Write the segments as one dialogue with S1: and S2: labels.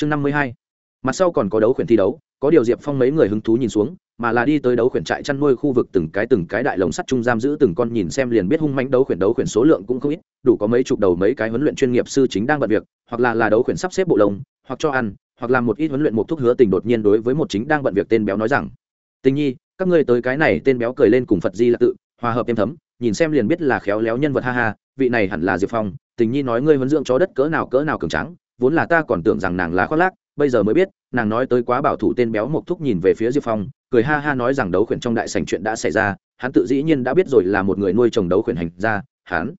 S1: chương năm mươi hai. Mặt sau còn có đấu khuyển thi đấu, có điều diệp phong mấy người hứng thú nhìn xuống, mà là đi tới đấu khuyển trại chăn nuôi khu vực từng cái từng cái đại lồng sắt chung giam giữ từng con nhìn xem liền biết hung mánh đấu khuyển đấu khuyển số lượng cũng không ít, đủ có mấy chục đầu mấy cái huấn luyện chuyên nghiệp sư chính đang bận việc, hoặc là là đấu khuyển sắp xếp bộ lồng, hoặc cho ăn, hoặc là một ít huấn luyện một thuốc hứa tình đột nhiên đối với một chính đang bận việc tên béo nói rằng, tình nhi, các ngươi tới cái này tên béo cười lên cùng phật di là tự, hòa hợp êm thấm, nhìn xem liền biết là khéo léo nhân vật ha ha, vị này hẳn là diệp phong, tình nhi nói ngươi huấn dưỡng chó đất cỡ nào cỡ nào cường trắng vốn là ta còn tưởng rằng nàng là khoác lác, bây giờ mới biết, nàng nói tới quá bảo thủ tên béo mộc thúc nhìn về phía diệp phong, cười ha ha nói rằng đấu khuyển trong đại sành chuyện đã xảy ra, hắn tự dĩ nhiên đã biết rồi là một người nuôi trồng đấu khuyển hành ra hắn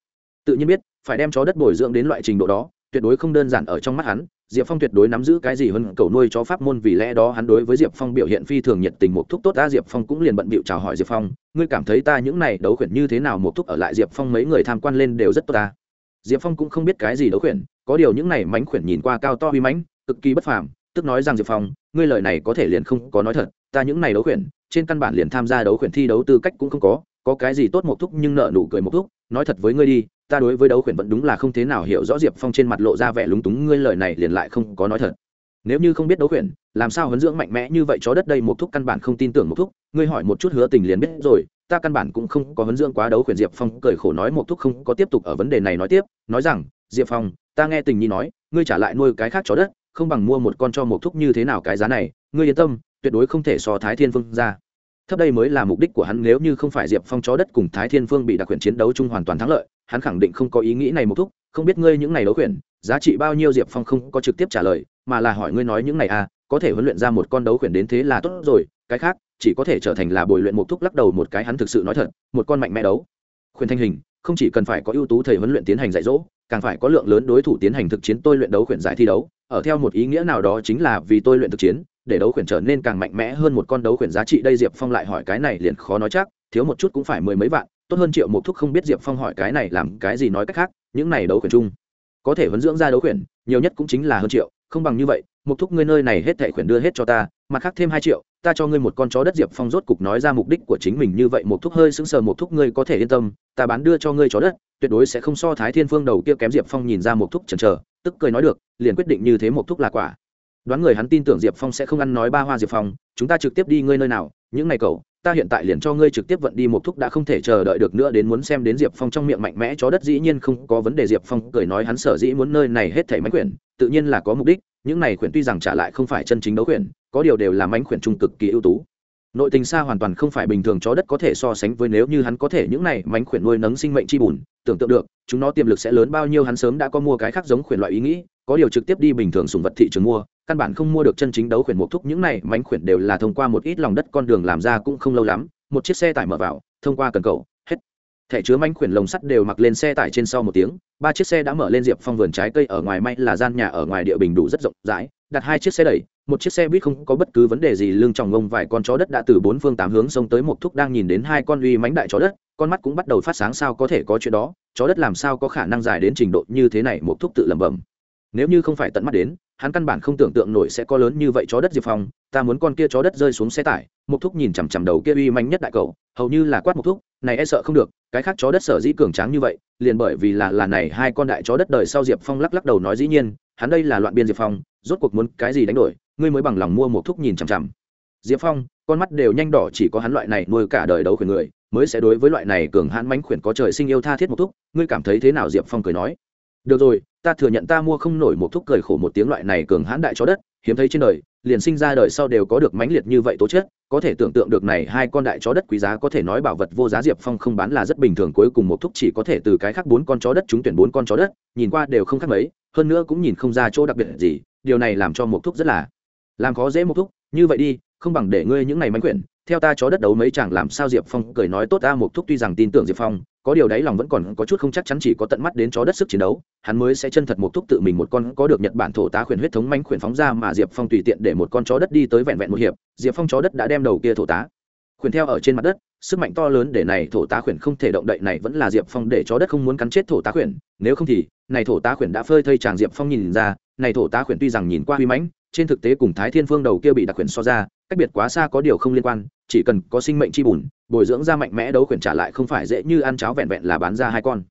S1: tự nhiên biết, phải đem chó đất bồi dưỡng đến loại trình độ đó, tuyệt đối không đơn giản ở trong mắt hắn, diệp phong tuyệt đối nắm giữ cái gì hơn cầu nuôi chó pháp môn vì lẽ đó hắn đối với diệp phong biểu hiện phi thường nhiệt tình một thúc tốt ta diệp phong cũng liền bận bịu chào hỏi diệp phong, ngươi cảm thấy ta những này đấu khuyển như thế nào? Một thúc ở lại diệp phong mấy người tham quan lên đều rất tốt ta diệp phong cũng không biết cái gì đấu khuyển, có điều những này mánh khuyển nhìn qua cao to uy mãnh, cực kỳ bất phàm, tức nói rằng diệp phong, ngươi lời này có thể liền không có nói thật, ta những này đấu khuyển, trên căn bản liền tham gia đấu khuyển thi đấu tư cách cũng không có có cái gì tốt một thúc nhưng nợ nụ cười một thúc, nói thật với ngươi đi, ta đối với đấu khuyển vẫn đúng là không thế nào hiểu rõ diệp phong trên mặt lộ ra vẻ lúng túng, ngươi lời này liền lại không có nói thật. Nếu như không biết đấu khuyển, làm sao huấn dưỡng mạnh mẽ như vậy chó đất đây một thúc căn bản không tin tưởng một thúc, ngươi hỏi một chút hứa tình liền biết rồi ta căn bản cũng không có huấn dưỡng quá đấu khuyển diệp phong, cười khổ nói một thúc không có tiếp tục ở vấn đề này nói tiếp, nói rằng, diệp phong, ta nghe tình nhi nói, ngươi trả lại nuôi cái khác chó đất, không bằng mua một con cho một thúc như thế nào cái giá này, ngươi yên tâm, tuyệt đối không thể so thái thiên phương ra. Thấp đây mới là mục đích của hắn, nếu như không phải diệp phong chó đất cùng thái thiên phương bị đặc quyền chiến đấu chung hoàn toàn thắng lợi, hắn khẳng định không có ý nghĩ này một thúc, không biết ngươi những này đấu khuyển, giá trị bao nhiêu diệp phong không có trực tiếp trả lời, mà là hỏi ngươi nói những này à có thể huấn luyện ra một con đấu khuyển đến thế là tốt rồi, cái khác chỉ có thể trở thành là bồi luyện một thúc lắc đầu một cái hắn thực sự nói thật, một con mạnh mẽ đấu. Khuyên thanh hình, không chỉ cần phải có ưu tú thầy huấn luyện tiến hành dạy dỗ, càng phải có lượng lớn đối thủ tiến hành thực chiến tôi luyện đấu khuyển giải thi đấu. Ở theo một ý nghĩa nào đó chính là vì tôi luyện thực chiến, để đấu khuyển trở nên càng mạnh mẽ hơn một con đấu khuyển giá trị. Đây diệp phong lại hỏi cái này liền khó nói chắc, thiếu một chút cũng phải mười mấy vạn, tốt hơn triệu một thúc không biết diệp phong hỏi cái này làm cái gì nói cách khác, những này đấu khuyển chung, có thể huấn dưỡng ra đấu khuyển, nhiều nhất cũng chính là hơn triệu, không bằng như vậy một thúc ngươi nơi này hết thẻ khuyển đưa hết cho ta, mặt khác thêm hai triệu ta cho ngươi một con chó đất diệp phong rốt cục nói ra mục đích của chính mình như vậy, một thúc hơi sững sờ, một thúc ngươi có thể yên tâm, ta bán đưa cho ngươi chó đất, tuyệt đối sẽ không so thái thiên phương đầu kia kém diệp phong nhìn ra một thúc chần chờ, tức cười nói được, liền quyết định như thế một thúc là quả. Đoán người hắn tin tưởng diệp phong sẽ không ăn nói ba hoa diệp phong, chúng ta trực tiếp đi ngươi nơi nào, những ngày cậu ta hiện tại liền cho ngươi trực tiếp vận đi một thúc đã không thể chờ đợi được nữa đến muốn xem đến diệp phong trong miệng mạnh mẽ, chó đất dĩ nhiên không có vấn đề. Diệp phong cười nói hắn sở dĩ muốn nơi này hết thảy mánh quyển, tự nhiên là có mục đích, những này quyển tuy rằng trả lại không phải chân chính đấu quyển, có điều đều là mánh quyển trung cực kỳ ưu tú. Nội tình xa hoàn toàn không phải bình thường, chó đất có thể so sánh với nếu như hắn có thể những này mánh khuyển nuôi nấng sinh mệnh chi bùn, tưởng tượng được, chúng nó tiềm lực sẽ lớn bao nhiêu, hắn sớm đã có mua cái khác giống khuyển loại ý nghĩ có điều trực tiếp đi bình thường sùng vật thị trường mua, căn bản không mua được chân chính đấu khuyển một thúc, những này mánh khuyển đều là thông qua một ít lòng đất con đường làm ra cũng không lâu lắm, một chiếc xe tải mở vào, thông qua cần cầu, hết. Thẻ chứa mánh khuyển lồng sắt đều mặc lên xe tải trên sau một tiếng, ba chiếc xe đã mở lên diệp phong vườn trái cây ở ngoài may là gian nhà ở ngoài địa bình đủ rất rộng rãi, đặt hai chiếc xe đẩy, một chiếc xe buýt không có bất cứ vấn đề gì lương tròng ngông vài con chó đất đã từ bốn phương tám hướng xông tới một thúc đang nhìn đến hai con uy mánh đại chó đất, con mắt cũng bắt đầu phát sáng sao có thể có chuyện đó, chó đất làm sao có khả năng dài đến trình độ như thế này một thúc tự lẩm bẩm nếu như không phải tận mắt đến, hắn căn bản không tưởng tượng nổi sẽ có lớn như vậy chó đất diệp phong. Ta muốn con kia chó đất rơi xuống xe tải. Mục thúc nhìn chằm chằm đầu kia uy manh nhất đại cầu hầu như là quát mục thúc, này e sợ không được, cái khác chó đất sở dĩ cường tráng như vậy, liền bởi vì là là này hai con đại chó đất đời sau diệp phong lắc lắc đầu nói dĩ nhiên, hắn đây là loạn biên diệp phong, rốt cuộc muốn cái gì đánh đổi, ngươi mới bằng lòng mua mục thúc nhìn chằm chằm. Diệp phong, con mắt đều nhanh đỏ chỉ có hắn loại này nuôi cả đời đấu khuyển người, mới sẽ đối với loại này cường hãn mánh khuyển có trời sinh yêu tha thiết mục thúc, ngươi cảm thấy thế nào? Diệp phong cười nói. Được rồi ta thừa nhận ta mua không nổi một thúc cười khổ một tiếng loại này cường hãn đại chó đất, hiếm thấy trên đời, liền sinh ra đời sau đều có được mãnh liệt như vậy tố chất, có thể tưởng tượng được này hai con đại chó đất quý giá có thể nói bảo vật vô giá diệp phong không bán là rất bình thường, cuối cùng một thúc chỉ có thể từ cái khác bốn con chó đất chúng tuyển bốn con chó đất, nhìn qua đều không khác mấy, hơn nữa cũng nhìn không ra chỗ đặc biệt gì, điều này làm cho một thúc rất là, làm khó dễ một thúc, như vậy đi, không bằng để ngươi những ngày mánh quyển, theo ta chó đất đấu mấy chàng làm sao diệp phong cười nói tốt ta một thúc tuy rằng tin tưởng diệp phong có điều đấy lòng vẫn còn có chút không chắc chắn chỉ có tận mắt đến chó đất sức chiến đấu, hắn mới sẽ chân thật một thúc tự mình một con có được nhật bản thổ tá khuyển huyết thống manh khuyển phóng ra mà diệp phong tùy tiện để một con chó đất đi tới vẹn vẹn một hiệp, diệp phong chó đất đã đem đầu kia thổ tá khuyển theo ở trên mặt đất, sức mạnh to lớn để này thổ tá khuyển không thể động đậy này vẫn là diệp phong để chó đất không muốn cắn chết thổ tá khuyển, nếu không thì, này thổ tá khuyển đã phơi thây chàng diệp phong nhìn ra, này thổ tá khuyển tuy rằng nhìn qua huy mãnh, trên thực tế cùng thái thiên phương đầu kia bị đặc khuyển so ra cách biệt quá xa có điều không liên quan, chỉ cần có sinh mệnh chi bùn, bồi dưỡng ra mạnh mẽ đấu khuyển trả lại không phải dễ như ăn cháo vẹn vẹn là bán ra hai con.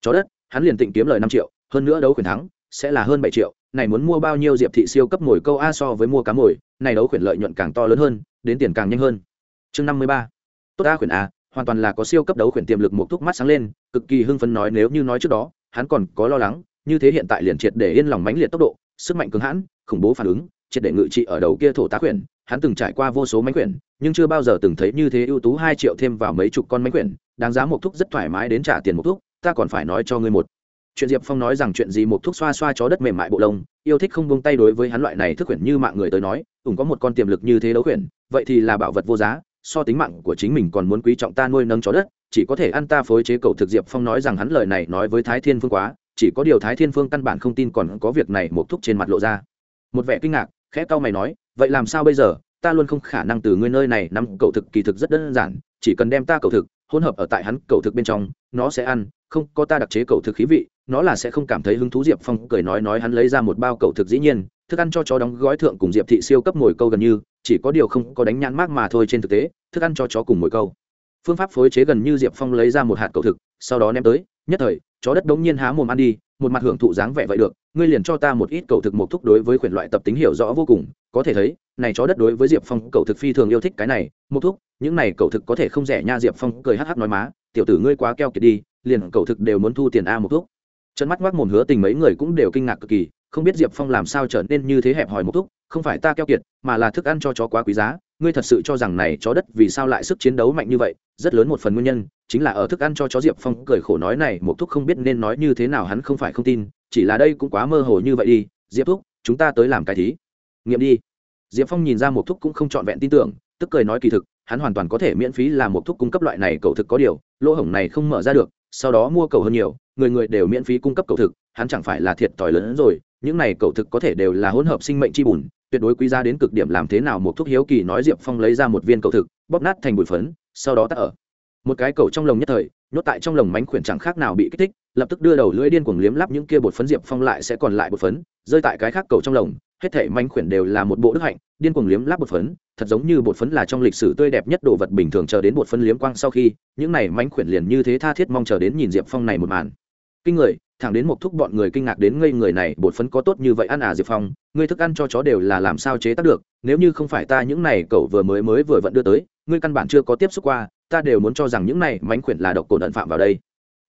S1: Chó đất, hắn liền tịnh kiếm lời năm triệu, hơn nữa đấu khuyển thắng, sẽ là hơn bảy triệu, này muốn mua bao nhiêu diệp thị siêu cấp mồi câu a so với mua cá mồi này đấu khuyển lợi nhuận càng to lớn hơn, đến tiền càng nhanh hơn. Chương năm mươi ba. Tốt a khuyển a, hoàn toàn là có siêu cấp đấu khuyển tiềm lực một thúc mắt sáng lên, cực kỳ hưng phấn nói nếu như nói trước đó, hắn còn có lo lắng, như thế hiện tại liền triệt để yên lòng mãnh liệt tốc độ, sức mạnh cứng hãn, khủng bố phản ứng, triệt để ngự trị ở đầu kia thổ tá khuyển hắn từng trải qua vô số mánh quyển, nhưng chưa bao giờ từng thấy như thế ưu tú hai triệu thêm vào mấy chục con mánh quyển, đáng giá một thúc rất thoải mái đến trả tiền một thúc, ta còn phải nói cho ngươi một. Chuyện diệp phong nói rằng chuyện gì một thúc xoa xoa chó đất mềm mại bộ lông, yêu thích không bông tay đối với hắn loại này thức quyển như mạng người tới nói ủng có một con tiềm lực như thế đấu quyển, vậy thì là bảo vật vô giá, so tính mạng của chính mình còn muốn quý trọng ta nuôi nâng chó đất, chỉ có thể ăn ta phối chế cầu thực diệp phong nói rằng hắn lời này nói với thái thiên phương quá, chỉ có điều thái thiên phương căn bản không tin còn có việc này một thúc trên mặt lộ ra. Một vẻ kinh ngạc, khẽ cau mày nói vậy làm sao bây giờ? Ta luôn không khả năng từ ngươi nơi này nắm cầu thực kỳ thực rất đơn giản, chỉ cần đem ta cầu thực, hỗn hợp ở tại hắn cầu thực bên trong, nó sẽ ăn, không có ta đặc chế cầu thực khí vị, nó là sẽ không cảm thấy hứng thú, diệp phong cười nói nói hắn lấy ra một bao cầu thực dĩ nhiên, thức ăn cho chó đóng gói thượng cùng diệp thị siêu cấp mồi câu gần như, chỉ có điều không có đánh nhãn mát mà thôi trên thực tế, thức ăn cho chó cùng mồi câu. Phương pháp phối chế gần như diệp phong lấy ra một hạt cầu thực, sau đó ném tới, nhất thời, chó đất đống nhiên há mồm ăn đi, một mặt hưởng thụ dáng vẻ vậy được, ngươi liền cho ta một ít cầu thực một thúc đối với quyền loại tập tính hiểu rõ vô cùng có thể thấy này chó đất đối với diệp phong cậu thực phi thường yêu thích cái này một thuốc, những này cậu thực có thể không rẻ nha diệp phong cười hắc hắc nói má tiểu tử ngươi quá keo kiệt đi liền cậu thực đều muốn thu tiền a một thuốc trận mắt ngoác mồm hứa tình mấy người cũng đều kinh ngạc cực kỳ không biết diệp phong làm sao trở nên như thế hẹp hòi một thuốc, không phải ta keo kiệt mà là thức ăn cho chó quá quý giá ngươi thật sự cho rằng này chó đất vì sao lại sức chiến đấu mạnh như vậy rất lớn một phần nguyên nhân chính là ở thức ăn cho chó diệp phong cười khổ nói này một thúc không biết nên nói như thế nào hắn không phải không tin chỉ là đây cũng quá mơ hồ như vậy đi diệp thúc chúng ta tới làm cái thí nghiệm đi. Diệp phong nhìn ra một thúc cũng không trọn vẹn tin tưởng, tức cười nói kỳ thực, hắn hoàn toàn có thể miễn phí làm một thúc cung cấp loại này cầu thực có điều, lỗ hổng này không mở ra được, sau đó mua cầu hơn nhiều, người người đều miễn phí cung cấp cầu thực, hắn chẳng phải là thiệt thòi lớn hơn rồi, những này cầu thực có thể đều là hỗn hợp sinh mệnh chi bùn, tuyệt đối quý giá đến cực điểm làm thế nào một thuốc hiếu kỳ nói diệp phong lấy ra một viên cầu thực, bóp nát thành bụi phấn, sau đó tắt ở. Một cái cầu trong lồng nhất thời, nhốt tại trong lồng mánh khuyển chẳng khác nào bị kích thích, lập tức đưa đầu lưỡi điên cuồng liếm lắp những kia bột phấn diệp phong lại sẽ còn lại bột phấn, rơi tại cái khác cầu trong lồng hết thể mánh khuyển đều là một bộ đức hạnh, điên cuồng liếm láp bột phấn, thật giống như bột phấn là trong lịch sử tươi đẹp nhất đồ vật bình thường chờ đến bột phấn liếm quang sau khi, những này mánh khuyển liền như thế tha thiết mong chờ đến nhìn diệp phong này một màn. Kinh người, thẳng đến một thúc bọn người kinh ngạc đến ngây người này, bột phấn có tốt như vậy ăn à diệp phong, ngươi thức ăn cho chó đều là làm sao chế tác được, nếu như không phải ta những này cậu vừa mới mới vừa vận đưa tới, ngươi căn bản chưa có tiếp xúc qua, ta đều muốn cho rằng những này mánh khuyển là độc cồn ẩn phạm vào đây.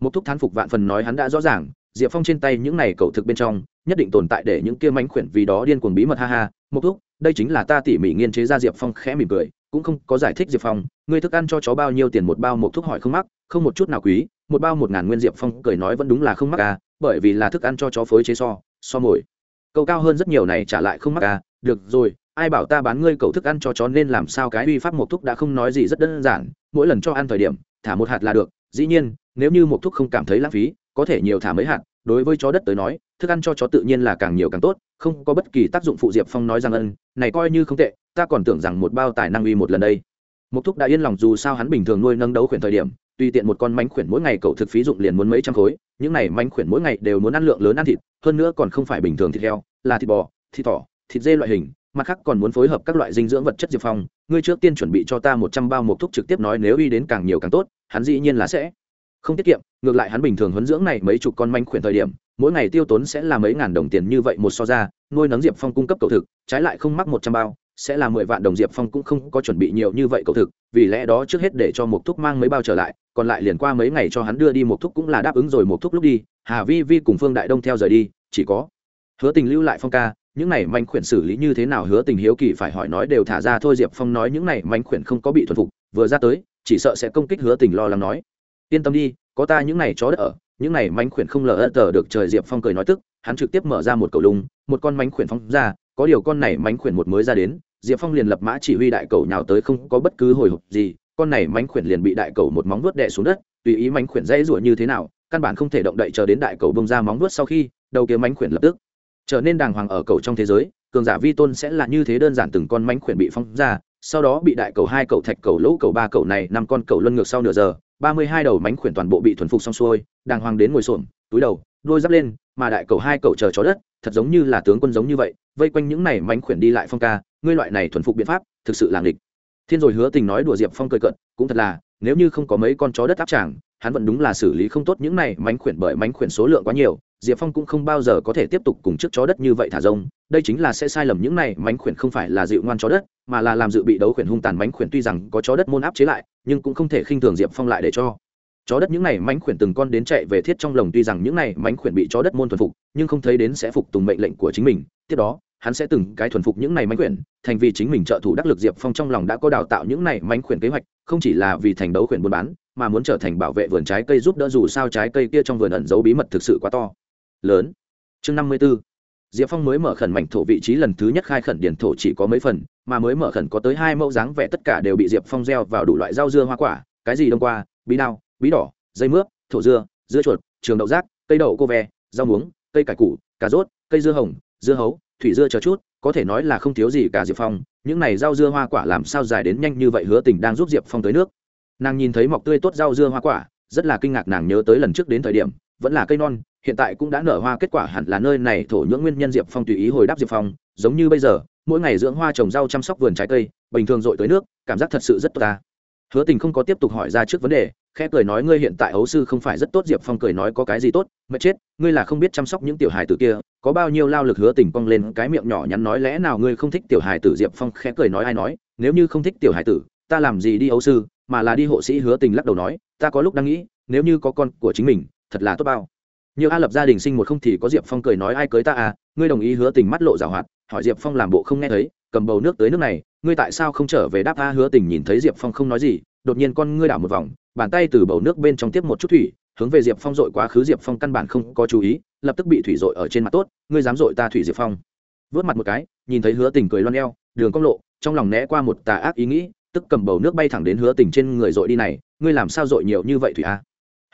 S1: Một thúc thán phục vạn phần nói hắn đã rõ ràng diệp phong trên tay những này cậu thực bên trong, nhất định tồn tại để những kia mánh khuyển vì đó điên cuồng bí mật, ha ha. Một thúc, đây chính là ta tỉ mỉ nghiên chế ra diệp phong khẽ mỉm cười, cũng không có giải thích diệp phong, ngươi thức ăn cho chó bao nhiêu tiền một bao một thuốc hỏi không mắc, không một chút nào quý, một bao một ngàn nguyên diệp phong cười nói vẫn đúng là không mắc à bởi vì là thức ăn cho chó phối chế so so mồi. Câu cao hơn rất nhiều này trả lại không mắc à được rồi, ai bảo ta bán ngươi cậu thức ăn cho chó nên làm sao cái uy pháp một thúc đã không nói gì rất đơn giản, mỗi lần cho ăn thời điểm, thả một hạt là được, dĩ nhiên, nếu như một thúc không cảm thấy lãng phí có thể nhiều thả mấy hạt, đối với chó đất tới nói, thức ăn cho chó tự nhiên là càng nhiều càng tốt, không có bất kỳ tác dụng phụ diệp phong nói rằng ân, này coi như không tệ, ta còn tưởng rằng một bao tài năng uy một lần đây. Mục thúc đã yên lòng dù sao hắn bình thường nuôi nâng đấu khuyển thời điểm, tùy tiện một con mánh khuyển mỗi ngày cậu thực phí dụng liền muốn mấy trăm khối, những này mánh khuyển mỗi ngày đều muốn ăn lượng lớn ăn thịt, hơn nữa còn không phải bình thường thịt heo, là thịt bò, thịt thỏ, thịt dê loại hình, mặt khác còn muốn phối hợp các loại dinh dưỡng vật chất diệp phong, ngươi trước tiên chuẩn bị cho ta một trăm bao mục thúc trực tiếp nói nếu uy đến càng nhiều càng tốt, hắn dĩ nhiên là sẽ không tiết kiệm, ngược lại hắn bình thường huấn dưỡng này mấy chục con manh khuyển thời điểm, mỗi ngày tiêu tốn sẽ là mấy ngàn đồng tiền như vậy một so ra, nuôi nấng diệp phong cung cấp cầu thực, trái lại không mắc một trăm bao, sẽ là mười vạn đồng diệp phong cũng không có chuẩn bị nhiều như vậy cầu thực, vì lẽ đó trước hết để cho một thúc mang mấy bao trở lại, còn lại liền qua mấy ngày cho hắn đưa đi một thúc cũng là đáp ứng rồi một thúc lúc đi, hà vi vi cùng phương đại đông theo rời đi, chỉ có hứa tình lưu lại phong ca, những này manh khuyển xử lý như thế nào hứa tình hiếu kỳ phải hỏi nói đều thả ra thôi, diệp phong nói những này manh khuyển không có bị thuần phục, vừa ra tới, chỉ sợ sẽ công kích hứa tình lo lắng nói yên tâm đi có ta những này chó đất ở những này mánh khuyển không lờ ơ tờ được trời diệp phong cười nói tức hắn trực tiếp mở ra một cầu lùng, một con mánh khuyển phong ra có điều con này mánh khuyển một mới ra đến diệp phong liền lập mã chỉ huy đại cầu nhào tới không có bất cứ hồi hộp gì con này mánh khuyển liền bị đại cầu một móng vuốt đè xuống đất tùy ý mánh khuyển dãy rủa như thế nào căn bản không thể động đậy chờ đến đại cầu bông ra móng vuốt sau khi đầu kia mánh khuyển lập tức trở nên đàng hoàng ở cầu trong thế giới cường giả vi tôn sẽ là như thế đơn giản từng con mánh khuyển bị phong ra sau đó bị đại cầu hai cầu thạch cầu lỗ cầu ba cầu này năm con cầu luân ngược sau nửa giờ ba mươi hai đầu mánh khuyển toàn bộ bị thuần phục xong xuôi, đàng hoàng đến ngồi xổm, túi đầu, đôi giáp lên, mà đại cầu hai cầu chờ chó đất, thật giống như là tướng quân giống như vậy, vây quanh những này mánh khuyển đi lại phong ca, ngươi loại này thuần phục biện pháp, thực sự làng địch thiên rồi hứa tình nói đùa diệp phong cười cận cũng thật là, nếu như không có mấy con chó đất áp tràng, hắn vẫn đúng là xử lý không tốt những này mánh khuyển bởi mánh khuyển số lượng quá nhiều diệp phong cũng không bao giờ có thể tiếp tục cùng trước chó đất như vậy thả rông. Đây chính là sẽ sai lầm những này, mánh khuyển không phải là dịu ngoan chó đất, mà là làm dự bị đấu khuyển hung tàn mánh khuyển tuy rằng có chó đất môn áp chế lại, nhưng cũng không thể khinh thường diệp phong lại để cho. Chó đất những này mánh khuyển từng con đến chạy về thiết trong lồng tuy rằng những này mánh khuyển bị chó đất môn thuần phục, nhưng không thấy đến sẽ phục tùng mệnh lệnh của chính mình. Tiếp đó, hắn sẽ từng cái thuần phục những này mánh khuyển, thành vì chính mình trợ thủ đắc lực diệp phong trong lòng đã có đào tạo những này mánh khuyển kế hoạch, không chỉ là vì thành đấu khuyển buôn bán, mà muốn trở thành bảo vệ vườn trái cây giúp đỡ dù sao trái cây kia trong vườn ẩn giấu bí mật thực sự quá to lớn. Chương năm mươi b ố diệp phong mới mở khẩn mảnh thổ vị trí lần thứ nhất khai khẩn điển thổ chỉ có mấy phần, mà mới mở khẩn có tới hai mẫu dáng vẻ tất cả đều bị diệp phong gieo vào đủ loại rau dưa hoa quả, cái gì đông qua, bí đao, bí đỏ, dây mướp, thổ dưa dưa chuột, trường đậu rác, cây đậu cô ve, rau muống, cây cải củ, cà rốt, cây dưa hồng, dưa hấu, thủy dưa chờ chút, có thể nói là không thiếu gì cả diệp phong, những này rau dưa hoa quả làm sao dài đến nhanh như vậy hứa tình đang giúp diệp phong tới nước. Nàng nhìn thấy mọc tươi tốt rau dưa hoa quả, rất là kinh ngạc nàng nhớ tới lần trước đến thời điểm, vẫn là cây non hiện tại cũng đã nở hoa, kết quả hẳn là nơi này thổ nhưỡng nguyên nhân diệp phong tùy ý hồi đáp diệp phong, giống như bây giờ, mỗi ngày dưỡng hoa trồng rau chăm sóc vườn trái cây, bình thường dội tới nước, cảm giác thật sự rất tốt ta. Hứa tình không có tiếp tục hỏi ra trước vấn đề, khẽ cười nói, ngươi hiện tại ấu sư không phải rất tốt. Diệp phong cười nói, có cái gì tốt? Mệt chết, ngươi là không biết chăm sóc những tiểu hài tử kia, có bao nhiêu lao lực. Hứa tình cong lên cái miệng nhỏ nhắn nói, lẽ nào ngươi không thích tiểu hài tử? Diệp phong khẽ cười nói, ai nói, nếu như không thích tiểu hài tử, ta làm gì đi ấu sư, mà là đi hộ sĩ. Hứa tình lắc đầu nói, ta có lúc đang nghĩ, nếu như có con của chính mình, thật là tốt bao nhiều a lập gia đình sinh một không thì có diệp phong cười nói ai cưới ta à ngươi đồng ý hứa tình mắt lộ g hoạt, hỏi diệp phong làm bộ không nghe thấy, cầm bầu nước tới nước này, ngươi tại sao không trở về đáp a hứa tình nhìn thấy diệp phong không nói gì, đột nhiên con ngươi đảo một vòng, bàn tay từ bầu nước bên trong tiếp một chút thủy, hướng về diệp phong dội quá khứ diệp phong căn bản không có chú ý, lập tức bị thủy dội ở trên mặt tốt, ngươi dám dội ta thủy diệp phong. Vớt mặt một cái, nhìn thấy hứa tình cười loan eo, đường cong lộ, trong lòng né qua một tà ác ý nghĩ, tức cầm bầu nước bay thẳng đến hứa tình trên người dội đi này, ngươi làm sao dội nhiều như vậy thủy a?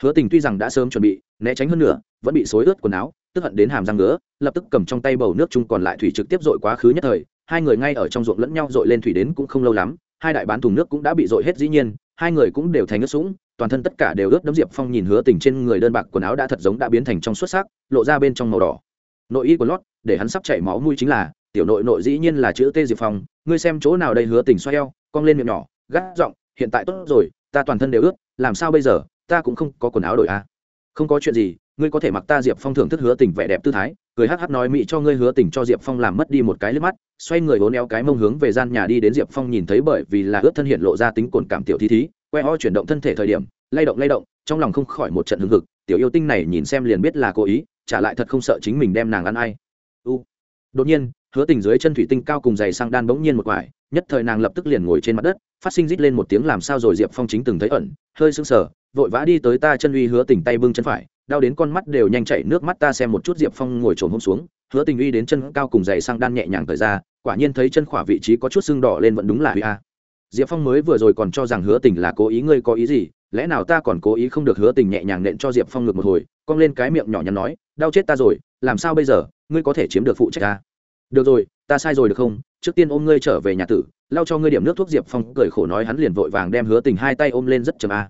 S1: Hứa tình tuy rằng đã sớm chuẩn bị, né tránh hơn nữa, vẫn bị xối ướt quần áo, tức hận đến hàm răng ngứa, lập tức cầm trong tay bầu nước chung còn lại thủy trực tiếp dội quá khứ nhất thời. Hai người ngay ở trong ruộng lẫn nhau dội lên thủy đến cũng không lâu lắm, hai đại bán thùng nước cũng đã bị dội hết dĩ nhiên, hai người cũng đều thành ướt sũng, toàn thân tất cả đều ướt đấm diệp phong nhìn hứa tình trên người đơn bạc quần áo đã thật giống đã biến thành trong xuất sắc lộ ra bên trong màu đỏ. Nội y của lót, để hắn sắp chảy máu mũi chính là, tiểu nội nội dĩ nhiên là chữ t diệp phong, ngươi xem chỗ nào đây hứa tình xoay eo, cong lên miệng nhỏ, gắt giọng, hiện tại tốt rồi, ta toàn thân đều ướt, làm sao bây giờ? Ta cũng không có quần áo đổi à không có chuyện gì, ngươi có thể mặc ta diệp phong thưởng thức hứa tình vẻ đẹp tư thái, cười hắc hắc nói mỹ cho ngươi hứa tình cho diệp phong làm mất đi một cái lướt mắt, xoay người vốn éo cái mông hướng về gian nhà đi đến diệp phong nhìn thấy bởi vì là ướt thân hiện lộ ra tính cồn cảm tiểu thi thí, que ho chuyển động thân thể thời điểm, lay động lay động, trong lòng không khỏi một trận hưng hực, tiểu yêu tinh này nhìn xem liền biết là cố ý, trả lại thật không sợ chính mình đem nàng ăn ai. U. Đột nhiên, hứa tình dưới chân thủy tinh cao cùng giày sang đan bỗng nhiên một quải, nhất thời nàng lập tức liền ngồi trên mặt đất, phát sinh rít lên một tiếng làm sao rồi diệp phong chính từng thấy ẩn, hơi sưng sờ vội vã đi tới ta chân uy hứa tình tay bưng chân phải, đau đến con mắt đều nhanh chảy nước mắt ta xem một chút diệp phong ngồi trồn hôm xuống, hứa tình uy đến chân cao cùng giày sang đan nhẹ nhàng thời ra, quả nhiên thấy chân khỏa vị trí có chút sưng đỏ lên vẫn đúng là uy a. Diệp phong mới vừa rồi còn cho rằng hứa tình là cố ý, ngươi có ý gì? Lẽ nào ta còn cố ý không được hứa tình nhẹ nhàng nện cho diệp phong ngược một hồi? Cong lên cái miệng nhỏ nhắn nói, đau chết ta rồi, làm sao bây giờ? Ngươi có thể chiếm được phụ trách ta. Được rồi, ta sai rồi được không? Trước tiên ôm ngươi trở về nhà tử, lau cho ngươi điểm nước thuốc diệp phong cười khổ nói hắn liền vội vàng đem hứa tình hai tay ôm lên rất chầm a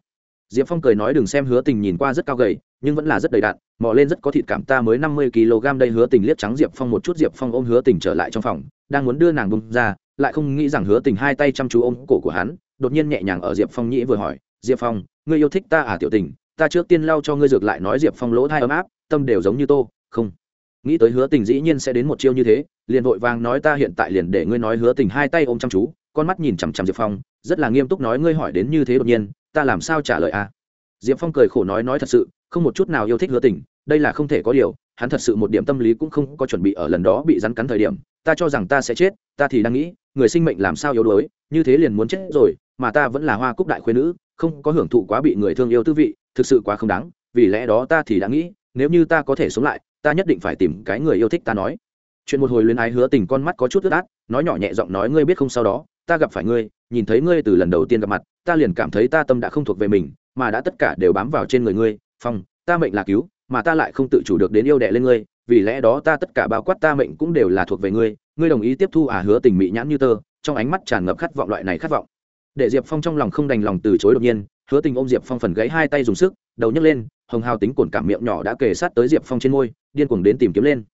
S1: diệp phong cười nói đừng xem hứa tình nhìn qua rất cao gầy, nhưng vẫn là rất đầy đạn mò lên rất có thịt cảm, ta mới năm mươi kg đây, hứa tình liếc trắng diệp phong một chút, diệp phong ôm hứa tình trở lại trong phòng, đang muốn đưa nàng bung ra, lại không nghĩ rằng hứa tình hai tay chăm chú ôm cổ của hắn, đột nhiên nhẹ nhàng ở diệp phong nhĩ vừa hỏi, diệp phong, ngươi yêu thích ta à tiểu tình? Ta trước tiên lau cho ngươi dược lại nói diệp phong lỗ thai ấm áp, tâm đều giống như tô. Không. Nghĩ tới hứa tình dĩ nhiên sẽ đến một chiêu như thế, liền vội vàng nói ta hiện tại liền để ngươi nói hứa tình hai tay ôm chăm chú, con mắt nhìn chằm chằm diệp phong, rất là nghiêm túc nói ngươi hỏi đến như thế đột nhiên ta làm sao trả lời à? Diệp phong cười khổ nói nói thật sự, không một chút nào yêu thích hứa tình, đây là không thể có điều, hắn thật sự một điểm tâm lý cũng không có chuẩn bị ở lần đó bị rắn cắn thời điểm, ta cho rằng ta sẽ chết, ta thì đang nghĩ, người sinh mệnh làm sao yếu đuối, như thế liền muốn chết rồi, mà ta vẫn là hoa cúc đại khuyên nữ, không có hưởng thụ quá bị người thương yêu tư vị, thực sự quá không đáng, vì lẽ đó ta thì đã nghĩ, nếu như ta có thể sống lại, ta nhất định phải tìm cái người yêu thích ta nói. Chuyện một hồi luyến ái hứa tình con mắt có chút ướt át, nói nhỏ nhẹ giọng nói, ngươi biết không sau đó, ta gặp phải ngươi, nhìn thấy ngươi từ lần đầu tiên gặp mặt ta liền cảm thấy ta tâm đã không thuộc về mình, mà đã tất cả đều bám vào trên người ngươi, phong, ta mệnh là cứu, mà ta lại không tự chủ được đến yêu đệ lên ngươi, vì lẽ đó ta tất cả bao quát ta mệnh cũng đều là thuộc về ngươi ngươi đồng ý tiếp thu à hứa tình mị nhãn như tơ, trong ánh mắt tràn ngập khát vọng loại này khát vọng. Để diệp phong trong lòng không đành lòng từ chối đột nhiên, hứa tình ôm diệp phong phần gáy hai tay dùng sức, đầu nhấc lên, hồng hào tính cồn cảm miệng nhỏ đã kề sát tới diệp phong trên môi, điên cuồng đến tìm kiếm lên.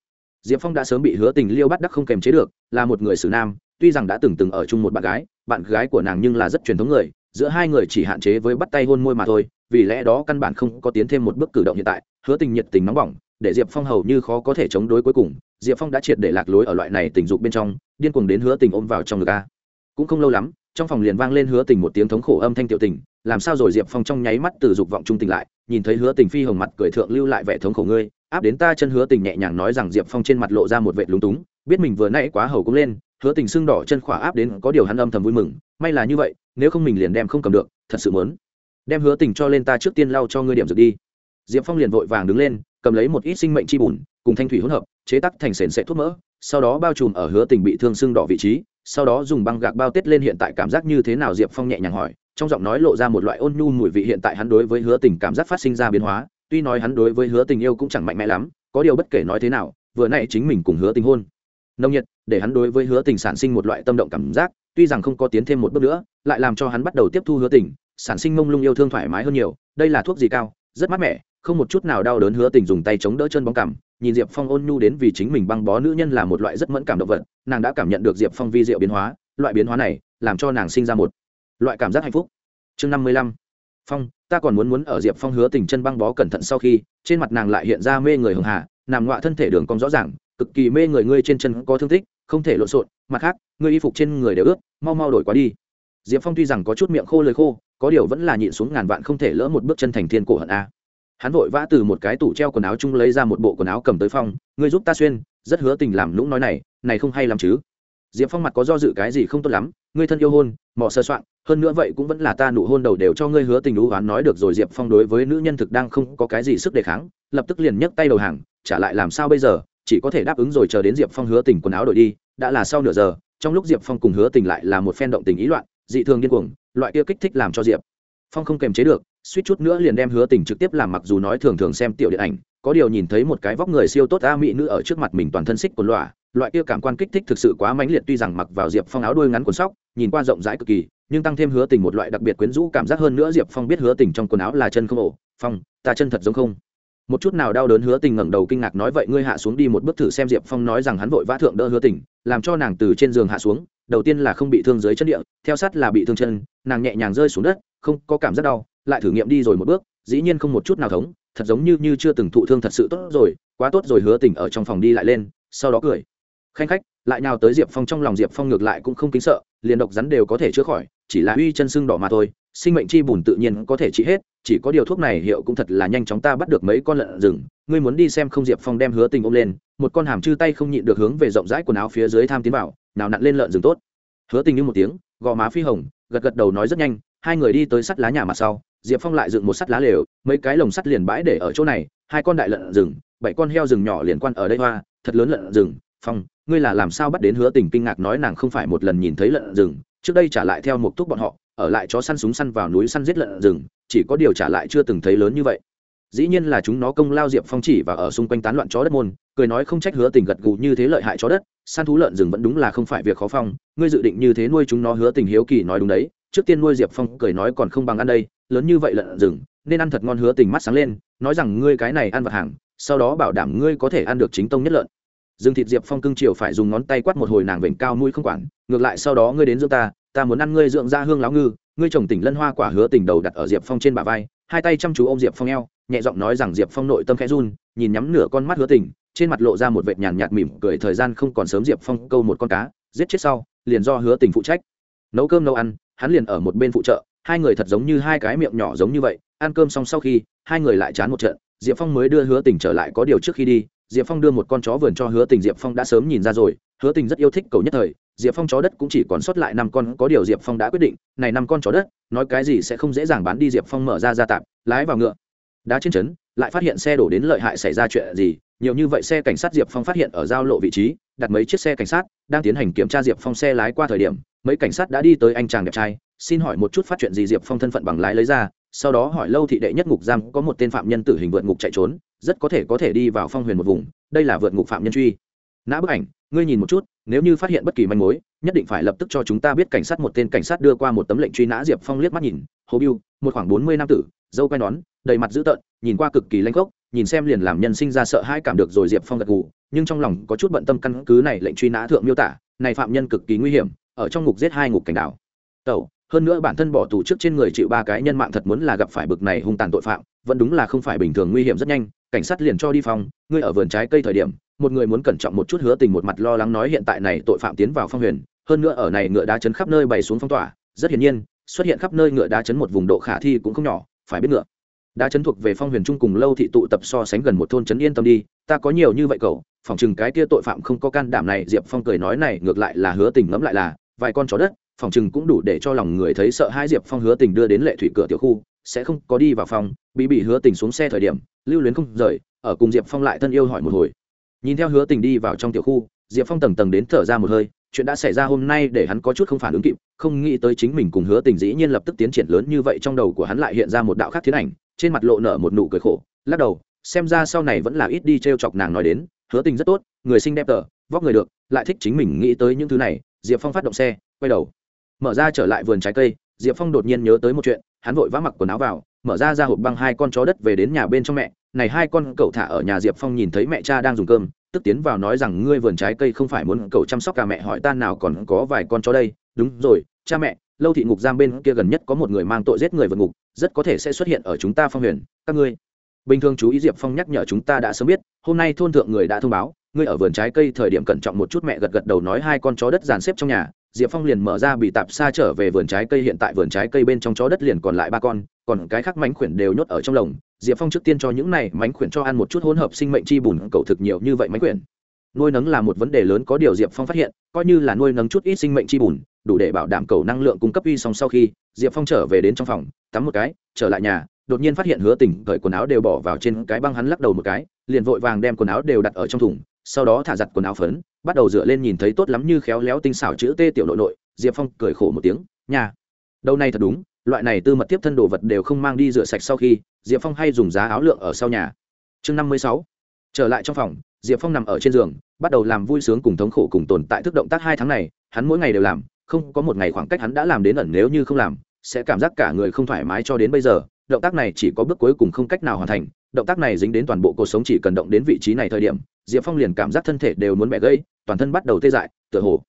S1: Diệp phong đã sớm bị hứa tình liêu bắt đắc không kềm chế được, là một người xử nam, tuy rằng đã từng từng ở chung một bạn gái bạn gái của nàng nhưng là rất truyền thống người giữa hai người chỉ hạn chế với bắt tay hôn môi mà thôi, vì lẽ đó căn bản không có tiến thêm một bước cử động hiện tại, hứa tình nhiệt tình nóng bỏng, để diệp phong hầu như khó có thể chống đối cuối cùng, diệp phong đã triệt để lạc lối ở loại này tình dục bên trong, điên cuồng đến hứa tình ôm vào trong ngực a. Cũng không lâu lắm, trong phòng liền vang lên hứa tình một tiếng thống khổ âm thanh tiểu tình, làm sao rồi diệp phong trong nháy mắt từ dục vọng trung tình lại, nhìn thấy hứa tình phi hồng mặt cười thượng lưu lại vẻ thống khổ ngươi, áp đến ta chân hứa tình nhẹ nhàng nói rằng diệp phong trên mặt lộ ra một vệ lúng túng, biết mình vừa nãy quá hầu cũng lên hứa tình sưng đỏ chân khỏa áp đến có điều hắn âm thầm vui mừng, may là như vậy, nếu không mình liền đem không cầm được, thật sự muốn đem hứa tình cho lên ta trước tiên lau cho ngươi điểm dược đi. Diệp phong liền vội vàng đứng lên, cầm lấy một ít sinh mệnh chi bùn, cùng thanh thủy hỗn hợp, chế tắc thành sền sệ thuốc mỡ, sau đó bao trùm ở hứa tình bị thương sưng đỏ vị trí, sau đó dùng băng gạc bao tết lên hiện tại cảm giác như thế nào diệp phong nhẹ nhàng hỏi, trong giọng nói lộ ra một loại ôn nhu mùi vị hiện tại hắn đối với hứa tình cảm giác phát sinh ra biến hóa, tuy nói hắn đối với hứa tình yêu cũng chẳng mạnh mẽ lắm, có điều bất kể nói thế nào, vừa nãy chính mình cùng hứa tình hôn nông nhiệt, để hắn đối với hứa tình sản sinh một loại tâm động cảm giác, tuy rằng không có tiến thêm một bước nữa, lại làm cho hắn bắt đầu tiếp thu hứa tình, sản sinh mông lung yêu thương thoải mái hơn nhiều, đây là thuốc gì cao, rất mát mẻ, không một chút nào đau đớn hứa tình dùng tay chống đỡ chân bóng cảm, nhìn diệp phong ôn nhu đến vì chính mình băng bó nữ nhân là một loại rất mẫn cảm động vật, nàng đã cảm nhận được diệp phong vi diệu biến hóa, loại biến hóa này làm cho nàng sinh ra một loại cảm giác hạnh phúc. Chương năm mươi lăm. Phong, ta còn muốn muốn ở diệp phong hứa tình chân băng bó cẩn thận sau khi, trên mặt nàng lại hiện ra mê người hường hà, nằm ngoạ thân thể đường cong rõ ràng cực kỳ mê người ngươi trên chân có thương tích, không thể lộn xộn, mặt khác, ngươi y phục trên người đều ướt, mau mau đổi quá đi. Diệp phong tuy rằng có chút miệng khô lời khô, có điều vẫn là nhịn xuống ngàn vạn không thể lỡ một bước chân thành thiên cổ hận a. Hắn vội vã từ một cái tủ treo quần áo chung lấy ra một bộ quần áo cầm tới phong, ngươi giúp ta xuyên, rất hứa tình làm lũng nói này này không hay lắm chứ. Diệp phong mặt có do dự cái gì không tốt lắm, ngươi thân yêu hôn mò sơ soạn, hơn nữa vậy cũng vẫn là ta nụ hôn đầu đều cho ngươi hứa tình đũ oán nói được rồi. Diệp phong đối với nữ nhân thực đang không có cái gì sức đề kháng, lập tức liền nhấc tay đầu hàng, trả lại làm sao bây giờ? Chỉ có thể đáp ứng rồi chờ đến diệp phong hứa tình quần áo đổi đi, đã là sau nửa giờ, trong lúc diệp phong cùng hứa tình lại là một phen động tình ý loạn, dị thường điên cuồng, loại kia kích thích làm cho diệp phong không kềm chế được, suýt chút nữa liền đem hứa tình trực tiếp làm mặc dù nói thường thường xem tiểu điện ảnh, có điều nhìn thấy một cái vóc người siêu tốt a mỹ nữ ở trước mặt mình toàn thân xích quần loạ loại kia cảm quan kích thích thực sự quá mãnh liệt tuy rằng mặc vào diệp phong áo đuôi ngắn quần sóc, nhìn qua rộng rãi cực kỳ, nhưng tăng thêm hứa tình một loại đặc biệt quyến rũ cảm giác hơn nữa diệp phong biết hứa tình trong quần áo là chân không ổ. Phong, ta chân thật giống không? Một chút nào đau đớn hứa tình ngẩng đầu kinh ngạc nói, vậy ngươi hạ xuống đi một bước thử xem diệp phong nói rằng hắn vội vã thượng đỡ hứa tình, làm cho nàng từ trên giường hạ xuống, đầu tiên là không bị thương dưới chân địa, theo sát là bị thương chân, nàng nhẹ nhàng rơi xuống đất, không có cảm giác đau, lại thử nghiệm đi rồi một bước, dĩ nhiên không một chút nào thống, thật giống như như chưa từng thụ thương thật sự tốt rồi, quá tốt rồi. Hứa tình ở trong phòng đi lại lên, sau đó cười. Khanh khách lại nào tới diệp phong trong lòng diệp phong ngược lại cũng không kính sợ, liền độc rắn đều có thể chữa khỏi, chỉ là uy chân sưng đỏ mà thôi, sinh mệnh chi bùn tự nhiên có thể trị hết, chỉ có điều thuốc này hiệu cũng thật là nhanh chóng ta bắt được mấy con lợn rừng, ngươi muốn đi xem không diệp phong đem hứa tình ôm lên, một con hàm chư tay không nhịn được hướng về rộng rãi quần áo phía dưới tham tiến vào, nào nặn lên lợn rừng tốt. Hứa tình như một tiếng, gò má phi hồng, gật gật đầu nói rất nhanh, hai người đi tới sắt lá nhà mặt sau, diệp phong lại dựng một sắt lá lều, mấy cái lồng sắt liền bãi để ở chỗ này, hai con đại lợn rừng, bảy con heo rừng nhỏ liền quan ở đây hoa, thật lớn lợn rừng phong, ngươi là làm sao bắt đến hứa tình kinh ngạc nói nàng không phải một lần nhìn thấy lợn rừng, trước đây trả lại theo một thúc bọn họ, ở lại chó săn súng săn vào núi săn giết lợn rừng, chỉ có điều trả lại chưa từng thấy lớn như vậy. Dĩ nhiên là chúng nó công lao diệp phong chỉ và ở xung quanh tán loạn chó đất môn, cười nói không trách hứa tình gật gù như thế lợi hại chó đất, săn thú lợn rừng vẫn đúng là không phải việc khó phong, ngươi dự định như thế nuôi chúng nó hứa tình hiếu kỳ nói đúng đấy, trước tiên nuôi diệp phong cười nói còn không bằng ăn đây, lớn như vậy lợn rừng, nên ăn thật ngon hứa tình mắt sáng lên, nói rằng ngươi cái này ăn vật hàng, sau đó bảo đảm ngươi có thể ăn được chính tông nhất lợn. Dương thịt diệp phong cưng chiều phải dùng ngón tay quát một hồi nàng vểnh cao mũi không quản, ngược lại sau đó ngươi đến dưỡng ta ta muốn ăn ngươi dưỡng ra hương láo ngư, ngươi trồng tỉnh lân hoa quả hứa tình đầu đặt ở diệp phong trên bả vai, hai tay chăm chú ôm diệp phong eo, nhẹ giọng nói rằng diệp phong nội tâm khẽ run, nhìn nhắm nửa con mắt hứa tình, trên mặt lộ ra một vệt nhàn nhạt mỉm cười thời gian không còn sớm diệp phong câu một con cá, giết chết sau, liền do hứa tình phụ trách. Nấu cơm nấu ăn, hắn liền ở một bên phụ trợ, hai người thật giống như hai cái miệng nhỏ giống như vậy, ăn cơm xong sau khi, hai người lại chán một trận, diệp phong mới đưa hứa tình trở lại có điều trước khi đi diệp phong đưa một con chó vườn cho hứa tình. Diệp phong đã sớm nhìn ra rồi, hứa tình rất yêu thích cầu nhất thời. Diệp phong chó đất cũng chỉ còn sót lại năm con, có điều diệp phong đã quyết định, này năm con chó đất, nói cái gì sẽ không dễ dàng bán đi. Diệp phong mở ra ra tạm lái vào ngựa. Đá trên trấn, lại phát hiện xe đổ đến lợi hại xảy ra chuyện gì. Nhiều như vậy xe cảnh sát diệp phong phát hiện ở giao lộ vị trí, đặt mấy chiếc xe cảnh sát, đang tiến hành kiểm tra diệp phong xe lái qua thời điểm, mấy cảnh sát đã đi tới anh chàng đẹp trai, xin hỏi một chút phát chuyện gì? Diệp phong thân phận bằng lái lấy ra, sau đó hỏi lâu thị đệ nhất ngục giam có một tên phạm nhân tử hình vượt ngục chạy trốn rất có thể có thể đi vào phong huyền một vùng, đây là vượt ngục phạm nhân truy. Nã bức ảnh, ngươi nhìn một chút, nếu như phát hiện bất kỳ manh mối, nhất định phải lập tức cho chúng ta biết cảnh sát một tên cảnh sát đưa qua một tấm lệnh truy nã diệp phong liếc mắt nhìn, hồ biêu, một khoảng bốn mươi năm tử, dâu quay nón, đầy mặt dữ tợn, nhìn qua cực kỳ lanh gốc nhìn xem liền làm nhân sinh ra sợ hãi cảm được rồi diệp phong gật gù, nhưng trong lòng có chút bận tâm căn cứ này lệnh truy nã thượng miêu tả, này phạm nhân cực kỳ nguy hiểm, ở trong ngục giết hai ngục cảnh đảo. Tẩu hơn nữa bản thân bỏ tù trước trên người chịu ba cái nhân mạng thật muốn là gặp phải bực này hung tàn tội phạm, vẫn đúng là không phải bình thường nguy hiểm rất nhanh, cảnh sát liền cho đi phòng, ngươi ở vườn trái cây thời điểm, một người muốn cẩn trọng một chút hứa tình một mặt lo lắng nói hiện tại này tội phạm tiến vào phong huyền, hơn nữa ở này ngựa đá chấn khắp nơi bày xuống phong tỏa, rất hiển nhiên, xuất hiện khắp nơi ngựa đá chấn một vùng độ khả thi cũng không nhỏ, phải biết ngựa đá chấn thuộc về phong huyền trung cùng lâu thị tụ tập so sánh gần một thôn chấn yên tâm đi, ta có nhiều như vậy cậu, phòng chừng cái kia tội phạm không có can đảm này, diệp phong cười nói này, ngược lại là hứa tình ngẫm lại là, vài con chó đất phòng chừng cũng đủ để cho lòng người thấy sợ hai diệp phong hứa tình đưa đến lệ thủy cửa tiểu khu, sẽ không có đi vào phòng, bị bị hứa tình xuống xe thời điểm, lưu luyến không rời, ở cùng diệp phong lại thân yêu hỏi một hồi. Nhìn theo hứa tình đi vào trong tiểu khu, diệp phong tầng tầng đến thở ra một hơi, chuyện đã xảy ra hôm nay để hắn có chút không phản ứng kịp, không nghĩ tới chính mình cùng hứa tình dĩ nhiên lập tức tiến triển lớn như vậy trong đầu của hắn lại hiện ra một đạo khác thiên ảnh, trên mặt lộ nở một nụ cười khổ, lắc đầu, xem ra sau này vẫn là ít đi t r e o chọc nàng nói đến, hứa tình rất tốt, người xinh đẹp tờ, vóc người được, lại thích chính mình nghĩ tới những thứ này, diệp phong phát động xe, quay đầu mở ra trở lại vườn trái cây, diệp phong đột nhiên nhớ tới một chuyện, hắn vội vã mặc quần áo vào, mở ra ra hộp băng hai con chó đất về đến nhà bên trong mẹ, này hai con cậu thả ở nhà diệp phong nhìn thấy mẹ cha đang dùng cơm, tức tiến vào nói rằng, ngươi vườn trái cây không phải muốn cậu chăm sóc cả mẹ, hỏi ta nào còn có vài con chó đây? Đúng rồi, cha mẹ, lâu thị ngục giam bên kia gần nhất có một người mang tội giết người vượt ngục, rất có thể sẽ xuất hiện ở chúng ta phong huyền, các ngươi. Bình thường chú ý diệp phong nhắc nhở chúng ta đã sớm biết, hôm nay thôn thượng người đã thông báo, ngươi ở vườn trái cây thời điểm cẩn trọng một chút mẹ, gật gật đầu nói hai con chó đất dàn xếp trong nhà diệp phong liền mở ra bị tạp xa trở về vườn trái cây, hiện tại vườn trái cây bên trong chó đất liền còn lại ba con, còn cái khác mánh khuyển đều nhốt ở trong lồng. Diệp phong trước tiên cho những này mánh khuyển cho ăn một chút hỗn hợp sinh mệnh chi bùn cầu thực nhiều như vậy mánh khuyển. Nuôi nấng là một vấn đề lớn, có điều diệp phong phát hiện, coi như là nuôi nấng chút ít sinh mệnh chi bùn, đủ để bảo đảm cầu năng lượng cung cấp uy xong sau khi, diệp phong trở về đến trong phòng, tắm một cái, trở lại nhà, đột nhiên phát hiện hứa tình cởi quần áo đều bỏ vào trên cái băng hắn lắc đầu một cái, liền vội vàng đem quần áo đều đặt ở trong thùng, sau đó thả giặt quần áo phấn bắt đầu dựa lên nhìn thấy tốt lắm như khéo léo tinh xảo chữ tê tiểu nội nội, diệp phong cười khổ một tiếng nhà đâu này thật đúng, loại này tư mật tiếp thân đồ vật đều không mang đi rửa sạch sau khi, diệp phong hay dùng giá áo lượng ở sau nhà. Chương năm mươi sáu, trở lại trong phòng, diệp phong nằm ở trên giường, bắt đầu làm vui sướng cùng thống khổ cùng tồn tại thức động tác hai tháng này, hắn mỗi ngày đều làm, không có một ngày khoảng cách hắn đã làm đến ẩn nếu như không làm, sẽ cảm giác cả người không thoải mái cho đến bây giờ, động tác này chỉ có bước cuối cùng không cách nào hoàn thành động tác này dính đến toàn bộ cuộc sống chỉ cần động đến vị trí này thời điểm, diệp phong liền cảm giác thân thể đều muốn bẻ gây toàn thân bắt đầu tê dại, tựa hồ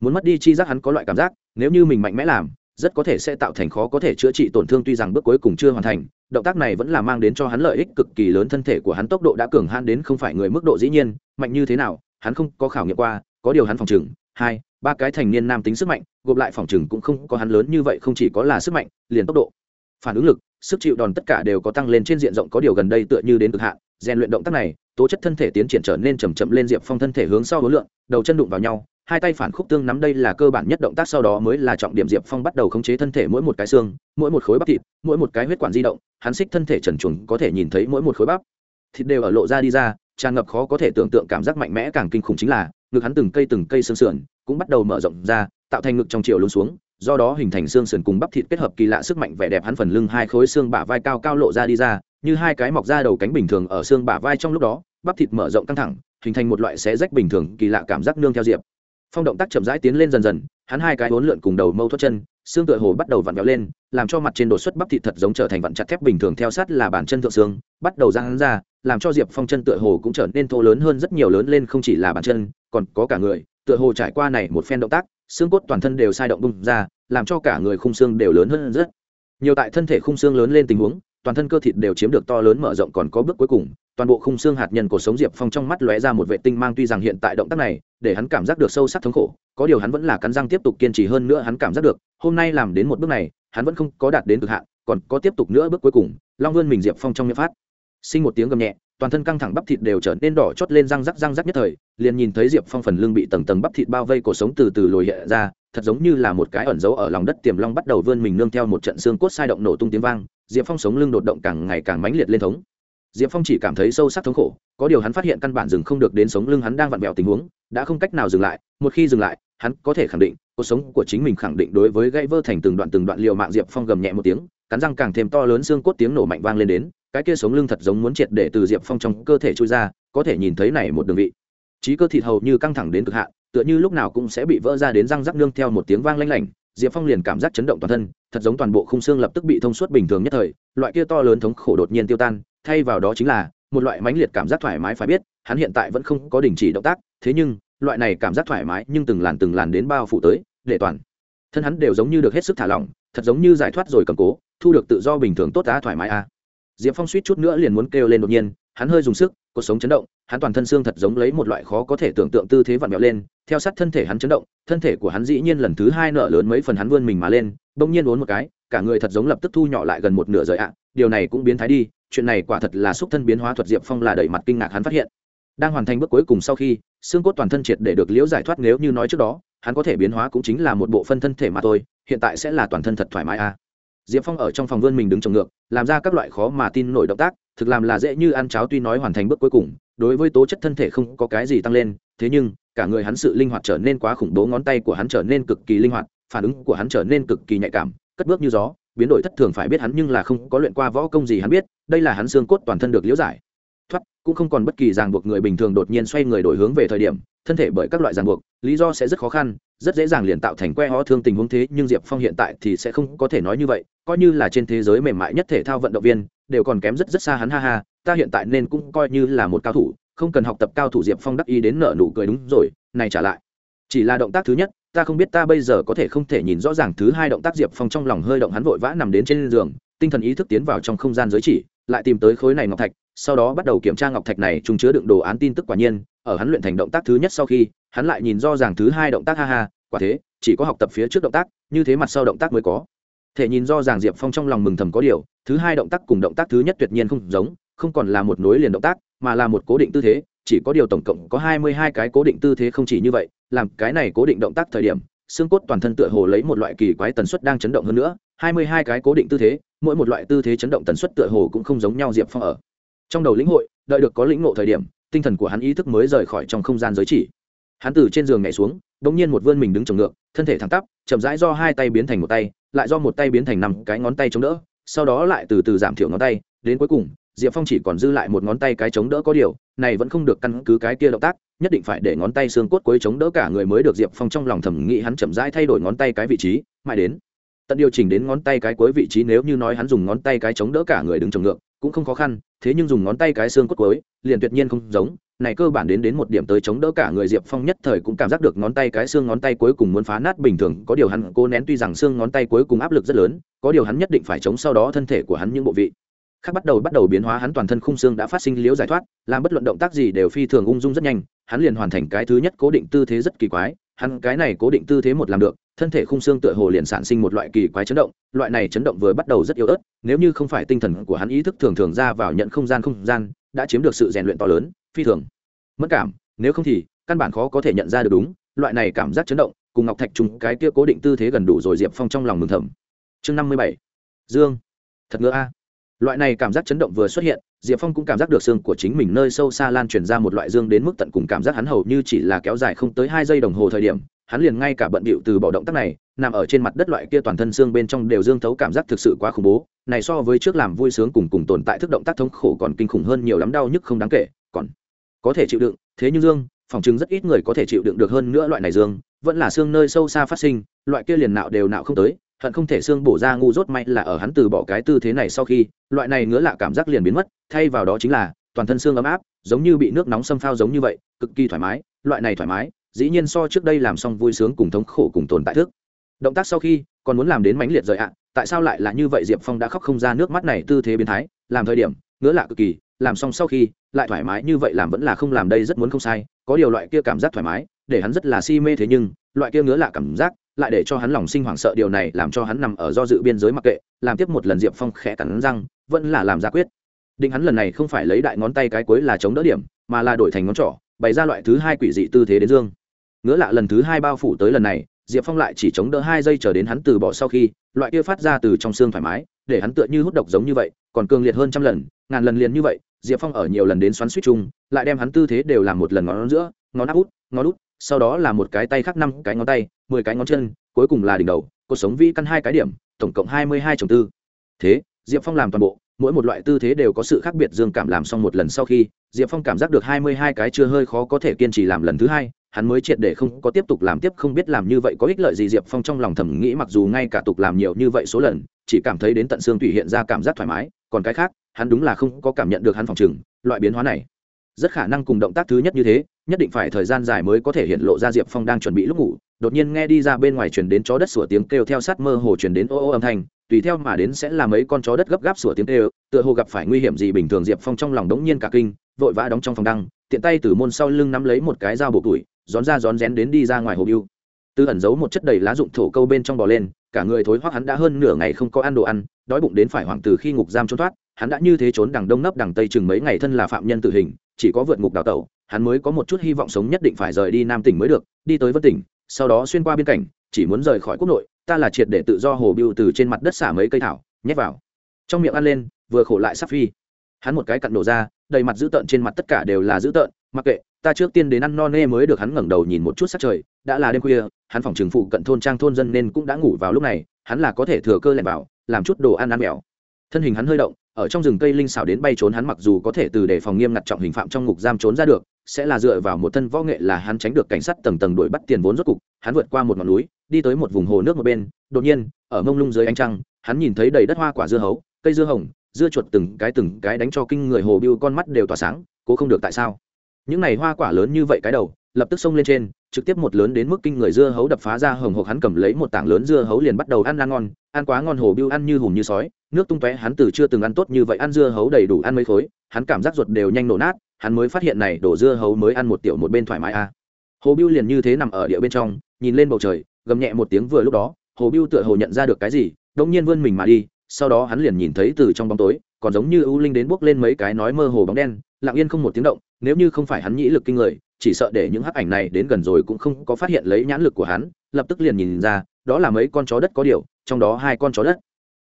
S1: muốn mất đi chi giác hắn có loại cảm giác, nếu như mình mạnh mẽ làm, rất có thể sẽ tạo thành khó có thể chữa trị tổn thương tuy rằng bước cuối cùng chưa hoàn thành, động tác này vẫn là mang đến cho hắn lợi ích cực kỳ lớn, thân thể của hắn tốc độ đã cường han đến không phải người mức độ dĩ nhiên, mạnh như thế nào, hắn không có khảo nghiệm qua, có điều hắn phòng chừng hai, ba cái thành niên nam tính sức mạnh, gộp lại phòng chừng cũng không có hắn lớn như vậy, không chỉ có là sức mạnh, liền tốc độ, phản ứng lực sức chịu đòn tất cả đều có tăng lên trên diện rộng có điều gần đây tựa như đến cực hạn. Rèn luyện động tác này, tố chất thân thể tiến triển trở nên chầm chậm lên diệp phong thân thể hướng sau hối lượng, đầu chân đụng vào nhau, hai tay phản khúc tương nắm đây là cơ bản nhất động tác sau đó mới là trọng điểm diệp phong bắt đầu khống chế thân thể mỗi một cái xương, mỗi một khối bắp thịt, mỗi một cái huyết quản di động, hắn xích thân thể trần truồng có thể nhìn thấy mỗi một khối bắp thịt đều ở lộ ra đi ra, tràn ngập khó có thể tưởng tượng cảm giác mạnh mẽ càng kinh khủng chính là, ngực hắn từng cây từng cây xương sườn cũng bắt đầu mở rộng ra, tạo thành ngực trong chiều luôn xuống do đó hình thành xương sườn cùng bắp thịt kết hợp kỳ lạ sức mạnh vẻ đẹp hắn phần lưng hai khối xương bả vai cao cao lộ ra đi ra, như hai cái mọc ra đầu cánh bình thường ở xương bả vai trong lúc đó, bắp thịt mở rộng căng thẳng, hình thành một loại xé rách bình thường kỳ lạ cảm giác nương theo diệp. Phong động tác chậm rãi tiến lên dần dần, hắn hai cái hỗn lượn cùng đầu mâu thoát chân, xương tựa hồ bắt đầu vặn vẹo lên, làm cho mặt trên đột xuất bắp thịt thật giống trở thành vặn chặt thép bình thường theo sát là bàn chân thượng xương, bắt đầu ra hắn ra làm cho diệp phong chân tựa hồ cũng trở nên thô lớn hơn rất nhiều lớn lên không chỉ là bàn chân, còn có cả người, tựa hồ trải qua này một phen động tác, xương cốt toàn thân đều sai động bung ra, làm cho cả người khung xương đều lớn hơn rất nhiều. Tại thân thể khung xương lớn lên tình huống, toàn thân cơ thịt đều chiếm được to lớn mở rộng còn có bước cuối cùng, toàn bộ khung xương hạt nhân của sống diệp phong trong mắt lóe ra một vệ tinh mang tuy rằng hiện tại động tác này, để hắn cảm giác được sâu sắc thống khổ, có điều hắn vẫn là cắn răng tiếp tục kiên trì hơn nữa hắn cảm giác được, hôm nay làm đến một bước này, hắn vẫn không có đạt đến cực hạn, còn có tiếp tục nữa bước cuối cùng, long vươn mình diệp phong trong miệng phát sinh một tiếng gầm nhẹ, toàn thân căng thẳng bắp thịt đều trở nên đỏ chót lên răng rắc răng rắc nhất thời, liền nhìn thấy diệp phong phần lưng bị tầng tầng bắp thịt bao vây cổ sống từ từ lồi hiện ra, thật giống như là một cái ẩn giấu ở lòng đất tiềm long bắt đầu vươn mình nương theo một trận xương cốt sai động nổ tung tiếng vang, diệp phong sống lưng đột động càng ngày càng mãnh liệt lên thống. Diệp phong chỉ cảm thấy sâu sắc thống khổ, có điều hắn phát hiện căn bản dừng không được đến sống lưng hắn đang vặn vẹo tình huống, đã không cách nào dừng lại, một khi dừng lại, hắn có thể khẳng định, cuộc sống của chính mình khẳng định đối với gãy vơ thành từng đoạn từng đoạn liều mạng diệp phong gầm nhẹ một tiếng, cắn răng càng thêm to lớn xương cốt tiếng nổ mạnh vang lên đến cái kia sống lưng thật giống muốn triệt để từ diệp phong trong cơ thể trôi ra, có thể nhìn thấy này một đường vị. Trí cơ thịt hầu như căng thẳng đến cực hạn, tựa như lúc nào cũng sẽ bị vỡ ra đến răng rắc nương theo một tiếng vang lanh lảnh, diệp phong liền cảm giác chấn động toàn thân, thật giống toàn bộ khung xương lập tức bị thông suốt bình thường nhất thời, loại kia to lớn thống khổ đột nhiên tiêu tan, thay vào đó chính là, một loại mãnh liệt cảm giác thoải mái phải biết, hắn hiện tại vẫn không có đình chỉ động tác, thế nhưng, loại này cảm giác thoải mái nhưng từng làn từng làn đến bao phủ tới, để toàn thân hắn đều giống như được hết sức thả lỏng, thật giống như giải thoát rồi cầm cố, thu được tự do bình thường tốt đã thoải mái a diệp phong suýt chút nữa liền muốn kêu lên đột nhiên, hắn hơi dùng sức cuộc sống chấn động, hắn toàn thân xương thật giống lấy một loại khó có thể tưởng tượng tư thế vặn vẹo lên, theo sát thân thể hắn chấn động, thân thể của hắn dĩ nhiên lần thứ hai nở lớn mấy phần hắn vươn mình mà lên, bỗng nhiên uốn một cái, cả người thật giống lập tức thu nhỏ lại gần một nửa rời ạ, điều này cũng biến thái đi, chuyện này quả thật là xúc thân biến hóa thuật diệp phong là đẩy mặt kinh ngạc hắn phát hiện đang hoàn thành bước cuối cùng sau khi, xương cốt toàn thân triệt để được liễu giải thoát nếu như nói trước đó, hắn có thể biến hóa cũng chính là một bộ phân thân thể mà thôi, hiện tại sẽ là toàn thân thật thoải mái a à diệp phong ở trong phòng vươn mình đứng trồng ngược, làm ra các loại khó mà tin nổi động tác, thực làm là dễ như ăn cháo tuy nói hoàn thành bước cuối cùng, đối với tố chất thân thể không có cái gì tăng lên, thế nhưng, cả người hắn sự linh hoạt trở nên quá khủng bố, ngón tay của hắn trở nên cực kỳ linh hoạt, phản ứng của hắn trở nên cực kỳ nhạy cảm, cất bước như gió, biến đổi thất thường phải biết hắn nhưng là không có luyện qua võ công gì hắn biết, đây là hắn xương cốt toàn thân được liễu giải. Thoát, cũng không còn bất kỳ ràng buộc người bình thường đột nhiên xoay người đổi hướng về thời điểm, thân thể bởi các loại ràng buộc, lý do sẽ rất khó khăn rất dễ dàng liền tạo thành que ho thương tình huống thế, nhưng diệp phong hiện tại thì sẽ không có thể nói như vậy, coi như là trên thế giới mềm mại nhất thể thao vận động viên, đều còn kém rất rất xa hắn, ha ha, ta hiện tại nên cũng coi như là một cao thủ, không cần học tập cao thủ diệp phong đắc ý đến nợ nụ cười đúng rồi, này trả lại. Chỉ là động tác thứ nhất, ta không biết ta bây giờ có thể không thể nhìn rõ ràng thứ hai động tác diệp phong trong lòng hơi động, hắn vội vã nằm đến trên giường, tinh thần ý thức tiến vào trong không gian giới chỉ, lại tìm tới khối này ngọc thạch sau đó bắt đầu kiểm tra ngọc thạch này chúng chứa đựng đồ án tin tức quả nhiên, ở hắn luyện thành động tác thứ nhất sau khi, hắn lại nhìn do ràng thứ hai động tác, ha ha, quả thế, chỉ có học tập phía trước động tác, như thế mặt sau động tác mới có. Thể nhìn do ràng diệp phong trong lòng mừng thầm có điều, thứ hai động tác cùng động tác thứ nhất tuyệt nhiên không giống, không còn là một nối liền động tác, mà là một cố định tư thế, chỉ có điều tổng cộng có hai mươi hai cái cố định tư thế không chỉ như vậy, làm cái này cố định động tác thời điểm, xương cốt toàn thân tựa hồ lấy một loại kỳ quái tần suất đang chấn động hơn nữa, hai mươi hai cái cố định tư thế, mỗi một loại tư thế chấn động tần suất tựa hồ cũng không giống nhau diệp phong ở trong đầu lĩnh hội, đợi được có lĩnh ngộ thời điểm, tinh thần của hắn ý thức mới rời khỏi trong không gian giới chỉ. Hắn từ trên giường nhảy xuống đ ỗ n g nhiên một vươn mình đứng trồng ngược, thân thể thẳng tắp, chậm rãi do hai tay biến thành một tay, lại do một tay biến thành năm cái ngón tay chống đỡ, sau đó lại từ từ giảm thiểu ngón tay, đến cuối cùng, diệp phong chỉ còn dư lại một ngón tay cái chống đỡ có điều, này vẫn không được căn cứ cái kia động tác, nhất định phải để ngón tay xương cốt cuối chống đỡ cả người mới được diệp phong trong lòng thẩm nghĩ hắn chậm rãi thay đổi ngón tay cái vị trí, mãi đến tận điều chỉnh đến ngón tay cái cuối vị trí nếu như nói hắn dùng ngón tay cái chống đỡ cả người đứng trồng ngược, cũng không khó khăn, thế nhưng dùng ngón tay cái xương cốt cuối, liền tuyệt nhiên không giống. Này cơ bản đến đến một điểm tới chống đỡ cả người diệp phong nhất thời cũng cảm giác được ngón tay cái xương ngón tay cuối cùng muốn phá nát bình thường. Có điều hắn cố nén tuy rằng xương ngón tay cuối cùng áp lực rất lớn, có điều hắn nhất định phải chống sau đó thân thể của hắn những bộ vị. Khác bắt đầu bắt đầu biến hóa, hắn toàn thân khung xương đã phát sinh liễu giải thoát, làm bất luận động tác gì đều phi thường ung dung rất nhanh. Hắn liền hoàn thành cái thứ nhất cố định tư thế rất kỳ quái hắn cái này cố định tư thế một làm được, thân thể khung xương tựa hồ liền sản sinh một loại kỳ quái chấn động, loại này chấn động vừa bắt đầu rất yếu ớt, nếu như không phải tinh thần của hắn ý thức thường thường ra vào nhận không gian không gian, đã chiếm được sự rèn luyện to lớn, phi thường. Mất cảm, nếu không thì, căn bản khó có thể nhận ra được đúng, loại này cảm giác chấn động, cùng ngọc thạch trùng cái kia cố định tư thế gần đủ rồi diệp phong trong lòng mừng thầm. Chương năm mươi bảy. Dương. Thật ngựa a. Loại này cảm giác chấn động vừa xuất hiện diệp phong cũng cảm giác được xương của chính mình nơi sâu xa lan truyền ra một loại dương đến mức tận cùng cảm giác hắn hầu như chỉ là kéo dài không tới hai giây đồng hồ thời điểm, hắn liền ngay cả bận bịu từ bỏ động tác này, nằm ở trên mặt đất loại kia toàn thân xương bên trong đều dương thấu cảm giác thực sự quá khủng bố, này so với trước làm vui sướng cùng cùng tồn tại thức động tác thống khổ còn kinh khủng hơn nhiều lắm, đau nhức không đáng kể, còn có thể chịu đựng, thế nhưng dương, phòng chứng rất ít người có thể chịu đựng được hơn nữa loại này dương, vẫn là xương nơi sâu xa phát sinh, loại kia liền nạo đều nạo không tới hận không thể xương bổ ra ngu rốt may là ở hắn từ bỏ cái tư thế này sau khi, loại này ngứa lạ cảm giác liền biến mất, thay vào đó chính là, toàn thân xương ấm áp, giống như bị nước nóng xâm phao giống như vậy, cực kỳ thoải mái, loại này thoải mái, dĩ nhiên so trước đây làm xong vui sướng cùng thống khổ cùng tồn tại thức. Động tác sau khi, còn muốn làm đến mãnh liệt rời ạ, tại sao lại là như vậy diệp phong đã khóc không ra nước mắt này tư thế biến thái, làm thời điểm, ngứa lạ cực kỳ, làm xong sau khi, lại thoải mái như vậy làm vẫn là không làm đây rất muốn không sai, có điều loại kia cảm giác thoải mái, để hắn rất là si mê thế nhưng, loại kia ngứa lạ cảm giác lại để cho hắn lòng sinh hoảng sợ điều này làm cho hắn nằm ở do dự biên giới mặc kệ, làm tiếp một lần diệp phong khẽ cắn răng, vẫn là làm ra quyết. Định hắn lần này không phải lấy đại ngón tay cái cuối là chống đỡ điểm, mà là đổi thành ngón trỏ, bày ra loại thứ hai quỷ dị tư thế đến dương. Ngứa lạ lần thứ hai bao phủ tới lần này, diệp phong lại chỉ chống đỡ hai giây chờ đến hắn từ bỏ sau khi, loại kia phát ra từ trong xương thoải mái, để hắn tựa như hút độc giống như vậy, còn cường liệt hơn trăm lần, ngàn lần liền như vậy, diệp phong ở nhiều lần đến xoắn suýt chung, lại đem hắn tư thế đều làm một lần ngón giữa, ngón áp út, ngón út sau đó là một cái tay khác năm cái ngón tay, mười cái ngón chân, cuối cùng là đỉnh đầu cuộc sống vi căn hai cái điểm, tổng cộng hai mươi hai chồng tư. Thế, diệp phong làm toàn bộ, mỗi một loại tư thế đều có sự khác biệt, dương cảm làm xong một lần sau khi, diệp phong cảm giác được hai mươi hai cái chưa hơi khó có thể kiên trì làm lần thứ hai, hắn mới triệt để không có tiếp tục làm tiếp, không biết làm như vậy có ích lợi gì, diệp phong trong lòng thầm nghĩ mặc dù ngay cả tục làm nhiều như vậy số lần, chỉ cảm thấy đến tận xương tùy hiện ra cảm giác thoải mái, còn cái khác, hắn đúng là không có cảm nhận được hắn phòng chừng loại biến hóa này rất khả năng cùng động tác thứ nhất như thế, nhất định phải thời gian dài mới có thể hiện lộ ra diệp phong đang chuẩn bị lúc ngủ. Đột nhiên nghe đi ra bên ngoài chuyển đến chó đất sủa tiếng kêu theo sát mơ hồ chuyển đến ô ô âm thanh, tùy theo mà đến sẽ là mấy con chó đất gấp gáp sủa tiếng kêu, tựa hồ gặp phải nguy hiểm gì bình thường diệp phong trong lòng đống nhiên cả kinh, vội vã đóng trong phòng đăng, tiện tay từ môn sau lưng nắm lấy một cái dao bộ tuổi rón ra rón rén đến đi ra ngoài hồ biêu. Tư ẩn giấu một chất đầy lá dụng thổ câu bên trong bò lên, cả người thối hoác hắn đã hơn nửa ngày không có ăn đồ ăn, đói bụng đến phải hoảng từ khi ngục giam trốn thoát, hắn đã như thế trốn đằng đông nấp đằng tây chừng mấy ngày thân là phạm nhân tử hình chỉ có vượt ngục đào tẩu, hắn mới có một chút hy vọng sống nhất định phải rời đi nam tỉnh mới được, đi tới vân tỉnh, sau đó xuyên qua biên cảnh, chỉ muốn rời khỏi quốc nội, ta là triệt để tự do hồ biêu từ trên mặt đất xả mấy cây thảo, nhét vào. Trong miệng ăn lên, vừa khổ lại sắp phi. Hắn một cái cặn đổ ra, đầy mặt dữ tợn trên mặt tất cả đều là dữ tợn, mặc kệ, ta trước tiên đến ăn no nê mới được hắn ngẩng đầu nhìn một chút sắc trời, đã là đêm khuya, hắn phòng trường phụ cận thôn trang thôn dân nên cũng đã ngủ vào lúc này, hắn là có thể thừa cơ lẻn vào, làm chút đồ ăn ăn mèo thân hình hắn hơi động, ở trong rừng cây linh xảo đến bay trốn hắn mặc dù có thể từ để phòng nghiêm ngặt trọng hình phạm trong ngục giam trốn ra được, sẽ là dựa vào một thân võ nghệ là hắn tránh được cảnh sát tầng tầng đuổi bắt tiền vốn rốt cục, hắn vượt qua một ngọn núi, đi tới một vùng hồ nước một bên, đột nhiên, ở mông lung dưới ánh trăng, hắn nhìn thấy đầy đất hoa quả dưa hấu, cây dưa hồng, dưa chuột từng cái từng cái đánh cho kinh người hồ biêu con mắt đều tỏa sáng cố không được tại sao? Những này hoa quả lớn như vậy cái đầu, lập tức xông lên trên, trực tiếp một lớn đến mức kinh người dưa hấu đập phá ra hồng hộc hắn cầm lấy một tảng lớn dưa hấu liền bắt đầu ăn ăn ngon, ăn quá ngon hồ biêu ăn như hùm như sói nước tung tóe, hắn từ chưa từng ăn tốt như vậy, ăn dưa hấu đầy đủ, ăn mấy khối, hắn cảm giác ruột đều nhanh nổ nát, hắn mới phát hiện này, đổ dưa hấu mới ăn một tiểu một bên thoải mái a à. hồ biêu liền như thế nằm ở địa bên trong, nhìn lên bầu trời, gầm nhẹ một tiếng vừa lúc đó, hồ biêu tựa hồ nhận ra được cái gì đông nhiên vươn mình mà đi, sau đó hắn liền nhìn thấy từ trong bóng tối, còn giống như ưu linh đến bước lên mấy cái nói mơ hồ bóng đen, lặng yên không một tiếng động, nếu như không phải hắn nhĩ lực kinh người, chỉ sợ để những hắc ảnh này đến gần rồi cũng không có phát hiện lấy nhãn lực của hắn, lập tức liền nhìn ra, đó là mấy con chó đất có điều, trong đó hai con chó đất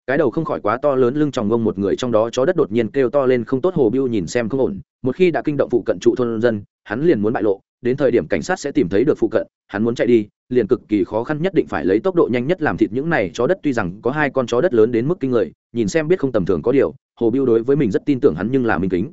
S1: cái đầu không khỏi quá to lớn, lưng tròng ngông một người trong đó chó đất đột nhiên kêu to lên, không tốt hồ biêu nhìn xem không ổn. Một khi đã kinh động phụ cận trụ thôn dân, hắn liền muốn bại lộ. Đến thời điểm cảnh sát sẽ tìm thấy được phụ cận, hắn muốn chạy đi, liền cực kỳ khó khăn nhất định phải lấy tốc độ nhanh nhất làm thịt những này chó đất. Tuy rằng có hai con chó đất lớn đến mức kinh người, nhìn xem biết không tầm thường có điều, hồ biêu đối với mình rất tin tưởng hắn nhưng là minh kính.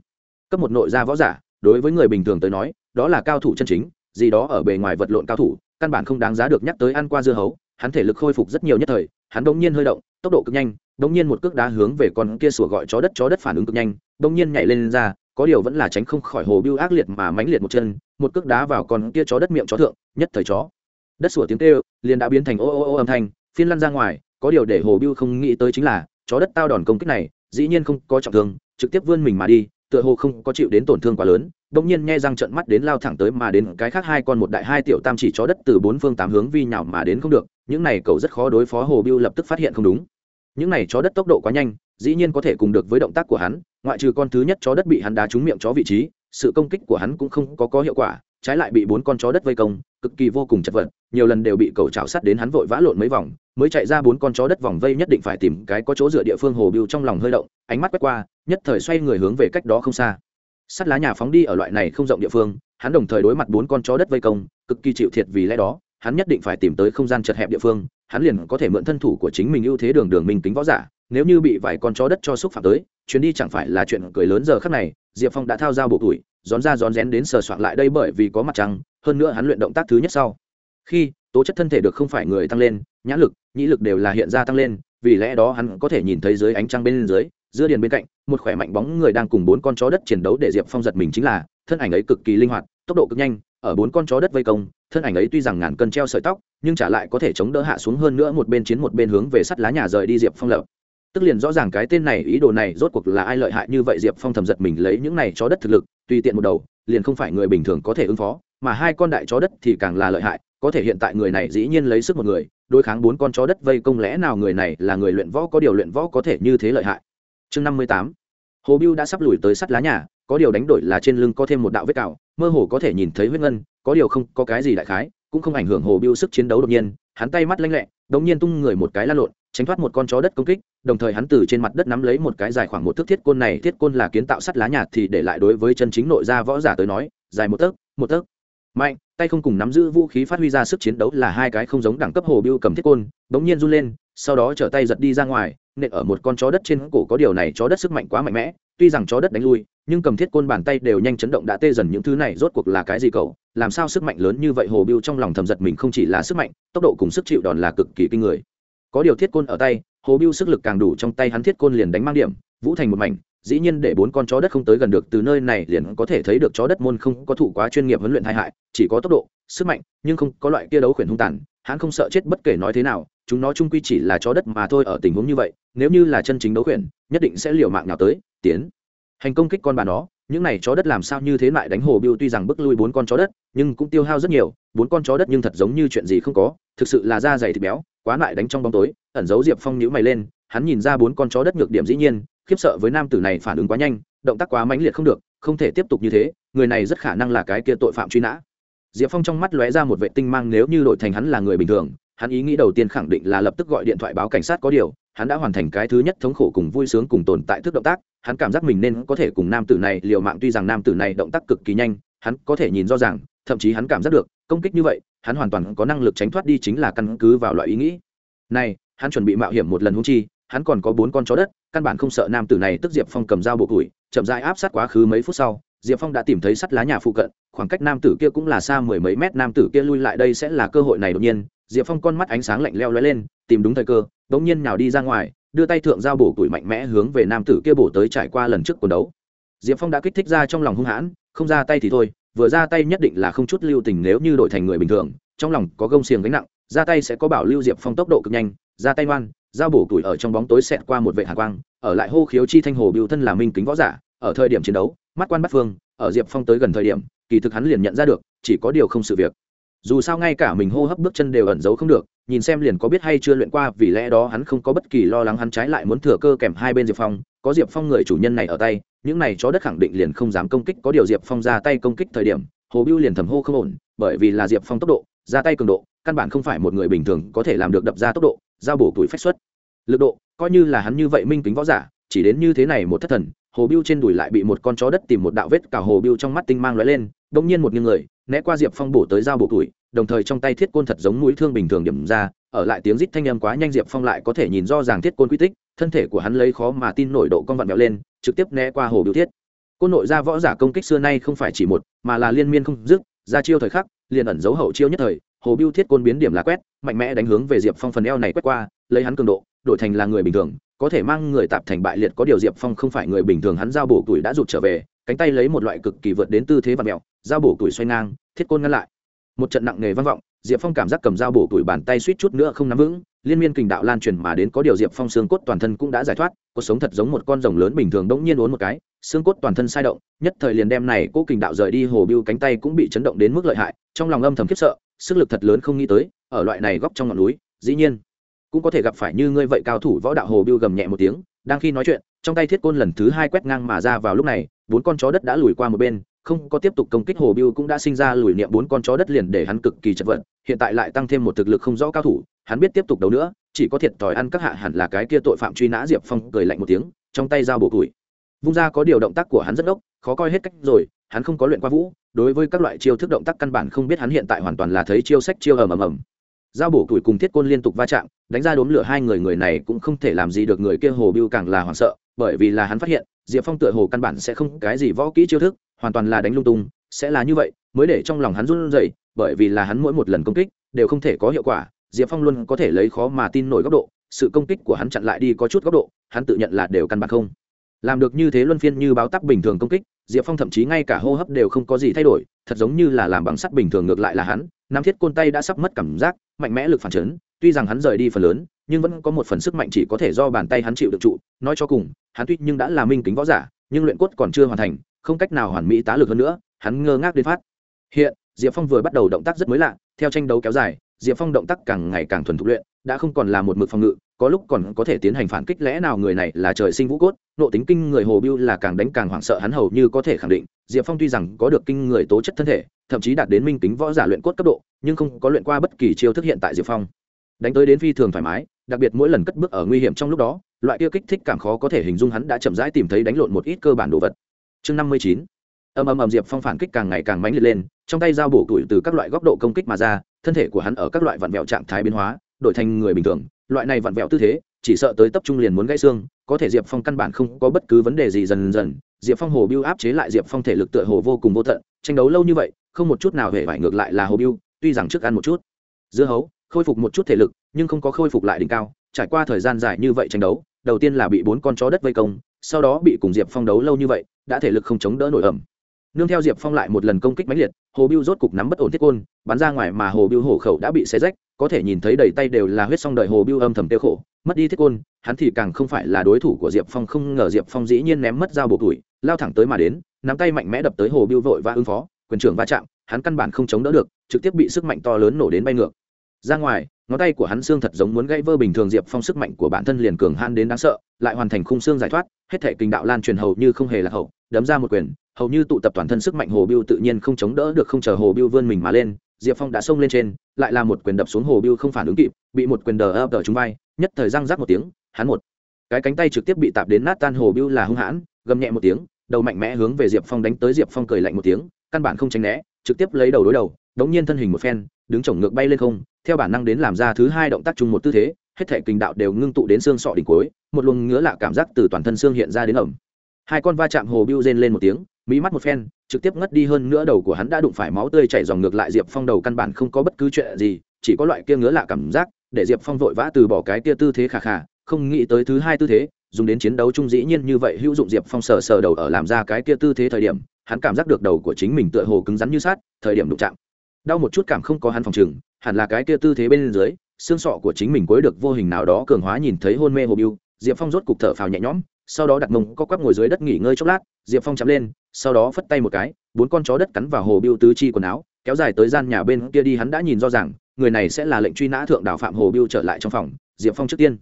S1: Cấp một nội gia võ giả, đối với người bình thường tới nói, đó là cao thủ chân chính, gì đó ở bề ngoài vật lộn cao thủ, căn bản không đáng giá được nhắc tới ăn qua dưa hấu hắn thể lực khôi phục rất nhiều nhất thời hắn đống nhiên hơi động tốc độ cực nhanh đống nhiên một cước đá hướng về con kia sủa gọi chó đất chó đất phản ứng cực nhanh đống nhiên nhảy lên, lên ra có điều vẫn là tránh không khỏi hồ biêu ác liệt mà mãnh liệt một chân một cước đá vào con kia chó đất miệng chó thượng nhất thời chó. Đất sủa tiếng kêu liền đã biến thành ô ô ô âm thanh phiên lăn ra ngoài có điều để hồ biêu không nghĩ tới chính là chó đất tao đòn công kích này dĩ nhiên không có trọng thương trực tiếp vươn mình mà đi tựa hồ không có chịu đến tổn thương quá lớn bỗng nhiên nghe răng trận mắt đến lao thẳng tới mà đến cái khác hai con một đại hai tiểu tam chỉ chó đất từ bốn phương tám hướng vi nhào mà đến không được những này cậu rất khó đối phó hồ biêu lập tức phát hiện không đúng. Những này chó đất tốc độ quá nhanh, dĩ nhiên có thể cùng được với động tác của hắn, ngoại trừ con thứ nhất chó đất bị hắn đá trúng miệng chó vị trí, sự công kích của hắn cũng không có có hiệu quả, trái lại bị bốn con chó đất vây công, cực kỳ vô cùng chật vật, nhiều lần đều bị cầu chảo sắt đến hắn vội vã lộn mấy vòng, mới chạy ra bốn con chó đất vòng vây nhất định phải tìm cái có chỗ dựa địa phương hồ biêu trong lòng hơi động, ánh mắt quét qua, nhất thời xoay người hướng về cách đó không xa. Sắt lá nhà phóng đi ở loại này không rộng địa phương, hắn đồng thời đối mặt bốn con chó đất vây công, cực kỳ chịu thiệt vì lẽ đó hắn nhất định phải tìm tới không gian chật hẹp địa phương, hắn liền có thể mượn thân thủ của chính mình ưu thế đường đường mình tính võ giả, nếu như bị vài con chó đất cho xúc phạm tới, chuyến đi chẳng phải là chuyện cười lớn giờ khắc này, diệp phong đã thao dao bộ tuổi rón ra rón rén đến sờ soạn lại đây bởi vì có mặt trăng, hơn nữa hắn luyện động tác thứ nhất sau. Khi, tố chất thân thể được không phải người tăng lên, nhã lực, nhĩ lực đều là hiện ra tăng lên, vì lẽ đó hắn có thể nhìn thấy dưới ánh trăng bên dưới, giữa điền bên cạnh, một khỏe mạnh bóng người đang cùng bốn con chó đất chiến đấu để diệp phong giật mình chính là, thân ảnh ấy cực kỳ linh hoạt, tốc độ cực nhanh ở bốn con chó đất vây công, thân ảnh ấy tuy rằng ngàn cân treo sợi tóc, nhưng trả lại có thể chống đỡ hạ xuống hơn nữa một bên chiến một bên hướng về sắt lá nhà rời đi diệp phong lập. Tức liền rõ ràng cái tên này ý đồ này rốt cuộc là ai lợi hại như vậy diệp phong thầm giật mình lấy những này chó đất thực lực, tùy tiện một đầu, liền không phải người bình thường có thể ứng phó, mà hai con đại chó đất thì càng là lợi hại, có thể hiện tại người này dĩ nhiên lấy sức một người, đối kháng bốn con chó đất vây công lẽ nào người này là người luyện võ có điều luyện võ có thể như thế lợi hại. Chương năm mươi tám, hồ biêu đã sắp lùi tới sắt lá nhà, có điều đánh đổi là trên lưng có thêm một đạo vết cào mơ hồ có thể nhìn thấy huyết ngân, có điều không có cái gì đại khái, cũng không ảnh hưởng hồ biêu sức chiến đấu đột nhiên, hắn tay mắt lanh lẹ đột nhiên tung người một cái la lộn, tránh thoát một con chó đất công kích, đồng thời hắn từ trên mặt đất nắm lấy một cái dài khoảng một thước thiết côn này, thiết côn là kiến tạo sắt lá nhạt thì để lại đối với chân chính nội gia võ giả tới nói, dài một tấc một tấc. Mạnh, tay không cùng nắm giữ vũ khí phát huy ra sức chiến đấu là hai cái không giống đẳng cấp hồ biêu cầm thiết côn bỗng nhiên run lên, sau đó trở tay giật đi ra ngoài, nện ở một con chó đất trên cổ, có điều này chó đất sức mạnh quá mạnh mẽ tuy rằng chó đất đánh lui, nhưng cầm thiết côn bàn tay đều nhanh chấn động đã tê dần những thứ này, rốt cuộc là cái gì cậu? Làm sao sức mạnh lớn như vậy? Hồ biêu trong lòng thầm giật mình, không chỉ là sức mạnh, tốc độ cùng sức chịu đòn là cực kỳ kinh người. Có điều thiết côn ở tay, hồ biêu sức lực càng đủ, trong tay hắn thiết côn liền đánh mang điểm, vũ thành một mảnh, dĩ nhiên để bốn con chó đất không tới gần được, từ nơi này liền có thể thấy được chó đất môn không có thủ quá chuyên nghiệp huấn luyện tai hại, chỉ có tốc độ, sức mạnh, nhưng không có loại kia đấu khuyển hung tàn hắn không sợ chết bất kể nói thế nào, chúng nó chung quy chỉ là chó đất mà thôi ở tình huống như vậy, nếu như là chân chính đấu khuyển nhất định sẽ liều mạng nào tới, tiến. Hành công kích con bà nó, những này chó đất làm sao như thế lại đánh hồ biêu tuy rằng bức lui bốn con chó đất, nhưng cũng tiêu hao rất nhiều, bốn con chó đất nhưng thật giống như chuyện gì không có, thực sự là da dày thịt béo, quá lại đánh trong bóng tối, ẩn giấu diệp phong nhữ mày lên, hắn nhìn ra bốn con chó đất nhược điểm dĩ nhiên, khiếp sợ với nam tử này phản ứng quá nhanh, động tác quá mãnh liệt không được, không thể tiếp tục như thế, người này rất khả năng là cái kia tội phạm truy nã diệp phong trong mắt lóe ra một vệ tinh mang nếu như đổi thành hắn là người bình thường, hắn ý nghĩ đầu tiên khẳng định là lập tức gọi điện thoại báo cảnh sát có điều, hắn đã hoàn thành cái thứ nhất thống khổ cùng vui sướng cùng tồn tại thức động tác, hắn cảm giác mình nên có thể cùng nam tử này liều mạng, tuy rằng nam tử này động tác cực kỳ nhanh, hắn có thể nhìn rõ ràng, thậm chí hắn cảm giác được, công kích như vậy, hắn hoàn toàn có năng lực tránh thoát đi chính là căn cứ vào loại ý nghĩ. Này, hắn chuẩn bị mạo hiểm một lần hung chi, hắn còn có bốn con chó đất, căn bản không sợ nam tử này tức diệp phong cầm dao bộ củi chậm rãi áp sát quá khứ mấy phút sau diệp phong đã tìm thấy sắt lá nhà phụ cận, khoảng cách nam tử kia cũng là xa mười mấy mét, nam tử kia lui lại đây sẽ là cơ hội này đột nhiên. Diệp phong con mắt ánh sáng lạnh leo lóe lên, tìm đúng thời cơ đ ỗ n g nhiên nào đi ra ngoài, đưa tay thượng giao bổ tuổi mạnh mẽ hướng về nam tử kia bổ tới trải qua lần trước cuộc đấu. Diệp phong đã kích thích ra trong lòng hung hãn, không ra tay thì thôi, vừa ra tay nhất định là không chút lưu tình nếu như đổi thành người bình thường, trong lòng có gông xiềng gánh nặng, ra tay sẽ có bảo lưu diệp phong tốc độ cực nhanh, ra tay ngoan, giao bổ tuổi ở trong bóng tối xẹt qua một vệ hạ quang, ở lại hô khiếu chi thanh hồ biểu thân là minh kính võ giả, ở thời điểm chiến đấu mắt quan bắt phương, ở diệp phong tới gần thời điểm, kỳ thực hắn liền nhận ra được, chỉ có điều không sự việc. Dù sao ngay cả mình hô hấp bước chân đều ẩn giấu không được, nhìn xem liền có biết hay chưa luyện qua, vì lẽ đó hắn không có bất kỳ lo lắng hắn trái lại muốn thừa cơ kèm hai bên diệp phong, có diệp phong người chủ nhân này ở tay, những này chó đất khẳng định liền không dám công kích, có điều diệp phong ra tay công kích thời điểm, hồ biêu liền thầm hô không ổn, bởi vì là diệp phong tốc độ, ra tay cường độ, căn bản không phải một người bình thường có thể làm được đập ra tốc độ, giao bổ tuổi phách xuất. Lực độ, coi như là hắn như vậy minh kính võ giả, chỉ đến như thế này một thất thần hồ biêu trên đùi lại bị một con chó đất tìm một đạo vết cả hồ biêu trong mắt tinh mang lóe lên, đông nhiên một nghiêng người, né qua diệp phong bổ tới dao bổ tuổi, đồng thời trong tay thiết côn thật giống mũi thương bình thường điểm ra, ở lại tiếng rít thanh âm quá nhanh diệp phong lại có thể nhìn do ràng thiết côn quy tích, thân thể của hắn lấy khó mà tin nổi độ con vặn vẹo lên, trực tiếp né qua hồ biêu thiết. Côn nội ra võ giả công kích xưa nay không phải chỉ một, mà là liên miên không dứt, ra chiêu thời khắc, liền ẩn dấu hậu chiêu nhất thời, hồ biêu thiết côn biến điểm là quét, mạnh mẽ đánh hướng về diệp phong phần eo này quét qua, lấy hắn cường độ, đổi thành là người bình thường có thể mang người tạp thành bại liệt có điều diệp phong không phải người bình thường, hắn giao bổ tuổi đã rụt trở về, cánh tay lấy một loại cực kỳ vượt đến tư thế và mẹo, giao bổ tuổi xoay ngang, thiết côn ngăn lại. Một trận nặng nề vang vọng, diệp phong cảm giác cầm dao bổ tuổi bàn tay suýt chút nữa không nắm vững, liên miên kình đạo lan truyền mà đến có điều diệp phong xương cốt toàn thân cũng đã giải thoát cuộc sống thật giống một con rồng lớn bình thường đ ỗ n g nhiên uốn một cái, xương cốt toàn thân sai động, nhất thời liền đem này cố kình đạo rời đi, hồ biêu cánh tay cũng bị chấn động đến mức lợi hại, trong lòng âm thầm khiếp sợ, sức lực thật lớn không nghĩ tới, ở loại này góc trong ngọn núi, dĩ nhiên cũng có thể gặp phải như ngươi vậy cao thủ võ đạo hồ biêu gầm nhẹ một tiếng, đang khi nói chuyện, trong tay thiết côn lần thứ hai quét ngang mà ra vào lúc này, bốn con chó đất đã lùi qua một bên, không có tiếp tục công kích hồ biêu cũng đã sinh ra lùi niệm bốn con chó đất liền để hắn cực kỳ chật vật, hiện tại lại tăng thêm một thực lực không rõ cao thủ, hắn biết tiếp tục đấu nữa, chỉ có thiệt thòi ăn các hạ hẳn là cái kia tội phạm truy nã diệp phong cười lạnh một tiếng, trong tay dao bổ củi. Vung ra có điều động tác của hắn rất ốc khó coi hết cách rồi, hắn không có luyện qua vũ, đối với các loại chiêu thức động tác căn bản không biết hắn hiện tại hoàn toàn là thấy chiêu sách chiêu ầm ầm ầm dao bổ tuổi cùng thiết côn liên tục va chạm, đánh ra đốm lửa hai người người này cũng không thể làm gì được, người kia hồ biêu càng là hoảng sợ, bởi vì là hắn phát hiện, diệp phong tựa hồ căn bản sẽ không cái gì võ kỹ chiêu thức, hoàn toàn là đánh lung tung, sẽ là như vậy, mới để trong lòng hắn run rẩy, bởi vì là hắn mỗi một lần công kích, đều không thể có hiệu quả, diệp phong luôn có thể lấy khó mà tin nổi góc độ, sự công kích của hắn chặn lại đi có chút góc độ, hắn tự nhận là đều căn bản không làm được như thế luân phiên như báo tắc bình thường công kích, diệp phong thậm chí ngay cả hô hấp đều không có gì thay đổi, thật giống như là làm bằng sắt bình thường, ngược lại là hắn nam thiết côn tay đã sắp mất cảm giác, mạnh mẽ lực phản chấn, tuy rằng hắn rời đi phần lớn, nhưng vẫn có một phần sức mạnh chỉ có thể do bàn tay hắn chịu được trụ. Nói cho cùng, hắn tuy nhưng đã là minh kính võ giả, nhưng luyện cốt còn chưa hoàn thành, không cách nào hoàn mỹ tá lực hơn nữa, hắn ngơ ngác đến phát. Hiện, diệp phong vừa bắt đầu động tác rất mới lạ, theo tranh đấu kéo dài, diệp phong động tác càng ngày càng thuần thục luyện, đã không còn là một mực phòng ngự, có lúc còn có thể tiến hành phản kích lẽ nào người này là trời sinh vũ cốt, nộ tính kinh người hồ biêu là càng đánh càng hoảng sợ hắn hầu như có thể khẳng định, diệp phong tuy rằng có được kinh người tố chất thân thể thậm chí đạt đến minh tính võ giả luyện cốt cấp độ, nhưng không có luyện qua bất kỳ chiêu thức hiện tại diệp phong. Đánh tới đến phi thường thoải mái, đặc biệt mỗi lần cất bước ở nguy hiểm trong lúc đó, loại kia kích thích cảm khó có thể hình dung hắn đã chậm rãi tìm thấy đánh lộn một ít cơ bản đồ vật. Chương năm mươi chín, ầm ầm ầm diệp phong phản kích càng ngày càng mãnh liệt lên, trong tay dao bổ tuổi từ các loại góc độ công kích mà ra, thân thể của hắn ở các loại vặn vẹo trạng thái biến hóa, đổi thành người bình thường, loại này vặn vẹo tư thế, chỉ sợ tới tập trung liền muốn gãy xương, có thể diệp phong căn bản không có bất cứ vấn đề gì dần dần. Diệp phong hồ biêu áp chế lại diệp phong thể lực tựa hồ vô cùng vô tận, tranh đấu lâu như vậy không một chút nào hề vải ngược lại là hồ biêu, tuy rằng trước ăn một chút, dưa hấu, khôi phục một chút thể lực, nhưng không có khôi phục lại đỉnh cao, trải qua thời gian dài như vậy tranh đấu, đầu tiên là bị bốn con chó đất vây công, sau đó bị cùng diệp phong đấu lâu như vậy, đã thể lực không chống đỡ nổi ẩm. Nương theo diệp phong lại một lần công kích mãnh liệt, hồ biêu rốt cục nắm bất ổn thiết côn, bắn ra ngoài mà hồ biêu hổ khẩu đã bị xé rách, có thể nhìn thấy đầy tay đều là huyết song đời hồ biêu âm thầm tiêu khổ, mất đi thiết côn, hắn thì càng không phải là đối thủ của diệp phong, không ngờ diệp phong dĩ nhiên ném mất dao bộ tuổi, lao thẳng tới mà đến, nắm tay mạnh mẽ đập tới hồ biêu vội và ứng phó quyền trưởng va chạm, hắn căn bản không chống đỡ được, trực tiếp bị sức mạnh to lớn nổ đến bay ngược. Ra ngoài, ngón tay của hắn xương thật giống muốn gãy vơ bình thường diệp phong sức mạnh của bản thân liền cường han đến đáng sợ, lại hoàn thành khung xương giải thoát, hết thể kinh đạo lan truyền hầu như không hề là hậu, đấm ra một quyền, hầu như tụ tập toàn thân sức mạnh hồ biêu tự nhiên không chống đỡ được, không chờ hồ biêu vươn mình mà lên, diệp phong đã xông lên trên, lại là một quyền đập xuống hồ biêu không phản ứng kịp, bị một quyền đờ ập đờ trúng vai, nhất thời răng rắc một tiếng, hắn một cái cánh tay trực tiếp bị tạp đến nát tan hồ biêu là hung hãn, gầm nhẹ một tiếng, đầu mạnh mẽ hướng về diệp phong đánh tới diệp phong cười lạnh một tiếng căn bản không tránh né, trực tiếp lấy đầu đối đầu, đống nhiên thân hình một phen, đứng chổng ngược bay lên không, theo bản năng đến làm ra thứ hai động tác chung một tư thế, hết thể kinh đạo đều ngưng tụ đến xương sọ đỉnh cuối, một luồng ngứa lạ cảm giác từ toàn thân xương hiện ra đến ẩm. Hai con va chạm hồ biêu rên lên một tiếng mỹ mắt một phen, trực tiếp ngất đi hơn nữa đầu của hắn đã đụng phải máu tươi chảy dòng ngược lại diệp phong đầu căn bản không có bất cứ chuyện gì, chỉ có loại kia ngứa lạ cảm giác, để diệp phong vội vã từ bỏ cái kia tư thế khả khả không nghĩ tới thứ hai tư thế, dùng đến chiến đấu chung dĩ nhiên như vậy hữu dụng diệp phong sờ sờ đầu ở làm ra cái kia tư thế thời điểm hắn cảm giác được đầu của chính mình tựa hồ cứng rắn như sát thời điểm đụng chạm. Đau một chút cảm không có hắn phòng chừng hẳn là cái kia tư thế bên dưới, xương sọ của chính mình cuối được vô hình nào đó cường hóa nhìn thấy hôn mê hồ biêu diệp phong rốt cục thở phào nhẹ nhõm, sau đó đặt mông co quắp ngồi dưới đất nghỉ ngơi chốc lát, diệp phong chạm lên, sau đó phất tay một cái, bốn con chó đất cắn vào hồ biêu tứ chi quần áo, kéo dài tới gian nhà bên kia đi hắn đã nhìn do rằng người này sẽ là lệnh truy nã thượng đảo phạm hồ biêu trở lại trong phòng, diệp phong trước tiên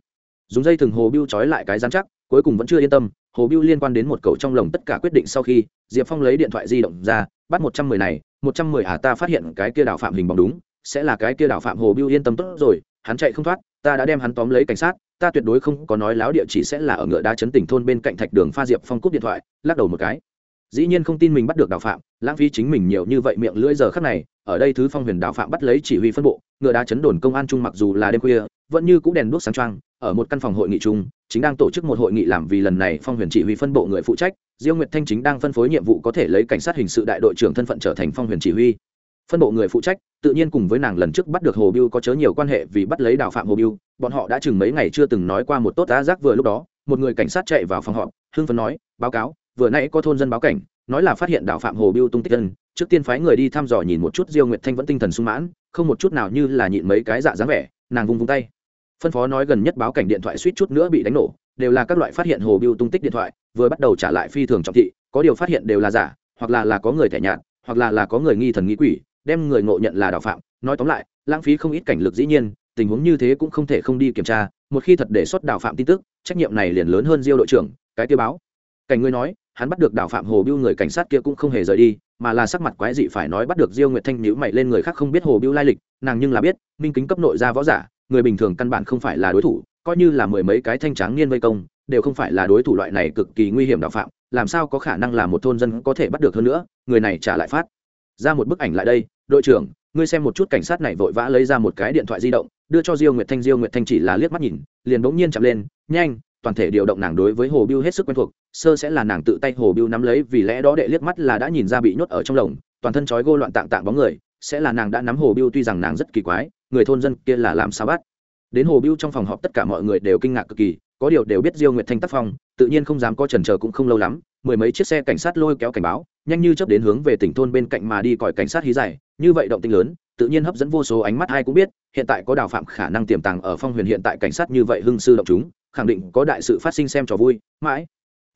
S1: dùng dây thừng hồ biêu trói lại cái dán chắc, cuối cùng vẫn chưa yên tâm, hồ biêu liên quan đến một cậu trong lồng tất cả quyết định sau khi, diệp phong lấy điện thoại di động ra, bắt một trăm mười này, một trăm mười à ta phát hiện cái kia đào phạm hình bóng đúng, sẽ là cái kia đào phạm hồ biêu yên tâm tốt rồi, hắn chạy không thoát, ta đã đem hắn tóm lấy cảnh sát, ta tuyệt đối không có nói láo địa chỉ sẽ là ở ngựa đá chấn tỉnh thôn bên cạnh thạch đường pha diệp phong cúp điện thoại, lắc đầu một cái. Dĩ nhiên không tin mình bắt được đào phạm, lãng phí chính mình nhiều như vậy miệng lưỡi giờ khắc này, ở đây thứ phong huyền đào phạm bắt lấy chỉ huy phân bộ, ngựa đá chấn đồn công an trung mặc dù là đêm khuya vẫn như cũng đèn đuốc sáng trăng ở một căn phòng hội nghị chung, chính đang tổ chức một hội nghị làm vì lần này phong huyền chỉ huy phân bộ người phụ trách, diêu nguyệt thanh chính đang phân phối nhiệm vụ có thể lấy cảnh sát hình sự đại đội trưởng thân phận trở thành phong huyền chỉ huy. Phân bộ người phụ trách, tự nhiên cùng với nàng lần trước bắt được hồ biêu có chớ nhiều quan hệ vì bắt lấy đào phạm hồ biêu, bọn họ đã chừng mấy ngày chưa từng nói qua một tốt đã giác vừa lúc đó, một người cảnh sát chạy vào phòng họp, hưng phấn nói, báo cáo, vừa nãy có thôn dân báo cảnh, nói là phát hiện đào phạm hồ biêu tung tích dân trước tiên phái người đi thăm dò nhìn một chút diêu nguyệt thanh vẫn tinh thần sung mãn, không một chút nào như là nhịn mấy cái dạ dáng vẻ, nàng vung vung tay phân phó nói gần nhất báo cảnh điện thoại suýt chút nữa bị đánh nổ, đều là các loại phát hiện hồ biêu tung tích điện thoại, vừa bắt đầu trả lại phi thường trọng thị, có điều phát hiện đều là giả, hoặc là là có người thẻ nhạt, hoặc là là có người nghi thần nghĩ quỷ, đem người ngộ nhận là đào phạm. Nói tóm lại, lãng phí không ít cảnh lực dĩ nhiên, tình huống như thế cũng không thể không đi kiểm tra, một khi thật đề xuất đào phạm tin tức, trách nhiệm này liền lớn hơn diêu đội trưởng, cái tiêu báo. Cảnh ngươi nói, hắn bắt được đào phạm hồ biêu người cảnh sát kia cũng không hề rời đi, mà là sắc mặt quái dị phải nói bắt được diêu nguyệt thanh nhữ mày lên người khác không biết hồ biêu lai lịch, nàng nhưng là biết, minh kính cấp nội ra võ giả người bình thường căn bản không phải là đối thủ, coi như là mười mấy cái thanh tráng niên vây công, đều không phải là đối thủ loại này cực kỳ nguy hiểm đạo phạm, làm sao có khả năng là một thôn dân có thể bắt được hơn nữa, người này trả lại phát. Ra một bức ảnh lại đây, đội trưởng, ngươi xem một chút cảnh sát này vội vã lấy ra một cái điện thoại di động, đưa cho diêu nguyệt thanh, diêu nguyệt thanh chỉ là liếc mắt nhìn, liền bỗng nhiên chạm lên, nhanh, toàn thể điều động nàng đối với hồ biêu hết sức quen thuộc, sơ sẽ là nàng tự tay hồ biêu nắm lấy, vì lẽ đó đệ liếc mắt là đã nhìn ra bị nhốt ở trong lồng, toàn thân trói gô loạn tạng tạng bóng người sẽ là nàng đã nắm hồ biêu tuy rằng nàng rất kỳ quái, người thôn dân kia là làm sao bắt? Đến hồ biêu trong phòng họp tất cả mọi người đều kinh ngạc cực kỳ, có điều đều biết diêu nguyệt thanh tác phong, tự nhiên không dám có chần chờ cũng không lâu lắm, mười mấy chiếc xe cảnh sát lôi kéo cảnh báo, nhanh như chấp đến hướng về tỉnh thôn bên cạnh mà đi còi cảnh sát hí dài, như vậy động tinh lớn, tự nhiên hấp dẫn vô số ánh mắt ai cũng biết, hiện tại có đào phạm khả năng tiềm tàng ở phong huyền hiện tại cảnh sát như vậy hưng sư động chúng, khẳng định có đại sự phát sinh xem trò vui, mãi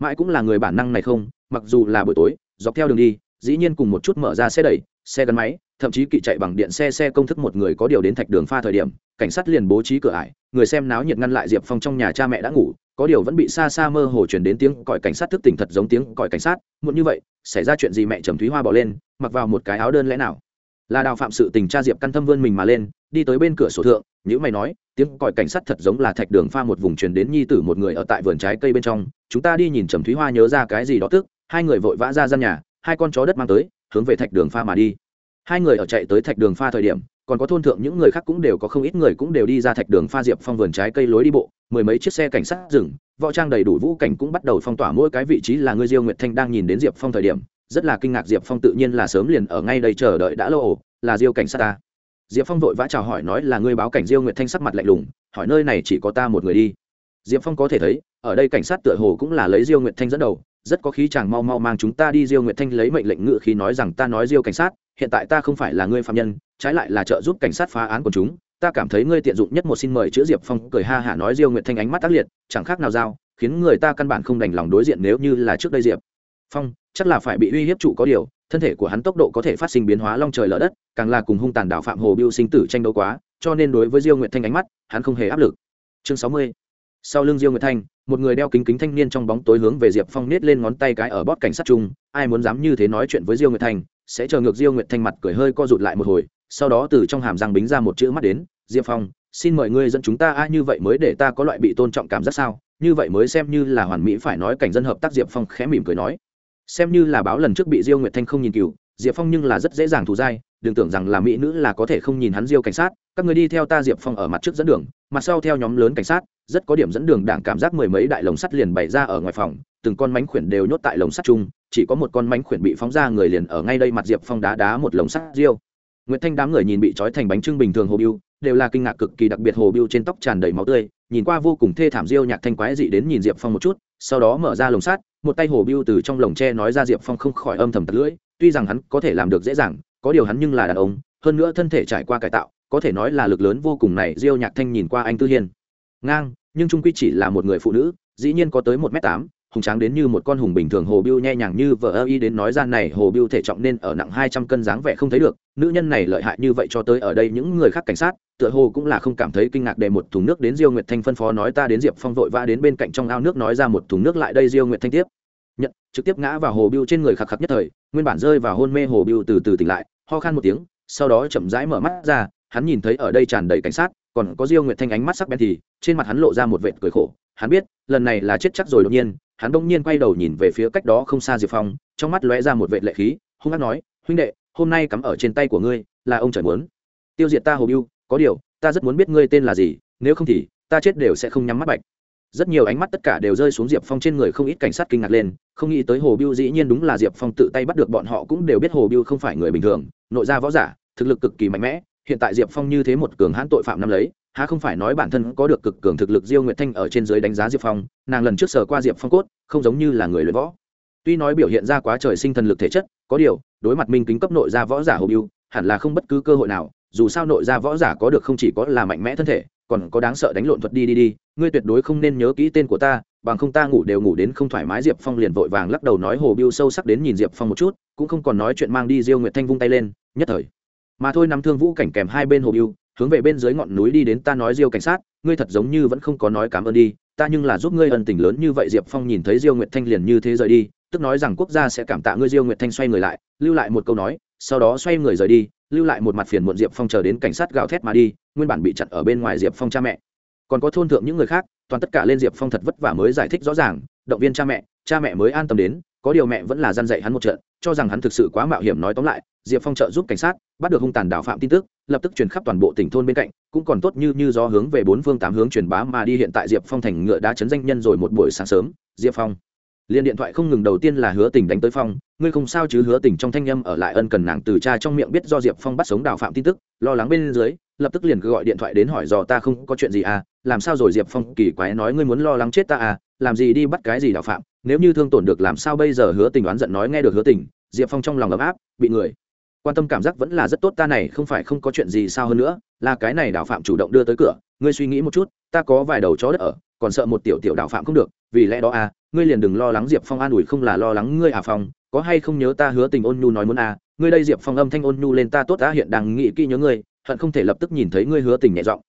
S1: mãi cũng là người bản năng này không, mặc dù là buổi tối, dọc theo đường đi, dĩ nhiên cùng một chút mở ra xe đẩy, xe gắn máy thậm chí kỵ chạy bằng điện xe xe công thức một người có điều đến thạch đường pha thời điểm, cảnh sát liền bố trí cửa ải, người xem náo nhiệt ngăn lại diệp phong trong nhà cha mẹ đã ngủ, có điều vẫn bị xa xa mơ hồ chuyển đến tiếng còi cảnh sát thức tỉnh thật giống tiếng còi cảnh sát, muộn như vậy, xảy ra chuyện gì mẹ trầm thúy hoa bỏ lên, mặc vào một cái áo đơn lẽ nào. Là đào phạm sự tình cha diệp căn thâm vươn mình mà lên, đi tới bên cửa sổ thượng nhữ mày nói, tiếng còi cảnh sát thật giống là thạch đường pha một vùng truyền đến nhi tử một người ở tại vườn trái cây bên trong, chúng ta đi nhìn trầm thúy hoa nhớ ra cái gì đó tức, hai người vội vã ra gian nhà, hai con chó đất mang tới, hướng về thạch đường pha mà đi hai người ở chạy tới thạch đường pha thời điểm, còn có thôn thượng những người khác cũng đều có không ít người cũng đều đi ra thạch đường pha diệp phong vườn trái cây lối đi bộ, mười mấy chiếc xe cảnh sát dừng, võ trang đầy đủ vũ cảnh cũng bắt đầu phong tỏa mỗi cái vị trí là ngươi diêu nguyệt thanh đang nhìn đến diệp phong thời điểm, rất là kinh ngạc diệp phong tự nhiên là sớm liền ở ngay đây chờ đợi đã lâu ổ là diêu cảnh sát ta. Diệp phong vội vã chào hỏi nói là ngươi báo cảnh diêu nguyệt thanh sắc mặt lạnh lùng, hỏi nơi này chỉ có ta một người đi. Diệp phong có thể thấy, ở đây cảnh sát tựa hồ cũng là lấy diêu nguyệt thanh dẫn đầu, rất có khí chàng mau mau mang chúng ta đi diêu nguyệt thanh lấy mệnh lệnh ngự khí nói rằng ta nói diêu cảnh sát hiện tại ta không phải là ngươi phạm nhân, trái lại là trợ giúp cảnh sát phá án của chúng. Ta cảm thấy ngươi tiện dụng nhất một xin mời chữa diệp phong, cười ha hả nói diêu nguyệt thanh ánh mắt tác liệt, chẳng khác nào dao khiến người ta căn bản không đành lòng đối diện nếu như là trước đây diệp phong, chắc là phải bị uy hiếp trụ có điều, thân thể của hắn tốc độ có thể phát sinh biến hóa long trời lở đất, càng là cùng hung tàn đạo phạm hồ biêu sinh tử tranh đấu quá, cho nên đối với diêu nguyệt thanh ánh mắt, hắn không hề áp lực. Chương sáu mươi. Sau lưng diêu nguyệt thanh, một người đeo kính kính thanh niên trong bóng tối hướng về diệp phong nết lên ngón tay cái ở bót cảnh sát chung, ai muốn dám như thế nói chuyện với diêu nguyệt thanh sẽ chờ ngược diêu nguyệt thanh mặt cười hơi co rụt lại một hồi, sau đó từ trong hàm răng bính ra một chữ mắt đến, diệp phong, xin mời ngươi dẫn chúng ta, a, như vậy mới để ta có loại bị tôn trọng cảm giác sao? Như vậy mới xem như là hoàn mỹ phải nói cảnh dân hợp tác. Diệp phong khẽ mỉm cười nói. Xem như là báo lần trước bị diêu nguyệt thanh không nhìn cựu diệp phong nhưng là rất dễ dàng thù dai, đừng tưởng rằng là mỹ nữ là có thể không nhìn hắn diêu cảnh sát, các người đi theo ta diệp phong ở mặt trước dẫn đường, mặt sau theo nhóm lớn cảnh sát, rất có điểm dẫn đường đảng cảm giác mười mấy đại lồng sắt liền bày ra ở ngoài phòng từng con mánh khuyển đều nhốt tại lồng sắt chung, chỉ có một con mánh khuyển bị phóng ra người liền ở ngay đây mặt diệp phong đá đá một lồng sắt riêu. nguyễn thanh đám người nhìn bị trói thành bánh trưng bình thường hồ biêu, đều là kinh ngạc cực kỳ đặc biệt hồ biêu trên tóc tràn đầy máu tươi, nhìn qua vô cùng thê thảm diêu nhạc thanh quái dị đến nhìn diệp phong một chút, sau đó mở ra lồng sắt, một tay hồ biêu từ trong lồng tre nói ra diệp phong không khỏi âm thầm tật lưỡi, tuy rằng hắn có thể làm được dễ dàng, có điều hắn nhưng là đàn ông, hơn nữa thân thể trải qua cải tạo, có thể nói là lực lớn vô cùng này diêu nhạc thanh nhìn qua anh tư hiên ngang, nhưng trung quy chỉ là một người phụ nữ, dĩ nhiên có tới một m tám hùng tráng đến như một con hùng bình thường hồ biêu nhẹ nhàng như vợ ơ y đến nói ra này hồ biêu thể trọng nên ở nặng hai trăm cân dáng vẻ không thấy được, nữ nhân này lợi hại như vậy cho tới ở đây những người khác cảnh sát, tựa hồ cũng là không cảm thấy kinh ngạc để một thùng nước đến diêu nguyệt thanh phân phó nói ta đến diệp phong vội vã đến bên cạnh trong ao nước nói ra một thùng nước lại đây diêu nguyệt thanh tiếp. Nhận, trực tiếp ngã vào hồ biêu trên người khạc khạc nhất thời, nguyên bản rơi vào hôn mê hồ biêu từ từ tỉnh lại, ho khan một tiếng, sau đó chậm rãi mở mắt ra, hắn nhìn thấy ở đây tràn đầy cảnh sát, còn có diêu nguyệt thanh ánh mắt sắc bén thì, trên mặt hắn lộ ra một vệt cười khổ, hắn biết, lần này là chết chắc rồi đột nhiên hắn đông nhiên quay đầu nhìn về phía cách đó không xa diệp phong, trong mắt lóe ra một vệt lệ khí, hung hát nói, huynh đệ, hôm nay cắm ở trên tay của ngươi là ông trời muốn. Tiêu diệt ta hồ biêu, có điều, ta rất muốn biết ngươi tên là gì, nếu không thì, ta chết đều sẽ không nhắm mắt bạch. Rất nhiều ánh mắt tất cả đều rơi xuống diệp phong trên người không ít cảnh sát kinh ngạc lên, không nghĩ tới hồ biêu dĩ nhiên đúng là diệp phong tự tay bắt được bọn họ cũng đều biết hồ biêu không phải người bình thường, nội gia võ giả, thực lực cực kỳ mạnh mẽ, hiện tại diệp phong như thế một cường hãn tội phạm năm lấy há không phải nói bản thân có được cực cường thực lực diêu nguyệt thanh ở trên dưới đánh giá diệp phong, nàng lần trước sở qua diệp phong cốt, không giống như là người luyện võ. Tuy nói biểu hiện ra quá trời sinh thần lực thể chất, có điều, đối mặt minh kính cấp nội gia võ giả hồ biêu hẳn là không bất cứ cơ hội nào, dù sao nội gia võ giả có được không chỉ có là mạnh mẽ thân thể, còn có đáng sợ đánh lộn thuật đi đi đi, ngươi tuyệt đối không nên nhớ kỹ tên của ta, bằng không ta ngủ đều ngủ đến không thoải mái. Diệp phong liền vội vàng lắc đầu nói hồ biêu sâu sắc đến nhìn diệp phong một chút, cũng không còn nói chuyện mang đi diêu nguyệt thanh vung tay lên, nhất thời. Mà thôi nắm thương vũ cảnh kèm hai bên hồ biêu hướng về bên dưới ngọn núi đi đến ta nói diêu cảnh sát, ngươi thật giống như vẫn không có nói cảm ơn đi, ta nhưng là giúp ngươi ân tình lớn như vậy diệp phong nhìn thấy diêu nguyệt thanh liền như thế rời đi, tức nói rằng quốc gia sẽ cảm tạ ngươi diêu nguyệt thanh xoay người lại, lưu lại một câu nói, sau đó xoay người rời đi, lưu lại một mặt phiền muộn diệp phong chờ đến cảnh sát gào thét mà đi, nguyên bản bị chặn ở bên ngoài diệp phong cha mẹ. Còn có thôn thượng những người khác, toàn tất cả lên diệp phong thật vất vả mới giải thích rõ ràng, động viên cha mẹ cha mẹ mới an tâm đến, có điều mẹ vẫn là gian dạy hắn một trận, cho rằng hắn thực sự quá mạo hiểm nói tóm lại diệp phong trợ giúp cảnh sát, bắt được hung tàn đạo phạm tin tức, lập tức truyền khắp toàn bộ tỉnh thôn bên cạnh, cũng còn tốt như như do hướng về bốn phương tám hướng truyền bá mà đi. Hiện tại diệp phong thành ngựa đã chấn danh nhân rồi một buổi sáng sớm, diệp phong. Liền điện thoại không ngừng đầu tiên là hứa tình đánh tới phong, ngươi không sao chứ? Hứa tình trong thanh â ở lại ân cần nàng từ cha trong miệng biết do diệp phong bắt sống đào phạm tin tức, lo lắng bên dưới, lập tức liền cứ gọi điện thoại đến hỏi dò ta không có chuyện gì à? Làm sao rồi diệp phong? Kỳ quái nói, ngươi muốn lo lắng chết ta à? Làm gì đi bắt cái gì đào phạm? Nếu như thương tổn được làm sao bây giờ? Hứa tình đoán giận nói, nghe được hứa tình, diệp phong trong lòng ấm áp, bị người quan tâm cảm giác vẫn là rất tốt, ta này không phải không có chuyện gì sao hơn nữa, là cái này đào phạm chủ động đưa tới cửa, ngươi suy nghĩ một chút, ta có vài đầu chó đất ở, còn sợ một tiểu tiểu đào phạm không được, vì lẽ đó à ngươi liền đừng lo lắng diệp phong an ủi không là lo lắng ngươi à phong, có hay không nhớ ta hứa tình ôn nhu nói muốn à ngươi đây diệp phong âm thanh ôn nhu lên ta tốt ta hiện đang nghĩ kỹ nhớ ngươi, hận không thể lập tức nhìn thấy ngươi hứa tình nhẹ giọng.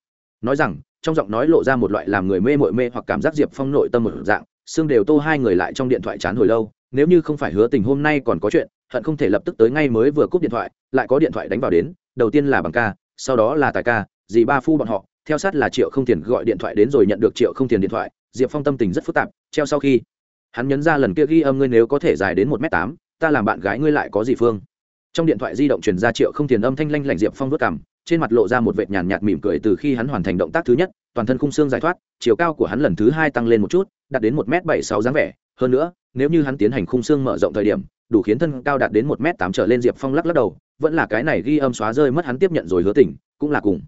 S1: Nói rằng, trong giọng nói lộ ra một loại làm người mê mội mê hoặc cảm giác diệp phong nội tâm một dạng, xương đều tô hai người lại trong điện thoại chán hồi lâu, nếu như không phải hứa tình hôm nay còn có chuyện hận không thể lập tức tới ngay mới vừa cúp điện thoại, lại có điện thoại đánh vào đến, đầu tiên là bằng ca, sau đó là tài ca, dì ba phu bọn họ, theo sát là triệu không tiền gọi điện thoại đến rồi nhận được triệu không tiền điện thoại, diệp phong tâm tình rất phức tạp, treo sau khi, hắn nhấn ra lần kia ghi âm ngươi nếu có thể dài đến một m tám, ta làm bạn gái ngươi lại có gì phương. Trong điện thoại di động truyền ra triệu không tiền âm thanh lanh lảnh diệp phong vớt cảm trên mặt lộ ra một vệt nhàn nhạt mỉm cười từ khi hắn hoàn thành động tác thứ nhất, toàn thân khung xương giải thoát, chiều cao của hắn lần thứ hai tăng lên một chút, đạt đến một m bảy sáu dáng vẻ. Hơn nữa, nếu như hắn tiến hành khung xương mở rộng thời điểm đủ khiến thân cao đạt đến một m tám trở lên diệp phong lắc lắc đầu, vẫn là cái này ghi âm xóa rơi mất hắn tiếp nhận rồi hứa tỉnh cũng là cùng.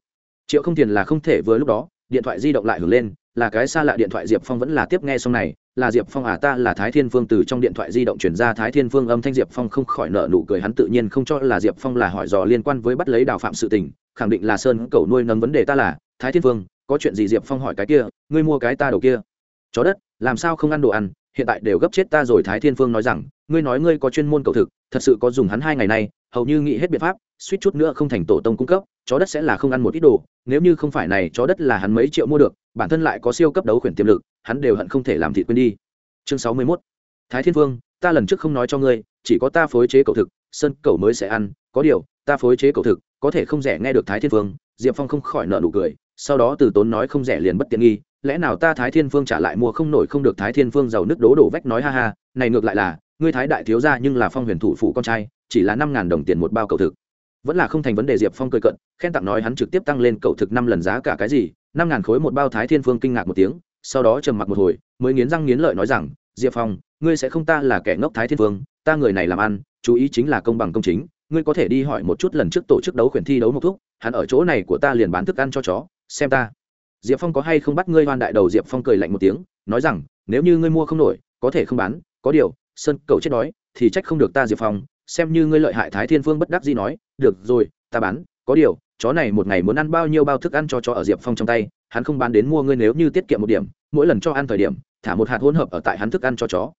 S1: Triệu không tiền là không thể vừa lúc đó, điện thoại di động lại hưởng lên, là cái xa lạ điện thoại diệp phong vẫn là tiếp nghe xong này, là diệp phong à ta là thái thiên phương từ trong điện thoại di động chuyển ra thái thiên phương âm thanh diệp phong không khỏi nợ nụ cười hắn tự nhiên không cho là diệp phong là hỏi dò liên quan với bắt lấy đào phạm sự tình, khẳng định là sơn cầu nuôi nấm vấn đề ta là, thái thiên phương có chuyện gì diệp phong hỏi cái kia, ngươi mua cái ta đầu kia. Chó đất, làm sao không ăn đồ ăn, hiện tại đều gấp chết ta rồi thái thiên phương nói rằng ngươi nói ngươi có chuyên môn cầu thực, thật sự có dùng hắn hai ngày nay, hầu như nghĩ hết biện pháp, suýt chút nữa không thành tổ tông cung cấp, chó đất sẽ là không ăn một ít đồ, nếu như không phải này, chó đất là hắn mấy triệu mua được, bản thân lại có siêu cấp đấu khuyển tiềm lực, hắn đều hận không thể làm thịt quên đi chương sáu mươi 61. thái thiên vương, ta lần trước không nói cho ngươi, chỉ có ta phối chế cầu thực, sơn cầu mới sẽ ăn, có điều, ta phối chế cầu thực, có thể không rẻ nghe được thái thiên vương, diệp phong không khỏi nợ nụ cười, sau đó từ tốn nói không rẻ liền bất tiện nghi, lẽ nào ta thái thiên phương trả lại mua không nổi không được thái thiên phương giàu nước đố đổ vách nói ha ha, này ngược lại là ngươi thái đại thiếu gia nhưng là phong huyền thủ phụ con trai, chỉ là năm ngàn đồng tiền một bao cầu thực. Vẫn là không thành vấn đề, diệp phong cười cận khen tặng nói hắn trực tiếp tăng lên cầu thực năm lần giá cả cái gì, năm ngàn khối một bao thái thiên phương kinh ngạc một tiếng, sau đó trầm mặc một hồi, mới nghiến răng nghiến lợi nói rằng, diệp phong, ngươi sẽ không ta là kẻ ngốc thái thiên phương, ta người này làm ăn, chú ý chính là công bằng công chính, ngươi có thể đi hỏi một chút lần trước tổ chức đấu khuyển thi đấu một thúc, hắn ở chỗ này của ta liền bán thức ăn cho chó, xem ta. Diệp phong có hay không bắt ngươi hoan đại đầu, diệp phong cười lạnh một tiếng, nói rằng, nếu như ngươi mua không nổi, có thể không bán, có điều sơn, cầu chết đói, thì trách không được ta diệp phong, xem như ngươi lợi hại thái thiên phương bất đắc gì nói, được rồi, ta bán, có điều, chó này một ngày muốn ăn bao nhiêu bao thức ăn cho chó ở diệp phong trong tay, hắn không bán đến mua ngươi nếu như tiết kiệm một điểm, mỗi lần cho ăn thời điểm, thả một hạt hỗn hợp ở tại hắn thức ăn cho chó.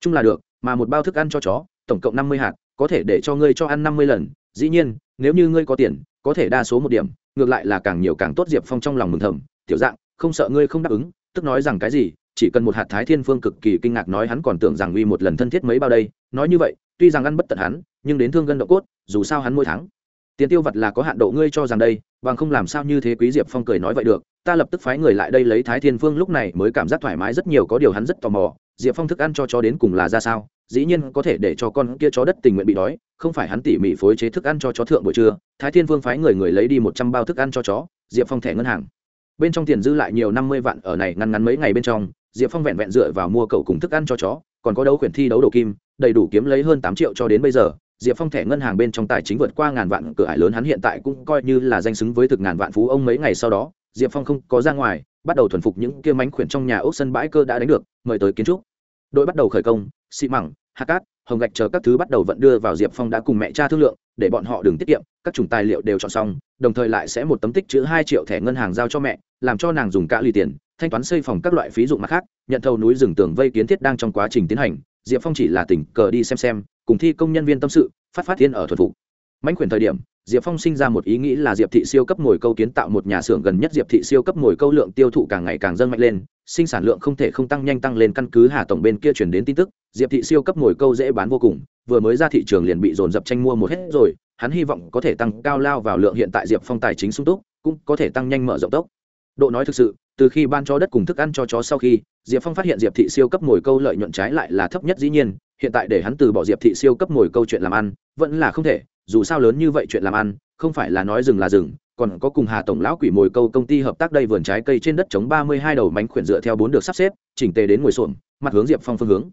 S1: Chung là được, mà một bao thức ăn cho chó, tổng cộng năm mươi hạt, có thể để cho ngươi cho ăn năm mươi lần, dĩ nhiên, nếu như ngươi có tiền, có thể đa số một điểm, ngược lại là càng nhiều càng tốt diệp phong trong lòng mừng thầm, tiểu dạng, không sợ ngươi không đáp ứng, tức nói rằng cái gì chỉ cần một hạt thái thiên phương cực kỳ kinh ngạc nói hắn còn tưởng rằng uy một lần thân thiết mấy bao đây, nói như vậy, tuy rằng ăn bất tận hắn, nhưng đến thương gân độ cốt, dù sao hắn mỗi tháng, tiền tiêu vật là có hạn độ ngươi cho rằng đây, bằng không làm sao như thế quý diệp phong cười nói vậy được, ta lập tức phái người lại đây lấy thái thiên phương lúc này mới cảm giác thoải mái rất nhiều, có điều hắn rất tò mò, diệp phong thức ăn cho chó đến cùng là ra sao, dĩ nhiên có thể để cho con kia chó đất tình nguyện bị đói, không phải hắn tỉ mỉ phối chế thức ăn cho chó thượng buổi trưa, thái thiên phương phái người người lấy đi một trăm bao thức ăn cho chó, diệp phong thẻ ngân hàng. Bên trong tiền dư lại nhiều năm mươi vạn ở này ngăn ngắn mấy ngày bên trong diệp phong vẹn vẹn dựa vào mua cậu cùng thức ăn cho chó, còn có đấu khuyển thi đấu đồ kim, đầy đủ kiếm lấy hơn tám triệu cho đến bây giờ. Diệp phong thẻ ngân hàng bên trong tài chính vượt qua ngàn vạn, cửa ải lớn hắn hiện tại cũng coi như là danh xứng với thực ngàn vạn phú ông mấy ngày sau đó. Diệp phong không có ra ngoài, bắt đầu thuần phục những kia mánh khuyển trong nhà ốc sân bãi cơ đã đánh được, mời tới kiến trúc. Đội bắt đầu khởi công xị mẳng hạ cát, hồng gạch chờ các thứ bắt đầu vận đưa vào diệp phong đã cùng mẹ cha thương lượng, để bọn họ đừng tiết kiệm, các chủng tài liệu đều chọn xong, đồng thời lại sẽ một tấm tích chữ hai triệu thẻ ngân hàng giao cho mẹ, làm cho nàng dùng cả lì tiền thanh toán xây phòng các loại phí dụng mặt khác, nhận thầu núi rừng tường vây kiến thiết đang trong quá trình tiến hành, diệp phong chỉ là tỉnh cờ đi xem xem, cùng thi công nhân viên tâm sự, phát phát thiên ở thuật vụ. mãnh quyền thời điểm, diệp phong sinh ra một ý nghĩ là diệp thị siêu cấp ngồi câu kiến tạo một nhà xưởng gần nhất diệp thị siêu cấp ngồi câu lượng tiêu thụ càng ngày càng dâng mạnh lên, sinh sản lượng không thể không tăng nhanh tăng lên căn cứ hà tổng bên kia chuyển đến tin tức, diệp thị siêu cấp ngồi câu dễ bán vô cùng, vừa mới ra thị trường liền bị dồn dập tranh mua một hết rồi, hắn hy vọng có thể tăng cao lao vào lượng hiện tại diệp phong tài chính sung túc, cũng có thể tăng nhanh mở rộng tốc độ nói thực sự, từ khi ban cho đất cùng thức ăn cho chó sau khi, diệp phong phát hiện diệp thị siêu cấp ngồi câu lợi nhuận trái lại là thấp nhất dĩ nhiên, hiện tại để hắn từ bỏ diệp thị siêu cấp ngồi câu chuyện làm ăn, vẫn là không thể, dù sao lớn như vậy chuyện làm ăn, không phải là nói rừng là rừng còn có cùng hà tổng lão quỷ mồi câu công ty hợp tác đây vườn trái cây trên đất chống ba mươi hai đầu mánh khuyển dựa theo bốn được sắp xếp, chỉnh tề đến ngồi xổm, mặt hướng diệp phong phương hướng.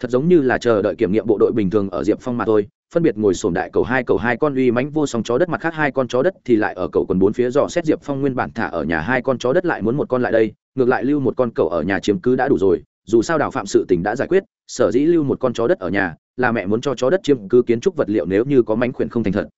S1: Thật giống như là chờ đợi kiểm nghiệm bộ đội bình thường ở diệp phong mà thôi phân biệt ngồi sổm đại cầu hai cầu hai con uy mánh vô song chó đất, mặt khác hai con chó đất thì lại ở cầu quần bốn phía dò xét diệp phong nguyên bản thả ở nhà hai con chó đất lại muốn một con lại đây, ngược lại lưu một con cầu ở nhà chiếm cứ đã đủ rồi, dù sao đào phạm sự tình đã giải quyết, sở dĩ lưu một con chó đất ở nhà là mẹ muốn cho chó đất chiếm cứ kiến trúc vật liệu nếu như có mánh khuyển không thành thật.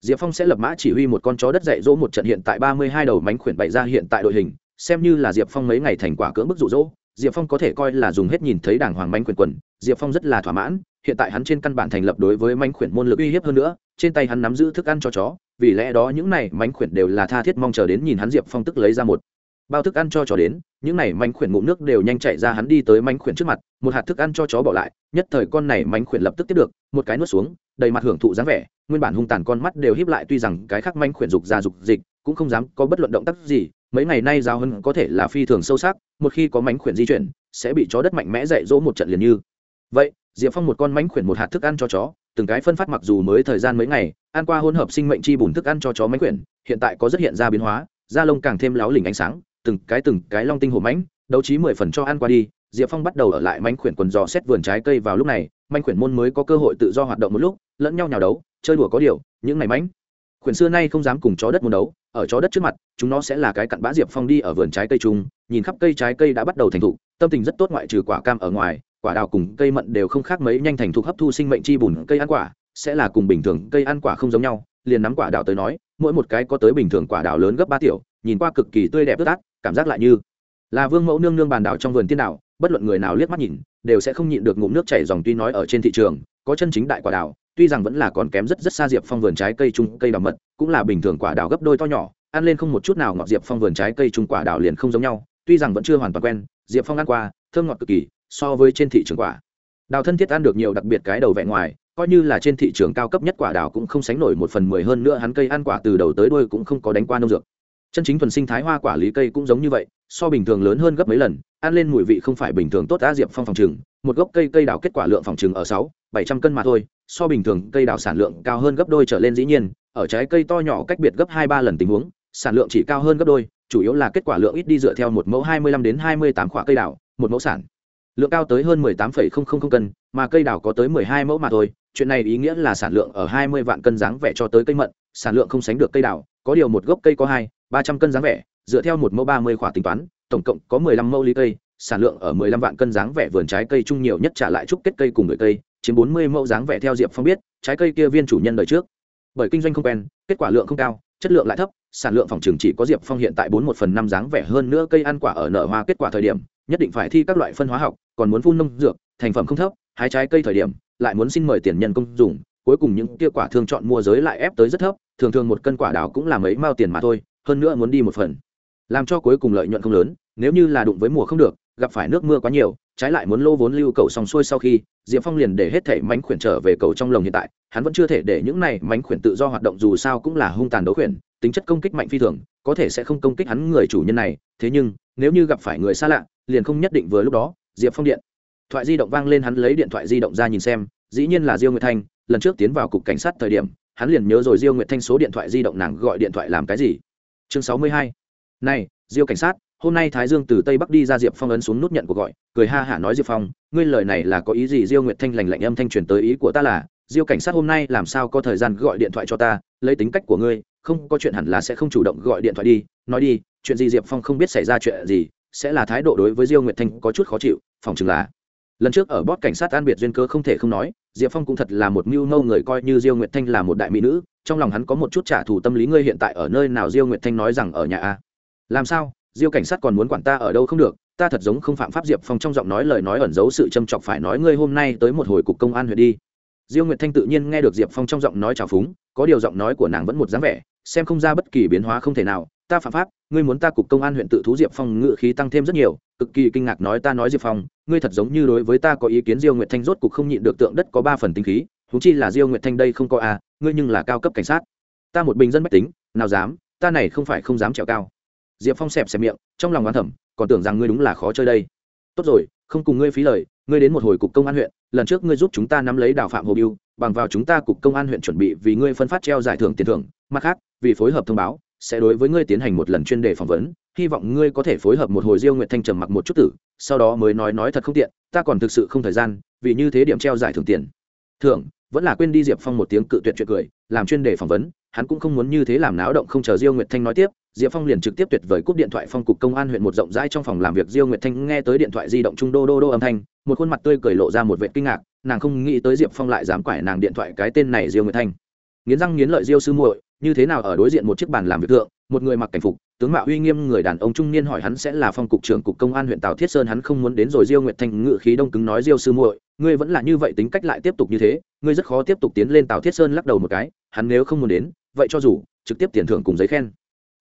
S1: Diệp phong sẽ lập mã chỉ huy một con chó đất dạy dỗ một trận hiện tại ba mươi hai đầu mánh khuyển bày ra hiện tại đội hình, xem như là diệp phong mấy ngày thành quả cưỡng bức rụ rỗ diệp phong có thể coi là dùng hết nhìn thấy đảng hoàng mánh Quyền quần, diệp phong rất là thỏa mãn, hiện tại hắn trên căn bản thành lập đối với mánh khuyển môn lực uy hiếp hơn nữa, trên tay hắn nắm giữ thức ăn cho chó, vì lẽ đó những này mánh khuyển đều là tha thiết mong chờ đến nhìn hắn diệp phong tức lấy ra một bao thức ăn cho chó đến, những này mánh khuyển ngụm nước đều nhanh chạy ra hắn đi tới mánh khuyển trước mặt, một hạt thức ăn cho chó bỏ lại, nhất thời con này mánh khuyển lập tức tiếp được, một cái nuốt xuống, đầy mặt hưởng thụ dáng vẻ, nguyên bản hung tàn con mắt đều híp lại tuy rằng cái khác mánh khuyển dục ra dục dịch, cũng không dám có bất luận động tác gì mấy ngày nay giáo hân có thể là phi thường sâu sắc, một khi có mánh khuyển di chuyển, sẽ bị chó đất mạnh mẽ dạy dỗ một trận liền như. Vậy, diệp phong một con mánh khuyển một hạt thức ăn cho chó, từng cái phân phát mặc dù mới thời gian mấy ngày, ăn qua hỗn hợp sinh mệnh chi bùn thức ăn cho chó mánh khuyển, hiện tại có rất hiện ra biến hóa, da lông càng thêm láo lỉnh ánh sáng, từng cái từng cái long tinh hồ mánh, đấu trí mười phần cho ăn qua đi, diệp phong bắt đầu ở lại mánh khuyển quần dò xét vườn trái cây vào lúc này, mánh khuyển môn mới có cơ hội tự do hoạt động một lúc, lẫn nhau nhào đấu, chơi đùa có điều, những ngày mánh khuyển xưa nay không dám cùng chó đất muốn đấu ở chó đất trước mặt chúng nó sẽ là cái cặn bã diệp phong đi ở vườn trái cây chung nhìn khắp cây trái cây đã bắt đầu thành thục tâm tình rất tốt ngoại trừ quả cam ở ngoài quả đào cùng cây mận đều không khác mấy nhanh thành thục hấp thu sinh mệnh chi bùn cây ăn quả sẽ là cùng bình thường cây ăn quả không giống nhau liền nắm quả đào tới nói mỗi một cái có tới bình thường quả đào lớn gấp ba tiểu nhìn qua cực kỳ tươi đẹp ướt ác, cảm giác lại như là vương mẫu nương nương bàn đào trong vườn tiên đảo bất luận người nào liếc mắt nhìn đều sẽ không nhịn được ngụm nước chảy dòng tuy nói ở trên thị trường có chân chính đại quả đào tuy rằng vẫn là còn kém rất rất xa diệp phong vườn trái cây trung cây đào mật, cũng là bình thường quả đào gấp đôi to nhỏ, ăn lên không một chút nào ngọt diệp phong vườn trái cây trung quả đào liền không giống nhau, tuy rằng vẫn chưa hoàn toàn quen, diệp phong ăn qua, thơm ngọt cực kỳ, so với trên thị trường quả. Đào thân thiết ăn được nhiều đặc biệt cái đầu vẹn ngoài, coi như là trên thị trường cao cấp nhất quả đào cũng không sánh nổi một phần mười hơn nữa hắn cây ăn quả từ đầu tới đuôi cũng không có đánh qua nông dược. Chân chính thuần sinh thái hoa quả lý cây cũng giống như vậy, so bình thường lớn hơn gấp mấy lần ăn lên mùi vị không phải bình thường tốt đã diệp phong phòng trừng, một gốc cây cây đào kết quả lượng phòng trừng ở sáu, bảy trăm cân mà thôi, so bình thường cây đào sản lượng cao hơn gấp đôi trở lên dĩ nhiên, ở trái cây to nhỏ cách biệt gấp hai ba lần tình huống, sản lượng chỉ cao hơn gấp đôi, chủ yếu là kết quả lượng ít đi dựa theo một mẫu hai mươi lăm đến hai mươi tám quả cây đào, một mẫu sản. Lượng cao tới hơn mười tám phẩy không không không cân, mà cây đào có tới mười hai mẫu mà thôi, chuyện này ý nghĩa là sản lượng ở hai mươi vạn cân dáng vẻ cho tới cây mận, sản lượng không sánh được cây đào, có điều một gốc cây có hai, ba trăm cân dáng vẻ, dựa theo một mẫu ba mươi quả tính toán tổng cộng có mười lăm mẫu ly cây, sản lượng ở mười lăm vạn cân dáng vẻ vườn trái cây chung nhiều nhất trả lại trúc kết cây cùng người cây, chiếm bốn mươi mẫu dáng vẻ theo diệp phong biết, trái cây kia viên chủ nhân đời trước. Bởi kinh doanh không quen, kết quả lượng không cao, chất lượng lại thấp, sản lượng phòng trường chỉ có diệp phong hiện tại bốn một phần năm dáng vẻ hơn nữa cây ăn quả ở nở hoa kết quả thời điểm, nhất định phải thi các loại phân hóa học, còn muốn phun nông dược, thành phẩm không thấp, hái trái cây thời điểm, lại muốn xin mời tiền nhân công dùng cuối cùng những kia quả thương chọn mua giới lại ép tới rất thấp, thường thường một cân quả đào cũng là mấy mao tiền mà thôi, hơn nữa muốn đi một phần. Làm cho cuối cùng lợi nhuận không lớn nếu như là đụng với mùa không được, gặp phải nước mưa quá nhiều, trái lại muốn lô vốn lưu cầu xong xuôi sau khi, diệp phong liền để hết thể mánh khuyển trở về cầu trong lồng hiện tại, hắn vẫn chưa thể để những này mánh khuyển tự do hoạt động dù sao cũng là hung tàn đấu khuyển, tính chất công kích mạnh phi thường, có thể sẽ không công kích hắn người chủ nhân này, thế nhưng, nếu như gặp phải người xa lạ, liền không nhất định vừa lúc đó, diệp phong điện, thoại di động vang lên hắn lấy điện thoại di động ra nhìn xem, dĩ nhiên là diêu nguyệt thanh, lần trước tiến vào cục cảnh sát thời điểm, hắn liền nhớ rồi diêu nguyệt thanh số điện thoại di động nàng gọi điện thoại làm cái gì. Chương sáu mươi hai, này, diêu cảnh sát hôm nay thái dương từ tây bắc đi ra diệp phong ấn xuống nút nhận cuộc gọi, cười ha hả nói diệp phong, ngươi lời này là có ý gì? Diêu nguyệt thanh lành lạnh âm thanh truyền tới ý của ta là, diêu cảnh sát hôm nay làm sao có thời gian gọi điện thoại cho ta, lấy tính cách của ngươi, không có chuyện hẳn là sẽ không chủ động gọi điện thoại đi. Nói đi, chuyện gì diệp phong không biết xảy ra chuyện gì, sẽ là thái độ đối với diêu nguyệt thanh có chút khó chịu, phòng chừng là. Lần trước ở bót cảnh sát an biệt duyên cơ không thể không nói, diệp phong cũng thật là một mưu nâu người coi như diêu nguyệt thanh là một đại mỹ nữ, trong lòng hắn có một chút trả thù tâm lý ngươi hiện tại ở nơi nào? Diêu nguyệt thanh nói rằng ở nhà a. Làm sao? Diêu cảnh sát còn muốn quản ta ở đâu không được, ta thật giống không phạm pháp diệp phong trong giọng nói lời nói ẩn giấu sự châm chọc phải nói ngươi hôm nay tới một hồi cục công an huyện đi. Diêu nguyệt thanh tự nhiên nghe được diệp phong trong giọng nói trào phúng, có điều giọng nói của nàng vẫn một dáng vẻ, xem không ra bất kỳ biến hóa không thể nào, ta phạm pháp, ngươi muốn ta cục công an huyện tự thú diệp phong ngự khí tăng thêm rất nhiều, cực kỳ kinh ngạc nói ta nói diệp phong, ngươi thật giống như đối với ta có ý kiến diêu nguyệt thanh rốt cục không nhịn được tượng đất có ba phần tinh khí thú chi là diêu nguyệt thanh đây không có à ngươi nhưng là cao cấp cảnh sát. Ta một bình dân mách tính, nào dám, ta này không phải không dám trèo cao diệp phong xẹp xẹp miệng, trong lòng oán thẩm còn tưởng rằng ngươi đúng là khó chơi đây. Tốt rồi, không cùng ngươi phí lời, ngươi đến một hồi cục công an huyện, lần trước ngươi giúp chúng ta nắm lấy đào phạm hồ biêu, bằng vào chúng ta cục công an huyện chuẩn bị vì ngươi phân phát treo giải thưởng tiền thưởng, mặt khác, vì phối hợp thông báo, sẽ đối với ngươi tiến hành một lần chuyên đề phỏng vấn, hy vọng ngươi có thể phối hợp một hồi diêu nguyện thanh trầm mặc một chút tử, sau đó mới nói nói thật không tiện, ta còn thực sự không thời gian, vì như thế điểm treo giải thưởng tiền. Thưởng, vẫn là quên đi diệp phong một tiếng cự tuyệt chuyện cười, làm chuyên đề phỏng vấn hắn cũng không muốn như thế làm náo động, không chờ diêu nguyệt thanh nói tiếp, diệp phong liền trực tiếp tuyệt vời cúp điện thoại phong cục công an huyện một rộng rãi trong phòng làm việc. Diêu nguyệt thanh nghe tới điện thoại di động trung đô đô đô âm thanh, một khuôn mặt tươi cười lộ ra một vệ kinh ngạc, nàng không nghĩ tới diệp phong lại dám quải nàng điện thoại cái tên này diêu nguyệt thanh. Nghiến răng nghiến lợi diêu sư muội, như thế nào ở đối diện một chiếc bàn làm việc thượng, một người mặc cảnh phục, tướng mạo uy nghiêm người đàn ông trung niên hỏi hắn sẽ là phong cục trưởng cục công an huyện tào thiết sơn, hắn không muốn đến rồi diêu nguyệt thanh ngự khí đông cứng nói, diêu sư muội, ngươi vẫn là như vậy tính cách lại tiếp tục như thế, ngươi rất khó tiếp tục tiến lên tào thiết sơn lắc đầu một cái, hắn nếu không muốn đến vậy cho dù, trực tiếp tiền thưởng cùng giấy khen.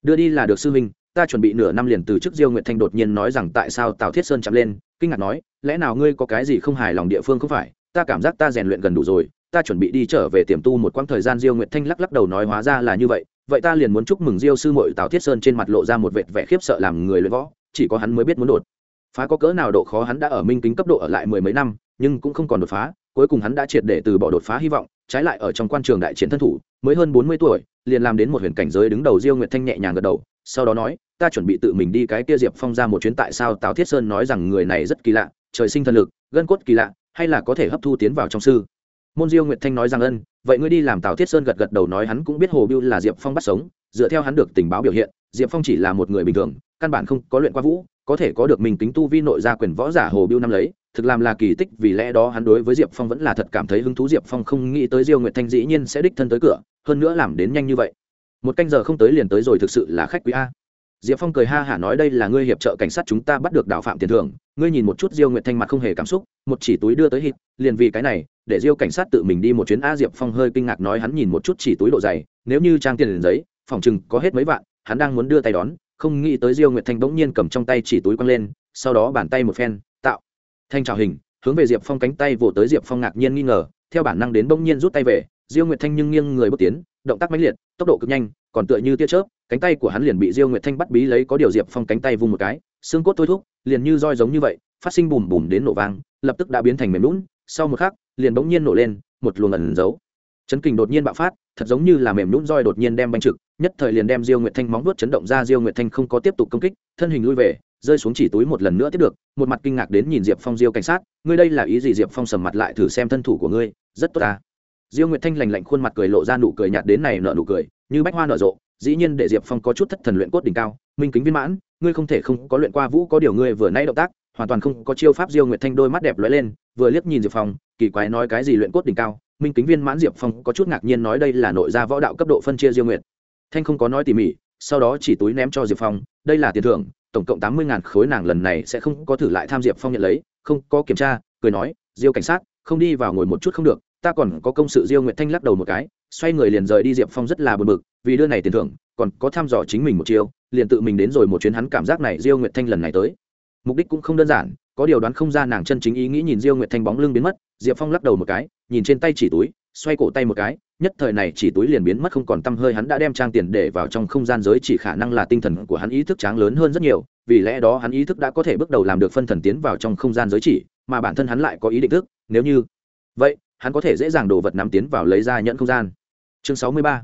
S1: Đưa đi là được sư huynh, ta chuẩn bị nửa năm liền từ chức diêu nguyệt thanh đột nhiên nói rằng tại sao tào thiết sơn chạm lên, kinh ngạc nói, lẽ nào ngươi có cái gì không hài lòng địa phương không phải, ta cảm giác ta rèn luyện gần đủ rồi, ta chuẩn bị đi trở về tiềm tu một quãng thời gian diêu nguyệt thanh lắc lắc đầu nói hóa ra là như vậy vậy ta liền muốn chúc mừng diêu sư mội tào thiết sơn trên mặt lộ ra một vệt vẻ khiếp sợ làm người luyện võ, chỉ có hắn mới biết muốn đột phá có cỡ nào độ khó hắn đã ở minh kính cấp độ ở lại mười mấy năm, nhưng cũng không còn đột phá cuối cùng hắn đã triệt để từ bỏ đột phá hy vọng, trái lại ở trong quan trường đại chiến thân thủ, mới hơn bốn mươi tuổi, liền làm đến một huyền cảnh giới đứng đầu diêu nguyệt thanh nhẹ nhàng gật đầu, sau đó nói, ta chuẩn bị tự mình đi cái kia diệp phong ra một chuyến tại sao tào thiết sơn nói rằng người này rất kỳ lạ, trời sinh thần lực, gân cốt kỳ lạ, hay là có thể hấp thu tiến vào trong sư? Môn diêu nguyệt thanh nói rằng, ân, vậy ngươi đi làm tào thiết sơn gật gật đầu nói hắn cũng biết hồ biêu là diệp phong bắt sống, dựa theo hắn được tình báo biểu hiện, diệp phong chỉ là một người bình thường, căn bản không có luyện qua vũ, có thể có được mình tính tu vi nội gia quyền võ giả hồ biêu năm lấy thực làm là kỳ tích vì lẽ đó hắn đối với diệp phong vẫn là thật cảm thấy hứng thú. Diệp phong không nghĩ tới diêu nguyệt thanh dĩ nhiên sẽ đích thân tới cửa, hơn nữa làm đến nhanh như vậy. Một canh giờ không tới liền tới rồi, thực sự là khách quý a. Diệp phong cười ha hả nói, đây là ngươi hiệp trợ cảnh sát chúng ta bắt được đào phạm tiền thưởng, ngươi nhìn một chút diêu nguyệt thanh mặt không hề cảm xúc, một chỉ túi đưa tới hít liền vì cái này, để diêu cảnh sát tự mình đi một chuyến a. Diệp phong hơi kinh ngạc nói, hắn nhìn một chút chỉ túi độ dày, nếu như trang tiền liền giấy, phòng chừng có hết mấy vạn, hắn đang muốn đưa tay đón, không nghĩ tới diêu nguyệt thanh bỗng nhiên cầm trong tay chỉ túi quăng lên, sau đó bàn tay một phen thanh trào hình, hướng về diệp phong cánh tay vỗ tới diệp phong ngạc nhiên nghi ngờ, theo bản năng đến bỗng nhiên rút tay về, diêu nguyệt thanh nhưng nghiêng người bước tiến, động tác mãnh liệt, tốc độ cực nhanh, còn tựa như tia chớp, cánh tay của hắn liền bị diêu nguyệt thanh bắt bí lấy có điều diệp phong cánh tay vung một cái, xương cốt thôi thúc, liền như roi giống như vậy, phát sinh bùm bùm đến nổ vang, lập tức đã biến thành mềm lún sau một khắc, liền bỗng nhiên nổ lên, một luồng ẩn giấu. Chấn kình đột nhiên bạo phát, thật giống như là mềm nhũn roi đột nhiên đem banh trực, nhất thời liền đem diêu nguyệt thanh móng vuốt chấn động ra, diêu nguyệt thanh không có tiếp tục công kích, thân hình lui về rơi xuống chỉ túi một lần nữa tiếp được, một mặt kinh ngạc đến nhìn diệp phong diêu cảnh sát, ngươi đây là ý gì diệp phong sầm mặt lại thử xem thân thủ của ngươi, rất tốt ta. Diêu nguyệt thanh lành lạnh khuôn mặt cười lộ ra nụ cười nhạt đến này nợ nụ cười, như bách hoa nở rộ, dĩ nhiên để diệp phong có chút thất thần luyện cốt đỉnh cao, minh kính viên mãn, ngươi không thể không có luyện qua vũ có điều ngươi vừa nay động tác, hoàn toàn không có chiêu pháp diêu nguyệt thanh đôi mắt đẹp lóe lên, vừa liếc nhìn diệp phong, kỳ quái nói cái gì luyện cốt đỉnh cao, minh kính viên mãn diệp phong có chút ngạc nhiên nói đây là nội gia võ đạo cấp độ phân chia diêu nguyệt. Thanh không có nói tỉ mỉ, sau đó chỉ túi ném cho diệp phong, đây là tiền thưởng tổng cộng tám mươi ngàn khối nàng lần này sẽ không có thử lại tham diệp phong nhận lấy, không có kiểm tra, cười nói, diêu cảnh sát, không đi vào ngồi một chút không được, ta còn có công sự. Diêu nguyệt thanh lắc đầu một cái, xoay người liền rời đi diệp phong rất là bờ bực, vì đưa này tiền thưởng, còn có thăm dò chính mình một chiêu, liền tự mình đến rồi một chuyến hắn cảm giác này diêu nguyệt thanh lần này tới. Mục đích cũng không đơn giản, có điều đoán không ra nàng chân chính ý nghĩ nhìn diêu nguyệt thanh bóng lưng biến mất, diệp phong lắc đầu một cái, nhìn trên tay chỉ túi xoay cổ tay một cái, nhất thời này chỉ túi liền biến mất không còn t hơi, hắn đã đem trang tiền để vào trong không gian giới, chỉ khả năng là tinh thần của hắn ý thức tráng lớn hơn rất nhiều, vì lẽ đó hắn ý thức đã có thể bước đầu làm được phân thần tiến vào trong không gian giới chỉ, mà bản thân hắn lại có ý định thức, nếu như vậy, hắn có thể dễ dàng đồ vật nắm tiến vào lấy ra nhận không gian. Chương sáu mươi ba.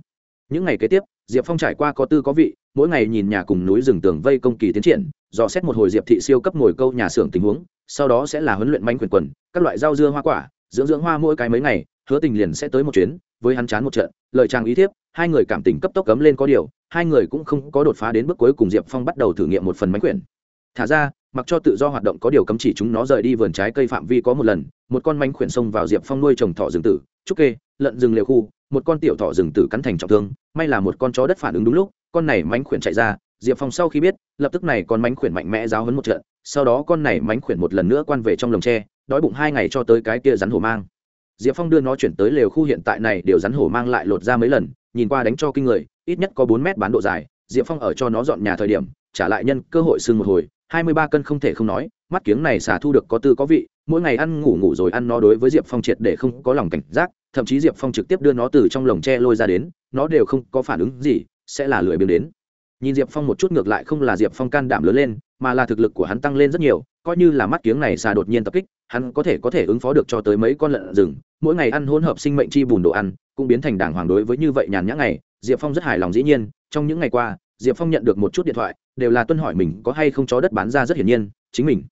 S1: Những ngày kế tiếp, diệp phong trải qua có tư có vị, mỗi ngày nhìn nhà cùng núi rừng tường vây công kỳ tiến triển, dò xét một hồi diệp thị siêu cấp ngồi câu nhà xưởng tình huống, sau đó sẽ là huấn luyện manh quyền quần, các loại rau dưa hoa quả, dưỡng dưỡng hoa mỗi cái mấy ngày hứa tình liền sẽ tới một chuyến, với hắn chán một trận, lời trang ý thiếp, hai người cảm tình cấp tốc cấm lên có điều, hai người cũng không có đột phá đến bước cuối cùng diệp phong bắt đầu thử nghiệm một phần mánh quyển. Thả ra, mặc cho tự do hoạt động có điều cấm chỉ chúng nó rời đi vườn trái cây phạm vi có một lần, một con mánh quyển xông vào diệp phong nuôi trồng thỏ rừng tử trúc kê, lợn rừng liều khu, một con tiểu thỏ rừng tử cắn thành trọng thương, may là một con chó đất phản ứng đúng lúc, con này mánh quyển chạy ra, diệp phong sau khi biết, lập tức này con mánh quyển mạnh mẽ giáo hấn một trận, sau đó con này mánh quyển một lần nữa quan về trong lồng tre, đói bụng hai ngày cho tới cái kia rắn hổ mang diệp phong đưa nó chuyển tới lều khu hiện tại này đều rắn hổ mang lại lột ra mấy lần, nhìn qua đánh cho kinh người, ít nhất có bốn mét bán độ dài, diệp phong ở cho nó dọn nhà thời điểm, trả lại nhân cơ hội sưng một hồi, hai mươi ba cân không thể không nói, mắt kiếng này xả thu được có tư có vị, mỗi ngày ăn ngủ ngủ rồi ăn nó đối với diệp phong triệt để không có lòng cảnh giác, thậm chí diệp phong trực tiếp đưa nó từ trong lồng tre lôi ra đến, nó đều không có phản ứng gì, sẽ là lười biếng đến. Nhìn diệp phong một chút ngược lại không là diệp phong can đảm lớn lên, mà là thực lực của hắn tăng lên rất nhiều, coi như là mắt kiếng này xà đột nhiên tập kích hắn có thể có thể ứng phó được cho tới mấy con lợn rừng, mỗi ngày ăn hỗn hợp sinh mệnh chi bùn đồ ăn, cũng biến thành đảng hoàng đối với như vậy nhàn nhã ngày, diệp phong rất hài lòng dĩ nhiên, trong những ngày qua, diệp phong nhận được một chút điện thoại, đều là tuân hỏi mình có hay không chó đất bán ra rất hiển nhiên, chính mình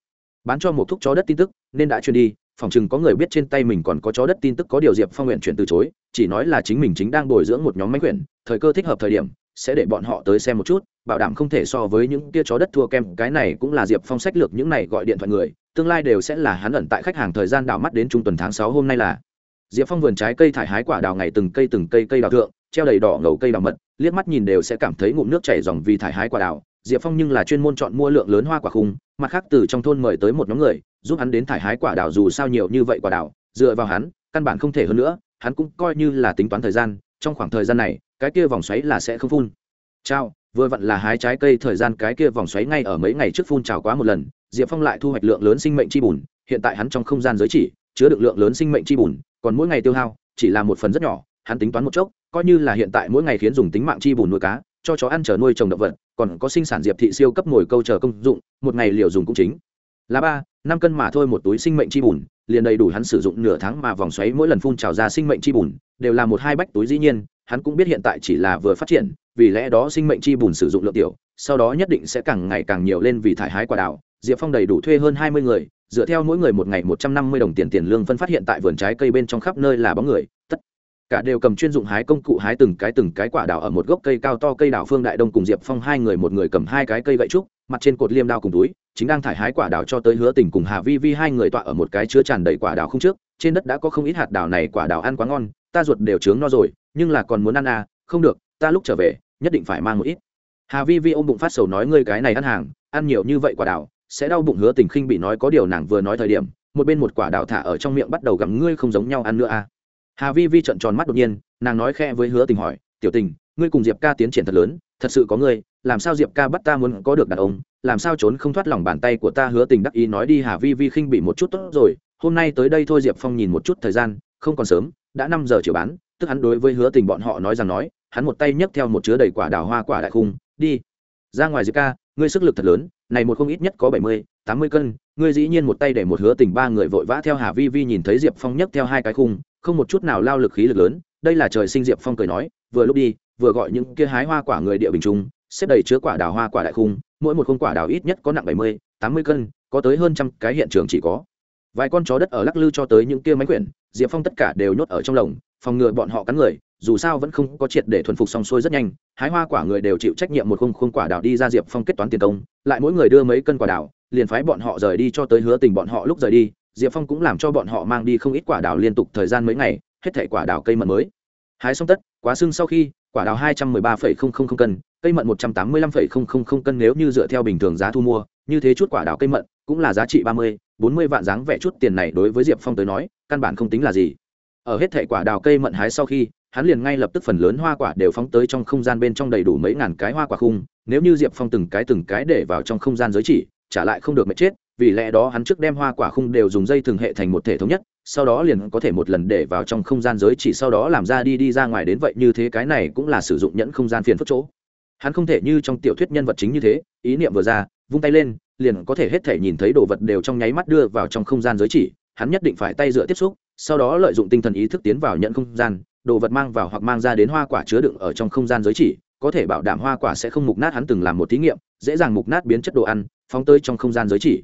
S1: bán cho một thúc chó đất tin tức, nên đã truyền đi, phòng chừng có người biết trên tay mình còn có chó đất tin tức có điều diệp phong nguyện chuyển từ chối, chỉ nói là chính mình chính đang bồi dưỡng một nhóm máy quyển, thời cơ thích hợp thời điểm, sẽ để bọn họ tới xem một chút, bảo đảm không thể so với những tia chó đất thua kem cái này cũng là diệp phong sách lược những này gọi điện thoại người tương lai đều sẽ là hắn ẩn tại khách hàng thời gian đào mắt đến trung tuần tháng sáu hôm nay là. Diệp phong vườn trái cây thải hái quả đào ngày từng cây từng cây cây đào thượng, treo đầy đỏ ngầu cây đào mật, liếc mắt nhìn đều sẽ cảm thấy ngụm nước chảy dòng vì thải hái quả đào. Diệp phong nhưng là chuyên môn chọn mua lượng lớn hoa quả khung, mặt khác từ trong thôn mời tới một nhóm người, giúp hắn đến thải hái quả đào dù sao nhiều như vậy quả đào, dựa vào hắn, căn bản không thể hơn nữa, hắn cũng coi như là tính toán thời gian, trong khoảng thời gian này, cái kia vòng xoáy là sẽ không phun. Trao vừa vặn là hái trái cây thời gian, cái kia vòng xoáy ngay ở mấy ngày trước phun trào quá một lần diệp phong lại thu hoạch lượng lớn sinh mệnh chi bùn, hiện tại hắn trong không gian giới chỉ chứa được lượng lớn sinh mệnh chi bùn, còn mỗi ngày tiêu hao chỉ là một phần rất nhỏ, hắn tính toán một chốc, coi như là hiện tại mỗi ngày khiến dùng tính mạng chi bùn nuôi cá, cho chó ăn, chở nuôi trồng động vật, còn có sinh sản diệp thị siêu cấp ngồi câu chờ công dụng, một ngày liều dùng cũng chính. Là ba, năm cân mà thôi một túi sinh mệnh chi bùn, liền đầy đủ hắn sử dụng nửa tháng mà vòng xoáy mỗi lần phun trào ra sinh mệnh chi bùn, đều là một hai bách túi dĩ nhiên, hắn cũng biết hiện tại chỉ là vừa phát triển, vì lẽ đó sinh mệnh chi bùn sử dụng lượng tiểu, sau đó nhất định sẽ càng ngày càng nhiều lên vì thải hái quả đào diệp phong đầy đủ thuê hơn hai mươi người, dựa theo mỗi người một ngày một trăm năm mươi đồng tiền tiền lương phân phát hiện tại vườn trái cây bên trong khắp nơi là bóng người, tất cả đều cầm chuyên dụng hái công cụ hái từng cái từng cái quả đào ở một gốc cây cao to cây đào phương đại đông cùng diệp phong hai người một người cầm hai cái cây gậy trúc, mặt trên cột liêm đao cùng túi, chính đang thải hái quả đào cho tới hứa tình cùng hà vi vi hai người tọa ở một cái chứa tràn đầy quả đào không trước, trên đất đã có không ít hạt đào này quả đào ăn quá ngon, ta ruột đều trướng no rồi, nhưng là còn muốn ăn à không được, ta lúc trở về, nhất định phải mang một ít. Hà vi vi ôm bụng phát sầu nói ngươi cái này ăn hàng, ăn nhiều như vậy quả đào sẽ đau bụng hứa tình khinh bị nói có điều nàng vừa nói thời điểm, một bên một quả đào thả ở trong miệng bắt đầu gặm ngươi không giống nhau ăn nữa à. Hà vi vi trợn tròn mắt đột nhiên, nàng nói khe với hứa tình hỏi, tiểu tình, ngươi cùng diệp ca tiến triển thật lớn, thật sự có ngươi, làm sao diệp ca bắt ta muốn có được đàn ông, làm sao trốn không thoát lòng bàn tay của ta? Hứa tình đắc ý nói đi, hà vi vi khinh bị một chút tốt rồi, hôm nay tới đây thôi diệp phong nhìn một chút thời gian, không còn sớm, đã năm giờ chiều bán, tức hắn đối với hứa tình bọn họ nói rằng nói, hắn một tay nhấc theo một chứa đầy quả đào hoa quả đại khung, đi, ra ngoài diệp ca ngươi sức lực thật lớn, này một không ít nhất có bảy mươi, tám mươi cân, ngươi dĩ nhiên một tay để một hứa tình ba người vội vã theo hà vi vi nhìn thấy diệp phong nhấc theo hai cái khung, không một chút nào lao lực khí lực lớn, đây là trời sinh diệp phong cười nói, vừa lúc đi, vừa gọi những kia hái hoa quả người địa bình trung, xếp đầy chứa quả đào hoa quả đại khung, mỗi một khung quả đào ít nhất có nặng bảy mươi, tám mươi cân, có tới hơn trăm cái hiện trường chỉ có. Vài con chó đất ở lắc lư cho tới những kia máy quyển, diệp phong tất cả đều nhốt ở trong lồng, phòng ngừa bọn họ cắn người dù sao vẫn không có triệt để thuần phục xong xuôi rất nhanh, hái hoa quả người đều chịu trách nhiệm một khung khung quả đào đi ra diệp phong kết toán tiền công, lại mỗi người đưa mấy cân quả đào liền phái bọn họ rời đi cho tới hứa tình bọn họ lúc rời đi, diệp phong cũng làm cho bọn họ mang đi không ít quả đào liên tục thời gian mấy ngày, hết thảy quả đào cây mận mới. Hái xong tất, quá sưng sau khi, quả đào hai trăm mười ba phẩy không không không cân, cây mận một trăm tám mươi lăm phẩy không không không cân nếu như dựa theo bình thường giá thu mua, như thế chút quả đào cây mận cũng là giá trị ba mươi, bốn mươi vạn dáng vẻ chút tiền này đối với diệp phong tới nói, căn bản không tính là gì. Ở hết thảy quả đào cây mận hái sau khi hắn liền ngay lập tức phần lớn hoa quả đều phóng tới trong không gian bên trong đầy đủ mấy ngàn cái hoa quả khung, nếu như diệp phong từng cái từng cái để vào trong không gian giới chỉ, trả lại không được mệt chết, vì lẽ đó hắn trước đem hoa quả khung đều dùng dây thường hệ thành một thể thống nhất, sau đó liền có thể một lần để vào trong không gian giới chỉ sau đó làm ra đi đi ra ngoài đến vậy như thế cái này cũng là sử dụng nhẫn không gian phiền phức chỗ. Hắn không thể như trong tiểu thuyết nhân vật chính như thế, ý niệm vừa ra, vung tay lên, liền có thể hết thể nhìn thấy đồ vật đều trong nháy mắt đưa vào trong không gian giới chỉ, hắn nhất định phải tay dựa tiếp xúc, sau đó lợi dụng tinh thần ý thức tiến vào nhận không gian đồ vật mang vào hoặc mang ra đến hoa quả chứa đựng ở trong không gian giới chỉ, có thể bảo đảm hoa quả sẽ không mục nát hắn từng làm một thí nghiệm, dễ dàng mục nát biến chất đồ ăn, phóng tới trong không gian giới chỉ.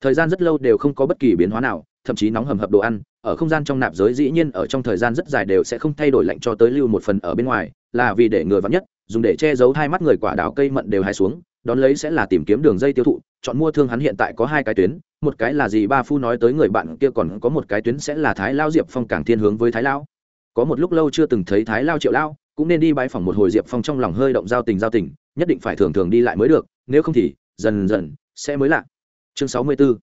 S1: Thời gian rất lâu đều không có bất kỳ biến hóa nào, thậm chí nóng hầm hập đồ ăn, ở không gian trong nạp giới dĩ nhiên ở trong thời gian rất dài đều sẽ không thay đổi lạnh cho tới lưu một phần ở bên ngoài, là vì để người vắn nhất, dùng để che giấu hai mắt người quả đào cây mận đều hai xuống, đón lấy sẽ là tìm kiếm đường dây tiêu thụ, chọn mua thương hắn hiện tại có hai cái tuyến, một cái là gì ba phu nói tới người bạn kia còn có một cái tuyến sẽ là thái lao diệp phong càng thiên hướng với thái lao có một lúc lâu chưa từng thấy thái lao triệu lao, cũng nên đi bãi phòng một hồi diệp phong trong lòng hơi động giao tình giao tình, nhất định phải thường thường đi lại mới được, nếu không thì, dần dần, sẽ mới lạ. Chương sáu mươi bốn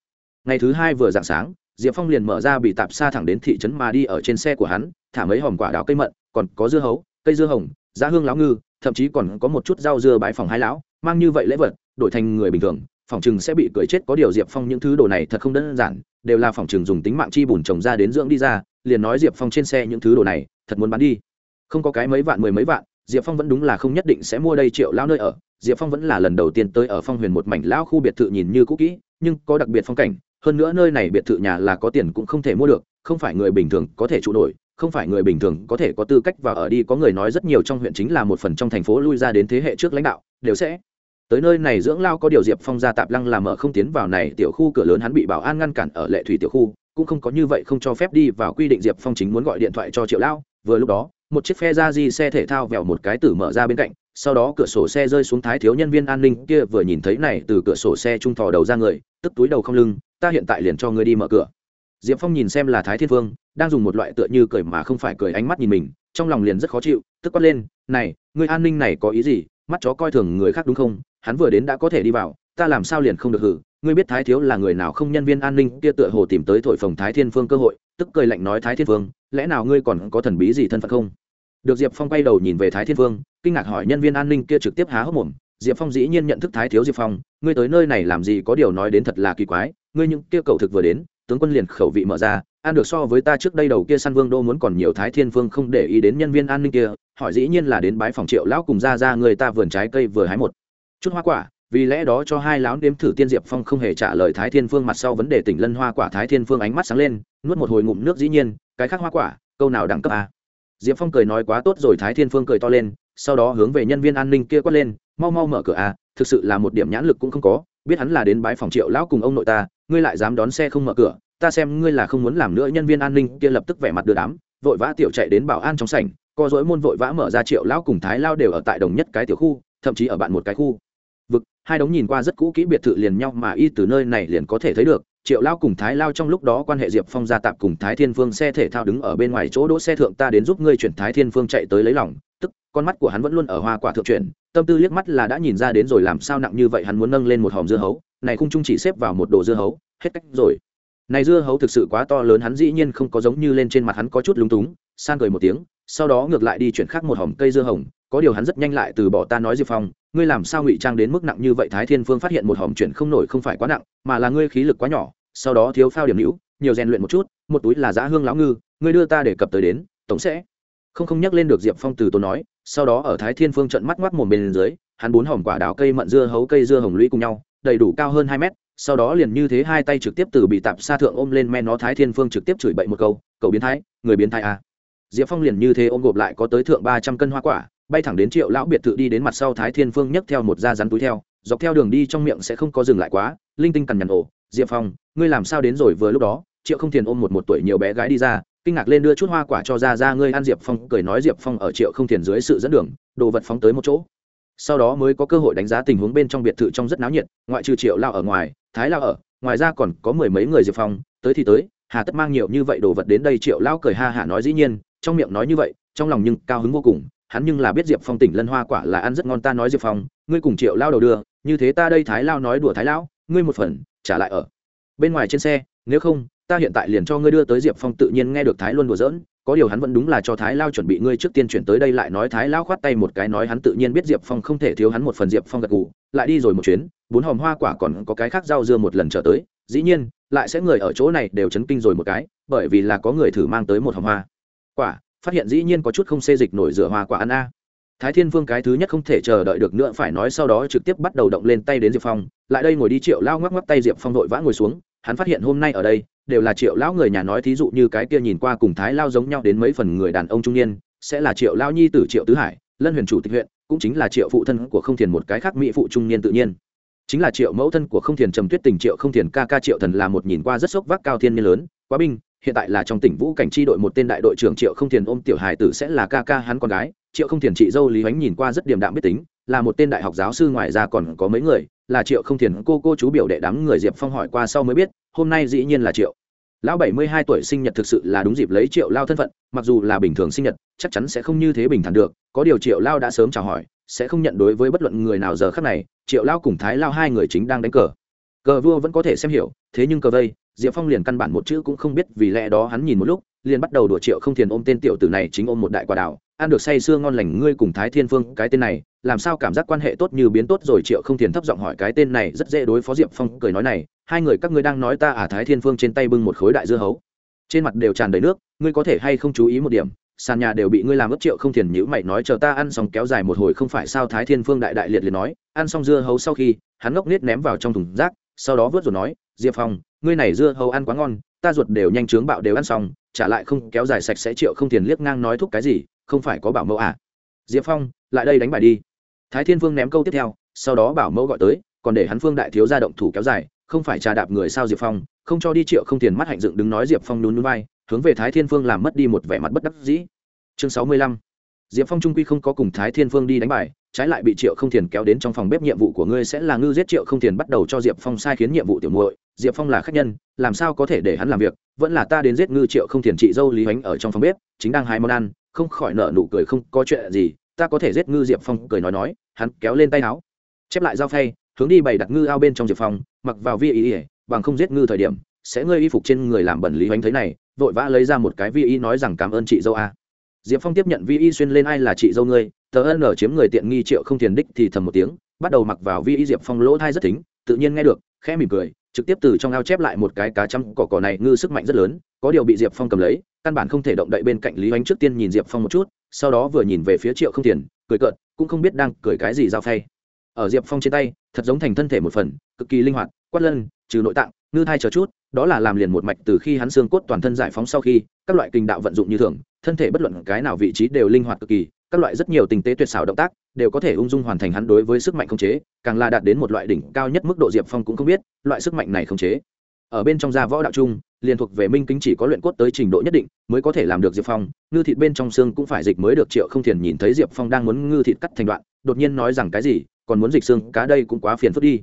S1: ngày thứ hai vừa dạng sáng, diệp phong liền mở ra bị tạp xa thẳng đến thị trấn mà đi ở trên xe của hắn, thả mấy hòm quả đào cây mận, còn có dưa hấu, cây dưa hồng, giá hương láo ngư, thậm chí còn có một chút rau dưa bãi phòng hai lão, mang như vậy lễ vật, đổi thành người bình thường, phòng chừng sẽ bị cười chết. Có điều diệp phong những thứ đồ này thật không đơn giản đều là phòng trường dùng tính mạng chi bùn trồng ra đến dưỡng đi ra, liền nói diệp phong trên xe những thứ đồ này, thật muốn bán đi. Không có cái mấy vạn, mười mấy vạn, diệp phong vẫn đúng là không nhất định sẽ mua đây triệu lao nơi ở. Diệp phong vẫn là lần đầu tiên tới ở phong huyền một mảnh lão khu biệt thự nhìn như cũ kỹ, nhưng có đặc biệt phong cảnh. Hơn nữa nơi này biệt thự nhà là có tiền cũng không thể mua được, không phải người bình thường có thể trụ nổi, không phải người bình thường có thể có tư cách vào ở đi. Có người nói rất nhiều trong huyện chính là một phần trong thành phố lui ra đến thế hệ trước lãnh đạo, đều sẽ tới nơi này dưỡng lao có điều diệp phong ra tạp lăng làm mở không tiến vào này, tiểu khu cửa lớn hắn bị bảo an ngăn cản ở lệ thủy tiểu khu, cũng không có như vậy không cho phép đi vào quy định diệp phong chính muốn gọi điện thoại cho triệu lao. Vừa lúc đó, một chiếc phe ra di xe thể thao vèo một cái tử mở ra bên cạnh, sau đó cửa sổ xe rơi xuống thái thiếu nhân viên an ninh kia vừa nhìn thấy này, từ cửa sổ xe trung thò đầu ra người, tức túi đầu không lưng, ta hiện tại liền cho ngươi đi mở cửa. Diệp phong nhìn xem là thái thiên vương, đang dùng một loại tựa như cười mà không phải cười ánh mắt nhìn mình, trong lòng liền rất khó chịu, tức quát lên, này người an ninh này có ý gì? Mắt chó coi thường người khác đúng không? Hắn vừa đến đã có thể đi vào, ta làm sao liền không được hử? Ngươi biết thái thiếu là người nào không? Nhân viên an ninh kia tựa hồ tìm tới thổi phồng thái thiên phương cơ hội, tức cười lạnh nói thái thiên phương, lẽ nào ngươi còn có thần bí gì thân phận không? Được diệp phong quay đầu nhìn về thái thiên phương, kinh ngạc hỏi nhân viên an ninh kia trực tiếp há hốc mồm. Diệp phong dĩ nhiên nhận thức thái thiếu diệp phong, ngươi tới nơi này làm gì có điều nói đến thật là kỳ quái, ngươi những kia cầu thực vừa đến tướng quân liền khẩu vị mở ra ăn được so với ta trước đây đầu kia săn vương đô muốn còn nhiều thái thiên vương không để ý đến nhân viên an ninh kia, hỏi dĩ nhiên là đến bái phòng triệu lão cùng ra ra người ta vườn trái cây vừa hái một chút hoa quả, vì lẽ đó cho hai lão nếm thử tiên diệp phong không hề trả lời thái thiên phương mặt sau vấn đề tỉnh lân hoa quả thái thiên phương ánh mắt sáng lên, nuốt một hồi ngụm nước dĩ nhiên, cái khác hoa quả, câu nào đẳng cấp à? diệp phong cười nói, quá tốt rồi thái thiên phương cười to lên, sau đó hướng về nhân viên an ninh kia quát lên, mau mau mở cửa a thực sự là một điểm nhãn lực cũng không có, biết hắn là đến bãi phòng triệu lão cùng ông nội ta ngươi lại dám đón xe không mở cửa, ta xem ngươi là không muốn làm nữa nhân viên an ninh kia lập tức vẻ mặt đưa đám, vội vã tiểu chạy đến bảo an trong sảnh, co dỗi môn vội vã mở ra triệu lão cùng thái lao đều ở tại đồng nhất cái tiểu khu, thậm chí ở bạn một cái khu. Vực, hai đống nhìn qua rất cũ kỹ biệt thự liền nhau mà y từ nơi này liền có thể thấy được, triệu lao cùng thái lao trong lúc đó quan hệ diệp phong gia tạp cùng thái thiên phương xe thể thao đứng ở bên ngoài chỗ đỗ xe thượng ta đến giúp ngươi chuyển thái thiên phương chạy tới lấy lòng, tức, con mắt của hắn vẫn luôn ở hoa quả thượng chuyển, tâm tư liếc mắt là đã nhìn ra đến rồi làm sao nặng như vậy hắn muốn nâng lên một hòm dưa hấu này khung chung chỉ xếp vào một đồ dưa hấu, hết cách rồi. Này dưa hấu thực sự quá to lớn, hắn dĩ nhiên không có giống như lên trên mặt hắn có chút lúng túng, san cười một tiếng, sau đó ngược lại đi chuyển khác một hòm cây dưa hồng, có điều hắn rất nhanh lại từ bỏ ta nói diệp phong, ngươi làm sao ngụy trang đến mức nặng như vậy thái thiên phương phát hiện một hòm chuyển không nổi không phải quá nặng, mà là ngươi khí lực quá nhỏ, sau đó thiếu phao điểm hữu, nhiều rèn luyện một chút, một túi là giá hương lão ngư, ngươi đưa ta để cập tới đến, tổng sẽ. Không không nhắc lên được diệp phong từ tôi nói, sau đó ở thái thiên phương trận mắt ngoác mồm bên dưới hắn bốn hòm quả đào cây mận dưa hấu cây dưa hồng lũy cùng nhau, đầy đủ cao hơn hai mét, sau đó liền như thế hai tay trực tiếp từ bị tạp xa thượng ôm lên men nó thái thiên phương trực tiếp chửi bậy một câu, cậu biến thái, người biến thái à. diệp phong liền như thế ôm gộp lại có tới thượng ba trăm cân hoa quả, bay thẳng đến triệu lão biệt thự đi đến mặt sau thái thiên phương nhấc theo một da rắn túi theo, dọc theo đường đi trong miệng sẽ không có dừng lại quá, linh tinh cằn nhằn ổ diệp phong, ngươi làm sao đến rồi vừa lúc đó triệu không thiền ôm một một tuổi nhiều bé gái đi ra, kinh ngạc lên đưa chút hoa quả cho ra ra, ngươi ăn diệp phong, cười nói diệp phong ở triệu không thiền dưới sự dẫn đường, đồ vật phóng tới một chỗ sau đó mới có cơ hội đánh giá tình huống bên trong biệt thự trong rất náo nhiệt, ngoại trừ triệu lao ở ngoài, thái lao ở, ngoài ra còn có mười mấy người diệp phong, tới thì tới, hà tất mang nhiều như vậy đồ vật đến đây triệu lao cười ha hả nói dĩ nhiên, trong miệng nói như vậy, trong lòng nhưng cao hứng vô cùng, hắn nhưng là biết diệp phong tỉnh lân hoa quả là ăn rất ngon ta nói diệp phong, ngươi cùng triệu lao đầu đưa, như thế ta đây thái lao nói đùa thái lao ngươi một phần, trả lại ở. Bên ngoài trên xe, nếu không, ta hiện tại liền cho ngươi đưa tới diệp phong tự nhiên nghe được thái luân đùa giỡn có điều hắn vẫn đúng là cho thái lao chuẩn bị ngươi trước tiên chuyển tới đây lại nói thái lao khoát tay một cái nói hắn tự nhiên biết diệp phong không thể thiếu hắn một phần diệp phong gật gù, lại đi rồi một chuyến, bốn hòm hoa quả còn có cái khác rau dưa một lần trở tới, dĩ nhiên, lại sẽ người ở chỗ này đều chấn kinh rồi một cái, bởi vì là có người thử mang tới một hòm hoa quả, phát hiện dĩ nhiên có chút không xê dịch nổi rửa hoa quả ăn a. Thái thiên vương cái thứ nhất không thể chờ đợi được nữa phải nói sau đó trực tiếp bắt đầu động lên tay đến diệp phong, lại đây ngồi đi triệu lao ngoắc ngoắc tay diệp phong vội vã ngồi xuống, hắn phát hiện hôm nay ở đây đều là triệu lão người nhà nói, thí dụ như cái kia nhìn qua cùng thái lao giống nhau đến mấy phần người đàn ông trung niên, sẽ là triệu lao nhi tử triệu tứ hải, lân huyền chủ tịch huyện, cũng chính là triệu phụ thân của không thiền một cái khác mỹ phụ trung niên tự nhiên. Chính là triệu mẫu thân của không thiền trầm tuyết tình triệu không thiền ca ca triệu thần là một nhìn qua rất sốc vác cao thiên niên lớn, quá binh, hiện tại là trong tỉnh vũ cảnh tri đội một tên đại đội trưởng triệu không thiền ôm tiểu hải tử sẽ là ca ca hắn con gái. Triệu không thiền chị dâu lý ánh nhìn qua rất điềm đạm biết tính, là một tên đại học giáo sư ngoài ra còn có mấy người, là triệu không thiền cô cô chú biểu đệ đám người diệp phong hỏi qua sau mới biết, hôm nay dĩ nhiên là triệu lão bảy mươi hai tuổi sinh nhật thực sự là đúng dịp lấy triệu lao thân phận, mặc dù là bình thường sinh nhật, chắc chắn sẽ không như thế bình thản được, có điều triệu lao đã sớm chào hỏi, sẽ không nhận đối với bất luận người nào giờ khác này, triệu lao cùng thái lao hai người chính đang đánh cờ. Cờ vua vẫn có thể xem hiểu, thế nhưng cờ vây, diệp phong liền căn bản một chữ cũng không biết, vì lẽ đó hắn nhìn một lúc, liền bắt đầu đùa triệu không thiền ôm tên tiểu tử này chính ôm một đại quả đào ăn được say sưa ngon lành, ngươi cùng thái thiên phương, cái tên này, làm sao cảm giác quan hệ tốt như biến tốt rồi? Triệu không thiền thấp giọng hỏi, cái tên này rất dễ đối phó diệp phong, cười nói này, hai người các ngươi đang nói ta à? Thái thiên phương trên tay bưng một khối đại dưa hấu, trên mặt đều tràn đầy nước, ngươi có thể hay không chú ý một điểm? Sàn nhà đều bị ngươi làm ướp, triệu không thiền nhữ mày nói, chờ ta ăn xong kéo dài một hồi, không phải sao? Thái thiên phương đại đại liệt liền nói, ăn xong dưa hấu sau khi, hắn ngốc nết ném vào trong thùng rác, sau đó vớt rồi nói, diệp phong, ngươi này dưa hấu ăn quá ngon, ta ruột đều nhanh chóng bạo đều ăn xong, trả lại không, kéo dài sạch sẽ. Triệu không thiền liếc ngang nói thúc cái gì? Không phải có bảo mẫu à? Diệp phong, lại đây đánh bài đi. Thái thiên vương ném câu tiếp theo, sau đó bảo mẫu gọi tới, còn để hắn phương đại thiếu ra động thủ kéo dài, không phải trà đạp người sao diệp phong, không cho đi triệu không tiền mắt hạnh dựng đứng nói diệp phong nhún núi vai, hướng về thái thiên phương làm mất đi một vẻ mặt bất đắc dĩ. Chương sáu mươi lăm. Diệp phong trung quy không có cùng thái thiên phương đi đánh bài, trái lại bị triệu không tiền kéo đến trong phòng bếp nhiệm vụ của ngươi sẽ là ngư giết triệu không tiền bắt đầu cho diệp phong sai khiến nhiệm vụ tiểu muội. Diệp phong là khách nhân, làm sao có thể để hắn làm việc? Vẫn là ta đến giết ngư triệu không tiền chị dâu lý ánh ở trong phòng bếp, chính đang hai món ăn không khỏi nở nụ cười không có chuyện gì, ta có thể giết ngư diệp phong, cười nói nói, hắn kéo lên tay áo. Chép lại dao phay, hướng đi bày đặt ngư ao bên trong diệp phong, mặc vào vi ý ỉa bằng không giết ngư thời điểm, sẽ ngơi y phục trên người làm bẩn lý hoánh thấy này, vội vã lấy ra một cái vi y nói rằng cảm ơn chị dâu a. Diệp phong tiếp nhận vi y xuyên lên ai là chị dâu ngươi, tờ ân ở chiếm người tiện nghi triệu không tiền đích thì thầm một tiếng, bắt đầu mặc vào vi y diệp phong lỗ thai rất tính tự nhiên nghe được, khẽ mỉm cười, trực tiếp từ trong ao chép lại một cái cá chăm cỏ cỏ này ngư sức mạnh rất lớn, có điều bị diệp phong cầm lấy căn bản không thể động đậy bên cạnh lý oanh trước tiên nhìn diệp phong một chút, sau đó vừa nhìn về phía triệu không tiền, cười cợt, cũng không biết đang cười cái gì giao phay. Ở diệp phong trên tay, thật giống thành thân thể một phần, cực kỳ linh hoạt, quát lân, trừ nội tạng, ngư thai chờ chút, đó là làm liền một mạch từ khi hắn xương cốt toàn thân giải phóng sau khi, các loại kinh đạo vận dụng như thường, thân thể bất luận cái nào vị trí đều linh hoạt cực kỳ, các loại rất nhiều tình tế tuyệt xảo động tác đều có thể ung dung hoàn thành hắn đối với sức mạnh khống chế, càng là đạt đến một loại đỉnh cao nhất mức độ diệp phong cũng không biết, loại sức mạnh này khống chế ở bên trong gia võ đạo trung, liền thuộc về minh kính chỉ có luyện cốt tới trình độ nhất định mới có thể làm được diệp phong. Ngư thịt bên trong xương cũng phải dịch mới được, triệu không thiền nhìn thấy diệp phong đang muốn ngư thịt cắt thành đoạn, đột nhiên nói rằng cái gì, còn muốn dịch xương, cá đây cũng quá phiền phức đi.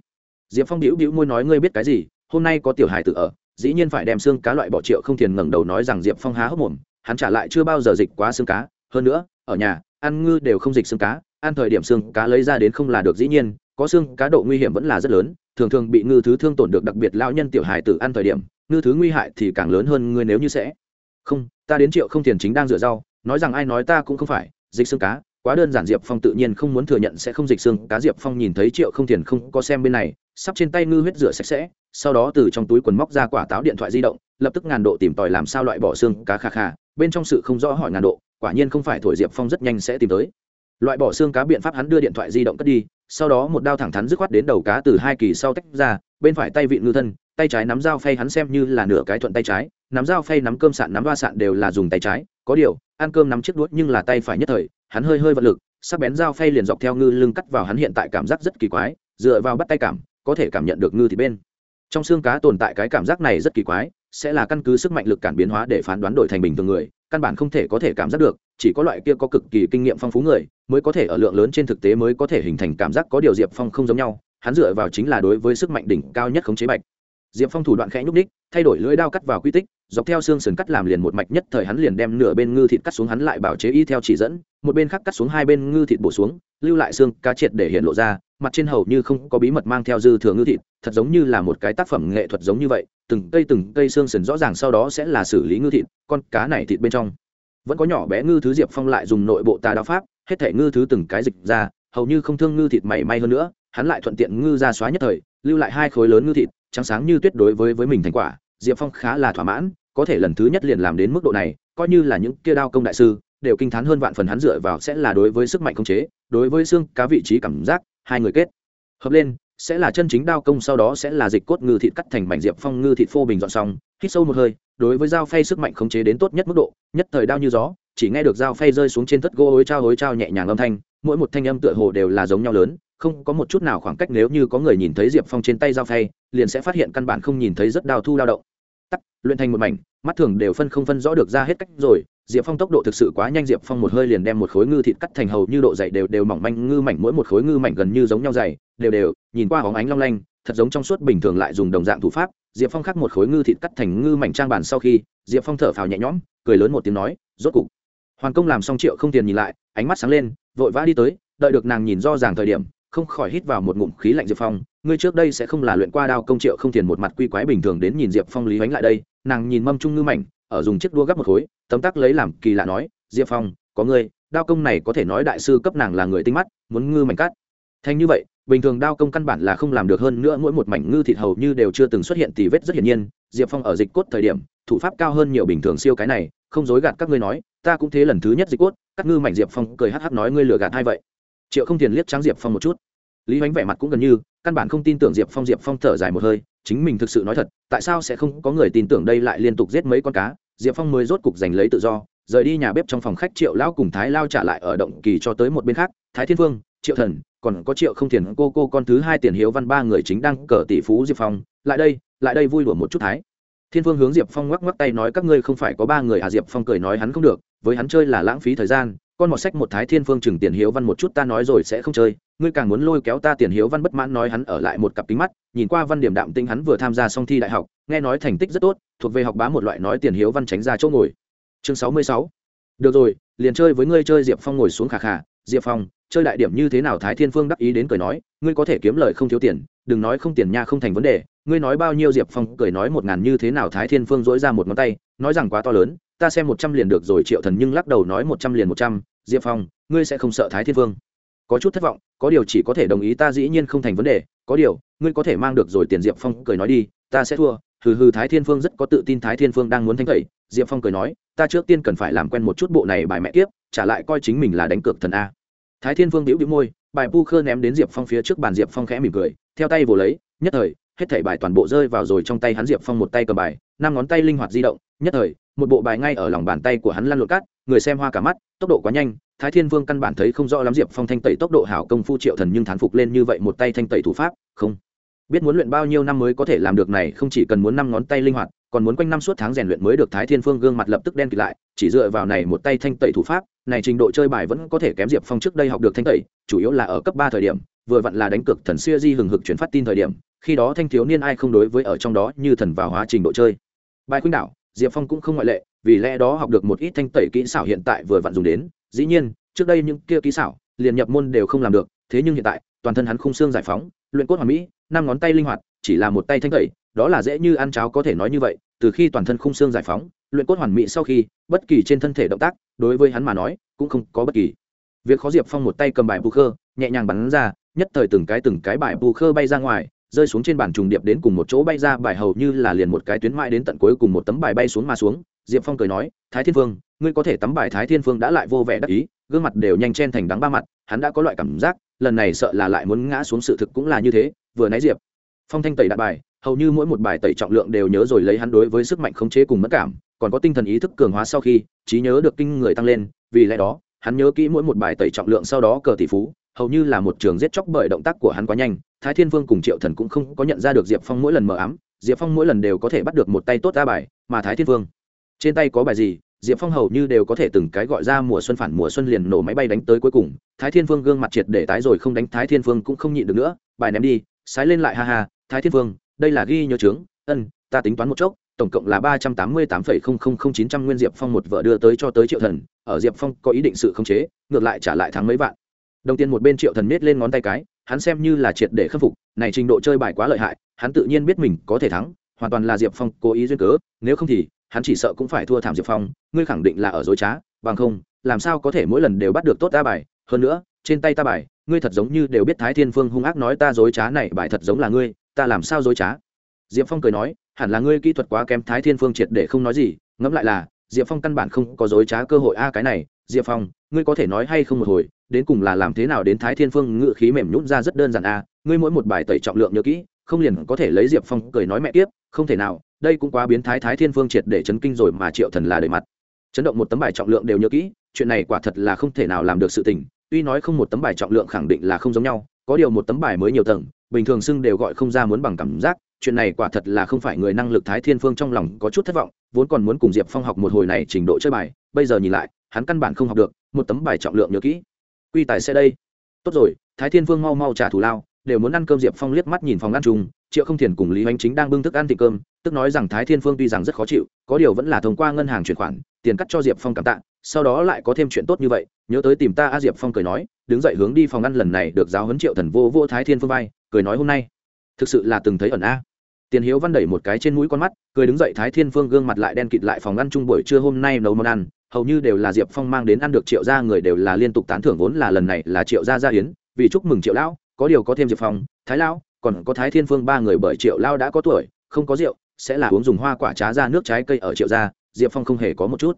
S1: Diệp phong đĩu đĩu môi nói, ngươi biết cái gì, hôm nay có tiểu hài tự ở, dĩ nhiên phải đem xương cá loại bỏ. Triệu không thiền ngẩng đầu nói rằng, diệp phong há hốc mồm, hắn trả lại chưa bao giờ dịch quá xương cá. Hơn nữa, ở nhà, ăn ngư đều không dịch xương cá, ăn thời điểm xương cá lấy ra đến không là được, dĩ nhiên có xương cá độ nguy hiểm vẫn là rất lớn, thường thường bị ngư thứ thương tổn được đặc biệt lao nhân tiểu hài tử ăn thời điểm, ngư thứ nguy hại thì càng lớn hơn ngươi nếu như sẽ. Không, ta đến triệu không tiền chính đang rửa rau, nói rằng ai nói ta cũng không phải, dịch xương cá, quá đơn giản diệp phong tự nhiên không muốn thừa nhận sẽ không dịch xương cá. Diệp phong nhìn thấy triệu không tiền không có xem bên này, sắp trên tay ngư huyết rửa sạch sẽ, sau đó từ trong túi quần móc ra quả táo điện thoại di động, lập tức ngàn độ tìm tòi làm sao loại bỏ xương cá khà khà bên trong sự không rõ hỏi ngàn độ, quả nhiên không phải thổi diệp phong rất nhanh sẽ tìm tới. Loại bỏ xương cá biện pháp hắn đưa điện thoại di động cất đi sau đó một đao thẳng thắn dứt khoát đến đầu cá từ hai kỳ sau tách ra, bên phải tay vị ngư thân, tay trái nắm dao phay hắn xem như là nửa cái thuận tay trái, nắm dao phay, nắm cơm sạn, nắm ba sạn đều là dùng tay trái. Có điều, ăn cơm nắm chiếc đuốt nhưng là tay phải nhất thời, hắn hơi hơi vật lực, sắc bén dao phay liền dọc theo ngư lưng cắt vào hắn hiện tại cảm giác rất kỳ quái, dựa vào bắt tay cảm, có thể cảm nhận được ngư thì bên. Trong xương cá tồn tại cái cảm giác này rất kỳ quái, sẽ là căn cứ sức mạnh lực cản biến hóa để phán đoán đổi thành bình thường người căn bản không thể có thể cảm giác được, chỉ có loại kia có cực kỳ kinh nghiệm phong phú người mới có thể ở lượng lớn trên thực tế mới có thể hình thành cảm giác có điều diệp phong không giống nhau, hắn dựa vào chính là đối với sức mạnh đỉnh cao nhất khống chế bạch. Diệp phong thủ đoạn khẽ nhúc ních thay đổi lưỡi đao cắt vào quy tích dọc theo xương sườn cắt làm liền một mạch nhất thời hắn liền đem nửa bên ngư thịt cắt xuống hắn lại bảo chế y theo chỉ dẫn, một bên khác cắt xuống hai bên ngư thịt bổ xuống, lưu lại xương, cá triệt để hiện lộ ra, mặt trên hầu như không có bí mật mang theo dư thừa ngư thịt, thật giống như là một cái tác phẩm nghệ thuật giống như vậy, từng cây từng cây xương sườn rõ ràng sau đó sẽ là xử lý ngư thịt, con cá này thịt bên trong. Vẫn có nhỏ bé ngư thứ diệp phong lại dùng nội bộ tà đao pháp, hết thể ngư thứ từng cái dịch ra, hầu như không thương ngư thịt mảy may hơn nữa, hắn lại thuận tiện ngư ra xóa nhất thời, lưu lại hai khối lớn ngư thịt, trắng sáng như tuyết đối với với mình thành quả diệp phong khá là thỏa mãn, có thể lần thứ nhất liền làm đến mức độ này, coi như là những kia đao công đại sư, đều kinh t h á n hơn vạn phần hắn dựa vào sẽ là đối với sức mạnh khống chế, đối với xương cá vị trí cảm giác, hai người kết. Hợp lên, sẽ là chân chính đao công sau đó sẽ là dịch cốt ngư thịt cắt thành mảnh diệp phong ngư thịt phô bình dọn xong, hít sâu một hơi, đối với dao phay sức mạnh khống chế đến tốt nhất mức độ, nhất thời đao như gió, chỉ nghe được dao phay rơi xuống trên thất gỗ hối trao hối trao nhẹ nhàng âm thanh, mỗi một thanh âm tựa hồ đều là giống nhau lớn không có một chút nào khoảng cách nếu như có người nhìn thấy diệp phong trên tay dao phay, liền sẽ phát hiện căn bản không nhìn thấy rất đào thu lao động. Tắc, luyện thành một mảnh, mắt thường đều phân không phân rõ được ra hết cách rồi, diệp phong tốc độ thực sự quá nhanh, diệp phong một hơi liền đem một khối ngư thịt cắt thành hầu như độ dày đều đều mỏng manh ngư mảnh, mỗi một khối ngư mảnh gần như giống nhau dày, đều đều, nhìn qua hóng ánh long lanh, thật giống trong suốt bình thường lại dùng đồng dạng thủ pháp, diệp phong khắc một khối ngư thịt cắt thành ngư mảnh trang bàn sau khi, diệp phong thở phào nhẹ nhõm, cười lớn một tiếng nói, rốt cục. Hoàn công làm xong triệu không tiền nhìn lại, ánh mắt sáng lên, vội vã đi tới, đợi được nàng nhìn do ràng thời điểm không khỏi hít vào một ngụm khí lạnh diệp phong, ngươi trước đây sẽ không là luyện qua đao công triệu không tiền một mặt quy quái bình thường đến nhìn diệp phong lý ánh lại đây, nàng nhìn mâm trung ngư mảnh, ở dùng chiếc đua gấp một khối, tấm tắc lấy làm kỳ lạ nói, diệp phong, có ngươi, đao công này có thể nói đại sư cấp nàng là người tinh mắt, muốn ngư mảnh cắt thành như vậy, bình thường đao công căn bản là không làm được hơn nữa mỗi một mảnh ngư thịt hầu như đều chưa từng xuất hiện tì vết rất hiển nhiên, diệp phong ở dịch cốt thời điểm, thủ pháp cao hơn nhiều bình thường siêu cái này, không dối gạt các ngươi nói, ta cũng thế lần thứ nhất dịch cốt cắt ngư mảnh diệp phong cười hh nói, ngươi lừa gạt hay vậy? Triệu không tiền liếc trắng diệp phong một chút lý hoánh vẻ mặt cũng gần như, căn bản không tin tưởng diệp phong diệp phong thở dài một hơi, chính mình thực sự nói thật, tại sao sẽ không có người tin tưởng đây lại liên tục giết mấy con cá? Diệp phong mới rốt cục giành lấy tự do, rời đi nhà bếp trong phòng khách triệu lão cùng thái lao trả lại ở động kỳ cho tới một bên khác. Thái thiên vương, triệu thần, còn có triệu không thiền, cô cô con thứ hai tiền hiếu văn ba người chính đang cờ tỷ phú diệp phong. Lại đây lại đây vui đùa một chút thái. Thiên vương hướng diệp phong ngoắc ngoắc tay nói, các ngươi không phải có ba người à? Diệp phong cười nói, hắn không được, với hắn chơi là lãng phí thời gian con mọt sách một thái thiên phương chừng tiền hiếu văn một chút ta nói rồi sẽ không chơi, ngươi càng muốn lôi kéo ta tiền hiếu văn bất mãn nói hắn ở lại một cặp kính mắt, nhìn qua văn điểm đạm tinh hắn vừa tham gia xong thi đại học, nghe nói thành tích rất tốt, thuộc về học bá một loại nói tiền hiếu văn tránh ra chỗ ngồi. Chương sáu mươi sáu. Được rồi, liền chơi với ngươi chơi diệp phong ngồi xuống khà khà. Diệp phong, chơi đại điểm như thế nào thái thiên phương đắc ý đến cười nói, ngươi có thể kiếm lời không thiếu tiền, đừng nói không tiền nha không thành vấn đề, ngươi nói bao nhiêu diệp phong cười nói một ngàn như thế nào thái thiên phương dỗi ra một ngón tay, nói rằng quá to lớn ta xem một trăm liền được rồi, triệu thần nhưng lắc đầu nói một trăm liền một trăm, diệp phong, ngươi sẽ không sợ thái thiên vương. Có chút thất vọng, có điều chỉ có thể đồng ý, ta dĩ nhiên không thành vấn đề. Có điều, ngươi có thể mang được rồi tiền, diệp phong cười nói đi, ta sẽ thua. Hừ hừ, thái thiên phương rất có tự tin, thái thiên phương đang muốn thanh tẩy diệp phong cười nói, ta trước tiên cần phải làm quen một chút bộ này bài mẹ kiếp, trả lại coi chính mình là đánh cược thần a. Thái thiên phương bĩu bĩu môi, bài pu khơ ném đến diệp phong phía trước bàn, diệp phong khẽ mỉm cười, theo tay vồ lấy, nhất thời hết thảy bài toàn bộ rơi vào rồi trong tay hắn diệp phong một tay cầm bài, năm ngón tay linh hoạt di động, nhất thời, một bộ bài ngay ở lòng bàn tay của hắn lăn lộn cát, người xem hoa cả mắt, tốc độ quá nhanh, thái thiên vương căn bản thấy không rõ lắm diệp phong thanh tẩy tốc độ hảo công phu triệu thần nhưng thán phục lên như vậy một tay thanh tẩy thủ pháp, không biết muốn luyện bao nhiêu năm mới có thể làm được này, không chỉ cần muốn năm ngón tay linh hoạt, còn muốn quanh năm suốt tháng rèn luyện mới được thái thiên phương gương mặt lập tức đen kịt lại, chỉ dựa vào này một tay thanh tẩy thủ pháp, này trình độ chơi bài vẫn có thể kém diệp phong trước đây học được thanh tẩy, chủ yếu là ở cấp ba thời điểm, vừa vặn là đánh cực thần xưa di hừng hực chuyển phát tin thời điểm khi đó thanh thiếu niên ai không đối với ở trong đó như thần vào hóa trình độ chơi. Bài khuynh đảo, diệp phong cũng không ngoại lệ, vì lẽ đó học được một ít thanh tẩy kỹ xảo hiện tại vừa vặn dùng đến. Dĩ nhiên, trước đây những kia kỹ xảo, liền nhập môn đều không làm được, thế nhưng hiện tại, toàn thân hắn khung xương giải phóng, luyện cốt hoàn mỹ, năm ngón tay linh hoạt, chỉ là một tay thanh tẩy, đó là dễ như ăn cháo có thể nói như vậy. Từ khi toàn thân khung xương giải phóng, luyện cốt hoàn mỹ sau khi, bất kỳ trên thân thể động tác, đối với hắn mà nói, cũng không có bất kỳ. Việc khó diệp phong một tay cầm bài bù khơ, nhẹ nhàng bắn ra, nhất thời từng cái từng cái bài bù khơ bay ra ngoài rơi xuống trên bàn trùng điệp đến cùng một chỗ bay ra bài hầu như là liền một cái tuyến mãi đến tận cuối cùng một tấm bài bay xuống mà xuống. Diệp phong cười nói, thái thiên phương ngươi có thể tắm bài thái thiên phương đã lại vô vẻ đắc ý, gương mặt đều nhanh chen thành đắng ba mặt, hắn đã có loại cảm giác, lần này sợ là lại muốn ngã xuống sự thực cũng là như thế. Vừa nãy diệp phong thanh tẩy đạn bài, hầu như mỗi một bài tẩy trọng lượng đều nhớ rồi lấy hắn đối với sức mạnh khống chế cùng mất cảm, còn có tinh thần ý thức cường hóa sau khi, trí nhớ được kinh người tăng lên, vì lẽ đó, hắn nhớ kỹ mỗi một bài tẩy trọng lượng sau đó cờ tỷ phú hầu như là một trường giết chóc bởi động tác của hắn quá nhanh, thái thiên vương cùng triệu thần cũng không có nhận ra được diệp phong mỗi lần mờ ám, diệp phong mỗi lần đều có thể bắt được một tay tốt ra bài, mà thái thiên vương, trên tay có bài gì, diệp phong hầu như đều có thể từng cái gọi ra mùa xuân phản mùa xuân liền nổ máy bay đánh tới cuối cùng, thái thiên vương gương mặt triệt để tái rồi không đánh thái thiên vương cũng không nhịn được nữa, bài ném đi, sái lên lại ha ha, thái thiên vương, đây là ghi nhớ trướng ân, ta tính toán một chốc, tổng cộng là ba trăm tám mươi tám phẩy không không không chín trăm nguyên diệp phong một vợ đưa tới cho tới triệu thần, ở diệp phong có ý định sự khống chế, ngược lại trả lại thắng mấy vạn đồng tiền một bên triệu thần miết lên ngón tay cái, hắn xem như là triệt để khắc phục, này trình độ chơi bài quá lợi hại, hắn tự nhiên biết mình có thể thắng, hoàn toàn là diệp phong cố ý duyên cớ, nếu không thì, hắn chỉ sợ cũng phải thua thảm diệp phong, ngươi khẳng định là ở dối trá, bằng không, làm sao có thể mỗi lần đều bắt được tốt ta bài, hơn nữa, trên tay ta bài, ngươi thật giống như đều biết thái thiên phương hung ác nói ta dối trá này bài thật giống là ngươi, ta làm sao dối trá? Diệp phong cười nói, hẳn là ngươi kỹ thuật quá kém thái thiên phương triệt để không nói gì, ngẫm lại là, diệp phong căn bản không có dối trá cơ hội a, cái này diệp phong, ngươi có thể nói hay không một hồi, đến cùng là làm thế nào đến thái thiên phương ngự khí mềm nhún ra rất đơn giản a ngươi mỗi một bài tẩy trọng lượng nhớ kỹ, không liền có thể lấy diệp phong cười nói mẹ tiếp không thể nào, đây cũng quá biến thái thái thiên phương triệt để chấn kinh rồi mà triệu thần là đời mặt. Chấn động một tấm bài trọng lượng đều nhớ kỹ, chuyện này quả thật là không thể nào làm được sự tình, tuy nói không một tấm bài trọng lượng khẳng định là không giống nhau, có điều một tấm bài mới nhiều tầng, bình thường xưng đều gọi không ra muốn bằng cảm giác, chuyện này quả thật là không phải người năng lực thái thiên phương trong lòng có chút thất vọng, vốn còn muốn cùng diệp phong học một hồi này trình độ chơi bài, bây giờ nhìn lại hắn căn bản không học được, một tấm bài trọng lượng nhớ kỹ. Quy tài xe đây. Tốt rồi, thái thiên Vương mau mau trả thù lao, đều muốn ăn cơm diệp phong liếc mắt nhìn phòng ăn chung, triệu không thiền cùng lý oanh chính đang bưng thức ăn thịt cơm, tức nói rằng thái thiên phương tuy rằng rất khó chịu, có điều vẫn là thông qua ngân hàng chuyển khoản, tiền cắt cho diệp phong cảm tạ, sau đó lại có thêm chuyện tốt như vậy, nhớ tới tìm ta a diệp phong cười nói, đứng dậy hướng đi phòng ăn lần này được giáo huấn triệu thần vô vô thái thiên phương vai, cười nói hôm nay. Thực sự là từng thấy ẩn a. Tiền hiếu văn đẩy một cái trên mũi con mắt, cười đứng dậy thái thiên phương gương mặt lại đen kịt lại phòng ăn chung buổi trưa hôm nay nấu món ăn hầu như đều là diệp phong mang đến ăn được triệu gia người đều là liên tục tán thưởng vốn là lần này là triệu gia gia hiến vì chúc mừng triệu lão, có điều có thêm diệp phong, thái lão, còn có thái thiên phương ba người bởi triệu lao đã có tuổi, không có rượu, sẽ là uống dùng hoa quả trá ra nước trái cây ở triệu gia, diệp phong không hề có một chút.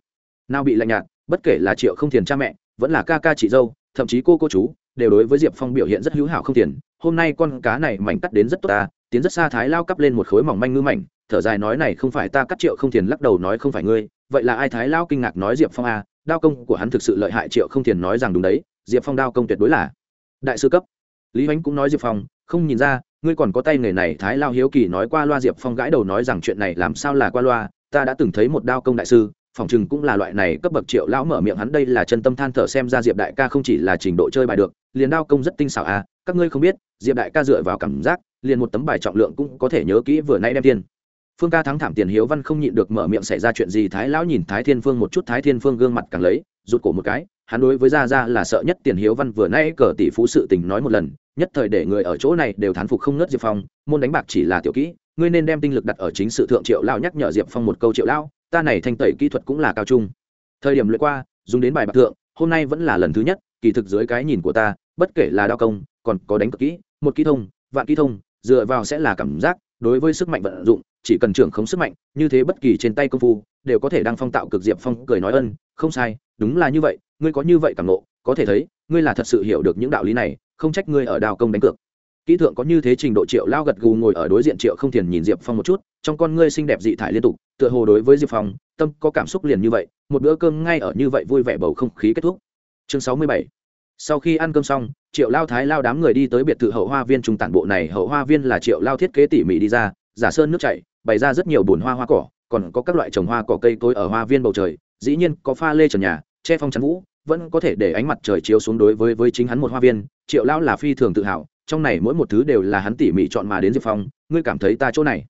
S1: Nào bị lạnh nhạt, bất kể là triệu không thiền cha mẹ, vẫn là ca ca chị dâu, thậm chí cô cô chú, đều đối với diệp phong biểu hiện rất hữu hảo không tiền hôm nay con cá này mảnh cắt đến rất tốt ta, tiến rất xa thái lao cắp lên một khối mỏng manh ngư mảnh, thở dài nói này không phải ta cắt triệu không tiền lắc đầu nói không phải ngươi vậy là ai thái lao kinh ngạc nói diệp phong à, đao công của hắn thực sự lợi hại triệu không tiền nói rằng đúng đấy diệp phong đao công tuyệt đối là đại sư cấp. Lý h cũng nói diệp phong không nhìn ra ngươi còn có tay nghề này thái lao hiếu kỳ nói qua loa diệp phong gãi đầu nói rằng chuyện này làm sao là qua loa ta đã từng thấy một đao công đại sư phòng chừng cũng là loại này cấp bậc triệu lão mở miệng hắn đây là chân tâm than thở xem ra diệp đại ca không chỉ là trình độ chơi bài được liền đao công rất tinh xảo à các ngươi không biết diệp đại ca dựa vào cảm giác liền một tấm bài trọng lượng cũng có thể nhớ kỹ vừa nay đem tiền phương ca thắng thảm tiền hiếu văn không nhịn được mở miệng xảy ra chuyện gì, thái lão nhìn thái thiên phương một chút, thái thiên phương gương mặt càng lấy, rụt cổ một cái, hắn đối với gia gia là sợ nhất, tiền hiếu văn vừa nay cờ tỷ phú sự tình nói một lần, nhất thời để người ở chỗ này đều thán phục không ngớt diệp phong, môn đánh bạc chỉ là tiểu kỹ, ngươi nên đem tinh lực đặt ở chính sự thượng triệu lao nhắc nhở diệp phong một câu triệu lao ta này thanh tẩy kỹ thuật cũng là cao trung. Thời điểm luyện qua, dùng đến bài bạc thượng, hôm nay vẫn là lần thứ nhất, kỳ thực dưới cái nhìn của ta, bất kể là đao công, còn có đánh cực kỹ, một kỹ thông, vạn kỹ thông, dựa vào sẽ là cảm giác, đối với sức mạnh vận dụng chỉ cần trưởng khống sức mạnh, như thế bất kỳ trên tay công phu, đều có thể đang phong tạo cực diệp phong cười nói ân, không sai, đúng là như vậy, ngươi có như vậy cảm nộ có thể thấy, ngươi là thật sự hiểu được những đạo lý này, không trách ngươi ở đào công đánh cược. Kỹ thượng có như thế trình độ triệu lao gật gù ngồi ở đối diện triệu không thiền nhìn diệp phong một chút, trong con ngươi xinh đẹp dị thải liên tục, tựa hồ đối với diệp phong, tâm có cảm xúc liền như vậy, một bữa cơm ngay ở như vậy vui vẻ bầu không khí kết thúc. Chương sáu mươi bảy. Sau khi ăn cơm xong, triệu lao thái lao đám người đi tới biệt thự hậu hoa viên trung tản bộ này, hậu hoa viên là triệu lao thiết kế tỉ mỉ đi ra giả sơn nước chảy, bày ra rất nhiều bùn hoa hoa cỏ, còn có các loại trồng hoa cỏ cây cối ở hoa viên bầu trời. Dĩ nhiên, có pha lê trần nhà, che phong chắn vũ, vẫn có thể để ánh mặt trời chiếu xuống đối với với chính hắn một hoa viên. Triệu lão là phi thường tự hào, trong này mỗi một thứ đều là hắn tỉ mỉ chọn mà đến diệp phong. Ngươi cảm thấy ta chỗ này,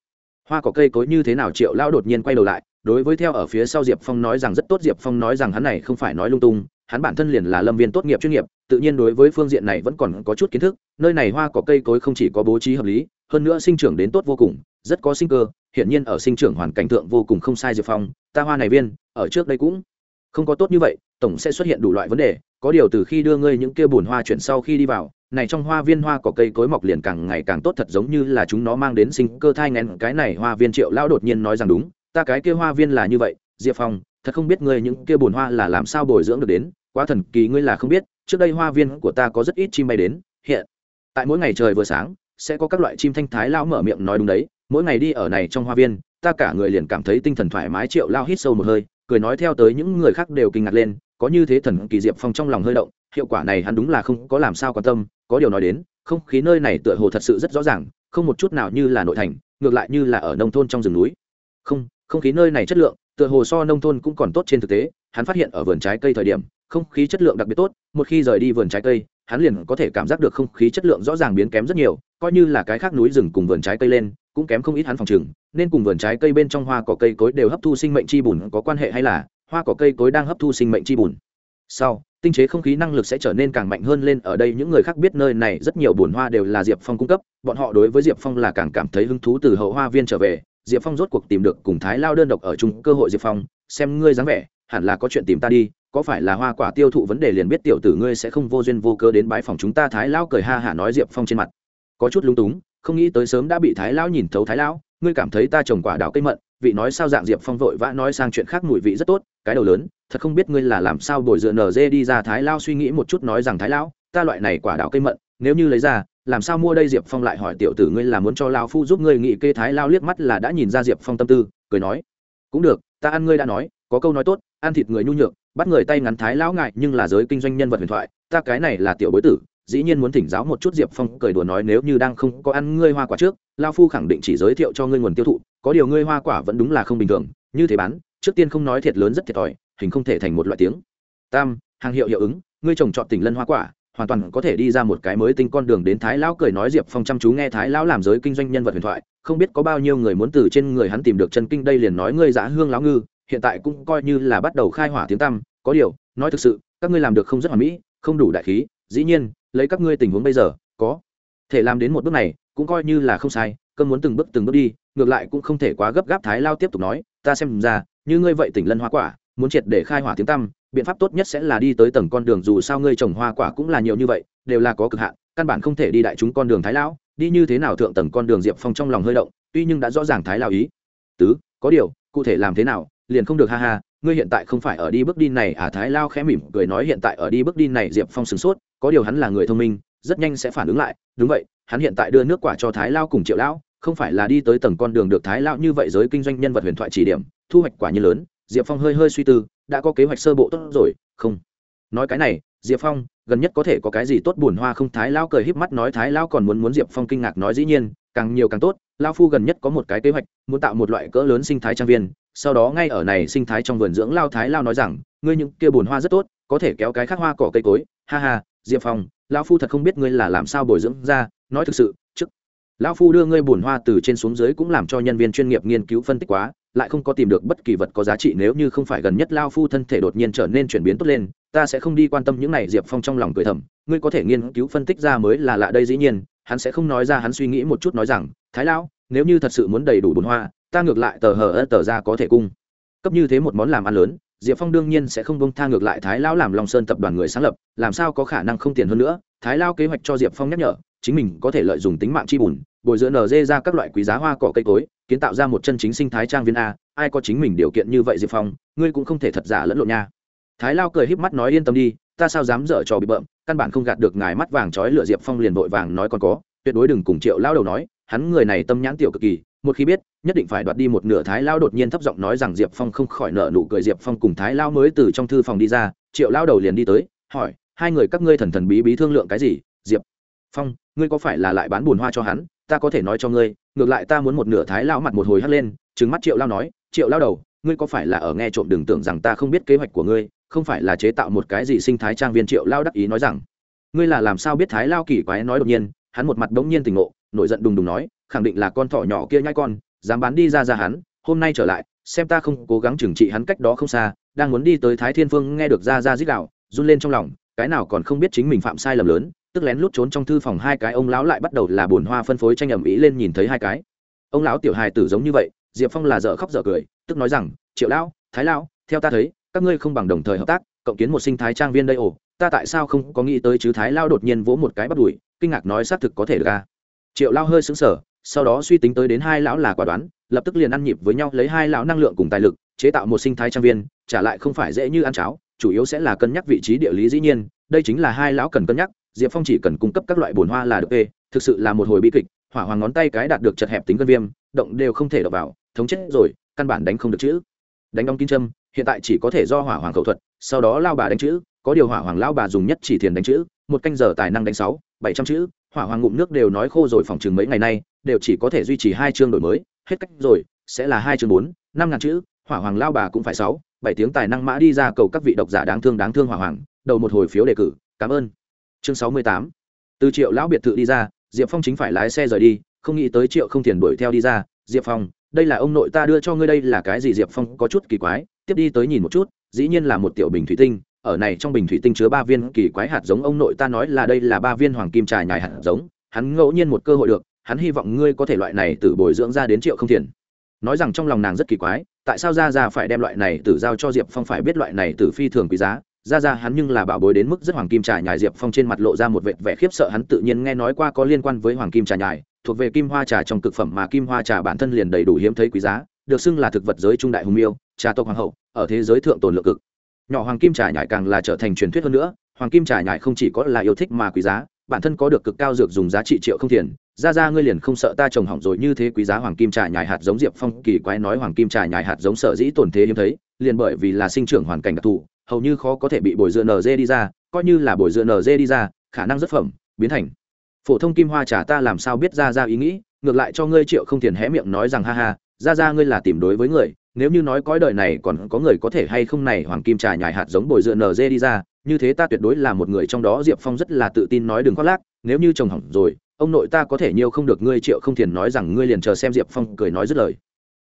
S1: hoa cỏ cây cối như thế nào? Triệu lão đột nhiên quay đầu lại, đối với theo ở phía sau diệp phong nói rằng rất tốt. Diệp phong nói rằng hắn này không phải nói lung tung, hắn bản thân liền là lâm viên tốt nghiệp chuyên nghiệp, tự nhiên đối với phương diện này vẫn còn có chút kiến thức. Nơi này hoa cỏ cây cối không chỉ có bố trí hợp lý, hơn nữa sinh trưởng đến tốt vô cùng rất có sinh cơ hiện nhiên ở sinh trưởng hoàn cảnh thượng vô cùng không sai diệp phong, ta hoa này viên, ở trước đây cũng không có tốt như vậy, tổng sẽ xuất hiện đủ loại vấn đề, có điều từ khi đưa ngươi những kia bùn hoa chuyển sau khi đi vào, này trong hoa viên hoa có cây cối mọc liền càng ngày càng tốt thật giống như là chúng nó mang đến sinh cơ thai ngén cái này hoa viên triệu lão đột nhiên nói rằng đúng, ta cái kia hoa viên là như vậy, diệp phong, thật không biết ngươi những kia bùn hoa là làm sao bồi dưỡng được đến, quá thần kỳ ngươi là không biết, trước đây hoa viên của ta có rất ít chim bay đến, hiện, tại mỗi ngày trời vừa sáng, sẽ có các loại chim thanh thái lão mở miệng nói đúng đấy mỗi ngày đi ở này trong hoa viên, ta cả người liền cảm thấy tinh thần thoải mái triệu lao hít sâu một hơi, cười nói theo tới những người khác đều kinh ngạc lên, có như thế thần kỳ diệp phong trong lòng hơi động, hiệu quả này hắn đúng là không có làm sao quan tâm, có điều nói đến, không khí nơi này tựa hồ thật sự rất rõ ràng, không một chút nào như là nội thành, ngược lại như là ở nông thôn trong rừng núi. Không không khí nơi này chất lượng, tựa hồ so nông thôn cũng còn tốt trên thực tế, hắn phát hiện ở vườn trái cây thời điểm, không khí chất lượng đặc biệt tốt, một khi rời đi vườn trái cây, hắn liền có thể cảm giác được không khí chất lượng rõ ràng biến kém rất nhiều, coi như là cái khác núi rừng cùng vườn trái cây lên cũng kém không ít hắn phòng trừng, nên cùng vườn trái cây bên trong hoa cỏ cây cối đều hấp thu sinh mệnh chi bùn có quan hệ hay là, hoa cỏ cây cối đang hấp thu sinh mệnh chi bùn. Sau, tinh chế không khí năng lực sẽ trở nên càng mạnh hơn lên, ở đây những người khác biết nơi này rất nhiều bùn hoa đều là diệp phong cung cấp, bọn họ đối với diệp phong là càng cảm thấy hứng thú từ hậu hoa viên trở về. Diệp phong rốt cuộc tìm được cùng thái lao đơn độc ở chung cơ hội diệp phong, xem ngươi dáng vẻ, hẳn là có chuyện tìm ta đi, có phải là hoa quả tiêu thụ vấn đề liền biết tiểu tử ngươi sẽ không vô duyên vô cớ đến bãi phòng chúng ta? Thái lao cười ha hả nói diệp phong trên mặt. Có chút lúng túng không nghĩ tới sớm đã bị thái lão nhìn thấu. Thái lão, ngươi cảm thấy ta trồng quả đào cây mận, vị nói sao dạng diệp phong vội vã nói sang chuyện khác mùi vị rất tốt, cái đầu lớn, thật không biết ngươi là làm sao bồi dựa nở dê đi ra. Thái lao suy nghĩ một chút nói rằng, thái lão, ta loại này quả đào cây mận, nếu như lấy ra, làm sao mua đây? Diệp phong lại hỏi, tiểu tử ngươi là muốn cho lao phu giúp ngươi nghị kê? Thái lao liếc mắt là đã nhìn ra diệp phong tâm tư, cười nói, cũng được, ta ăn ngươi đã nói, có câu nói tốt, ăn thịt người nhu nhược, bắt người tay ngắn thái lão ngại, nhưng là giới kinh doanh nhân vật huyền thoại, ta cái này là tiểu bối tử dĩ nhiên muốn thỉnh giáo một chút diệp phong, cười đùa nói, nếu như đang không có ăn ngươi hoa quả trước, lao phu khẳng định chỉ giới thiệu cho ngươi nguồn tiêu thụ, có điều ngươi hoa quả vẫn đúng là không bình thường, như thế bán, trước tiên không nói thiệt lớn rất thiệt thòi, hình không thể thành một loại tiếng. Tam, hàng hiệu hiệu ứng, ngươi trồng chọn tỉnh lân hoa quả, hoàn toàn có thể đi ra một cái mới tinh con đường đến thái lão cười nói, diệp phong chăm chú nghe thái lão làm giới kinh doanh nhân vật huyền thoại, không biết có bao nhiêu người muốn từ trên người hắn tìm được chân kinh, đây liền nói ngươi giã hương lão ngư, hiện tại cũng coi như là bắt đầu khai hỏa tiếng tăm có điều, nói thực sự, các ngươi làm được không rất hoàn mỹ, không đủ đại khí, dĩ nhiên lấy các ngươi tình huống bây giờ, có thể làm đến một bước này, cũng coi như là không sai, cơn muốn từng bước từng bước đi, ngược lại cũng không thể quá gấp gáp thái lao tiếp tục nói, ta xem ra, như ngươi vậy tỉnh lân hoa quả, muốn triệt để khai hỏa tiếng tăm, biện pháp tốt nhất sẽ là đi tới tầng con đường dù sao ngươi trồng hoa quả cũng là nhiều như vậy, đều là có cực hạn, căn bản không thể đi đại chúng con đường thái lão, đi như thế nào thượng tầng con đường diệp phong trong lòng hơi động, tuy nhưng đã rõ ràng thái lao ý. Tứ, có điều, cụ thể làm thế nào, liền không được ha ha, ngươi hiện tại không phải ở đi bước đi này à thái lao khẽ mỉm cười nói hiện tại ở đi bước đi này diệp phong sửng sốt có điều hắn là người thông minh, rất nhanh sẽ phản ứng lại. Đúng vậy, hắn hiện tại đưa nước quả cho thái lao cùng triệu lão, không phải là đi tới tầng con đường được thái lao như vậy giới kinh doanh nhân vật huyền thoại chỉ điểm, thu hoạch quả như lớn. Diệp phong hơi hơi suy tư, đã có kế hoạch sơ bộ tốt rồi, không. Nói cái này, diệp phong, gần nhất có thể có cái gì tốt buồn hoa không? Thái lao cười híp mắt nói, thái lao còn muốn muốn diệp phong kinh ngạc nói dĩ nhiên, càng nhiều càng tốt. Lao phu gần nhất có một cái kế hoạch, muốn tạo một loại cỡ lớn sinh thái trang viên. Sau đó ngay ở này sinh thái trong vườn dưỡng lao thái lao nói rằng, ngươi những kia bồn hoa rất tốt, có thể kéo cái khác hoa cỏ cây cối. Ha ha diệp phong lao phu thật không biết ngươi là làm sao bồi dưỡng ra, nói thực sự, trước, lão phu đưa ngươi bùn hoa từ trên xuống dưới cũng làm cho nhân viên chuyên nghiệp nghiên cứu phân tích quá, lại không có tìm được bất kỳ vật có giá trị nếu như không phải gần nhất lao phu thân thể đột nhiên trở nên chuyển biến tốt lên, ta sẽ không đi quan tâm những này, diệp phong trong lòng cười thầm, ngươi có thể nghiên cứu phân tích ra mới là lạ đây dĩ nhiên, hắn sẽ không nói ra, hắn suy nghĩ một chút nói rằng, thái lão, nếu như thật sự muốn đầy đủ bùn hoa, ta ngược lại tờ hờ ớt tờ ra có thể cung, cấp như thế một món làm ăn lớn diệp phong đương nhiên sẽ không bông tha ngược lại thái lão làm long sơn tập đoàn người sáng lập, làm sao có khả năng không tiền hơn nữa? Thái lao kế hoạch cho diệp phong nhắc nhở, chính mình có thể lợi dụng tính mạng chi bùn, bồi dưỡng nở dê ra các loại quý giá hoa cỏ cây cối, kiến tạo ra một chân chính sinh thái trang viên a, ai có chính mình điều kiện như vậy diệp phong, ngươi cũng không thể thật giả lẫn lộn nha. Thái lao cười híp mắt nói yên tâm đi, ta sao dám dở trò bị bợm, căn bản không gạt được ngài mắt vàng trói lựa diệp phong liền vội vàng nói còn có, tuyệt đối đừng cùng triệu lao đầu nói, hắn người này tâm nhãn tiểu cực kỳ một khi biết, nhất định phải đoạt đi một nửa thái lao đột nhiên thấp giọng nói rằng diệp phong không khỏi nợ nụ cười. Diệp phong cùng thái lao mới từ trong thư phòng đi ra, triệu lao đầu liền đi tới, hỏi, hai người các ngươi thần thần bí bí thương lượng cái gì? Diệp phong, ngươi có phải là lại bán bùn hoa cho hắn? Ta có thể nói cho ngươi, ngược lại ta muốn một nửa thái lao mặt một hồi hắt lên. Trứng mắt triệu lao nói, triệu lao đầu, ngươi có phải là ở nghe trộm đừng tưởng rằng ta không biết kế hoạch của ngươi? Không phải là chế tạo một cái gì sinh thái trang viên? Triệu lao đắc ý nói rằng, ngươi là làm sao biết thái lao kỳ quái? Nói đột nhiên, hắn một mặt đống nhiên tỉnh ngộ, nổi giận đùng đùng nói khẳng định là con thỏ nhỏ kia nhai con, dám bán đi ra ra hắn, hôm nay trở lại, xem ta không cố gắng trừng trị hắn cách đó không xa, đang muốn đi tới thái thiên phương nghe được ra ra dích đạo run lên trong lòng, cái nào còn không biết chính mình phạm sai lầm lớn, tức lén lút trốn trong thư phòng hai cái ông lão lại bắt đầu là bồn hoa phân phối tranh ẩm ý lên nhìn thấy hai cái. Ông lão tiểu hài tử giống như vậy, diệp phong là dở khóc dở cười, tức nói rằng, triệu lão, thái lão, theo ta thấy, các ngươi không bằng đồng thời hợp tác, cộng kiến một sinh thái trang viên đây ồ, ta tại sao không có nghĩ tới chứ thái lao đột nhiên vỗ một cái bắt đùi kinh ngạc nói xác thực có thể được ra triệu lao hơi xứng sở sau đó suy tính tới đến hai lão là quả đoán, lập tức liền ăn nhịp với nhau lấy hai lão năng lượng cùng tài lực, chế tạo một sinh thái trang viên, trả lại không phải dễ như ăn cháo, chủ yếu sẽ là cân nhắc vị trí địa lý dĩ nhiên, đây chính là hai lão cần cân nhắc, diệp phong chỉ cần cung cấp các loại bồn hoa là được ê thực sự là một hồi bi kịch, hỏa hoàng ngón tay cái đạt được chật hẹp tính cân viêm, động đều không thể đập vào, thống chết rồi, căn bản đánh không được chữ. Đánh đóng kim châm, hiện tại chỉ có thể do hỏa hoàng khẩu thuật, sau đó lao bà đánh chữ, có điều hỏa hoàng lao bà dùng nhất chỉ thiền đánh chữ, một canh giờ tài năng đánh sáu, bảy trăm chữ, hỏa hoàng ngụm nước đều nói khô rồi phòng chừng mấy ngày nay đều chỉ có thể duy trì hai chương đổi mới, hết cách rồi, sẽ là hai chương bốn, năm ngàn chữ, hỏa hoàng lao bà cũng phải sáu, bảy tiếng tài năng mã đi ra cầu các vị độc giả đáng thương đáng thương hỏa hoàng, đầu một hồi phiếu đề cử, cảm ơn. Chương sáu mươi tám, từ triệu lão biệt thự đi ra, diệp phong chính phải lái xe rời đi, không nghĩ tới triệu không tiền đuổi theo đi ra, diệp phong, đây là ông nội ta đưa cho ngươi đây là cái gì? Diệp phong có chút kỳ quái, tiếp đi tới nhìn một chút, dĩ nhiên là một tiểu bình thủy tinh, ở này trong bình thủy tinh chứa ba viên kỳ quái hạt giống, ông nội ta nói là đây là ba viên hoàng kim trà nhài hạt giống, hắn ngẫu nhiên một cơ hội được hắn hy vọng ngươi có thể loại này tự bồi dưỡng ra đến triệu không tiền nói rằng trong lòng nàng rất kỳ quái, tại sao ra ra phải đem loại này tử giao cho diệp phong phải biết loại này tử phi thường quý giá? Ra ra hắn nhưng là bảo bối đến mức rất hoàng kim trà nhài diệp phong trên mặt lộ ra một vệt vẻ khiếp sợ, hắn tự nhiên nghe nói qua có liên quan với hoàng kim trà nhài, thuộc về kim hoa trà trong cực phẩm mà kim hoa trà bản thân liền đầy đủ hiếm thấy quý giá, được xưng là thực vật giới trung đại hùng miêu, trà tộc hoàng hậu, ở thế giới thượng tồn lượng cực. Nhỏ hoàng kim trà nhài càng là trở thành truyền thuyết hơn nữa, hoàng kim trà nhài không chỉ có là yêu thích mà quý giá, bản thân có được cực cao dược dùng giá trị triệu không tiền ra ra ngươi liền không sợ ta trồng hỏng rồi như thế quý giá hoàng kim trà nhài hạt giống diệp phong kỳ quái nói hoàng kim trà nhài hạt giống sở dĩ tổn thế hiếm thấy, liền bởi vì là sinh trưởng hoàn cảnh đặc thù, hầu như khó có thể bị bồi dựa nz đi ra, coi như là bồi dựa nz đi ra, khả năng rất phẩm, biến thành. Phổ thông kim hoa trà ta làm sao biết ra ra ý nghĩ, ngược lại cho ngươi triệu không tiền hé miệng nói rằng ha ha, ra ra ngươi là tìm đối với người, nếu như nói cõi đời này còn có người có thể hay không này hoàng kim trà nhài hạt giống bồi dựa nz đi ra, như thế ta tuyệt đối là một người trong đó, diệp phong rất là tự tin nói đừng khoác lác, nếu như trồng hỏng rồi ông nội ta có thể nhiều không được ngươi triệu không tiền nói rằng ngươi liền chờ xem diệp phong cười nói dứt lời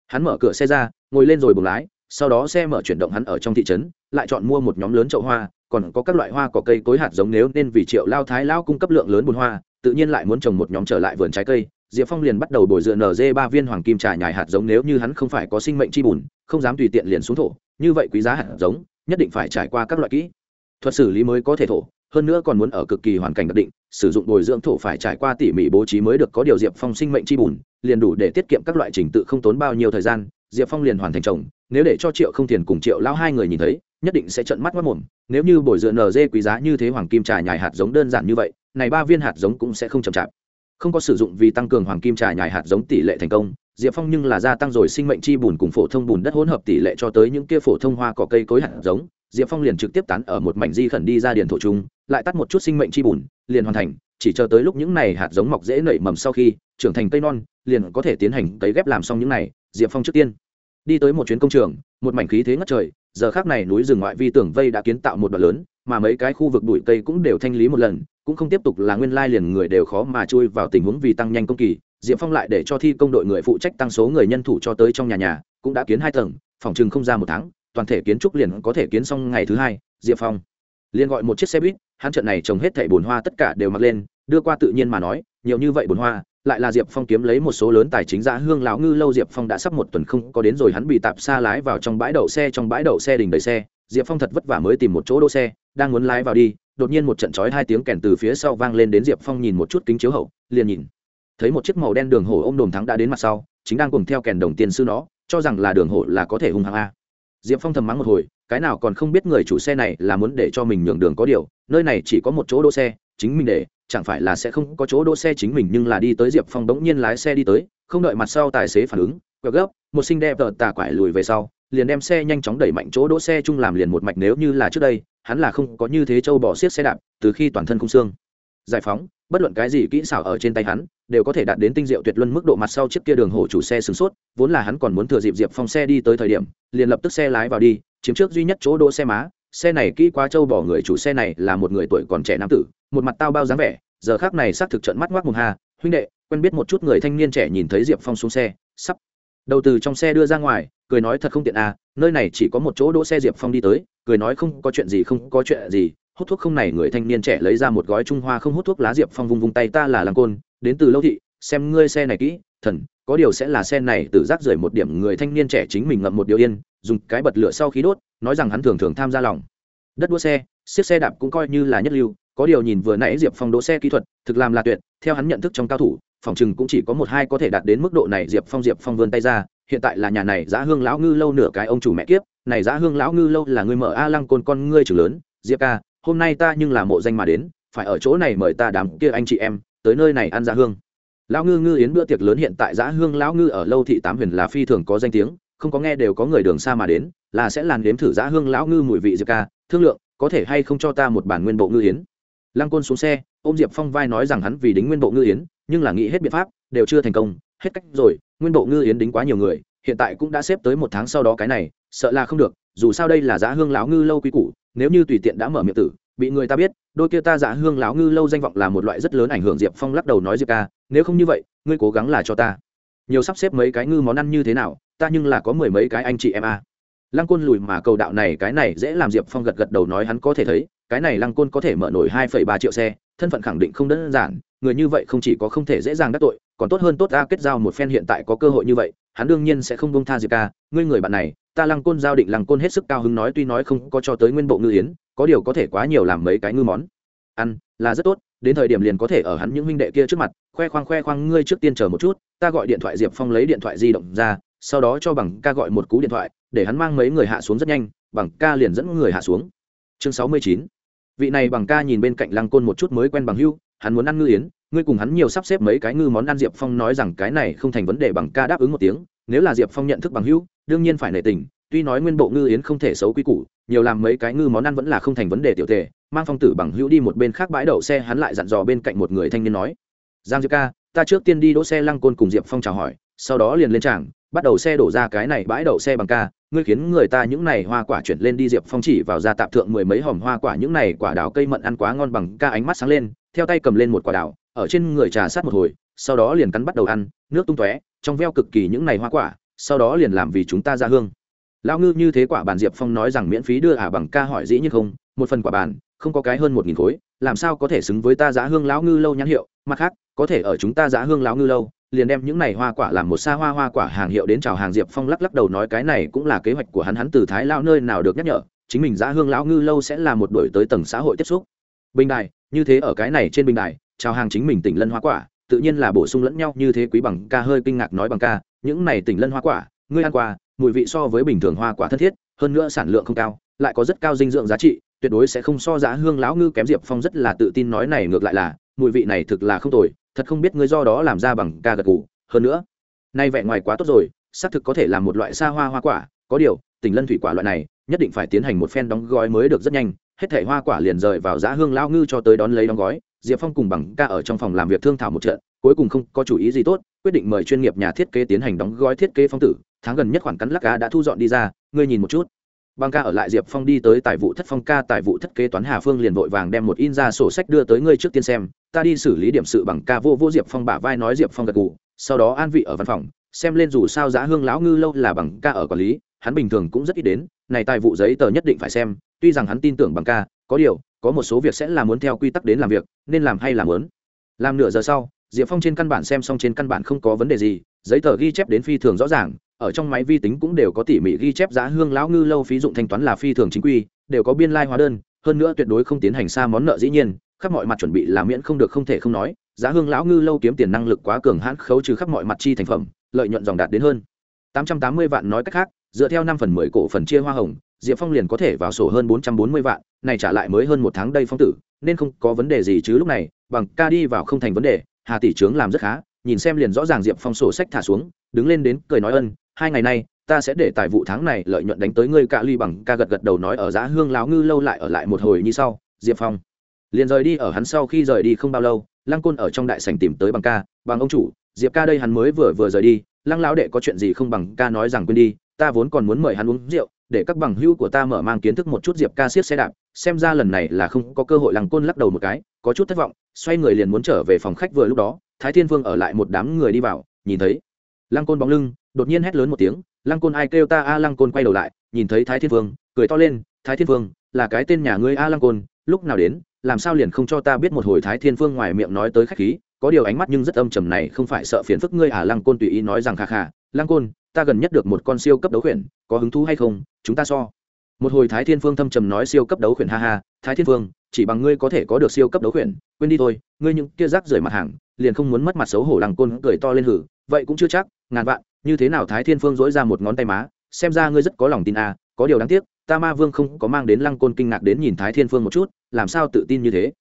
S1: hắn mở cửa xe ra ngồi lên rồi bùng lái sau đó xe mở chuyển động hắn ở trong thị trấn lại chọn mua một nhóm lớn chậu hoa còn có các loại hoa có cây cối hạt giống nếu nên vì triệu lao thái lao cung cấp lượng lớn bùn hoa tự nhiên lại muốn trồng một nhóm trở lại vườn trái cây diệp phong liền bắt đầu bồi dựa nz ba viên hoàng kim trà nhài hạt giống nếu như hắn không phải có sinh mệnh chi bùn không dám tùy tiện liền xuống thổ như vậy quý giá hạt giống nhất định phải trải qua các loại kỹ thuật xử lý mới có thể thổ hơn nữa còn muốn ở cực kỳ hoàn cảnh đặc định, sử dụng bồi dưỡng thổ phải trải qua tỉ mỉ bố trí mới được có điều diệp phong sinh mệnh chi bùn, liền đủ để tiết kiệm các loại trình tự không tốn bao nhiêu thời gian, diệp phong liền hoàn thành trồng nếu để cho triệu không tiền cùng triệu lao hai người nhìn thấy, nhất định sẽ trận mắt mất mồm. Nếu như bồi dưỡng nd quý giá như thế hoàng kim trà nhài hạt giống đơn giản như vậy, này ba viên hạt giống cũng sẽ không chậm chạp. Không có sử dụng vì tăng cường hoàng kim trà nhài hạt giống tỷ lệ thành công, diệp phong nhưng là gia tăng rồi sinh mệnh chi bùn cùng phổ thông bùn đất hỗn hợp tỷ lệ cho tới những kia phổ thông hoa cỏ cây cối hạt giống diệp phong liền trực tiếp tán ở một mảnh di khẩn đi ra điền thổ trung, lại tắt một chút sinh mệnh chi bùn, liền hoàn thành, chỉ chờ tới lúc những này hạt giống mọc dễ nảy mầm sau khi, trưởng thành cây non, liền có thể tiến hành cấy ghép làm xong những này, diệp phong trước tiên. Đi tới một chuyến công trường, một mảnh khí thế ngất trời, giờ khác này núi rừng ngoại vi tường vây đã kiến tạo một đoạn lớn, mà mấy cái khu vực bụi cây cũng đều thanh lý một lần, cũng không tiếp tục là nguyên lai liền người đều khó mà chui vào tình huống vì tăng nhanh công kỳ. Diệp phong lại để cho thi công đội người phụ trách tăng số người nhân thủ cho tới trong nhà nhà, cũng đã kiến hai tầng, phòng chừng không ra một tháng toàn thể kiến trúc liền có thể kiến xong ngày thứ hai, diệp phong. Liền gọi một chiếc xe buýt, hắn trận này trồng hết thẻ bồn hoa tất cả đều mặc lên, đưa qua tự nhiên mà nói, nhiều như vậy bồn hoa, lại là diệp phong kiếm lấy một số lớn tài chính ra hương lão ngư lâu diệp phong đã sắp một tuần không có đến rồi, hắn bị tạp xa lái vào trong bãi đậu xe, trong bãi đậu xe đình đầy xe, diệp phong thật vất vả mới tìm một chỗ đỗ xe, đang muốn lái vào đi, đột nhiên một trận chói hai tiếng kèn từ phía sau vang lên đến diệp phong nhìn một chút kính chiếu hậu, liền nhìn, thấy một chiếc màu đen đường hổ ôm đồm thắng đã đến mặt sau, chính đang cùng theo kèn đồng tiền sư nó, cho rằng là đường hổ là có thể hung hăng a diệp phong thầm mắng một hồi, cái nào còn không biết người chủ xe này là muốn để cho mình nhường đường có điều, nơi này chỉ có một chỗ đỗ xe, chính mình để, chẳng phải là sẽ không có chỗ đỗ xe chính mình nhưng là đi tới diệp phong đống nhiên lái xe đi tới, không đợi mặt sau tài xế phản ứng, quẹo gấp, một sinh đẹp tờ tà quải lùi về sau, liền đem xe nhanh chóng đẩy mạnh chỗ đỗ xe chung làm liền một mạch nếu như là trước đây, hắn là không có như thế châu bỏ xiết xe đạp, từ khi toàn thân không xương. Giải phóng, bất luận cái gì kỹ xảo ở trên tay hắn đều có thể đạt đến tinh diệu tuyệt luân mức độ mặt sau chiếc kia đường hổ chủ xe sửng sốt, vốn là hắn còn muốn thừa dịp diệp phong xe đi tới thời điểm, liền lập tức xe lái vào đi, chiếm trước duy nhất chỗ đỗ xe má. Xe này kỹ quá trâu bỏ người chủ xe này là một người tuổi còn trẻ nam tử, một mặt tao bao dáng vẻ, giờ khác này xác thực trận mắt ngoác mùng hà huynh đệ, quen biết một chút người thanh niên trẻ nhìn thấy diệp phong xuống xe, sắp đầu từ trong xe đưa ra ngoài, cười nói thật không tiện à nơi này chỉ có một chỗ đỗ xe diệp phong đi tới, cười nói không có chuyện gì, không có chuyện gì, hút thuốc không này người thanh niên trẻ lấy ra một gói trung hoa không hút thuốc lá diệp phong vung vung tay, ta là làm côn đến từ lâu thị, xem ngươi xe này kỹ, thần, có điều sẽ là xe này tự rác rưởi một điểm người thanh niên trẻ chính mình ngậm một điều yên, dùng cái bật lửa sau khi đốt, nói rằng hắn thường thường tham gia lòng. Đất đua xe siết xe đạp cũng coi như là nhất lưu, có điều nhìn vừa nãy diệp phong đỗ xe kỹ thuật, thực làm là tuyệt, theo hắn nhận thức trong cao thủ, phòng chừng cũng chỉ có một hai có thể đạt đến mức độ này diệp phong diệp phong vươn tay ra, hiện tại là nhà này giá hương lão ngư lâu nửa cái ông chủ mẹ kiếp, này giá hương lão ngư lâu là người mở a lăng côn con ngươi trưởng lớn, diệp ca, hôm nay ta nhưng là mộ danh mà đến, phải ở chỗ này mời ta đám kia anh chị em tới nơi này ăn dạ hương. Lão ngư ngư yến bữa tiệc lớn hiện tại giá hương lão ngư ở lâu thị tám huyền là phi thường có danh tiếng, không có nghe đều có người đường xa mà đến, là sẽ làn đếm thử giá hương lão ngư mùi vị diệp ca, thương lượng, có thể hay không cho ta một bản nguyên bộ ngư yến. Lăng côn xuống xe, ôm diệp phong vai nói rằng hắn vì đính nguyên bộ ngư yến, nhưng là nghĩ hết biện pháp, đều chưa thành công, hết cách rồi, nguyên bộ ngư yến đính quá nhiều người, hiện tại cũng đã xếp tới một tháng sau đó cái này, sợ là không được, dù sao đây là giá hương lão ngư lâu quý củ, nếu như tùy tiện đã mở miệng tử bị người ta biết, đôi kia ta giả hương lão ngư lâu danh vọng là một loại rất lớn ảnh hưởng diệp phong lắc đầu nói diệp ca, nếu không như vậy, ngươi cố gắng là cho ta nhiều sắp xếp mấy cái ngư món ăn như thế nào, ta nhưng là có mười mấy cái anh chị em a à. lăng côn lùi mà cầu đạo này cái này dễ làm diệp phong gật gật đầu nói hắn có thể thấy, cái này lăng côn có thể mở nổi hai phẩy ba triệu xe, thân phận khẳng định không đơn giản, người như vậy không chỉ có không thể dễ dàng đắc tội, còn tốt hơn tốt ta kết giao một phen hiện tại có cơ hội như vậy, hắn đương nhiên sẽ không bông tha diệp ca ngươi người bạn này, ta lăng côn giao định lăng côn hết sức cao hứng nói tuy nói không có cho tới nguyên bộ ngư yến có điều có thể quá nhiều làm mấy cái ngư món. Ăn, là rất tốt, đến thời điểm liền có thể ở hắn những huynh đệ kia trước mặt, khoe khoang khoe khoang ngươi trước tiên chờ một chút, ta gọi điện thoại diệp phong lấy điện thoại di động ra, sau đó cho bằng ca gọi một cú điện thoại, để hắn mang mấy người hạ xuống rất nhanh, bằng ca liền dẫn người hạ xuống. Chương sáu mươi chín. Vị này bằng ca nhìn bên cạnh lăng côn một chút mới quen bằng hưu hắn muốn ăn ngư yến, ngươi cùng hắn nhiều sắp xếp mấy cái ngư món ăn diệp phong nói rằng cái này không thành vấn đề bằng ca đáp ứng một tiếng, nếu là diệp phong nhận thức bằng hưu đương nhiên phải nể tình, tuy nói nguyên bộ ngư yến không thể xấu quy củ nhiều làm mấy cái ngư món ăn vẫn là không thành vấn đề tiểu tề, mang phong tử bằng hữu đi một bên khác bãi đậu xe hắn lại dặn dò bên cạnh một người thanh niên nói, giang diệp ca, ta trước tiên đi đỗ xe lăng côn cùng diệp phong chào hỏi, sau đó liền lên tràng, bắt đầu xe đổ ra cái này bãi đậu xe bằng ca, ngươi khiến người ta những này hoa quả chuyển lên đi. Diệp phong chỉ vào ra tạp thượng mười mấy hòm hoa quả, những này quả đào cây mận ăn quá ngon bằng ca, ánh mắt sáng lên, theo tay cầm lên một quả đào, ở trên người trà sát một hồi, sau đó liền cắn bắt đầu ăn, nước tung tóe, trong veo cực kỳ những này hoa quả, sau đó liền làm vì chúng ta ra hương. Lão ngư như thế quả bàn diệp phong nói rằng miễn phí đưa ả à bằng ca hỏi dĩ như không, một phần quả bàn, không có cái hơn một nghìn khối, làm sao có thể xứng với ta giá hương lão ngư lâu nhãn hiệu? Mặt khác, có thể ở chúng ta giá hương lão ngư lâu, liền đem những này hoa quả làm một xa hoa hoa quả hàng hiệu đến chào hàng diệp phong lắc lắc đầu nói cái này cũng là kế hoạch của hắn hắn từ thái lao nơi nào được nhắc nhở, chính mình giá hương lão ngư lâu sẽ là một đổi tới tầng xã hội tiếp xúc. Bình đài, như thế ở cái này trên bình đài, chào hàng chính mình tỉnh lân hoa quả, tự nhiên là bổ sung lẫn nhau, như thế quý bằng ca hơi kinh ngạc nói bằng ca, những này tỉnh lân hoa quả, ngươi ăn qua mùi vị so với bình thường hoa quả thân thiết, hơn nữa sản lượng không cao, lại có rất cao dinh dưỡng giá trị, tuyệt đối sẽ không so giá hương lão ngư kém diệp phong rất là tự tin nói này ngược lại là, mùi vị này thực là không tồi, thật không biết ngươi do đó làm ra bằng ca gật cù hơn nữa, nay vẻ ngoài quá tốt rồi, xác thực có thể làm một loại xa hoa hoa quả, có điều tỉnh lân thủy quả loại này, nhất định phải tiến hành một phen đóng gói mới được rất nhanh, hết thể hoa quả liền rời vào giá hương lão ngư cho tới đón lấy đóng gói, diệp phong cùng bằng ca ở trong phòng làm việc thương thảo một trận, cuối cùng không có chủ ý gì tốt, quyết định mời chuyên nghiệp nhà thiết kế tiến hành đóng gói thiết kế phong tử tháng gần nhất khoản cắn lắc cá đã thu dọn đi ra, ngươi nhìn một chút. Băng ca ở lại diệp phong đi tới tài vụ thất phong ca, tài vụ thất kế toán hà phương liền vội vàng đem một in ra sổ sách đưa tới ngươi trước tiên xem, ta đi xử lý điểm sự bằng ca vô vô diệp phong bả vai nói diệp phong gật gù, sau đó an vị ở văn phòng, xem lên dù sao giá hương lão ngư lâu là bằng ca ở quản lý, hắn bình thường cũng rất ít đến, này tài vụ giấy tờ nhất định phải xem, tuy rằng hắn tin tưởng bằng ca, có điều, có một số việc sẽ là muốn theo quy tắc đến làm việc, nên làm hay làm lớn làm nửa giờ sau, diệp phong trên căn bản xem xong trên căn bản không có vấn đề gì, giấy tờ ghi chép đến phi thường rõ ràng ở trong máy vi tính cũng đều có tỉ mỉ ghi chép giá hương lão ngư lâu phí dụng thanh toán là phi thường chính quy, đều có biên lai hóa đơn, hơn nữa tuyệt đối không tiến hành xa món nợ dĩ nhiên, khắp mọi mặt chuẩn bị là miễn không được không thể không nói, giá hương lão ngư lâu kiếm tiền năng lực quá cường hãn khấu trừ khắp mọi mặt chi thành phẩm, lợi nhuận dòng đạt đến hơn tám trăm tám mươi vạn nói cách khác, dựa theo năm phần mười cổ phần chia hoa hồng, diệp phong liền có thể vào sổ hơn bốn trăm bốn mươi vạn, này trả lại mới hơn một tháng đây phong tử, nên không có vấn đề gì chứ lúc này, bằng ca đi vào không thành vấn đề, hà tỷ trướng làm rất khá, nhìn xem liền rõ ràng diệp phong sổ sách thả xuống, đứng lên đến cười nói ân hai ngày nay, ta sẽ để tài vụ tháng này lợi nhuận đánh tới ngươi cạ ly bằng, ca gật gật đầu nói ở giá hương láo ngư lâu lại ở lại một hồi như sau, diệp phong. Liền rời đi ở hắn sau khi rời đi không bao lâu, lăng côn ở trong đại sảnh tìm tới bằng ca, bằng ông chủ, diệp ca đây hắn mới vừa vừa rời đi, lăng lão đệ có chuyện gì không bằng ca nói rằng quên đi, ta vốn còn muốn mời hắn uống rượu, để các bằng hữu của ta mở mang kiến thức một chút diệp ca siết xe đạp, xem ra lần này là không có cơ hội, lăng côn lắc đầu một cái, có chút thất vọng, xoay người liền muốn trở về phòng khách vừa lúc đó, thái thiên vương ở lại một đám người đi vào, nhìn thấy lăng côn bóng lưng đột nhiên hét lớn một tiếng, lăng côn ai kêu ta a lăng côn quay đầu lại, nhìn thấy thái thiên vương, cười to lên, thái thiên vương, là cái tên nhà ngươi a lăng côn, lúc nào đến, làm sao liền không cho ta biết một hồi thái thiên vương ngoài miệng nói tới khách khí, có điều ánh mắt nhưng rất âm trầm này không phải sợ phiền phức ngươi à lăng côn tùy ý nói rằng khà khà lăng côn, ta gần nhất được một con siêu cấp đấu khuyển, có hứng thú hay không, chúng ta so. Một hồi thái thiên phương thâm trầm nói siêu cấp đấu khuyển, ha ha, thái thiên phương chỉ bằng ngươi có thể có được siêu cấp đấu khuyển, quên đi thôi, ngươi những kia rác rưởi mặt hàng, liền không muốn mất mặt xấu hổ lăng côn cười to lên hử, vậy cũng chưa chắc, ngàn vạn như thế nào thái thiên phương dỗi ra một ngón tay má, xem ra ngươi rất có lòng tin à có điều đáng tiếc, ta ma vương không có mang đến lăng côn kinh ngạc đến nhìn thái thiên phương một chút, làm sao tự tin như thế?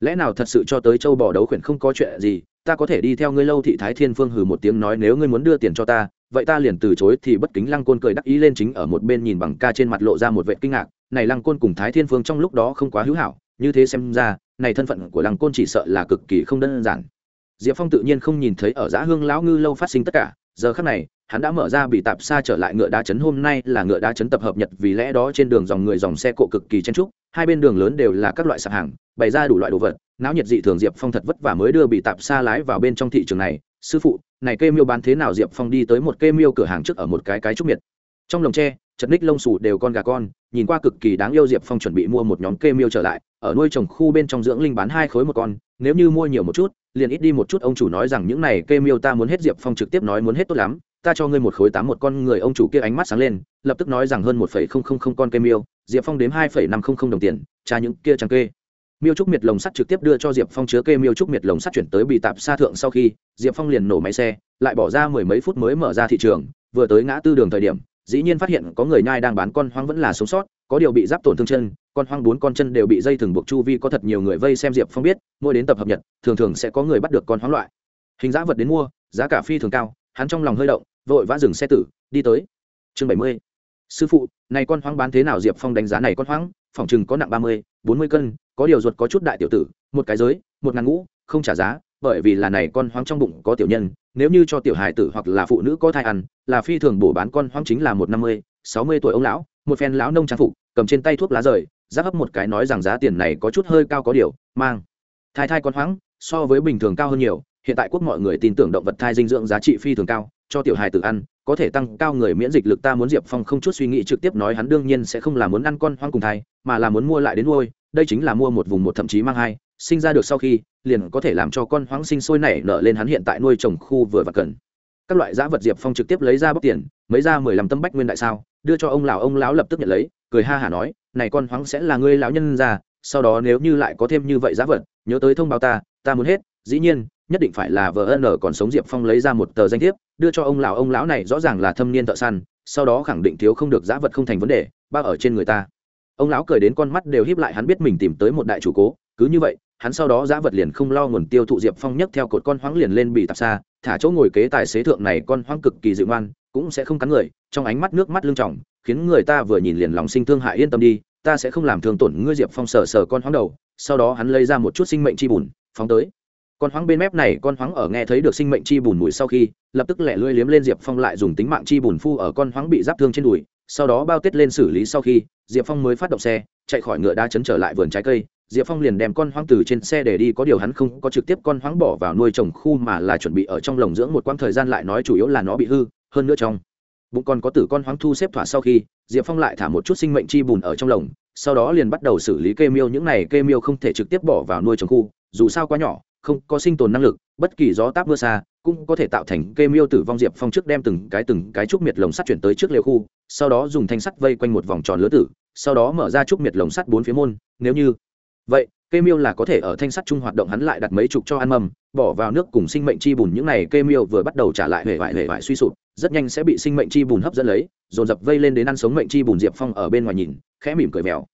S1: Lẽ nào thật sự cho tới châu bò đấu khuyển không có chuyện gì, ta có thể đi theo ngươi lâu thị thái thiên phương hừ một tiếng nói nếu ngươi muốn đưa tiền cho ta, vậy ta liền từ chối thì bất kính lăng côn cười đắc ý lên chính ở một bên nhìn bằng ca trên mặt lộ ra một vệ kinh ngạc, này lăng côn cùng thái thiên phương trong lúc đó không quá hữu hảo, như thế xem ra, này thân phận của lăng côn chỉ sợ là cực kỳ không đơn giản. Diệp phong tự nhiên không nhìn thấy ở giã hương lão ngư lâu phát sinh tất cả giờ khắc này, hắn đã mở ra bị tạp xa trở lại ngựa đá chấn. Hôm nay là ngựa đá chấn tập hợp nhật, vì lẽ đó trên đường dòng người dòng xe cộ cực kỳ chen trúc hai bên đường lớn đều là các loại sạp hàng, bày ra đủ loại đồ vật. Náo nhiệt dị thường diệp phong thật vất vả mới đưa bị tạp xa lái vào bên trong thị trường này. Sư phụ, này cây miêu bán thế nào? Diệp phong đi tới một cây miêu cửa hàng trước ở một cái cái trúc miệt. Trong lồng tre, chật ních lông xù đều con gà con nhìn qua cực kỳ đáng yêu diệp phong chuẩn bị mua một nhóm kê miêu trở lại, ở nuôi trồng khu bên trong dưỡng linh bán hai khối một con, nếu như mua nhiều một chút, liền ít đi một chút, ông chủ nói rằng những này kê miêu ta muốn hết, diệp phong trực tiếp nói muốn hết tốt lắm, ta cho ngươi một khối tám một con, người ông chủ kia ánh mắt sáng lên, lập tức nói rằng hơn một phẩy không không không con cây miêu, diệp phong đếm hai phẩy năm không không đồng tiền trả những kia chẳng kê. Miêu trúc miệt lồng sắt trực tiếp đưa cho diệp phong chứa kê miêu trúc miệt lồng sắt chuyển tới bị tạp xa thượng sau khi, diệp phong liền nổ máy xe, lại bỏ ra mười mấy phút mới mở ra thị trường, vừa tới ngã tư đường thời điểm dĩ nhiên phát hiện có người nhai đang bán con hoang vẫn là sống sót, có điều bị giáp tổn thương chân, con hoang bốn con chân đều bị dây thừng buộc chu vi, có thật nhiều người vây xem diệp phong biết, mỗi đến tập hợp nhật, thường thường sẽ có người bắt được con hoang loại. Hình giá vật đến mua, giá cả phi thường cao, hắn trong lòng hơi động, vội vã dừng xe tử, đi tới. Chương bảy mươi. Sư phụ, này con hoang bán thế nào? Diệp phong đánh giá này con hoang phỏng chừng có nặng ba mươi, bốn mươi cân, có điều ruột có chút đại tiểu tử, một cái giới, một ngàn ngũ, không trả giá bởi vì là này con hoang trong bụng có tiểu nhân, nếu như cho tiểu hài tử hoặc là phụ nữ có thai ăn, là phi thường bổ bán con hoang chính là một năm mươi, sáu mươi tuổi ông lão, một phen lão nông trang phục, cầm trên tay thuốc lá rời, giáp hấp một cái nói rằng giá tiền này có chút hơi cao có điều, mang. Thai thai con hoang, so với bình thường cao hơn nhiều, hiện tại quốc mọi người tin tưởng động vật thai dinh dưỡng giá trị phi thường cao, cho tiểu hài tử ăn, có thể tăng cao người miễn dịch lực ta muốn diệp phong không chút suy nghĩ trực tiếp nói hắn đương nhiên sẽ không là muốn ăn con hoang cùng thai, mà là muốn mua lại đến nuôi, đây chính là mua một vùng một thậm chí mang hai sinh ra được sau khi, liền có thể làm cho con hoang sinh sôi nảy nở lên hắn hiện tại nuôi trồng khu vừa và cần. Các loại giá vật diệp phong trực tiếp lấy ra bóc tiền, mấy ra mười lăm tấm bách nguyên đại sao, đưa cho ông lão ông lão lập tức nhận lấy, cười ha hả nói, này con hoang sẽ là ngươi lão nhân già sau đó nếu như lại có thêm như vậy giá vật, nhớ tới thông báo ta ta muốn hết, dĩ nhiên, nhất định phải là vợ ân ở còn sống diệp phong lấy ra một tờ danh thiếp, đưa cho ông lão ông lão này rõ ràng là thâm niên thợ săn, sau đó khẳng định thiếu không được giá vật không thành vấn đề, bao ở trên người ta. Ông lão cười đến con mắt đều híp lại, hắn biết mình tìm tới một đại chủ cố, cứ như vậy hắn sau đó giá vật liền không lo nguồn tiêu thụ diệp phong nhấc theo cột con hoáng liền lên bị tạp xa, thả chỗ ngồi kế tài xế thượng này con hoang cực kỳ dịu ngoan, cũng sẽ không cắn người, trong ánh mắt nước mắt lưng trỏng khiến người ta vừa nhìn liền lòng sinh thương hại yên tâm đi, ta sẽ không làm thương tổn ngươi diệp phong sờ sờ con hoang đầu. Sau đó hắn lấy ra một chút sinh mệnh chi bùn, phóng tới. Con hoang bên mép này, con hoang ở nghe thấy được sinh mệnh chi bùn mùi sau khi, lập tức lẹ lưỡi liếm lên diệp phong lại dùng tính mạng chi bùn phu ở con hoang bị giáp thương trên đùi, sau đó bao tết lên xử lý sau khi, diệp phong mới phát động xe, chạy khỏi ngựa đá chấn trở lại vườn trái cây diệp phong liền đem con hoang từ trên xe để đi, có điều hắn không có trực tiếp con hoang bỏ vào nuôi trồng khu mà là chuẩn bị ở trong lồng dưỡng một quãng thời gian lại nói chủ yếu là nó bị hư, hơn nữa trong bụng còn có tử con hoang thu xếp thỏa sau khi, diệp phong lại thả một chút sinh mệnh chi bùn ở trong lồng, sau đó liền bắt đầu xử lý cây miêu. Những này cây miêu không thể trực tiếp bỏ vào nuôi trồng khu, dù sao quá nhỏ, không có sinh tồn năng lực, bất kỳ gió táp mưa xa cũng có thể tạo thành cây miêu tử vong. Diệp phong trước đem từng cái từng cái trúc miệt lồng sắt chuyển tới trước lều khu, sau đó dùng thanh sắt vây quanh một vòng tròn lứa tử, sau đó mở ra trúc miệt lồng sắt bốn phía môn. Nếu như vậy cây miêu là có thể ở thanh sắt chung hoạt động hắn lại đặt mấy chục cho ăn mầm, bỏ vào nước cùng sinh mệnh chi bùn, những này cây miêu vừa bắt đầu trả lại hề vải hề vải suy sụp, rất nhanh sẽ bị sinh mệnh chi bùn hấp dẫn lấy, dồn dập vây lên đến ăn sống mệnh chi bùn diệp phong ở bên ngoài nhìn, khẽ mỉm cười mèo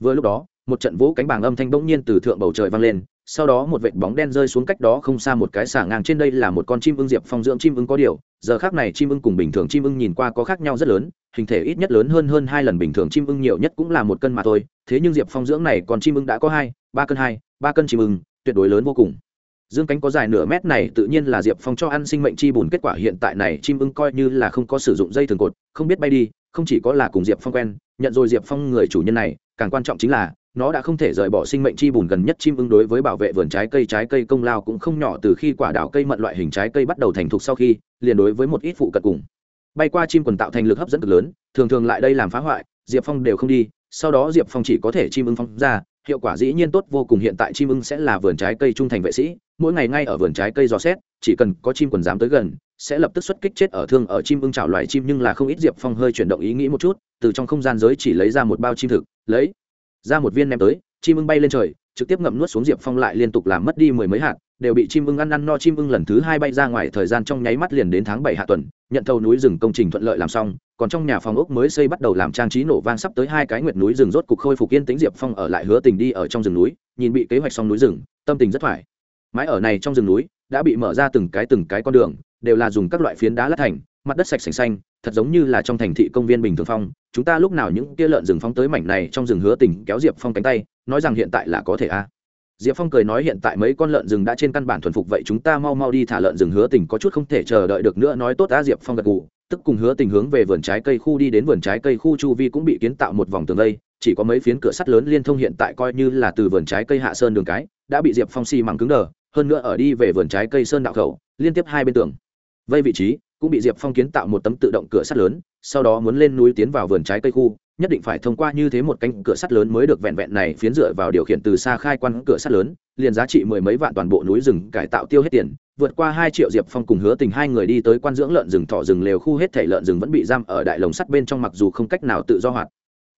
S1: vừa lúc đó, một trận vỗ cánh bàng âm thanh bỗng nhiên từ thượng bầu trời vang lên sau đó một vệt bóng đen rơi xuống cách đó không xa một cái xả ngang trên đây là một con chim ưng diệp phong dưỡng chim ưng có điều, giờ khác này chim ưng cùng bình thường chim ưng nhìn qua có khác nhau rất lớn, hình thể ít nhất lớn hơn hơn hai lần bình thường chim ưng nhiều nhất cũng là một cân mà thôi, thế nhưng diệp phong dưỡng này còn chim ưng đã có hai, ba cân hai, ba cân chim ưng, tuyệt đối lớn vô cùng. Dương cánh có dài nửa mét này tự nhiên là diệp phong cho ăn sinh mệnh chi bùn, kết quả hiện tại này chim ưng coi như là không có sử dụng dây thường cột, không biết bay đi, không chỉ có là cùng diệp phong quen, nhận rồi diệp phong người chủ nhân này, càng quan trọng chính là nó đã không thể rời bỏ sinh mệnh chi bùn gần nhất chim ưng đối với bảo vệ vườn trái cây trái cây công lao cũng không nhỏ từ khi quả đảo cây mận loại hình trái cây bắt đầu thành thục sau khi, liền đối với một ít phụ cận cùng. Bay qua chim quần tạo thành lực hấp dẫn cực lớn, thường thường lại đây làm phá hoại, diệp phong đều không đi, sau đó diệp phong chỉ có thể chim ưng phong ra, hiệu quả dĩ nhiên tốt vô cùng, hiện tại chim ưng sẽ là vườn trái cây trung thành vệ sĩ, mỗi ngày ngay ở vườn trái cây dò xét, chỉ cần có chim quần dám tới gần, sẽ lập tức xuất kích chết ở thương ở chim ưng chảo loài chim, nhưng là không ít diệp phong hơi chuyển động ý nghĩ một chút, từ trong không gian giới chỉ lấy ra một bao chim thực, lấy ra một viên ném tới, chim ưng bay lên trời, trực tiếp ngậm nuốt xuống diệp phong lại liên tục làm mất đi mười mấy hạt, đều bị chim ưng ăn ăn no chim ưng lần thứ hai bay ra ngoài thời gian trong nháy mắt liền đến tháng bảy hạ tuần, nhận thầu núi rừng công trình thuận lợi làm xong, còn trong nhà phòng ốc mới xây bắt đầu làm trang trí nổ vang sắp tới hai cái nguyệt núi rừng rốt cục khôi phục yên tĩnh diệp phong ở lại hứa tình đi ở trong rừng núi, nhìn bị kế hoạch xong núi rừng, tâm tình rất thoải. Mái ở này trong rừng núi, đã bị mở ra từng cái từng cái con đường, đều là dùng các loại phiến đá lát thành mặt đất sạch sành xanh, thật giống như là trong thành thị công viên bình thường phong. Chúng ta lúc nào những kia lợn rừng phóng tới mảnh này trong rừng hứa tình kéo diệp phong cánh tay, nói rằng hiện tại là có thể a. Diệp phong cười nói hiện tại mấy con lợn rừng đã trên căn bản thuần phục, vậy chúng ta mau mau đi thả lợn rừng hứa tình, có chút không thể chờ đợi được nữa, nói tốt a, diệp phong gật gù, tức cùng hứa tình hướng về vườn trái cây khu đi đến vườn trái cây khu, chu vi cũng bị kiến tạo một vòng tường lây chỉ có mấy phiến cửa sắt lớn liên thông hiện tại coi như là từ vườn trái cây hạ sơn đường cái, đã bị diệp phong xi măng cứng đờ, hơn nữa ở đi về vườn trái cây sơn đạo khẩu, liên tiếp hai bên tường. Vây vị trí cũng bị diệp phong kiến tạo một tấm tự động cửa sắt lớn, sau đó muốn lên núi tiến vào vườn trái cây khu, nhất định phải thông qua như thế một cánh cửa sắt lớn mới được vẹn vẹn này phiến dựa vào điều khiển từ xa khai quan cửa sắt lớn, liền giá trị mười mấy vạn toàn bộ núi rừng cải tạo tiêu hết tiền, vượt qua hai triệu diệp phong cùng hứa tình hai người đi tới quan dưỡng lợn rừng thọ rừng lều khu hết thể lợn rừng vẫn bị giam ở đại lồng sắt bên trong mặc dù không cách nào tự do hoạt.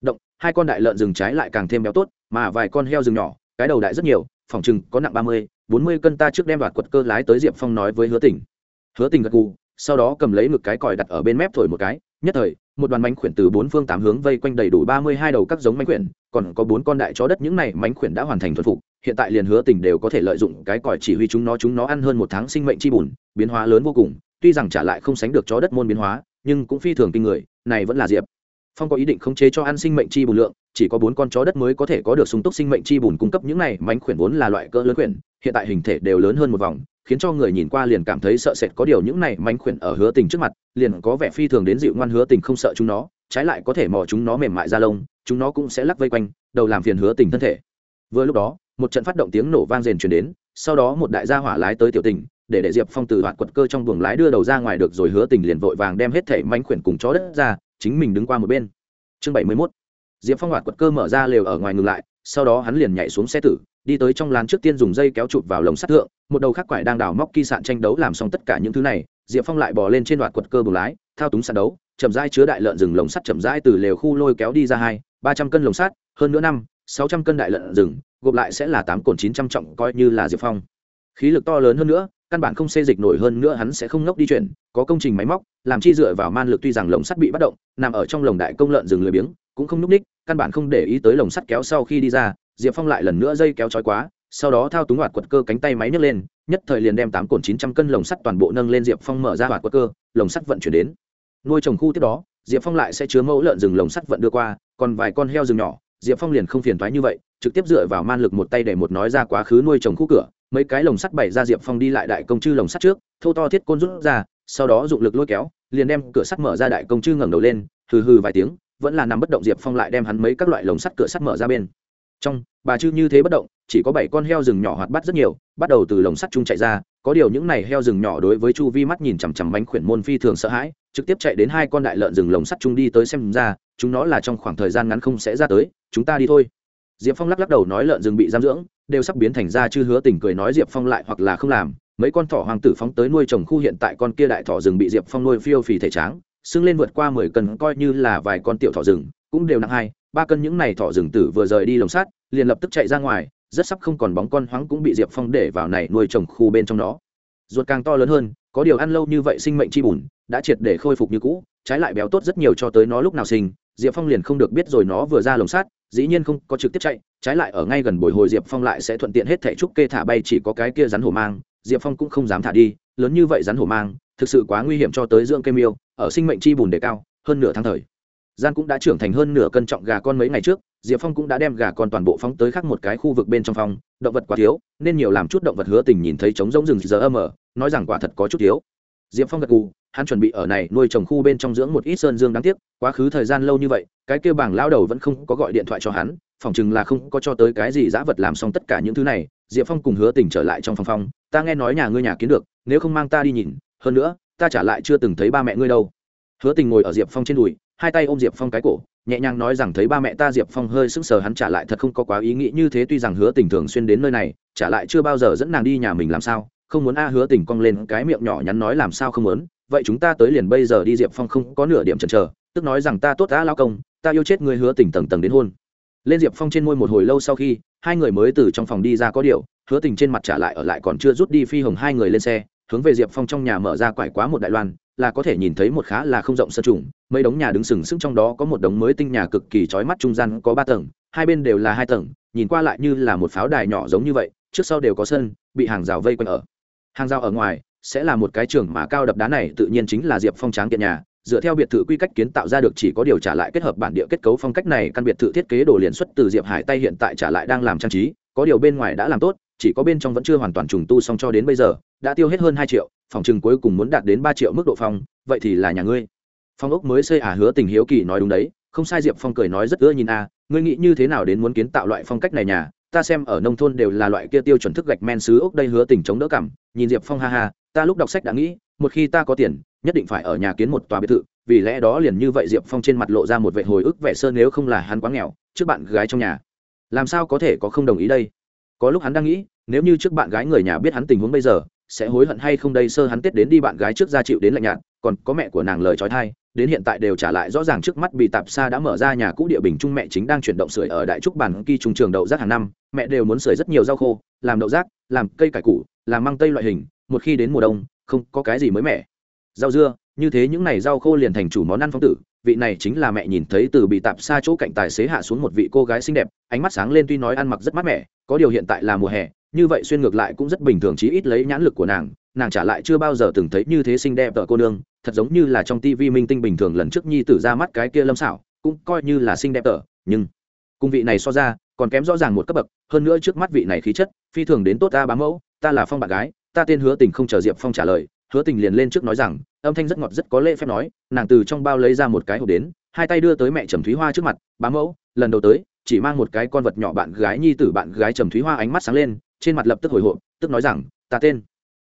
S1: Động, hai con đại lợn rừng trái lại càng thêm béo tốt, mà vài con heo rừng nhỏ, cái đầu đại rất nhiều, phòng chừng có nặng ba mươi, bốn mươi cân ta trước đem đoạt quật cơ lái tới diệp phong nói với hứa tình. Hứa tình gật gù sau đó cầm lấy ngực cái còi đặt ở bên mép thổi một cái, nhất thời, một đoàn mánh khuyển từ bốn phương tám hướng vây quanh đầy đủ ba mươi hai đầu các giống mánh khuyển, còn có bốn con đại chó đất, những này mánh khuyển đã hoàn thành thuần phục, hiện tại liền hứa tình đều có thể lợi dụng cái còi chỉ huy chúng nó chúng nó ăn hơn một tháng sinh mệnh chi bùn, biến hóa lớn vô cùng, tuy rằng trả lại không sánh được chó đất môn biến hóa, nhưng cũng phi thường kinh người, này vẫn là diệp phong có ý định khống chế cho ăn sinh mệnh chi bùn lượng chỉ có bốn con chó đất mới có thể có được sung túc sinh mệnh chi bùn cung cấp. Những này mánh khuyển vốn là loại cỡ lớn khuyển, hiện tại hình thể đều lớn hơn một vòng, khiến cho người nhìn qua liền cảm thấy sợ sệt. Có điều những này mánh khuyển ở hứa tình trước mặt, liền có vẻ phi thường đến dịu ngoan hứa tình không sợ chúng nó, trái lại có thể mò chúng nó mềm mại ra lông, chúng nó cũng sẽ lắc vây quanh, đầu làm phiền hứa tình thân thể. Vừa lúc đó, một trận phát động tiếng nổ vang rền chuyển đến, sau đó một đại gia hỏa lái tới tiểu tình, để để diệp phong từ hoạt quật cơ trong buồng lái đưa đầu ra ngoài được rồi hứa tình liền vội vàng đem hết thể mánh khuyển cùng chó đất ra, chính mình đứng qua một bên. Chương bảy mươi mốt diệp phong hoạt quật cơ mở ra lều ở ngoài ngừng lại, sau đó hắn liền nhảy xuống xe tử, đi tới trong lán trước tiên dùng dây kéo chụp vào lồng sắt thượng, một đầu khác quải đang đào móc kỳ sạn tranh đấu làm xong tất cả những thứ này, diệp phong lại bò lên trên đoạt quật cơ bùng lái, thao túng sàn đấu, chậm rãi chứa đại lợn rừng lồng sắt chậm rãi từ lều khu lôi kéo đi ra hai, ba trăm cân lồng sắt, hơn nữa năm, sáu trăm cân đại lợn rừng, gộp lại sẽ là tám cồn chín trăm trọng, coi như là diệp phong. Khí lực to lớn hơn nữa, căn bản không xê dịch nổi hơn nữa hắn sẽ không ngốc đi chuyển, có công trình máy móc, làm chi dựa vào man lực tuy rằng lồng sắt bị bắt động, nằm ở trong lồng đại công lợn rừng lười biếng, cũng không núp ních căn bản không để ý tới lồng sắt kéo sau khi đi ra, diệp phong lại lần nữa dây kéo trói quá, sau đó thao túng hoạt quật cơ cánh tay máy nhấc lên, nhất thời liền đem tám cồn chín trăm cân lồng sắt toàn bộ nâng lên diệp phong mở ra hoạt quật cơ, lồng sắt vận chuyển đến. Nuôi trồng khu tiếp đó, diệp phong lại sẽ chứa mẫu lợn rừng lồng sắt vận đưa qua, còn vài con heo rừng nhỏ, diệp phong liền không phiền thoái như vậy, trực tiếp dựa vào man lực một tay để một nói ra quá khứ nuôi trồng khu cửa, mấy cái lồng sắt bày ra diệp phong đi lại đại công chư lồng sắt trước, thô to thiết côn rút ra, sau đó dụng lực lôi kéo, liền đem cửa sắt mở ra đại công chư ngẩng đầu lên, hừ hừ vài tiếng vẫn là nằm bất động diệp phong lại đem hắn mấy các loại lồng sắt cửa sắt mở ra bên. Trong, bà chư như thế bất động, chỉ có bảy con heo rừng nhỏ hoạt bắt rất nhiều, bắt đầu từ lồng sắt chung chạy ra, có điều những này heo rừng nhỏ đối với chu vi mắt nhìn chằm chằm bánh khuyển môn phi thường sợ hãi, trực tiếp chạy đến hai con đại lợn rừng lồng sắt chung đi tới xem ra, chúng nó là trong khoảng thời gian ngắn không sẽ ra tới, chúng ta đi thôi. Diệp phong lắc lắc đầu nói lợn rừng bị giam dưỡng đều sắp biến thành ra chư hứa tình cười nói diệp phong lại hoặc là không làm, mấy con thỏ hoàng tử phóng tới nuôi trồng khu hiện tại con kia đại thỏ rừng bị diệp phong nuôi phiêu phì thể tráng xưng lên vượt qua mười cân coi như là vài con tiểu thỏ rừng, cũng đều nặng hai, ba cân những này thỏ rừng tử vừa rời đi lồng sắt, liền lập tức chạy ra ngoài, rất sắp không còn bóng con hoáng cũng bị diệp phong để vào này nuôi trồng khu bên trong đó. Ruột càng to lớn hơn, có điều ăn lâu như vậy sinh mệnh chi bùn, đã triệt để khôi phục như cũ, trái lại béo tốt rất nhiều cho tới nó lúc nào sinh, diệp phong liền không được biết rồi nó vừa ra lồng sắt, dĩ nhiên không có trực tiếp chạy, trái lại ở ngay gần bồi hồi diệp phong lại sẽ thuận tiện hết thẻ trúc kê thả bay chỉ có cái kia rắn hổ mang, diệp phong cũng không dám thả đi, lớn như vậy rắn hổ mang thực sự quá nguy hiểm cho tới dưỡng cây miêu ở sinh mệnh chi bùn đề cao, hơn nửa tháng thời. Gian cũng đã trưởng thành hơn nửa cân trọng gà con mấy ngày trước, diệp phong cũng đã đem gà con toàn bộ phóng tới khác một cái khu vực bên trong phòng, động vật quá thiếu, nên nhiều làm chút động vật hứa tình nhìn thấy trống rỗng rừng giờ âm ở, nói rằng quả thật có chút thiếu. Diệp phong gật gù, hắn chuẩn bị ở này nuôi trồng khu bên trong dưỡng một ít sơn dương đáng tiếc, quá khứ thời gian lâu như vậy, cái kêu bảng lao đầu vẫn không có gọi điện thoại cho hắn phỏng chừng là không có cho tới cái gì giã vật làm xong tất cả những thứ này. Diệp phong cùng hứa tình trở lại trong phòng phong ta nghe nói nhà ngươi nhà kiến được, nếu không mang ta đi nhìn hơn nữa, ta trả lại chưa từng thấy ba mẹ ngươi đâu. Hứa tình ngồi ở diệp phong trên đùi, hai tay ôm diệp phong cái cổ, nhẹ nhàng nói rằng thấy ba mẹ ta diệp phong hơi sững sờ hắn trả lại thật không có quá ý nghĩ như thế, tuy rằng hứa tình thường xuyên đến nơi này, trả lại chưa bao giờ dẫn nàng đi nhà mình làm sao, không muốn a à hứa tình cong lên cái miệng nhỏ nhắn nói làm sao không muốn, vậy chúng ta tới liền bây giờ đi, diệp phong không có nửa điểm chần chờ, tức nói rằng ta tốt đã lao công, ta yêu chết người hứa tình tầng tầng đến hôn. Lên diệp phong trên môi một hồi lâu sau khi, hai người mới từ trong phòng đi ra có điều, hứa tình trên mặt trả lại ở lại còn chưa rút đi phi hồng hai người lên xe hướng về diệp phong trong nhà mở ra quải quá một đại loan, là có thể nhìn thấy một khá là không rộng sân trùng, mấy đống nhà đứng sừng sững trong đó có một đống mới tinh nhà cực kỳ trói mắt trung gian có ba tầng, hai bên đều là hai tầng, nhìn qua lại như là một pháo đài nhỏ giống như vậy, trước sau đều có sân, bị hàng rào vây quanh ở. Hàng rào ở ngoài sẽ là một cái trường mà cao đập đá này tự nhiên chính là diệp phong tráng kiện nhà, dựa theo biệt thự quy cách kiến tạo ra được chỉ có điều trả lại kết hợp bản địa kết cấu phong cách này, căn biệt thự thiết kế đồ liền xuất từ diệp hải tay hiện tại trả lại đang làm trang trí, có điều bên ngoài đã làm tốt chỉ có bên trong vẫn chưa hoàn toàn trùng tu xong cho đến bây giờ đã tiêu hết hơn hai triệu phòng chừng cuối cùng muốn đạt đến ba triệu mức độ phòng vậy thì là nhà ngươi. Phong ốc mới xây à hứa tình hiếu kỳ nói đúng đấy không sai diệp phong cười nói rất ưa nhìn a à, ngươi nghĩ như thế nào đến muốn kiến tạo loại phong cách này nhà ta xem ở nông thôn đều là loại kia tiêu chuẩn thức gạch men xứ ốc đây hứa tình chống đỡ cảm nhìn diệp phong ha ha ta lúc đọc sách đã nghĩ một khi ta có tiền nhất định phải ở nhà kiến một tòa biệt thự vì lẽ đó liền như vậy diệp phong trên mặt lộ ra một vệ hồi ức vẻ sơn nếu không là hắn quá nghèo trước bạn gái trong nhà. Làm sao có thể có không đồng ý đây? Có lúc hắn đang nghĩ, nếu như trước bạn gái người nhà biết hắn tình huống bây giờ, sẽ hối hận hay không đây, sơ hắn tết đến đi bạn gái trước ra chịu đến lạnh nhạt, còn có mẹ của nàng lời trói thai, đến hiện tại đều trả lại rõ ràng trước mắt bị tạp xa đã mở ra nhà cũ địa bình trung mẹ chính đang chuyển động sưởi ở đại trúc bản kỳ trung trường đậu rác hàng năm, mẹ đều muốn sưởi rất nhiều rau khô, làm đậu rác, làm cây cải củ, làm măng tây loại hình, một khi đến mùa đông, không có cái gì mới mẻ. Rau dưa, như thế những này rau khô liền thành chủ món ăn phong tử vị này chính là mẹ nhìn thấy từ bị tạp xa chỗ cạnh tài xế hạ xuống một vị cô gái xinh đẹp, ánh mắt sáng lên tuy nói ăn mặc rất mát mẻ, có điều hiện tại là mùa hè, như vậy xuyên ngược lại cũng rất bình thường chí ít lấy nhãn lực của nàng nàng trả lại chưa bao giờ từng thấy như thế xinh đẹp tợ cô nương, thật giống như là trong tivi minh tinh bình thường lần trước nhi tử ra mắt cái kia lâm xảo, cũng coi như là xinh đẹp tợ nhưng cung vị này so ra, còn kém rõ ràng một cấp bậc, hơn nữa trước mắt vị này khí chất, phi thường đến tốt ta bám mẫu, ta là phong bạn gái, ta tên hứa tình không chờ diệp phong trả lời, hứa tình liền lên trước nói rằng âm thanh rất ngọt rất có lễ phép nói, nàng từ trong bao lấy ra một cái hộp đến, hai tay đưa tới mẹ trầm thúy hoa trước mặt bám mẫu, lần đầu tới, chỉ mang một cái con vật nhỏ bạn gái nhi tử bạn gái trầm thúy hoa ánh mắt sáng lên, trên mặt lập tức hồi hộp, tức nói rằng, ta tên.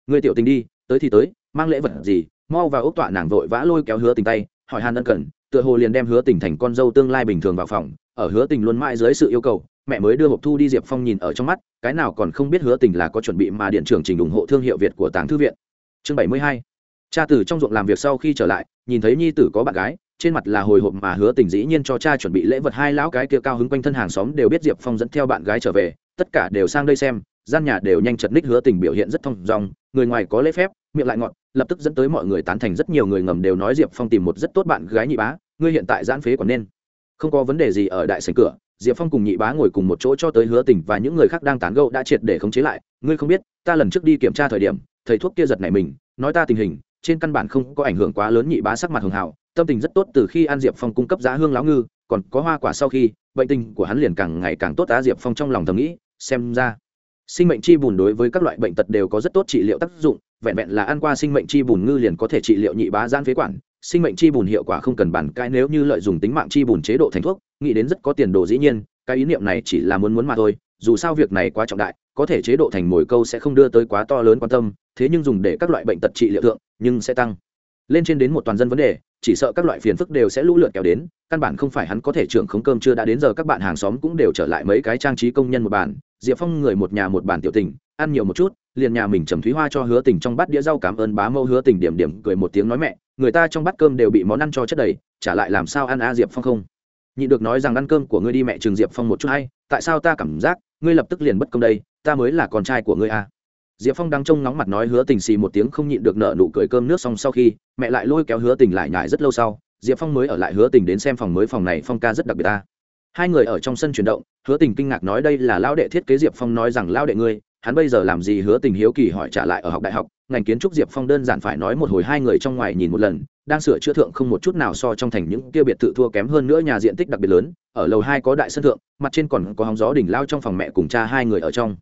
S1: Người tiểu tình đi, tới thì tới, mang lễ vật gì? Mau vào ốc tọa nàng vội vã lôi kéo hứa tình tay, hỏi hàn ân cần, tựa hồ liền đem hứa tình thành con dâu tương lai bình thường vào phòng, ở hứa tình luôn mãi dưới sự yêu cầu, mẹ mới đưa hộp thu đi diệp phong nhìn ở trong mắt, cái nào còn không biết hứa tình là có chuẩn bị mà điện trưởng trình ủng hộ thương hiệu việt của tàng thư viện. Chương bảy mươi hai cha tử trong ruộng làm việc sau khi trở lại, nhìn thấy nhi tử có bạn gái, trên mặt là hồi hộp mà hứa tình dĩ nhiên cho cha chuẩn bị lễ vật hai lão cái kia cao hứng quanh thân hàng xóm đều biết diệp phong dẫn theo bạn gái trở về, tất cả đều sang đây xem, gian nhà đều nhanh chật ních hứa tình biểu hiện rất thông dong, người ngoài có lễ phép, miệng lại ngọn lập tức dẫn tới mọi người tán thành rất nhiều người ngầm đều nói diệp phong tìm một rất tốt bạn gái nhị bá, ngươi hiện tại giãn phế còn nên. Không có vấn đề gì ở đại sành cửa, diệp phong cùng nhị bá ngồi cùng một chỗ cho tới hứa tình và những người khác đang tán gẫu đã triệt để khống chế lại, ngươi không biết, ta lần trước đi kiểm tra thời điểm, thầy thuốc kia giật này mình, nói ta tình hình trên căn bản không có ảnh hưởng quá lớn nhị bá sắc mặt hường hảo, tâm tình rất tốt từ khi an diệp phong cung cấp giá hương láo ngư, còn có hoa quả sau khi, bệnh tình của hắn liền càng ngày càng tốt á diệp phong trong lòng thầm nghĩ, xem ra, sinh mệnh chi bùn đối với các loại bệnh tật đều có rất tốt trị liệu tác dụng, vẹn vẹn là ăn qua sinh mệnh chi bùn ngư liền có thể trị liệu nhị bá gian phế quản, sinh mệnh chi bùn hiệu quả không cần bản cãi, nếu như lợi dụng tính mạng chi bùn chế độ thành thuốc, nghĩ đến rất có tiền đồ dĩ nhiên, cái ý niệm này chỉ là muốn muốn mà thôi, dù sao việc này quá trọng đại có thể chế độ thành mồi câu sẽ không đưa tới quá to lớn quan tâm, thế nhưng dùng để các loại bệnh tật trị liệu thượng, nhưng sẽ tăng. Lên trên đến một toàn dân vấn đề, chỉ sợ các loại phiền phức đều sẽ lũ lượt kéo đến, căn bản không phải hắn có thể trưởng khống cơm chưa đã đến giờ, các bạn hàng xóm cũng đều trở lại mấy cái trang trí công nhân một bàn, diệp phong người một nhà một bàn tiểu tình, ăn nhiều một chút, liền nhà mình trầm thúy hoa cho hứa tình trong bát đĩa rau cảm ơn bá mâu hứa tình điểm điểm cười một tiếng nói mẹ, người ta trong bát cơm đều bị món ăn cho chất đầy, trả lại làm sao ăn a diệp phong không? Nhị được nói rằng ăn cơm của ngươi đi mẹ, trường diệp phong một chút hay, tại sao ta cảm giác ngươi lập tức liền bất công đây? Ta mới là con trai của ngươi a diệp phong đang trông nóng mặt nói hứa tình xì một tiếng không nhịn được nợ nụ cười cơm nước xong sau khi, mẹ lại lôi kéo hứa tình lại nhải rất lâu sau, diệp phong mới ở lại hứa tình đến xem phòng mới phòng này, phong ca rất đặc biệt ta. Hai người ở trong sân chuyển động, hứa tình kinh ngạc nói đây là lao đệ thiết kế diệp phong nói rằng lao đệ ngươi, hắn bây giờ làm gì hứa tình hiếu kỳ hỏi trả lại ở học đại học, ngành kiến trúc diệp phong đơn giản phải nói một hồi hai người trong ngoài nhìn một lần, đang sửa chữa thượng không một chút nào so trong thành những kia biệt thự thua kém hơn nữa nhà diện tích đặc biệt lớn, ở lầu hai có đại sân thượng, mặt trên còn có hóng gió đỉnh lao trong phòng mẹ cùng cha hai người ở trong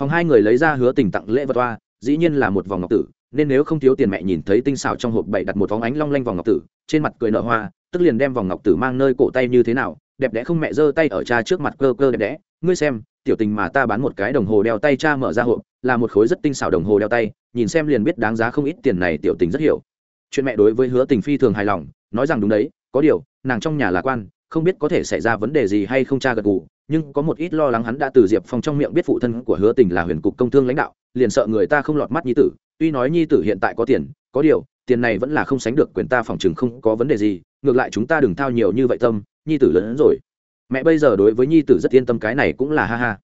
S1: phòng hai người lấy ra hứa tình tặng lễ vật toa, dĩ nhiên là một vòng ngọc tử, nên nếu không thiếu tiền mẹ nhìn thấy tinh xảo trong hộp bậy đặt một vòng ánh long lanh vòng ngọc tử, trên mặt cười nở hoa, tức liền đem vòng ngọc tử mang nơi cổ tay như thế nào, đẹp đẽ không mẹ giơ tay ở cha trước mặt cơ cơ đẹp đẽ, ngươi xem, tiểu tình mà ta bán một cái đồng hồ đeo tay cha mở ra hộp, là một khối rất tinh xảo đồng hồ đeo tay, nhìn xem liền biết đáng giá không ít tiền này tiểu tình rất hiểu. Chuyện mẹ đối với hứa tình phi thường hài lòng, nói rằng đúng đấy, có điều, nàng trong nhà là quan không biết có thể xảy ra vấn đề gì hay không cha gật gù, nhưng có một ít lo lắng hắn đã từ diệp phong trong miệng biết phụ thân của hứa tình là huyền cục công thương lãnh đạo, liền sợ người ta không lọt mắt nhi tử. Tuy nói nhi tử hiện tại có tiền, có điều, tiền này vẫn là không sánh được quyền ta phòng chừng không có vấn đề gì, ngược lại chúng ta đừng thao nhiều như vậy tâm, nhi tử lớn hơn rồi. Mẹ bây giờ đối với nhi tử rất yên tâm, cái này cũng là ha ha.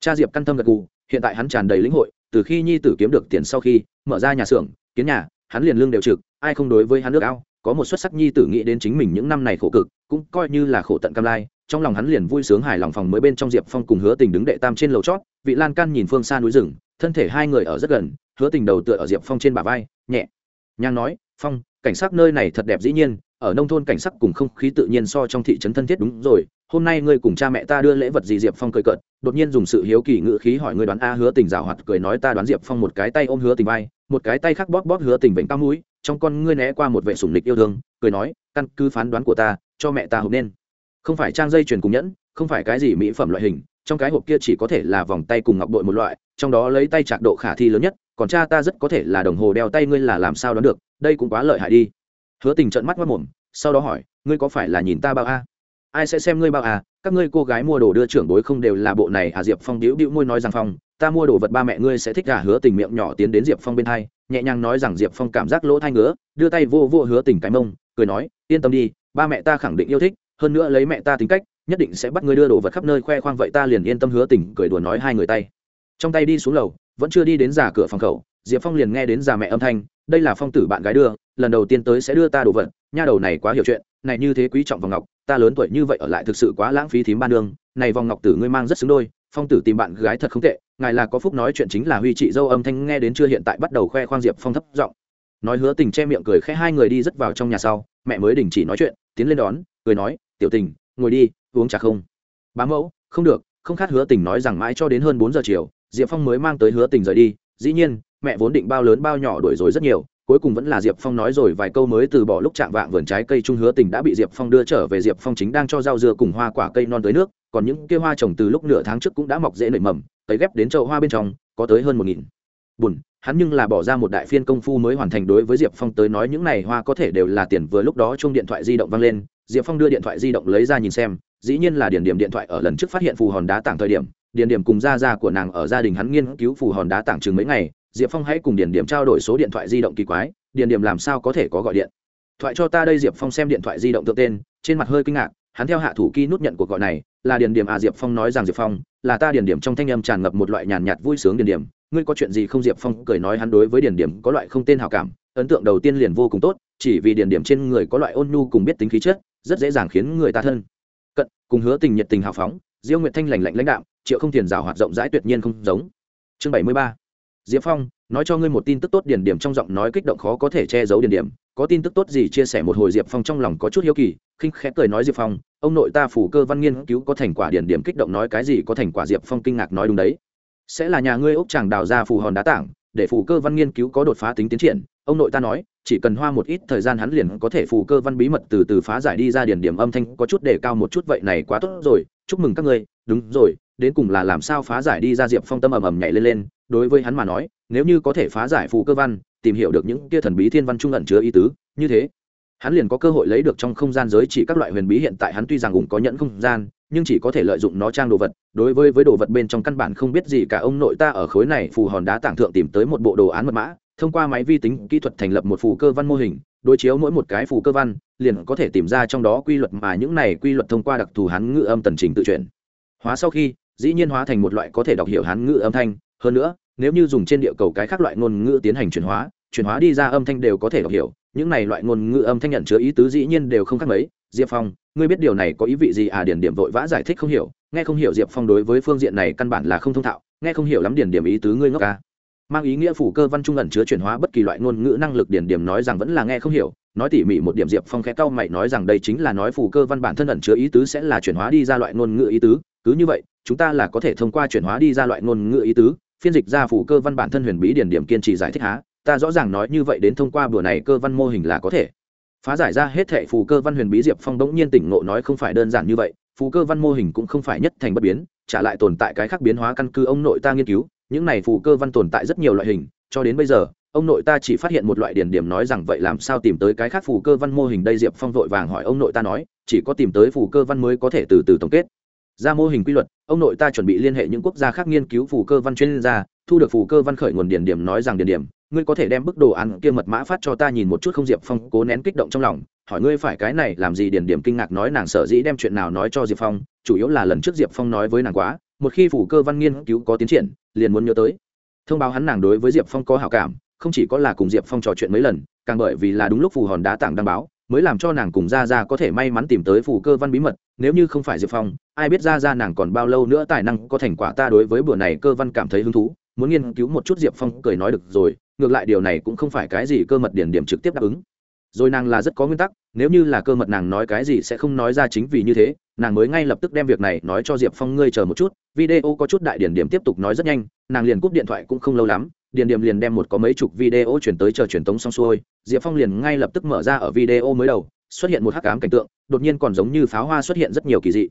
S1: Cha diệp căn tâm gật gù, hiện tại hắn tràn đầy lĩnh hội, từ khi nhi tử kiếm được tiền sau khi mở ra nhà xưởng, kiến nhà, hắn liền lương đều trực, ai không đối với hắn nước ao có một xuất sắc nhi tử nghĩ đến chính mình những năm này khổ cực, cũng coi như là khổ tận cam lai, trong lòng hắn liền vui sướng hài lòng phòng mới bên trong diệp phong cùng hứa tình đứng đệ tam trên lầu chót, vị lan can nhìn phương xa núi rừng, thân thể hai người ở rất gần, hứa tình đầu tựa ở diệp phong trên bả vai, nhẹ nhang nói, phong, cảnh sắc nơi này thật đẹp dĩ nhiên, ở nông thôn cảnh sắc cùng không khí tự nhiên so trong thị trấn thân thiết đúng rồi, hôm nay ngươi cùng cha mẹ ta đưa lễ vật gì? Diệp phong cười cợt, đột nhiên dùng sự hiếu kỳ ngự khí hỏi ngươi đoán a hứa tình rào hoạt cười nói, ta đoán diệp phong một cái tay ôm hứa tình vai, một cái tay khác bóp bóp hứa tình vệnh cao mũi trong con ngươi né qua một vệ sủng lịch yêu thương, cười nói, căn cứ phán đoán của ta, cho mẹ ta hộp nên. Không phải trang dây chuyền cùng nhẫn, không phải cái gì mỹ phẩm loại hình, trong cái hộp kia chỉ có thể là vòng tay cùng ngọc bội một loại, trong đó lấy tay chạc độ khả thi lớn nhất, còn cha ta rất có thể là đồng hồ đeo tay ngươi là làm sao đoán được, đây cũng quá lợi hại đi. Hứa tình trợn mắt mất mồm sau đó hỏi, ngươi có phải là nhìn ta bao a? Ai sẽ xem ngươi bao à các ngươi cô gái mua đồ đưa trưởng bối không đều là bộ này à? Diệp phong đĩu đĩu môi nói rằng, phong, ta mua đồ vật ba mẹ ngươi sẽ thích cả hứa tình miệng nhỏ tiến đến diệp phong bên hai nhẹ nhàng nói rằng diệp phong cảm giác lỗ thai ngứa đưa tay vô vô hứa tình cái mông cười nói yên tâm đi ba mẹ ta khẳng định yêu thích hơn nữa lấy mẹ ta tính cách nhất định sẽ bắt ngươi đưa đồ vật khắp nơi khoe khoang vậy ta liền yên tâm hứa tình cười đùa nói hai người tay. Trong tay đi xuống lầu vẫn chưa đi đến giả cửa phòng khẩu diệp phong liền nghe đến già mẹ âm thanh đây là phong tử bạn gái đưa lần đầu tiên tới sẽ đưa ta đồ vật nha đầu này quá hiểu chuyện này như thế quý trọng vòng ngọc ta lớn tuổi như vậy ở lại thực sự quá lãng phí thím ban đường, này vòng ngọc tử ngươi mang rất xứng đôi phong tử tìm bạn gái thật không tệ, ngài là có phúc nói chuyện chính là huy chị dâu âm thanh nghe đến chưa hiện tại bắt đầu khoe khoang diệp phong thấp giọng. Nói hứa tình che miệng cười khẽ hai người đi rất vào trong nhà sau, mẹ mới đình chỉ nói chuyện, tiến lên đón, cười nói, tiểu tình, ngồi đi, uống trà không? Bá mẫu, không được. Không khát hứa tình nói rằng mãi cho đến hơn bốn giờ chiều, diệp phong mới mang tới hứa tình rời đi, dĩ nhiên, mẹ vốn định bao lớn bao nhỏ đuổi rồi rất nhiều cuối cùng vẫn là diệp phong nói rồi vài câu mới từ bỏ lúc chạm vạng vườn trái cây trung hứa tình đã bị diệp phong đưa trở về diệp phong chính đang cho rau dưa cùng hoa quả cây non tới nước, còn những cây hoa trồng từ lúc nửa tháng trước cũng đã mọc dễ nảy mầm tới ghép đến chậu hoa bên trong, có tới hơn một nghìn. Bùn hắn nhưng là bỏ ra một đại phiên công phu mới hoàn thành đối với diệp phong tới nói những này hoa có thể đều là tiền, vừa lúc đó chung điện thoại di động văng lên, diệp phong đưa điện thoại di động lấy ra nhìn xem, dĩ nhiên là điển điểm điện thoại ở lần trước phát hiện phù hòn đá tảng thời điểm điển điểm cùng gia gia của nàng ở gia đình hắn nghiên cứu phù hòn đá tảng chừng mấy ngày diệp phong hãy cùng điển điểm trao đổi số điện thoại di động kỳ quái điển điểm làm sao có thể có gọi điện? Thoại cho ta đây, diệp phong xem điện thoại di động tự tên, trên mặt hơi kinh ngạc, hắn theo hạ thủ ký nút nhận cuộc gọi này, là điển điểm à diệp phong nói rằng diệp phong, là ta điển điểm trong thanh âm tràn ngập một loại nhàn nhạt vui sướng điển điểm, ngươi có chuyện gì không? Diệp phong cười nói hắn đối với điển điểm có loại không tên hào cảm, ấn tượng đầu tiên liền vô cùng tốt, chỉ vì điển điểm trên người có loại ôn nhu cùng biết tính khí chất, rất dễ dàng khiến người ta thân. Cận, cùng hứa tình nhiệt tình hào phóng, diêu nguyệt thanh lành lạnh lãnh đạo triệu không tiền rào hoạt rộng rãi tuyệt nhiên không giống. Chương bảy mươi ba diệp phong, nói cho ngươi một tin tức tốt điển điểm trong giọng nói kích động khó có thể che giấu điển điểm. Có tin tức tốt gì chia sẻ một hồi diệp phong trong lòng có chút hiếu kỳ, khinh khẽ cười nói diệp phong, ông nội ta phủ cơ văn nghiên cứu có thành quả điển điểm kích động nói cái gì có thành quả diệp phong kinh ngạc nói đúng đấy. Sẽ là nhà ngươi ốc chàng đào ra phù hòn đá tảng, để phù cơ văn nghiên cứu có đột phá tính tiến triển. Ông nội ta nói, chỉ cần hoa một ít thời gian hắn liền có thể phù cơ văn bí mật từ từ phá giải đi ra điển điểm âm thanh có chút để cao một chút, vậy này quá tốt rồi. Chúc mừng các ngươi. Đúng rồi đến cùng là làm sao phá giải đi ra diệp phong tâm ầm ầm nhảy lên lên, đối với hắn mà nói, nếu như có thể phá giải phù cơ văn, tìm hiểu được những kia thần bí thiên văn trung ẩn chứa ý tứ, như thế, hắn liền có cơ hội lấy được trong không gian giới chỉ các loại huyền bí hiện tại hắn tuy rằng cũng có nhẫn không gian, nhưng chỉ có thể lợi dụng nó trang đồ vật, đối với với đồ vật bên trong căn bản không biết gì cả, ông nội ta ở khối này phù hòn đá tảng thượng tìm tới một bộ đồ án mật mã, thông qua máy vi tính kỹ thuật thành lập một phù cơ văn mô hình, đối chiếu mỗi một cái phù cơ văn, liền có thể tìm ra trong đó quy luật mà những này quy luật thông qua đặc thù hán ngữ âm tần trình tự chuyển hóa sau khi dĩ nhiên hóa thành một loại có thể đọc hiểu hán ngữ âm thanh. Hơn nữa, nếu như dùng trên địa cầu cái khác loại ngôn ngữ tiến hành chuyển hóa chuyển hóa đi ra âm thanh đều có thể đọc hiểu. Những này loại ngôn ngữ âm thanh nhận chứa ý tứ dĩ nhiên đều không khác mấy. Diệp phong, ngươi biết điều này có ý vị gì? À điển điểm vội vã giải thích không hiểu. Nghe không hiểu diệp phong đối với phương diện này căn bản là không thông thạo. Nghe không hiểu lắm điển điểm ý tứ ngươi ngốc ca mang ý nghĩa phủ cơ văn trung ẩn chứa chuyển hóa bất kỳ loại ngôn ngữ năng lực điển điểm nói rằng vẫn là nghe không hiểu. Nói tỉ mỉ một điểm, diệp phong khẽ cau mày nói rằng đây chính là nói phủ cơ văn bản thân ẩn chứa ý tứ sẽ là chuyển hóa đi ra loại ngôn ngữ ý tứ. Cứ như vậy chúng ta là có thể thông qua chuyển hóa đi ra loại ngôn ngữ ý tứ, phiên dịch ra phủ cơ văn bản thân huyền bí điển điểm kiên trì giải thích há, ta rõ ràng nói như vậy đến thông qua bữa này cơ văn mô hình là có thể. Phá giải ra hết thệ phù cơ văn huyền bí diệp phong bỗng nhiên tỉnh ngộ nói không phải đơn giản như vậy, phù cơ văn mô hình cũng không phải nhất thành bất biến, trả lại tồn tại cái khác biến hóa căn cứ ông nội ta nghiên cứu, những này phù cơ văn tồn tại rất nhiều loại hình, cho đến bây giờ, ông nội ta chỉ phát hiện một loại điển điểm nói rằng vậy làm sao tìm tới cái khác phù cơ văn mô hình đây diệp phong vội vàng hỏi ông nội ta nói, chỉ có tìm tới phù cơ văn mới có thể từ từ tổng kết ra mô hình quy luật, ông nội ta chuẩn bị liên hệ những quốc gia khác nghiên cứu phù cơ văn chuyên gia, thu được phù cơ văn khởi nguồn điển điểm nói rằng điển điểm, ngươi có thể đem bức đồ án kia mật mã phát cho ta nhìn một chút không diệp phong cố nén kích động trong lòng, hỏi ngươi phải cái này làm gì điển điểm kinh ngạc nói nàng sợ dĩ đem chuyện nào nói cho diệp phong, chủ yếu là lần trước diệp phong nói với nàng quá, một khi phủ cơ văn nghiên cứu có tiến triển, liền muốn nhớ tới. Thông báo hắn nàng đối với diệp phong có hảo cảm, không chỉ có là cùng diệp phong trò chuyện mấy lần, càng bởi vì là đúng lúc phù hòn đá tảng đăng báo mới làm cho nàng cùng ra ra có thể may mắn tìm tới phù cơ văn bí mật, nếu như không phải diệp phong, ai biết ra ra nàng còn bao lâu nữa tài năng có thành quả ta đối với bữa này cơ văn cảm thấy hứng thú, muốn nghiên cứu một chút diệp phong cười nói được rồi, ngược lại điều này cũng không phải cái gì cơ mật điển điểm trực tiếp đáp ứng. Rồi nàng là rất có nguyên tắc, nếu như là cơ mật nàng nói cái gì sẽ không nói ra chính vì như thế, nàng mới ngay lập tức đem việc này nói cho diệp phong ngươi chờ một chút, video có chút đại điển điểm tiếp tục nói rất nhanh, nàng liền cúp điện thoại cũng không lâu lắm Điền điểm liền đem một có mấy chục video chuyển tới chờ truyền tống xong xuôi, diệp phong liền ngay lập tức mở ra ở video mới đầu, xuất hiện một hắc ám cảnh tượng, đột nhiên còn giống như pháo hoa xuất hiện rất nhiều kỳ dị.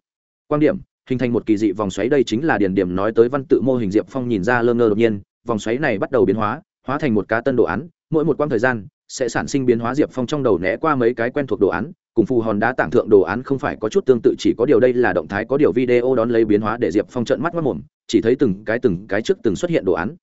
S1: Quan điểm, hình thành một kỳ dị vòng xoáy đây chính là Điền điểm nói tới văn tự mô hình diệp phong nhìn ra lơ ngơ đột nhiên, vòng xoáy này bắt đầu biến hóa hóa thành một cá tân đồ án, mỗi một quãng thời gian sẽ sản sinh biến hóa diệp phong trong đầu né qua mấy cái quen thuộc đồ án, cùng phù hòn đá tảng thượng đồ án không phải có chút tương tự, chỉ có điều đây là động thái, có điều video đón lấy biến hóa để diệp phong trận mắt mất mồm chỉ thấy từng cái từng cái trước từng xuất hiện đồ án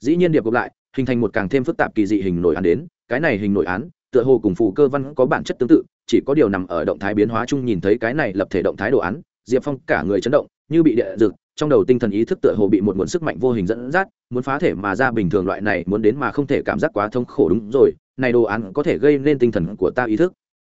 S1: dĩ nhiên điệp gộp lại, hình thành một càng thêm phức tạp kỳ dị hình nổi án đến. Cái này hình nổi án, tựa hồ cùng phù cơ văn có bản chất tương tự, chỉ có điều nằm ở động thái biến hóa chung nhìn thấy cái này lập thể động thái đồ án, diệp phong cả người chấn động, như bị địa rực, trong đầu tinh thần ý thức tựa hồ bị một nguồn sức mạnh vô hình dẫn dắt, muốn phá thể mà ra bình thường loại này, muốn đến mà không thể cảm giác quá thông khổ đúng rồi, này đồ án có thể gây nên tinh thần của ta ý thức.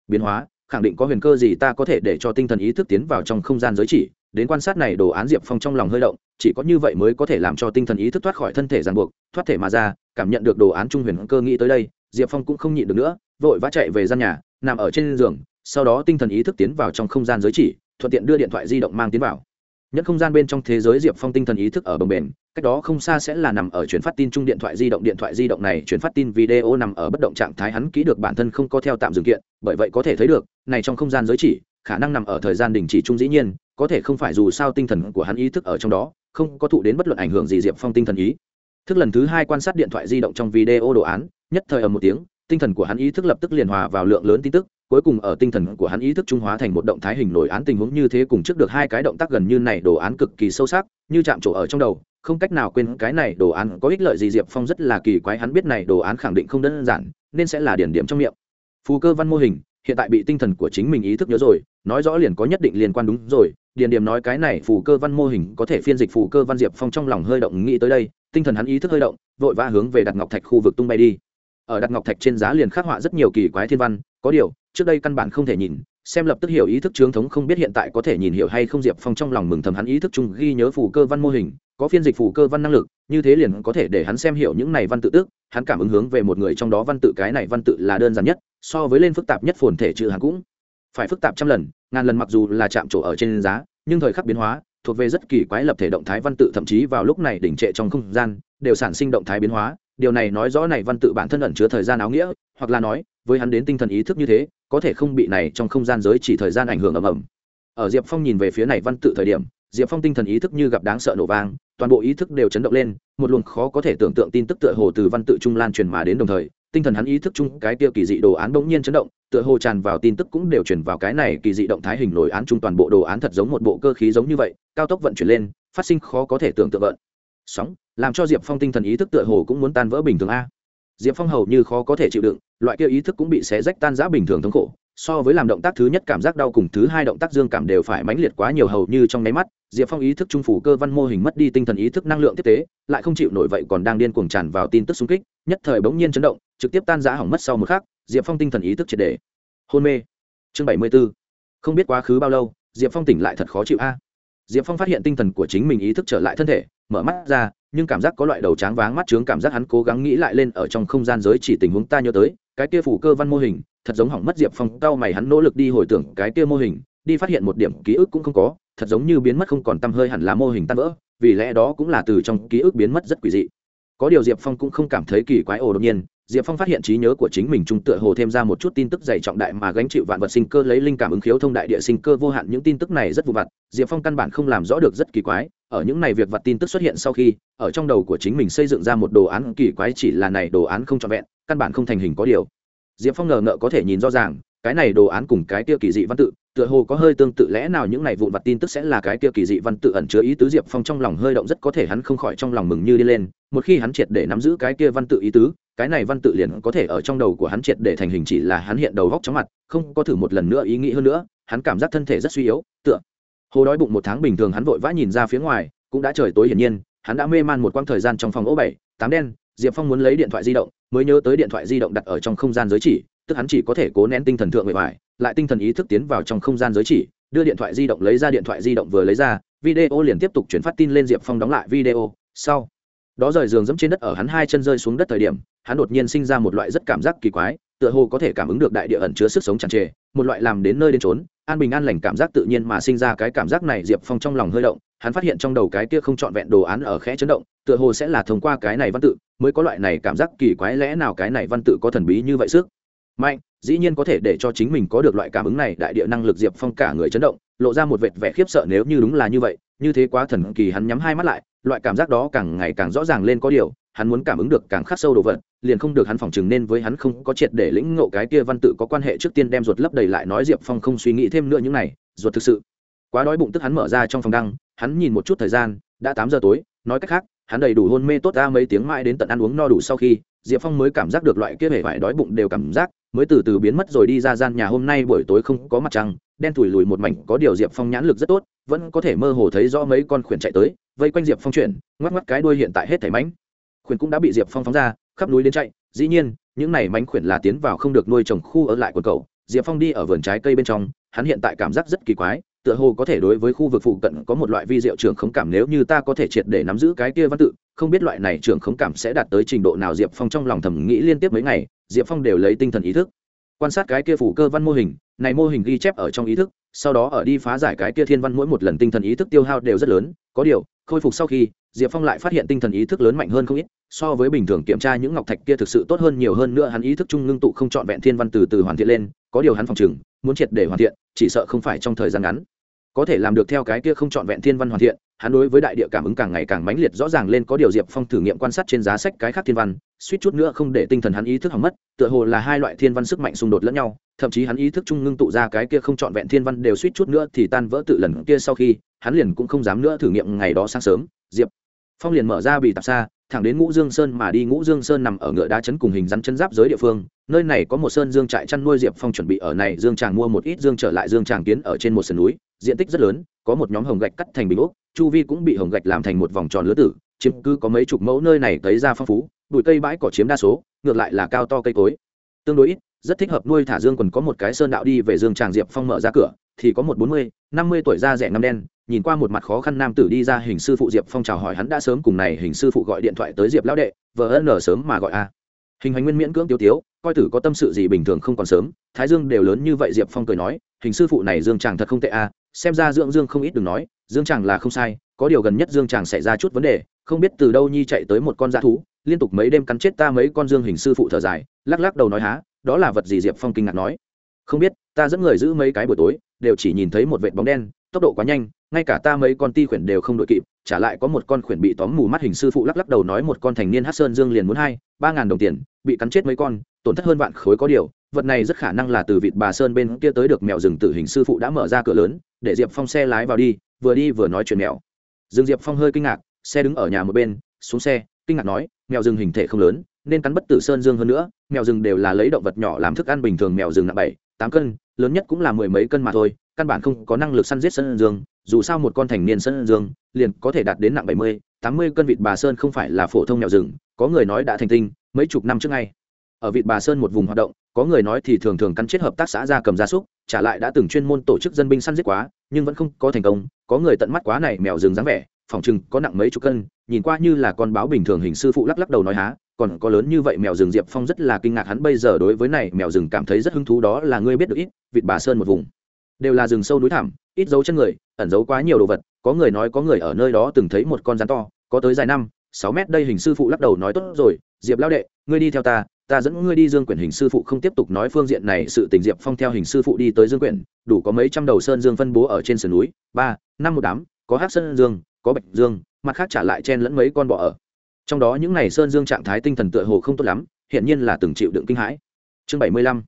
S1: Biến hóa, khẳng định có huyền cơ gì ta có thể để cho tinh thần ý thức tiến vào trong không gian giới chỉ đến quan sát này đồ án diệp phong trong lòng hơi động, chỉ có như vậy mới có thể làm cho tinh thần ý thức thoát khỏi thân thể ràng buộc, thoát thể mà ra, cảm nhận được đồ án trung huyền cơ nghĩ tới đây, diệp phong cũng không nhịn được nữa, vội vã chạy về gian nhà, nằm ở trên giường, sau đó tinh thần ý thức tiến vào trong không gian giới chỉ, thuận tiện đưa điện thoại di động mang tiến vào. Nhất không gian bên trong thế giới diệp phong tinh thần ý thức ở bồng bền cách đó không xa sẽ là nằm ở chuyển phát tin chung điện thoại di động, điện thoại di động này chuyển phát tin video nằm ở bất động trạng thái hắn ký được bản thân không có theo tạm dừng kiện, bởi vậy có thể thấy được, này trong không gian giới chỉ khả năng nằm ở thời gian đình chỉ chung dĩ nhiên, có thể không phải dù sao tinh thần của hắn ý thức ở trong đó, không có thụ đến bất luận ảnh hưởng gì diệp phong tinh thần ý. Thức lần thứ hai quan sát điện thoại di động trong video đồ án, nhất thời ở một tiếng, tinh thần của hắn ý thức lập tức liền hòa vào lượng lớn tin tức, cuối cùng ở tinh thần của hắn ý thức trung hóa thành một động thái hình nổi án tình huống như thế cùng trước được hai cái động tác gần như này đồ án cực kỳ sâu sắc, như chạm trổ ở trong đầu, không cách nào quên cái này đồ án có ích lợi gì diệp phong rất là kỳ quái, hắn biết này đồ án khẳng định không đơn giản, nên sẽ là điển điểm trong miệng. Phù cơ văn mô hình hiện tại bị tinh thần của chính mình ý thức nhớ rồi, nói rõ liền có nhất định liên quan đúng rồi, điền điểm nói cái này phù cơ văn mô hình có thể phiên dịch phù cơ văn diệp phong trong lòng hơi động nghĩ tới đây, tinh thần hắn ý thức hơi động, vội vã hướng về đặt ngọc thạch khu vực tung bay đi. Ở đặt ngọc thạch trên giá liền khắc họa rất nhiều kỳ quái thiên văn, có điều, trước đây căn bản không thể nhìn, xem lập tức hiểu ý thức trướng thống không biết hiện tại có thể nhìn hiểu hay không diệp phong trong lòng mừng thầm hắn ý thức chung ghi nhớ phù cơ văn mô hình có phiên dịch phù cơ văn năng lực, như thế liền có thể để hắn xem hiểu những này văn tự tức, hắn cảm ứng hướng về một người trong đó văn tự, cái này văn tự là đơn giản nhất, so với lên phức tạp nhất phồn thể chữ hắn cũng. Phải phức tạp trăm lần, ngàn lần mặc dù là chạm trổ ở trên giá, nhưng thời khắc biến hóa, thuộc về rất kỳ quái lập thể động thái văn tự, thậm chí vào lúc này đỉnh trệ trong không gian, đều sản sinh động thái biến hóa. Điều này nói rõ này văn tự bản thân ẩn chứa thời gian áo nghĩa, hoặc là nói, với hắn đến tinh thần ý thức như thế, có thể không bị này trong không gian giới chỉ thời gian ảnh hưởng ầm ầm. Ở diệp phong nhìn về phía này văn tự thời điểm, diệp phong tinh thần ý thức như gặp đáng sợ nổ vang toàn bộ ý thức đều chấn động lên, một luồng khó có thể tưởng tượng tin tức tựa hồ từ văn tự trung lan truyền mà đến đồng thời, tinh thần hắn ý thức chung cái tiêu kỳ dị đồ án bỗng nhiên chấn động, tựa hồ tràn vào tin tức cũng đều truyền vào cái này kỳ dị động thái hình nổi án chung toàn bộ đồ án thật giống một bộ cơ khí giống như vậy, cao tốc vận chuyển lên, phát sinh khó có thể tưởng tượng vận. Sóng, làm cho diệp phong tinh thần ý thức tựa hồ cũng muốn tan vỡ bình thường a. Diệp phong hầu như khó có thể chịu đựng, loại kia ý thức cũng bị xé rách tan giã bình thường thống khổ so với làm động tác thứ nhất cảm giác đau cùng thứ hai động tác dương cảm đều phải mãnh liệt quá nhiều hầu như trong nháy mắt. Diệp phong ý thức trung phủ cơ văn mô hình mất đi tinh thần ý thức năng lượng tiếp tế, lại không chịu nổi vậy còn đang điên cuồng tràn vào tin tức xung kích, nhất thời bỗng nhiên chấn động, trực tiếp tan giã hỏng mất sau một khắc, diệp phong tinh thần ý thức triệt đề hôn mê. Chương bảy mươi b ố không biết quá khứ bao lâu, diệp phong tỉnh lại thật khó chịu a. Diệp phong phát hiện tinh thần của chính mình ý thức trở lại thân thể, mở mắt ra, nhưng cảm giác có loại đầu tráng váng mắt trướng cảm giác hắn cố gắng nghĩ lại lên ở trong không gian giới chỉ tình huống ta nhớ tới, cái kia phủ cơ văn mô hình thật giống hỏng mất diệp phong, cao mày hắn nỗ lực đi hồi tưởng cái kia mô hình, đi phát hiện một điểm ký ức cũng không có, thật giống như biến mất không còn t hơi hẳn là mô hình tan vỡ, vì lẽ đó cũng là từ trong ký ức biến mất rất quỷ dị. Có điều diệp phong cũng không cảm thấy kỳ quái ồ đột nhiên, diệp phong phát hiện trí nhớ của chính mình trung tựa hồ thêm ra một chút tin tức dày trọng đại mà gánh chịu vạn vật sinh cơ lấy linh cảm ứng khiếu thông đại địa sinh cơ vô hạn, những tin tức này rất vụ vặt, diệp phong căn bản không làm rõ được rất kỳ quái, ở những này việc vặt tin tức xuất hiện sau khi, ở trong đầu của chính mình xây dựng ra một đồ án, kỳ quái chỉ là này đồ án không trọn vẹn, căn bản không thành hình có điều diệp phong ngờ ngợ có thể nhìn rõ ràng, cái này đồ án cùng cái kia kỳ dị văn tự, tựa hồ có hơi tương tự, lẽ nào những này vụn vặt tin tức sẽ là cái kia kỳ dị văn tự ẩn chứa ý tứ diệp phong trong lòng hơi động rất có thể hắn không khỏi trong lòng mừng như đi lên, một khi hắn triệt để nắm giữ cái kia văn tự ý tứ, cái này văn tự liền có thể ở trong đầu của hắn triệt để thành hình chỉ là hắn hiện đầu góc chóng mặt, không có thử một lần nữa ý nghĩ hơn nữa, hắn cảm giác thân thể rất suy yếu, tựa hồ đói bụng một tháng bình thường hắn vội vã nhìn ra phía ngoài, cũng đã trời tối hiển nhiên, hắn đã mê man một quãng thời gian trong phòng ố bảy, tám đen diệp phong muốn lấy điện thoại di động, mới nhớ tới điện thoại di động đặt ở trong không gian giới chỉ, tức hắn chỉ có thể cố nén tinh thần thượng bề ngoài, lại tinh thần ý thức tiến vào trong không gian giới chỉ, đưa điện thoại di động lấy ra, điện thoại di động vừa lấy ra, video liền tiếp tục chuyển phát tin lên diệp phong đóng lại video. Sau đó rời giường dẫm trên đất ở hắn hai chân rơi xuống đất thời điểm, hắn đột nhiên sinh ra một loại rất cảm giác kỳ quái, tựa hồ có thể cảm ứng được đại địa ẩn chứa sức sống tràn trề, một loại làm đến nơi đến trốn an bình an lành cảm giác tự nhiên mà sinh ra cái cảm giác này, diệp phong trong lòng hơi động, hắn phát hiện trong đầu cái kia không trọn vẹn đồ án ở khẽ chấn động, tựa hồ sẽ là thông qua cái này văn tự mới có loại này cảm giác kỳ quái lẽ nào cái này văn tự có thần bí như vậy sức. Mạnh, dĩ nhiên có thể để cho chính mình có được loại cảm ứng này, đại địa năng lực diệp phong cả người chấn động, lộ ra một vệt vẻ khiếp sợ nếu như đúng là như vậy, như thế quá thần kỳ hắn nhắm hai mắt lại loại cảm giác đó càng ngày càng rõ ràng lên có điều, hắn muốn cảm ứng được càng khắc sâu đồ vật, liền không được hắn phỏng chừng nên với hắn không có triệt để lĩnh ngộ cái kia văn tự có quan hệ trước tiên đem ruột lấp đầy lại nói diệp phong không suy nghĩ thêm nữa những này, ruột thực sự. Quá đói bụng tức hắn mở ra trong phòng đăng, hắn nhìn một chút thời gian, đã tám giờ tối, nói cách khác, hắn đầy đủ hôn mê tốt ra mấy tiếng mãi đến tận ăn uống no đủ sau khi, diệp phong mới cảm giác được loại kia hề phải đói bụng đều cảm giác mới từ từ biến mất rồi đi ra gian nhà hôm nay buổi tối không có mặt trăng, đen thủi lùi một mảnh, có điều diệp phong nhãn lực rất tốt, vẫn có thể mơ hồ thấy rõ mấy con khuyển chạy tới, vây quanh diệp phong chuyển, ngoắc ngoắc cái đuôi hiện tại hết thảy mánh khuyển cũng đã bị diệp phong phóng ra, khắp núi đến chạy, dĩ nhiên, những này mánh khuyển là tiến vào không được nuôi trồng khu ở lại quần cầu. Diệp phong đi ở vườn trái cây bên trong, hắn hiện tại cảm giác rất kỳ quái tựa hồ có thể đối với khu vực phụ cận có một loại vi diệu trưởng khống cảm nếu như ta có thể triệt để nắm giữ cái kia văn tự, không biết loại này trưởng khống cảm sẽ đạt tới trình độ nào, diệp phong trong lòng thầm nghĩ liên tiếp mấy ngày, diệp phong đều lấy tinh thần ý thức, quan sát cái kia phủ cơ văn mô hình, này mô hình ghi chép ở trong ý thức, sau đó ở đi phá giải cái kia thiên văn mỗi một lần tinh thần ý thức tiêu hao đều rất lớn, có điều, khôi phục sau khi, diệp phong lại phát hiện tinh thần ý thức lớn mạnh hơn không ít so với bình thường kiểm tra những ngọc thạch kia thực sự tốt hơn nhiều hơn nữa, hắn ý thức chung ngưng tụ không trọn vẹn thiên văn từ từ hoàn thiện lên, có điều hắn phòng chừng muốn triệt để hoàn thiện, chỉ sợ không phải trong thời gian ngắn. Có thể làm được theo cái kia không trọn vẹn thiên văn hoàn thiện, hắn đối với đại địa cảm ứng càng ngày càng mãnh liệt, rõ ràng lên có điều diệp phong thử nghiệm quan sát trên giá sách cái khác thiên văn, suýt chút nữa không để tinh thần hắn ý thức hỏng mất, tựa hồ là hai loại thiên văn sức mạnh xung đột lẫn nhau, thậm chí hắn ý thức chung ngưng tụ ra cái kia không trọn vẹn thiên văn đều suýt chút nữa thì tan vỡ tự lần kia sau khi, hắn liền cũng không dám nữa thử nghiệm ngày đó sáng sớm. Diệp phong liền mở ra bị tạp xa thẳng đến ngũ dương sơn mà đi. Ngũ dương sơn nằm ở ngựa đá chấn cùng hình rắn chân giáp giới địa phương. Nơi này có một sơn dương trại chăn nuôi diệp phong chuẩn bị ở này. Dương tràng mua một ít dương trở lại. Dương tràng kiến ở trên một sườn núi, diện tích rất lớn, có một nhóm hồng gạch cắt thành bình ốc. Chu vi cũng bị hồng gạch làm thành một vòng tròn lứa tử. Chiếm cứ có mấy chục mẫu nơi này thấy ra phong phú. Bụi cây bãi cỏ chiếm đa số, ngược lại là cao to cây cối. Tương đối ít, rất thích hợp nuôi thả dương còn có một cái sơn đạo đi về dương tràng diệp phong mở ra cửa, thì có một bốn mươi, năm mươi tuổi da rẻ năm đen nhìn qua một mặt khó khăn nam tử đi ra hình sư phụ diệp phong chào hỏi hắn đã sớm cùng này hình sư phụ gọi điện thoại tới diệp lão đệ, vờ ân nở sớm mà gọi a. Hình hành nguyên miễn cưỡng tiêu tiếu, coi tử có tâm sự gì bình thường không còn sớm, thái dương đều lớn như vậy diệp phong cười nói, hình sư phụ này dương chàng thật không tệ a, xem ra dưỡng dương không ít đừng nói, dương chàng là không sai, có điều gần nhất dương chàng xảy ra chút vấn đề, không biết từ đâu nhi chạy tới một con dã thú, liên tục mấy đêm cắn chết ta mấy con dương hình sư phụ thở dài, lắc lắc đầu nói há, đó là vật gì diệp phong kinh ngạc nói. Không biết, ta dẫn người giữ mấy cái buổi tối, đều chỉ nhìn thấy một vệt bóng đen tốc độ quá nhanh, ngay cả ta mấy con ti khuyển đều không đội kịp, trả lại có một con khuyển bị tóm mù mắt hình sư phụ lắc lắc đầu nói một con thành niên hát sơn dương liền muốn hai, ba ngàn đồng tiền, bị cắn chết mấy con, tổn thất hơn vạn khối có điều, vật này rất khả năng là từ vịt bà sơn bên kia tới được mèo rừng tử hình sư phụ đã mở ra cửa lớn, để diệp phong xe lái vào đi, vừa đi vừa nói chuyện mèo. Dương diệp phong hơi kinh ngạc, xe đứng ở nhà một bên, xuống xe, kinh ngạc nói, mèo rừng hình thể không lớn, nên cắn bất tử sơn dương hơn nữa, mèo rừng đều là lấy động vật nhỏ làm thức ăn bình thường mèo rừng nặng bảy, tám cân, lớn nhất cũng là mười mấy cân mà thôi căn bản không có năng lực săn giết sơn dương, dù sao một con thành niên sơn dương liền có thể đạt đến nặng bảy mươi, tám mươi cân vịt bà sơn không phải là phổ thông mèo rừng, có người nói đã thành tinh, mấy chục năm trước ngay. Ở vịt bà sơn một vùng hoạt động, có người nói thì thường thường cắn chết hợp tác xã gia cầm gia súc, trả lại đã từng chuyên môn tổ chức dân binh săn giết quá, nhưng vẫn không có thành công, có người tận mắt quá này mèo rừng dáng vẻ, phòng chừng có nặng mấy chục cân, nhìn qua như là con báo bình thường hình sư phụ lắc lắc đầu nói há, còn có lớn như vậy mèo rừng diệp phong rất là kinh ngạc hắn bây giờ đối với này mèo rừng cảm thấy rất hứng thú, đó là ngươi biết được ít, vịt bà sơn một vùng đều là rừng sâu núi thẳm, ít dấu chân người, ẩn giấu quá nhiều đồ vật, có người nói có người ở nơi đó từng thấy một con rắn to, có tới dài năm, sáu mét đây hình sư phụ lắc đầu nói tốt rồi, diệp lao đệ, ngươi đi theo ta ta dẫn ngươi đi dương quyển hình sư phụ không tiếp tục nói phương diện này, sự tình diệp phong theo hình sư phụ đi tới dương quyển, đủ có mấy trăm đầu sơn dương phân bố ở trên sườn núi, ba, năm một đám, có hát sơn dương, có bạch dương, mặt khác trả lại chen lẫn mấy con bọ ở. Trong đó những ngày sơn dương trạng thái tinh thần tựa hồ không tốt lắm hiện nhiên là từng chịu đựng kinh hãi. Chương bảy mươi lăm,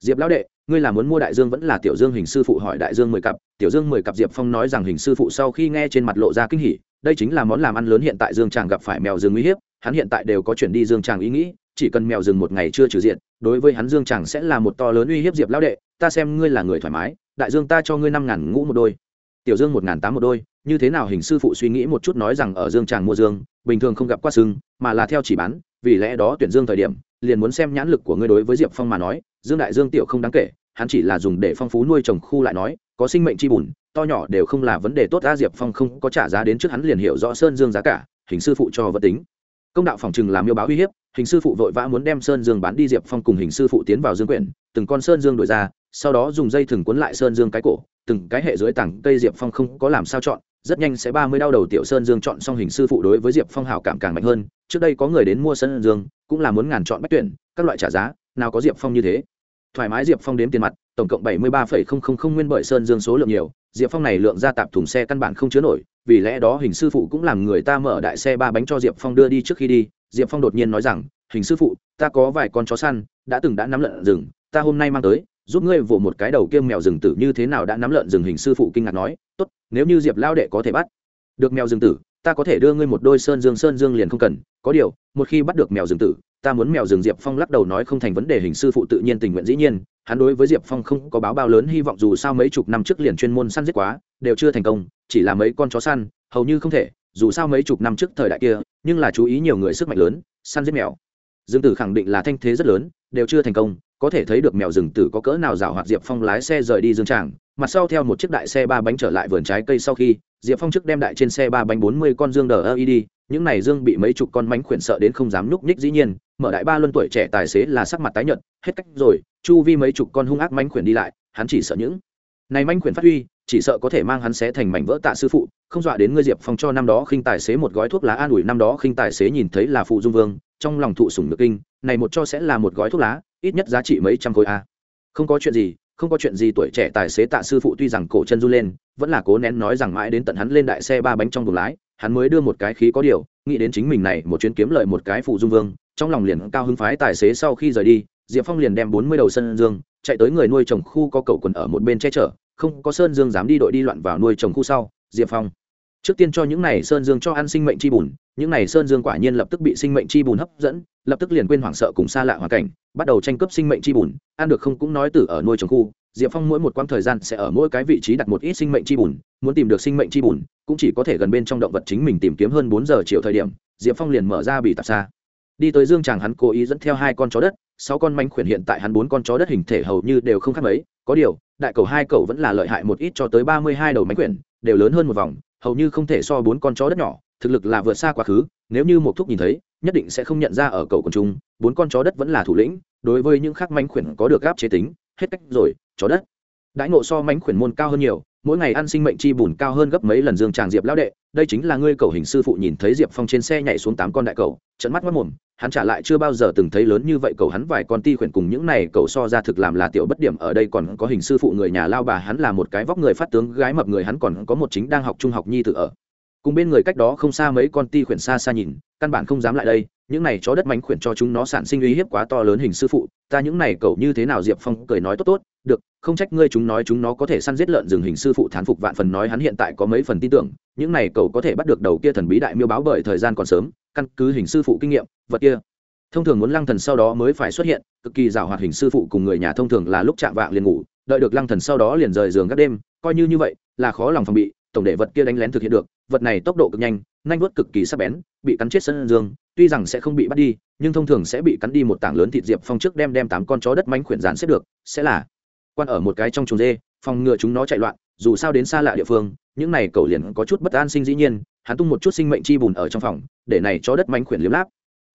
S1: diệp lão đệ ngươi là muốn mua đại dương vẫn là tiểu dương hình sư phụ hỏi đại dương mười cặp, tiểu dương mười cặp diệp phong nói rằng hình sư phụ sau khi nghe trên mặt lộ ra kinh hỉ, đây chính là món làm ăn lớn hiện tại dương tràng gặp phải mèo rừng uy hiếp, hắn hiện tại đều có chuyển đi dương tràng ý nghĩ, chỉ cần mèo rừng một ngày chưa trừ diện, đối với hắn dương tràng sẽ là một to lớn uy hiếp diệp lão đệ, ta xem ngươi là người thoải mái, đại dương ta cho ngươi năm ngàn ngũ một đôi, tiểu dương một ngàn tám một đôi, như thế nào hình sư phụ suy nghĩ một chút nói rằng ở dương tràng mua dương, bình thường không gặp qua sưng mà là theo chỉ bán, vì lẽ đó tuyển dương thời điểm liền muốn xem nhãn lực của ngươi đối với diệp phong mà nói, dương đại dương tiểu không đáng kể, hắn chỉ là dùng để phong phú nuôi trồng khu lại nói, có sinh mệnh chi bùn, to nhỏ đều không là vấn đề tốt ra diệp phong không có trả giá đến trước hắn liền hiểu rõ sơn dương giá cả, hình sư phụ cho vật tính. Công đạo phòng trừng làm yêu báo uy hiếp, hình sư phụ vội vã muốn đem sơn dương bán đi, diệp phong cùng hình sư phụ tiến vào dương quyển, từng con sơn dương đổi ra, sau đó dùng dây thừng cuốn lại sơn dương cái cổ, từng cái hệ dưới tảng cây diệp phong không có làm sao chọn rất nhanh sẽ ba mươi đau đầu tiểu sơn dương chọn xong hình sư phụ đối với diệp phong hảo cảm càng mạnh hơn trước đây có người đến mua sơn dương cũng là muốn ngàn chọn bách tuyển các loại trả giá nào có diệp phong như thế thoải mái diệp phong đếm tiền mặt tổng cộng bảy mươi ba nguyên bởi sơn dương số lượng nhiều diệp phong này lượng ra tạp thùng xe căn bản không chứa nổi vì lẽ đó hình sư phụ cũng làm người ta mở đại xe ba bánh cho diệp phong đưa đi trước khi đi diệp phong đột nhiên nói rằng hình sư phụ ta có vài con chó săn đã từng đã nắm lợn rừng ta hôm nay mang tới giúp ngươi vỗ một cái đầu kiêm mèo rừng tử như thế nào đã nắm lợn rừng hình sư phụ kinh ngạc nói, tốt, nếu như diệp lao đệ có thể bắt được mèo rừng tử, ta có thể đưa ngươi một đôi sơn dương sơn dương liền không cần, có điều, một khi bắt được mèo rừng tử, ta muốn mèo rừng diệp phong lắc đầu nói không thành vấn đề hình sư phụ tự nhiên tình nguyện dĩ nhiên, hắn đối với diệp phong không có báo bao lớn hy vọng dù sao mấy chục năm trước liền chuyên môn săn giết quá, đều chưa thành công, chỉ là mấy con chó săn, hầu như không thể, dù sao mấy chục năm trước thời đại kia, nhưng là chú ý nhiều người sức mạnh lớn, săn giết mèo. Dương tử khẳng định là thanh thế rất lớn đều chưa thành công, có thể thấy được mèo rừng tử có cỡ nào rào hoạt diệp phong lái xe rời đi dương tràng. Mặt sau theo một chiếc đại xe ba bánh trở lại vườn trái cây sau khi, diệp phong trước đem đại trên xe ba bánh bốn mươi con dương đờ ơ y đi. Những này dương bị mấy chục con mánh khuyển sợ đến không dám nhúc nhích dĩ nhiên. Mở đại ba luân tuổi trẻ tài xế là sắc mặt tái nhợt, hết cách rồi, chu vi mấy chục con hung ác mánh khuyển đi lại, hắn chỉ sợ những này bánh khuyển phát huy, chỉ sợ có thể mang hắn xé thành mảnh vỡ tạ sư phụ. Không dọa đến ngươi, diệp phong cho năm đó khinh tài xế một gói thuốc lá an ủi, năm đó khinh tài xế nhìn thấy là phụ dung vương, trong lòng thụ sủng nước kinh này một cho sẽ là một gói thuốc lá, ít nhất giá trị mấy trăm khối a. Không có chuyện gì, không có chuyện gì tuổi trẻ tài xế tạ sư phụ tuy rằng cổ chân run lên, vẫn là cố nén nói rằng mãi đến tận hắn lên đại xe ba bánh trong buồng lái, hắn mới đưa một cái khí có điều, nghĩ đến chính mình này một chuyến kiếm lợi một cái phụ dung vương, trong lòng liền cao hứng phái tài xế sau khi rời đi, diệp phong liền đem bốn mươi đầu sân dương, chạy tới người nuôi trồng khu có cậu quần ở một bên che chở, không có sơn dương dám đi đội đi loạn vào nuôi trồng khu sau, diệp phong trước tiên cho những này sơn dương cho ăn sinh mệnh chi bùn, những này sơn dương quả nhiên lập tức bị sinh mệnh chi bùn hấp dẫn, lập tức liền quên hoảng sợ cùng xa lạ hoàn cảnh, bắt đầu tranh cướp sinh mệnh chi bùn, ăn được không cũng nói từ ở nuôi trồng khu. Diệp phong mỗi một quãng thời gian sẽ ở mỗi cái vị trí đặt một ít sinh mệnh chi bùn, muốn tìm được sinh mệnh chi bùn, cũng chỉ có thể gần bên trong động vật chính mình tìm kiếm hơn bốn giờ chiều thời điểm, diệp phong liền mở ra bị tạp xa. Đi tới dương tràng hắn cố ý dẫn theo hai con chó đất, sáu con manh khuyển hiện tại hắn bốn con chó đất hình thể hầu như đều không khác mấy, có điều, đại cầu hai cầu vẫn là lợi hại một ít cho tới ba mươi hai đầu mánh khuyển, đều lớn hơn một vòng hầu như không thể so bốn con chó đất nhỏ, thực lực là vượt xa quá khứ, nếu như một thúc nhìn thấy, nhất định sẽ không nhận ra ở cầu quần trung bốn con chó đất vẫn là thủ lĩnh, đối với những khác mánh khuyển có được gáp chế tính, hết cách rồi, chó đất. Đãi ngộ so mánh khuyển môn cao hơn nhiều mỗi ngày ăn sinh mệnh chi bùn cao hơn gấp mấy lần dương tràng diệp lão đệ, đây chính là ngươi cầu hình sư phụ nhìn thấy diệp phong trên xe nhảy xuống tám con đại cầu trận mắt mất mồm hắn trả lại chưa bao giờ từng thấy lớn như vậy cầu hắn vài con ti khuyển cùng những này cầu so ra thực làm là tiểu bất điểm ở đây còn có hình sư phụ người nhà lao bà hắn là một cái vóc người phát tướng gái mập người hắn còn có một chính đang học trung học nhi tự ở. Cùng bên người cách đó không xa mấy con ti khuyển xa xa nhìn, căn bản không dám lại đây, những này chó đất mánh khuyển cho chúng nó sản sinh uy hiếp quá to lớn hình sư phụ, ta những này cậu như thế nào diệp phong cười nói tốt tốt được, không trách ngươi chúng nói chúng nó có thể săn giết lợn rừng hình sư phụ thán phục vạn phần nói hắn hiện tại có mấy phần tin tưởng, những này cậu có thể bắt được đầu kia thần bí đại miêu báo bởi thời gian còn sớm, căn cứ hình sư phụ kinh nghiệm, vật kia. Thông thường muốn lăng thần sau đó mới phải xuất hiện, cực kỳ giảo hoạt hình sư phụ cùng người nhà thông thường là lúc chạm vạng liền ngủ, đợi được lăng thần sau đó liền rời giường các đêm, coi như như vậy, là khó lòng phòng bị, tổng đệ vật kia đánh lén thực hiện được, vật này tốc độ cực nhanh nhanh vuốt cực kỳ sắc bén, bị cắn chết sân dương tuy rằng sẽ không bị bắt đi, nhưng thông thường sẽ bị cắn đi một tảng lớn thịt diệp phong trước đem đem tám con chó đất mánh khuyển dán xếp được, sẽ là quan ở một cái trong chuồng dê phòng ngừa chúng nó chạy loạn dù sao đến xa lạ địa phương những này cậu liền có chút bất an sinh dĩ nhiên hắn tung một chút sinh mệnh chi bùn ở trong phòng để này cho đất mánh khuyển liếm láp.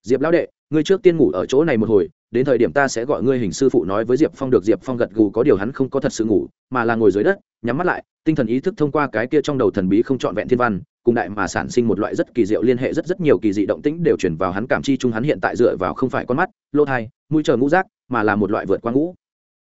S1: Diệp lão đệ ngươi trước tiên ngủ ở chỗ này một hồi đến thời điểm ta sẽ gọi ngươi hình sư phụ nói với diệp phong được diệp phong gật gù có điều hắn không có thật sự ngủ mà là ngồi dưới đất nhắm mắt lại tinh thần ý thức thông qua cái kia trong đầu thần bí không trọn vẹn thiên văn cùng đại mà sản sinh một loại rất kỳ diệu liên hệ rất rất nhiều kỳ dị động tĩnh đều chuyển vào hắn cảm chi chung hắn hiện tại dựa vào không phải con mắt lỗ thai mũi chờ ngũ giác, mà là một loại vượt qua ngũ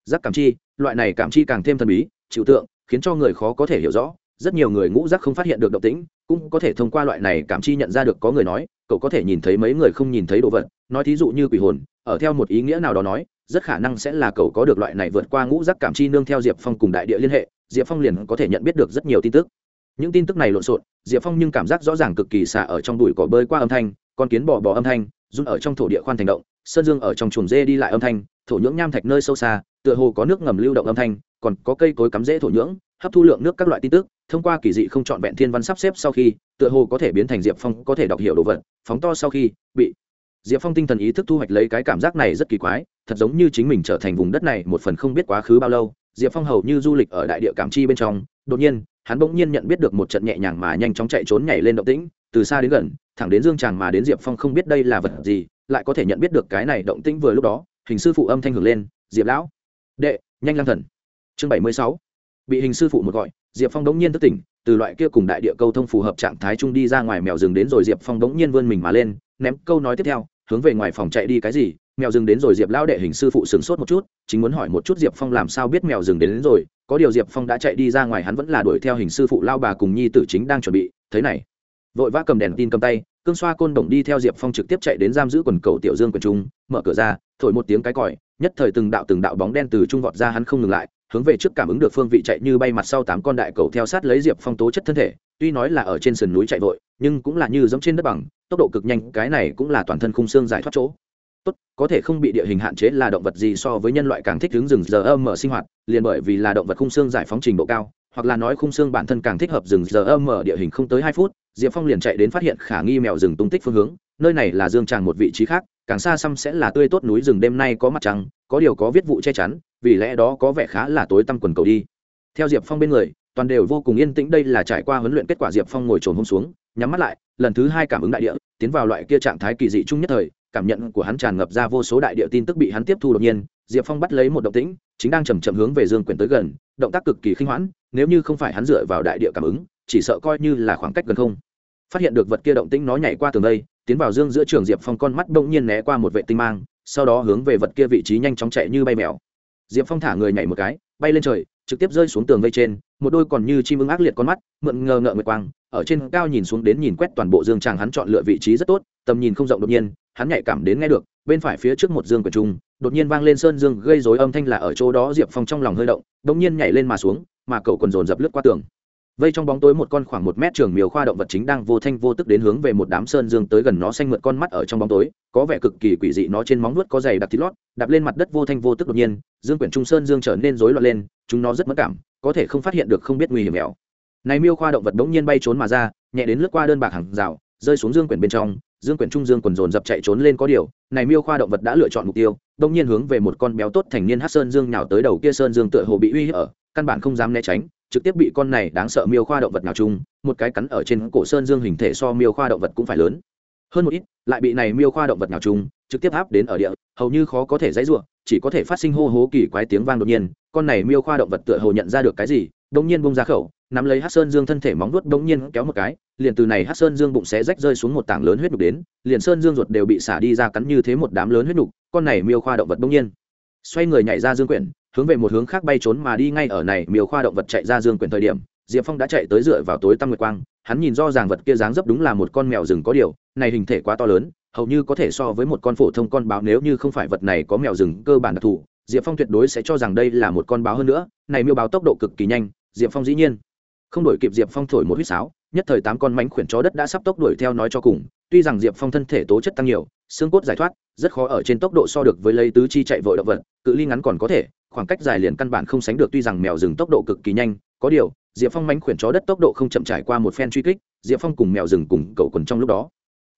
S1: giác cảm chi loại này cảm chi càng thêm thần bí, chịu tượng, khiến cho người khó có thể hiểu rõ. Rất nhiều người ngũ giác không phát hiện được động tĩnh, cũng có thể thông qua loại này cảm chi nhận ra được có người nói, cậu có thể nhìn thấy mấy người không nhìn thấy đồ vật. Nói thí dụ như quỷ hồn, ở theo một ý nghĩa nào đó nói, rất khả năng sẽ là cậu có được loại này vượt qua ngũ giác cảm chi nương theo diệp phong cùng đại địa liên hệ. Diệp phong liền có thể nhận biết được rất nhiều tin tức. Những tin tức này lộn xộn, diệp phong nhưng cảm giác rõ ràng cực kỳ xả ở trong đùi cỏ bơi qua âm thanh, con kiến bò bò âm thanh run ở trong thổ địa khoan thành động sơn dương ở trong chuồng dê đi lại âm thanh, thổ nhưỡng nham thạch nơi sâu xa, tựa hồ có nước ngầm lưu động âm thanh, còn có cây cối cắm rễ thổ nhưỡng, hấp thu lượng nước các loại tin tức, thông qua kỳ dị không trọn vẹn thiên văn sắp xếp sau khi, tựa hồ có thể biến thành diệp phong có thể đọc hiểu đồ vật, phóng to sau khi, bị diệp phong tinh thần ý thức thu hoạch lấy cái cảm giác này rất kỳ quái, thật giống như chính mình trở thành vùng đất này một phần không biết quá khứ bao lâu, diệp phong hầu như du lịch ở đại địa cảm chi bên trong, đột nhiên, hắn bỗng nhiên nhận biết được một trận nhẹ nhàng mà nhanh chóng chạy trốn nhảy lên động tĩnh, từ xa đến gần, thẳng đến dương tràng mà đến diệp phong không biết đây là vật gì lại có thể nhận biết được cái này động tĩnh vừa lúc đó hình sư phụ âm thanh hưởng lên diệp lão. Đệ nhanh lang thần. Chương bảy mươi sáu. Bị hình sư phụ một gọi diệp phong đống nhiên thức tỉnh từ loại kia cùng đại địa câu thông phù hợp trạng thái trung đi ra ngoài mèo rừng đến rồi diệp phong đống nhiên vươn mình mà lên ném câu nói tiếp theo hướng về ngoài phòng chạy đi cái gì? Mèo rừng đến rồi diệp lão đệ hình sư phụ sửng sốt một chút chính muốn hỏi một chút diệp phong làm sao biết mèo rừng đến, đến rồi có điều diệp phong đã chạy đi ra ngoài hắn vẫn là đuổi theo hình sư phụ lao bà cùng nhi tử chính đang chuẩn bị thế này vội vã cầm đèn tin cầm tay, cương xoa côn đồng đi theo diệp phong trực tiếp chạy đến giam giữ quần cầu tiểu dương quần trung mở cửa ra, thổi một tiếng cái còi, nhất thời từng đạo từng đạo bóng đen từ trung vọt ra hắn không ngừng lại, hướng về trước cảm ứng được phương vị chạy như bay mặt sau tám con đại cầu theo sát lấy diệp phong tố chất thân thể, tuy nói là ở trên sườn núi chạy vội, nhưng cũng là như giống trên đất bằng, tốc độ cực nhanh, cái này cũng là toàn thân khung xương giải thoát chỗ. Tốt, có thể không bị địa hình hạn chế là động vật gì so với nhân loại càng thích hướng rừng giờ âm mở sinh hoạt, liền bởi vì là động vật khung xương giải phóng trình độ cao, hoặc là nói khung xương bản thân càng thích hợp rừng giờ âm mở địa hình không tới hai phút diệp phong liền chạy đến phát hiện khả nghi mèo rừng tung tích phương hướng, nơi này là dương tràng một vị trí khác, càng xa xăm sẽ là tươi tốt núi rừng đêm nay có mặt trăng, có điều có viết vụ che chắn, vì lẽ đó có vẻ khá là tối tăm quần cầu đi. Theo diệp phong bên người, toàn đều vô cùng yên tĩnh, đây là trải qua huấn luyện kết quả diệp phong ngồi trồn hôm xuống, nhắm mắt lại, lần thứ hai cảm ứng đại địa, tiến vào loại kia trạng thái kỳ dị chung nhất thời, cảm nhận của hắn tràn ngập ra vô số đại địa tin tức bị hắn tiếp thu đột nhiên, diệp phong bắt lấy một động tĩnh, chính đang chầm chậm hướng về dương quyền tới gần, động tác cực kỳ khinh hoãn, nếu như không phải hắn dựa vào đại địa cảm ứng chỉ sợ coi như là khoảng cách gần không. Phát hiện được vật kia động tĩnh nó nhảy qua tường đây, tiến vào dương giữa trường diệp phong con mắt bỗng nhiên né qua một vệ tinh mang, sau đó hướng về vật kia vị trí nhanh chóng chạy như bay mèo. Diệp phong thả người nhảy một cái, bay lên trời, trực tiếp rơi xuống tường vây trên, một đôi còn như chim ưng ác liệt con mắt, mượn ngờ ngợ nguyệt quang, ở trên cao nhìn xuống đến nhìn quét toàn bộ dương tràng hắn chọn lựa vị trí rất tốt, tầm nhìn không rộng đột nhiên, hắn nhạy cảm đến nghe được, bên phải phía trước một dương quần trung đột nhiên vang lên sơn dương gây rối âm thanh là ở chỗ đó diệp phong trong lòng hơi động, đột nhiên nhảy lên mà xuống, mà cậu còn dồn dập lướt qua tường vây trong bóng tối một con khoảng một mét trường miều khoa động vật chính đang vô thanh vô tức đến hướng về một đám sơn dương tới gần nó xanh mượt con mắt ở trong bóng tối, có vẻ cực kỳ quỷ dị nó trên móng nuốt có dày đặc thịt lót, đạp lên mặt đất vô thanh vô tức đột nhiên, dương quyển trung sơn dương trở nên rối loạn lên, chúng nó rất mất cảm, có thể không phát hiện được không biết nguy hiểm mèo này miêu khoa động vật bỗng nhiên bay trốn mà ra, nhẹ đến lướt qua đơn bạc hàng rào, rơi xuống dương quyển bên trong, dương quyển trung dương quần dồn dập chạy trốn lên có điều, này miêu khoa động vật đã lựa chọn mục tiêu đông nhiên hướng về một con béo tốt thành niên hát sơn dương nhào tới đầu kia sơn dương tựa hồ bị uy hiếp ở, căn bản không dám né tránh trực tiếp bị con này đáng sợ miêu khoa động vật nào chung, một cái cắn ở trên cổ sơn dương hình thể so miêu khoa động vật cũng phải lớn. Hơn một ít, lại bị này miêu khoa động vật nào chung, trực tiếp áp đến ở địa, hầu như khó có thể dãy ruộng chỉ có thể phát sinh hô hố kỳ quái tiếng vang đột nhiên, con này miêu khoa động vật tựa hồ nhận ra được cái gì đông nhiên bông ra khẩu, nắm lấy hát sơn dương thân thể móng vuốt đông nhiên kéo một cái, liền từ này hát sơn dương bụng xé rách rơi xuống một tảng lớn huyết nhục đến, liền sơn dương ruột đều bị xả đi ra cắn như thế một đám lớn huyết nhục, con này miêu khoa động vật đông nhiên xoay người nhảy ra dương quyển hướng về một hướng khác bay trốn mà đi ngay ở này miêu khoa động vật chạy ra dương quyển thời điểm, diệp phong đã chạy tới dựa vào tối tăm nguyệt quang, hắn nhìn do ràng vật kia dáng dấp đúng là một con mèo rừng có điều, này hình thể quá to lớn, hầu như có thể so với một con phổ thông con báo nếu như không phải vật này có mèo rừng cơ bản đặc thù, diệp phong tuyệt đối sẽ cho rằng đây là một con báo hơn nữa, này miêu báo tốc độ cực kỳ nhanh, diệp phong dĩ nhiên không đổi kịp diệp phong thổi một huýt sáo, nhất thời tám con mánh khuyển chó đất đã sắp tốc đuổi theo nói cho cùng, tuy rằng diệp phong thân thể tố chất tăng nhiều, xương cốt giải thoát, rất khó ở trên tốc độ so được với lấy tứ chi chạy vội động vật, cự ly ngắn còn có thể khoảng cách dài liền căn bản không sánh được, tuy rằng mèo rừng tốc độ cực kỳ nhanh, có điều, diệp phong mánh khuyển chó đất tốc độ không chậm trải qua một phen truy kích, diệp phong cùng mèo rừng cùng cậu quần trong lúc đó.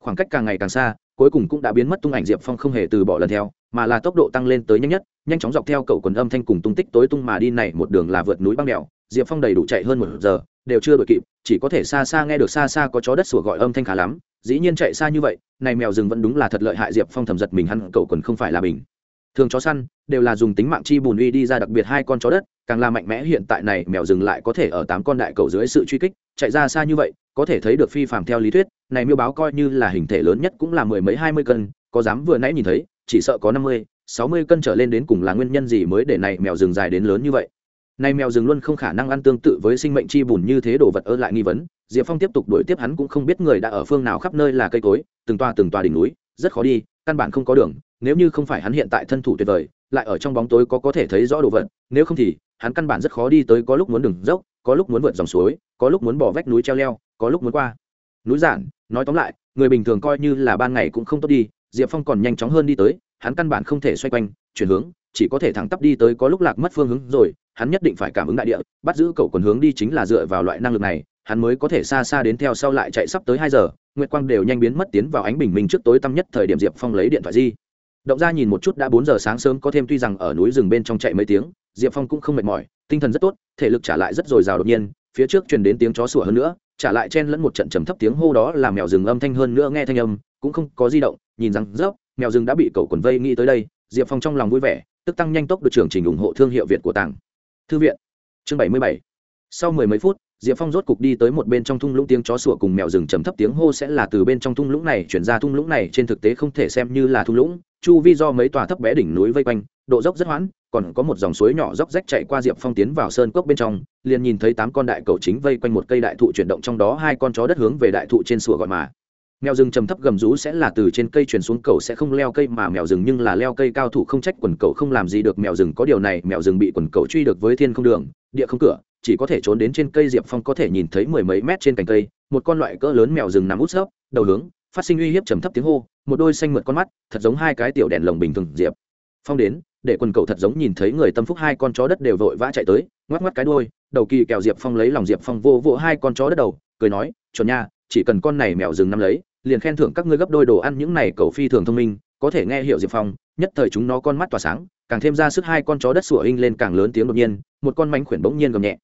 S1: Khoảng cách càng ngày càng xa, cuối cùng cũng đã biến mất tung ảnh diệp phong không hề từ bỏ lần theo, mà là tốc độ tăng lên tới nhanh nhất, nhanh chóng dọc theo cậu quần âm thanh cùng tung tích tối tung mà đi này một đường là vượt núi băng đèo diệp phong đầy đủ chạy hơn một giờ, đều chưa đội kịp, chỉ có thể xa xa nghe được xa xa có chó đất sủa gọi âm thanh khá lắm. Dĩ nhiên chạy xa như vậy, này mèo rừng vẫn đúng là thật lợi hại, diệp phong thầm giật mình hắn, cậu quần không phải là bình thường chó săn đều là dùng tính mạng chi bùn uy đi ra đặc biệt hai con chó đất, càng là mạnh mẽ hiện tại này mèo rừng lại có thể ở tám con đại cầu dưới sự truy kích, chạy ra xa như vậy, có thể thấy được phi phạm theo lý thuyết, này miêu báo coi như là hình thể lớn nhất cũng là mười mấy hai mươi cân, có dám vừa nãy nhìn thấy, chỉ sợ có năm mươi, sáu mươi cân trở lên đến cùng là nguyên nhân gì mới để này mèo rừng dài đến lớn như vậy. Này mèo rừng luôn không khả năng ăn tương tự với sinh mệnh chi bùn như thế đồ vật ơ lại nghi vấn, diệp phong tiếp tục đuổi tiếp hắn cũng không biết người đã ở phương nào khắp nơi là cây cối, từng toa từng toa đỉnh núi, rất khó đi, căn bản không có đường nếu như không phải hắn hiện tại thân thủ tuyệt vời, lại ở trong bóng tối có có thể thấy rõ đồ vật, nếu không thì, hắn căn bản rất khó đi tới có lúc muốn đường dốc, có lúc muốn vượt dòng suối, có lúc muốn bỏ vách núi treo leo, có lúc muốn qua. Núi giản, nói tóm lại, người bình thường coi như là ban ngày cũng không tốt đi, diệp phong còn nhanh chóng hơn đi tới, hắn căn bản không thể xoay quanh, chuyển hướng, chỉ có thể thẳng tắp đi tới có lúc lạc mất phương hướng rồi, hắn nhất định phải cảm ứng đại địa, bắt giữ cậu quần hướng đi chính là dựa vào loại năng lực này, hắn mới có thể xa xa đến theo sau lại chạy sắp tới hai giờ, nguyệt quang đều nhanh biến mất tiến vào ánh bình minh trước tối tăm nhất thời điểm diệp phong lấy điện thoại di động ra nhìn một chút đã bốn giờ sáng sớm có thêm tuy rằng ở núi rừng bên trong chạy mấy tiếng, diệp phong cũng không mệt mỏi, tinh thần rất tốt, thể lực trả lại rất dồi dào đột nhiên, phía trước truyền đến tiếng chó sủa hơn nữa, trả lại chen lẫn một trận trầm thấp tiếng hô đó là mèo rừng âm thanh hơn nữa nghe thanh âm, cũng không có di động, nhìn rằng rớp mèo rừng đã bị cậu quần vây nghĩ tới đây. Diệp phong trong lòng vui vẻ, tức tăng nhanh tốc được trưởng trình ủng hộ thương hiệu việt của tàng. Thư viện. Chương bảy mươi bảy. Sau mười mấy phút, diệp phong rốt cục đi tới một bên trong thung lũng tiếng chó sủa cùng mèo rừng trầm thấp tiếng hô sẽ là từ bên trong thung lũng này chuyển ra thung lũng này, trên thực tế không thể xem như là thung lũng chu vi do mấy tòa thấp bé đỉnh núi vây quanh, độ dốc rất hoãn, còn có một dòng suối nhỏ dốc rách chạy qua diệp phong tiến vào sơn cốc bên trong, liền nhìn thấy tám con đại cầu chính vây quanh một cây đại thụ chuyển động trong đó hai con chó đất hướng về đại thụ trên sủa gọi mà. Mèo rừng trầm thấp gầm rú sẽ là từ trên cây chuyển xuống, cầu sẽ không leo cây mà mèo rừng nhưng là leo cây cao thủ không trách quần cầu không làm gì được, mèo rừng có điều này, mèo rừng bị quần cầu truy được với thiên không đường, địa không cửa, chỉ có thể trốn đến trên cây diệp phong có thể nhìn thấy mười mấy mét trên cành cây, một con loại cỡ lớn mèo rừng nằm út xớp đầu hướng phát sinh uy hiếp trầm thấp tiếng hô, một đôi xanh mượt con mắt, thật giống hai cái tiểu đèn lồng bình thường, diệp. Phong đến, để quần cầu thật giống nhìn thấy người tâm phúc hai con chó đất đều vội vã chạy tới, ngoắc ngoắc cái đôi đầu kỳ kẹo diệp phong lấy lòng diệp phong vô vỗ hai con chó đất đầu, cười nói, chuẩn nha, chỉ cần con này mèo rừng năm lấy, liền khen thưởng các ngươi gấp đôi đồ ăn những này cầu phi thường thông minh, có thể nghe hiểu diệp phong, nhất thời chúng nó con mắt tỏa sáng, càng thêm ra sức hai con chó đất sủa hinh lên càng lớn tiếng đột nhiên, một con mánh khuyển bỗng nhiên gầm nhẹ.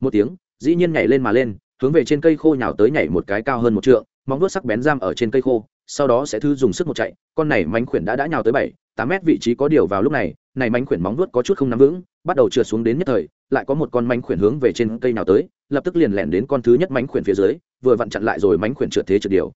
S1: Một tiếng, dĩ nhiên nhảy lên mà lên, hướng về trên cây khô nhào tới nhảy một cái cao hơn một trượng móng vuốt sắc bén giam ở trên cây khô, sau đó sẽ thư dùng sức một chạy, con này mánh khuyển đã đã nhào tới bảy, tám mét vị trí có điều vào lúc này này mánh khuyển móng vuốt có chút không nắm vững, bắt đầu trượt xuống đến nhất thời, lại có một con mánh khuyển hướng về trên cây nào tới, lập tức liền lẻn đến con thứ nhất mánh khuyển phía dưới, vừa vặn chặn lại rồi mánh khuyển trượt thế trượt điều.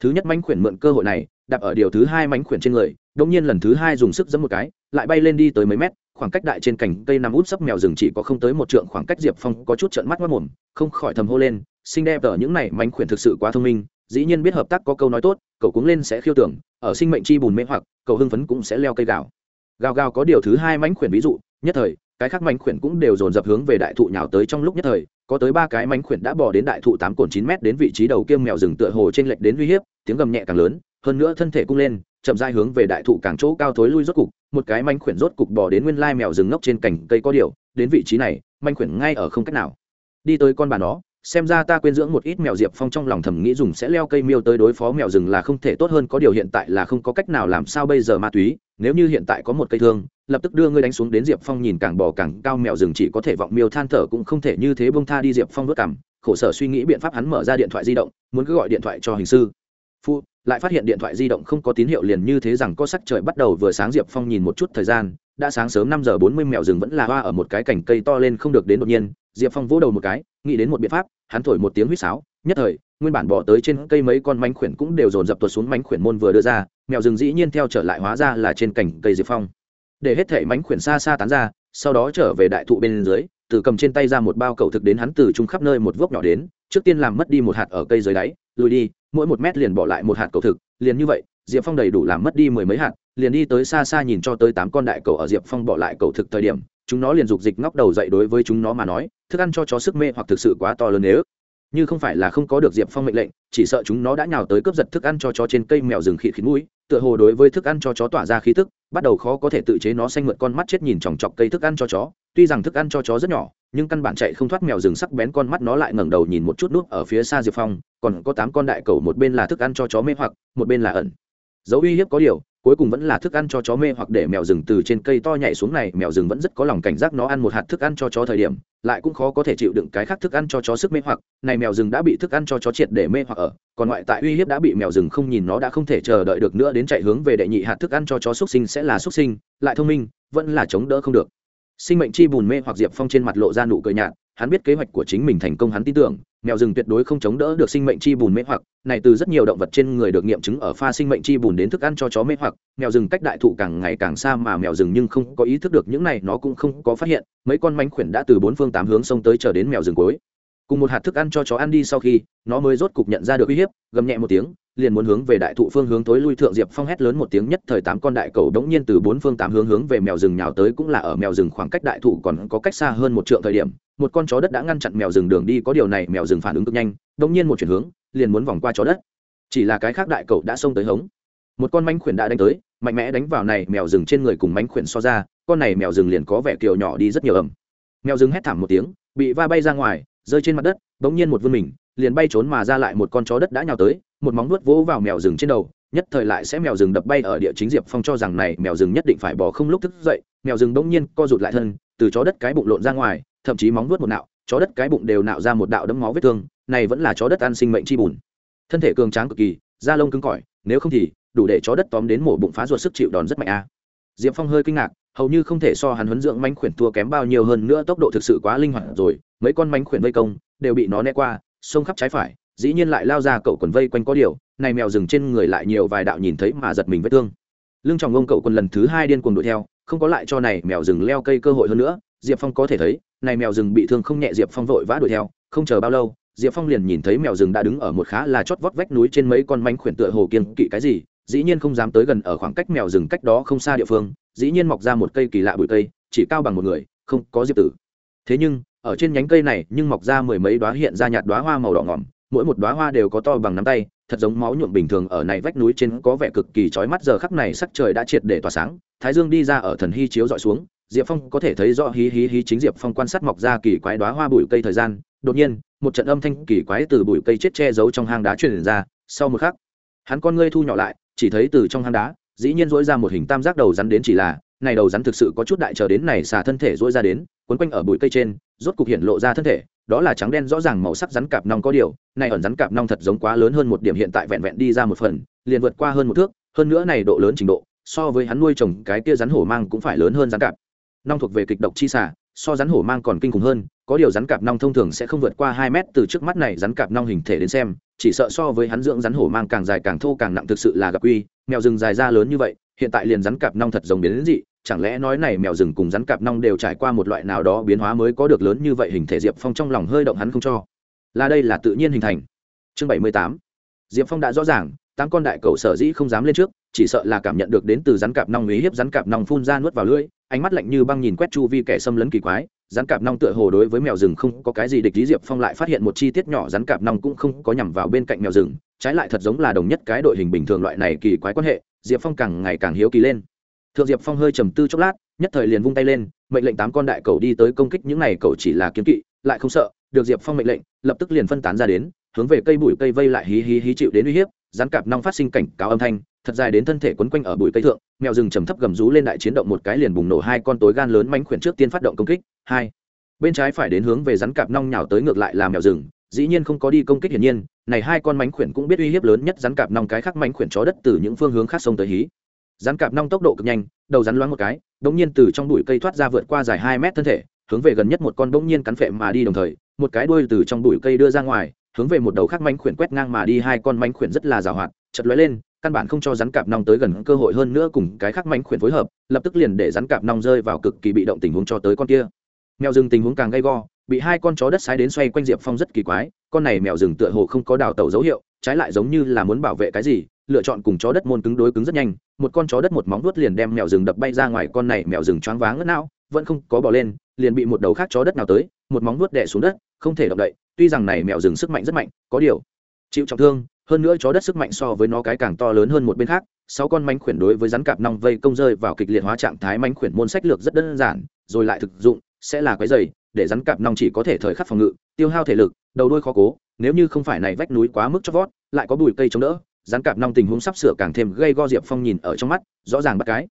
S1: Thứ nhất mánh khuyển mượn cơ hội này, đạp ở điều thứ hai mánh khuyển trên người đông nhiên lần thứ hai dùng sức giẫm một cái, lại bay lên đi tới mấy mét, khoảng cách đại trên cành cây nằm út sấp mèo rừng chỉ có không tới một trượng khoảng cách diệp phong có chút trợn mắt mất mồm, không khỏi thầm hô lên, xinh đẹp ở những này mánh khuyển thực sự quá thông minh dĩ nhiên biết hợp tác có câu nói tốt, cậu cuống lên sẽ khiêu tưởng, ở sinh mệnh chi bùn mê hoặc, cậu hưng phấn cũng sẽ leo cây gạo. Gào gào có điều thứ hai mánh khuyển ví dụ, nhất thời, cái khác mánh khuyển cũng đều dồn dập hướng về đại thụ nhào tới trong lúc nhất thời, có tới ba cái mánh khuyển đã bỏ đến đại thụ tám cồn chín mét đến vị trí đầu kiêm mèo rừng tựa hồ trên lệch đến uy hiếp, tiếng gầm nhẹ càng lớn, hơn nữa thân thể cung lên, chậm dai hướng về đại thụ càng chỗ cao thối lui rốt cục, một cái mánh khuyển rốt cục bỏ đến nguyên lai mèo rừng ngốc trên cành cây có điều, đến vị trí này manh khuyển ngay ở không cách nào. Đi tới con bà nó xem ra ta quên dưỡng một ít mèo diệp phong trong lòng thầm nghĩ dùng sẽ leo cây miêu tới đối phó mèo rừng là không thể tốt hơn, có điều hiện tại là không có cách nào làm sao bây giờ ma túy, nếu như hiện tại có một cây thương, lập tức đưa ngươi đánh xuống đến diệp phong nhìn càng bò càng cao mèo rừng chỉ có thể vọng miêu than thở cũng không thể như thế bông tha đi diệp phong vất cảm khổ sở suy nghĩ biện pháp hắn mở ra điện thoại di động, muốn cứ gọi điện thoại cho hình sư. Phu, lại phát hiện điện thoại di động không có tín hiệu liền như thế rằng có sắc trời bắt đầu vừa sáng diệp phong nhìn một chút thời gian đã sáng sớm năm giờ bốn mươi mèo rừng vẫn là hoa ở một cái cành cây to lên không được đến đột nhiên, diệp phong vỗ đầu một cái, nghĩ đến một biện pháp, hắn thổi một tiếng huýt sáo, nhất thời, nguyên bản bỏ tới trên cây mấy con mánh khuyển cũng đều dồn dập tuột xuống mánh khuyển môn vừa đưa ra mèo rừng dĩ nhiên theo trở lại hóa ra là trên cành cây diệp phong. Để hết thể mánh khuyển xa xa tán ra, sau đó trở về đại thụ bên dưới, từ cầm trên tay ra một bao cầu thực đến hắn từ trung khắp nơi một vốc nhỏ đến, trước tiên làm mất đi một hạt ở cây dưới đáy lùi đi, mỗi một mét liền bỏ lại một hạt cầu thực, liền như vậy, diệp phong đầy đủ làm mất đi mười mấy hạt, liền đi tới xa xa nhìn cho tới tám con đại cầu ở diệp phong bỏ lại cầu thực thời điểm, chúng nó liền dục dịch ngóc đầu dậy đối với chúng nó mà nói, thức ăn cho chó sức mê hoặc thực sự quá to lớn nếu như không phải là không có được diệp phong mệnh lệnh chỉ sợ chúng nó đã nhào tới cướp giật thức ăn cho chó trên cây mèo rừng khịt khít mũi tựa hồ đối với thức ăn cho chó tỏa ra khí thức bắt đầu khó có thể tự chế nó xanh mượt con mắt chết nhìn chòng chọc cây thức ăn cho chó tuy rằng thức ăn cho chó rất nhỏ nhưng căn bản chạy không thoát mèo rừng sắc bén con mắt nó lại ngẩng đầu nhìn một chút nút ở phía xa diệp phong còn có tám con đại cầu một bên là thức ăn cho chó mê hoặc một bên là ẩn dấu uy hiếp có điều cuối cùng vẫn là thức ăn cho chó mê hoặc để mèo rừng từ trên cây to nhảy xuống này, mèo rừng vẫn rất có lòng cảnh giác nó ăn một hạt thức ăn cho chó thời điểm, lại cũng khó có thể chịu đựng cái khác thức ăn cho chó sức mê hoặc. Này mèo rừng đã bị thức ăn cho chó triệt để mê hoặc ở, còn ngoại tại uy hiếp đã bị mèo rừng không nhìn nó đã không thể chờ đợi được nữa đến chạy hướng về đệ nhị hạt thức ăn cho chó xuất sinh sẽ là xuất sinh, lại thông minh, vẫn là chống đỡ không được. Sinh mệnh chi bùn mê hoặc diệp phong trên mặt lộ ra nụ cười nhạt hắn biết kế hoạch của chính mình thành công hắn tin tưởng, mèo rừng tuyệt đối không chống đỡ được sinh mệnh chi bùn mê hoặc, này từ rất nhiều động vật trên người được nghiệm chứng ở pha sinh mệnh chi bùn đến thức ăn cho chó mê hoặc, mèo rừng cách đại thụ càng ngày càng xa mà mèo rừng nhưng không có ý thức được những này, nó cũng không có phát hiện, mấy con mánh khuyển đã từ bốn phương tám hướng sông tới chờ đến mèo rừng cuối. Cùng một hạt thức ăn cho chó ăn đi sau khi, nó mới rốt cục nhận ra được uy hiếp, gầm nhẹ một tiếng, liền muốn hướng về đại thụ phương hướng tối lui thượng diệp phong hét lớn một tiếng nhất thời tám con đại cầu đống nhiên từ bốn phương tám hướng hướng về mèo rừng nhào tới cũng là ở mèo rừng khoảng cách đại thụ còn có cách xa hơn một trượng thời điểm một con chó đất đã ngăn chặn mèo rừng đường đi, có điều này mèo rừng phản ứng cực nhanh, đông nhiên một chuyển hướng, liền muốn vòng qua chó đất. Chỉ là cái khác đại cậu đã xông tới hống. Một con mánh khuyển đã đánh tới, mạnh mẽ đánh vào này mèo rừng trên người cùng mánh khuyển so ra, con này mèo rừng liền có vẻ kiều nhỏ đi rất nhiều ẩm mèo rừng hét thảm một tiếng, bị va bay ra ngoài, rơi trên mặt đất, bỗng nhiên một vươn mình, liền bay trốn mà ra lại một con chó đất đã nhào tới, một móng nuốt vỗ vào mèo rừng trên đầu, nhất thời lại sẽ mèo rừng đập bay ở địa chính diệp phong cho rằng này mèo rừng nhất định phải bỏ không lúc thức dậy. Mèo rừng bỗng nhiên co rụt lại thân, từ chó đất cái bụng lộn ra ngoài thậm chí móng nuốt một nạo, chó đất cái bụng đều nạo ra một đạo đấm máu vết thương, này vẫn là chó đất ăn sinh mệnh chi bùn. Thân thể cường tráng cực kỳ, da lông cứng cỏi, nếu không thì đủ để chó đất tóm đến mổ bụng phá ruột sức chịu đòn rất mạnh a. Diệp phong hơi kinh ngạc, hầu như không thể so hắn huấn dưỡng mánh khuyển thua kém bao nhiêu hơn nữa, tốc độ thực sự quá linh hoạt rồi, mấy con mánh khuyển vây công đều bị nó né qua, xông khắp trái phải, dĩ nhiên lại lao ra cậu quần vây quanh có điều, này mèo rừng trên người lại nhiều vài đạo nhìn thấy mà giật mình vết thương. Lưng tròng ông cậu quần lần thứ hai điên cuồng đuổi theo, không có lại cho này mèo rừng leo cây cơ hội hơn nữa, diệp phong có thể thấy này mèo rừng bị thương không nhẹ diệp phong vội vã đuổi theo, không chờ bao lâu, diệp phong liền nhìn thấy mèo rừng đã đứng ở một khá là chót vót vách núi trên mấy con mánh khuyển tựa hồ kiên kỵ cái gì, dĩ nhiên không dám tới gần ở khoảng cách mèo rừng cách đó không xa địa phương, dĩ nhiên mọc ra một cây kỳ lạ bụi cây, chỉ cao bằng một người, không có diệp tử. Thế nhưng, ở trên nhánh cây này nhưng mọc ra mười mấy đoá hiện ra nhạt đoá hoa màu đỏ ngỏm, mỗi một đoá hoa đều có to bằng nắm tay, thật giống máu nhuộm bình thường ở này vách núi trên có vẻ cực kỳ chói mắt, giờ khắc này sắc trời đã triệt để tỏa sáng, thái dương đi ra ở thần hy chiếu dọi xuống diệp phong có thể thấy rõ hí hí hí chính diệp phong quan sát mọc ra kỳ quái đoá hoa bụi cây thời gian. Đột nhiên, một trận âm thanh kỳ quái từ bụi cây chết che giấu trong hang đá truyền ra. Sau một khắc, hắn con ngươi thu nhỏ lại, chỉ thấy từ trong hang đá, dĩ nhiên dỗi ra một hình tam giác đầu rắn đến chỉ là, này đầu rắn thực sự có chút đại chờ đến này xả thân thể dỗi ra đến, quấn quanh ở bụi cây trên, rốt cục hiện lộ ra thân thể, đó là trắng đen rõ ràng màu sắc rắn cạp nong có điều, này ẩn rắn cạp nong thật giống quá lớn hơn một điểm hiện tại vẹn vẹn đi ra một phần, liền vượt qua hơn một thước, hơn nữa này độ lớn trình độ, so với hắn nuôi trồng cái kia rắn hổ mang cũng phải lớn hơn rắn cạp nong thuộc về kịch độc chi xả so rắn hổ mang còn kinh khủng hơn, có điều rắn cạp nong thông thường sẽ không vượt qua hai mét từ trước mắt này rắn cạp nong hình thể đến xem, chỉ sợ so với hắn dưỡng rắn hổ mang càng dài càng thô càng nặng thực sự là gặp quy mèo rừng dài ra lớn như vậy, hiện tại liền rắn cạp nong thật giống biến đến dị, chẳng lẽ nói này mèo rừng cùng rắn cạp nong đều trải qua một loại nào đó biến hóa mới có được lớn như vậy hình thể diệp phong trong lòng hơi động hắn không cho. Là đây là tự nhiên hình thành. Chương bảy mươi tám. Diệp phong đã rõ ràng, tám con đại cầu sở dĩ không dám lên trước chỉ sợ là cảm nhận được đến từ rắn cạp nong uy hiếp rắn cạp nong phun ra nuốt vào lưỡi, ánh mắt lạnh như băng nhìn quét chu vi kẻ xâm lấn kỳ quái, rắn cạp nong tựa hồ đối với mèo rừng không có cái gì địch lý diệp phong lại phát hiện một chi tiết nhỏ rắn cạp nong cũng không có nhằm vào bên cạnh mèo rừng, trái lại thật giống là đồng nhất cái đội hình bình thường loại này kỳ quái quan hệ, diệp phong càng ngày càng hiếu kỳ lên. Thượng diệp phong hơi trầm tư chốc lát, nhất thời liền vung tay lên, mệnh lệnh tám con đại cầu đi tới công kích, những này cầu chỉ là kiếm kỵ, lại không sợ, được diệp phong mệnh lệnh, lập tức liền phân tán ra đến, hướng về cây bụi cây vây lại hí hí hí chịu đến uy hiếp, rắn cạp nong phát sinh cảnh cáo âm thanh thật dài đến thân thể quấn quanh ở bụi cây thượng, mèo rừng trầm thấp gầm rú lên đại chiến động một cái liền bùng nổ hai con tối gan lớn mánh khuyển trước tiên phát động công kích. Hai, bên trái phải đến hướng về rắn cạp nong nhào tới ngược lại là mèo rừng, dĩ nhiên không có đi công kích hiển nhiên, này hai con mánh khuyển cũng biết uy hiếp lớn nhất rắn cạp nong cái khác mánh khuyển chó đất từ những phương hướng khác sông tới hí. Rắn cạp nong tốc độ cực nhanh, đầu rắn loáng một cái đống nhiên từ trong bụi cây thoát ra vượt qua dài hai mét thân thể, hướng về gần nhất một con bỗng nhiên cắn phệ mà đi đồng thời, một cái đuôi từ trong bụi cây đưa ra ngoài, hướng về một đầu khác mánh khuyển quét ngang mà đi, hai con mánh khuyển rất là giàu hoạt chật lóe lên, căn bản không cho rắn cạp nong tới gần cơ hội hơn nữa cùng cái khác mánh khuyển phối hợp, lập tức liền để rắn cạp nong rơi vào cực kỳ bị động tình huống cho tới con kia. Mèo rừng tình huống càng gay go, bị hai con chó đất sái đến xoay quanh diệp phong rất kỳ quái, con này mèo rừng tựa hồ không có đào tẩu dấu hiệu, trái lại giống như là muốn bảo vệ cái gì, lựa chọn cùng chó đất môn cứng đối cứng rất nhanh, một con chó đất một móng vuốt liền đem mèo rừng đập bay ra ngoài, con này mèo rừng choáng váng ngất não, vẫn không có bỏ lên, liền bị một đầu khác chó đất nào tới, một móng vuốt đè xuống đất, không thể động đậy, tuy rằng này mèo rừng sức mạnh rất mạnh, có điều, chịu trọng thương hơn nữa chó đất sức mạnh so với nó cái càng to lớn hơn một bên khác, sáu con mánh khuyển đối với rắn cạp nong vây công rơi vào kịch liệt hóa trạng thái mánh khuyển môn sách lược rất đơn giản, rồi lại thực dụng, sẽ là cái dày, để rắn cạp nong chỉ có thể thời khắc phòng ngự, tiêu hao thể lực, đầu đôi khó cố, nếu như không phải này vách núi quá mức cho vót, lại có bụi cây chống đỡ, rắn cạp nong tình huống sắp sửa càng thêm gây go diệp phong nhìn ở trong mắt, rõ ràng bắt cái.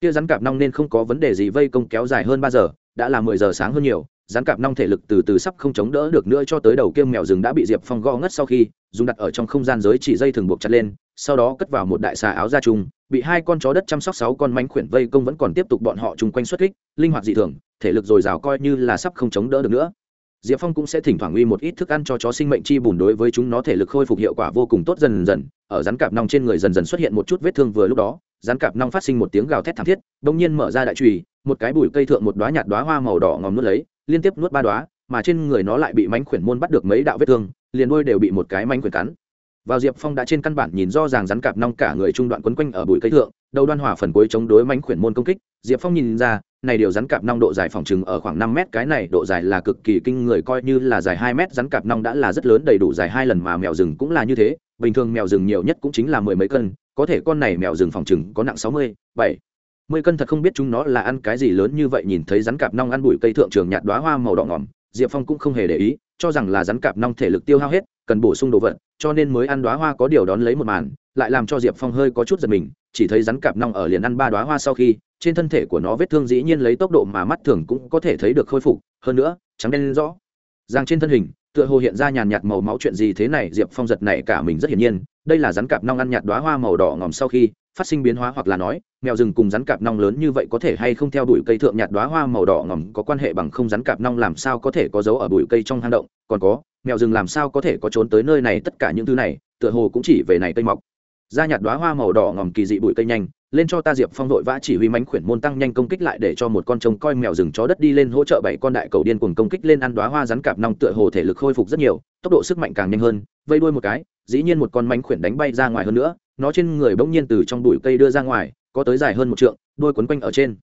S1: Kia rắn cạp nong nên không có vấn đề gì vây công kéo dài hơn ba giờ, đã là mười giờ sáng hơn nhiều rắn cạp nong thể lực từ từ sắp không chống đỡ được nữa cho tới đầu kiêm mèo rừng đã bị diệp phong go ngất sau khi, dùng đặt ở trong không gian giới chỉ dây thường buộc chặt lên, sau đó cất vào một đại xà áo da chung bị hai con chó đất chăm sóc sáu con mánh khuyển vây công vẫn còn tiếp tục bọn họ chung quanh xuất kích, linh hoạt dị thường, thể lực dồi dào coi như là sắp không chống đỡ được nữa. Diệp phong cũng sẽ thỉnh thoảng uy một ít thức ăn cho chó sinh mệnh chi bùn đối với chúng nó thể lực khôi phục hiệu quả vô cùng tốt dần dần, ở rắn cạp nong trên người dần dần xuất hiện một chút vết thương vừa lúc đó, rắn cạp nong phát sinh một tiếng gào thét thảm thiết đ ỗ n g nhiên mở ra đại trùy, một cái bụi cây thượng một đoá nhạt đoá hoa màu đỏ ngòm nuốt lấy liên tiếp nuốt ba đoá, mà trên người nó lại bị mánh khuyển môn bắt được mấy đạo vết thương, liền đôi đều bị một cái mánh khuyển cắn. Vào diệp phong đã trên căn bản nhìn rõ ràng rắn cạp nong cả người trung đoạn quấn quanh ở bụi cây thượng, đầu đoan hòa phần cuối chống đối mánh khuyển môn công kích, diệp phong nhìn ra, này điều rắn cạp nong độ dài phòng chừng ở khoảng năm mét, cái này độ dài là cực kỳ kinh người, coi như là dài hai mét, rắn cạp nong đã là rất lớn, đầy đủ dài hai lần mà mèo rừng cũng là như thế, bình thường mèo rừng nhiều nhất cũng chính là mười mấy cân, có thể con này mèo rừng phòng chừng có nặng sáu mươi, bảy mười cân thật không biết chúng nó là ăn cái gì lớn như vậy, nhìn thấy rắn cạp nong ăn bụi cây thượng trường nhạt đoá hoa màu đỏ ngỏm, diệp phong cũng không hề để ý, cho rằng là rắn cạp nong thể lực tiêu hao hết, cần bổ sung đồ vật, cho nên mới ăn đoá hoa có điều đón lấy một màn, lại làm cho diệp phong hơi có chút giật mình, chỉ thấy rắn cạp nong ở liền ăn ba đoá hoa sau khi, trên thân thể của nó vết thương dĩ nhiên lấy tốc độ mà mắt thường cũng có thể thấy được khôi phục, hơn nữa, trắng đen lên rõ. Ràng trên thân hình, tựa hồ hiện ra nhàn nhạt màu máu chuyện gì thế này, diệp phong giật này cả mình rất hiển nhiên, đây là rắn cạp nong ăn nhạt đoá hoa màu đỏ ngòm sau khi phát sinh biến hóa hoặc là nói, mèo rừng cùng rắn cạp nong lớn như vậy có thể hay không theo đuổi cây thượng nhạt đoá hoa màu đỏ ngỏm có quan hệ bằng không rắn cạp nong làm sao có thể có dấu ở bụi cây trong hang động, còn có, mèo rừng làm sao có thể có trốn tới nơi này tất cả những thứ này, tựa hồ cũng chỉ về này cây mọc. Ra nhạt đoá hoa màu đỏ ngòm kỳ dị bụi cây nhanh, lên cho ta diệp phong vội vã chỉ huy mánh khuyển môn tăng nhanh công kích lại để cho một con trông coi mèo rừng chó đất đi lên hỗ trợ bảy con đại cầu điên cùng công kích lên ăn đoá hoa rắn cạp nong tựa hồ thể lực khôi phục rất nhiều, tốc độ sức mạnh càng nhanh hơn, vây đuôi một cái dĩ nhiên một con mánh khuyển đánh bay ra ngoài hơn nữa, nó trên người bỗng nhiên từ trong bụi cây đưa ra ngoài, có tới dài hơn một trượng, đuôi quấn quanh ở trên.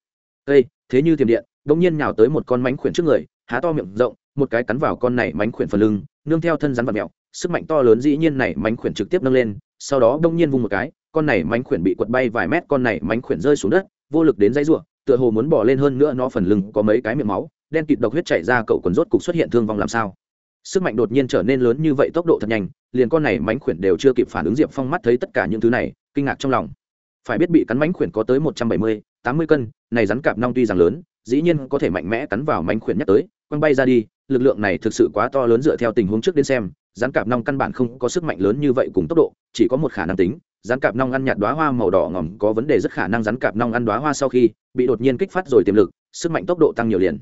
S1: Cây thế như thiềm điện, bỗng nhiên nhào tới một con mánh khuyển trước người, há to miệng rộng, một cái cắn vào con này mánh khuyển phần lưng, nương theo thân rắn và mèo sức mạnh to lớn dĩ nhiên này mánh khuyển trực tiếp nâng lên, sau đó bỗng nhiên vung một cái, con này mánh khuyển bị quật bay vài mét, con này mánh khuyển rơi xuống đất, vô lực đến dãy ruộng tựa hồ muốn bỏ lên hơn nữa, nó phần lưng có mấy cái miệng máu, đen kịt độc huyết chảy ra, cậu quần rốt cục xuất hiện thương vong làm sao? Sức mạnh đột nhiên trở nên lớn như vậy tốc độ thật nhanh, liền con này mánh khuyển đều chưa kịp phản ứng diệp phong mắt thấy tất cả những thứ này, kinh ngạc trong lòng. Phải biết bị cắn mánh khuyển có tới một trăm bảy mươi, tám mươi cân, này rắn cạp nong tuy rằng lớn, dĩ nhiên có thể mạnh mẽ cắn vào mánh khuyển nhắc tới, quăng bay ra đi, lực lượng này thực sự quá to lớn dựa theo tình huống trước đến xem, rắn cạp nong căn bản không có sức mạnh lớn như vậy cùng tốc độ, chỉ có một khả năng tính, rắn cạp nong ăn nhạt đoá hoa màu đỏ ngỏm có vấn đề rất khả năng rắn cạp nong ăn đoá hoa sau khi bị đột nhiên kích phát rồi tiềm lực, sức mạnh tốc độ tăng nhiều liền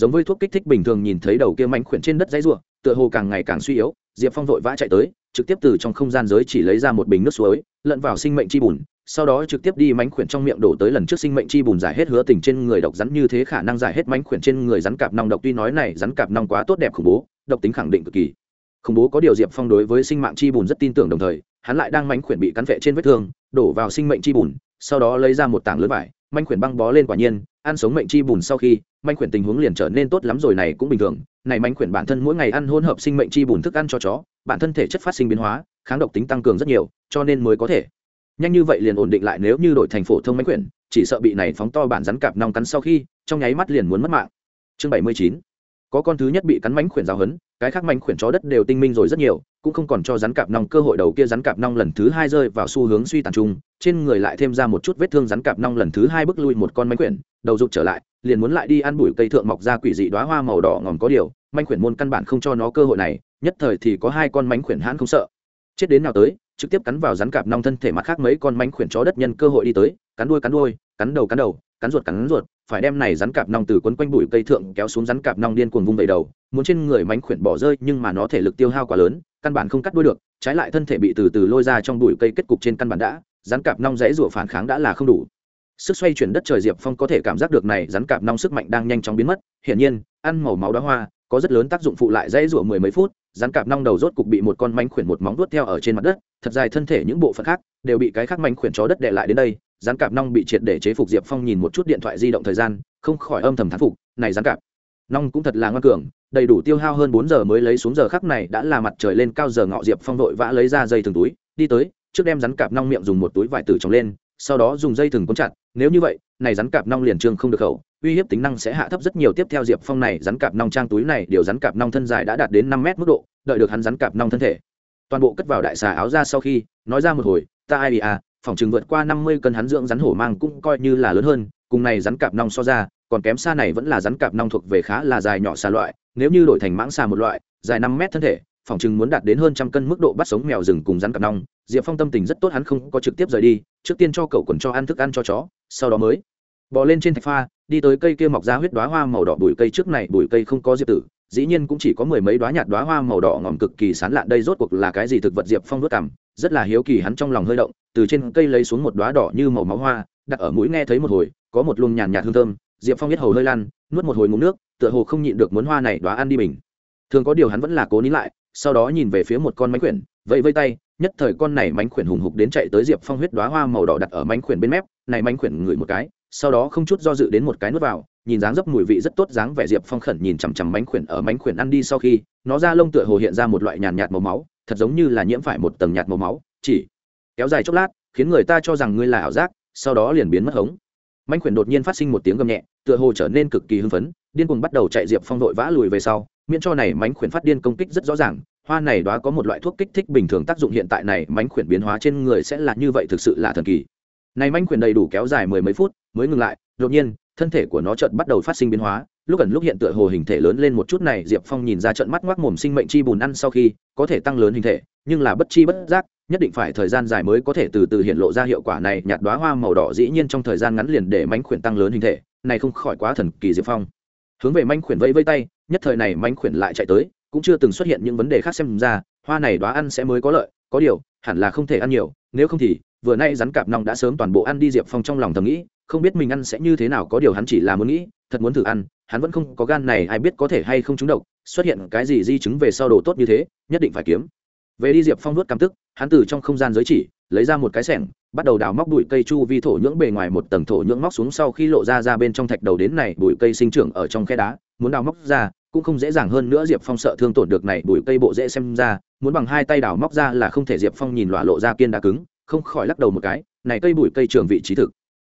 S1: giống với thuốc kích thích bình thường nhìn thấy đầu kia mảnh khuyển trên đất dãy rủa, tựa hồ càng ngày càng suy yếu diệp phong vội vã chạy tới trực tiếp từ trong không gian giới chỉ lấy ra một bình nước suối lẫn vào sinh mệnh chi bùn sau đó trực tiếp đi mảnh khuyển trong miệng đổ tới lần trước sinh mệnh chi bùn giải hết hứa tình trên người độc rắn như thế khả năng giải hết mảnh khuyển trên người rắn cạp nong độc tuy nói này rắn cạp nong quá tốt đẹp khủng bố độc tính khẳng định cực kỳ khủng bố. Có điều diệp phong đối với sinh mạng chi bùn rất tin tưởng đồng thời hắn lại đang mảnh khuyển bị cắn vệ trên vết thương đổ vào sinh mệnh chi bùn sau đó lấy ra một tảng lớn vải mảnh khuyển băng bó lên quả nhiên ăn sống mệnh chi bùn sau khi manh khuyển tình huống liền trở nên tốt lắm rồi này cũng bình thường. Này manh khuyển bản thân mỗi ngày ăn hỗn hợp sinh mệnh chi bùn thức ăn cho chó, bản thân thể chất phát sinh biến hóa, kháng độc tính tăng cường rất nhiều, cho nên mới có thể. Nhanh như vậy liền ổn định lại nếu như đổi thành phổ thông manh khuyển, chỉ sợ bị này phóng to bản rắn cạp nong cắn sau khi, trong nháy mắt liền muốn mất mạng. Chương bảy mươi chín. Có con thứ nhất bị cắn mánh khuyển giáo hấn cái khác mánh khuyển chó đất đều tinh minh rồi rất nhiều cũng không còn cho rắn cạp nong cơ hội đầu kia rắn cạp nong lần thứ hai rơi vào xu hướng suy tàn trung trên người lại thêm ra một chút vết thương rắn cạp nong lần thứ hai bước lui một con mánh quyển đầu rụt trở lại, liền muốn lại đi ăn bụi cây thượng mọc ra quỷ dị đoá hoa màu đỏ ngòm có điều, manh quyển môn căn bản không cho nó cơ hội này, nhất thời thì có hai con mánh quyển hãn không sợ. Chết đến nào tới, trực tiếp cắn vào rắn cạp nong thân thể mặt khác mấy con mánh quyển chó đất nhân cơ hội đi tới, cắn đuôi cắn đuôi, cắn đầu cắn đầu, cắn ruột cắn ruột, phải đem này rắn cạp nong từ quấn quanh bụi cây thượng kéo xuống rắn cạp nong điên cuồng vung vẩy đầu, muốn trên người mánh khuyển bỏ rơi nhưng mà nó thể lực tiêu hao quá lớn căn bản không cắt đuôi được, trái lại thân thể bị từ từ lôi ra trong bụi cây kết cục trên căn bản đã, rắn cạp nong rẽ rủa phản kháng đã là không đủ. Sức xoay chuyển đất trời diệp phong có thể cảm giác được này rắn cạp nong sức mạnh đang nhanh chóng biến mất, hiển nhiên, ăn màu máu đá hoa, có rất lớn tác dụng phụ lại dãy rủa mười mấy phút, rắn cạp nong đầu rốt cục bị một con mánh khuyển một móng vuốt theo ở trên mặt đất, thật dài thân thể những bộ phận khác đều bị cái khác mánh khuyển chó đất đệ lại đến đây, rắn cạp nong bị triệt để chế phục diệp phong nhìn một chút điện thoại di động thời gian, không khỏi âm thầm thán phục, này rắn cạp nong cũng thật là ngoan cường, đầy đủ tiêu hao hơn bốn giờ mới lấy xuống giờ khắc này đã là mặt trời lên cao giờ ngọ diệp phong vội vã lấy ra dây thừng túi, đi tới, trước đem rắn cạp nong miệng dùng một túi vải tử trồng lên, sau đó dùng dây thừng cuốn chặt, nếu như vậy, này rắn cạp nong liền trương không được khẩu, uy hiếp tính năng sẽ hạ thấp rất nhiều. Tiếp theo diệp phong này, rắn cạp nong trang túi này, điều rắn cạp nong thân dài đã đạt đến năm mét mức độ, đợi được hắn rắn cạp nong thân thể. Toàn bộ cất vào đại xà áo ra sau khi, nói ra một hồi, ta ai bị à phòng chừng vượt qua năm mươi cân hắn dưỡng rắn hổ mang cũng coi như là lớn hơn, cùng này rắn cạp nong so ra còn kém xa này vẫn là rắn cạp nong thuộc về khá là dài nhỏ xa loại, nếu như đổi thành mãng xà một loại, dài năm mét thân thể, phòng chừng muốn đạt đến hơn trăm cân mức độ bắt sống mèo rừng cùng rắn cạp nong. Diệp phong tâm tình rất tốt, hắn không có trực tiếp rời đi, trước tiên cho cậu quần cho ăn thức ăn cho chó, sau đó mới bỏ lên trên thạch pha, đi tới cây kia mọc ra huyết đoá hoa màu đỏ bụi cây trước này, bụi cây không có diệp tử, dĩ nhiên cũng chỉ có mười mấy đoá nhạt đoá hoa màu đỏ ngòm cực kỳ sán lạn, đây rốt cuộc là cái gì thực vật? Diệp phong đốt cảm rất là hiếu kỳ, hắn trong lòng hơi động, từ trên cây lấy xuống một đoá đỏ như màu máu hoa, đặt ở mũi nghe thấy một hồi, có một luồng nhàn nhạt hương thơm diệp phong biết hầu hơi lan nuốt một hồi ngụm nước, tựa hồ không nhịn được muốn hoa này đoá ăn đi mình thường có điều hắn vẫn là cố nín lại, sau đó nhìn về phía một con mánh khuyển, vẫy vây tay, nhất thời con này mánh khuyển hùng hục đến chạy tới diệp phong huyết đoá hoa màu đỏ đặt ở mánh khuyển bên mép, này mánh khuyển ngửi một cái, sau đó không chút do dự đến một cái nuốt vào, nhìn dáng dấp mùi vị rất tốt dáng vẻ diệp phong khẩn nhìn chằm chằm mánh khuyển ở mánh khuyển ăn đi sau khi, nó ra lông tựa hồ hiện ra một loại nhàn nhạt màu máu, thật giống như là nhiễm phải một tầng nhạt màu máu, chỉ kéo dài chốc lát, khiến người ta cho rằng ngươi là ảo giác, sau đó liền biến mất hống mánh khuyển đột nhiên phát sinh một tiếng gầm nhẹ, tựa hồ trở nên cực kỳ hưng phấn, điên cuồng bắt đầu chạy diệp phong vội vã lùi về sau, miễn cho này mánh khuyển phát điên công kích rất rõ ràng, hoa này đó có một loại thuốc kích thích bình thường tác dụng hiện tại này mánh khuyển biến hóa trên người sẽ là như vậy thực sự là thần kỳ. Này mánh khuyển đầy đủ kéo dài mười mấy phút, mới ngừng lại, đột nhiên, thân thể của nó chợt bắt đầu phát sinh biến hóa, lúc ẩn lúc hiện tựa hồ hình thể lớn lên một chút này, diệp phong nhìn ra trận mắt ngoác mồm sinh mệnh chi bùn ăn sau khi có thể tăng lớn hình thể, nhưng là bất chi bất giác nhất định phải thời gian dài mới có thể từ từ hiện lộ ra hiệu quả này. Nhạt đoá hoa màu đỏ dĩ nhiên trong thời gian ngắn liền để mánh khuyển tăng lớn hình thể, này không khỏi quá thần kỳ diệp phong. Hướng về mánh khuyển vẫy vây tay, nhất thời này mánh khuyển lại chạy tới, cũng chưa từng xuất hiện những vấn đề khác xem ra, hoa này đoá ăn sẽ mới có lợi, có điều, hẳn là không thể ăn nhiều, nếu không thì, vừa nay rắn cạp nong đã sớm toàn bộ ăn đi diệp phong trong lòng thầm nghĩ, không biết mình ăn sẽ như thế nào, có điều hắn chỉ là muốn nghĩ, thật muốn thử ăn, hắn vẫn không có gan này, ai biết có thể hay không trúng độc, xuất hiện cái gì di chứng về sau đồ tốt như thế, nhất định phải kiếm về đi diệp phong nuốt cam tức, hắn từ trong không gian giới chỉ, lấy ra một cái sẻng, bắt đầu đào móc bụi cây chu vi thổ nhưỡng bề ngoài một tầng thổ nhưỡng móc xuống sau khi lộ ra ra bên trong thạch đầu đến này, bụi cây sinh trưởng ở trong khe đá, muốn đào móc ra, cũng không dễ dàng hơn nữa diệp phong sợ thương tổn được này, bụi cây bộ dễ xem ra, muốn bằng hai tay đào móc ra là không thể. Diệp phong nhìn lọa lộ ra kiên đá cứng, không khỏi lắc đầu một cái, này cây bụi cây trường vị trí thực.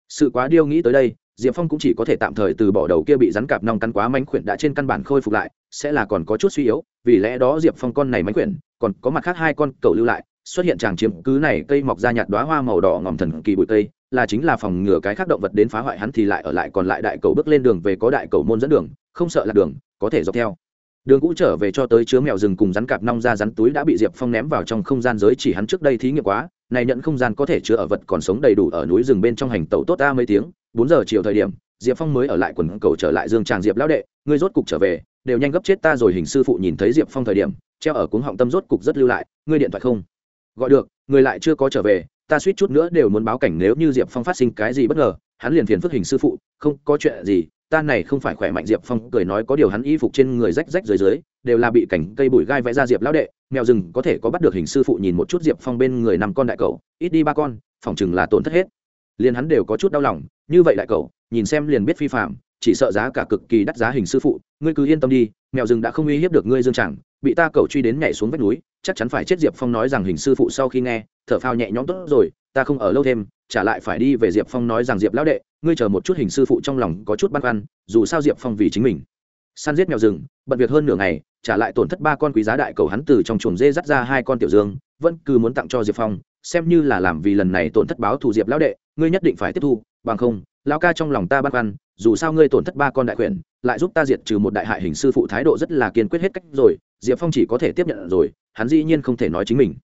S1: Sự quá điêu nghĩ tới đây, diệp phong cũng chỉ có thể tạm thời từ bỏ đầu kia bị rắn cạp nong cắn quá mánh khuyển đã trên căn bản khôi phục lại, sẽ là còn có chút suy yếu, vì lẽ đó diệp phong con này mánh khuyển còn có mặt khác hai con cầu lưu lại, xuất hiện chàng chiếm cứ này cây mọc ra nhạt đoá hoa màu đỏ ngòm thần kỳ bụi cây, là chính là phòng ngừa cái khác động vật đến phá hoại hắn thì lại ở lại còn lại đại cầu bước lên đường về có đại cầu môn dẫn đường, không sợ lạc đường, có thể dọc theo. Đường cũ trở về cho tới chứa mèo rừng cùng rắn cạp nong ra rắn túi đã bị diệp phong ném vào trong không gian giới chỉ hắn trước đây thí nghiệm quá, này nhận không gian có thể chứa ở vật còn sống đầy đủ ở núi rừng bên trong hành tàu tốt ta mấy tiếng, bốn giờ chiều thời điểm diệp phong mới ở lại quần cầu trở lại dương tràng diệp lão đệ, ngươi rốt cục trở về, đều nhanh gấp chết ta rồi, hình sư phụ nhìn thấy diệp phong thời điểm, treo ở cuống họng tâm rốt cục rất lưu lại, ngươi điện thoại không? Gọi được, người lại chưa có trở về, ta suýt chút nữa đều muốn báo cảnh nếu như diệp phong phát sinh cái gì bất ngờ, hắn liền phiền phức hình sư phụ, không có chuyện gì, ta này không phải khỏe mạnh diệp phong, cười nói có điều hắn y phục trên người rách rách dưới dưới, đều là bị cảnh cây bụi gai vẽ ra diệp lão đệ, mèo rừng có thể có bắt được hình sư phụ nhìn một chút diệp phong bên người nằm con đại cầu ít đi ba con, phòng chừng là tổn thất hết. Liền hắn đều có chút đau lòng, như vậy đại cầu nhìn xem liền biết phi phạm, chỉ sợ giá cả cực kỳ đắt giá hình sư phụ, ngươi cứ yên tâm đi, mèo rừng đã không uy hiếp được ngươi dương chẳng bị ta cầu truy đến nhảy xuống vách núi, chắc chắn phải chết diệp phong nói rằng hình sư phụ sau khi nghe, thở phao nhẹ nhõm tốt rồi, ta không ở lâu thêm, trả lại phải đi về diệp phong nói rằng diệp lão đệ, ngươi chờ một chút hình sư phụ trong lòng có chút băn khoăn, dù sao diệp phong vì chính mình. Săn giết mèo rừng, bận việc hơn nửa ngày, trả lại tổn thất ba con quý giá đại cầu hắn từ trong chuồng dê dắt ra hai con tiểu dương, vẫn cứ muốn tặng cho diệp phong, xem như là làm vì lần này tổn thất báo thù diệp lão đệ, ngươi nhất định phải tiếp thu, bằng không lão ca trong lòng ta băn khoăn, dù sao ngươi tổn thất ba con đại quyền lại giúp ta diệt trừ một đại hại hình sư phụ thái độ rất là kiên quyết hết cách rồi, diệp phong chỉ có thể tiếp nhận rồi, hắn dĩ nhiên không thể nói chính mình.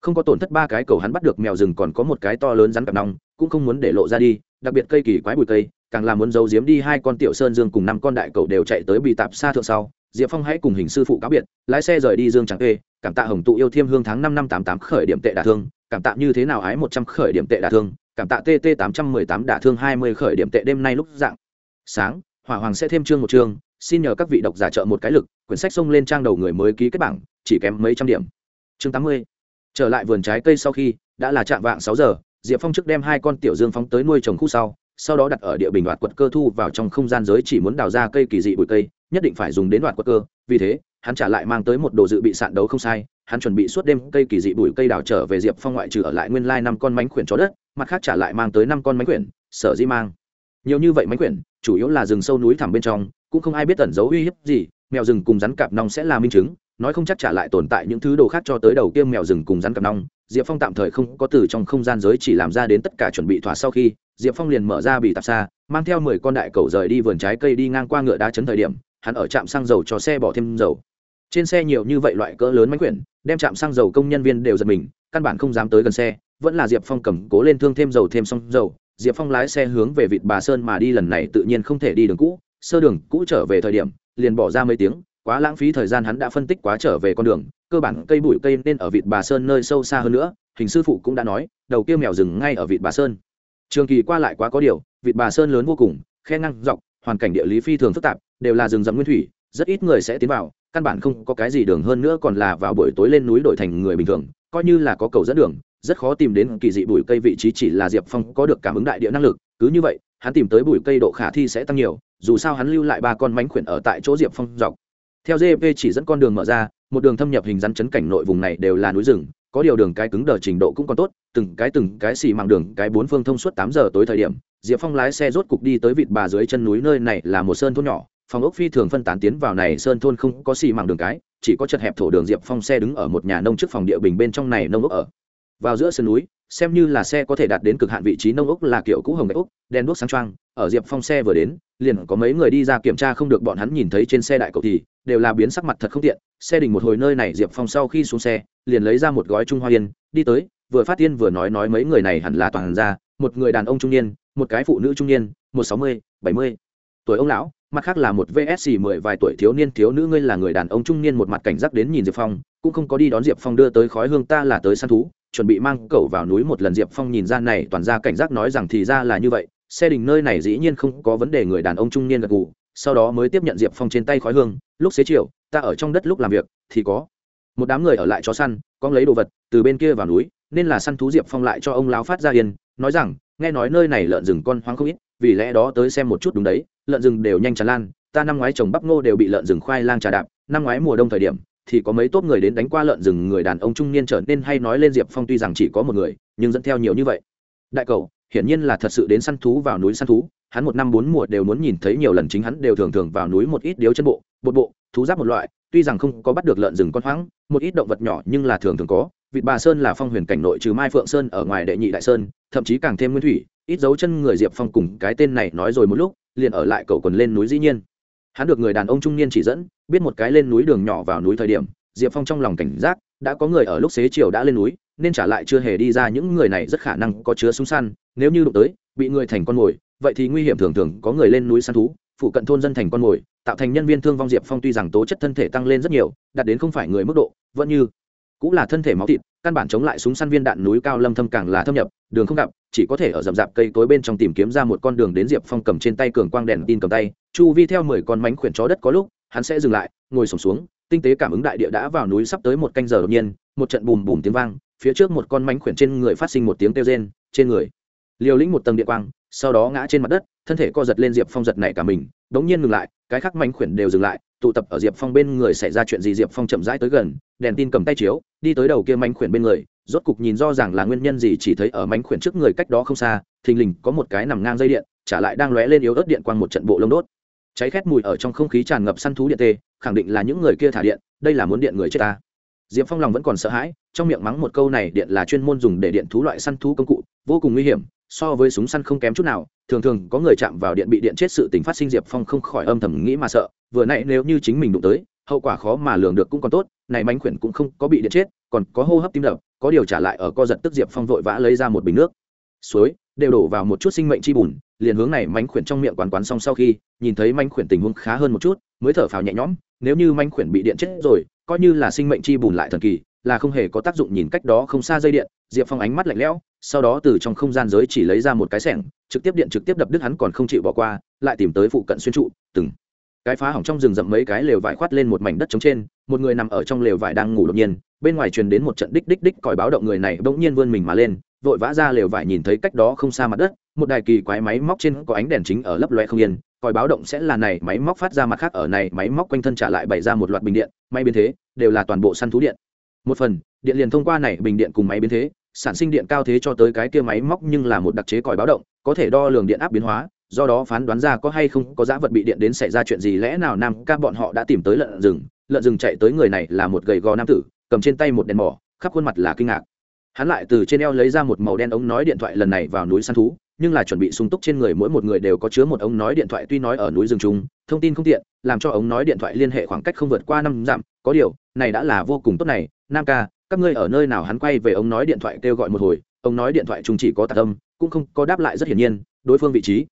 S1: Không có tổn thất ba cái cầu hắn bắt được mèo rừng còn có một cái to lớn rắn cặp nong cũng không muốn để lộ ra đi, đặc biệt cây kỳ quái bụi cây, càng làm muốn giấu giếm đi hai con tiểu sơn dương cùng năm con đại cầu đều chạy tới bị tạp xa thượng sau. Diệp phong hãy cùng hình sư phụ cáo biệt, lái xe rời đi dương tràng kê cảm tạ hồng tụ yêu thiêm hương tháng năm năm tám tám khởi điểm tệ đả thương, cảm tạ như thế nào ái một trăm khởi điểm tệ đả thương cảm tạ tt tám trăm mười tám đả thương hai mươi khởi điểm tệ đêm nay lúc dạng. Sáng, hỏa hoàng sẽ thêm chương một chương, xin nhờ các vị độc giả trợ một cái lực, quyển sách xông lên trang đầu người mới ký kết bảng, chỉ kém mấy trăm điểm. Chương tám mươi, trở lại vườn trái cây sau khi, đã là chạm vạng sáu giờ, diệp phong trước đem hai con tiểu dương phóng tới nuôi trồng khu sau sau đó đặt ở địa bình đoạt quật cơ thu vào trong không gian giới chỉ muốn đào ra cây kỳ dị bụi cây, nhất định phải dùng đến đoạt quật cơ, vì thế, hắn trả lại mang tới một đồ dự bị sạn đấu không sai hắn chuẩn bị suốt đêm cây kỳ dị bụi cây đào trở về diệp phong ngoại trừ ở lại nguyên lai năm con mánh khuyển chó đất, mặt khác trả lại mang tới năm con mánh khuyển, sở Di mang. Nhiều như vậy mánh khuyển, chủ yếu là rừng sâu núi thẳm bên trong, cũng không ai biết tẩn giấu uy hiếp gì, mèo rừng cùng rắn cạp nong sẽ là minh chứng, nói không chắc trả lại tồn tại những thứ đồ khác cho tới đầu kia mèo rừng cùng rắn cạp nong. Diệp phong tạm thời không có từ trong không gian giới chỉ làm ra đến tất cả chuẩn bị thỏa sau khi, diệp phong liền mở ra bị tạp xa, mang theo mười con đại cầu rời đi vườn trái cây đi ngang qua ngựa đá chấn thời điểm, hắn ở trạm xăng dầu cho xe bỏ thêm dầu. Trên xe nhiều như vậy loại cỡ lớn mánh quyển đem trạm xăng dầu công nhân viên đều giật mình, căn bản không dám tới gần xe, vẫn là diệp phong cầm cố lên thương thêm dầu thêm xong dầu. Diệp phong lái xe hướng về vịt bà sơn mà đi lần này tự nhiên không thể đi đường cũ, sơ đường, cũ trở về thời điểm, liền bỏ ra mấy tiếng, quá lãng phí thời gian hắn đã phân tích quá trở về con đường, cơ bản cây bụi cây nên ở vịt bà sơn nơi sâu xa hơn nữa, hình sư phụ cũng đã nói, đầu kia mèo rừng ngay ở vịt bà sơn. Trường kỳ qua lại quá có điều, vịt bà sơn lớn vô cùng, khe ngăn dọc, hoàn cảnh địa lý phi thường phức tạp, đều là rừng rậm nguyên thủy, rất ít người sẽ tiến vào căn bản không có cái gì đường hơn nữa còn là vào buổi tối lên núi đổi thành người bình thường, coi như là có cầu dẫn đường, rất khó tìm đến kỳ dị bụi cây vị trí chỉ là diệp phong có được cảm ứng đại địa năng lực, cứ như vậy, hắn tìm tới bụi cây độ khả thi sẽ tăng nhiều, dù sao hắn lưu lại ba con mánh khuyển ở tại chỗ diệp phong dọc. Theo gp chỉ dẫn con đường mở ra, một đường thâm nhập hình rắn chấn cảnh nội vùng này đều là núi rừng, có điều đường cái cứng đờ trình độ cũng còn tốt, từng cái từng cái xì mạng đường, cái bốn phương thông suốt tám giờ tối thời điểm, diệp phong lái xe rốt cục đi tới vịt bà dưới chân núi, nơi này là một sơn thôn nhỏ phòng ốc phi thường phân tán tiến vào này sơn thôn không có xi măng đường cái, chỉ có chật hẹp thổ đường diệp phong xe đứng ở một nhà nông trước phòng địa bình bên trong này nông ốc ở. Vào giữa sườn núi, xem như là xe có thể đạt đến cực hạn vị trí nông ốc là kiểu cũ hồng ốc, đen đuốc sáng trăng ở diệp phong xe vừa đến, liền có mấy người đi ra kiểm tra không được bọn hắn nhìn thấy trên xe đại cầu thì, đều là biến sắc mặt thật không tiện, xe đình một hồi nơi này diệp phong sau khi xuống xe, liền lấy ra một gói trung hoa yên, đi tới, vừa phát tiên vừa nói nói mấy người này hẳn là toàn ra, một người đàn ông trung niên, một cái phụ nữ trung niên, một sáu mươi, bảy mươi tuổi ông lão mặt khác là một vsc mười vài tuổi thiếu niên, thiếu nữ, ngươi là người đàn ông trung niên một mặt cảnh giác đến nhìn diệp phong, cũng không có đi đón diệp phong đưa tới khói hương, ta là tới săn thú, chuẩn bị mang cậu vào núi một lần. Diệp phong nhìn ra này, toàn ra cảnh giác nói rằng thì ra là như vậy. Xe đình nơi này dĩ nhiên không có vấn đề, người đàn ông trung niên gật gù. Sau đó mới tiếp nhận diệp phong trên tay khói hương. Lúc xế chiều, ta ở trong đất lúc làm việc, thì có một đám người ở lại chó săn, con lấy đồ vật, từ bên kia vào núi, nên là săn thú diệp phong lại cho ông lao phát ra yên nói rằng, nghe nói nơi này lợn rừng con hoang không ít vì lẽ đó tới xem một chút đúng đấy, lợn rừng đều nhanh tràn lan, ta năm ngoái trồng bắp ngô đều bị lợn rừng khoai lang trà đạp, năm ngoái mùa đông thời điểm, thì có mấy tốt người đến đánh qua lợn rừng, người đàn ông trung niên trở nên hay nói lên diệp phong tuy rằng chỉ có một người, nhưng dẫn theo nhiều như vậy. Đại cầu, hiển nhiên là thật sự đến săn thú vào núi săn thú, hắn một năm bốn mùa đều muốn nhìn thấy nhiều lần chính hắn đều thường thường vào núi một ít điếu chân bộ, bột bộ, thú giáp một loại, tuy rằng không có bắt được lợn rừng con hoang một ít động vật nhỏ nhưng là thường thường có, vịt bà sơn là phong huyền cảnh nội trừ mai phượng sơn ở ngoài đệ nhị đại sơn, thậm chí càng thêm nguyên thủy ít dấu chân người diệp phong cùng cái tên này nói rồi một lúc, liền ở lại cậu còn lên núi dĩ nhiên. Hắn được người đàn ông trung niên chỉ dẫn, biết một cái lên núi đường nhỏ vào núi thời điểm, diệp phong trong lòng cảnh giác, đã có người ở lúc xế chiều đã lên núi, nên trả lại chưa hề đi ra những người này rất khả năng có chứa súng săn, nếu như đụng tới, bị người thành con mồi, vậy thì nguy hiểm thường thường có người lên núi săn thú, phụ cận thôn dân thành con mồi, tạo thành nhân viên thương vong diệp phong tuy rằng tố chất thân thể tăng lên rất nhiều, đạt đến không phải người mức độ, vẫn như cũng là thân thể máu thịt, căn bản chống lại súng săn viên đạn núi cao lâm thâm càng là thâm nhập, đường không gặp, chỉ có thể ở rậm rạp cây cối bên trong tìm kiếm ra một con đường đến diệp phong cầm trên tay cường quang đèn tin cầm tay, chu vi theo mười con mánh khuyển chó đất có lúc, hắn sẽ dừng lại, ngồi sổng xuống, tinh tế cảm ứng đại địa đã vào núi sắp tới một canh giờ đột nhiên, một trận bùm bùm tiếng vang, phía trước một con mánh khuyển trên người phát sinh một tiếng kêu rên, trên người liều lĩnh một tầng địa quang, sau đó ngã trên mặt đất, thân thể co giật lên diệp phong giật nảy cả mình, đống nhiên ngừng lại, cái khác mánh khuyển đều dừng lại tụ tập ở diệp phong bên người xảy ra chuyện gì diệp phong chậm rãi tới gần, đèn tin cầm tay chiếu, đi tới đầu kia mánh khuyển bên người, rốt cục nhìn rõ ràng là nguyên nhân gì chỉ thấy ở mánh khuyển trước người cách đó không xa, thình lình có một cái nằm ngang dây điện, trả lại đang lóe lên yếu ớt điện quang một trận bộ lông đốt. Cháy khét mùi ở trong không khí tràn ngập săn thú điện tê, khẳng định là những người kia thả điện, đây là muốn điện người chết ta. Diệp phong lòng vẫn còn sợ hãi, trong miệng mắng một câu này điện là chuyên môn dùng để điện thú loại săn thú công cụ, vô cùng nguy hiểm so với súng săn không kém chút nào, thường thường có người chạm vào điện bị điện chết sự tình phát sinh diệp phong không khỏi âm thầm nghĩ mà sợ, vừa nãy nếu như chính mình đụng tới, hậu quả khó mà lường được cũng còn tốt, này mánh khuyển cũng không có bị điện chết, còn có hô hấp tim đập, có điều trả lại ở co giật tức diệp phong vội vã lấy ra một bình nước, suối, đều đổ vào một chút sinh mệnh chi bùn liền hướng này mánh khuyển trong miệng quán quán xong sau khi, nhìn thấy mánh khuyển tình huống khá hơn một chút, mới thở phào nhẹ nhõm, nếu như mánh khuyển bị điện chết rồi, coi như là sinh mệnh chi bùn lại thần kỳ, là không hề có tác dụng nhìn cách đó không xa dây điện, diệp phong ánh mắt lạnh lẽo, sau đó từ trong không gian giới chỉ lấy ra một cái sẻng, trực tiếp điện trực tiếp đập đứt hắn còn không chịu bỏ qua, lại tìm tới phụ cận xuyên trụ, từng cái phá hỏng trong rừng rậm mấy cái lều vải khoát lên một mảnh đất trống trên, một người nằm ở trong lều vải đang ngủ đột nhiên, bên ngoài truyền đến một trận đích đích đích còi báo động người này bỗng nhiên vươn mình mà lên, vội vã ra lều vải nhìn thấy cách đó không xa mặt đất một đài kỳ quái máy móc trên có ánh đèn chính ở lấp loe không yên còi báo động sẽ là này, máy móc phát ra mặt khác ở này, máy móc quanh thân trả lại bày ra một loạt bình điện, máy biến thế, đều là toàn bộ săn thú điện. Một phần, điện liền thông qua này, bình điện cùng máy biến thế, sản sinh điện cao thế cho tới cái kia máy móc nhưng là một đặc chế còi báo động, có thể đo lường điện áp biến hóa, do đó phán đoán ra có hay không có giá vật bị điện đến xảy ra chuyện gì, lẽ nào nam ca bọn họ đã tìm tới lợn rừng lợn rừng chạy tới người này là một gầy gò nam tử, cầm trên tay một đèn mỏ, khắp khuôn mặt là kinh ngạc. Hắn lại từ trên eo lấy ra một màu đen ống nói điện thoại lần này vào núi săn thú nhưng là chuẩn bị sung túc trên người mỗi một người đều có chứa một ống nói điện thoại tuy nói ở núi rừng trung, thông tin không tiện, làm cho ống nói điện thoại liên hệ khoảng cách không vượt qua năm dặm. Có điều, này đã là vô cùng tốt này. Nam ca, các ngươi ở nơi nào hắn quay về ống nói điện thoại kêu gọi một hồi. Ống nói điện thoại trung chỉ có tạc âm, cũng không có đáp lại rất hiển nhiên, đối phương vị trí.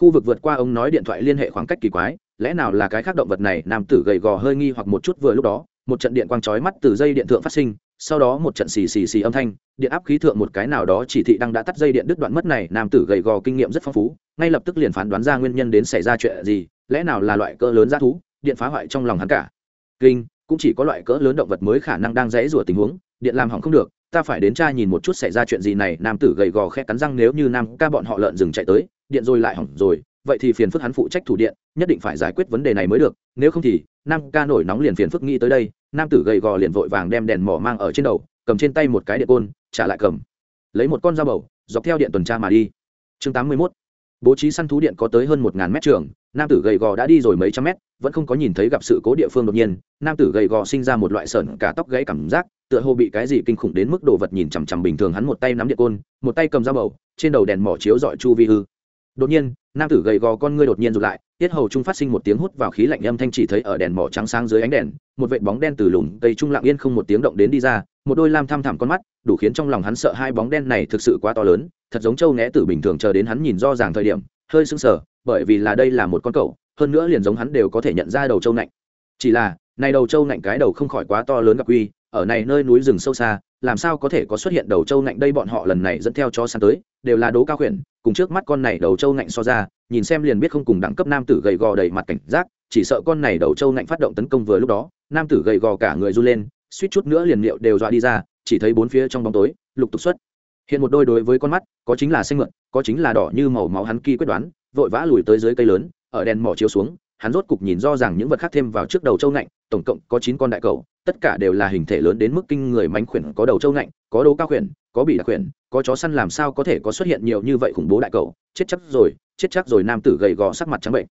S1: Khu vực vượt qua ống nói điện thoại liên hệ khoảng cách kỳ quái, lẽ nào là cái khác động vật này? Nam tử gầy gò hơi nghi hoặc một chút, vừa lúc đó, một trận điện quang chói mắt từ dây điện thượng phát sinh sau đó một trận xì xì xì âm thanh, điện áp khí thượng một cái nào đó chỉ thị đang đã tắt dây điện đứt đoạn mất này, nam tử gầy gò kinh nghiệm rất phong phú, ngay lập tức liền phán đoán ra nguyên nhân đến xảy ra chuyện gì, lẽ nào là loại cỡ lớn g thú, điện phá hoại trong lòng hắn cả. Kinh, cũng chỉ có loại cỡ lớn động vật mới khả năng đang dãy rủa tình huống, điện làm hỏng không được, ta phải đến tra nhìn một chút xảy ra chuyện gì này, nam tử gầy gò khẽ cắn răng nếu như nam ca bọn họ lợn rừng chạy tới, điện rồi lại hỏng rồi, vậy thì phiền phức hắn phụ trách thủ điện, nhất định phải giải quyết vấn đề này mới được, nếu không thì, nam ca nổi nóng liền phiền phức nghĩ tới đây nam tử gầy gò liền vội vàng đem đèn mỏ mang ở trên đầu, cầm trên tay một cái điện côn, trả lại cầm. Lấy một con dao bầu, dọc theo điện tuần tra mà đi. Chương tám mươi 81 bố trí săn thú điện có tới hơn một ngàn mét trường, nam tử gầy gò đã đi rồi mấy trăm mét, vẫn không có nhìn thấy gặp sự cố địa phương đột nhiên. Nam tử gầy gò sinh ra một loại sởn cả tóc gãy cảm giác, tựa hồ bị cái gì kinh khủng đến mức đồ vật nhìn chằm chằm bình thường hắn một tay nắm điện côn, một tay cầm dao bầu, trên đầu đèn mỏ chiếu dọi chu vi hư. Đột nhiên, nam tử gầy gò con ngươi đột nhiên rụt lại tiết hầu trung phát sinh một tiếng hút vào khí lạnh âm thanh chỉ thấy ở đèn mỏ trắng sáng dưới ánh đèn, một vệt bóng đen từ lùm cây trung lặng yên không một tiếng động đến đi ra, một đôi lam thăm thẳm con mắt, đủ khiến trong lòng hắn sợ hai bóng đen này thực sự quá to lớn, thật giống châu né tử bình thường chờ đến hắn nhìn do ràng thời điểm, hơi sưng sờ, bởi vì là đây là một con cậu hơn nữa liền giống hắn đều có thể nhận ra đầu châu nạnh. Chỉ là, này đầu châu nạnh cái đầu không khỏi quá to lớn gặp quy ở này nơi núi rừng sâu xa, làm sao có thể có xuất hiện đầu châu nạnh đây bọn họ lần này dẫn theo cho săn tới, đều là đố cao khuyển cùng trước mắt con này đầu trâu nạnh so ra, nhìn xem liền biết không cùng đẳng cấp nam tử gầy gò đầy mặt cảnh giác, chỉ sợ con này đầu trâu nạnh phát động tấn công vừa lúc đó, nam tử gầy gò cả người run lên, suýt chút nữa liền liệu đều dọa đi ra, chỉ thấy bốn phía trong bóng tối, lục tục xuất. Hiện một đôi đối với con mắt, có chính là xanh mượn, có chính là đỏ như màu máu hắn kỳ quyết đoán, vội vã lùi tới dưới cây lớn, ở đèn mỏ chiếu xuống, hắn rốt cục nhìn do rằng những vật khác thêm vào trước đầu châu ngạnh, tổng cộng có chín con đại cầu tất cả đều là hình thể lớn đến mức kinh người mánh khuyển có đầu châu nạnh, có đấu cao khuyển có bị đặc khuyển có chó săn làm sao có thể có xuất hiện nhiều như vậy khủng bố đại cầu chết chắc rồi chết chắc rồi nam tử gầy gò sắc mặt trắng bệnh.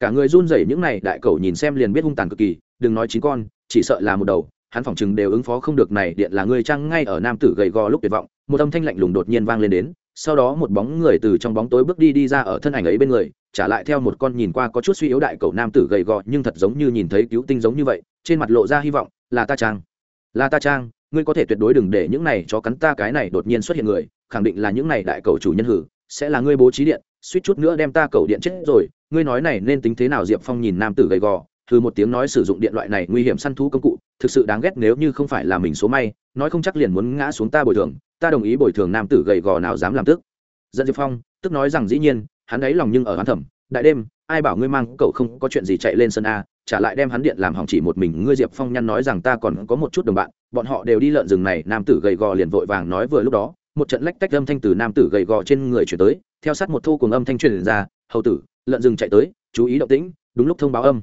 S1: Cả người run rẩy những này đại cầu nhìn xem liền biết hung tàn cực kỳ đừng nói chín con chỉ sợ là một đầu hắn phỏng chừng đều ứng phó không được này điện là người trang ngay ở nam tử gầy gò lúc tuyệt vọng một âm thanh lạnh lùng đột nhiên vang lên đến sau đó một bóng người từ trong bóng tối bước đi đi ra ở thân ảnh ấy bên người trả lại theo một con nhìn qua có chút suy yếu đại cầu nam tử gầy gò nhưng thật giống như nhìn thấy cứu tinh giống như vậy trên mặt lộ ra hy vọng là ta trang. Là ta trang, ngươi có thể tuyệt đối đừng để những này cho cắn ta cái này đột nhiên xuất hiện người, khẳng định là những này đại cầu chủ nhân hử, sẽ là ngươi bố trí điện, suýt chút nữa đem ta cầu điện chết rồi. Ngươi nói này nên tính thế nào? Diệp phong nhìn nam tử gầy gò thư một tiếng nói sử dụng điện loại này nguy hiểm săn thú công cụ, thực sự đáng ghét nếu như không phải là mình số may, nói không chắc liền muốn ngã xuống ta bồi thường, ta đồng ý bồi thường nam tử gầy gò nào dám làm tức. Dẫn diệp phong, tức nói rằng dĩ nhiên, hắn ấy lòng nhưng ở hắn thẩm, đại đêm, ai bảo ngươi mang cậu không có chuyện gì chạy lên sân a trả lại đem hắn điện làm hỏng chỉ một mình, ngươi diệp phong nhăn nói rằng ta còn có một chút đồng bạn, bọn họ đều đi lợn rừng này, nam tử gầy gò liền vội vàng nói vừa lúc đó, một trận lách tách âm thanh từ nam tử gầy gò trên người chuyển tới, theo sát một thu cùng âm thanh truyền ra, hầu tử, lợn rừng chạy tới, chú ý động tĩnh, đúng lúc thông báo âm.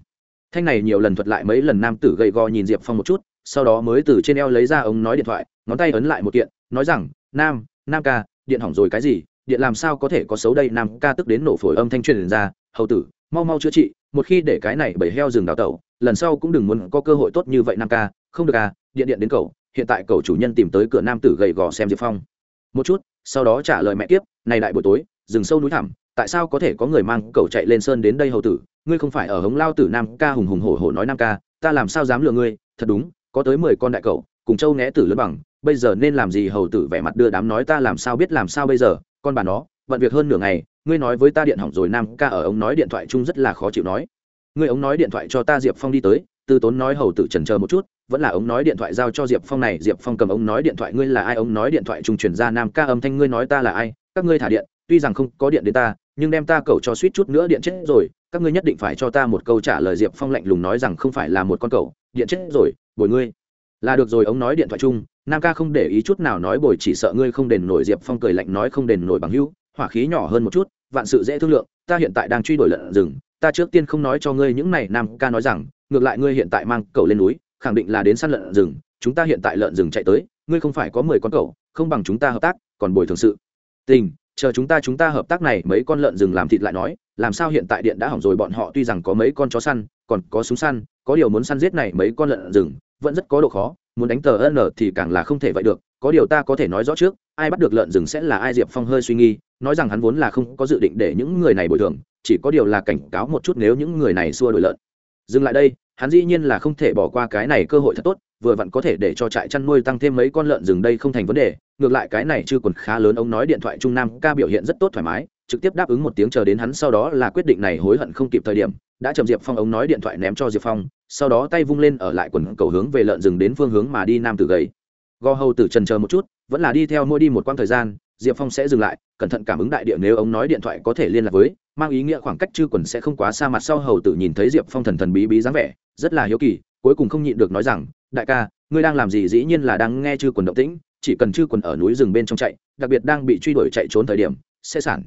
S1: Thanh này nhiều lần thuật lại mấy lần nam tử gầy gò nhìn diệp phong một chút, sau đó mới từ trên eo lấy ra ống nói điện thoại, ngón tay ấn lại một kiện, nói rằng, nam nam ca, điện hỏng rồi cái gì? Điện làm sao có thể có xấu đây? Nam ca tức đến nổ phổi âm thanh truyền ra, hầu tử mau mau chữa trị, một khi để cái này bầy heo rừng đào tẩu, lần sau cũng đừng muốn có cơ hội tốt như vậy nam ca. Không được à điện điện đến cầu hiện tại cầu chủ nhân tìm tới cửa nam tử gầy gò xem diệp phong. Một chút, sau đó trả lời mẹ tiếp này đại buổi tối, rừng sâu núi thẳm, tại sao có thể có người mang cầu chạy lên sơn đến đây hầu tử? Ngươi không phải ở hống lao tử nam ca hùng hùng hổ hổ nói nam ca, ta làm sao dám lừa ngươi? Thật đúng, có tới mười con đại cầu cùng châu né tử lớn bằng, bây giờ nên làm gì hầu tử vẻ mặt đưa đám nói ta làm sao biết làm sao bây giờ? Con bà nó bận việc hơn nửa ngày, ngươi nói với ta điện hỏng rồi, nam ca ở ông nói điện thoại chung rất là khó chịu nói. Ngươi ống nói điện thoại cho ta diệp phong đi tới tư tốn nói hầu tử trần chờ một chút, vẫn là ống nói điện thoại giao cho diệp phong này, diệp phong cầm ống nói điện thoại, ngươi là ai? Ống nói điện thoại trung chuyển ra nam ca âm thanh, ngươi nói ta là ai? Các ngươi thả điện, tuy rằng không có điện đến ta, nhưng đem ta cầu cho suýt chút nữa điện chết rồi, các ngươi nhất định phải cho ta một câu trả lời, diệp phong lạnh lùng nói rằng không phải là một con cầu điện chết rồi, bồi ngươi. Là được rồi, ống nói điện thoại chung, nam ca không để ý chút nào nói bồi, chỉ sợ ngươi không đền nổi, diệp phong cười lạnh nói không đền nổi bằng hữu hỏa khí nhỏ hơn một chút, vạn sự dễ thương lượng, ta hiện tại đang truy đuổi lợn rừng, ta trước tiên không nói cho ngươi những này nam ca nói rằng, ngược lại ngươi hiện tại mang cầu lên núi, khẳng định là đến săn lợn rừng, chúng ta hiện tại lợn rừng chạy tới, ngươi không phải có mười con cậu không bằng chúng ta hợp tác, còn bồi thường sự. Tình, chờ chúng ta chúng ta hợp tác này, mấy con lợn rừng làm thịt lại nói, làm sao hiện tại điện đã hỏng rồi, bọn họ tuy rằng có mấy con chó săn, còn có súng săn, có điều muốn săn giết này mấy con lợn rừng, vẫn rất có độ khó, muốn đánh tờ n thì càng là không thể vậy được, có điều ta có thể nói rõ trước ai bắt được lợn rừng sẽ là ai, diệp phong hơi suy nghi nói rằng hắn vốn là không có dự định để những người này bồi thường, chỉ có điều là cảnh cáo một chút nếu những người này xua đổi lợn. Dừng lại đây, hắn dĩ nhiên là không thể bỏ qua cái này cơ hội thật tốt, vừa vặn có thể để cho trại chăn nuôi tăng thêm mấy con lợn rừng đây không thành vấn đề, ngược lại cái này chưa còn khá lớn, ông nói điện thoại trung nam ca biểu hiện rất tốt thoải mái, trực tiếp đáp ứng một tiếng chờ đến hắn sau đó là quyết định này hối hận không kịp thời điểm, đã chậm diệp phong, ông nói điện thoại ném cho diệp phong, sau đó tay vung lên ở lại quần cầu hướng về lợn rừng đến phương hướng mà đi nam tử gầy gò hầu tử trần chờ một chút, vẫn là đi theo mua đi một quãng thời gian, diệp phong sẽ dừng lại, cẩn thận cảm ứng đại địa nếu ông nói điện thoại có thể liên lạc với, mang ý nghĩa khoảng cách chư quần sẽ không quá xa mặt sau hầu tử nhìn thấy diệp phong thần thần bí bí dáng vẻ, rất là hiếu kỳ, cuối cùng không nhịn được nói rằng, đại ca, ngươi đang làm gì? Dĩ nhiên là đang nghe chư quần động tĩnh, chỉ cần chư quần ở núi rừng bên trong chạy, đặc biệt đang bị truy đuổi chạy trốn thời điểm, sẽ sản.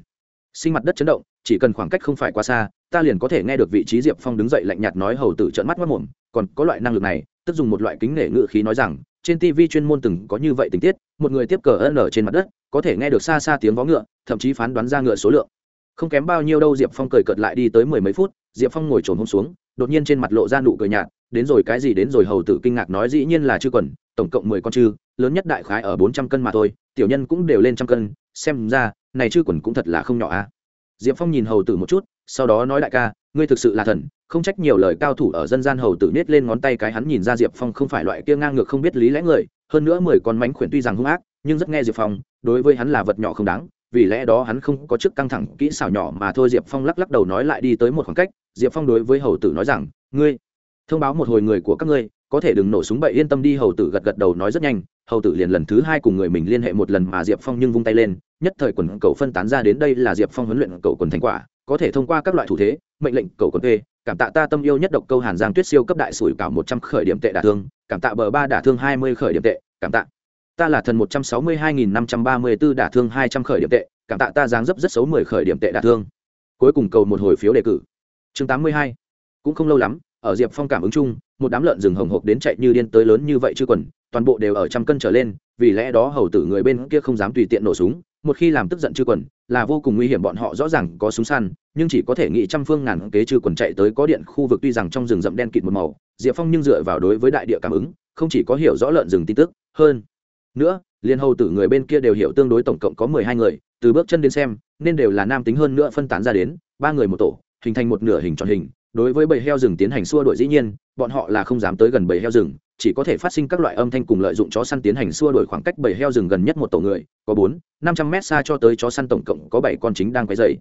S1: Sinh mặt đất chấn động, chỉ cần khoảng cách không phải quá xa, ta liền có thể nghe được vị trí diệp phong đứng dậy lạnh nhạt nói hầu tử trợn mắt mất mồm, còn có loại năng lực này? Tức dùng một loại kính nể ngự khí nói rằng trên tv chuyên môn từng có như vậy tình tiết, một người tiếp cờ ân ở trên mặt đất, có thể nghe được xa xa tiếng vó ngựa, thậm chí phán đoán ra ngựa số lượng không kém bao nhiêu đâu, diệp phong cười cợt lại đi tới mười mấy phút, diệp phong ngồi chồm hổm xuống, đột nhiên trên mặt lộ ra nụ cười nhạt, đến rồi cái gì đến rồi hầu tử kinh ngạc nói dĩ nhiên là chư quần, tổng cộng mười con chư, lớn nhất đại khái ở bốn trăm cân mà thôi, tiểu nhân cũng đều lên trăm cân, xem ra, này chư quần cũng thật là không nhỏ a à. diệp phong nhìn hầu tử một chút, sau đó nói đại ca, ngươi thực sự là thần không trách nhiều lời cao thủ ở dân gian hầu tử nết lên ngón tay cái hắn nhìn ra diệp phong không phải loại kia ngang ngược không biết lý lẽ người, hơn nữa mười con mánh khuyển tuy rằng hung ác, nhưng rất nghe diệp phong, đối với hắn là vật nhỏ không đáng, vì lẽ đó hắn không có chức căng thẳng kỹ xảo nhỏ mà thôi. Diệp phong lắc lắc đầu nói lại đi tới một khoảng cách, diệp phong đối với hầu tử nói rằng, ngươi, thông báo một hồi người của các ngươi, có thể đừng nổ súng bậy, yên tâm đi. Hầu tử gật gật đầu nói rất nhanh, hầu tử liền lần thứ hai cùng người mình liên hệ một lần mà diệp phong nhưng vung tay lên, nhất thời quần cầu phân tán ra đến đây là diệp phong huấn luyện cầu quần thành quả, có thể thông qua các loại thủ thế, mệnh lệnh cầu quần p cảm tạ ta tâm yêu nhất độc câu hàn giang tuyết siêu cấp đại sủi cảo một trăm khởi điểm tệ đả thương, cảm tạ bờ ba đả thương hai mươi khởi điểm tệ, cảm tạ. Ta là thần một trăm sáu mươi hai nghìn năm trăm ba mươi b ố đả thương hai trăm khởi điểm tệ, cảm tạ ta dáng dấp rất xấu mười khởi điểm tệ đả thương. Cuối cùng cầu một hồi phiếu đề cử. Chương tám mươi hai. Cũng không lâu lắm, ở diệp phong cảm ứng chung, một đám lợn rừng hồng hộc đến chạy như điên tới lớn như vậy chưa quần, toàn bộ đều ở trăm cân trở lên, vì lẽ đó hầu tử người bên kia không dám tùy tiện nổ súng một khi làm tức giận chư quần, là vô cùng nguy hiểm, bọn họ rõ ràng có súng săn, nhưng chỉ có thể nghĩ trăm phương ngàn kế chư quần chạy tới có điện khu vực, tuy rằng trong rừng rậm đen kịt một màu, diệp phong nhưng dựa vào đối với đại địa cảm ứng, không chỉ có hiểu rõ lợn rừng tin tức, hơn nữa, liên hầu tử người bên kia đều hiểu tương đối tổng cộng có mười hai người, từ bước chân đến xem, nên đều là nam tính hơn nữa phân tán ra đến, ba người một tổ, hình thành một nửa hình tròn hình, đối với bầy heo rừng tiến hành xua đuổi dĩ nhiên bọn họ là không dám tới gần bầy heo rừng, chỉ có thể phát sinh các loại âm thanh cùng lợi dụng chó săn tiến hành xua đuổi khoảng cách bầy heo rừng gần nhất một tổ người, có bốn, năm trăm mét xa cho tới chó săn tổng cộng có bảy con chính đang quấy dày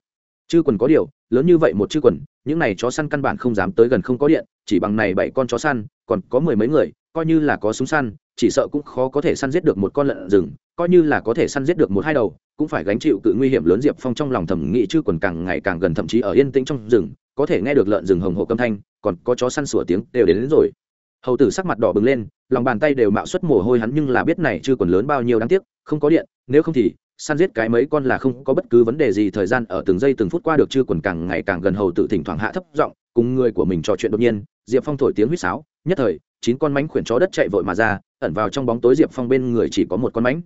S1: chư quần có điều, lớn như vậy một chư quần, những này chó săn căn bản không dám tới gần không có điện, chỉ bằng này bảy con chó săn, còn có mười mấy người, coi như là có súng săn, chỉ sợ cũng khó có thể săn giết được một con lợn rừng, coi như là có thể săn giết được một hai đầu, cũng phải gánh chịu cự nguy hiểm lớn diệp phong trong lòng thầm nghĩ chư quần càng ngày càng gần thậm chí ở yên tĩnh trong rừng, có thể nghe được lợn rừng hồng hộ câm thanh còn có chó săn sủa tiếng đều đến, đến rồi. Hầu tử sắc mặt đỏ bừng lên lòng bàn tay đều mạo xuất mồ hôi hắn nhưng là biết này chưa còn lớn bao nhiêu đáng tiếc không có điện nếu không thì săn giết cái mấy con là không có bất cứ vấn đề gì thời gian ở từng giây từng phút qua được chưa quần càng ngày càng gần hầu tử thỉnh thoảng hạ thấp giọng cùng người của mình trò chuyện đột nhiên diệp phong thổi tiếng huýt sáo nhất thời chín con mánh khuyển chó đất chạy vội mà ra ẩn vào trong bóng tối diệp phong bên người chỉ có một con mánh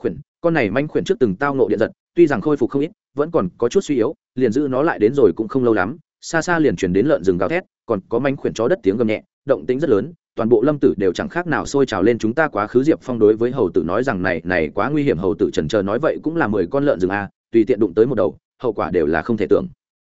S1: khuyển con này mánh khuyển trước từng tao nộ điện giật tuy rằng khôi phục không ít vẫn còn có chút suy yếu liền giữ nó lại đến rồi cũng không lâu lắm xa xa liền chuyển đến lợn rừng gào thét, còn có mánh khuyển chó đất tiếng gầm nhẹ, động tính rất lớn, toàn bộ lâm tử đều chẳng khác nào sôi trào lên chúng ta quá khứ diệp phong đối với hầu tử nói rằng này này quá nguy hiểm, hầu tử trần trờ nói vậy cũng là mười con lợn rừng a, tùy tiện đụng tới một đầu, hậu quả đều là không thể tưởng.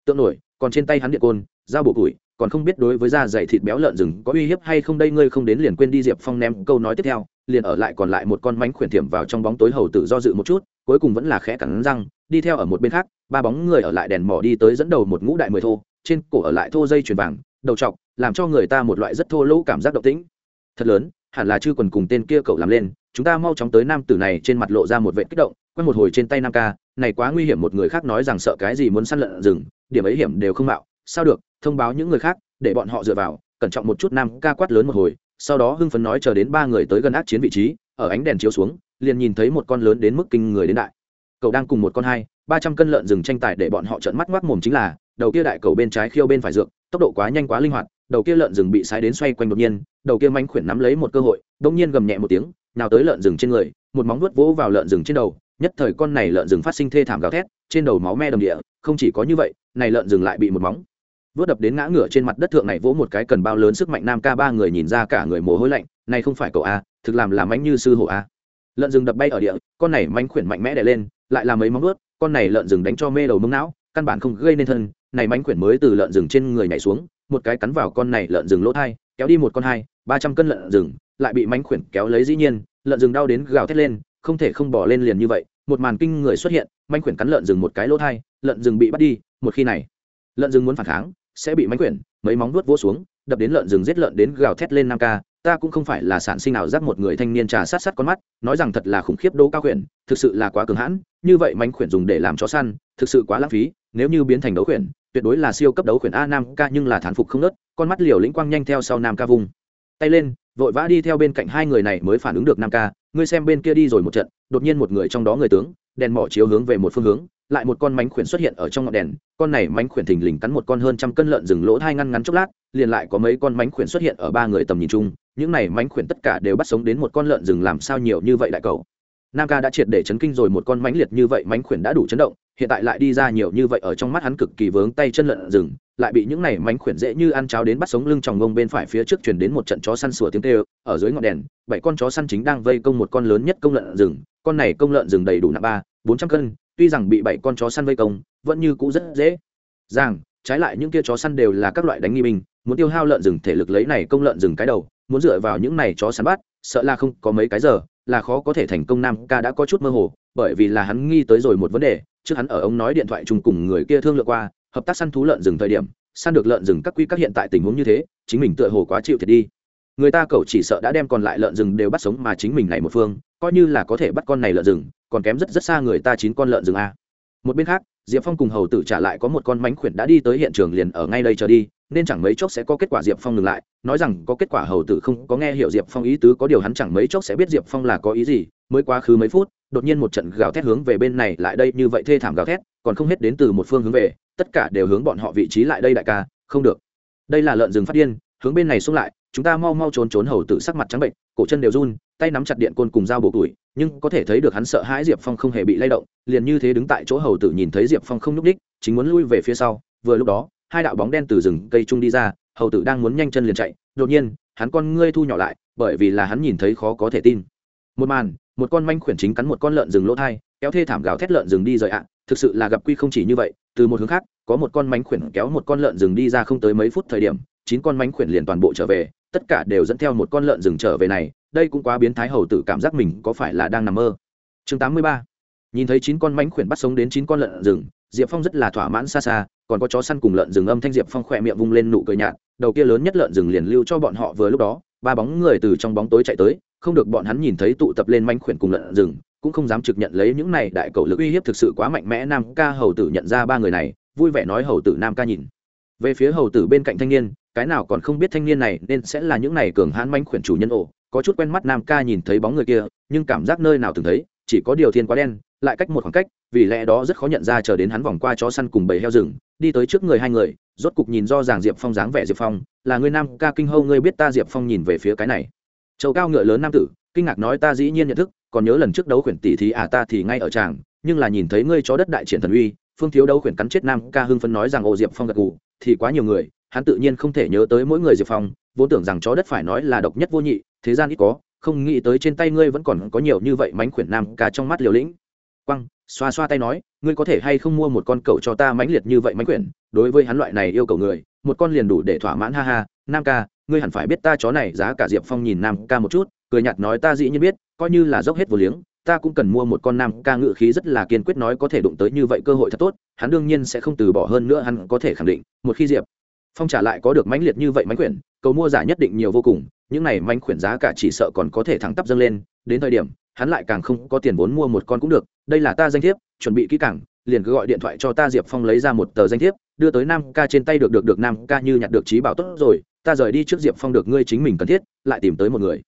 S1: Tượng nổi, còn trên tay hắn điện côn, dao bộ củi, còn không biết đối với da dày thịt béo lợn rừng có uy hiếp hay không đây ngươi không đến liền quên đi diệp phong ném câu nói tiếp theo, liền ở lại còn lại một con mánh khuyển thiểm vào trong bóng tối hầu tử do dự một chút, cuối cùng vẫn là khẽ cắn răng, đi theo ở một bên khác, ba bóng người ở lại đèn mỏ đi tới dẫn đầu một ngũ đại mười thô trên cổ ở lại thô dây chuyền vàng, đầu trọc, làm cho người ta một loại rất thô lỗ cảm giác động tĩnh. Thật lớn, hẳn là chư quần cùng tên kia cậu làm lên, chúng ta mau chóng tới nam tử này trên mặt lộ ra một vệ kích động, quay một hồi trên tay nam ca, này quá nguy hiểm, một người khác nói rằng sợ cái gì muốn săn lợn rừng, điểm ấy hiểm đều không mạo. Sao được, thông báo những người khác, để bọn họ dựa vào, cẩn trọng một chút nam ca quát lớn một hồi, sau đó hưng phấn nói chờ đến ba người tới gần ác chiến vị trí, ở ánh đèn chiếu xuống, liền nhìn thấy một con lớn đến mức kinh người đến đại. Cậu đang cùng một con hai, ba trăm cân lợn rừng tranh tài để bọn họ trợn mắt ngoác mồm chính là đầu kia đại cầu bên trái khiêu bên phải dược, tốc độ quá nhanh quá linh hoạt, đầu kia lợn rừng bị sái đến xoay quanh đột nhiên, đầu kia mánh khuyển nắm lấy một cơ hội đông nhiên gầm nhẹ một tiếng, nào tới lợn rừng trên người, một móng vuốt vỗ vào lợn rừng trên đầu, nhất thời con này lợn rừng phát sinh thê thảm gào thét, trên đầu máu me đầm địa, không chỉ có như vậy, này lợn rừng lại bị một móng vớt đập đến ngã ngửa trên mặt đất thượng này vỗ một cái cần bao lớn sức mạnh nam ca ba người nhìn ra cả người mồ hôi lạnh, này không phải cậu a, thực làm làm mánh như sư hổ a. Lợn rừng đập bay ở địa, con này mánh khuyển mạnh mẽ đè lên, lại làm mấy móng vớt con này lợn rừng đánh cho mê đầu mông não, căn bản không gây nên thân này mánh quyển mới từ lợn rừng trên người nhảy xuống, một cái cắn vào con này lợn rừng lỗ thai, kéo đi một con hai, ba trăm cân lợn rừng, lại bị mánh quyển kéo lấy dĩ nhiên, lợn rừng đau đến gào thét lên, không thể không bỏ lên liền như vậy, một màn kinh người xuất hiện, mánh quyển cắn lợn rừng một cái lỗ thai, lợn rừng bị bắt đi, một khi này, lợn rừng muốn phản kháng, sẽ bị mánh quyển mấy móng vuốt vỗ xuống, đập đến lợn rừng giết lợn đến gào thét lên nam ca, ta cũng không phải là sản sinh nào giác một người thanh niên trà sát sát con mắt, nói rằng thật là khủng khiếp đỗ cao quyển thực sự là quá cường hãn, như vậy mánh quyển dùng để làm chó săn, thực sự quá lãng phí, nếu như biến thành đấu quyển tuyệt đối là siêu cấp đấu khuyển a nam ca nhưng là thán phục không nớt, con mắt liều lĩnh quang nhanh theo sau nam ca vùng. Tay lên, vội vã đi theo bên cạnh hai người này mới phản ứng được nam ca, ngươi xem bên kia đi rồi một trận, đột nhiên một người trong đó người tướng, đèn mỏ chiếu hướng về một phương hướng, lại một con mánh khuyển xuất hiện ở trong ngọn đèn, con này mánh khuyển thình lình cắn một con hơn trăm cân lợn rừng lỗ thai ngăn ngắn chốc lát, liền lại có mấy con mánh khuyển xuất hiện ở ba người tầm nhìn chung, những này mánh khuyển tất cả đều bắt sống đến một con lợn rừng làm sao nhiều như vậy đại cầu. Nam ca đã triệt để chấn kinh rồi, một con mánh liệt như vậy mánh khuyển đã đủ chấn động hiện tại lại đi ra nhiều như vậy ở trong mắt hắn cực kỳ vướng tay chân lợn rừng, lại bị những này mánh khuyển dễ như ăn cháo đến bắt sống lưng tròng ngông bên phải phía trước chuyển đến một trận chó săn sủa tiếng tê ở dưới ngọn đèn, bảy con chó săn chính đang vây công một con lớn nhất công lợn rừng, con này công lợn rừng đầy đủ nặng ba, bốn trăm cân, tuy rằng bị bảy con chó săn vây công, vẫn như cũ rất dễ. Dàng trái lại những kia chó săn đều là các loại đánh nghi binh, muốn tiêu hao lợn rừng thể lực lấy này công lợn rừng cái đầu, muốn dựa vào những này chó săn bắt, sợ là không có mấy cái giờ, là khó có thể thành công. Nam ca đã có chút mơ hồ, bởi vì là hắn nghi tới rồi một vấn đề trước hắn ở ông nói điện thoại chung cùng người kia thương lượng qua, hợp tác săn thú lợn rừng thời điểm, săn được lợn rừng các quy các hiện tại tình huống như thế, chính mình tựa hồ quá chịu thiệt đi. Người ta cậu chỉ sợ đã đem còn lại lợn rừng đều bắt sống mà chính mình này một phương, coi như là có thể bắt con này lợn rừng, còn kém rất rất xa người ta chín con lợn rừng a. Một bên khác, diệp phong cùng hầu tử trả lại có một con mánh khuyển đã đi tới hiện trường liền ở ngay đây chờ đi nên chẳng mấy chốc sẽ có kết quả diệp phong ngừng lại, nói rằng có kết quả hầu tử không có nghe hiểu diệp phong ý tứ, có điều hắn chẳng mấy chốc sẽ biết diệp phong là có ý gì, mới quá khứ mấy phút, đột nhiên một trận gào thét hướng về bên này, lại đây như vậy thê thảm gào thét, còn không hết đến từ một phương hướng về, tất cả đều hướng bọn họ vị trí lại đây đại ca, không được. Đây là lợn rừng phát điên, hướng bên này xung lại, chúng ta mau mau trốn trốn hầu tử sắc mặt trắng bệnh, cổ chân đều run, tay nắm chặt điện côn cùng dao bổ tuổi, nhưng có thể thấy được hắn sợ hãi diệp phong không hề bị lay động, liền như thế đứng tại chỗ hầu tử nhìn thấy diệp phong không nhúc ních chính muốn lui về phía sau, vừa lúc đó hai đạo bóng đen từ rừng cây trung đi ra, hầu tử đang muốn nhanh chân liền chạy, đột nhiên, hắn con ngươi thu nhỏ lại, bởi vì là hắn nhìn thấy khó có thể tin. Một màn, một con manh khuyển chính cắn một con lợn rừng lỗ thai, kéo thê thảm gào thét lợn rừng đi rời ạ. Thực sự là gặp quy không chỉ như vậy, từ một hướng khác, có một con mánh khuyển kéo một con lợn rừng đi ra không tới mấy phút thời điểm, chín con mánh khuyển liền toàn bộ trở về, tất cả đều dẫn theo một con lợn rừng trở về này. Đây cũng quá biến thái, hầu tử cảm giác mình có phải là đang nằm mơ. Chương tám mươi ba. Nhìn thấy chín con mánh khuyển bắt sống đến chín con lợn rừng, diệp phong rất là thỏa mãn xa xa còn có chó săn cùng lợn rừng âm thanh diệp phong khỏe miệng vung lên nụ cười nhạt, đầu kia lớn nhất lợn rừng liền lưu cho bọn họ vừa lúc đó, ba bóng người từ trong bóng tối chạy tới, không được bọn hắn nhìn thấy tụ tập lên manh khuyển cùng lợn rừng, cũng không dám trực nhận lấy những này đại cầu lực uy hiếp thực sự quá mạnh mẽ, nam ca hầu tử nhận ra ba người này, vui vẻ nói hầu tử nam ca nhìn. Về phía hầu tử bên cạnh thanh niên, cái nào còn không biết thanh niên này nên sẽ là những này cường hãn manh khuyển chủ nhân ổ, có chút quen mắt nam ca nhìn thấy bóng người kia, nhưng cảm giác nơi nào từng thấy, chỉ có điều thiên quá đen lại cách một khoảng cách, vì lẽ đó rất khó nhận ra chờ đến hắn vòng qua chó săn cùng bầy heo rừng, đi tới trước người hai người, rốt cục nhìn do giảng diệp phong dáng vẻ diệp phong, là người nam ca kinh hâu ngươi biết ta diệp phong nhìn về phía cái này. Châu cao ngựa lớn nam tử, kinh ngạc nói, ta dĩ nhiên nhận thức, còn nhớ lần trước đấu khuyển tỷ thí à ta thì ngay ở tràng, nhưng là nhìn thấy ngươi chó đất đại triển thần uy, phương thiếu đấu khuyển cắn chết nam ca hưng phấn nói rằng ồ diệp phong gật gù, thì quá nhiều người, hắn tự nhiên không thể nhớ tới mỗi người diệp phong, vốn tưởng rằng chó đất phải nói là độc nhất vô nhị, thế gian ít có, không nghĩ tới trên tay ngươi vẫn còn có nhiều như vậy mánh khuyển nam ca trong mắt liều lĩnh quăng, xoa xoa tay nói, ngươi có thể hay không mua một con cậu cho ta mãnh liệt như vậy mãnh quyển? Đối với hắn loại này yêu cầu người, một con liền đủ để thỏa mãn, ha ha, nam ca, ngươi hẳn phải biết ta chó này giá cả diệp phong nhìn nam ca một chút, cười nhạt nói ta dĩ nhiên biết, coi như là dốc hết vô liếng, ta cũng cần mua một con nam ca ngự khí rất là kiên quyết nói có thể đụng tới như vậy cơ hội thật tốt, hắn đương nhiên sẽ không từ bỏ hơn nữa, hắn có thể khẳng định, một khi diệp phong trả lại có được mãnh liệt như vậy mãnh quyển, cầu mua giả nhất định nhiều vô cùng, những này mãnh quyển giá cả chỉ sợ còn có thể thẳng tắp dâng lên, đến thời điểm hắn lại càng không có tiền vốn mua một con cũng được, đây là ta danh thiếp, chuẩn bị kỹ càng, liền cứ gọi điện thoại cho ta diệp phong lấy ra một tờ danh thiếp, đưa tới nam ca trên tay được được được nam ca như nhặt được trí bảo tốt rồi, ta rời đi trước diệp phong được ngươi chính mình cần thiết, lại tìm tới một người.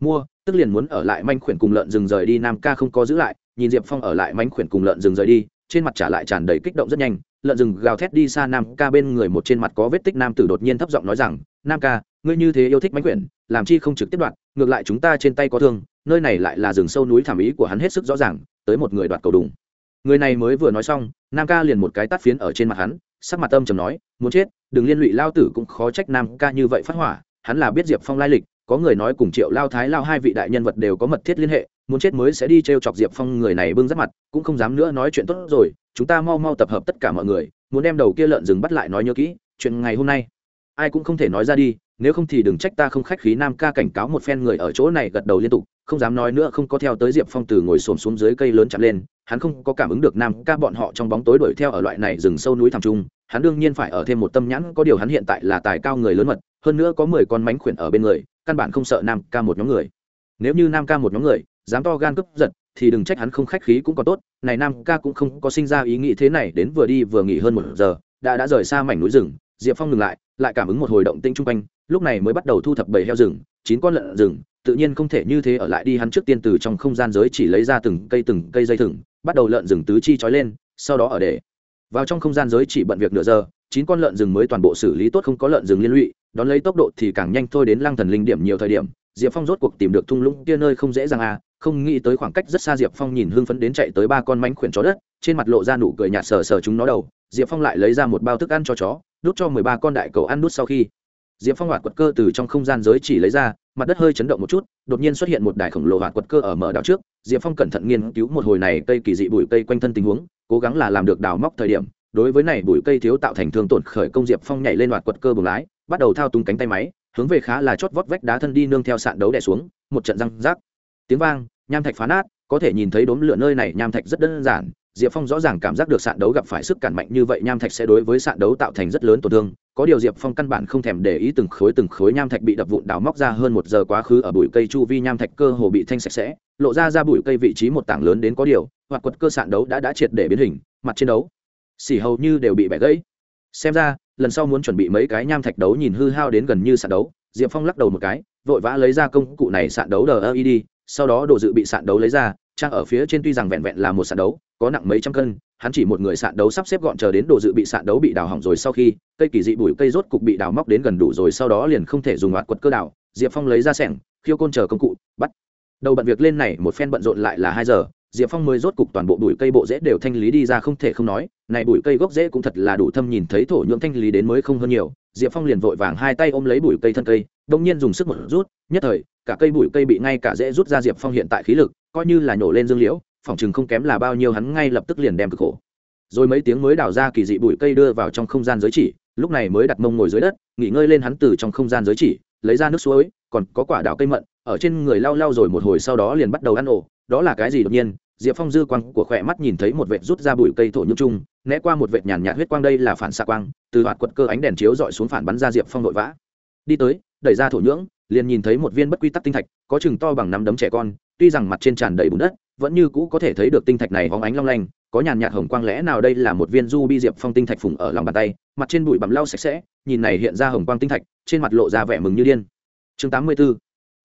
S1: Mua, tức liền muốn ở lại manh khuyển cùng lợn rừng rời đi, nam ca không có giữ lại, nhìn diệp phong ở lại manh khuyển cùng lợn rừng rời đi, trên mặt trả lại tràn đầy kích động rất nhanh, lợn rừng gào thét đi xa nam ca bên người một trên mặt có vết tích nam tử đột nhiên thấp giọng nói rằng, nam ca ngươi như thế yêu thích bánh quyển, làm chi không trực tiếp đoạt, ngược lại chúng ta trên tay có thương, nơi này lại là rừng sâu núi thảm ý của hắn hết sức rõ ràng, tới một người đoạt cầu đùng. Người này mới vừa nói xong, nam ca liền một cái tắt phiến ở trên mặt hắn, sắc mặt âm trầm nói, muốn chết, đừng liên lụy lao tử cũng khó trách nam ca như vậy phát hỏa, hắn là biết diệp phong lai lịch, có người nói cùng triệu lao thái lao hai vị đại nhân vật đều có mật thiết liên hệ, muốn chết mới sẽ đi t r e o chọc diệp phong người này bưng giáp mặt, cũng không dám nữa nói chuyện tốt rồi, chúng ta mau mau tập hợp tất cả mọi người, muốn đem đầu kia lợn rừng bắt lại nói nhớ kỹ, chuyện ngày hôm nay. Ai cũng không thể nói ra đi nếu không thì đừng trách ta không khách khí, nam ca cảnh cáo một phen người ở chỗ này gật đầu liên tục, không dám nói nữa, không có theo tới diệp phong từ ngồi xổm xuống dưới cây lớn chạm lên, hắn không có cảm ứng được nam ca bọn họ trong bóng tối đuổi theo ở loại này rừng sâu núi thẳm trung, hắn đương nhiên phải ở thêm một tâm nhãn, có điều hắn hiện tại là tài cao người lớn mật, hơn nữa có mười con mánh khuyển ở bên người, căn bản không sợ nam ca một nhóm người. Nếu như nam ca một nhóm người, dám to gan cướp giật, thì đừng trách hắn không khách khí cũng có tốt, này nam ca cũng không có sinh ra ý nghĩ thế này, đến vừa đi vừa nghỉ hơn một giờ, đã đã rời xa mảnh núi rừng, diệp phong ngừng lại lại cảm ứng một hồi động tĩnh chung quanh lúc này mới bắt đầu thu thập bầy heo rừng, chín con lợn rừng, tự nhiên không thể như thế ở lại đi hắn trước tiên từ trong không gian giới chỉ lấy ra từng cây từng cây dây thừng, bắt đầu lợn rừng tứ chi trói lên, sau đó ở để vào trong không gian giới chỉ bận việc nửa giờ, chín con lợn rừng mới toàn bộ xử lý tốt không có lợn rừng liên lụy, đón lấy tốc độ thì càng nhanh thôi đến lăng thần linh điểm nhiều thời điểm, diệp phong rốt cuộc tìm được thung lũng kia nơi không dễ dàng à không nghĩ tới khoảng cách rất xa diệp phong nhìn hưng phấn đến chạy tới ba con mánh khuyển chó đất, trên mặt lộ ra nụ cười nhạt sờ sờ chúng nó đầu, diệp phong lại lấy ra một bao thức ăn cho chó, đút cho mười ba con đại cầu ăn đút sau khi diệp phong hoạt quật cơ từ trong không gian giới chỉ lấy ra, mặt đất hơi chấn động một chút, đột nhiên xuất hiện một đài khổng lồ hoạt quật cơ ở mở đảo trước. Diệp phong cẩn thận nghiên cứu một hồi này cây kỳ dị bụi cây quanh thân tình huống, cố gắng là làm được đào móc thời điểm. Đối với này bụi cây thiếu tạo thành thương tổn khởi công, diệp phong nhảy lên hoạt quật cơ bùng lái, bắt đầu thao túng cánh tay máy, hướng về khá là chót vót vách đá thân đi nương theo sạn đấu đè xuống, một trận răng rác. Tiếng vang, nham thạch phá nát, có thể nhìn thấy đốm lửa nơi này, nham thạch rất đơn giản diệp phong rõ ràng cảm giác được sạn đấu gặp phải sức cản mạnh như vậy, nham thạch sẽ đối với sạn đấu tạo thành rất lớn tổn thương. Có điều diệp phong căn bản không thèm để ý từng khối từng khối nham thạch bị đập vụn đào móc ra hơn một giờ quá khứ ở bụi cây chu vi nham thạch cơ hồ bị thanh sạch sẽ, lộ ra ra bụi cây vị trí một tảng lớn đến có điều, hoặc quật cơ sạn đấu đã đã triệt để biến hình, mặt trên đấu. Xỉ hầu như đều bị bẻ gãy. Xem ra, lần sau muốn chuẩn bị mấy cái nham thạch đấu nhìn hư hao đến gần như sạn đấu, diệp phong lắc đầu một cái, vội vã lấy ra công cụ này sạn đấu đờ đi sau đó đồ dự bị sạn đấu lấy ra, trang ở phía trên tuy rằng vẹn vẹn là một sạn đấu có nặng mấy trăm cân, hắn chỉ một người sạn đấu sắp xếp gọn chờ đến đồ dự bị sạn đấu bị đào hỏng rồi sau khi, cây kỳ dị bụi cây rốt cục bị đào móc đến gần đủ rồi sau đó liền không thể dùng loạt quật cơ đào, diệp phong lấy ra sẻng, khiêu côn chờ công cụ, bắt. Đầu bận việc lên này một phen bận rộn lại là hai giờ, diệp phong mới rốt cục toàn bộ bụi cây bộ rễ đều thanh lý đi ra không thể không nói, này bụi cây gốc rễ cũng thật là đủ thâm nhìn thấy thổ nhưỡng thanh lý đến mới không hơn nhiều, diệp phong liền vội vàng hai tay ôm lấy bụi cây thân cây, đông nhiên dùng sức một rút, nhất thời, cả cây bụi cây bị ngay cả rễ rút ra diệp phong hiện tại khí lực, coi như là nhổ lên dương liễu phòng chừng không kém là bao nhiêu hắn ngay lập tức liền đem cực khổ. Rồi mấy tiếng mới đào ra kỳ dị bụi cây đưa vào trong không gian giới chỉ, lúc này mới đặt mông ngồi dưới đất, nghỉ ngơi lên hắn từ trong không gian giới chỉ, lấy ra nước suối, còn có quả đào cây mận, ở trên người lau lau rồi một hồi sau đó liền bắt đầu ăn ổ. Đó là cái gì đột nhiên? Diệp phong dư quang của khỏe mắt nhìn thấy một vệt rút ra bụi cây thổ nhung trung né qua một vệt nhàn nhạt huyết quang đây là phản xạ quang, từ hoạt quật cơ ánh đèn chiếu dọi xuống phản bắn ra diệp phong vội vã. Đi tới, đẩy ra thổ nhưỡng, liền nhìn thấy một viên bất quy tắc tinh thạch, có chừng to bằng năm đấm trẻ con, tuy rằng mặt trên tràn đầy bùn đất vẫn như cũ có thể thấy được tinh thạch này hóng ánh long lanh, có nhàn nhạt hồng quang lẽ nào đây là một viên du bi diệp phong tinh thạch phùng ở lòng bàn tay, mặt trên bụi bặm lau sạch sẽ, nhìn này hiện ra hồng quang tinh thạch, trên mặt lộ ra vẻ mừng như điên. Chương tám mươi b ố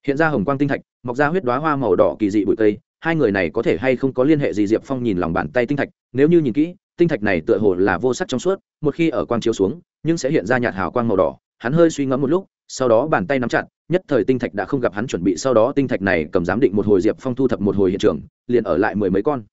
S1: hiện ra hồng quang tinh thạch, mọc ra huyết đoá hoa màu đỏ kỳ dị bụi cây, hai người này có thể hay không có liên hệ gì diệp phong nhìn lòng bàn tay tinh thạch, nếu như nhìn kỹ, tinh thạch này tựa hồ là vô sắc trong suốt, một khi ở quang chiếu xuống, nhưng sẽ hiện ra nhạt hào quang màu đỏ, hắn hơi suy ngẫm một lúc sau đó bàn tay nắm chặt, nhất thời tinh thạch đã không gặp hắn chuẩn bị, sau đó tinh thạch này cầm giám định một hồi diệp phong thu thập một hồi hiện trường, liền ở lại mười mấy con.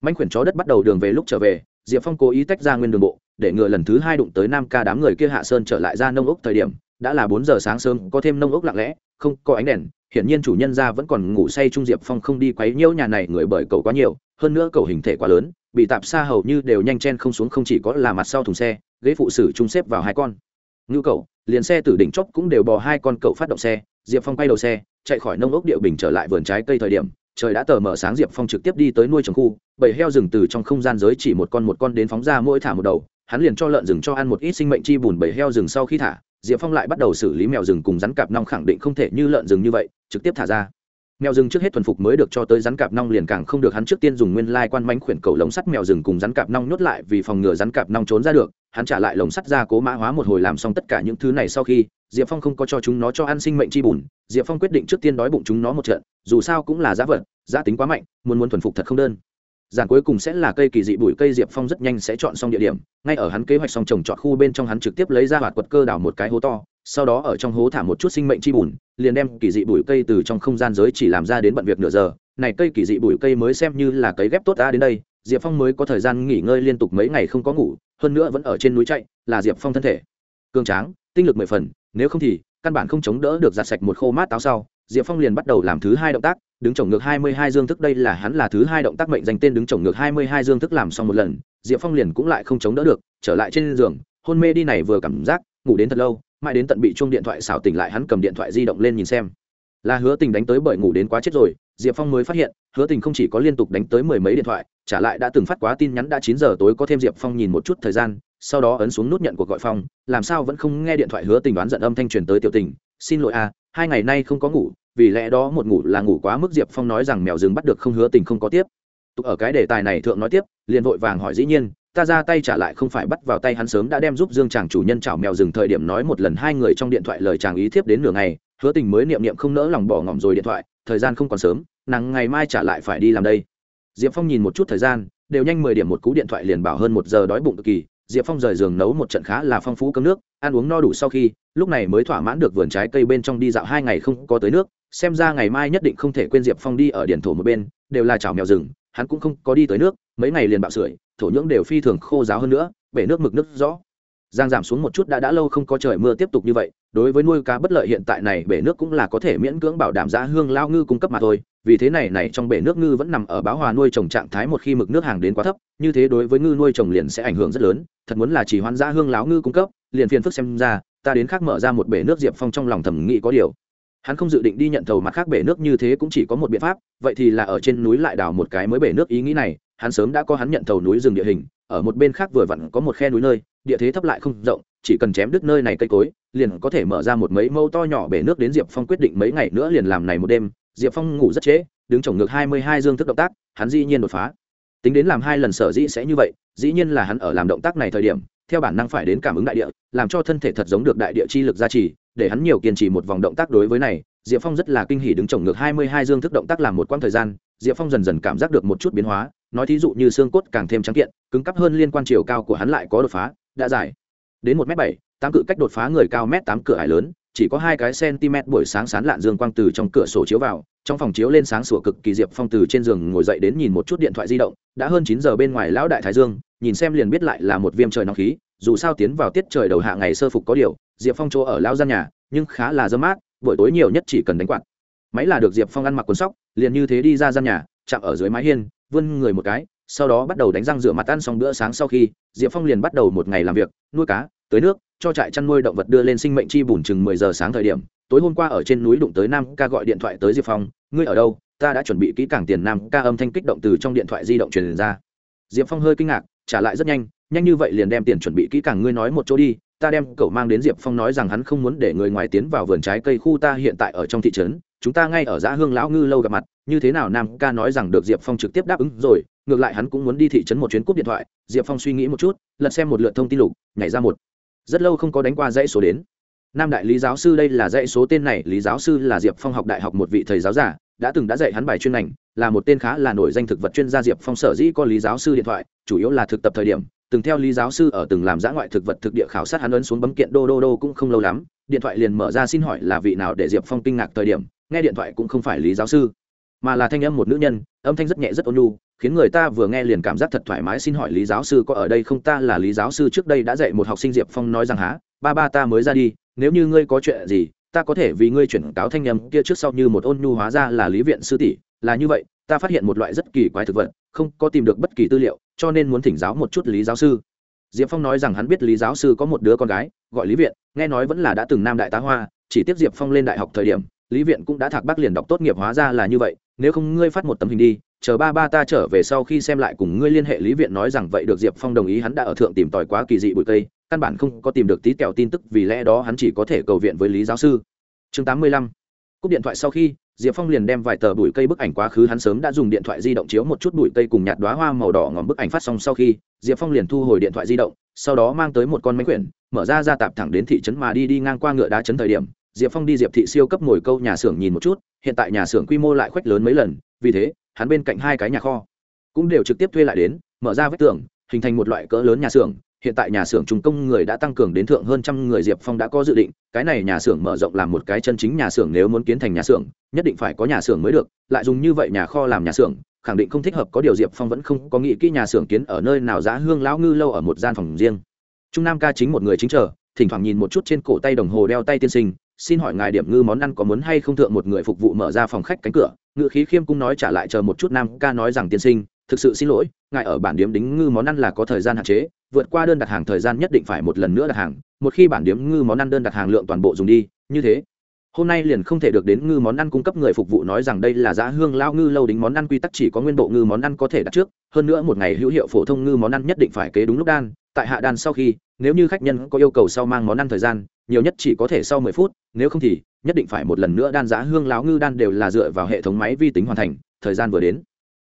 S1: Manh khuyển chó đất bắt đầu đường về lúc trở về, diệp phong cố ý tách ra nguyên đường bộ, để ngừa lần thứ hai đụng tới nam ca đám người kia hạ sơn trở lại ra nông ốc thời điểm, đã là bốn giờ sáng sớm, có thêm nông ốc lặng lẽ, không có ánh đèn, hiển nhiên chủ nhân ra vẫn còn ngủ say trung diệp phong không đi quấy nhiễu nhà này người bởi cầu quá nhiều, hơn nữa cầu hình thể quá lớn, bị tạp xa hầu như đều nhanh chen không xuống không chỉ có là mặt sau thùng xe, ghế phụ sử trung xếp vào hai con ngưu cầu liền xe từ đỉnh chóp cũng đều bò hai con cậu phát động xe, diệp phong quay đầu xe, chạy khỏi nông ốc điệu bình trở lại vườn trái cây thời điểm, trời đã tờ mở sáng diệp phong trực tiếp đi tới nuôi trồng khu bảy heo rừng từ trong không gian giới chỉ một con một con đến phóng ra mỗi thả một đầu, hắn liền cho lợn rừng cho ăn một ít sinh mệnh chi bùn bảy heo rừng sau khi thả, diệp phong lại bắt đầu xử lý mèo rừng cùng rắn cạp nong khẳng định không thể như lợn rừng như vậy, trực tiếp thả ra mèo rừng trước hết thuần phục mới được cho tới rắn cạp nong liền càng không được hắn trước tiên dùng nguyên lai quan mánh khuyển cầu lồng sắt mèo rừng cùng rắn cạp nong nhốt lại vì phòng ngừa rắn cạp nong trốn ra được. Hắn trả lại lồng sắt ra cố mã hóa một hồi làm xong tất cả những thứ này sau khi, diệp phong không có cho chúng nó cho ăn sinh mệnh chi bùn. Diệp phong quyết định trước tiên đói bụng chúng nó một trận, dù sao cũng là giá vật, giá tính quá mạnh, muốn muốn thuần phục thật không đơn. Giản cuối cùng sẽ là cây kỳ dị bụi, cây diệp phong rất nhanh sẽ chọn xong địa điểm. Ngay ở hắn kế hoạch xong trồng trọt khu bên trong hắn trực tiếp lấy ra hoạt quật cơ đào một cái hố to sau đó ở trong hố thả một chút sinh mệnh chi bùn, liền đem kỳ dị bụi cây từ trong không gian giới chỉ làm ra đến bận việc nửa giờ. Này cây kỳ dị bụi cây mới xem như là cấy ghép tốt ta đến đây. Diệp phong mới có thời gian nghỉ ngơi liên tục mấy ngày không có ngủ, hơn nữa vẫn ở trên núi chạy, là diệp phong thân thể. Cường tráng, tinh lực mười phần, nếu không thì căn bản không chống đỡ được giặt sạch một khô mát táo sau, diệp phong liền bắt đầu làm thứ hai động tác, đứng trồng ngược hai mươi hai dương thức, đây là hắn là thứ hai động tác mệnh danh tên đứng trồng ngược hai mươi hai dương thức làm xong một lần. Diệp phong liền cũng lại không chống đỡ được, trở lại trên giường, hôn mê đi này vừa cảm giác, ngủ đến thật lâu mãi đến tận bị chuông điện thoại xảo tỉnh lại hắn cầm điện thoại di động lên nhìn xem. Là hứa tình đánh tới bởi ngủ đến quá chết rồi, diệp phong mới phát hiện, hứa tình không chỉ có liên tục đánh tới mười mấy điện thoại, trả lại đã từng phát quá tin nhắn đã chín giờ tối có thêm diệp phong nhìn một chút thời gian, sau đó ấn xuống nút nhận cuộc gọi phong, làm sao vẫn không nghe điện thoại hứa tình đoán giận âm thanh truyền tới tiểu tình, xin lỗi à hai ngày nay không có ngủ, vì lẽ đó một ngủ là ngủ quá mức. Diệp phong nói rằng mèo rừng bắt được không hứa tình không có tiếp. Tục ở cái đề tài này thượng nói tiếp, liền vội vàng hỏi dĩ nhiên ta ra tay trả lại không phải bắt vào tay hắn sớm đã đem giúp dương chàng chủ nhân chảo mèo rừng thời điểm nói một lần hai người trong điện thoại lời chàng ý thiếp đến nửa ngày, hứa tình mới niệm niệm không nỡ lòng bỏ ngỏm rồi điện thoại, thời gian không còn sớm, nàng ngày mai trả lại phải đi làm đây. Diệp phong nhìn một chút thời gian, đều nhanh mười điểm một cú điện thoại liền bảo hơn một giờ đói bụng cực kỳ, diệp phong rời giường nấu một trận khá là phong phú cơm nước, ăn uống no đủ sau khi, lúc này mới thỏa mãn được vườn trái cây bên trong đi dạo hai ngày không có tới nước, xem ra ngày mai nhất định không thể quên diệp phong đi ở điện thổ một bên, đều là chảo mèo rừng, hắn cũng không có đi tới nước, mấy ngày liền bạo sưởi thổ nhưỡng đều phi thường khô giáo hơn nữa, bể nước mực nước rõ. Giang giảm xuống một chút đã đã lâu không có trời mưa tiếp tục như vậy, đối với nuôi cá bất lợi hiện tại này bể nước cũng là có thể miễn cưỡng bảo đảm giá hương lao ngư cung cấp mà thôi, vì thế này này trong bể nước ngư vẫn nằm ở báo hòa nuôi trồng trạng thái một khi mực nước hàng đến quá thấp, như thế đối với ngư nuôi trồng liền sẽ ảnh hưởng rất lớn, thật muốn là chỉ hoán giá hương láo ngư cung cấp, liền phiền phức xem ra, ta đến khác mở ra một bể nước diệp phong trong lòng thẩm nghĩ có điều. Hắn không dự định đi nhận thầu mặt khác bể nước như thế cũng chỉ có một biện pháp, vậy thì là ở trên núi lại đào một cái mới bể nước ý nghĩ này hắn sớm đã có hắn nhận thầu núi rừng địa hình, ở một bên khác vừa vặn có một khe núi nơi, địa thế thấp lại không rộng, chỉ cần chém đứt nơi này cây cối, liền có thể mở ra một mấy mâu to nhỏ bể nước đến diệp phong quyết định mấy ngày nữa liền làm này một đêm. Diệp phong ngủ rất trễ, đứng trồng ngược hai mươi hai dương thức động tác, hắn dĩ nhiên đột phá. Tính đến làm hai lần sở dĩ sẽ như vậy, dĩ nhiên là hắn ở làm động tác này thời điểm, theo bản năng phải đến cảm ứng đại địa, làm cho thân thể thật giống được đại địa chi lực gia trì, để hắn nhiều kiên trì một vòng động tác đối với này. Diệp phong rất là kinh hỉ đứng trồng ngược hai mươi hai dương thức động tác làm một quãng thời gian, diệp phong dần dần cảm giác được một chút biến hóa nói thí dụ như xương cốt càng thêm trắng kiện, cứng cắp hơn liên quan chiều cao của hắn lại có đột phá, đã dài đến một m bảy, tám cự cách đột phá người cao m tám cửa ải lớn, chỉ có hai cái cm buổi sáng sán lạn dương quang từ trong cửa sổ chiếu vào, trong phòng chiếu lên sáng sủa cực kỳ diệp phong từ trên giường ngồi dậy đến nhìn một chút điện thoại di động, đã hơn chín giờ bên ngoài lão đại thái dương, nhìn xem liền biết lại là một viêm trời nóng khí, dù sao tiến vào tiết trời đầu hạ ngày sơ phục có điều, diệp phong chỗ ở lão gian nhà, nhưng khá là dơ mát, buổi tối nhiều nhất chỉ cần đánh quạt. Máy là được diệp phong ăn mặc quần sóc, liền như thế đi ra gian nhà, chạm ở dưới mái hiên vươn người một cái, sau đó bắt đầu đánh răng rửa mặt ăn xong bữa sáng sau khi, diệp phong liền bắt đầu một ngày làm việc, nuôi cá tới nước, cho trại chăn nuôi động vật đưa lên sinh mệnh chi bùn chừng mười giờ sáng thời điểm. Tối hôm qua ở trên núi đụng tới nam ca gọi điện thoại tới diệp phong, ngươi ở đâu? Ta đã chuẩn bị kỹ càng tiền nam ca âm thanh kích động từ trong điện thoại di động truyền ra. Diệp phong hơi kinh ngạc, trả lại rất nhanh nhanh như vậy liền đem tiền chuẩn bị kỹ càng ngươi nói một chỗ đi, ta đem cậu mang đến diệp phong nói rằng hắn không muốn để người ngoài tiến vào vườn trái cây khu ta hiện tại ở trong thị trấn chúng ta ngay ở giã hương lão ngư lâu gặp mặt, như thế nào nam ca nói rằng được diệp phong trực tiếp đáp ứng rồi, ngược lại hắn cũng muốn đi thị trấn một chuyến cúp điện thoại, diệp phong suy nghĩ một chút, lật xem một lượt thông tin lục, nhảy ra một. Rất lâu không có đánh qua dãy số đến. Nam đại lý giáo sư đây là dãy số tên này, lý giáo sư là diệp phong học đại học một vị thầy giáo giả, đã từng đã dạy hắn bài chuyên ngành, là một tên khá là nổi danh thực vật chuyên gia diệp phong sở dĩ có lý giáo sư điện thoại, chủ yếu là thực tập thời điểm, từng theo lý giáo sư ở từng làm giã ngoại thực vật thực địa khảo sát hắn ấn xuống bấm kiện đô đô đô cũng không lâu lắm, điện thoại liền mở ra xin hỏi là vị nào để diệp phong kinh ngạc thời điểm nghe điện thoại cũng không phải lý giáo sư, mà là thanh âm một nữ nhân, âm thanh rất nhẹ rất ôn nhu, khiến người ta vừa nghe liền cảm giác thật thoải mái, xin hỏi lý giáo sư có ở đây không? Ta là lý giáo sư trước đây đã dạy một học sinh diệp phong nói rằng há, ba ba ta mới ra đi, nếu như ngươi có chuyện gì, ta có thể vì ngươi chuyển cáo thanh âm kia trước sau như một ôn nhu hóa ra là lý viện sư tỷ, là như vậy, ta phát hiện một loại rất kỳ quái thực vật, không có tìm được bất kỳ tư liệu, cho nên muốn thỉnh giáo một chút lý giáo sư. Diệp phong nói rằng hắn biết lý giáo sư có một đứa con gái, gọi lý viện, nghe nói vẫn là đã từng nam đại tá hoa, chỉ tiếp diệp phong lên đại học thời điểm lý viện cũng đã thạc bác liền đọc tốt nghiệp hóa ra là như vậy, nếu không ngươi phát một tấm hình đi, chờ ba ba ta trở về sau khi xem lại cùng ngươi liên hệ lý viện nói rằng vậy được diệp phong đồng ý hắn đã ở thượng tìm tòi quá kỳ dị bụi cây, căn bản không có tìm được tí kẹo tin tức vì lẽ đó hắn chỉ có thể cầu viện với lý giáo sư. Chương tám mươi lăm, cúp điện thoại sau khi, diệp phong liền đem vài tờ bụi cây bức ảnh quá khứ hắn sớm đã dùng điện thoại di động chiếu một chút bụi cây cùng nhạt đoá hoa màu đỏ ngòm bức ảnh phát xong sau khi, diệp phong liền thu hồi điện thoại di động, sau đó mang tới một con máy quyển, mở ra ra tạp thẳng đến thị trấn mà đi đi ngang qua ngựa đá trấn thời điểm diệp phong đi diệp thị siêu cấp ngồi câu nhà xưởng nhìn một chút, hiện tại nhà xưởng quy mô lại khoách lớn mấy lần, vì thế, hắn bên cạnh hai cái nhà kho cũng đều trực tiếp thuê lại đến, mở ra vách tường, hình thành một loại cỡ lớn nhà xưởng. Hiện tại nhà xưởng trung công người đã tăng cường đến thượng hơn trăm người, diệp phong đã có dự định, cái này nhà xưởng mở rộng làm một cái chân chính nhà xưởng nếu muốn kiến thành nhà xưởng, nhất định phải có nhà xưởng mới được. Lại dùng như vậy nhà kho làm nhà xưởng, khẳng định không thích hợp, có điều diệp phong vẫn không có nghĩ kỹ nhà xưởng kiến ở nơi nào, giá hương lão ngư lâu ở một gian phòng riêng. Trung nam ca chính một người chính chờ, thỉnh thoảng nhìn một chút trên cổ tay đồng hồ đeo tay tiên sinh xin hỏi ngài điểm ngư món ăn có muốn hay không thượng một người phục vụ mở ra phòng khách cánh cửa? Ngự khí khiêm cung nói trả lại chờ một chút nam ca nói rằng tiên sinh, thực sự xin lỗi, ngài ở bản điếm đính ngư món ăn là có thời gian hạn chế, vượt qua đơn đặt hàng thời gian nhất định phải một lần nữa đặt hàng, một khi bản điếm ngư món ăn đơn đặt hàng lượng toàn bộ dùng đi, như thế, hôm nay liền không thể được đến ngư món ăn cung cấp người phục vụ nói rằng đây là giá hương lao ngư lâu đính món ăn quy tắc chỉ có nguyên bộ ngư món ăn có thể đặt trước, hơn nữa một ngày hữu hiệu phổ thông ngư món ăn nhất định phải kế đúng lúc đan tại hạ đan sau khi, nếu như khách nhân có yêu cầu sau mang món ăn thời gian, nhiều nhất chỉ có thể sau mười phút, nếu không thì, nhất định phải một lần nữa đan giá hương láo ngư đan đều là dựa vào hệ thống máy vi tính hoàn thành, thời gian vừa đến,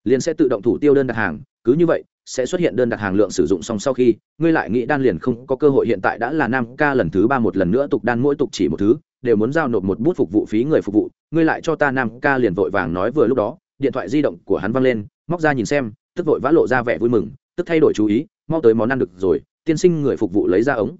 S1: liền sẽ tự động thủ tiêu đơn đặt hàng. Cứ như vậy, sẽ xuất hiện đơn đặt hàng lượng sử dụng xong sau khi, ngươi lại nghĩ đan liền không có cơ hội hiện tại đã là nam ca lần thứ ba một lần nữa tục đan mỗi tục chỉ một thứ, đều muốn giao nộp một bút phục vụ phí người phục vụ, ngươi lại cho ta nam ca liền vội vàng nói vừa lúc đó, điện thoại di động của hắn văng lên, móc ra nhìn xem, tức vội vã lộ ra vẻ vui mừng, tức thay đổi chú ý mau tới món ăn được rồi, tiên sinh người phục vụ lấy ra ống.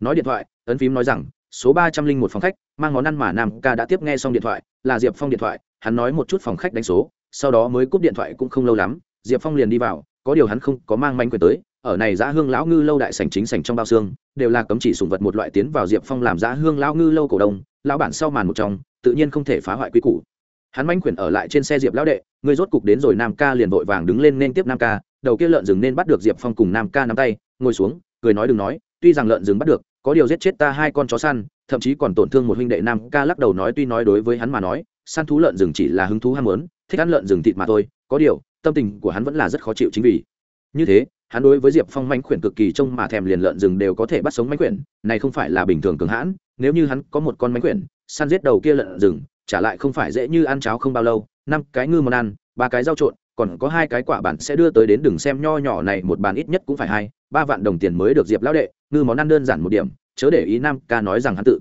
S1: Nói điện thoại, ấn phím nói rằng, số ba trăm linh một phòng khách, mang món ăn mà nam ca đã tiếp nghe xong điện thoại, là diệp phong điện thoại, hắn nói một chút phòng khách đánh số, sau đó mới cúp điện thoại cũng không lâu lắm, diệp phong liền đi vào, có điều hắn không có mang manh quyền tới, ở này giã hương lão ngư lâu đại sảnh chính sảnh trong bao xương, đều là cấm chỉ sùng vật một loại tiến vào diệp phong làm giã hương lão ngư lâu cổ đông, lão bản sau màn một trong, tự nhiên không thể phá hoại quy củ. Hắn manh quyền ở lại trên xe diệp lão đệ người rốt cục đến rồi nam ca liền vội vàng đứng lên nên tiếp nam ca đầu kia lợn rừng nên bắt được diệp phong cùng nam ca nắm tay, ngồi xuống, cười nói đừng nói, tuy rằng lợn rừng bắt được, có điều giết chết ta hai con chó săn, thậm chí còn tổn thương một huynh đệ nam ca lắc đầu nói tuy nói đối với hắn mà nói, săn thú lợn rừng chỉ là hứng thú ham muốn, thích ăn lợn rừng thịt mà thôi, có điều, tâm tình của hắn vẫn là rất khó chịu chính vì. Như thế, hắn đối với diệp phong manh khuyển cực kỳ trông mà thèm liền lợn rừng đều có thể bắt sống manh khuyển, này không phải là bình thường cường hãn, nếu như hắn có một con manh khuyển, săn giết đầu kia lợn rừng, trả lại không phải dễ như ăn cháo không bao lâu, năm cái ngư món ăn, ba cái rau trộn còn có hai cái quả bản sẽ đưa tới đến đừng xem nho nhỏ này, một bàn ít nhất cũng phải hai, ba vạn đồng tiền mới được diệp lão đệ, ngư món ăn đơn giản một điểm, chớ để ý nam ca nói rằng hắn tự.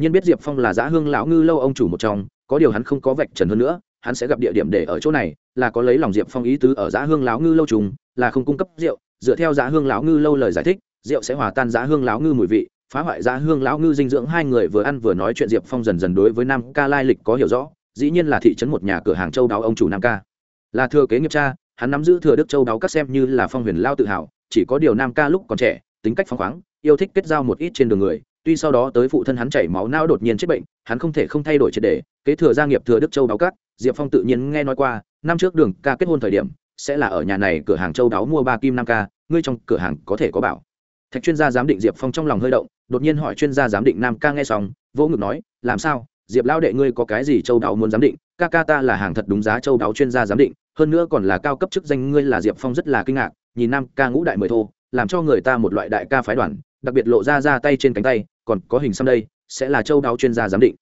S1: Nhiên biết diệp phong là giã hương lão ngư lâu ông chủ một trong, có điều hắn không có vạch trần hơn nữa, hắn sẽ gặp địa điểm để ở chỗ này, là có lấy lòng diệp phong ý tứ ở giã hương lão ngư lâu trùng, là không cung cấp rượu, dựa theo giã hương lão ngư lâu lời giải thích, rượu sẽ hòa tan giã hương lão ngư mùi vị, phá hoại giã hương lão ngư dinh dưỡng. Hai người vừa ăn vừa nói chuyện diệp phong dần dần đối với nam ca lai lịch có hiểu rõ, dĩ nhiên là thị trấn một nhà cửa hàng châu đáo ông chủ nam ca là thừa kế nghiệp cha, hắn nắm giữ thừa đức châu đáo các xem như là phong huyền lao tự hào, chỉ có điều nam ca lúc còn trẻ, tính cách phóng khoáng, yêu thích kết giao một ít trên đường người, tuy sau đó tới phụ thân hắn chảy máu não đột nhiên chết bệnh, hắn không thể không thay đổi triệt đề kế thừa gia nghiệp thừa đức châu đáo cát diệp phong tự nhiên nghe nói qua, năm trước đường ca kết hôn thời điểm, sẽ là ở nhà này cửa hàng châu đáo mua ba kim năm ca, ngươi trong cửa hàng có thể có bảo. Thạch chuyên gia giám định diệp phong trong lòng hơi động, đột nhiên hỏi chuyên gia giám định nam ca nghe xong, vỗ ngực nói, làm sao? Diệp lao đệ ngươi có cái gì châu đáo muốn giám định? Ca ca ta là hàng thật đúng giá châu đáo chuyên gia giám định hơn nữa còn là cao cấp chức danh, ngươi là diệp phong rất là kinh ngạc, nhìn nam ca ngũ đại mười thô, làm cho người ta một loại đại ca phái đoàn, đặc biệt lộ ra ra tay trên cánh tay, còn có hình xăm đây, sẽ là châu đáo chuyên gia giám định.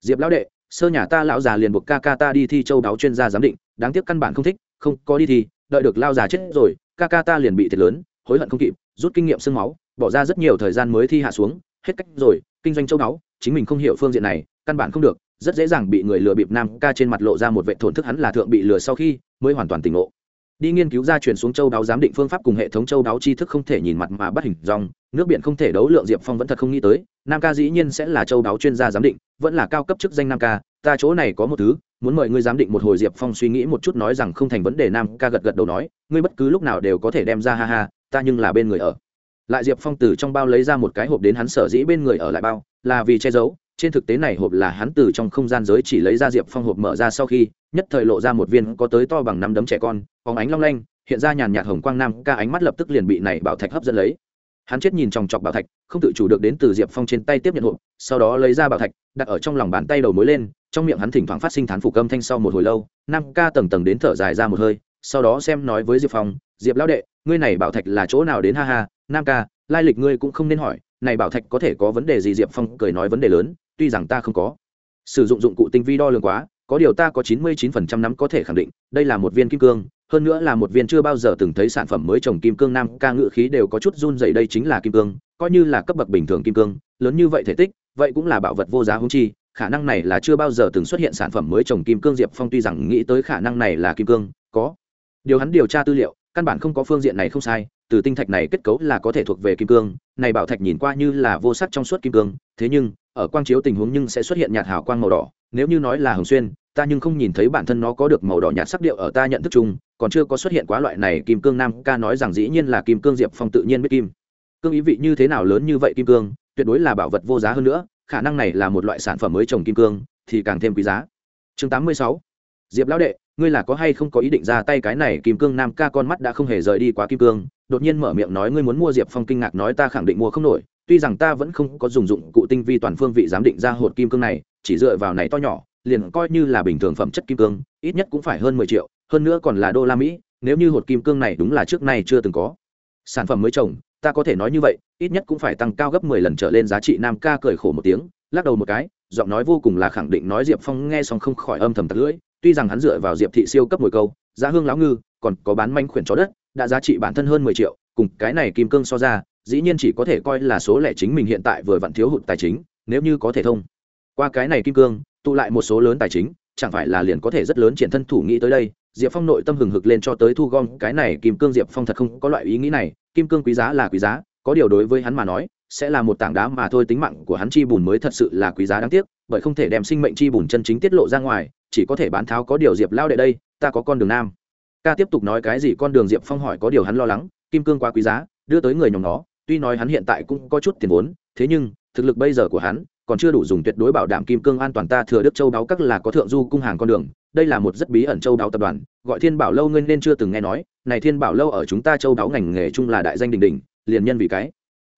S1: Diệp lão đệ, sơ nhà ta lão già liền buộc ca ca ta đi thi châu đáo chuyên gia giám định, đáng tiếc căn bản không thích, không có đi thi, đợi được lao già chết rồi, ca ca ta liền bị thiệt lớn, hối hận không kịp, rút kinh nghiệm sương máu, bỏ ra rất nhiều thời gian mới thi hạ xuống, hết cách rồi, kinh doanh châu đáo, chính mình không hiểu phương diện này, căn bản không được rất dễ dàng bị người lừa bịp nam ca trên mặt lộ ra một vệ thổn thức hắn là thượng bị lừa sau khi mới hoàn toàn tỉnh ngộ. Đi nghiên cứu ra chuyển xuống châu đáo giám định phương pháp cùng hệ thống châu đáo tri thức không thể nhìn mặt mà bắt hình dòng, nước biển không thể đấu lượng diệp phong vẫn thật không nghĩ tới, nam ca dĩ nhiên sẽ là châu đáo chuyên gia giám định, vẫn là cao cấp chức danh nam ca, ta chỗ này có một thứ, muốn mời ngươi giám định một hồi diệp phong suy nghĩ một chút nói rằng không thành vấn đề nam ca gật gật đầu nói, ngươi bất cứ lúc nào đều có thể đem ra ha ha, ta nhưng là bên người ở. Lại diệp phong từ trong bao lấy ra một cái hộp đến hắn sở dĩ bên người ở lại bao, là vì che giấu trên thực tế này hộp là hắn từ trong không gian giới chỉ lấy ra diệp phong hộp mở ra sau khi, nhất thời lộ ra một viên có tới to bằng năm đấm trẻ con phóng ánh long lanh, hiện ra nhàn nhạt hồng quang nam, ca ánh mắt lập tức liền bị này bảo thạch hấp dẫn lấy. Hắn chết nhìn chòng chọc bảo thạch, không tự chủ được đến từ diệp phong trên tay tiếp nhận hộp, sau đó lấy ra bảo thạch, đặt ở trong lòng bàn tay đầu mối lên, trong miệng hắn thỉnh thoảng phát sinh thán phục âm thanh sau một hồi lâu, nam ca tầng tầng đến thở dài ra một hơi, sau đó xem nói với diệp phong, diệp lão đệ, ngươi này bảo thạch là chỗ nào đến ha ha, nam ca, lai lịch ngươi cũng không nên hỏi, này bảo thạch có thể có vấn đề gì? Diệp phong cười nói vấn đề lớn tuy rằng ta không có. Sử dụng dụng cụ tinh vi đo lường quá, có điều ta có chín mươi chín phần trăm nắm có thể khẳng định, đây là một viên kim cương, hơn nữa là một viên chưa bao giờ từng thấy sản phẩm mới trồng kim cương nam ca ngự khí đều có chút run dày đây chính là kim cương, coi như là cấp bậc bình thường kim cương, lớn như vậy thể tích, vậy cũng là bảo vật vô giá hung chi, khả năng này là chưa bao giờ từng xuất hiện sản phẩm mới trồng kim cương diệp phong tuy rằng nghĩ tới khả năng này là kim cương, có. Điều hắn điều tra tư liệu, căn bản không có phương diện này không sai từ tinh thạch này kết cấu là có thể thuộc về kim cương, này bảo thạch nhìn qua như là vô sắc trong suốt kim cương, thế nhưng, ở quang chiếu tình huống nhưng sẽ xuất hiện nhạt hào quang màu đỏ, nếu như nói là hồng xuyên, ta nhưng không nhìn thấy bản thân nó có được màu đỏ nhạt sắc điệu ở ta nhận thức chung, còn chưa có xuất hiện quá loại này kim cương nam ca nói rằng dĩ nhiên là kim cương diệp phong tự nhiên biết kim. Cương ý vị như thế nào lớn như vậy kim cương, tuyệt đối là bảo vật vô giá hơn nữa, khả năng này là một loại sản phẩm mới trồng kim cương, thì càng thêm quý giá. Chương tám mươi sáu diệp lão đệ, ngươi là có hay không có ý định ra tay cái này kim cương nam ca con mắt đã không hề rời đi quá kim cương, đột nhiên mở miệng nói ngươi muốn mua diệp phong kinh ngạc nói ta khẳng định mua không nổi, tuy rằng ta vẫn không có dùng dụng cụ tinh vi toàn phương vị giám định ra hột kim cương này, chỉ dựa vào này to nhỏ, liền coi như là bình thường phẩm chất kim cương, ít nhất cũng phải hơn mười triệu, hơn nữa còn là đô la mỹ, nếu như hột kim cương này đúng là trước nay chưa từng có. Sản phẩm mới trồng, ta có thể nói như vậy, ít nhất cũng phải tăng cao gấp mười lần trở lên giá trị nam ca cười khổ một tiếng, lắc đầu một cái, giọng nói vô cùng là khẳng định nói diệp phong nghe xong không khỏi âm thầm tật lưỡi tuy rằng hắn dựa vào diệp thị siêu cấp mồi câu, giá hương lão ngư, còn có bán manh khuyển chó đất, đã giá trị bản thân hơn mười triệu, cùng cái này kim cương so ra, dĩ nhiên chỉ có thể coi là số lẻ chính mình hiện tại vừa vặn thiếu hụt tài chính, nếu như có thể thông. Qua cái này kim cương, tụ lại một số lớn tài chính, chẳng phải là liền có thể rất lớn triển thân thủ nghĩ tới đây, diệp phong nội tâm hừng hực lên cho tới thu gom cái này kim cương diệp phong thật không có loại ý nghĩ này, kim cương quý giá là quý giá, có điều đối với hắn mà nói, sẽ là một tảng đá mà thôi, tính mạng của hắn chi bùn mới thật sự là quý giá đáng tiếc, bởi không thể đem sinh mệnh chi bùn chân chính tiết lộ ra ngoài chỉ có thể bán tháo có điều diệp lao đệ đây, ta có con đường nam. Ca tiếp tục nói cái gì con đường diệp phong hỏi có điều hắn lo lắng, kim cương quá quý giá, đưa tới người nhóm nó tuy nói hắn hiện tại cũng có chút tiền vốn, thế nhưng, thực lực bây giờ của hắn, còn chưa đủ dùng tuyệt đối bảo đảm kim cương an toàn ta thừa đức châu đáo các là có thượng du cung hàng con đường, đây là một rất bí ẩn châu đáo tập đoàn, gọi thiên bảo lâu ngươi nên chưa từng nghe nói, này thiên bảo lâu ở chúng ta châu đáo ngành nghề chung là đại danh đình đình liền nhân vì cái.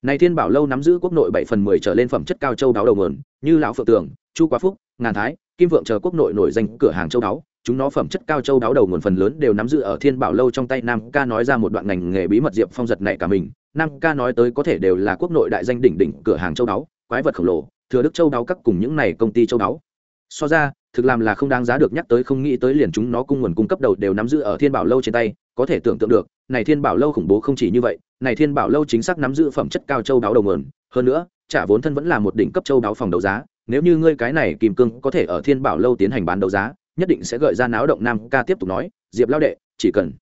S1: Này thiên bảo lâu nắm giữ quốc nội bảy phần mười trở lên phẩm chất cao châu đáo đầu nguồn, như lão phượng tường chu quá phúc, ngàn thái kim vượng chờ quốc nội nổi danh cửa hàng châu đáo, chúng nó phẩm chất cao châu đáo đầu nguồn phần lớn đều nắm giữ ở thiên bảo lâu trong tay, nam ca nói ra một đoạn ngành nghề bí mật diệp phong giật này cả mình, nam ca nói tới có thể đều là quốc nội đại danh đỉnh đỉnh cửa hàng châu đáo, quái vật khổng lồ, thừa đức châu đáo các cùng những này công ty châu đáo. So ra, thực làm là không đáng giá được nhắc tới, không nghĩ tới liền chúng nó cung nguồn cung cấp đầu đều nắm giữ ở thiên bảo lâu trên tay, có thể tưởng tượng được, này thiên bảo lâu khủng bố không chỉ như vậy, này thiên bảo lâu chính xác nắm giữ phẩm chất cao châu đáo đầu nguồn, hơn nữa, trả vốn thân vẫn là một đỉnh cấp châu đáo phòng đấu giá nếu như ngươi cái này kim cương có thể ở thiên bảo lâu tiến hành bán đấu giá, nhất định sẽ gợi ra náo động nam ca tiếp tục nói, diệp lao đệ, chỉ cần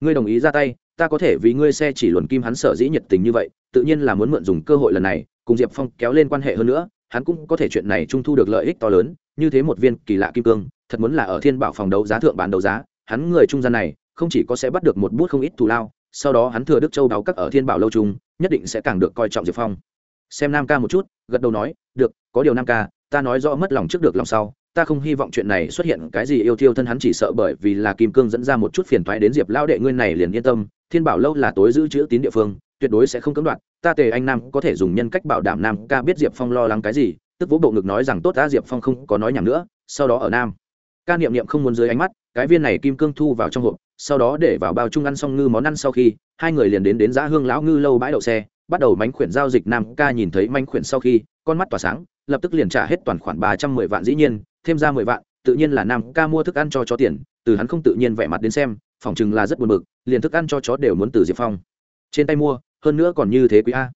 S1: ngươi đồng ý ra tay, ta có thể vì ngươi xe chỉ luận kim hắn sở dĩ nhiệt tình như vậy, tự nhiên là muốn mượn dùng cơ hội lần này, cùng diệp phong kéo lên quan hệ hơn nữa, hắn cũng có thể chuyện này trung thu được lợi ích to lớn, như thế một viên kỳ lạ kim cương, thật muốn là ở thiên bảo phòng đấu giá thượng bán đấu giá, hắn người trung gian này, không chỉ có sẽ bắt được một bút không ít thù lao, sau đó hắn thừa đức châu đáo các ở thiên bảo lâu trung nhất định sẽ càng được coi trọng diệp phong xem nam ca một chút gật đầu nói được có điều nam ca ta nói rõ mất lòng trước được lòng sau ta không hy vọng chuyện này xuất hiện cái gì yêu thiêu thân hắn chỉ sợ bởi vì là kim cương dẫn ra một chút phiền thoái đến diệp lao đệ ngươi này liền yên tâm thiên bảo lâu là tối giữ chữ tín địa phương tuyệt đối sẽ không cấm đoạn, ta tề anh nam có thể dùng nhân cách bảo đảm nam ca biết diệp phong lo lắng cái gì tức vũ bộ ngực nói rằng tốt ta diệp phong không có nói nhảm nữa sau đó ở nam. Ca niệm niệm không muốn dưới ánh mắt cái viên này kim cương thu vào trong hộp sau đó để vào bao chung ăn xong ngư món ăn sau khi hai người liền đến đến giá hương lão ngư lâu bãi đậu xe bắt đầu mánh khuyển giao dịch nam ca nhìn thấy mánh khuyển sau khi, con mắt tỏa sáng, lập tức liền trả hết toàn khoản ba trăm mười vạn dĩ nhiên, thêm ra mười vạn, tự nhiên là nam ca mua thức ăn cho chó tiền, từ hắn không tự nhiên vẻ mặt đến xem, phòng chừng là rất buồn bực, liền thức ăn cho chó đều muốn từ diệp phong. Trên tay mua, hơn nữa còn như thế quý a.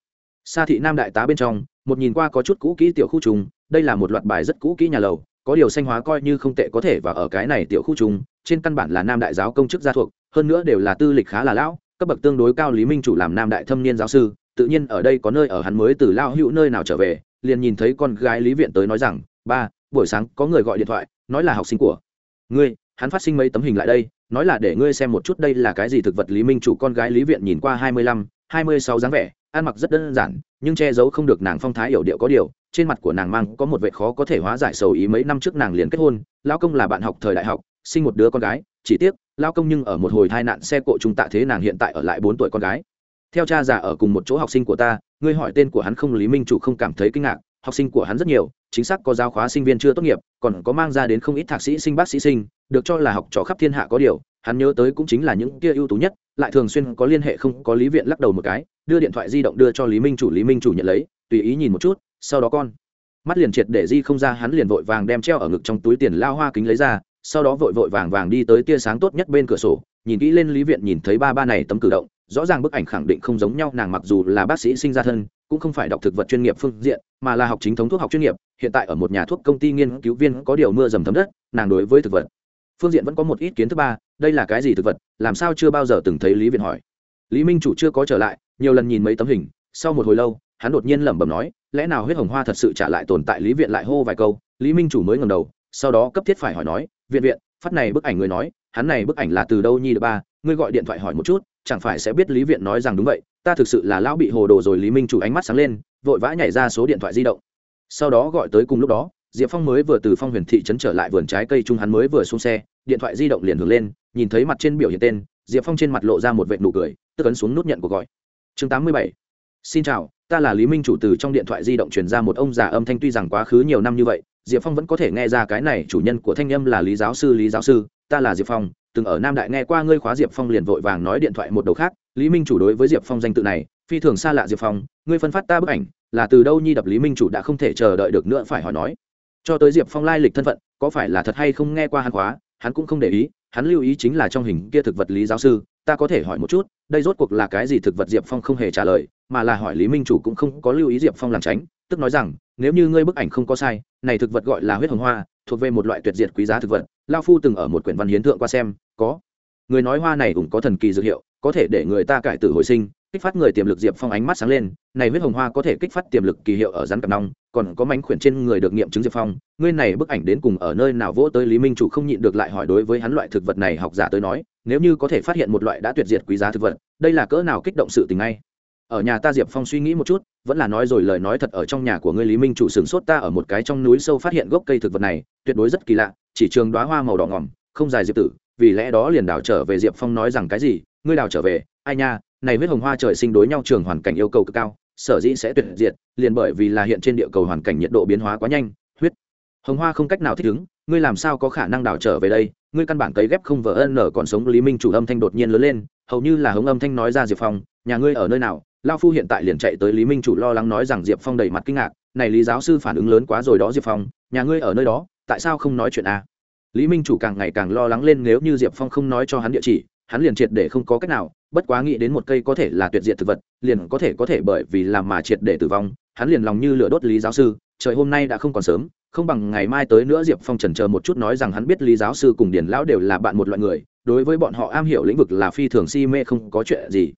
S1: Sa thị nam đại tá bên trong, một nhìn qua có chút cũ kỹ tiểu khu trùng, đây là một loạt bài rất cũ kỹ nhà lầu, có điều xanh hóa coi như không tệ có thể và ở cái này tiểu khu trùng, trên căn bản là nam đại giáo công chức gia thuộc, hơn nữa đều là tư lịch khá là lão, cấp bậc tương đối cao lý minh chủ làm nam đại thâm niên giáo sư tự nhiên ở đây có nơi ở hắn mới từ lao hữu nơi nào trở về, liền nhìn thấy con gái lý viện tới nói rằng, ba, buổi sáng có người gọi điện thoại, nói là học sinh của ngươi, hắn phát sinh mấy tấm hình lại đây, nói là để ngươi xem một chút đây là cái gì thực vật lý minh chủ con gái lý viện nhìn qua hai mươi lăm, hai mươi sáu dáng vẻ, ăn mặc rất đơn giản, nhưng che giấu không được nàng phong thái hiểu điệu có điều, trên mặt của nàng mang có một vệ khó có thể hóa giải sầu ý mấy năm trước nàng liền kết hôn lao công là bạn học thời đại học, sinh một đứa con gái, chỉ tiếc lao công nhưng ở một hồi tai nạn xe cộ trung tạ thế nàng hiện tại ở lại bốn tuổi con gái theo cha già ở cùng một chỗ học sinh của ta, ngươi hỏi tên của hắn không, lý minh chủ không cảm thấy kinh ngạc, học sinh của hắn rất nhiều, chính xác có giáo khóa sinh viên chưa tốt nghiệp, còn có mang ra đến không ít thạc sĩ sinh, bác sĩ sinh, được cho là học trò khắp thiên hạ có điều, hắn nhớ tới cũng chính là những kia ưu tú nhất, lại thường xuyên có liên hệ không, có lý viện lắc đầu một cái, đưa điện thoại di động đưa cho lý minh chủ, lý minh chủ nhận lấy, tùy ý nhìn một chút, sau đó con, mắt liền triệt để di không ra, hắn liền vội vàng đem treo ở ngực trong túi tiền lao hoa kính lấy ra, sau đó vội vội vàng vàng đi tới tia sáng tốt nhất bên cửa sổ, nhìn kỹ lên lý viện nhìn thấy ba ba này tấm cử động rõ ràng bức ảnh khẳng định không giống nhau, nàng mặc dù là bác sĩ sinh ra thân, cũng không phải đọc thực vật chuyên nghiệp phương diện, mà là học chính thống thuốc học chuyên nghiệp. Hiện tại ở một nhà thuốc công ty nghiên cứu viên có điều mưa dầm thấm đất, nàng đối với thực vật phương diện vẫn có một ít kiến thức ba, đây là cái gì thực vật, làm sao chưa bao giờ từng thấy lý viện hỏi. Lý minh chủ chưa có trở lại, nhiều lần nhìn mấy tấm hình, sau một hồi lâu, hắn đột nhiên lẩm bẩm nói, lẽ nào huyết hồng hoa thật sự trả lại tồn tại lý viện lại hô vài câu? Lý minh chủ mới ngầm đầu, sau đó cấp thiết phải hỏi nói, viện viện, phát này bức ảnh người nói, hắn này bức ảnh là từ đâu nhi được ba? Ngươi gọi điện thoại hỏi một chút chẳng phải sẽ biết lý viện nói rằng đúng vậy, ta thực sự là lão bị hồ đồ rồi, lý minh chủ ánh mắt sáng lên, vội vã nhảy ra số điện thoại di động. Sau đó gọi tới cùng lúc đó, diệp phong mới vừa từ phong huyền thị trấn trở lại vườn trái cây trung hắn mới vừa xuống xe, điện thoại di động liền hướng lên, nhìn thấy mặt trên biểu hiện tên, diệp phong trên mặt lộ ra một vệ nụ cười, tức ấn xuống nút nhận cuộc gọi. Chương tám mươi bảy. Xin chào, ta là lý minh chủ từ trong điện thoại di động truyền ra một ông già âm thanh tuy rằng quá khứ nhiều năm như vậy, diệp phong vẫn có thể nghe ra cái này chủ nhân của thanh âm là lý giáo sư, lý giáo sư, ta là diệp phong từng ở nam đại nghe qua ngươi khóa diệp phong liền vội vàng nói điện thoại một đầu khác, lý minh chủ đối với diệp phong danh tự này, phi thường xa lạ diệp phong, ngươi phân phát ta bức ảnh, là từ đâu nhi đập lý minh chủ đã không thể chờ đợi được nữa phải hỏi nói. Cho tới diệp phong lai lịch thân phận, có phải là thật hay không nghe qua hắn khóa, hắn cũng không để ý, hắn lưu ý chính là trong hình kia thực vật lý giáo sư, ta có thể hỏi một chút, đây rốt cuộc là cái gì thực vật diệp phong không hề trả lời, mà là hỏi lý minh chủ cũng không có lưu ý diệp phong làm tránh, tức nói rằng, nếu như ngươi bức ảnh không có sai, này thực vật gọi là huyết hồng hoa thuộc về một loại tuyệt diệt quý giá thực vật, lao phu từng ở một quyển văn hiến thượng qua xem, có. Người nói hoa này cũng có thần kỳ dược hiệu, có thể để người ta cải tử hồi sinh, kích phát người tiềm lực diệp phong ánh mắt sáng lên, này huyết hồng hoa có thể kích phát tiềm lực kỳ hiệu ở rắn cặp nong, còn có mánh khuyển trên người được nghiệm chứng diệp phong, ngươi này bức ảnh đến cùng ở nơi nào vỗ tới lý minh chủ không nhịn được lại hỏi đối với hắn loại thực vật này học giả tới nói, nếu như có thể phát hiện một loại đã tuyệt diệt quý giá thực vật, đây là cỡ nào kích động sự tình ngay ở nhà ta diệp phong suy nghĩ một chút, vẫn là nói rồi lời nói thật ở trong nhà của ngươi lý minh chủ sửng sốt ta ở một cái trong núi sâu phát hiện gốc cây thực vật này, tuyệt đối rất kỳ lạ, chỉ trường đoá hoa màu đỏ ngỏm, không dài diệp tử, vì lẽ đó liền đào trở về diệp phong nói rằng cái gì, ngươi đào trở về, ai nha, này huyết hồng hoa trời sinh đối nhau trường hoàn cảnh yêu cầu cực cao, sở dĩ sẽ tuyệt diệt, liền bởi vì là hiện trên địa cầu hoàn cảnh nhiệt độ biến hóa quá nhanh, huyết hồng hoa không cách nào thích ứng, ngươi làm sao có khả năng đào trở về đây, ngươi căn bản cấy ghép không vỡ ân nở còn sống, lý minh chủ âm thanh đột nhiên lớn lên, hầu như là hống âm thanh nói ra diệp phong, nhà ngươi ở nơi nào lao phu hiện tại liền chạy tới lý minh chủ lo lắng nói rằng diệp phong đầy mặt kinh ngạc, này lý giáo sư phản ứng lớn quá rồi đó diệp phong, nhà ngươi ở nơi đó, tại sao không nói chuyện a à? lý minh chủ càng ngày càng lo lắng lên nếu như diệp phong không nói cho hắn địa chỉ, hắn liền triệt để không có cách nào, bất quá nghĩ đến một cây có thể là tuyệt diệt thực vật, liền có thể có thể bởi vì làm mà triệt để tử vong, hắn liền lòng như lửa đốt lý giáo sư, trời, hôm nay đã không còn sớm, không bằng ngày mai tới nữa diệp phong trần chờ một chút nói rằng hắn biết lý giáo sư cùng Điền lão đều là bạn một loại người, đối với bọn họ am hiểu lĩnh vực là phi thường si mê không có chuyện gì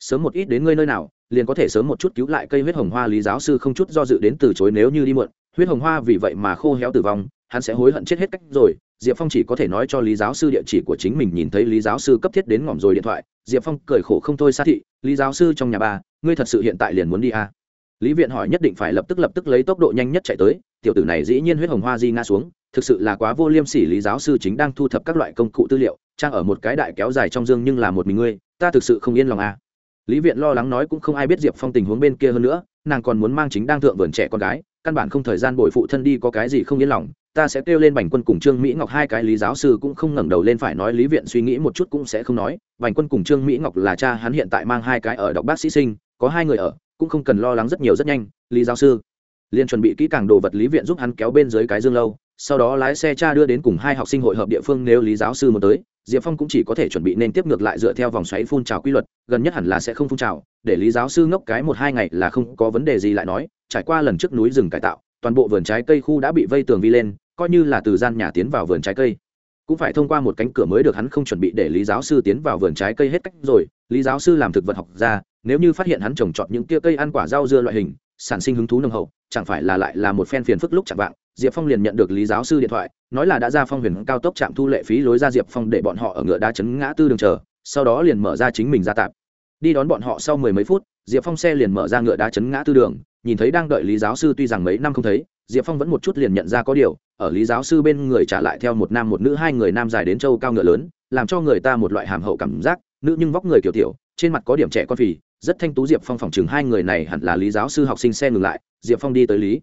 S1: sớm một ít đến ngươi nơi nào, liền có thể sớm một chút cứu lại cây huyết hồng hoa lý giáo sư không chút do dự đến từ chối nếu như đi muộn. Huyết hồng hoa vì vậy mà khô héo tử vong, hắn sẽ hối hận chết hết cách rồi. Diệp phong chỉ có thể nói cho lý giáo sư địa chỉ của chính mình nhìn thấy lý giáo sư cấp thiết đến ngỏm rồi điện thoại. Diệp phong cười khổ không thôi xa thị, lý giáo sư trong nhà bà, ngươi thật sự hiện tại liền muốn đi à? lý viện hỏi nhất định phải lập tức lập tức lấy tốc độ nhanh nhất chạy tới. Tiểu tử này dĩ nhiên huyết hồng hoa di ngã xuống, thực sự là quá vô liêm sỉ. Lý giáo sư chính đang thu thập các loại công cụ tư liệu, trang ở một cái đại kéo dài trong dương nhưng là một mình ngươi, ta thực sự không yên lòng à lý viện lo lắng nói cũng không ai biết diệp phong tình huống bên kia hơn nữa, nàng còn muốn mang chính đang thượng vườn trẻ con gái, căn bản không thời gian bồi phụ thân đi có cái gì không yên lòng. Ta sẽ kêu lên bành quân cùng trương mỹ ngọc hai cái lý giáo sư cũng không ngẩng đầu lên phải nói lý viện suy nghĩ một chút cũng sẽ không nói. Bành quân cùng trương mỹ ngọc là cha hắn hiện tại mang hai cái ở đọc bác sĩ sinh, có hai người ở, cũng không cần lo lắng rất nhiều rất nhanh, lý giáo sư. Liền chuẩn bị kỹ càng đồ vật lý viện giúp hắn kéo bên dưới cái dương lâu, sau đó lái xe cha đưa đến cùng hai học sinh hội hợp địa phương nếu lý giáo sư muốn tới diệp phong cũng chỉ có thể chuẩn bị nên tiếp ngược lại dựa theo vòng xoáy phun trào quy luật, gần nhất hẳn là sẽ không phun trào, để lý giáo sư ngốc cái một hai ngày là không có vấn đề gì lại nói, trải qua lần trước núi rừng cải tạo, toàn bộ vườn trái cây khu đã bị vây tường vi lên, coi như là từ gian nhà tiến vào vườn trái cây. Cũng phải thông qua một cánh cửa mới được hắn không chuẩn bị để lý giáo sư tiến vào vườn trái cây hết cách rồi, lý giáo sư làm thực vật học ra, nếu như phát hiện hắn trồng trọt những tia cây ăn quả rau dưa loại hình, sản sinh hứng thú nồng hậu, chẳng phải là lại là một phen phiền phức lúc chẳng vạng diệp phong liền nhận được lý giáo sư điện thoại, nói là đã ra phong huyền cao tốc trạm thu lệ phí lối ra diệp phong để bọn họ ở ngựa đá chấn ngã tư đường chờ, sau đó liền mở ra chính mình ra tạp đi đón bọn họ sau mười mấy phút, diệp phong xe liền mở ra ngựa đá chấn ngã tư đường, nhìn thấy đang đợi lý giáo sư tuy rằng mấy năm không thấy, diệp phong vẫn một chút liền nhận ra có điều, ở lý giáo sư bên người trả lại theo một nam một nữ hai người nam dài đến châu cao ngựa lớn, làm cho người ta một loại hàm hậu cảm giác, nữ nhưng vóc người kiểu tiểu, trên mặt có điểm trẻ con phì, rất thanh tú diệp phong phòng chừng hai người này hẳn là lý giáo sư học sinh xe ngừng lại, diệp phong đi tới lý.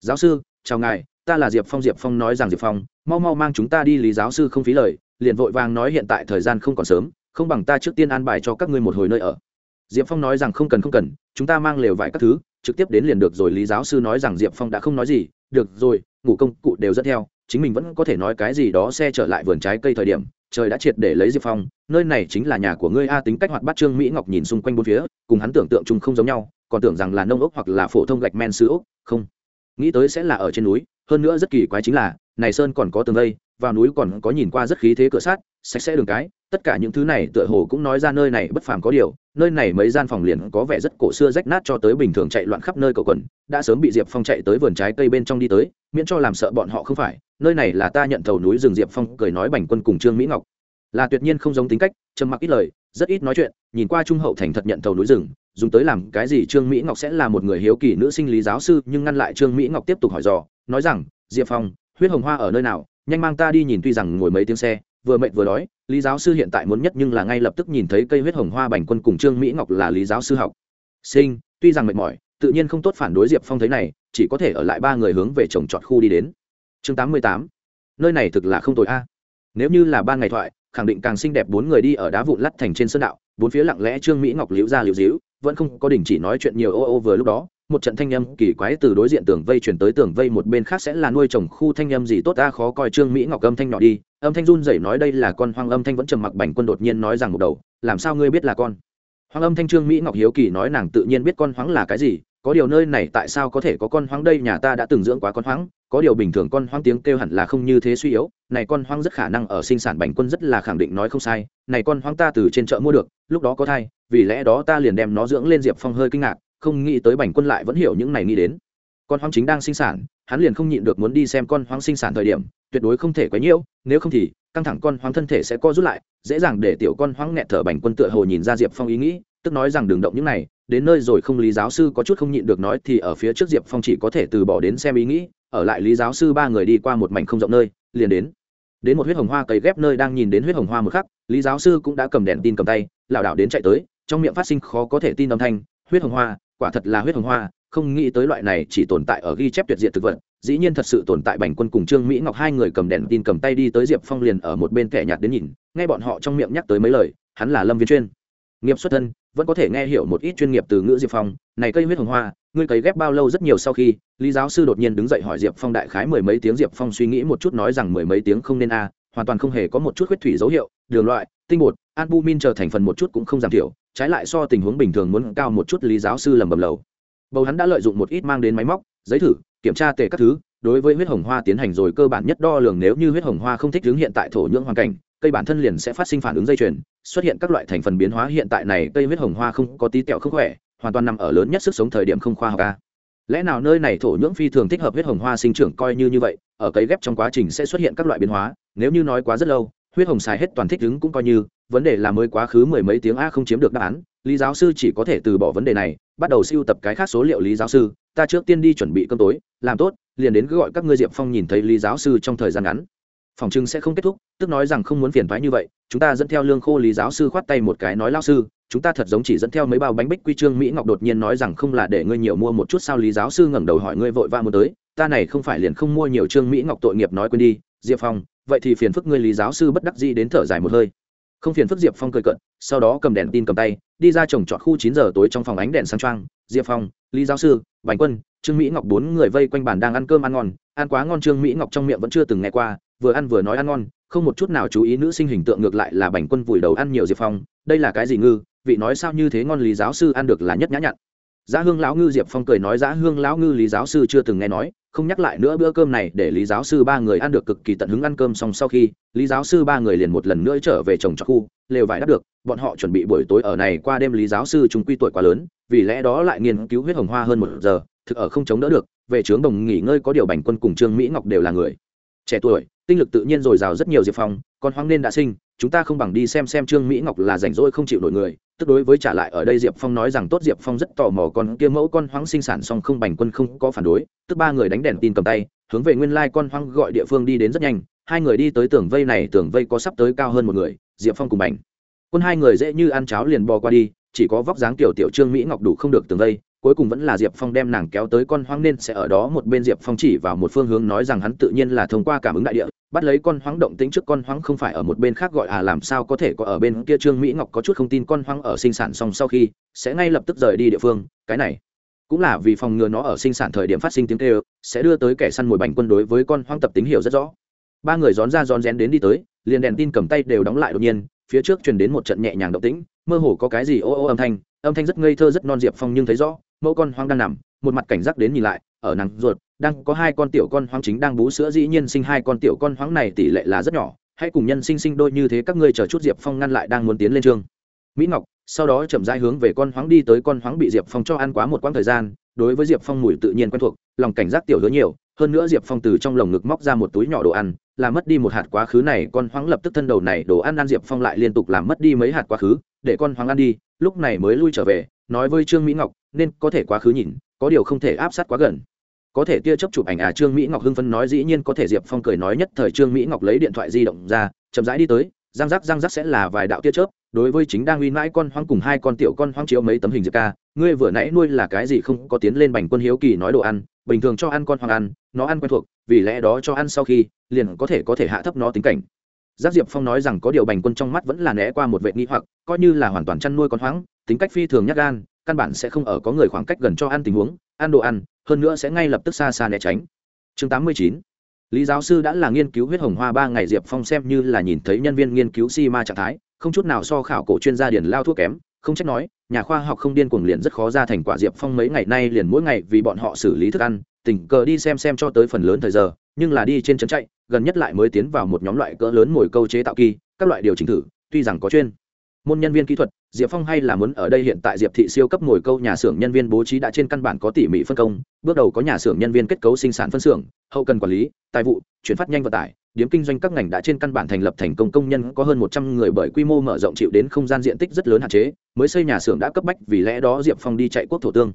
S1: Giáo sư, chào ngài ta là diệp phong diệp phong nói rằng diệp phong, mau mau mang chúng ta đi lý giáo sư không phí lời, liền vội vàng nói hiện tại thời gian không còn sớm, không bằng ta trước tiên an bài cho các ngươi một hồi nơi ở. Diệp phong nói rằng không cần không cần, chúng ta mang lều vải các thứ, trực tiếp đến liền được rồi, lý giáo sư nói rằng diệp phong đã không nói gì, được rồi, ngủ công cụ đều dẫn theo, chính mình vẫn có thể nói cái gì đó xe trở lại vườn trái cây thời điểm, trời đã triệt để lấy diệp phong, nơi này chính là nhà của ngươi a, tính cách hoạt bát trương mỹ ngọc nhìn xung quanh bốn phía, cùng hắn tưởng tượng chung không giống nhau, còn tưởng rằng là nông ốc hoặc là phổ thông gạch men sứ ốc, không, nghĩ tới sẽ là ở trên núi hơn nữa rất kỳ quái chính là, này sơn còn có tường vây, vào núi còn có nhìn qua rất khí thế cửa sát sạch sẽ đường cái, tất cả những thứ này tựa hồ cũng nói ra nơi này bất phàm có điều, nơi này mấy gian phòng liền có vẻ rất cổ xưa rách nát cho tới bình thường chạy loạn khắp nơi cầu quần, đã sớm bị diệp phong chạy tới vườn trái cây bên trong đi tới, miễn cho làm sợ bọn họ không phải, nơi này là ta nhận thầu núi rừng diệp phong, cười nói bành quân cùng trương mỹ ngọc. Là tuyệt nhiên không giống tính cách, trầm mặc ít lời, rất ít nói chuyện, nhìn qua trung hậu thành thật nhận thầu núi rừng, dùng tới làm cái gì trương mỹ ngọc sẽ là một người hiếu kỳ nữ sinh lý giáo sư, nhưng ngăn lại trương mỹ ngọc tiếp tục hỏi dò nói rằng, diệp phong, huyết hồng hoa ở nơi nào? Nhanh mang ta đi nhìn tuy rằng ngồi mấy tiếng xe, vừa mệt vừa đói, lý giáo sư hiện tại muốn nhất nhưng là ngay lập tức nhìn thấy cây huyết hồng hoa bành quân cùng trương mỹ ngọc là lý giáo sư học. Sinh, tuy rằng mệt mỏi, tự nhiên không tốt phản đối diệp phong thấy này, chỉ có thể ở lại ba người hướng về trồng trọt khu đi đến. Chương tám mươi tám. Nơi này thực là không tồi a. Nếu như là ba ngày thoại, khẳng định càng xinh đẹp bốn người đi ở đá vụn lắt thành trên sơn đạo, bốn phía lặng lẽ trương mỹ ngọc liễu ra liễu díu, vẫn không có đình chỉ nói chuyện nhiều ô ô vừa lúc đó một trận thanh âm kỳ quái từ đối diện tường vây chuyển tới tường vây một bên khác sẽ là nuôi trồng khu thanh âm gì tốt ta khó coi trương mỹ ngọc âm thanh nhỏ đi, âm thanh run rẩy nói đây là con, hoang âm thanh vẫn trầm mặc bành quân đột nhiên nói rằng một đầu, làm sao ngươi biết là con? Hoang âm thanh trương mỹ ngọc hiếu kỳ nói nàng tự nhiên biết con hoang là cái gì, có điều nơi này tại sao có thể có con hoang đây, nhà ta đã từng dưỡng quá con hoang có điều bình thường con hoang tiếng kêu hẳn là không như thế suy yếu, này con hoang rất khả năng ở sinh sản bành quân rất là khẳng định nói không sai, này con hoang ta từ trên chợ mua được, lúc đó có thai, vì lẽ đó ta liền đem nó dưỡng lên diệp phong hơi kinh ngạc không nghĩ tới bành quân lại vẫn hiểu những này nghĩ đến. Con hoang chính đang sinh sản, hắn liền không nhịn được muốn đi xem con hoang sinh sản thời điểm, tuyệt đối không thể quấy nhiễu, nếu không thì, căng thẳng con hoang thân thể sẽ co rút lại, dễ dàng để tiểu con hoang nghẹt thở bành quân tựa hồ nhìn ra diệp phong ý nghĩ, tức nói rằng đừng động những này, đến nơi rồi không lý giáo sư có chút không nhịn được nói thì ở phía trước diệp phong chỉ có thể từ bỏ đến xem ý nghĩ, ở lại lý giáo sư ba người đi qua một mảnh không rộng nơi, liền đến. Đến một huyết hồng hoa cấy ghép nơi đang nhìn đến huyết hồng hoa một khắc, lý giáo sư cũng đã cầm đèn tin cầm tay, lảo đảo đến chạy tới, trong miệng phát sinh khó có thể tin âm thanh, huyết hồng hoa quả thật là huyết hồng hoa, không nghĩ tới loại này chỉ tồn tại ở ghi chép tuyệt diệt thực vật, dĩ nhiên thật sự tồn tại bành quân cùng trương mỹ ngọc hai người cầm đèn tin cầm tay đi tới diệp phong liền ở một bên kẻ nhạt đến nhìn, nghe bọn họ trong miệng nhắc tới mấy lời, hắn là lâm viên chuyên. Nghiệp xuất thân, vẫn có thể nghe hiểu một ít chuyên nghiệp từ ngữ diệp phong, này cây huyết hồng hoa, ngươi cấy ghép bao lâu rất nhiều sau khi, lý giáo sư đột nhiên đứng dậy hỏi diệp phong đại khái mười mấy tiếng, diệp phong suy nghĩ một chút nói rằng mười mấy tiếng không nên a, hoàn toàn không hề có một chút huyết thủy dấu hiệu, đường loại, tinh bột, albumin trở thành phần một chút cũng không giảm thiểu trái lại so tình huống bình thường muốn cao một chút lý giáo sư lầm bầm lầu. Bầu hắn đã lợi dụng một ít mang đến máy móc, giấy thử, kiểm tra tề các thứ, đối với huyết hồng hoa tiến hành rồi cơ bản nhất đo lường nếu như huyết hồng hoa không thích ứng hiện tại thổ nhưỡng hoàn cảnh, cây bản thân liền sẽ phát sinh phản ứng dây chuyền, xuất hiện các loại thành phần biến hóa hiện tại này cây huyết hồng hoa không có tí kẹo không khỏe, hoàn toàn nằm ở lớn nhất sức sống thời điểm không khoa học ca lẽ nào nơi này thổ nhưỡng phi thường thích hợp huyết hồng hoa sinh trưởng coi như như vậy, ở cấy ghép trong quá trình sẽ xuất hiện các loại biến hóa, nếu như nói quá rất lâu, huyết hồng xài hết toàn thích ứng cũng coi như vấn đề là mới quá khứ mười mấy tiếng a không chiếm được đáp án, lý giáo sư chỉ có thể từ bỏ vấn đề này, bắt đầu siêu tập cái khác số liệu lý giáo sư, ta trước tiên đi chuẩn bị cơm tối, làm tốt, liền đến cứ gọi các ngươi diệp phong nhìn thấy lý giáo sư trong thời gian ngắn. Phòng trưng sẽ không kết thúc, tức nói rằng không muốn phiền thoái như vậy, chúng ta dẫn theo lương khô lý giáo sư khoát tay một cái nói lao sư, chúng ta thật giống chỉ dẫn theo mấy bao bánh bích quy trương mỹ ngọc đột nhiên nói rằng không là để ngươi nhiều mua một chút sao? Lý giáo sư ngẩng đầu hỏi, ngươi vội vã muốn tới, ta này không phải liền không mua nhiều trương mỹ ngọc tội nghiệp nói quên đi, diệp phong, vậy thì phiền phức ngươi lý giáo sư bất đắc dĩ đến thở dài một hơi không phiền phức diệp phong cười cận sau đó cầm đèn tin cầm tay, đi ra trồng trọt khu chín giờ tối trong phòng ánh đèn sang trang diệp phong, lý giáo sư, Bành quân, trương mỹ ngọc bốn người vây quanh bàn đang ăn cơm ăn ngon, ăn quá ngon trương mỹ ngọc trong miệng vẫn chưa từng nghe qua, vừa ăn vừa nói ăn ngon, không một chút nào chú ý nữ sinh hình tượng ngược lại là bành quân vùi đầu ăn nhiều diệp phong, đây là cái gì ngư, vị nói sao như thế ngon lý giáo sư ăn được là nhất nhã nhặn giá hương lão ngư diệp phong cười nói, giá hương lão ngư lý giáo sư chưa từng nghe nói, không nhắc lại nữa bữa cơm này để lý giáo sư ba người ăn được cực kỳ tận hứng ăn cơm xong sau khi, lý giáo sư ba người liền một lần nữa trở về trồng trọt khu, lều vải đắp được. Bọn họ chuẩn bị buổi tối ở này qua đêm lý giáo sư chúng quy tuổi quá lớn, vì lẽ đó lại nghiên cứu huyết hồng hoa hơn một giờ, thực ở không chống đỡ được. Về trướng đồng nghỉ ngơi có điều bành quân cùng trương mỹ ngọc đều là người trẻ tuổi, tinh lực tự nhiên dồi dào rất nhiều diệp phong còn hoang nên đã sinh chúng ta không bằng đi xem xem trương mỹ ngọc là rảnh rỗi không chịu nổi người, tức đối với trả lại ở đây diệp phong nói rằng tốt, diệp phong rất tò mò con kia mẫu con hoang sinh sản song không bành quân không có phản đối, tức ba người đánh đèn tin cầm tay, hướng về nguyên lai con hoang gọi địa phương đi đến rất nhanh, hai người đi tới tường vây này, tường vây có sắp tới cao hơn một người, diệp phong cùng bành. Quân hai người dễ như ăn cháo liền bò qua đi, chỉ có vóc dáng tiểu tiểu trương mỹ ngọc đủ không được tường vây, cuối cùng vẫn là diệp phong đem nàng kéo tới con hoang nên sẽ ở đó một bên, diệp phong chỉ vào một phương hướng nói rằng hắn tự nhiên là thông qua cảm ứng đại địa bắt lấy con hoang động tính trước con hoang không phải ở một bên khác gọi à làm sao có thể có ở bên kia trương mỹ ngọc có chút không tin con hoang ở sinh sản xong sau khi sẽ ngay lập tức rời đi địa phương, cái này cũng là vì phòng ngừa nó ở sinh sản thời điểm phát sinh tiếng kêu, sẽ đưa tới kẻ săn mồi bành quân đối với con hoang tập tính hiểu rất rõ. Ba người rón ra rón rén đến đi tới, liền đèn tin cầm tay đều đóng lại đột nhiên, phía trước truyền đến một trận nhẹ nhàng động tĩnh, mơ hồ có cái gì ô ô âm thanh âm thanh rất ngây thơ rất non diệp phong nhưng thấy rõ, mẫu con hoang đang nằm, một mặt cảnh giác đến nhìn lại, ở nàng ruột đang có hai con tiểu con hoang chính đang bú sữa, dĩ nhiên sinh hai con tiểu con hoang này tỷ lệ là rất nhỏ, hãy cùng nhân sinh sinh đôi như thế, các ngươi chờ chút diệp phong ngăn lại đang muốn tiến lên trường mỹ ngọc, sau đó chậm rãi hướng về con hoáng đi tới, con hoáng bị diệp phong cho ăn quá một quãng thời gian, đối với diệp phong mùi tự nhiên quen thuộc, lòng cảnh giác tiểu hứa nhiều, hơn nữa diệp phong từ trong lồng ngực móc ra một túi nhỏ đồ ăn làm mất đi một hạt quá khứ này, con hoáng lập tức thân đầu này đồ ăn ăn diệp phong lại liên tục làm mất đi mấy hạt quá khứ, để con hoáng ăn đi, lúc này mới lui trở về, nói với trương mỹ ngọc, nên có thể quá khứ nhìn, có điều không thể áp sát quá gần có thể tia chấp chụp ảnh à trương mỹ ngọc hưng phân nói dĩ nhiên có thể diệp phong cười nói nhất thời trương mỹ ngọc lấy điện thoại di động ra, chậm rãi đi tới, răng rắc răng rắc sẽ là vài đạo tia chớp, đối với chính đang uy mãi con hoang cùng hai con tiểu con hoang chiếu mấy tấm hình diệp ca, ngươi vừa nãy nuôi là cái gì không có tiến lên bành quân hiếu kỳ nói đồ ăn, bình thường cho ăn con hoang ăn, nó ăn quen thuộc, vì lẽ đó cho ăn sau khi, liền có thể có thể hạ thấp nó tính cảnh. Giác diệp phong nói rằng có điều bành quân trong mắt vẫn là né qua một vệ nghi hoặc, coi như là hoàn toàn chăn nuôi con hoang, tính cách phi thường nhắc gan, căn bản sẽ không ở có người khoảng cách gần cho ăn tình huống ăn đồ ăn, hơn nữa sẽ ngay lập tức xa xa né tránh. Chương tám mươi chín. Lý giáo sư đã là nghiên cứu huyết hồng hoa ba ngày, diệp phong xem như là nhìn thấy nhân viên nghiên cứu si ma trạng thái, không chút nào so khảo cổ chuyên gia điển lao thuốc kém, không trách nói, nhà khoa học không điên cuồng liền rất khó ra thành quả. Diệp phong mấy ngày nay liền mỗi ngày vì bọn họ xử lý thức ăn, tình cờ đi xem xem cho tới phần lớn thời giờ, nhưng là đi trên trấn chạy, gần nhất lại mới tiến vào một nhóm loại cỡ lớn mồi câu chế tạo kỳ, các loại điều chỉnh thử, tuy rằng có chuyên môn nhân viên kỹ thuật diệp phong hay là muốn ở đây hiện tại diệp thị siêu cấp ngồi câu nhà xưởng nhân viên bố trí đã trên căn bản có tỉ mỉ phân công, bước đầu có nhà xưởng nhân viên kết cấu sinh sản phân xưởng, hậu cần quản lý, tài vụ, chuyển phát nhanh vận tải điếm kinh doanh các ngành đã trên căn bản thành lập thành công công nhân có hơn một trăm người bởi quy mô mở rộng chịu đến không gian diện tích rất lớn hạn chế, mới xây nhà xưởng đã cấp bách vì lẽ đó diệp phong đi chạy quốc thổ tương.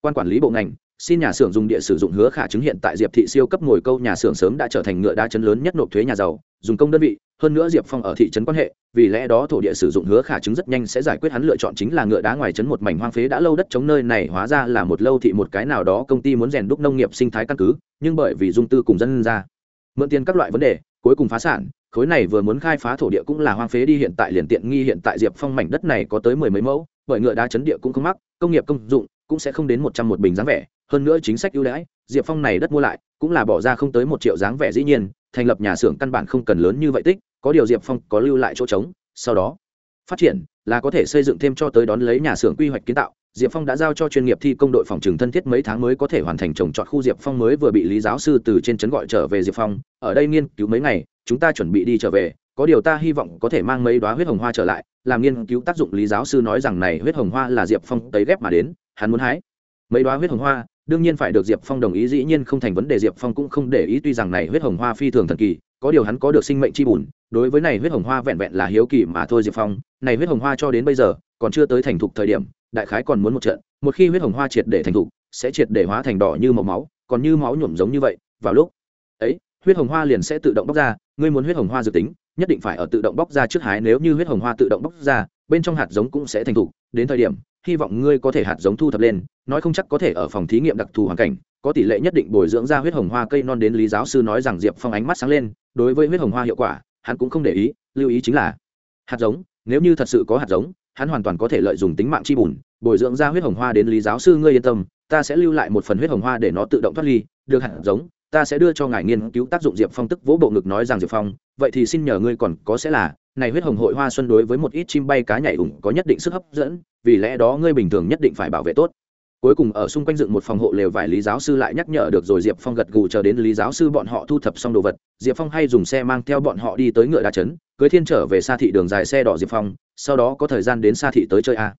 S1: Quan quản lý bộ ngành xin nhà xưởng dùng địa sử dụng hứa khả chứng hiện tại diệp thị siêu cấp ngồi câu nhà xưởng sớm đã trở thành ngựa đá chấn lớn nhất nộp thuế nhà giàu, dùng công đơn vị, hơn nữa diệp phong ở thị trấn quan hệ, vì lẽ đó thổ địa sử dụng hứa khả chứng rất nhanh sẽ giải quyết hắn lựa chọn chính là ngựa đá ngoài trấn một mảnh hoang phế đã lâu đất chống nơi này hóa ra là một lâu thị một cái nào đó công ty muốn rèn đúc nông nghiệp sinh thái căn cứ, nhưng bởi vì dung tư cùng dân ra, mượn tiền các loại vấn đề, cuối cùng phá sản, khối này vừa muốn khai phá thổ địa cũng là hoang phế đi hiện tại liền tiện nghi hiện tại diệp phong mảnh đất này có tới mười mấy mẫu, bởi ngựa đá chấn địa cũng không mắc, công nghiệp công dụng cũng sẽ không đến một trăm một bình dáng vẻ. Hơn nữa chính sách ưu đãi, diệp phong này đất mua lại, cũng là bỏ ra không tới một triệu dáng vẻ dĩ nhiên, thành lập nhà xưởng căn bản không cần lớn như vậy tích, có điều diệp phong có lưu lại chỗ trống, sau đó phát triển là có thể xây dựng thêm cho tới đón lấy nhà xưởng quy hoạch kiến tạo. Diệp phong đã giao cho chuyên nghiệp thi công đội phòng trừng thân thiết mấy tháng mới có thể hoàn thành trồng trọt khu diệp phong mới vừa bị lý giáo sư từ trên trấn gọi trở về diệp phong. Ở đây nghiên cứu mấy ngày, chúng ta chuẩn bị đi trở về. Có điều ta hy vọng có thể mang mấy đoá huyết hồng hoa trở lại, làm nghiên cứu tác dụng lý giáo sư nói rằng này huyết hồng hoa là diệp phong tấy ghép mà đến hắn muốn hái. Mấy đoá huyết hồng hoa, đương nhiên phải được diệp phong đồng ý, dĩ nhiên không thành vấn đề, diệp phong cũng không để ý, tuy rằng này huyết hồng hoa phi thường thần kỳ, có điều hắn có được sinh mệnh chi bùn, đối với này huyết hồng hoa vẹn vẹn là hiếu kỳ mà thôi, diệp phong. Này huyết hồng hoa cho đến bây giờ, còn chưa tới thành thục thời điểm, đại khái còn muốn một trận, một khi huyết hồng hoa triệt để thành thục, sẽ triệt để hóa thành đỏ như màu máu, còn như máu nhuộm giống như vậy, vào lúc ấy, huyết hồng hoa liền sẽ tự động bóc ra, ngươi muốn huyết hồng hoa dự tính, nhất định phải ở tự động bóc ra trước hái, nếu như huyết hồng hoa tự động bóc ra, bên trong hạt giống cũng sẽ thành thục, đến thời điểm hy vọng ngươi có thể hạt giống thu thập lên, nói không chắc có thể ở phòng thí nghiệm đặc thù hoàn cảnh, có tỷ lệ nhất định bồi dưỡng ra huyết hồng hoa cây non đến lý giáo sư nói rằng diệp phong ánh mắt sáng lên, đối với huyết hồng hoa hiệu quả, hắn cũng không để ý, lưu ý chính là, hạt giống, nếu như thật sự có hạt giống, hắn hoàn toàn có thể lợi dụng tính mạng chi bùn, bồi dưỡng ra huyết hồng hoa đến lý giáo sư ngươi yên tâm, ta sẽ lưu lại một phần huyết hồng hoa để nó tự động thoát ly, được hạt giống ta sẽ đưa cho ngài nghiên cứu tác dụng diệp phong tức vỗ bộ ngực nói rằng, diệp phong, vậy thì xin nhờ ngươi còn có sẽ là, này huyết hồng hội hoa xuân đối với một ít chim bay cá nhảy ủng có nhất định sức hấp dẫn, vì lẽ đó ngươi bình thường nhất định phải bảo vệ tốt. Cuối cùng ở xung quanh dựng một phòng hộ lều vải lý giáo sư lại nhắc nhở được rồi, diệp phong gật gù chờ đến lý giáo sư bọn họ thu thập xong đồ vật. Diệp phong hay dùng xe mang theo bọn họ đi tới ngựa đa trấn, cưới thiên trở về xa thị đường dài xe đỏ diệp phong, sau đó có thời gian đến xa thị tới chơi a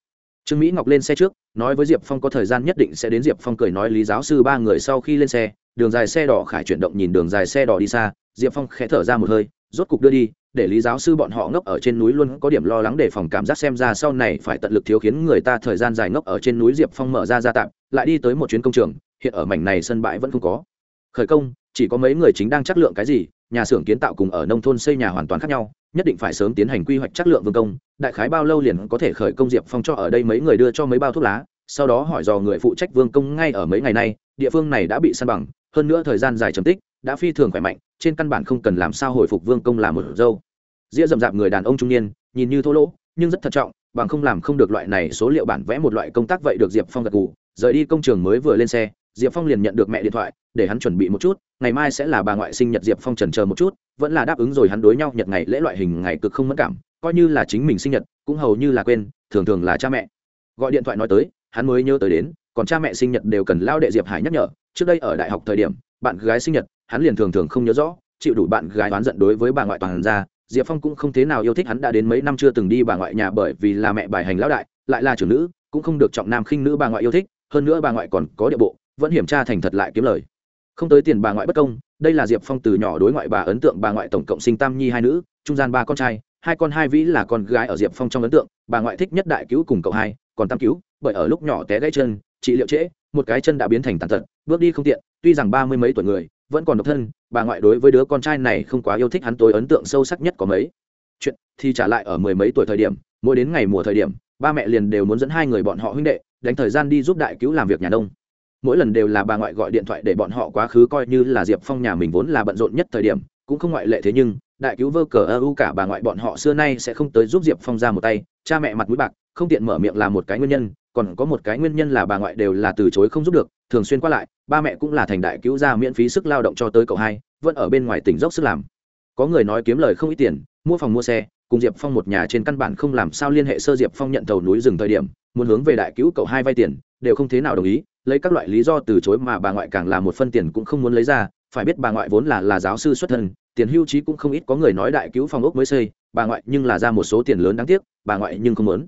S1: trương mỹ ngọc lên xe trước, nói với diệp phong có thời gian nhất định sẽ đến. Diệp phong cười nói, lý giáo sư ba người sau khi lên xe, đường dài xe đỏ khải chuyển động nhìn đường dài xe đỏ đi xa. Diệp phong khẽ thở ra một hơi, rốt cục đưa đi, để lý giáo sư bọn họ ngốc ở trên núi luôn có điểm lo lắng để phòng cảm giác xem ra sau này phải tận lực thiếu khiến người ta thời gian dài ngốc ở trên núi. Diệp phong mở ra gia tạm, lại đi tới một chuyến công trường, hiện ở mảnh này sân bãi vẫn không có. Khởi công, chỉ có mấy người chính đang chắc lượng cái gì nhà xưởng kiến tạo cùng ở nông thôn xây nhà hoàn toàn khác nhau, nhất định phải sớm tiến hành quy hoạch chất lượng vương công, đại khái bao lâu liền có thể khởi công diệp phong cho ở đây mấy người đưa cho mấy bao thuốc lá, sau đó hỏi dò người phụ trách vương công ngay ở mấy ngày nay, địa phương này đã bị săn bằng, hơn nữa thời gian dài trầm tích, đã phi thường khỏe mạnh, trên căn bản không cần làm sao hồi phục vương công là một dâu. Dĩa rậm rạp người đàn ông trung niên, nhìn như thô lỗ, nhưng rất thận trọng, bằng không làm không được loại này, số liệu bản vẽ một loại công tác vậy được diệp phong gật gù, rời đi công trường mới vừa lên xe diệp phong liền nhận được mẹ điện thoại, để hắn chuẩn bị một chút, ngày mai sẽ là bà ngoại sinh nhật diệp phong trần chờ một chút, vẫn là đáp ứng rồi hắn đối nhau nhật ngày lễ loại hình ngày cực không mất cảm, coi như là chính mình sinh nhật, cũng hầu như là quên, thường thường là cha mẹ. Gọi điện thoại nói tới, hắn mới nhớ tới đến, còn cha mẹ sinh nhật đều cần lao đệ diệp hải nhắc nhở, trước đây ở đại học thời điểm, bạn gái sinh nhật, hắn liền thường thường không nhớ rõ, chịu đủ bạn gái oán giận đối với bà ngoại toàn ra, diệp phong cũng không thế nào yêu thích hắn đã đến mấy năm chưa từng đi bà ngoại nhà bởi vì là mẹ bài hành lão đại, lại là trưởng nữ, cũng không được trọng nam khinh nữ bà ngoại yêu thích, hơn nữa bà ngoại còn có địa bộ vẫn hiểm tra thành thật lại kiếm lời. Không tới tiền bà ngoại bất công, đây là diệp phong từ nhỏ đối ngoại bà ấn tượng, bà ngoại tổng cộng sinh tam nhi hai nữ, trung gian ba con trai, hai con hai vĩ là con gái ở diệp phong trong ấn tượng, bà ngoại thích nhất đại cứu cùng cậu hai, còn tam cứu, bởi ở lúc nhỏ té gãy chân, trị liệu trễ, một cái chân đã biến thành tàn tật, bước đi không tiện, tuy rằng ba mươi mấy tuổi người, vẫn còn độc thân, bà ngoại đối với đứa con trai này không quá yêu thích hắn tối ấn tượng sâu sắc nhất có mấy. Chuyện thì trả lại ở mười mấy tuổi thời điểm, mỗi đến ngày mùa thời điểm, ba mẹ liền đều muốn dẫn hai người bọn họ huynh đệ, đánh thời gian đi giúp đại cứu làm việc nhà nông mỗi lần đều là bà ngoại gọi điện thoại để bọn họ quá khứ coi như là diệp phong nhà mình vốn là bận rộn nhất thời điểm, cũng không ngoại lệ thế nhưng, đại cứu vơ cờ ơ u cả bà ngoại bọn họ xưa nay sẽ không tới giúp diệp phong ra một tay, cha mẹ mặt mũi bạc, không tiện mở miệng là một cái nguyên nhân, còn có một cái nguyên nhân là bà ngoại đều là từ chối không giúp được, thường xuyên qua lại, ba mẹ cũng là thành đại cứu ra miễn phí sức lao động cho tới cậu hai, vẫn ở bên ngoài tỉnh dốc sức làm. Có người nói kiếm lời không ít tiền, mua phòng mua xe, cùng diệp phong một nhà trên căn bản không làm sao liên hệ sơ diệp phong nhận thầu núi rừng thời điểm, muốn hướng về đại cứu cậu hai vay tiền đều không thế nào đồng ý, lấy các loại lý do từ chối mà bà ngoại càng là một phân tiền cũng không muốn lấy ra, phải biết bà ngoại vốn là là giáo sư xuất thân, tiền hưu trí cũng không ít có người nói đại cứu phòng ốc mới xây, bà ngoại nhưng là ra một số tiền lớn đáng tiếc, bà ngoại nhưng không muốn.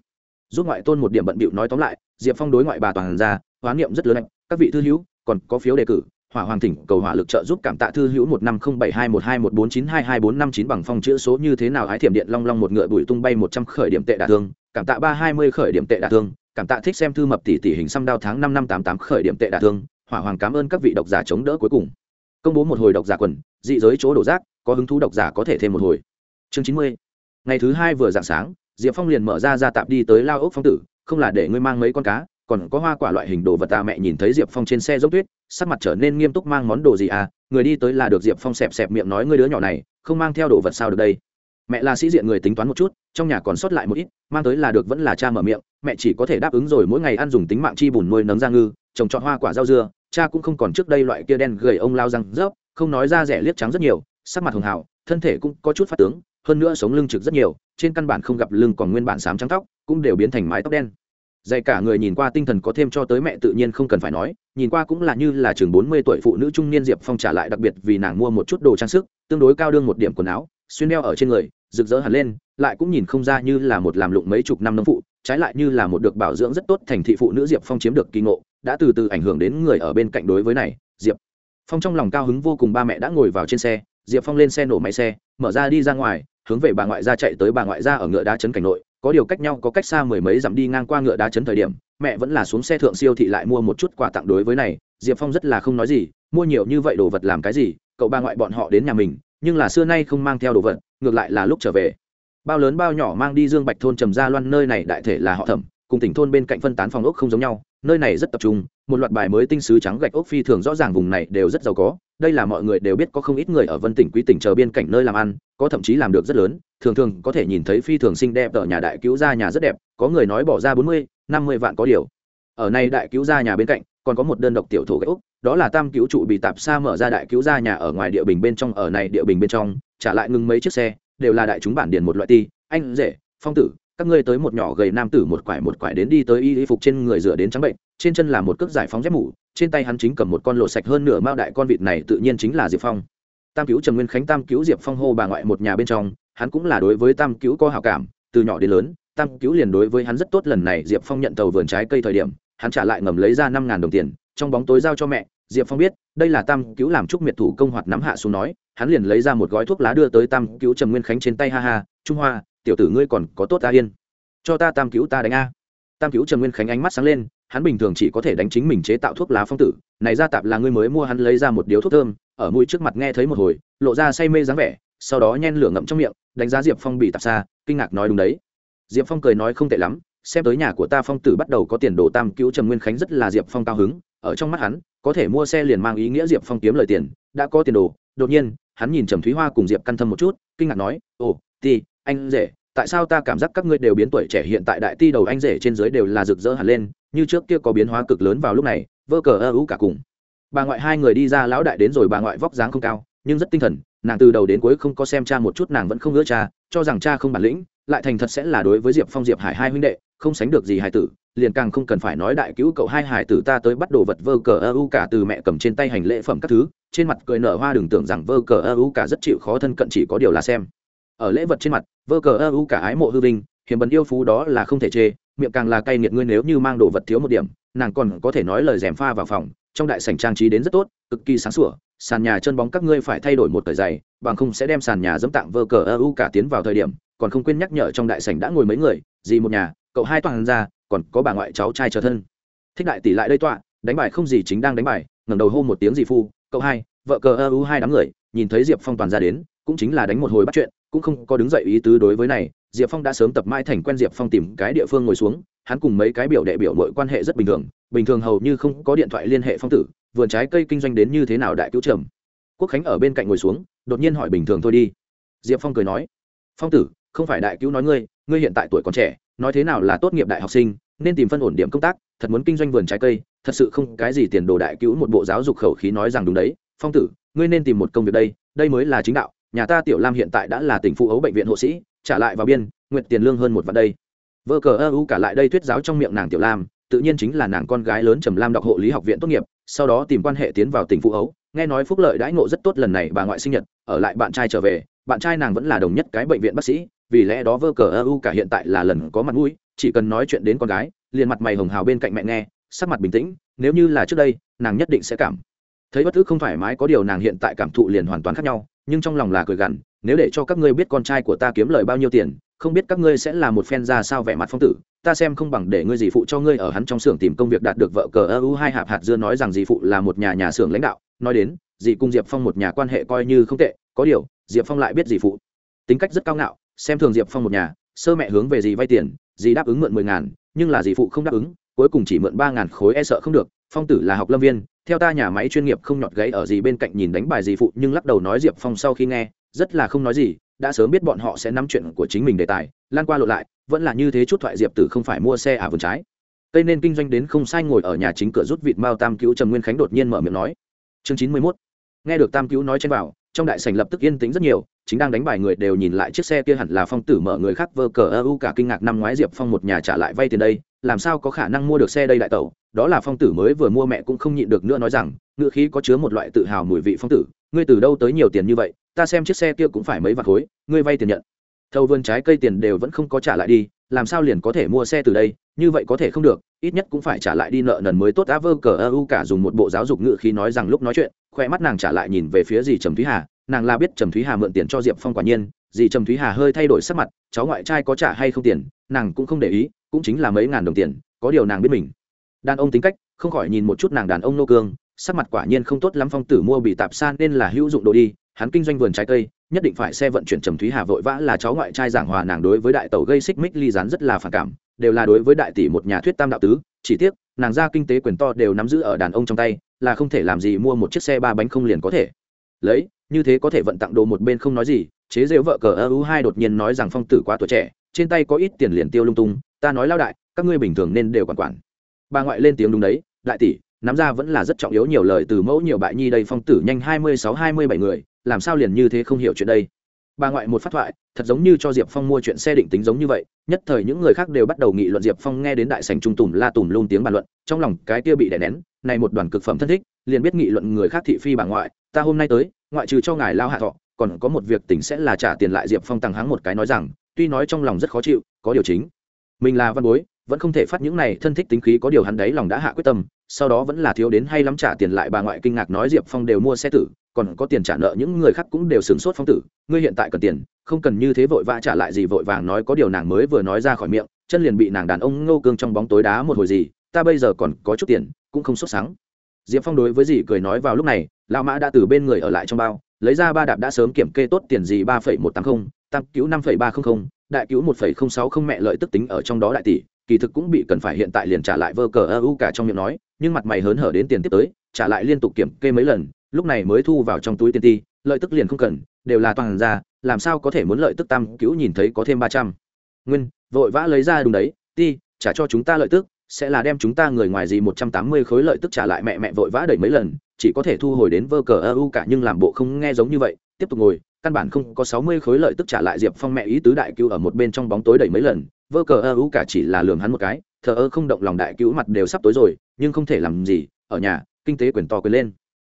S1: Giúp ngoại tôn một điểm bận bịu nói tóm lại, diệp phong đối ngoại bà toàn ra, hoán niệm rất lớn anh các vị thư hữu, còn có phiếu đề cử, hỏa hoàng thỉnh cầu hỏa lực trợ giúp cảm tạ thư hữu một năm không bảy hai một hai một bốn chín hai hai bốn năm chín bằng phong chữ số như thế nào ái thiểm điện long long một ngựa bụi tung bay một trăm khởi điểm tệ đả thương, cảm tạ ba hai mươi khởi điểm tệ đả thương cảm tạ thích xem thư mập tỷ tỷ hình xăm đao tháng năm năm tám tám khởi điểm tệ đả thương, hỏa hoàng cảm ơn các vị độc giả chống đỡ cuối cùng. Công bố một hồi độc giả quần, dị giới chỗ đổ rác, có hứng thú độc giả có thể thêm một hồi. Chương chín mươi. Ngày thứ hai vừa dạng sáng, diệp phong liền mở ra ra tạp đi tới lao ốc phong tử, không là để ngươi mang mấy con cá, còn có hoa quả loại hình đồ vật ta mẹ nhìn thấy diệp phong trên xe dốc tuyết, sắc mặt trở nên nghiêm túc mang món đồ gì à người đi tới là được diệp phong xẹp xẹp miệng nói ngươi đứa nhỏ này, không mang theo đồ vật sao được đây mẹ là sĩ diện người tính toán một chút, trong nhà còn sót lại một ít, mang tới là được vẫn là cha mở miệng, mẹ chỉ có thể đáp ứng rồi mỗi ngày ăn dùng tính mạng chi bùn nuôi nấng da ngư, trồng trọt hoa quả rau dưa, cha cũng không còn trước đây loại kia đen gầy ông lao răng rớp, không nói ra rẻ liếc trắng rất nhiều, sắc mặt hường hào, thân thể cũng có chút phát tướng, hơn nữa sống lưng trực rất nhiều, trên căn bản không gặp lưng còn nguyên bản sám trắng tóc, cũng đều biến thành mái tóc đen. Dạy cả người nhìn qua tinh thần có thêm cho tới mẹ tự nhiên không cần phải nói, nhìn qua cũng là như là chừng bốn mươi tuổi phụ nữ trung niên diệp phong trả lại đặc biệt vì nàng mua một chút đồ trang sức, tương đối cao đương một điểm quần áo xuyên đeo ở trên người, rực rỡ hẳn lên, lại cũng nhìn không ra như là một làm lụng mấy chục năm nông phụ, trái lại như là một được bảo dưỡng rất tốt thành thị phụ nữ diệp phong chiếm được kỳ ngộ, đã từ từ ảnh hưởng đến người ở bên cạnh đối với này, diệp phong trong lòng cao hứng vô cùng, ba mẹ đã ngồi vào trên xe, diệp phong lên xe nổ máy xe, mở ra đi ra ngoài, hướng về bà ngoại ra chạy tới bà ngoại ra ở ngựa đá trấn cảnh nội, có điều cách nhau có cách xa mười mấy dặm đi ngang qua ngựa đá trấn thời điểm, mẹ vẫn là xuống xe thượng siêu thị lại mua một chút quà tặng đối với này, diệp phong rất là không nói gì, mua nhiều như vậy đồ vật làm cái gì, cậu ba ngoại bọn họ đến nhà mình nhưng là xưa nay không mang theo đồ vật, ngược lại là lúc trở về. Bao lớn bao nhỏ mang đi dương bạch thôn trầm gia loan, nơi này đại thể là họ thẩm, cùng tỉnh thôn bên cạnh phân tán phòng ốc không giống nhau, nơi này rất tập trung, một loạt bài mới tinh sứ trắng gạch ốc phi thường rõ ràng vùng này đều rất giàu có, đây là mọi người đều biết có không ít người ở vân tỉnh quý tỉnh chờ biên cảnh nơi làm ăn, có thậm chí làm được rất lớn, thường thường có thể nhìn thấy phi thường xinh đẹp ở nhà đại cứu gia nhà rất đẹp, có người nói bỏ ra bốn mươi, năm mươi vạn có điều ở này đại cứu gia nhà bên cạnh, còn có một đơn độc tiểu thổ gạch úc, đó là tam cứu trụ bị tạp xa mở ra đại cứu gia nhà ở ngoài địa bình bên trong, ở này địa bình bên trong, trả lại ngừng mấy chiếc xe, đều là đại chúng bản điền một loại ti, anh rể, phong tử, các ngươi tới một nhỏ gầy nam tử một quải một quải đến đi tới y phục trên người rửa đến trắng bệnh, trên chân là một cước giải phóng dép mủ, trên tay hắn chính cầm một con lộ sạch hơn nửa mao đại con vịt này tự nhiên chính là diệp phong. Tam cứu trần nguyên khánh, tam cứu diệp phong hô bà ngoại một nhà bên trong, hắn cũng là đối với tam cứu có hào cảm, từ nhỏ đến lớn, tam cứu liền đối với hắn rất tốt, lần này diệp phong nhận tàu vườn trái cây thời điểm hắn trả lại ngầm lấy ra năm ngàn đồng tiền, trong bóng tối giao cho mẹ, diệp phong biết, đây là tam cứu làm chúc miệt thủ công hoạt nắm hạ xuống nói, hắn liền lấy ra một gói thuốc lá đưa tới tam cứu trầm nguyên khánh trên tay, ha ha, trung hoa, tiểu tử ngươi còn có tốt ta yên. Cho ta tam cứu ta đánh a. Tam cứu trầm nguyên khánh ánh mắt sáng lên, hắn bình thường chỉ có thể đánh chính mình chế tạo thuốc lá phong tử, này ra tạp là ngươi mới mua hắn lấy ra một điếu thuốc thơm, ở mũi trước mặt nghe thấy một hồi, lộ ra say mê dáng vẻ, sau đó nhen lửa ngậm trong miệng, đánh giá diệp phong bị tạp xa, kinh ngạc nói đúng đấy. Diệp phong cười nói không tệ lắm xem tới nhà của ta phong tử bắt đầu có tiền đồ tam cứu trầm nguyên khánh rất là diệp phong cao hứng, ở trong mắt hắn, có thể mua xe liền mang ý nghĩa diệp phong kiếm lời tiền, đã có tiền đồ. Đột nhiên, hắn nhìn trầm thúy hoa cùng diệp căn thâm một chút, kinh ngạc nói, ồ, ti, anh rể, tại sao ta cảm giác các ngươi đều biến tuổi trẻ hiện tại đại ti đầu anh rể trên dưới đều là rực rỡ hẳn lên, như trước kia có biến hóa cực lớn vào lúc này, vơ cờ ơ ú cả cùng. Bà ngoại hai người đi ra lão đại đến rồi bà ngoại vóc dáng không cao, nhưng rất tinh thần, nàng từ đầu đến cuối không có xem cha một chút, nàng vẫn không ngỡ cha, cho rằng cha không bản lĩnh lại thành thật sẽ là đối với diệp phong diệp hải hai huynh đệ, không sánh được gì hải tử, liền càng không cần phải nói đại cứu cậu hai hải tử ta tới bắt đồ vật vơ cờ ơ u cả từ mẹ cầm trên tay hành lễ phẩm các thứ, trên mặt cười nở hoa đừng tưởng rằng vơ cờ ơ u cả rất chịu khó thân cận chỉ có điều là xem. Ở lễ vật trên mặt, vơ cờ ơ u cả ái mộ hư vinh, hiền bần yêu phú đó là không thể chê, miệng càng là cay nghiệt ngươi nếu như mang đồ vật thiếu một điểm, nàng còn có thể nói lời rèm pha vào phòng, trong đại sảnh trang trí đến rất tốt, cực kỳ sáng sủa, sàn nhà chân bóng các ngươi phải thay đổi một tờ giày, bằng không sẽ đem sàn nhà dẫm tạng vơ cờ ơ u cả tiến vào thời điểm còn không quên nhắc nhở trong đại sảnh đã ngồi mấy người gì một nhà, cậu hai toàn ra, còn có bà ngoại cháu trai chờ thân. Thích đại tỷ lại đây tọa, đánh bài không gì chính đang đánh bài, ngẩng đầu hô một tiếng dì phu, cậu hai, vợ cờ ơ u hai đám người, nhìn thấy diệp phong toàn ra đến, cũng chính là đánh một hồi bắt chuyện, cũng không có đứng dậy ý tứ đối với này. Diệp phong đã sớm tập mãi thành quen diệp phong tìm cái địa phương ngồi xuống, hắn cùng mấy cái biểu đệ biểu mọi quan hệ rất bình thường bình thường hầu như không có điện thoại liên hệ phong tử, vườn trái cây kinh doanh đến như thế nào đại cứu trầm. Quốc khánh ở bên cạnh ngồi xuống, đột nhiên hỏi bình thường thôi đi. Diệp phong cười nói, phong tử không phải đại cứu nói ngươi ngươi hiện tại tuổi còn trẻ, nói thế nào là tốt nghiệp đại học sinh, nên tìm phân ổn điểm công tác, thật muốn kinh doanh vườn trái cây, thật sự không cái gì tiền đồ đại cứu một bộ giáo dục khẩu khí nói rằng đúng đấy. Phong tử, ngươi nên tìm một công việc đây đây mới là chính đạo, nhà ta tiểu lam hiện tại đã là tỉnh phụ ấu bệnh viện hộ sĩ, trả lại vào biên, nguyện tiền lương hơn một vạn đây. Vợ cờ ơ u cả lại đây thuyết giáo trong miệng nàng tiểu lam, tự nhiên chính là nàng con gái lớn trầm lam đọc hộ lý học viện tốt nghiệp, sau đó tìm quan hệ tiến vào tỉnh phụ ấu. Nghe nói phúc lợi đãi ngộ rất tốt lần này bà ngoại sinh nhật, ở lại bạn trai trở về, bạn trai nàng vẫn là đồng nhất cái bệnh viện bác sĩ vì lẽ đó vơ cờ ơ u cả hiện tại là lần có mặt mũi, chỉ cần nói chuyện đến con gái, liền mặt mày hồng hào bên cạnh mẹ nghe, sắc mặt bình tĩnh, nếu như là trước đây, nàng nhất định sẽ cảm thấy bất ức không thoải mái, có điều nàng hiện tại cảm thụ liền hoàn toàn khác nhau, nhưng trong lòng là cười gằn, nếu để cho các ngươi biết con trai của ta kiếm lời bao nhiêu tiền, không biết các ngươi sẽ là một phen ra sao vẻ mặt phong tử, ta xem không bằng để ngươi dì phụ cho ngươi ở hắn trong xưởng tìm công việc đạt được vợ cờ ơ u hai hạp hạt dưa nói rằng dì phụ là một nhà nhà xưởng lãnh đạo, nói đến dì cùng diệp phong một nhà quan hệ coi như không tệ, có điều, diệp phong lại biết dì phụ tính cách rất cao ngạo xem thường diệp phong một nhà, sơ mẹ hướng về dì vay tiền, dì đáp ứng mượn mười ngàn, nhưng là dì phụ không đáp ứng, cuối cùng chỉ mượn ba ngàn khối e sợ không được, phong tử là học lâm viên, theo ta nhà máy chuyên nghiệp không nhọt gãy ở gì bên cạnh nhìn đánh bài dì phụ nhưng lắc đầu nói diệp phong sau khi nghe, rất là không nói gì, đã sớm biết bọn họ sẽ nắm chuyện của chính mình đề tài, lan qua lộ lại, vẫn là như thế chút thoại diệp tử không phải mua xe à vườn trái. Cây nên kinh doanh đến không sai ngồi ở nhà chính cửa rút vịt mao tam cứu trầm nguyên khánh đột nhiên mở miệng nói. Chương chín mươi mốt, nghe được tam cứu nói trên bảo trong đại sảnh lập tức yên tĩnh rất nhiều, chính đang đánh bài người đều nhìn lại chiếc xe kia hẳn là phong tử mở người khác vơ cờ ơ u cả kinh ngạc năm ngoái diệp phong một nhà trả lại vay tiền đây, làm sao có khả năng mua được xe đây đại tẩu? Đó là phong tử mới vừa mua mẹ cũng không nhịn được nữa nói rằng, ngựa khí có chứa một loại tự hào mùi vị phong tử, ngươi từ đâu tới nhiều tiền như vậy, ta xem chiếc xe kia cũng phải mấy vạt khối, ngươi vay tiền nhận. Thâu vườn trái cây tiền đều vẫn không có trả lại đi làm sao liền có thể mua xe từ đây? Như vậy có thể không được, ít nhất cũng phải trả lại đi nợ nần mới tốt. Á vơ cờ ơ u cả dùng một bộ giáo dục ngự khi nói rằng lúc nói chuyện, khoe mắt nàng trả lại nhìn về phía dì trầm thúy hà. Nàng là biết trầm thúy hà mượn tiền cho diệp phong quả nhiên. Dì trầm thúy hà hơi thay đổi sắc mặt, cháu ngoại trai có trả hay không tiền, nàng cũng không để ý, cũng chính là mấy ngàn đồng tiền, có điều nàng biết mình. Đàn ông tính cách, không khỏi nhìn một chút nàng đàn ông nô cương, sắc mặt quả nhiên không tốt lắm, phong tử mua bị tạp san nên là hữu dụng đồ đi hắn kinh doanh vườn trái cây, nhất định phải xe vận chuyển trầm thúy hà vội vã là cháu ngoại trai giảng hòa nàng đối với đại tàu gây xích mích ly rán rất là phản cảm, đều là đối với đại tỷ một nhà thuyết tam đạo tứ, chỉ tiếc, nàng ra kinh tế quyền to đều nắm giữ ở đàn ông trong tay, là không thể làm gì mua một chiếc xe ba bánh không liền có thể. Lấy, như thế có thể vận tặng đồ một bên không nói gì, chế rêu vợ cờ ơ u hai đột nhiên nói rằng phong tử quá tuổi trẻ, trên tay có ít tiền liền tiêu lung tung, ta nói lao đại, các ngươi bình thường nên đều quản quản. Bà ngoại lên tiếng đúng đấy, đại tỷ nắm ra vẫn là rất trọng yếu nhiều lời từ mẫu nhiều bại nhi đây phong tử nhanh hai mươi sáu hai mươi bảy người, làm sao liền như thế không hiểu chuyện đây? Bà ngoại một phát thoại, thật giống như cho diệp phong mua chuyện xe định tính giống như vậy, nhất thời những người khác đều bắt đầu nghị luận diệp phong nghe đến đại sành trung tùm la tùm luôn tiếng bàn luận, trong lòng cái kia bị đè nén, này một đoàn cực phẩm thân thích, liền biết nghị luận người khác thị phi bà ngoại, ta hôm nay tới, ngoại trừ cho ngài lao hạ thọ, còn có một việc tỉnh sẽ là trả tiền lại diệp phong tăng hắng một cái nói rằng, tuy nói trong lòng rất khó chịu, có điều chính, mình là văn bối vẫn không thể phát những này thân thích tính khí có điều hắn đấy lòng đã hạ quyết tâm, sau đó vẫn là thiếu đến hay lắm trả tiền lại bà ngoại kinh ngạc nói diệp phong đều mua xe tử, còn có tiền trả nợ những người khác cũng đều sửng sốt phong tử, ngươi hiện tại cần tiền, không cần như thế vội vã trả lại gì vội vàng nói có điều nàng mới vừa nói ra khỏi miệng, chân liền bị nàng đàn ông ngô cương trong bóng tối đá một hồi gì, ta bây giờ còn có chút tiền, cũng không sốt sáng. Diệp phong đối với dì cười nói vào lúc này, lão mã đã từ bên người ở lại trong bao, lấy ra ba đạp đã sớm kiểm kê tốt tiền gì ba phẩy một tám mươi tam cứu năm phẩy ba trăm linh đại cứu một phẩy không sáu không mẹ lợi tức tính ở trong đó đại tỷ kỳ thực cũng bị cần phải hiện tại liền trả lại vơ cờ ơ u cả trong miệng nói, nhưng mặt mày hớn hở đến tiền tiếp tới, trả lại liên tục kiểm kê mấy lần, lúc này mới thu vào trong túi tiền ti, lợi tức liền không cần, đều là toàn ra, làm sao có thể muốn lợi tức tam cứu nhìn thấy có thêm ba trăm. Nguyên, vội vã lấy ra đúng đấy, ti, trả cho chúng ta lợi tức, sẽ là đem chúng ta người ngoài gì một trăm tám mươi khối lợi tức trả lại mẹ mẹ vội vã đẩy mấy lần, chỉ có thể thu hồi đến vơ cờ ơ u cả nhưng làm bộ không nghe giống như vậy, tiếp tục ngồi, căn bản không có sáu mươi khối lợi tức trả lại diệp phong mẹ ý tứ đại cứu ở một bên trong bóng tối đẩy mấy lần vơ cờ ơ u cả chỉ là lường hắn một cái, thờ ơ không động lòng đại cứu mặt đều sắp tối rồi, nhưng không thể làm gì, ở nhà, kinh tế quyền to quyền lên.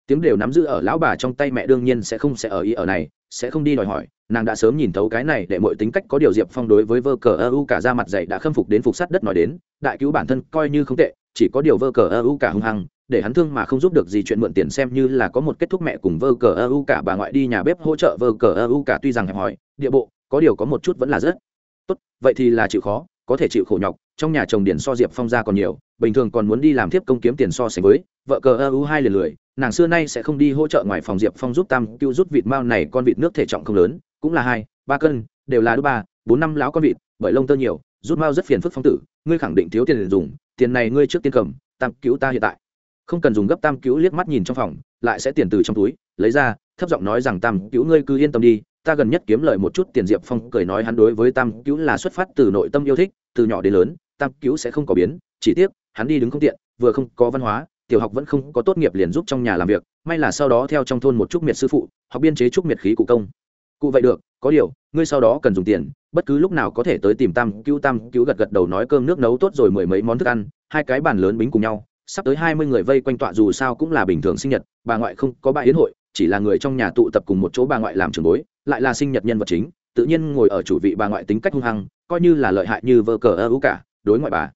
S1: Tiếng đều nắm giữ ở lão bà trong tay mẹ đương nhiên sẽ không sẽ ở ý ở này, sẽ không đi đòi hỏi, nàng đã sớm nhìn thấu cái này để mọi tính cách có điều diệp phong đối với vơ cờ ơ u cả ra mặt dạy đã khâm phục đến phục sát đất nói đến, đại cứu bản thân coi như không tệ, chỉ có điều vơ cờ ơ u cả hung hăng, để hắn thương mà không giúp được gì chuyện mượn tiền xem như là có một kết thúc mẹ cùng vơ cờ ơ u cả bà ngoại đi nhà bếp hỗ trợ vơ cờ ơ u cả tuy rằng hẹp hòi, địa bộ, có điều có một chút vẫn là rất tốt, vậy thì là chịu khó, có thể chịu khổ nhọc, trong nhà chồng điển so diệp phong ra còn nhiều, bình thường còn muốn đi làm tiếp công kiếm tiền so sánh với vợ cờ ơ u hai liền lười, nàng xưa nay sẽ không đi hỗ trợ ngoài phòng diệp phong giúp tam cứu rút vịt mao này con vịt nước thể trọng không lớn, cũng là hai, ba cân, đều là đứa ba, bốn năm láo con vịt, bởi lông tơ nhiều, rút mao rất phiền phức phong tử, ngươi khẳng định thiếu tiền dùng, tiền này ngươi trước tiên cầm, tam cứu ta hiện tại. Không cần dùng gấp tam cứu liếc mắt nhìn trong phòng, lại sẽ tiền từ trong túi, lấy ra, thấp giọng nói rằng tam cứu ngươi cứ yên tâm đi ta gần nhất kiếm lời một chút tiền diệp phong cười nói hắn đối với tam cứu là xuất phát từ nội tâm yêu thích, từ nhỏ đến lớn, tam cứu sẽ không có biến, chỉ tiếc, hắn đi đứng không tiện, vừa không có văn hóa, tiểu học vẫn không có tốt nghiệp liền giúp trong nhà làm việc, may là sau đó theo trong thôn một chút miệt sư phụ, học biên chế chút miệt khí cụ công. Cụ vậy được, có điều, ngươi sau đó cần dùng tiền, bất cứ lúc nào có thể tới tìm tam cứu tam cứu gật gật đầu nói cơm nước nấu tốt rồi mười mấy món thức ăn, hai cái bàn lớn bính cùng nhau, sắp tới hai mươi người vây quanh tọa dù sao cũng là bình thường sinh nhật, bà ngoại không có bãi yến hội, chỉ là người trong nhà tụ tập cùng một chỗ bà ngoại làm trường bối lại là sinh nhật nhân vật chính, tự nhiên ngồi ở chủ vị bà ngoại tính cách hung hăng, coi như là lợi hại như vơ cờ ơ u cả, đối ngoại bà.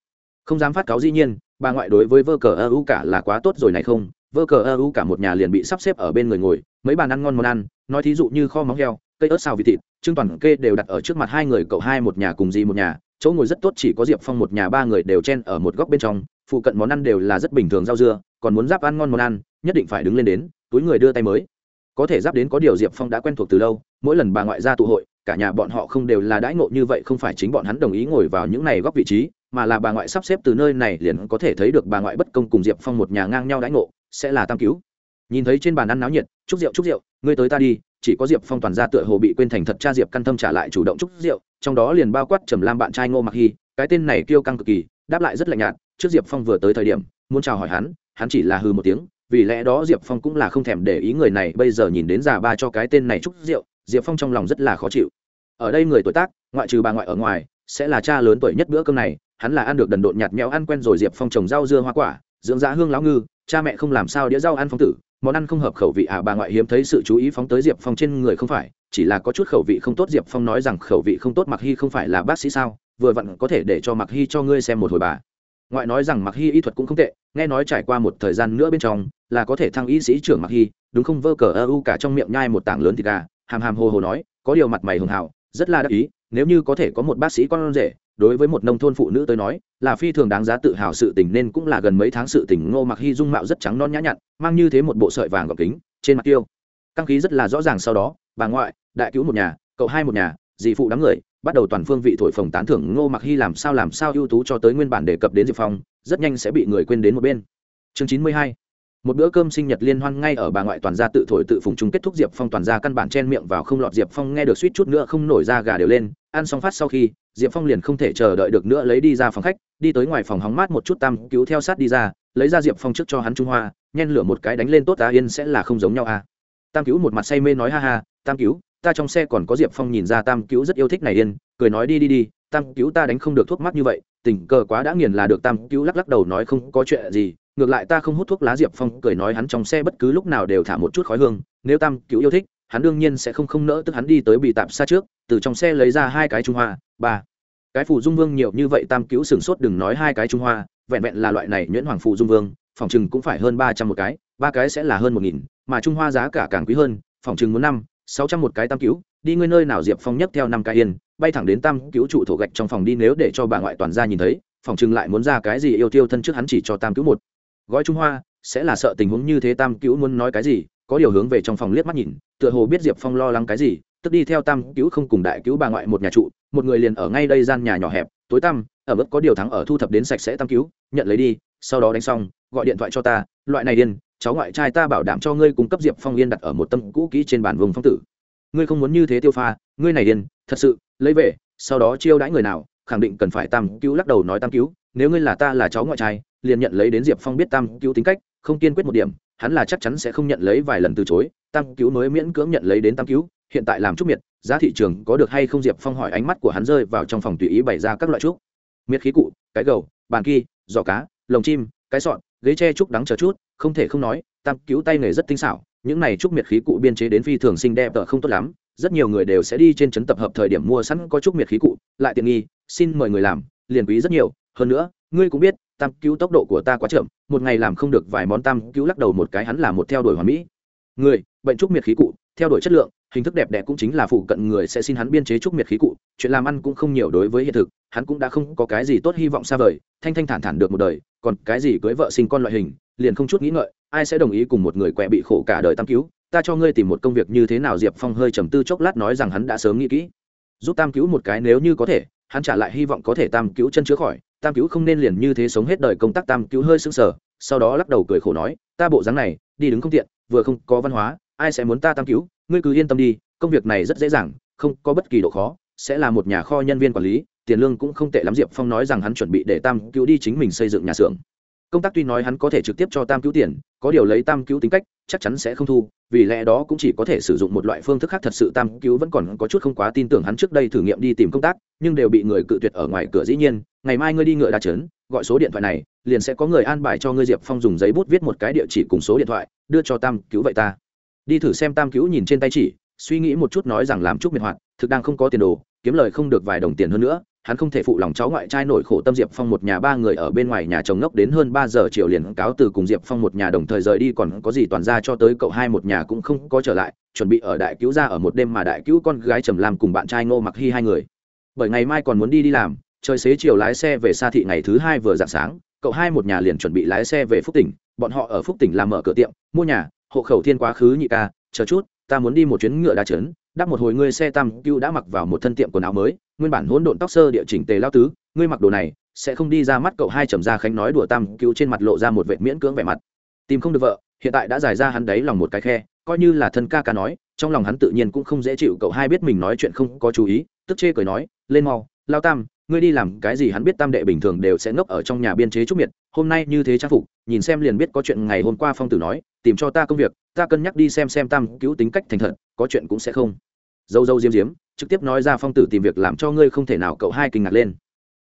S1: Không dám phát cáo dĩ nhiên, bà ngoại đối với vơ cờ ơ u cả là quá tốt rồi này không? Vơ cờ ơ u cả một nhà liền bị sắp xếp ở bên người ngồi, mấy bàn ăn ngon món ăn, nói thí dụ như kho móng heo, cây ớt xào vịt thịt trưng toàn kê đều đặt ở trước mặt hai người, cậu hai một nhà cùng gì một nhà, chỗ ngồi rất tốt chỉ có diệp phong một nhà, ba người đều chen ở một góc bên trong, phụ cận món ăn đều là rất bình thường rau dưa, còn muốn giáp ăn ngon món ăn, nhất định phải đứng lên đến, túi người đưa tay mới. Có thể giáp đến có điều diệp phong đã quen thuộc từ lâu mỗi lần bà ngoại ra tụ hội, cả nhà bọn họ không đều là đãi ngộ như vậy, không phải chính bọn hắn đồng ý ngồi vào những này góc vị trí, mà là bà ngoại sắp xếp từ nơi này liền có thể thấy được bà ngoại bất công cùng diệp phong một nhà ngang nhau đãi ngộ, sẽ là tam cứu. Nhìn thấy trên bàn ăn náo nhiệt, chúc rượu chúc rượu, ngươi tới ta đi. Chỉ có diệp phong toàn ra tựa hồ bị quên thành thật, cha diệp căn tâm trả lại chủ động chúc rượu, trong đó liền bao quát trầm lam bạn trai ngô mặc hy, cái tên này kêu căng cực kỳ, đáp lại rất lạnh nhạt, trước diệp phong vừa tới thời điểm, muốn chào hỏi hắn hắn chỉ là hư một tiếng, vì lẽ đó diệp phong cũng là không thèm để ý người này, bây giờ nhìn đến già ba cho cái tên này chúc rượu diệp phong trong lòng rất là khó chịu. Ở đây người tuổi tác, ngoại trừ bà ngoại ở ngoài, sẽ là cha lớn tuổi nhất bữa cơm này, hắn là ăn được đần độn nhạt nhẽo ăn quen rồi diệp phong trồng rau dưa hoa quả, dưỡng giá hương lão ngư, cha mẹ không làm sao đĩa rau ăn phong tử, món ăn không hợp khẩu vị à bà ngoại hiếm thấy sự chú ý phóng tới diệp phong trên người không phải, chỉ là có chút khẩu vị không tốt, diệp phong nói rằng khẩu vị không tốt mặc hy không phải là bác sĩ sao, vừa vặn có thể để cho mặc hy cho ngươi xem một hồi bà. Ngoại nói rằng mặc hy y thuật cũng không tệ, nghe nói trải qua một thời gian nữa bên trong, là có thể thăng y sĩ trưởng mặc hy, đúng không vơ cờ, ơ, u cả trong miệng nhai một tảng lớn thịt gà hàm hàm hồ hồ nói, có điều mặt mày hường hào, rất là đắc ý, nếu như có thể có một bác sĩ con rể, đối với một nông thôn phụ nữ tới nói, là phi thường đáng giá tự hào sự tình nên cũng là gần mấy tháng sự tình ngô mặc hy dung mạo rất trắng non nhã nhặn, mang như thế một bộ sợi vàng gọc kính, trên mặt tiêu. Căng khí rất là rõ ràng sau đó, bà ngoại, đại cứu một nhà, cậu hai một nhà, dì phụ đám người, bắt đầu toàn phương vị thổi phồng tán thưởng ngô mặc hy làm sao làm sao ưu tú cho tới nguyên bản đề cập đến diệp phong, rất nhanh sẽ bị người quên đến một bên. Chương chín mươi hai một bữa cơm sinh nhật liên hoan ngay ở bà ngoại toàn gia tự thổi tự phùng chung kết thúc diệp phong toàn gia căn bản chen miệng vào không lọt diệp phong nghe được suýt chút nữa không nổi ra gà đều lên ăn xong phát sau khi, diệp phong liền không thể chờ đợi được nữa lấy đi ra phòng khách, đi tới ngoài phòng hóng mát một chút tam cứu theo sát đi ra, lấy ra diệp phong trước cho hắn trung hoa, nhen lửa một cái đánh lên tốt ta yên sẽ là không giống nhau à. tam cứu một mặt say mê nói ha ha, tam cứu, ta trong xe còn có diệp phong nhìn ra tam cứu rất yêu thích này yên, cười nói đi đi đi, tam cứu ta đánh không được thuốc mắt như vậy, tình cờ quá đã nghiền là được, tam cứu lắc lắc đầu nói không có chuyện gì ngược lại ta không hút thuốc lá diệp phong cười nói hắn trong xe bất cứ lúc nào đều thả một chút khói hương, nếu tam cứu yêu thích, hắn đương nhiên sẽ không không nỡ tức hắn đi tới bị tạp xa trước, từ trong xe lấy ra hai cái trung hoa, ba. Cái phù dung vương nhiều như vậy tam cứu sửng sốt đừng nói hai cái trung hoa, vẹn vẹn là loại này nhuyễn hoàng phù dung vương, phòng chừng cũng phải hơn ba trăm một cái, ba cái sẽ là hơn một nghìn, mà trung hoa giá cả càng quý hơn, phòng chừng muốn năm, sáu trăm một cái tam cứu đi ngươi nơi nào diệp phong nhấc theo năm cái yên, bay thẳng đến tam cứu trụ thổ gạch trong phòng đi nếu để cho bà ngoại toàn ra nhìn thấy, phòng chừng lại muốn ra cái gì yêu tiêu thân trước hắn chỉ cho tam cứu một gói trung hoa, sẽ là sợ tình huống như thế tam cứu muốn nói cái gì, có điều hướng về trong phòng liếc mắt nhìn, tựa hồ biết diệp phong lo lắng cái gì, tức đi theo tam cứu không cùng đại cứu bà ngoại một nhà trụ, một người liền ở ngay đây gian nhà nhỏ hẹp, tối tăm, ở mức có điều thắng ở thu thập đến sạch sẽ tam cứu nhận lấy đi, sau đó đánh xong, gọi điện thoại cho ta, loại này điên, cháu ngoại trai ta bảo đảm cho ngươi cung cấp diệp phong yên đặt ở một tâm cũ kỹ trên bàn vùng phong tử. Ngươi không muốn như thế tiêu pha, ngươi này điên, thật sự, lấy về, sau đó chiêu đãi người nào, khẳng định cần phải tam cứu lắc đầu nói tam cứu nếu ngươi là ta là cháu ngoại trai liền nhận lấy đến diệp phong biết tam cứu tính cách, không kiên quyết một điểm, hắn là chắc chắn sẽ không nhận lấy vài lần từ chối, tam cứu mới miễn cưỡng nhận lấy đến tam cứu hiện tại làm trúc miệt, giá thị trường có được hay không diệp phong hỏi ánh mắt của hắn rơi vào trong phòng tùy ý bày ra các loại trúc. Miệt khí cụ, cái gầu, bàn kia, giò cá, lồng chim, cái sọn ghế tre trúc đắng chờ chút, không thể không nói, tam cứu tay nghề rất tinh xảo, những này trúc miệt khí cụ biên chế đến phi thường xinh đẹp, tợ không tốt lắm, rất nhiều người đều sẽ đi trên trấn tập hợp thời điểm mua sẵn có trúc miệt khí cụ, lại tiện nghi, xin mời người làm, liền quý rất nhiều, hơn nữa, ngươi cũng biết tam cứu tốc độ của ta quá chậm, một ngày làm không được vài món tam cứu lắc đầu một cái hắn là một theo đuổi hoàn mỹ. Người, bệnh trúc miệt khí cụ, theo đuổi chất lượng, hình thức đẹp đẽ cũng chính là phụ cận người sẽ xin hắn biên chế trúc miệt khí cụ, chuyện làm ăn cũng không nhiều đối với hiện thực, hắn cũng đã không có cái gì tốt hy vọng xa vời, thanh thanh thản thản được một đời, còn cái gì cưới vợ sinh con loại hình, liền không chút nghĩ ngợi, ai sẽ đồng ý cùng một người quẹ bị khổ cả đời tam cứu, ta cho ngươi tìm một công việc như thế nào diệp phong hơi trầm tư chốc lát nói rằng hắn đã sớm nghĩ kỹ, giúp tam cứu một cái nếu như có thể, hắn trả lại hy vọng có thể tam cứu chân chữa khỏi tam cứu không nên liền như thế sống hết đời công tác tam cứu hơi sững sờ, sau đó lắc đầu cười khổ nói, ta bộ dáng này, đi đứng không tiện, vừa không có văn hóa, ai sẽ muốn ta tam cứu? Ngươi cứ yên tâm đi, công việc này rất dễ dàng, không có bất kỳ độ khó, sẽ là một nhà kho nhân viên quản lý, tiền lương cũng không tệ lắm. Diệp phong nói rằng hắn chuẩn bị để tam cứu đi chính mình xây dựng nhà xưởng công tác tuy nói hắn có thể trực tiếp cho tam cứu tiền, có điều lấy tam cứu tính cách, chắc chắn sẽ không thu, vì lẽ đó cũng chỉ có thể sử dụng một loại phương thức khác thật sự tam cứu vẫn còn có chút không quá tin tưởng hắn trước đây thử nghiệm đi tìm công tác, nhưng đều bị người cự tuyệt ở ngoài cửa dĩ nhiên, ngày mai ngươi đi ngựa đa trấn, gọi số điện thoại này, liền sẽ có người an bài cho ngươi diệp phong dùng giấy bút viết một cái địa chỉ cùng số điện thoại, đưa cho tam cứu vậy ta. Đi thử xem tam cứu nhìn trên tay chỉ, suy nghĩ một chút nói rằng làm chút miệt hoạt, thực đang không có tiền đồ, kiếm lời không được vài đồng tiền hơn nữa hắn không thể phụ lòng cháu ngoại trai nổi khổ tâm diệp phong một nhà ba người ở bên ngoài nhà chồng ngốc đến hơn ba giờ chiều liền cáo từ cùng diệp phong một nhà đồng thời rời đi, còn có gì toàn ra cho tới cậu hai một nhà cũng không có trở lại, chuẩn bị ở đại cứu ra ở một đêm mà đại cứu con gái trầm làm cùng bạn trai ngô mặc hy hai người. Bởi ngày mai còn muốn đi đi làm, trời xế chiều lái xe về xa thị ngày thứ hai vừa dạng sáng, cậu hai một nhà liền chuẩn bị lái xe về phúc tỉnh, bọn họ ở phúc tỉnh làm mở cửa tiệm, mua nhà, hộ khẩu thiên quá khứ nhị ca, chờ chút, ta muốn đi một chuyến ngựa đa trấn đắp một hồi ngươi xe tam cưu đã mặc vào một thân tiệm quần áo mới, nguyên bản hỗn độn tóc sơ địa chỉnh tề lao tứ, ngươi mặc đồ này, sẽ không đi ra mắt cậu hai trầm ra khánh nói đùa tam cưu trên mặt lộ ra một vệ miễn cưỡng vẻ mặt. Tìm không được vợ, hiện tại đã giải ra hắn đấy lòng một cái khe, coi như là thân ca ca nói, trong lòng hắn tự nhiên cũng không dễ chịu cậu hai biết mình nói chuyện không có chú ý, tức chê cười nói, lên mau, lao tam, ngươi đi làm cái gì hắn biết tam đệ bình thường đều sẽ ngốc ở trong nhà biên chế trúc miệt, hôm nay như thế trang phục, nhìn xem liền biết có chuyện ngày hôm qua phong tử nói tìm cho ta công việc, ta cân nhắc đi xem xem tam cứu tính cách thành thật, có chuyện cũng sẽ không. Dâu dâu diêm diếm, trực tiếp nói ra phong tử tìm việc làm cho ngươi không thể nào cậu hai kinh ngạc lên.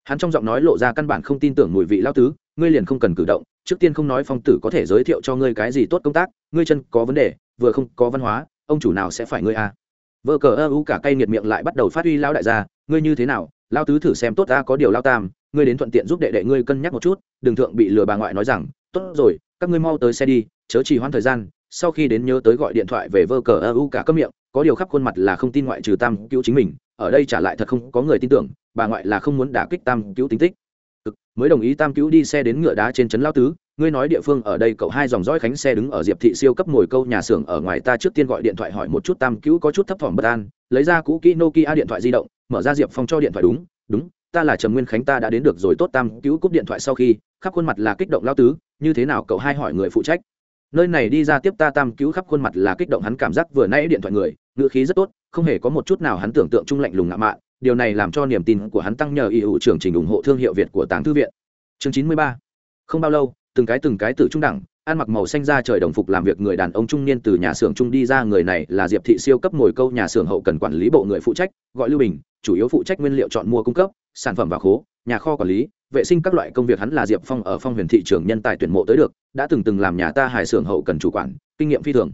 S1: Hắn trong giọng nói lộ ra căn bản không tin tưởng mùi vị lao tứ, ngươi liền không cần cử động, trước tiên không nói phong tử có thể giới thiệu cho ngươi cái gì tốt công tác, ngươi chân có vấn đề, vừa không có văn hóa, ông chủ nào sẽ phải ngươi à. vợ cờ ơ u cả cây nghiệt miệng lại bắt đầu phát huy lao đại gia, ngươi như thế nào? Lao tứ thử xem tốt ta có điều lao tam, ngươi đến thuận tiện giúp đệ đệ ngươi cân nhắc một chút, đừng thượng bị lừa bà ngoại nói rằng, tốt rồi, các ngươi mau tới xe đi chớ trì hoãn thời gian, sau khi đến nhớ tới gọi điện thoại về vơ cờ ơ u cả cấp miệng, có điều khắp khuôn mặt là không tin ngoại trừ tam cứu chính mình, ở đây trả lại thật không có người tin tưởng, bà ngoại là không muốn đả kích tam cứu tính tích. Cực, mới đồng ý tam cứu đi xe đến ngựa đá trên trấn lao tứ, ngươi nói địa phương ở đây cậu hai dòng dõi khánh xe đứng ở diệp thị siêu cấp ngồi câu nhà xưởng ở ngoài ta trước tiên gọi điện thoại hỏi một chút tam cứu có chút thấp thỏm bất an, lấy ra cũ kỹ nokia điện thoại di động, mở ra diệp phong cho điện thoại đúng đúng, ta là trầm nguyên khánh ta đã đến được rồi tốt tam cứu cúp điện thoại sau khi, khắp khuôn mặt là kích động lao tứ, như thế nào cậu hai hỏi người phụ trách? Nơi này đi ra tiếp ta tam cứu khắp khuôn mặt là kích động hắn cảm giác vừa nãy điện thoại người, ngữ khí rất tốt, không hề có một chút nào hắn tưởng tượng trung lạnh lùng ngạo mạn, điều này làm cho niềm tin của hắn tăng nhờ ý hữu trưởng trình ủng hộ thương hiệu việt của tàng thư viện. Chương chín mươi ba. Không bao lâu, từng cái từng cái tự trung đẳng, ăn mặc màu xanh ra trời đồng phục làm việc người đàn ông trung niên từ nhà xưởng trung đi ra, người này là diệp thị siêu cấp ngồi câu nhà xưởng hậu cần quản lý bộ người phụ trách, gọi lưu bình, chủ yếu phụ trách nguyên liệu chọn mua cung cấp, sản phẩm và khố, nhà kho quản lý, vệ sinh các loại công việc hắn là diệp phong ở phong huyền thị trường nhân tài tuyển mộ tới được đã từng từng làm nhà ta hải xưởng hậu cần chủ quản, kinh nghiệm phi thường.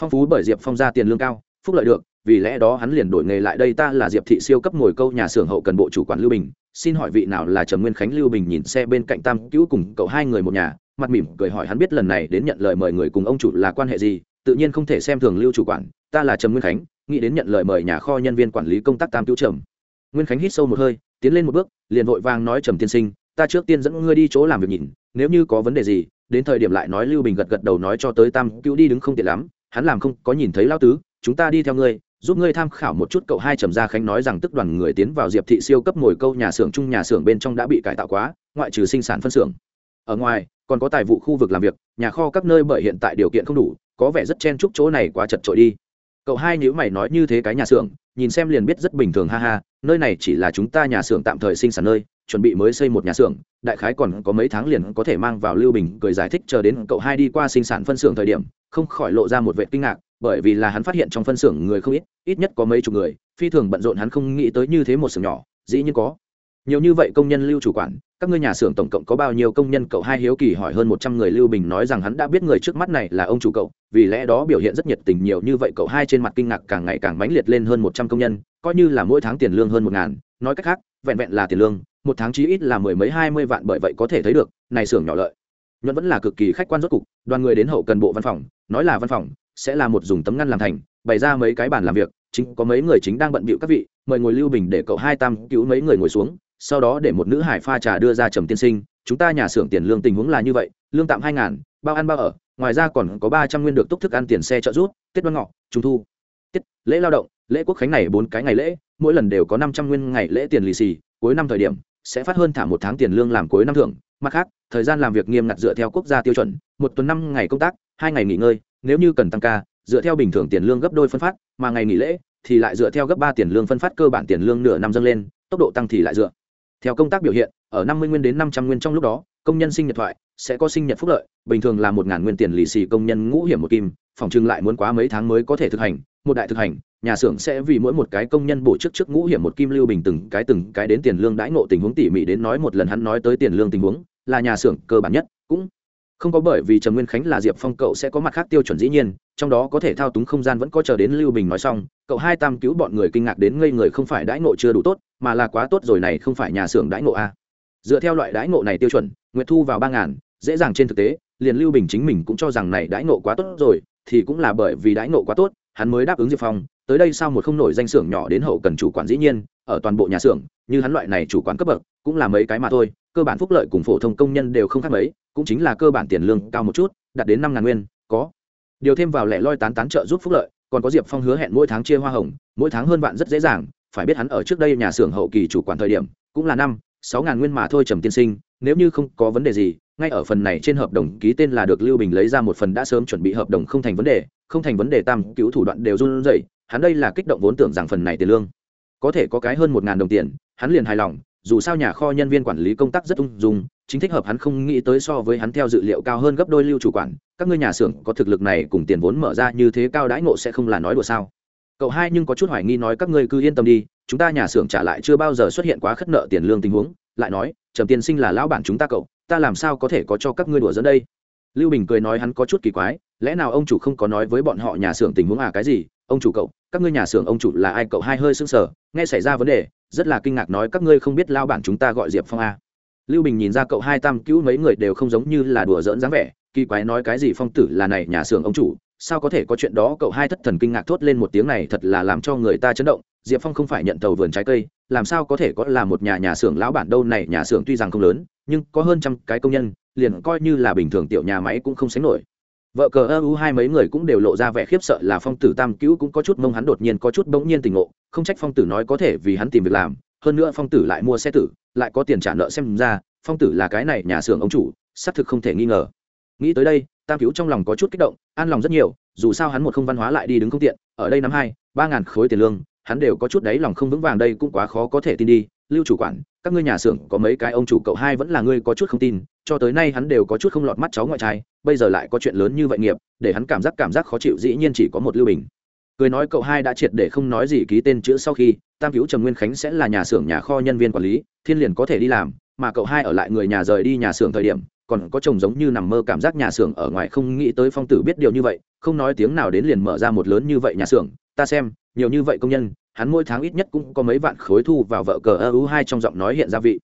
S1: Phong phú bởi diệp phong ra tiền lương cao, phúc lợi được, vì lẽ đó hắn liền đổi nghề lại đây ta là diệp thị siêu cấp ngồi câu nhà xưởng hậu cần bộ chủ quản lưu bình, xin hỏi vị nào là trầm nguyên khánh lưu bình nhìn xe bên cạnh tam cứu cùng cậu hai người một nhà, mặt mỉm cười hỏi hắn biết lần này đến nhận lời mời người cùng ông chủ là quan hệ gì, tự nhiên không thể xem thường lưu chủ quản, ta là trầm nguyên khánh, nghĩ đến nhận lời mời nhà kho nhân viên quản lý công tác tam cứu trầm. Nguyên khánh hít sâu một hơi, tiến lên một bước, liền vội vàng nói trầm tiên sinh ta trước tiên dẫn ngươi đi chỗ làm việc nhìn, nếu như có vấn đề gì, đến thời điểm lại nói lưu bình gật gật đầu nói cho tới tam cứu đi đứng không tiện lắm, hắn làm không có nhìn thấy lao tứ, chúng ta đi theo ngươi, giúp ngươi tham khảo một chút cậu hai trầm gia khánh nói rằng tức đoàn người tiến vào diệp thị siêu cấp ngồi câu nhà xưởng chung nhà xưởng bên trong đã bị cải tạo quá, ngoại trừ sinh sản phân xưởng. Ở ngoài, còn có tài vụ khu vực làm việc, nhà kho các nơi bởi hiện tại điều kiện không đủ, có vẻ rất chen chúc chỗ này quá chật trội đi. Cậu hai nếu mày nói như thế cái nhà xưởng, nhìn xem liền biết rất bình thường ha ha nơi này chỉ là chúng ta nhà xưởng tạm thời sinh sản nơi, chuẩn bị mới xây một nhà xưởng, đại khái còn có mấy tháng liền có thể mang vào lưu bình cười giải thích chờ đến cậu hai đi qua sinh sản phân xưởng thời điểm, không khỏi lộ ra một vệ kinh ngạc, bởi vì là hắn phát hiện trong phân xưởng người không ít ít nhất có mấy chục người, phi thường bận rộn hắn không nghĩ tới như thế một xưởng nhỏ, dĩ nhiên có nhiều như vậy công nhân lưu chủ quản, các ngươi nhà xưởng tổng cộng có bao nhiêu công nhân? Cậu hai hiếu kỳ hỏi hơn một trăm người lưu bình nói rằng hắn đã biết người trước mắt này là ông chủ cậu, vì lẽ đó biểu hiện rất nhiệt tình nhiều như vậy. Cậu hai trên mặt kinh ngạc càng ngày càng mãnh liệt lên hơn một trăm công nhân, coi như là mỗi tháng tiền lương hơn một ngàn. Nói cách khác, vẹn vẹn là tiền lương, một tháng chí ít là mười mấy, hai mươi vạn bởi vậy có thể thấy được, này xưởng nhỏ lợi. Nhuận vẫn là cực kỳ khách quan rốt cục, đoàn người đến hậu cần bộ văn phòng, nói là văn phòng sẽ là một dùng tấm ngăn làm thành, bày ra mấy cái bàn làm việc, chính có mấy người chính đang bận bịu các vị, mời ngồi lưu bình để cậu hai tam cứu mấy người ngồi xuống sau đó để một nữ hải pha trà đưa ra trầm tiên sinh, chúng ta nhà xưởng tiền lương tình huống là như vậy, lương tạm hai ngàn, bao ăn bao ở, ngoài ra còn có ba trăm nguyên được túc thức ăn tiền xe trợ rút tết đoan ngọ, trung thu. Tết lễ lao động, lễ quốc khánh này bốn cái ngày lễ, mỗi lần đều có năm trăm nguyên ngày lễ tiền lì xì, cuối năm thời điểm sẽ phát hơn thả một tháng tiền lương làm cuối năm thưởng. Mặt khác, thời gian làm việc nghiêm ngặt dựa theo quốc gia tiêu chuẩn, một tuần năm ngày công tác, hai ngày nghỉ ngơi, nếu như cần tăng ca, dựa theo bình thường tiền lương gấp đôi phân phát, mà ngày nghỉ lễ thì lại dựa theo gấp ba tiền lương phân phát, cơ bản tiền lương nửa năm dâng lên, tốc độ tăng thì lại dựa theo công tác biểu hiện, ở năm mươi nguyên đến năm trăm nguyên trong lúc đó, công nhân sinh nhật thoại sẽ có sinh nhật phúc lợi, bình thường là một ngàn nguyên tiền lì xì công nhân ngũ hiểm một kim, phòng trưng lại muốn quá mấy tháng mới có thể thực hành, một đại thực hành, nhà xưởng sẽ vì mỗi một cái công nhân bổ chức trước ngũ hiểm một kim lưu bình từng cái từng cái đến tiền lương đãi ngộ tình huống tỉ mỉ đến nói một lần hắn nói tới tiền lương tình huống, là nhà xưởng cơ bản nhất, cũng không có bởi vì trầm nguyên khánh là diệp phong cậu sẽ có mặt khác tiêu chuẩn dĩ nhiên, trong đó có thể thao túng không gian vẫn có chờ đến lưu bình nói xong, cậu hai tam cứu bọn người kinh ngạc đến ngây người không phải đãi ngộ chưa đủ tốt, mà là quá tốt rồi này không phải nhà xưởng đãi ngộ a dựa theo loại đãi ngộ này tiêu chuẩn, nguyệt thu vào ba ngàn, dễ dàng trên thực tế, liền lưu bình chính mình cũng cho rằng này đãi ngộ quá tốt rồi, thì cũng là bởi vì đãi ngộ quá tốt, hắn mới đáp ứng diệp phong, tới đây sao một không nổi danh xưởng nhỏ đến hậu cần chủ quản dĩ nhiên, ở toàn bộ nhà xưởng, như hắn loại này chủ quản cấp bậc, cũng là mấy cái mà thôi cơ bản phúc lợi cùng phổ thông công nhân đều không khác mấy, cũng chính là cơ bản tiền lương cao một chút, đạt đến năm ngàn nguyên, có. Điều thêm vào lẻ loi tán tán trợ giúp phúc lợi, còn có diệp phong hứa hẹn mỗi tháng chia hoa hồng, mỗi tháng hơn vạn rất dễ dàng, phải biết hắn ở trước đây nhà xưởng hậu kỳ chủ quản thời điểm, cũng là năm, sáu ngàn nguyên mà thôi trầm tiên sinh, nếu như không có vấn đề gì, ngay ở phần này trên hợp đồng ký tên là được lưu bình lấy ra một phần đã sớm chuẩn bị hợp đồng không thành vấn đề, không thành vấn đề tam cứu thủ đoạn đều run rẩy, hắn đây là kích động vốn tưởng rằng phần này tiền lương có thể có cái hơn một ngàn đồng tiền, hắn liền hài lòng dù sao nhà kho nhân viên quản lý công tác rất ung dung, chính thích hợp hắn không nghĩ tới so với hắn theo dự liệu cao hơn gấp đôi lưu chủ quản, các ngươi nhà xưởng có thực lực này cùng tiền vốn mở ra như thế cao đãi ngộ sẽ không là nói đùa sao? Cậu hai nhưng có chút hoài nghi nói các ngươi cứ yên tâm đi, chúng ta nhà xưởng trả lại chưa bao giờ xuất hiện quá khất nợ tiền lương tình huống, lại nói, trầm tiên sinh là lão bản chúng ta cậu, ta làm sao có thể có cho các ngươi đùa dẫn đây? Lưu bình cười nói hắn có chút kỳ quái, lẽ nào ông chủ không có nói với bọn họ nhà xưởng tình huống à cái gì? Ông chủ cậu, các ngươi nhà xưởng ông chủ là ai? Cậu hai hơi sững sờ, nghe xảy ra vấn đề rất là kinh ngạc nói, các ngươi không biết lao bản chúng ta gọi diệp phong a. Lưu bình nhìn ra cậu hai tam cứu mấy người đều không giống như là đùa giỡn dáng vẻ, kỳ quái nói cái gì phong tử là này nhà xưởng ông chủ, sao có thể có chuyện đó? Cậu hai thất thần kinh ngạc thốt lên một tiếng này thật là làm cho người ta chấn động, diệp phong không phải nhận tàu vườn trái cây, làm sao có thể có là một nhà nhà xưởng lão bản đâu? Này nhà xưởng tuy rằng không lớn, nhưng có hơn trăm cái công nhân, liền coi như là bình thường tiểu nhà máy cũng không sánh nổi vợ cờ ơ u hai mấy người cũng đều lộ ra vẻ khiếp sợ là phong tử tam cứu cũng có chút mông hắn đột nhiên có chút bỗng nhiên tình ngộ, không trách phong tử nói có thể vì hắn tìm việc làm, hơn nữa phong tử lại mua xe tử, lại có tiền trả nợ xem ra, phong tử là cái này nhà xưởng ông chủ, xác thực không thể nghi ngờ. Nghĩ tới đây, tam cứu trong lòng có chút kích động, an lòng rất nhiều, dù sao hắn một không văn hóa lại đi đứng không tiện, ở đây năm hai, ba ngàn khối tiền lương, hắn đều có chút đấy lòng không vững vàng đây cũng quá khó có thể tin đi. Lưu chủ quản, các ngươi nhà xưởng có mấy cái ông chủ cậu hai vẫn là ngươi có chút không tin cho tới nay hắn đều có chút không lọt mắt cháu ngoại trai, bây giờ lại có chuyện lớn như vậy nghiệp, để hắn cảm giác cảm giác khó chịu dĩ nhiên chỉ có một lưu bình. Cười nói cậu hai đã triệt để không nói gì ký tên chữ sau khi, tam cứu trầm nguyên khánh sẽ là nhà xưởng nhà kho nhân viên quản lý, thiên liền có thể đi làm, mà cậu hai ở lại người nhà rời đi nhà xưởng thời điểm, còn có chồng giống như nằm mơ cảm giác nhà xưởng ở ngoài không nghĩ tới phong tử biết điều như vậy, không nói tiếng nào đến liền mở ra một lớn như vậy nhà xưởng, ta xem, nhiều như vậy công nhân, hắn mỗi tháng ít nhất cũng có mấy vạn khối thu vào vợ cờ ơ u hai trong giọng nói hiện ra vị.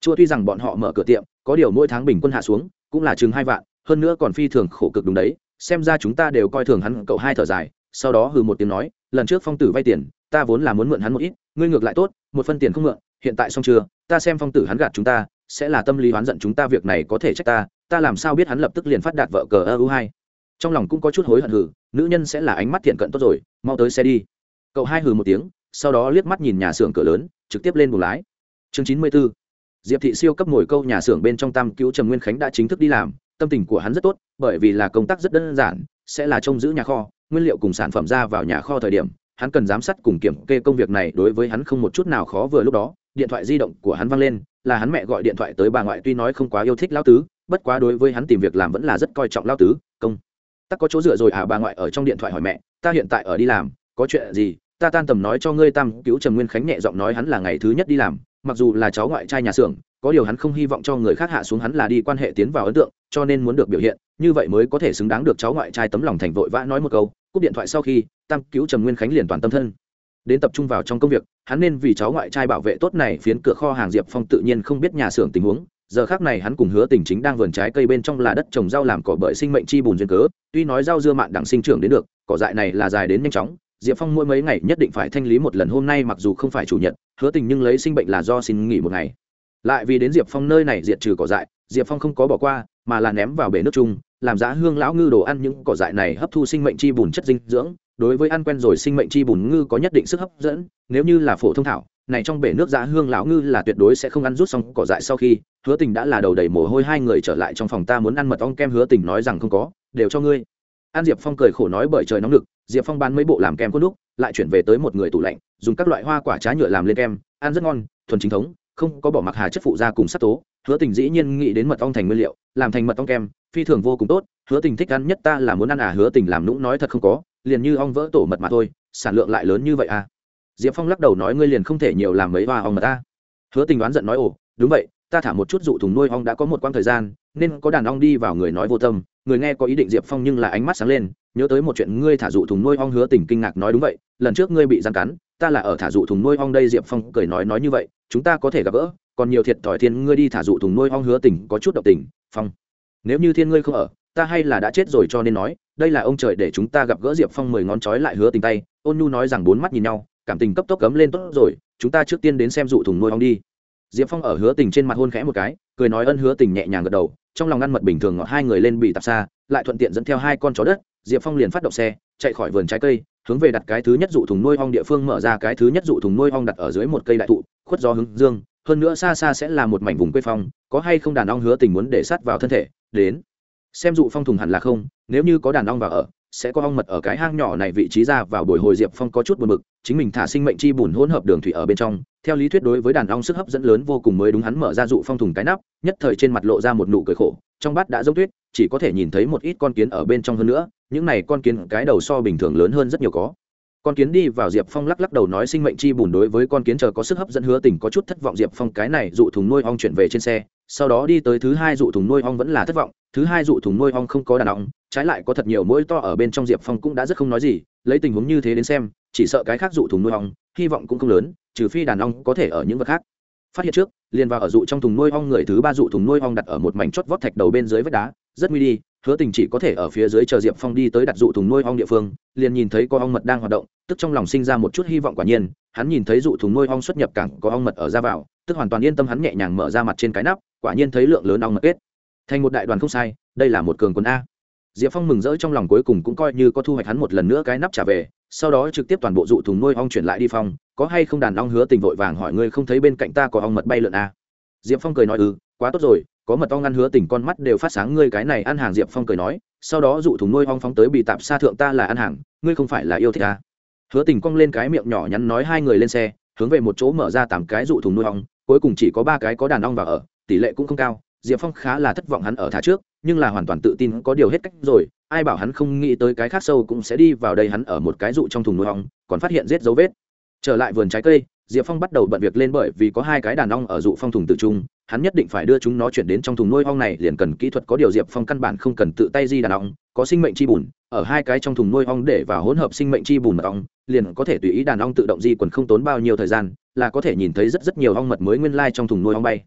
S1: Chua tuy rằng bọn họ mở cửa tiệm có điều mỗi tháng bình quân hạ xuống, cũng là chừng hai vạn, hơn nữa còn phi thường khổ cực đúng đấy, xem ra chúng ta đều coi thường hắn cậu hai thở dài, sau đó hừ một tiếng nói, lần trước phong tử vay tiền, ta vốn là muốn mượn hắn một ít, ngươi ngược lại tốt, một phân tiền không mượn, hiện tại xong chưa, ta xem phong tử hắn gạt chúng ta, sẽ là tâm lý oán giận chúng ta việc này có thể trách ta ta làm sao biết hắn lập tức liền phát đạt vợ cờ ơ u hai. Trong lòng cũng có chút hối hận hừ, nữ nhân sẽ là ánh mắt thiện cận tốt rồi, mau tới xe đi. Cậu hai hừ một tiếng, sau đó liếc mắt nhìn nhà xưởng cửa lớn, trực tiếp lên buồng lái. Chương chín mươi b ố diệp thị siêu cấp ngồi câu nhà xưởng bên trong tam cứu trầm nguyên khánh đã chính thức đi làm, tâm tình của hắn rất tốt, bởi vì là công tác rất đơn giản, sẽ là trông giữ nhà kho, nguyên liệu cùng sản phẩm ra vào nhà kho thời điểm, hắn cần giám sát cùng kiểm kê công việc này đối với hắn không một chút nào khó vừa lúc đó, điện thoại di động của hắn văng lên, là hắn mẹ gọi điện thoại tới bà ngoại tuy nói không quá yêu thích lao tứ, bất quá đối với hắn tìm việc làm vẫn là rất coi trọng lao tứ, công tắc có chỗ dựa rồi à bà ngoại ở trong điện thoại hỏi mẹ, ta hiện tại ở đi làm, có chuyện gì, ta tan tầm nói cho ngươi tam cứu trầm nguyên khánh nhẹ giọng nói hắn là ngày thứ nhất đi làm mặc dù là cháu ngoại trai nhà xưởng, có điều hắn không hy vọng cho người khác hạ xuống hắn là đi quan hệ tiến vào ấn tượng, cho nên muốn được biểu hiện, như vậy mới có thể xứng đáng được cháu ngoại trai tấm lòng thành vội vã nói một câu, cúp điện thoại sau khi, tam cứu trầm nguyên khánh liền toàn tâm thân. Đến tập trung vào trong công việc, hắn nên vì cháu ngoại trai bảo vệ tốt này phiến cửa kho hàng diệp phong tự nhiên không biết nhà xưởng tình huống, giờ khác này hắn cùng hứa tình chính đang vườn trái cây bên trong là đất trồng rau làm cỏ bởi sinh mệnh chi bùn duyên cớ, tuy nói rau dưa mạn đẳng sinh trưởng đến được, cỏ dại này là dài đến nhanh chóng diệp phong mỗi mấy ngày nhất định phải thanh lý một lần hôm nay mặc dù không phải chủ nhật, hứa tình nhưng lấy sinh bệnh là do xin nghỉ một ngày. Lại vì đến diệp phong nơi này diệt trừ cỏ dại, diệp phong không có bỏ qua, mà là ném vào bể nước chung, làm giá hương lão ngư đồ ăn những cỏ dại này hấp thu sinh mệnh chi bùn chất dinh dưỡng. Đối với ăn quen rồi sinh mệnh chi bùn ngư có nhất định sức hấp dẫn, nếu như là phổ thông thảo, này trong bể nước giá hương lão ngư là tuyệt đối sẽ không ăn rút xong cỏ dại sau khi, hứa tình đã là đầu đầy mồ hôi hai người trở lại trong phòng ta muốn ăn mật ong kem, hứa tình nói rằng không có, đều cho ngươi an diệp phong cười khổ nói bởi trời nóng lực diệp phong bán mấy bộ làm kem khuôn đúc, lại chuyển về tới một người tủ lạnh, dùng các loại hoa quả trái nhựa làm lên kem, ăn rất ngon, thuần chính thống, không có bỏ mặc hà chất phụ ra cùng sắc tố, hứa tình dĩ nhiên nghĩ đến mật ong thành nguyên liệu, làm thành mật ong kem, phi thường vô cùng tốt, hứa tình thích ăn nhất ta là muốn ăn à hứa tình làm nũng nói thật không có, liền như ong vỡ tổ mật mà thôi, sản lượng lại lớn như vậy à. Diệp phong lắc đầu nói ngươi liền không thể nhiều làm mấy hoa ong mật ta. Hứa tình đoán giận nói ồ, đúng vậy, ta thả một chút dụ thùng nuôi ong đã có một quãng thời gian, nên có đàn ong đi vào người nói vô tâm người nghe có ý định diệp phong nhưng là ánh mắt sáng lên, nhớ tới một chuyện, ngươi thả dụ thùng nuôi ong hứa tình kinh ngạc nói đúng vậy, lần trước ngươi bị gian cắn, ta là ở thả dụ thùng nuôi ong đây, diệp phong cười nói nói như vậy, chúng ta có thể gặp gỡ, còn nhiều thiệt thòi thiên, ngươi đi thả dụ thùng nuôi ong hứa tình có chút động tình, phong. Nếu như thiên ngươi không ở, ta hay là đã chết rồi cho nên nói, đây là ông trời để chúng ta gặp gỡ diệp phong mười ngón trói lại hứa tình tay, ôn nhu nói rằng bốn mắt nhìn nhau, cảm tình cấp tốc cấm lên tốt rồi, chúng ta trước tiên đến xem dụ thùng nuôi ong đi diệp phong ở hứa tình trên mặt hôn khẽ một cái, cười nói ân hứa tình nhẹ nhàng gật đầu, trong lòng ngăn mật bình thường ngọt, hai người lên bị tạp xa, lại thuận tiện dẫn theo hai con chó đất, diệp phong liền phát động xe, chạy khỏi vườn trái cây, hướng về đặt cái thứ nhất dụ thùng nuôi ong địa phương mở ra cái thứ nhất dụ thùng nuôi ong đặt ở dưới một cây đại thụ, khuất gió hướng dương, hơn nữa xa xa sẽ là một mảnh vùng quê phong, có hay không đàn ong hứa tình muốn để sát vào thân thể, đến. Xem dụ phong thùng hẳn là không, nếu như có đàn ong vào ở, sẽ có ong mật ở cái hang nhỏ này vị trí ra vào buổi hồi diệp phong có chút buồn bực, chính mình thả sinh mệnh chi bùn hỗn hợp đường thủy ở bên trong theo lý thuyết đối với đàn ong sức hấp dẫn lớn vô cùng mới đúng hắn mở ra dụ phong thùng cái nắp, nhất thời trên mặt lộ ra một nụ cười khổ, trong bát đã giống tuyết, chỉ có thể nhìn thấy một ít con kiến ở bên trong hơn nữa, những này con kiến cái đầu so bình thường lớn hơn rất nhiều có. Con kiến đi vào diệp phong lắc lắc đầu nói sinh mệnh chi bùn đối với con kiến chờ có sức hấp dẫn hứa tình có chút thất vọng diệp phong cái này dụ thùng nuôi ong chuyển về trên xe, sau đó đi tới thứ hai dụ thùng nuôi ong vẫn là thất vọng, thứ hai dụ thùng nuôi ong không có đàn ong, trái lại có thật nhiều mũi to ở bên trong diệp phong cũng đã rất không nói gì, lấy tình huống như thế đến xem, chỉ sợ cái khác dụ thùng nuôi ong, hy vọng cũng không lớn trừ phi đàn ong có thể ở những vật khác. Phát hiện trước, liền vào ở dụ trong thùng nuôi ong người thứ ba dụ thùng nuôi ong đặt ở một mảnh chót vót thạch đầu bên dưới vách đá, rất nguy đi, hứa tình chỉ có thể ở phía dưới chờ diệp phong đi tới đặt dụ thùng nuôi ong địa phương, liền nhìn thấy có ong mật đang hoạt động, tức trong lòng sinh ra một chút hy vọng quả nhiên, hắn nhìn thấy dụ thùng nuôi ong xuất nhập cảng, có ong mật ở ra vào, tức hoàn toàn yên tâm hắn nhẹ nhàng mở ra mặt trên cái nắp, quả nhiên thấy lượng lớn ong mật kết. Thành một đại đoàn không sai, đây là một cường quân a. Diệp phong mừng rỡ trong lòng cuối cùng cũng coi như có thu hoạch hắn một lần nữa cái nắp trả về sau đó trực tiếp toàn bộ dụ thùng nuôi ong chuyển lại đi phong, có hay không đàn ong hứa tình vội vàng hỏi ngươi không thấy bên cạnh ta có ong mật bay lượn a diệp phong cười nói ừ quá tốt rồi, có mật ong ăn hứa tình con mắt đều phát sáng, ngươi cái này ăn hàng, diệp phong cười nói, sau đó dụ thùng nuôi ong phóng tới bị tạp xa thượng ta là ăn hàng, ngươi không phải là yêu thích à? Hứa tình cong lên cái miệng nhỏ nhắn nói hai người lên xe, hướng về một chỗ mở ra tám cái dụ thùng nuôi ong, cuối cùng chỉ có ba cái có đàn ong vào ở, tỷ lệ cũng không cao diệp phong khá là thất vọng hắn ở thả trước, nhưng là hoàn toàn tự tin có điều hết cách rồi, ai bảo hắn không nghĩ tới cái khác sâu cũng sẽ đi vào đây hắn ở một cái dụ trong thùng nuôi ong còn phát hiện rết dấu vết. Trở lại vườn trái cây, diệp phong bắt đầu bận việc lên bởi vì có hai cái đàn ong ở dụ phong thùng tự trung, hắn nhất định phải đưa chúng nó chuyển đến trong thùng nuôi ong này, liền cần kỹ thuật có điều diệp phong căn bản không cần tự tay di đàn ong, có sinh mệnh chi bùn, ở hai cái trong thùng nuôi ong để vào hỗn hợp sinh mệnh chi bùn mật ong, liền có thể tùy ý đàn ong tự động di quần không tốn bao nhiêu thời gian, là có thể nhìn thấy rất rất nhiều ong mật mới nguyên lai trong thùng nuôi ong bay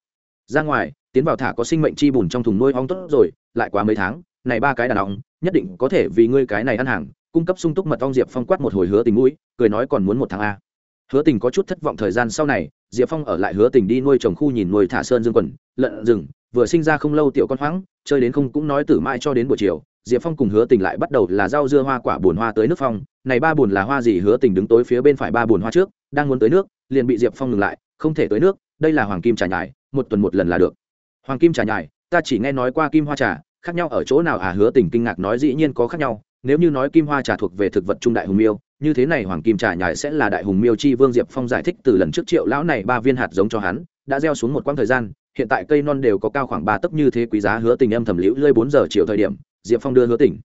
S1: ra ngoài, tiến vào thả có sinh mệnh chi bùn trong thùng nuôi ong tốt rồi, lại quá mấy tháng, này ba cái đàn ong, nhất định có thể vì ngươi cái này ăn hàng, cung cấp sung túc mật ong diệp phong quát một hồi hứa tình mũi, cười nói còn muốn một tháng a. Hứa tình có chút thất vọng thời gian sau này, diệp phong ở lại hứa tình đi nuôi trồng khu nhìn nuôi thả sơn dương quần, lợn rừng, vừa sinh ra không lâu tiểu con hoáng, chơi đến không cũng nói từ mai cho đến buổi chiều, diệp phong cùng hứa tình lại bắt đầu là rau dưa hoa quả bùn hoa tới nước phong, này ba bùn là hoa gì hứa tình đứng tối phía bên phải ba bùn hoa trước, đang muốn tới nước, liền bị diệp phong ngừng lại, không thể tới nước, đây là hoàng kim trà nhải một tuần một lần là được. Hoàng kim trà nhài, ta chỉ nghe nói qua kim hoa trà, khác nhau ở chỗ nào à? Hứa tình kinh ngạc nói dĩ nhiên có khác nhau. Nếu như nói kim hoa trà thuộc về thực vật trung đại hùng miêu, như thế này hoàng kim trà nhài sẽ là đại hùng miêu chi vương diệp phong giải thích từ lần trước triệu lão này ba viên hạt giống cho hắn, đã gieo xuống một quãng thời gian, hiện tại cây non đều có cao khoảng ba tấc như thế quý giá. Hứa tình âm thầm liễu lơi bốn giờ chiều thời điểm, diệp phong đưa hứa tỉnh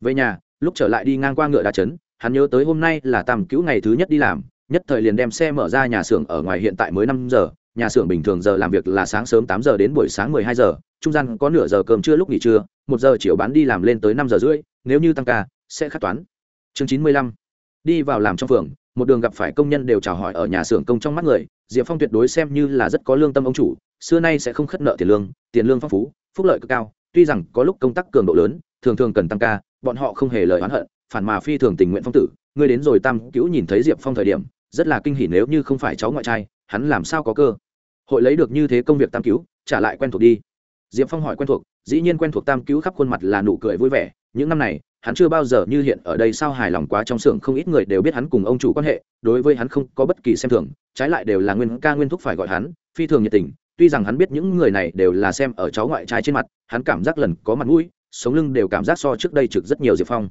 S1: về nhà, lúc trở lại đi ngang qua ngựa đá trấn, hắn nhớ tới hôm nay là tam cứu ngày thứ nhất đi làm, nhất thời liền đem xe mở ra nhà xưởng ở ngoài hiện tại mới năm giờ nhà xưởng bình thường giờ làm việc là sáng sớm tám giờ đến buổi sáng mười hai giờ, trung gian có nửa giờ cơm trưa lúc nghỉ trưa, một giờ chiều bán đi làm lên tới năm giờ rưỡi, nếu như tăng ca, sẽ khắc toán. Chương chín mươi lăm, đi vào làm trong phường, một đường gặp phải công nhân đều chào hỏi ở nhà xưởng công trong mắt người, diệp phong tuyệt đối xem như là rất có lương tâm ông chủ, xưa nay sẽ không khất nợ tiền lương tiền lương phong phú, phúc lợi cực cao, tuy rằng có lúc công tác cường độ lớn, thường thường cần tăng ca, bọn họ không hề lời oán hận, phản mà phi thường tình nguyện phong tử, ngươi đến rồi tam cứu nhìn thấy diệp phong thời điểm, rất là kinh hỉ nếu như không phải cháu ngoại trai, hắn làm sao có cơ? Hội lấy được như thế công việc tam cứu, trả lại quen thuộc đi. Diệp phong hỏi quen thuộc, dĩ nhiên quen thuộc tam cứu khắp khuôn mặt là nụ cười vui vẻ, những năm này, hắn chưa bao giờ như hiện ở đây sao hài lòng quá trong xưởng, không ít người đều biết hắn cùng ông chủ quan hệ, đối với hắn không có bất kỳ xem thường, trái lại đều là nguyên, ca nguyên thúc phải gọi hắn, phi thường nhiệt tình, tuy rằng hắn biết những người này đều là xem ở cháu ngoại trai trên mặt, hắn cảm giác lần có mặt mũi, sống lưng đều cảm giác so trước đây trực rất nhiều diệp phong.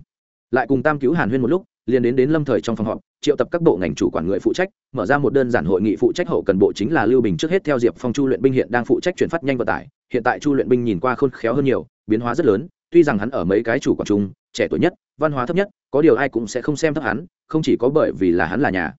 S1: Lại cùng tam cứu hàn huyên một lúc liền đến đến lâm thời trong phòng họp, triệu tập các bộ ngành chủ quản người phụ trách, mở ra một đơn giản hội nghị phụ trách hậu cần bộ chính là lưu bình trước hết theo diệp phong chu luyện binh hiện đang phụ trách chuyển phát nhanh vận tải, hiện tại chu luyện binh nhìn qua khôn khéo hơn nhiều, biến hóa rất lớn, tuy rằng hắn ở mấy cái chủ quản chung, trẻ tuổi nhất, văn hóa thấp nhất, có điều ai cũng sẽ không xem thấp hắn, không chỉ có bởi vì là hắn là nhà.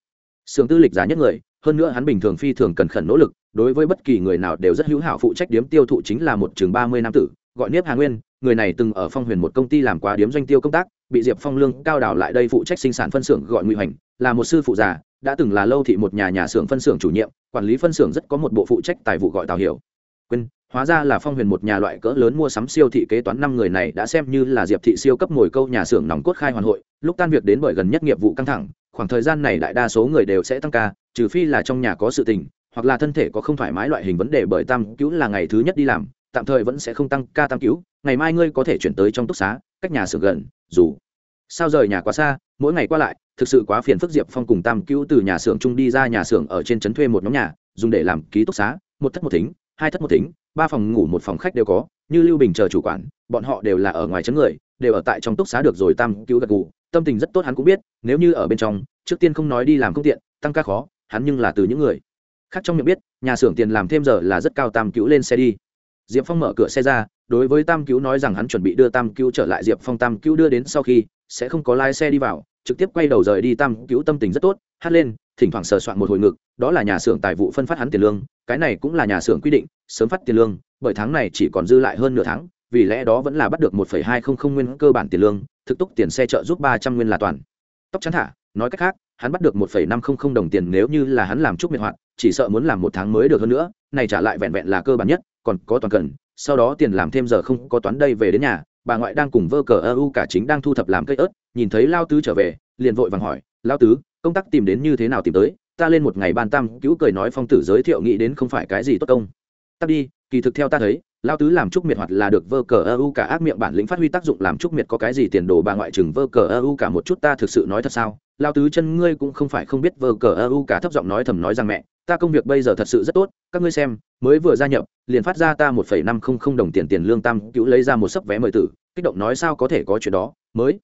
S1: Sưởng tư lịch giá nhất người, hơn nữa hắn bình thường phi thường cần khẩn nỗ lực, đối với bất kỳ người nào đều rất hữu hảo phụ trách điếm tiêu thụ chính là một chừng ba mươi năm tử, gọi niếp hà nguyên, người này từng ở phong huyền một công ty làm quá điếm doanh tiêu công tác bị diệp phong lương cao đảo lại đây phụ trách sinh sản phân xưởng gọi ngụy hoành, là một sư phụ già, đã từng là lâu thị một nhà nhà xưởng phân xưởng chủ nhiệm, quản lý phân xưởng rất có một bộ phụ trách tài vụ gọi tào hiểu. Quên, hóa ra là phong huyền một nhà loại cỡ lớn mua sắm siêu thị kế toán năm người này đã xem như là diệp thị siêu cấp ngồi câu nhà xưởng nòng cốt khai hoàn hội, lúc tan việc đến bởi gần nhất nghiệp vụ căng thẳng, khoảng thời gian này đại đa số người đều sẽ tăng ca, trừ phi là trong nhà có sự tình, hoặc là thân thể có không thoải mái loại hình vấn đề bởi tam cứu là ngày thứ nhất đi làm, tạm thời vẫn sẽ không tăng ca tam cứu, ngày mai ngươi có thể chuyển tới trong túc xá, cách nhà xưởng gần, dù sao rời nhà quá xa, mỗi ngày qua lại, thực sự quá phiền phức diệp phong cùng tam cứu từ nhà xưởng chung đi ra nhà xưởng ở trên trấn thuê một nhóm nhà, dùng để làm ký túc xá, một thất một thính, hai thất một thính, ba phòng ngủ một phòng khách đều có, như lưu bình chờ chủ quản, bọn họ đều là ở ngoài trấn người, đều ở tại trong túc xá được rồi tam cứu gật gù, tâm tình rất tốt hắn cũng biết, nếu như ở bên trong, trước tiên không nói đi làm công tiện, tăng ca khó, hắn nhưng là từ những người khác trong miệng biết, nhà xưởng tiền làm thêm giờ là rất cao tam cứu lên xe đi. Diệp phong mở cửa xe ra, đối với tam cứu nói rằng hắn chuẩn bị đưa tam cứu trở lại, diệp phong tam cứu đưa đến sau khi sẽ không có lái xe đi vào, trực tiếp quay đầu rời đi tam cứu tâm tình rất tốt, hát lên, thỉnh thoảng sờ soạn một hồi ngực, đó là nhà xưởng tài vụ phân phát hắn tiền lương, cái này cũng là nhà xưởng quy định, sớm phát tiền lương, bởi tháng này chỉ còn dư lại hơn nửa tháng, vì lẽ đó vẫn là bắt được một phẩy hai không không nguyên cơ bản tiền lương, thực túc tiền xe trợ giúp ba trăm nguyên là toàn. Tóc chắn thả, nói cách khác, hắn bắt được một phẩy năm không không đồng tiền nếu như là hắn làm chút miệt hoạt chỉ sợ muốn làm một tháng mới được hơn nữa, này trả lại vẹn vẹn là cơ bản nhất, còn có toàn cần, sau đó tiền làm thêm giờ không có toán đây về đến nhà bà ngoại đang cùng vơ cờ ơ u cả chính đang thu thập làm cây ớt, nhìn thấy lao tứ trở về, liền vội vàng hỏi, lao tứ, công tác tìm đến như thế nào tìm tới? Ta lên một ngày ban tam, cứu cười nói phong tử giới thiệu nghĩ đến không phải cái gì tốt công. Tắt đi, kỳ thực theo ta thấy lao tứ làm trúc miệt hoặc là được vơ cờ ơ u cả ác miệng bản lĩnh phát huy tác dụng làm trúc miệt có cái gì tiền đồ bà ngoại trừng vơ cờ ơ u cả một chút ta thực sự nói thật sao? Lao tứ chân ngươi cũng không phải không biết vơ cờ ơ u cả thấp giọng nói thầm nói rằng mẹ, ta công việc bây giờ thật sự rất tốt, các ngươi xem, mới vừa gia nhập, liền phát ra ta một phẩy năm không không đồng tiền tiền lương tam cứu lấy ra một sấp vé mời tử, kích động nói sao có thể có chuyện đó, mới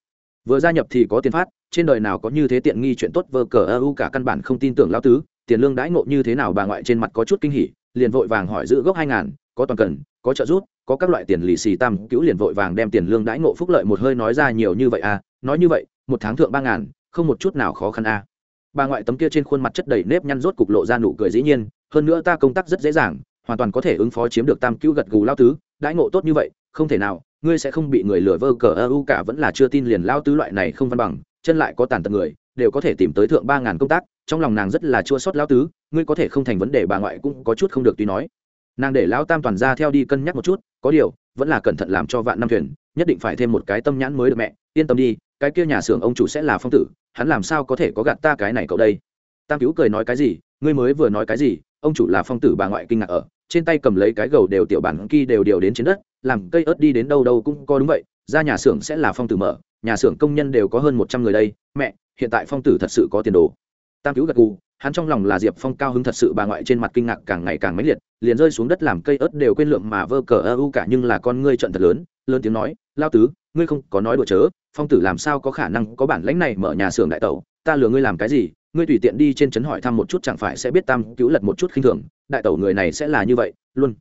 S1: vừa gia nhập thì có tiền phát, trên đời nào có như thế tiện nghi chuyện tốt vơ cờ ơ u cả căn bản không tin tưởng lao tứ, tiền lương đãi ngộ như thế nào bà ngoại trên mặt có chút kinh hỉ liền vội vàng hỏi giữ gốc hai ngàn có toàn cần có trợ rút, có các loại tiền lì xì tam cứu liền vội vàng đem tiền lương đãi ngộ phúc lợi một hơi nói ra nhiều như vậy à nói như vậy một tháng thượng ba ngàn không một chút nào khó khăn à. Bà ngoại tấm kia trên khuôn mặt chất đầy nếp nhăn rốt cục lộ ra nụ cười dĩ nhiên hơn nữa ta công tác rất dễ dàng hoàn toàn có thể ứng phó chiếm được tam cứu gật gù lao tứ đãi ngộ tốt như vậy không thể nào ngươi sẽ không bị người lừa vơ cờ ơ u cả vẫn là chưa tin liền lao tứ loại này không văn bằng chân lại có tàn tật người đều có thể tìm tới thượng ba ngàn công tác trong lòng nàng rất là chua sót lao tứ ngươi có thể không thành vấn đề bà ngoại cũng có chút không được tuy nói. Nàng để lão tam toàn ra theo đi cân nhắc một chút, có điều, vẫn là cẩn thận làm cho vạn năm thuyền, nhất định phải thêm một cái tâm nhãn mới được mẹ, yên tâm đi, cái kia nhà xưởng ông chủ sẽ là phong tử, hắn làm sao có thể có gạt ta cái này cậu đây? Tam cứu cười nói cái gì, ngươi mới vừa nói cái gì, ông chủ là phong tử bà ngoại kinh ngạc ở, trên tay cầm lấy cái gầu đều tiểu bản kỳ đều đều đến trên đất, làm cây ớt đi đến đâu đâu cũng có đúng vậy, ra nhà xưởng sẽ là phong tử mở, nhà xưởng công nhân đều có hơn một trăm người đây, mẹ, hiện tại phong tử thật sự có tiền đồ tam cứu gật gù, hắn trong lòng là diệp phong cao hứng thật sự, bà ngoại trên mặt kinh ngạc càng ngày càng mãnh liệt, liền rơi xuống đất làm cây ớt đều quên lượng mà vơ cờ ơ u cả, nhưng là con ngươi trận thật lớn lớn tiếng nói, lao tứ, ngươi không có nói đùa chớ, phong tử làm sao có khả năng có bản lãnh này mở nhà xưởng đại tẩu, ta lừa ngươi làm cái gì, ngươi tùy tiện đi trên trấn hỏi thăm một chút chẳng phải sẽ biết tam cứu lật một chút khinh thường, đại tẩu người này sẽ là như vậy, luôn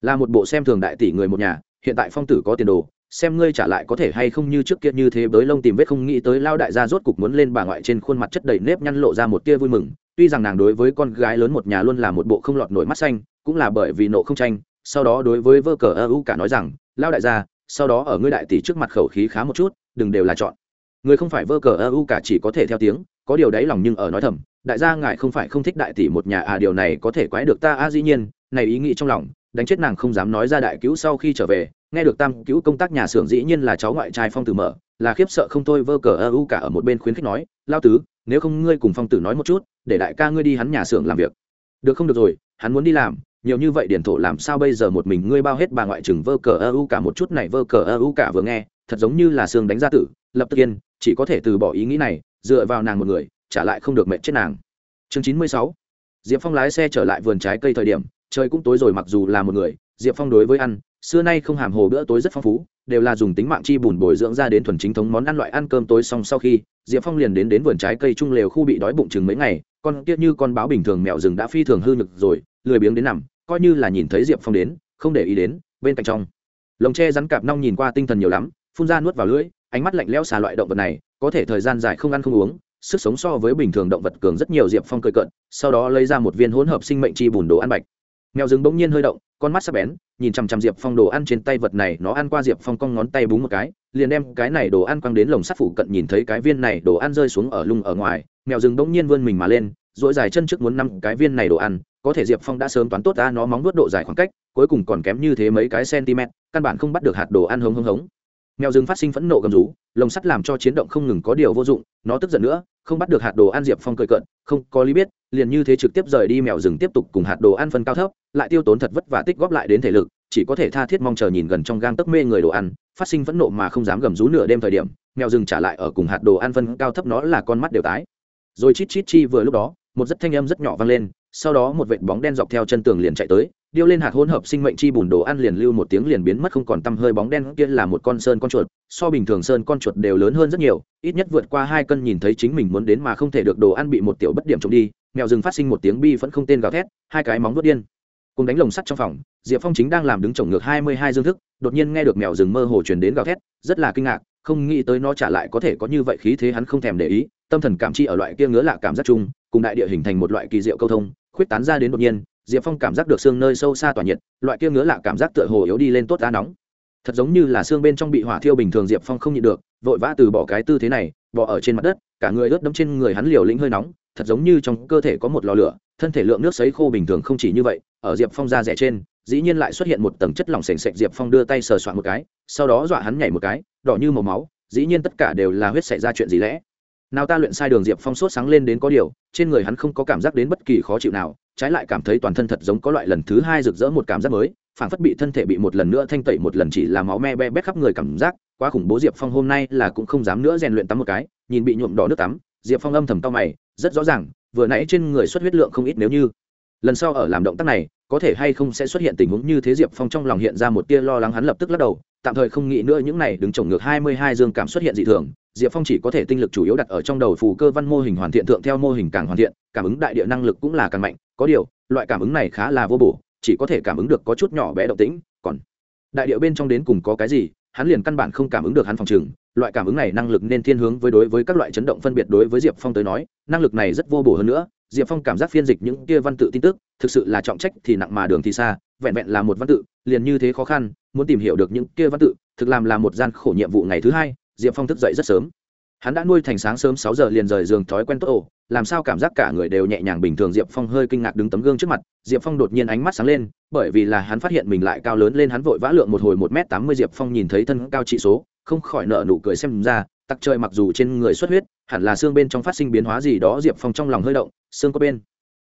S1: là một bộ xem thường đại tỷ người một nhà, hiện tại phong tử có tiền đồ xem ngươi trả lại có thể hay không như trước kia như thế bới lông tìm vết không nghĩ tới lao đại gia rốt cục muốn lên bà ngoại trên khuôn mặt chất đầy nếp nhăn lộ ra một tia vui mừng. Tuy rằng nàng đối với con gái lớn một nhà luôn là một bộ không lọt nổi mắt xanh, cũng là bởi vì nộ không tranh, sau đó đối với vơ cờ ơ u cả nói rằng, lao đại gia, sau đó ở ngươi đại tỷ trước mặt khẩu khí khá một chút, đừng đều là chọn. Người không phải vơ cờ ơ u cả chỉ có thể theo tiếng, có điều đấy lòng nhưng ở nói thầm, đại gia ngài không phải không thích đại tỷ một nhà à điều này có thể quái được ta à dĩ nhiên, này ý nghĩ trong lòng đánh chết nàng không dám nói ra đại cứu sau khi trở về, nghe được tam cứu công tác nhà xưởng dĩ nhiên là cháu ngoại trai phong tử mở, là khiếp sợ không thôi vơ cờ ơ u cả ở một bên khuyến khích nói, lao tứ, nếu không ngươi cùng phong tử nói một chút, để đại ca ngươi đi hắn nhà xưởng làm việc. Được không được rồi, hắn muốn đi làm, nhiều như vậy điển thổ làm sao bây giờ một mình ngươi bao hết bà ngoại trừng vơ cờ ơ u cả một chút này vơ cờ ơ u cả vừa nghe, thật giống như là xương đánh ra tử, lập tức yên, chỉ có thể từ bỏ ý nghĩ này, dựa vào nàng một người, trả lại không được mệnh chết nàng. Chương chín mươi sáu, diệp phong lái xe trở lại vườn trái cây thời điểm trời cũng tối rồi mặc dù là một người, diệp phong đối với ăn, xưa nay không hàm hồ bữa tối rất phong phú, đều là dùng tính mạng chi bùn bồi dưỡng ra đến thuần chính thống món ăn loại ăn cơm tối xong sau khi, diệp phong liền đến đến vườn trái cây trung lều khu bị đói bụng chừng mấy ngày, con tiếc như con báo bình thường mèo rừng đã phi thường hư nhực rồi, lười biếng đến nằm, coi như là nhìn thấy diệp phong đến, không để ý đến, bên cạnh trong. Lồng tre rắn cạp nong nhìn qua tinh thần nhiều lắm, phun ra nuốt vào lưỡi, ánh mắt lạnh lẽo xà loại động vật này, có thể thời gian dài không ăn không uống, sức sống so với bình thường động vật cường rất nhiều, diệp phong cười cận sau đó lấy ra một viên hỗn hợp sinh mệnh chi bùn đồ ăn bạch mèo rừng bỗng nhiên hơi động, con mắt sắc bén, nhìn chằm chằm diệp phong đồ ăn trên tay vật này, nó ăn qua diệp phong cong ngón tay búng một cái, liền đem cái này đồ ăn quăng đến lồng sắt phủ cận nhìn thấy cái viên này đồ ăn rơi xuống ở lung ở ngoài. Mèo rừng bỗng nhiên vươn mình mà lên dỗi dài chân trước muốn năm cái viên này đồ ăn, có thể diệp phong đã sớm toán tốt ra nó móng vuốt độ dài khoảng cách, cuối cùng còn kém như thế mấy cái cm căn bản không bắt được hạt đồ ăn hống hống hống mèo rừng phát sinh phẫn nộ gầm rú, lồng sắt làm cho chiến động không ngừng có điều vô dụng, nó tức giận nữa, không bắt được hạt đồ ăn diệp phong cười cận không có lý biết, liền như thế trực tiếp rời đi mèo rừng tiếp tục cùng hạt đồ ăn phân cao thấp, lại tiêu tốn thật vất vả tích góp lại đến thể lực, chỉ có thể tha thiết mong chờ nhìn gần trong gang tấc mê người đồ ăn, phát sinh phẫn nộ mà không dám gầm rú nửa đêm thời điểm, mèo rừng trả lại ở cùng hạt đồ ăn phân cao thấp nó là con mắt đều tái. Rồi chít chít chi vừa lúc đó, một rất thanh âm rất nhỏ vang lên, sau đó một vệt bóng đen dọc theo chân tường liền chạy tới điêu lên hạt hỗn hợp sinh mệnh chi bùn đồ ăn liền lưu một tiếng liền biến mất không còn tăm hơi bóng đen kia là một con sơn con chuột. So bình thường sơn con chuột đều lớn hơn rất nhiều, ít nhất vượt qua hai cân nhìn thấy chính mình muốn đến mà không thể được đồ ăn bị một tiểu bất điểm trộm đi, mèo rừng phát sinh một tiếng bi vẫn không tên gào thét, hai cái móng vuốt điên. Cùng đánh lồng sắt trong phòng, diệp phong chính đang làm đứng trồng ngược hai mươi hai dương thức, đột nhiên nghe được mèo rừng mơ hồ truyền đến gào thét, rất là kinh ngạc, không nghĩ tới nó trả lại có thể có như vậy khí thế hắn không thèm để ý, tâm thần cảm chi ở loại kia ngứa lạ cảm giác chung, cùng đại địa hình thành một loại kỳ diệu câu thông, khuyết tán ra đến đột nhiên diệp phong cảm giác được xương nơi sâu xa tỏa nhiệt, loại kia ngứa lạ cảm giác tựa hồ yếu đi lên tốt đá nóng. Thật giống như là xương bên trong bị hỏa thiêu bình thường diệp phong không nhịn được, vội vã từ bỏ cái tư thế này bỏ ở trên mặt đất, cả người ướt đẫm trên người hắn liều lĩnh hơi nóng, thật giống như trong cơ thể có một lò lửa, thân thể lượng nước sấy khô bình thường không chỉ như vậy, ở diệp phong da rẻ trên, dĩ nhiên lại xuất hiện một tầng chất lỏng s ề n s ệ c diệp phong đưa tay sờ soạn một cái, sau đó dọa hắn nhảy một cái, đỏ như màu máu, dĩ nhiên tất cả đều là huyết xảy ra chuyện gì lẽ? Nào ta luyện sai đường diệp phong sốt sáng lên đến có điều, trên người hắn không có cảm giác đến bất kỳ khó chịu nào, trái lại cảm thấy toàn thân thật giống có loại lần thứ hai rực rỡ một cảm giác mới phản phất bị thân thể bị một lần nữa thanh tẩy một lần chỉ là máu me be bét khắp người cảm giác, quá khủng bố diệp phong hôm nay là cũng không dám nữa rèn luyện tắm một cái, nhìn bị nhuộm đỏ nước tắm, diệp phong âm thầm to mày, rất rõ ràng, vừa nãy trên người xuất huyết lượng không ít nếu như lần sau ở làm động tác này, có thể hay không sẽ xuất hiện tình huống như thế diệp phong trong lòng hiện ra một tia lo lắng hắn lập tức lắc đầu, tạm thời không nghĩ nữa những này đứng trồng ngược hai mươi hai dương cảm xuất hiện dị thường diệp phong chỉ có thể tinh lực chủ yếu đặt ở trong đầu phù cơ văn mô hình hoàn thiện thượng theo mô hình càng hoàn thiện, cảm ứng đại địa năng lực cũng là càng mạnh. Có điều, loại cảm ứng này khá là vô bổ, chỉ có thể cảm ứng được có chút nhỏ bé động tĩnh, còn đại địa bên trong đến cùng có cái gì, hắn liền căn bản không cảm ứng được hắn phòng trừng loại cảm ứng này năng lực nên thiên hướng với đối với các loại chấn động phân biệt đối với diệp phong tới nói, năng lực này rất vô bổ hơn nữa. Diệp phong cảm giác phiên dịch những kia văn tự tin tức, thực sự là trọng trách thì nặng mà đường thì xa, vẹn vẹn là một văn tự, liền như thế khó khăn, muốn tìm hiểu được những kia văn tự, thực làm là một gian khổ nhiệm vụ ngày thứ hai diệp phong thức dậy rất sớm. Hắn đã nuôi thành sáng sớm sáu giờ liền rời giường thói quen tốt ổ, làm sao cảm giác cả người đều nhẹ nhàng bình thường. Diệp phong hơi kinh ngạc đứng tấm gương trước mặt, diệp phong đột nhiên ánh mắt sáng lên, bởi vì là hắn phát hiện mình lại cao lớn lên, hắn vội vã lượng một hồi một m tám mươi. Diệp phong nhìn thấy thân cao trị số, không khỏi nợ nụ cười xem ra, tặc trời mặc dù trên người xuất huyết, hẳn là xương bên trong phát sinh biến hóa gì đó, diệp phong trong lòng hơi động, xương có bên.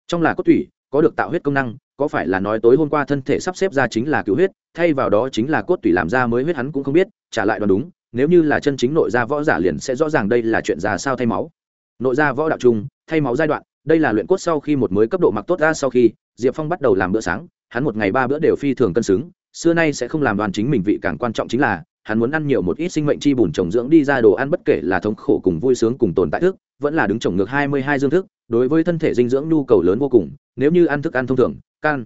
S1: Trong là cốt tủy, có được tạo huyết công năng, có phải là nói tối hôm qua thân thể sắp xếp ra chính là cứu huyết, thay vào đó chính là cốt tủy làm ra mới huyết hắn cũng không biết, trả lại đoán đúng nếu như là chân chính nội gia võ giả liền sẽ rõ ràng đây là chuyện già sao thay máu. Nội gia võ đạo trung, thay máu giai đoạn, đây là luyện cốt sau khi một mới cấp độ mặc tốt ra sau khi, diệp phong bắt đầu làm bữa sáng, hắn một ngày ba bữa đều phi thường cân xứng, xưa nay sẽ không làm đoàn chính mình vị càng quan trọng chính là, hắn muốn ăn nhiều một ít sinh mệnh chi bùn trồng dưỡng đi ra đồ ăn bất kể là thống khổ cùng vui sướng cùng tồn tại thức, vẫn là đứng trồng ngược hai mươi hai dương thức, đối với thân thể dinh dưỡng nhu cầu lớn vô cùng, nếu như ăn thức ăn thông thường, can,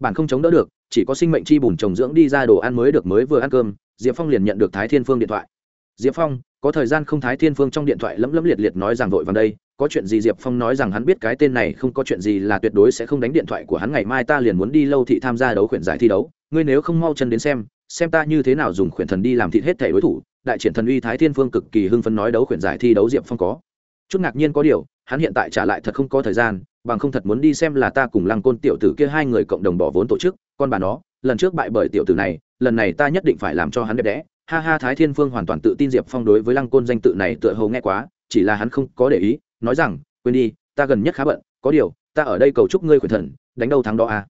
S1: bản không chống đỡ được chỉ có sinh mệnh chi bùn trồng dưỡng đi ra đồ ăn mới được mới vừa ăn cơm, diệp phong liền nhận được thái thiên phương điện thoại. Diệp phong, có thời gian không? Thái thiên phương trong điện thoại lấm lấm liệt liệt nói rằng vội vàng, đây, có chuyện gì? Diệp phong nói rằng hắn biết cái tên này không có chuyện gì là tuyệt đối sẽ không đánh điện thoại của hắn, ngày mai ta liền muốn đi lâu thị tham gia đấu khuyển giải thi đấu. Ngươi nếu không mau chân đến xem xem ta như thế nào dùng khuyển thần đi làm thịt hết thể đối thủ. Đại triển thần uy thái thiên phương cực kỳ hưng phấn nói đấu khuyển giải thi đấu diệp phong có. Chút ngạc nhiên có điều, hắn hiện tại trả lại thật không có thời gian, bằng không thật muốn đi xem là ta cùng lăng côn tiểu tử kia hai người cộng đồng bỏ vốn tổ chức con bà nó, lần trước bại bởi tiểu tử này, lần này ta nhất định phải làm cho hắn đẹp đẽ. Ha ha, thái thiên phương hoàn toàn tự tin diệp phong đối với lăng côn danh tự này tựa hồ nghe quá, chỉ là hắn không có để ý, nói rằng, quên đi, ta gần nhất khá bận, có điều, ta ở đây cầu chúc ngươi khuyển thần, đánh đâu thắng đó à.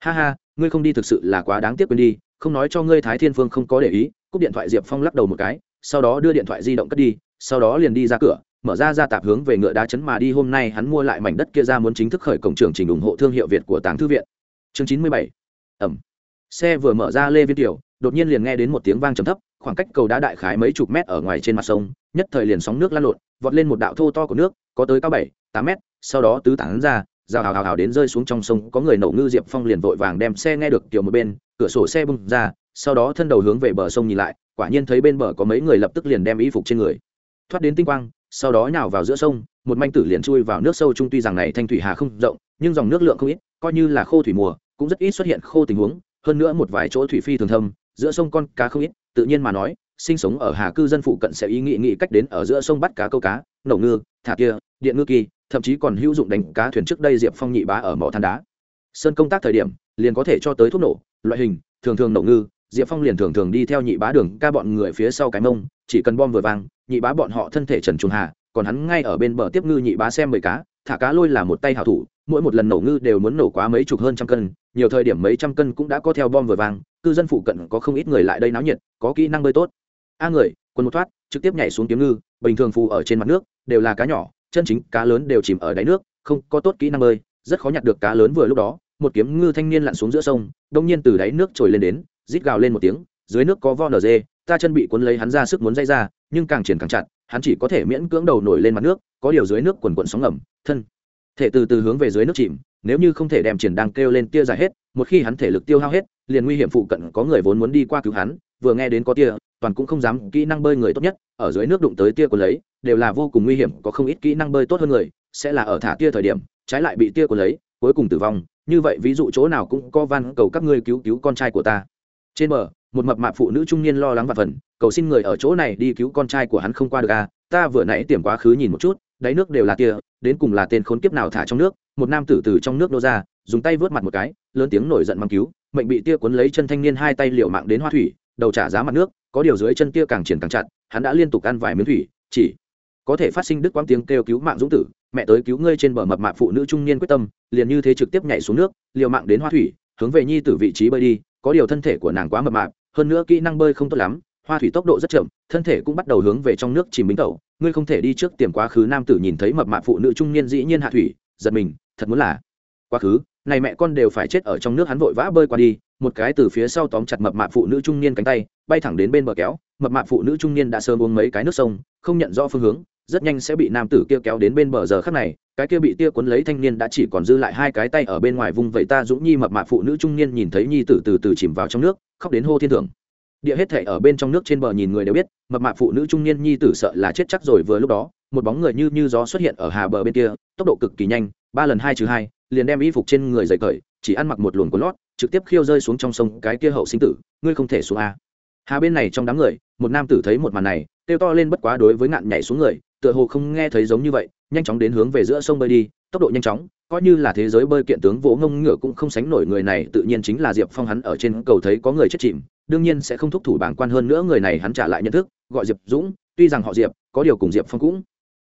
S1: Ha ha, ngươi không đi thực sự là quá đáng tiếc quên đi, không nói cho ngươi thái thiên phương không có để ý. Cúp điện thoại diệp phong lắc đầu một cái, sau đó đưa điện thoại di động cất đi, sau đó liền đi ra cửa, mở ra ra tạp hướng về ngựa đá chấn mà đi. Hôm nay hắn mua lại mảnh đất kia ra muốn chính thức khởi cổng trường trình ủng hộ thương hiệu việt của tàng thư viện. Chương chín mươi bảy ẩm. Xe vừa mở ra lê viên tiểu, đột nhiên liền nghe đến một tiếng vang trầm thấp, khoảng cách cầu đá đại khái mấy chục mét ở ngoài trên mặt sông, nhất thời liền sóng nước lan lộn, vọt lên một đạo thô to của nước, có tới cao bảy, tám mét, sau đó tứ tản ra, rào hào hào hào đến rơi xuống trong sông, có người nổ ngư diệp phong liền vội vàng đem xe nghe được tiểu một bên, cửa sổ xe bung ra, sau đó thân đầu hướng về bờ sông nhìn lại, quả nhiên thấy bên bờ có mấy người lập tức liền đem y phục trên người. Thoát đến tinh quang, sau đó nhào vào giữa sông, một manh tử liền chui vào nước sâu trung, tuy rằng này thanh thủy hà không rộng, nhưng dòng nước lượng không ít, coi như là khô thủy mùa cũng rất ít xuất hiện khô tình huống, hơn nữa một vài chỗ thủy phi thường thâm, giữa sông con cá không ít, tự nhiên mà nói, sinh sống ở hà cư dân phụ cận sẽ ý nghĩ nghĩ cách đến ở giữa sông bắt cá câu cá, nổ ngư, thả kia, điện ngư kỳ, thậm chí còn hữu dụng đánh cá thuyền trước đây diệp phong nhị bá ở mỏ than đá. Sơn công tác thời điểm, liền có thể cho tới thuốc nổ, loại hình, thường thường nổ ngư, diệp phong liền thường thường đi theo nhị bá đường ca bọn người phía sau cái mông, chỉ cần bom vừa vang, nhị bá bọn họ thân thể trần trùng hà, còn hắn ngay ở bên bờ tiếp ngư nhị bá xem mười cá thả cá lôi là một tay hảo thủ, mỗi một lần nổ ngư đều muốn nổ quá mấy chục hơn trăm cân, nhiều thời điểm mấy trăm cân cũng đã có theo bom vừa vang cư dân phụ cận có không ít người lại đây náo nhiệt, có kỹ năng bơi tốt. A người, quân một thoát, trực tiếp nhảy xuống kiếm ngư, bình thường phù ở trên mặt nước, đều là cá nhỏ, chân chính cá lớn đều chìm ở đáy nước, không có tốt kỹ năng bơi, rất khó nhặt được cá lớn vừa lúc đó, một kiếm ngư thanh niên lặn xuống giữa sông, đông nhiên từ đáy nước trồi lên đến, rít gào lên một tiếng, dưới nước có vo nở dê, ta chân bị cuốn lấy hắn ra sức muốn dây ra, nhưng càng triển càng chặt hắn chỉ có thể miễn cưỡng đầu nổi lên mặt nước, có điều dưới nước quần quận sóng ngầm, thân. Thể từ từ hướng về dưới nước chìm, nếu như không thể đem triển đang kêu lên tia dài hết, một khi hắn thể lực tiêu hao hết, liền nguy hiểm phụ cận có người vốn muốn đi qua cứu hắn, vừa nghe đến có tia, toàn cũng không dám kỹ năng bơi người tốt nhất, ở dưới nước đụng tới tia của lấy, đều là vô cùng nguy hiểm, có không ít kỹ năng bơi tốt hơn người, sẽ là ở thả tia thời điểm, trái lại bị tia của lấy, cuối cùng tử vong, như vậy ví dụ chỗ nào cũng có van cầu các ngươi cứu cứu con trai của ta. Trên bờ, một mập mạp phụ nữ trung niên lo lắng và phần cầu xin người ở chỗ này đi cứu con trai của hắn không qua được à ta vừa nãy tiềm quá khứ nhìn một chút, đáy nước đều là tia, đến cùng là tên khốn kiếp nào thả trong nước, một nam tử từ trong nước nô ra, dùng tay vớt mặt một cái, lớn tiếng nổi giận mang cứu, mệnh bị tia cuốn lấy chân thanh niên hai tay liều mạng đến hoa thủy, đầu trả giá mặt nước, có điều dưới chân tia càng triển càng chặt, hắn đã liên tục ăn vài miếng thủy, chỉ có thể phát sinh đứt quãng tiếng kêu cứu mạng dũng tử, mẹ tới cứu ngươi trên bờ mập mạp phụ nữ trung niên quyết tâm, liền như thế trực tiếp nhảy xuống nước, liều mạng đến hoa thủy, hướng về nhi tử vị trí bơi đi, có điều thân thể của nàng quá mập mạp, hơn nữa kỹ năng bơi không tốt lắm hoa thủy tốc độ rất chậm, thân thể cũng bắt đầu hướng về trong nước chìm bính tẩu. Ngươi không thể đi trước tiềm quá khứ nam tử nhìn thấy mập mạp phụ nữ trung niên dĩ nhiên hạ thủy, giật mình, thật muốn là quá khứ. Này mẹ con đều phải chết ở trong nước hắn vội vã bơi qua đi, một cái từ phía sau tóm chặt mập mạp phụ nữ trung niên cánh tay, bay thẳng đến bên bờ kéo. Mập mạp phụ nữ trung niên đã sớm uống mấy cái nước sông, không nhận rõ phương hướng, rất nhanh sẽ bị nam tử kia kéo đến bên bờ giờ khắc này. Cái kia bị tia cuốn lấy thanh niên đã chỉ còn dư lại hai cái tay ở bên ngoài vùng vậy ta dũng nhi mập mạp phụ nữ trung niên nhìn thấy nhi tử từ từ chìm vào trong nước, khóc đến hô thiên thượng địa hết thể ở bên trong nước trên bờ nhìn người đều biết, mập mạp phụ nữ trung niên nhi tử sợ là chết chắc rồi vừa lúc đó, một bóng người như như gió xuất hiện ở hà bờ bên kia, tốc độ cực kỳ nhanh, ba lần hai trừ hai, liền đem y phục trên người dày cởi, chỉ ăn mặc một luồng quần lót, trực tiếp khiêu rơi xuống trong sông cái kia hậu sinh tử, ngươi không thể xuống a. Hà bên này trong đám người, một nam tử thấy một màn này, kêu to lên bất quá đối với ngạn nhảy xuống người, tựa hồ không nghe thấy giống như vậy, nhanh chóng đến hướng về giữa sông bơi đi, tốc độ nhanh chóng, coi như là thế giới bơi kiện tướng vỗ ngông ngựa cũng không sánh nổi người này, tự nhiên chính là diệp phong hắn ở trên cầu thấy có người chết chìm đương nhiên sẽ không thúc thủ bảng quan hơn nữa người này hắn trả lại nhận thức, gọi diệp dũng, tuy rằng họ diệp, có điều cùng diệp phong cũng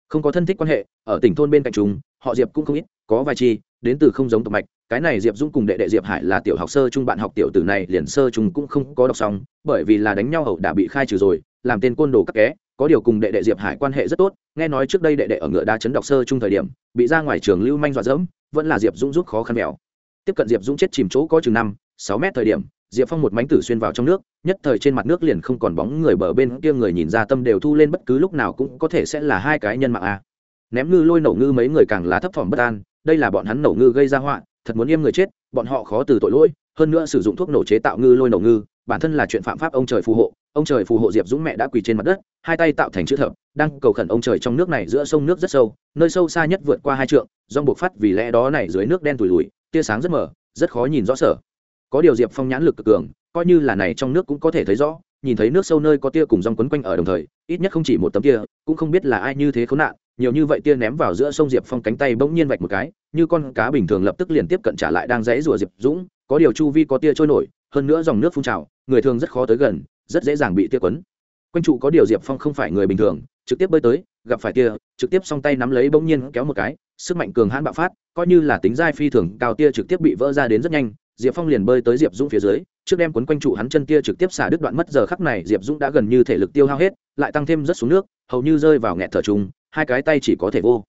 S1: không có thân thích quan hệ, ở tỉnh thôn bên cạnh chúng, họ diệp cũng không ít, có vài chi, đến từ không giống tộc mạch, cái này diệp dũng cùng đệ đệ diệp hải là tiểu học sơ trung bạn học tiểu tử này liền sơ trung cũng không có đọc xong, bởi vì là đánh nhau hậu đã bị khai trừ rồi, làm tên côn đồ các ké, có điều cùng đệ đệ diệp hải quan hệ rất tốt, nghe nói trước đây đệ đệ ở ngựa đa chấn đọc sơ trung thời điểm, bị ra ngoài trường lưu manh dọa dẫm, vẫn là diệp dũng rút khó khăn mèo. Tiếp cận diệp dũng chết chìm chỗ có chừng năm, sáu mét thời điểm diệp phong một mánh tử xuyên vào trong nước, nhất thời trên mặt nước liền không còn bóng người, bờ bên kia người nhìn ra tâm đều thu lên bất cứ lúc nào cũng có thể sẽ là hai cái nhân mạng a. Ném ngư lôi nổ ngư mấy người càng là thấp thỏm bất an, đây là bọn hắn nổ ngư gây ra họa, thật muốn im người chết, bọn họ khó từ tội lỗi, hơn nữa sử dụng thuốc nổ chế tạo ngư lôi nổ ngư, bản thân là chuyện phạm pháp, ông trời phù hộ, ông trời phù hộ diệp dũng mẹ đã quỳ trên mặt đất, hai tay tạo thành chữ thập, đang cầu khẩn ông trời trong nước này giữa sông nước rất sâu, nơi sâu xa nhất vượt qua hai trượng do buộc phát vì lẽ đó này dưới nước đen tủi lùi tia sáng rất mờ, rất khó nhìn rõ sở có điều diệp phong nhãn lực cực cường, coi như là này trong nước cũng có thể thấy rõ, nhìn thấy nước sâu nơi có tia cùng dòng quấn quanh ở đồng thời, ít nhất không chỉ một tấm tia, cũng không biết là ai như thế khốn nạn, nhiều như vậy tia ném vào giữa sông diệp phong cánh tay bỗng nhiên vạch một cái, như con cá bình thường lập tức liền tiếp cận trả lại đang dãy rủa diệp dũng, có điều chu vi có tia trôi nổi, hơn nữa dòng nước phun trào, người thường rất khó tới gần, rất dễ dàng bị tia quấn. Quanh trụ có điều diệp phong không phải người bình thường, trực tiếp bơi tới, gặp phải tia, trực tiếp song tay nắm lấy bỗng nhiên kéo một cái, sức mạnh cường hãn bạo phát, coi như là tính dai phi thường, cao tia trực tiếp bị vỡ ra đến rất nhanh diệp phong liền bơi tới diệp dũng phía dưới, trước đem quấn quanh trụ hắn chân tia trực tiếp xả đứt đoạn mất, giờ khắc này diệp dũng đã gần như thể lực tiêu hao hết, lại tăng thêm rất xuống nước, hầu như rơi vào nghẹt thở trùng hai cái tay chỉ có thể vô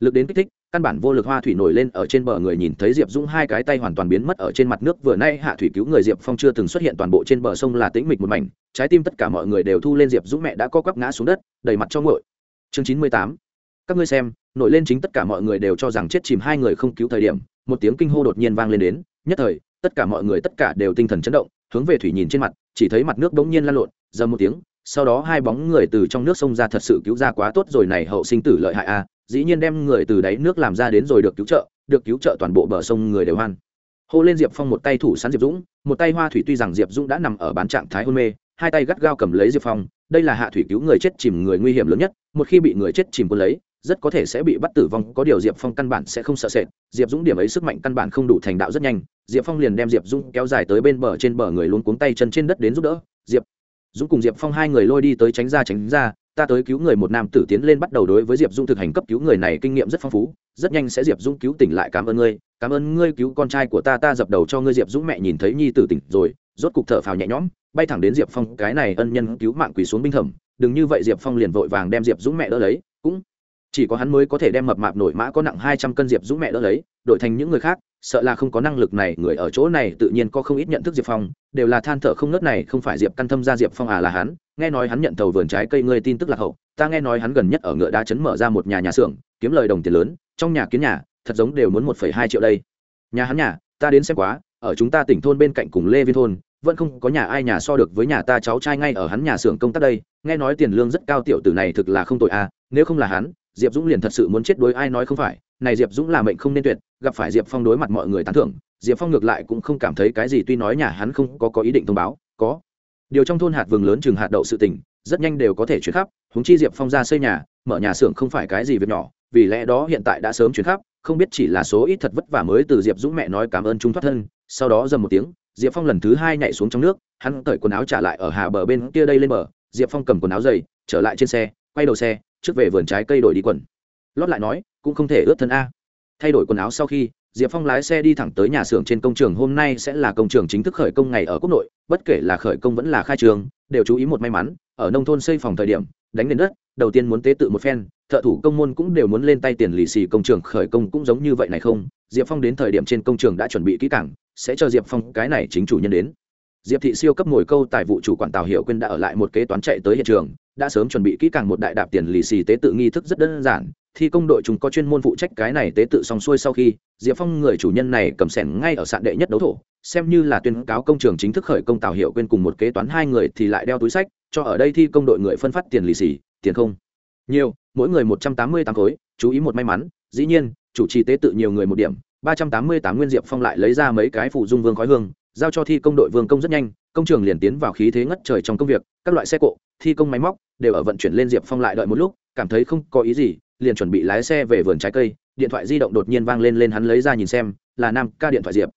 S1: lực đến kích thích, căn bản vô lực hoa thủy nổi lên ở trên bờ người nhìn thấy diệp dũng hai cái tay hoàn toàn biến mất ở trên mặt nước, vừa nay hạ thủy cứu người diệp phong chưa từng xuất hiện toàn bộ trên bờ sông là tĩnh mịch một mảnh, trái tim tất cả mọi người đều thu lên diệp dũng mẹ đã co quắp ngã xuống đất, đầy mặt cho ngội chương chín mươi tám, các ngươi xem, nổi lên chính tất cả mọi người đều cho rằng chết chìm hai người không cứu thời điểm, một tiếng kinh hô đột nhiên vang lên đến, nhất thời tất cả mọi người tất cả đều tinh thần chấn động, hướng về thủy nhìn trên mặt, chỉ thấy mặt nước bỗng nhiên lan lộn giờ một tiếng, sau đó hai bóng người từ trong nước sông ra thật sự cứu ra quá tốt rồi này hậu sinh tử lợi hại a, dĩ nhiên đem người từ đáy nước làm ra đến rồi được cứu trợ, được cứu trợ toàn bộ bờ sông người đều hoan. Hô lên diệp phong một tay thủ sắn diệp dũng, một tay hoa thủy tuy rằng diệp dũng đã nằm ở bán trạng thái hôn mê, hai tay gắt gao cầm lấy diệp phong, đây là hạ thủy cứu người chết chìm người nguy hiểm lớn nhất, một khi bị người chết chìm quân lấy rất có thể sẽ bị bắt tử vong. Có điều diệp phong căn bản sẽ không sợ sệt. Diệp dũng điểm ấy sức mạnh căn bản không đủ thành đạo rất nhanh. Diệp phong liền đem diệp dũng kéo dài tới bên bờ, trên bờ người luôn cuống tay chân trên đất đến giúp đỡ. Diệp dũng cùng diệp phong hai người lôi đi tới tránh ra tránh ra. Ta tới cứu người một nam tử tiến lên bắt đầu đối với diệp dung thực hành cấp cứu người này kinh nghiệm rất phong phú. Rất nhanh sẽ diệp dung cứu tỉnh lại. Cảm ơn ngươi. Cảm ơn ngươi cứu con trai của ta. Ta dập đầu cho ngươi. Diệp dũng mẹ nhìn thấy nhi tử tỉnh rồi. Rốt cục thở phào nhẹ nhõm, bay thẳng đến diệp phong. Cái này ân nhân cứu mạng quỳ xuống binh thẩm. Đừng như vậy. Diệp phong liền vội vàng đem diệp dũng mẹ đỡ lấy. Cũng chỉ có hắn mới có thể đem mập mạp nổi mã có nặng hai trăm cân diệp dũng mẹ đỡ lấy, đổi thành những người khác, sợ là không có năng lực này, người ở chỗ này tự nhiên có không ít nhận thức diệp phong, đều là than thở không nớt này, không phải diệp căn thâm ra diệp phong à là hắn, nghe nói hắn nhận thầu vườn trái cây ngươi tin tức lạc hậu, ta nghe nói hắn gần nhất ở ngựa đá chấn mở ra một nhà nhà xưởng, kiếm lời đồng tiền lớn, trong nhà kiến nhà, thật giống đều muốn một phẩy hai triệu đây. Nhà hắn nhà, ta đến xem quá, ở chúng ta tỉnh thôn bên cạnh cùng lê viên thôn, vẫn không có nhà ai nhà so được với nhà ta cháu trai ngay ở hắn nhà xưởng công tác đây, nghe nói tiền lương rất cao, tiểu tử này thực là không tội à nếu không là hắn diệp dũng liền thật sự muốn chết đối ai nói không phải, này diệp dũng là mệnh không nên tuyệt, gặp phải diệp phong đối mặt mọi người tán thưởng, diệp phong ngược lại cũng không cảm thấy cái gì tuy nói nhà hắn không có có ý định thông báo, có. Điều trong thôn hạt vừng lớn chừng hạt đậu sự tỉnh rất nhanh đều có thể chuyển khắp húng chi diệp phong ra xây nhà, mở nhà xưởng không phải cái gì việc nhỏ, vì lẽ đó hiện tại đã sớm chuyển khắp, không biết chỉ là số ít thật vất vả mới từ diệp dũng mẹ nói cảm ơn chúng thoát thân, sau đó dầm một tiếng, diệp phong lần thứ hai nhảy xuống trong nước, hắn cởi quần áo trả lại ở hà bờ bên kia đây lên bờ, diệp phong cầm quần áo dày, trở lại trên xe quay đầu xe, trước về vườn trái cây đổi đi quần. Lót lại nói, cũng không thể ướt thân a. Thay đổi quần áo sau khi, diệp phong lái xe đi thẳng tới nhà xưởng trên công trường, hôm nay sẽ là công trường chính thức khởi công ngày ở quốc nội, bất kể là khởi công vẫn là khai trường, đều chú ý một may mắn, ở nông thôn xây phòng thời điểm, đánh nền đất, đầu tiên muốn tế tự một phen, thợ thủ công môn cũng đều muốn lên tay tiền lì xì công trường khởi công cũng giống như vậy này không? Diệp phong đến thời điểm trên công trường đã chuẩn bị kỹ cảng sẽ cho diệp phong cái này chính chủ nhân đến. Diệp thị siêu cấp ngồi câu tài vụ chủ quản tào hiệu quên đã ở lại một kế toán chạy tới hiện trường đã sớm chuẩn bị kỹ càng một đại đạp tiền lì xì tế tự nghi thức rất đơn giản, thi công đội chúng có chuyên môn phụ trách cái này tế tự xong xuôi sau khi, diệp phong người chủ nhân này cầm sẻng ngay ở sạn đệ nhất đấu thổ, xem như là tuyên cáo công trường chính thức khởi công tào hiệu quên cùng một kế toán hai người thì lại đeo túi sách, cho ở đây thi công đội người phân phát tiền lì xì, tiền không? Nhiều, mỗi người một trăm tám mươi tám khối, chú ý một may mắn, dĩ nhiên, chủ trì tế tự nhiều người một điểm, ba trăm tám mươi tám nguyên diệp phong lại lấy ra mấy cái phụ dung vương khói hương giao cho thi công đội vương công rất nhanh, công trường liền tiến vào khí thế ngất trời trong công việc, các loại xe cộ, thi công máy móc đều ở vận chuyển lên diệp phong lại đợi một lúc, cảm thấy không có ý gì, liền chuẩn bị lái xe về vườn trái cây, điện thoại di động đột nhiên vang lên lên hắn lấy ra nhìn xem, là nam ca điện thoại diệp.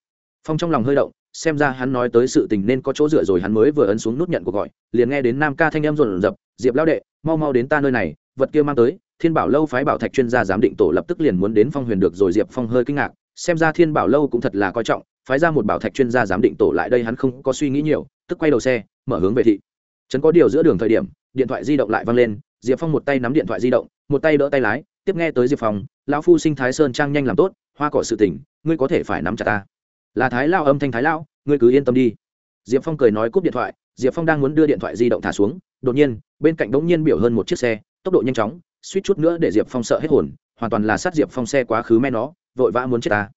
S1: Phong trong lòng hơi động, xem ra hắn nói tới sự tình nên có chỗ dựa rồi hắn mới vừa ấn xuống nút nhận cuộc gọi, liền nghe đến nam ca thanh em rộn rập, diệp lao đệ, mau mau đến ta nơi này, vật kia mang tới, thiên bảo lâu phái bảo thạch chuyên gia giám định tổ lập tức liền muốn đến phong huyền được rồi. Diệp phong hơi kinh ngạc, xem ra thiên bảo lâu cũng thật là coi trọng phái ra một bảo thạch chuyên gia giám định tổ lại đây hắn không có suy nghĩ nhiều, tức quay đầu xe, mở hướng về thị. Trấn có điều giữa đường thời điểm, điện thoại di động lại văng lên, diệp phong một tay nắm điện thoại di động, một tay đỡ tay lái, tiếp nghe tới diệp phong, lão phu sinh thái sơn trang nhanh làm tốt, hoa cỏ sự tỉnh ngươi có thể phải nắm chặt ta. Là thái lao âm thanh thái lao, ngươi cứ yên tâm đi. Diệp phong cười nói cúp điện thoại, diệp phong đang muốn đưa điện thoại di động thả xuống, đột nhiên, bên cạnh đống nhiên biểu hơn một chiếc xe, tốc độ nhanh chóng, suýt chút nữa để diệp phong sợ hết hồn, hoàn toàn là sát diệp phong xe quá khứ men nó, vội vã muốn chết ta.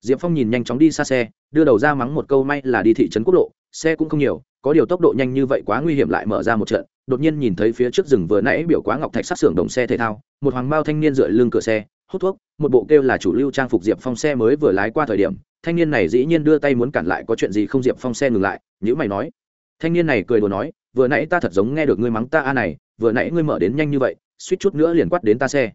S1: Diệp phong nhìn nhanh chóng đi xa xe đưa đầu ra mắng một câu may là đi thị trấn quốc lộ, xe cũng không nhiều, có điều tốc độ nhanh như vậy quá nguy hiểm lại mở ra một trận, đột nhiên nhìn thấy phía trước rừng vừa nãy biểu quá ngọc thạch sát xưởng đồng xe thể thao, một hoàng bao thanh niên dựa lưng cửa xe, hút thuốc, một bộ kêu là chủ lưu trang phục diệp phong xe mới vừa lái qua thời điểm, thanh niên này dĩ nhiên đưa tay muốn cản lại có chuyện gì không diệp phong xe ngừng lại nhữ mày nói. Thanh niên này cười đùa nói, vừa nãy ta thật giống nghe được ngươi mắng ta a này, vừa nãy ngươi mở đến nhanh như vậy, suýt chút nữa liền quát đến ta xe.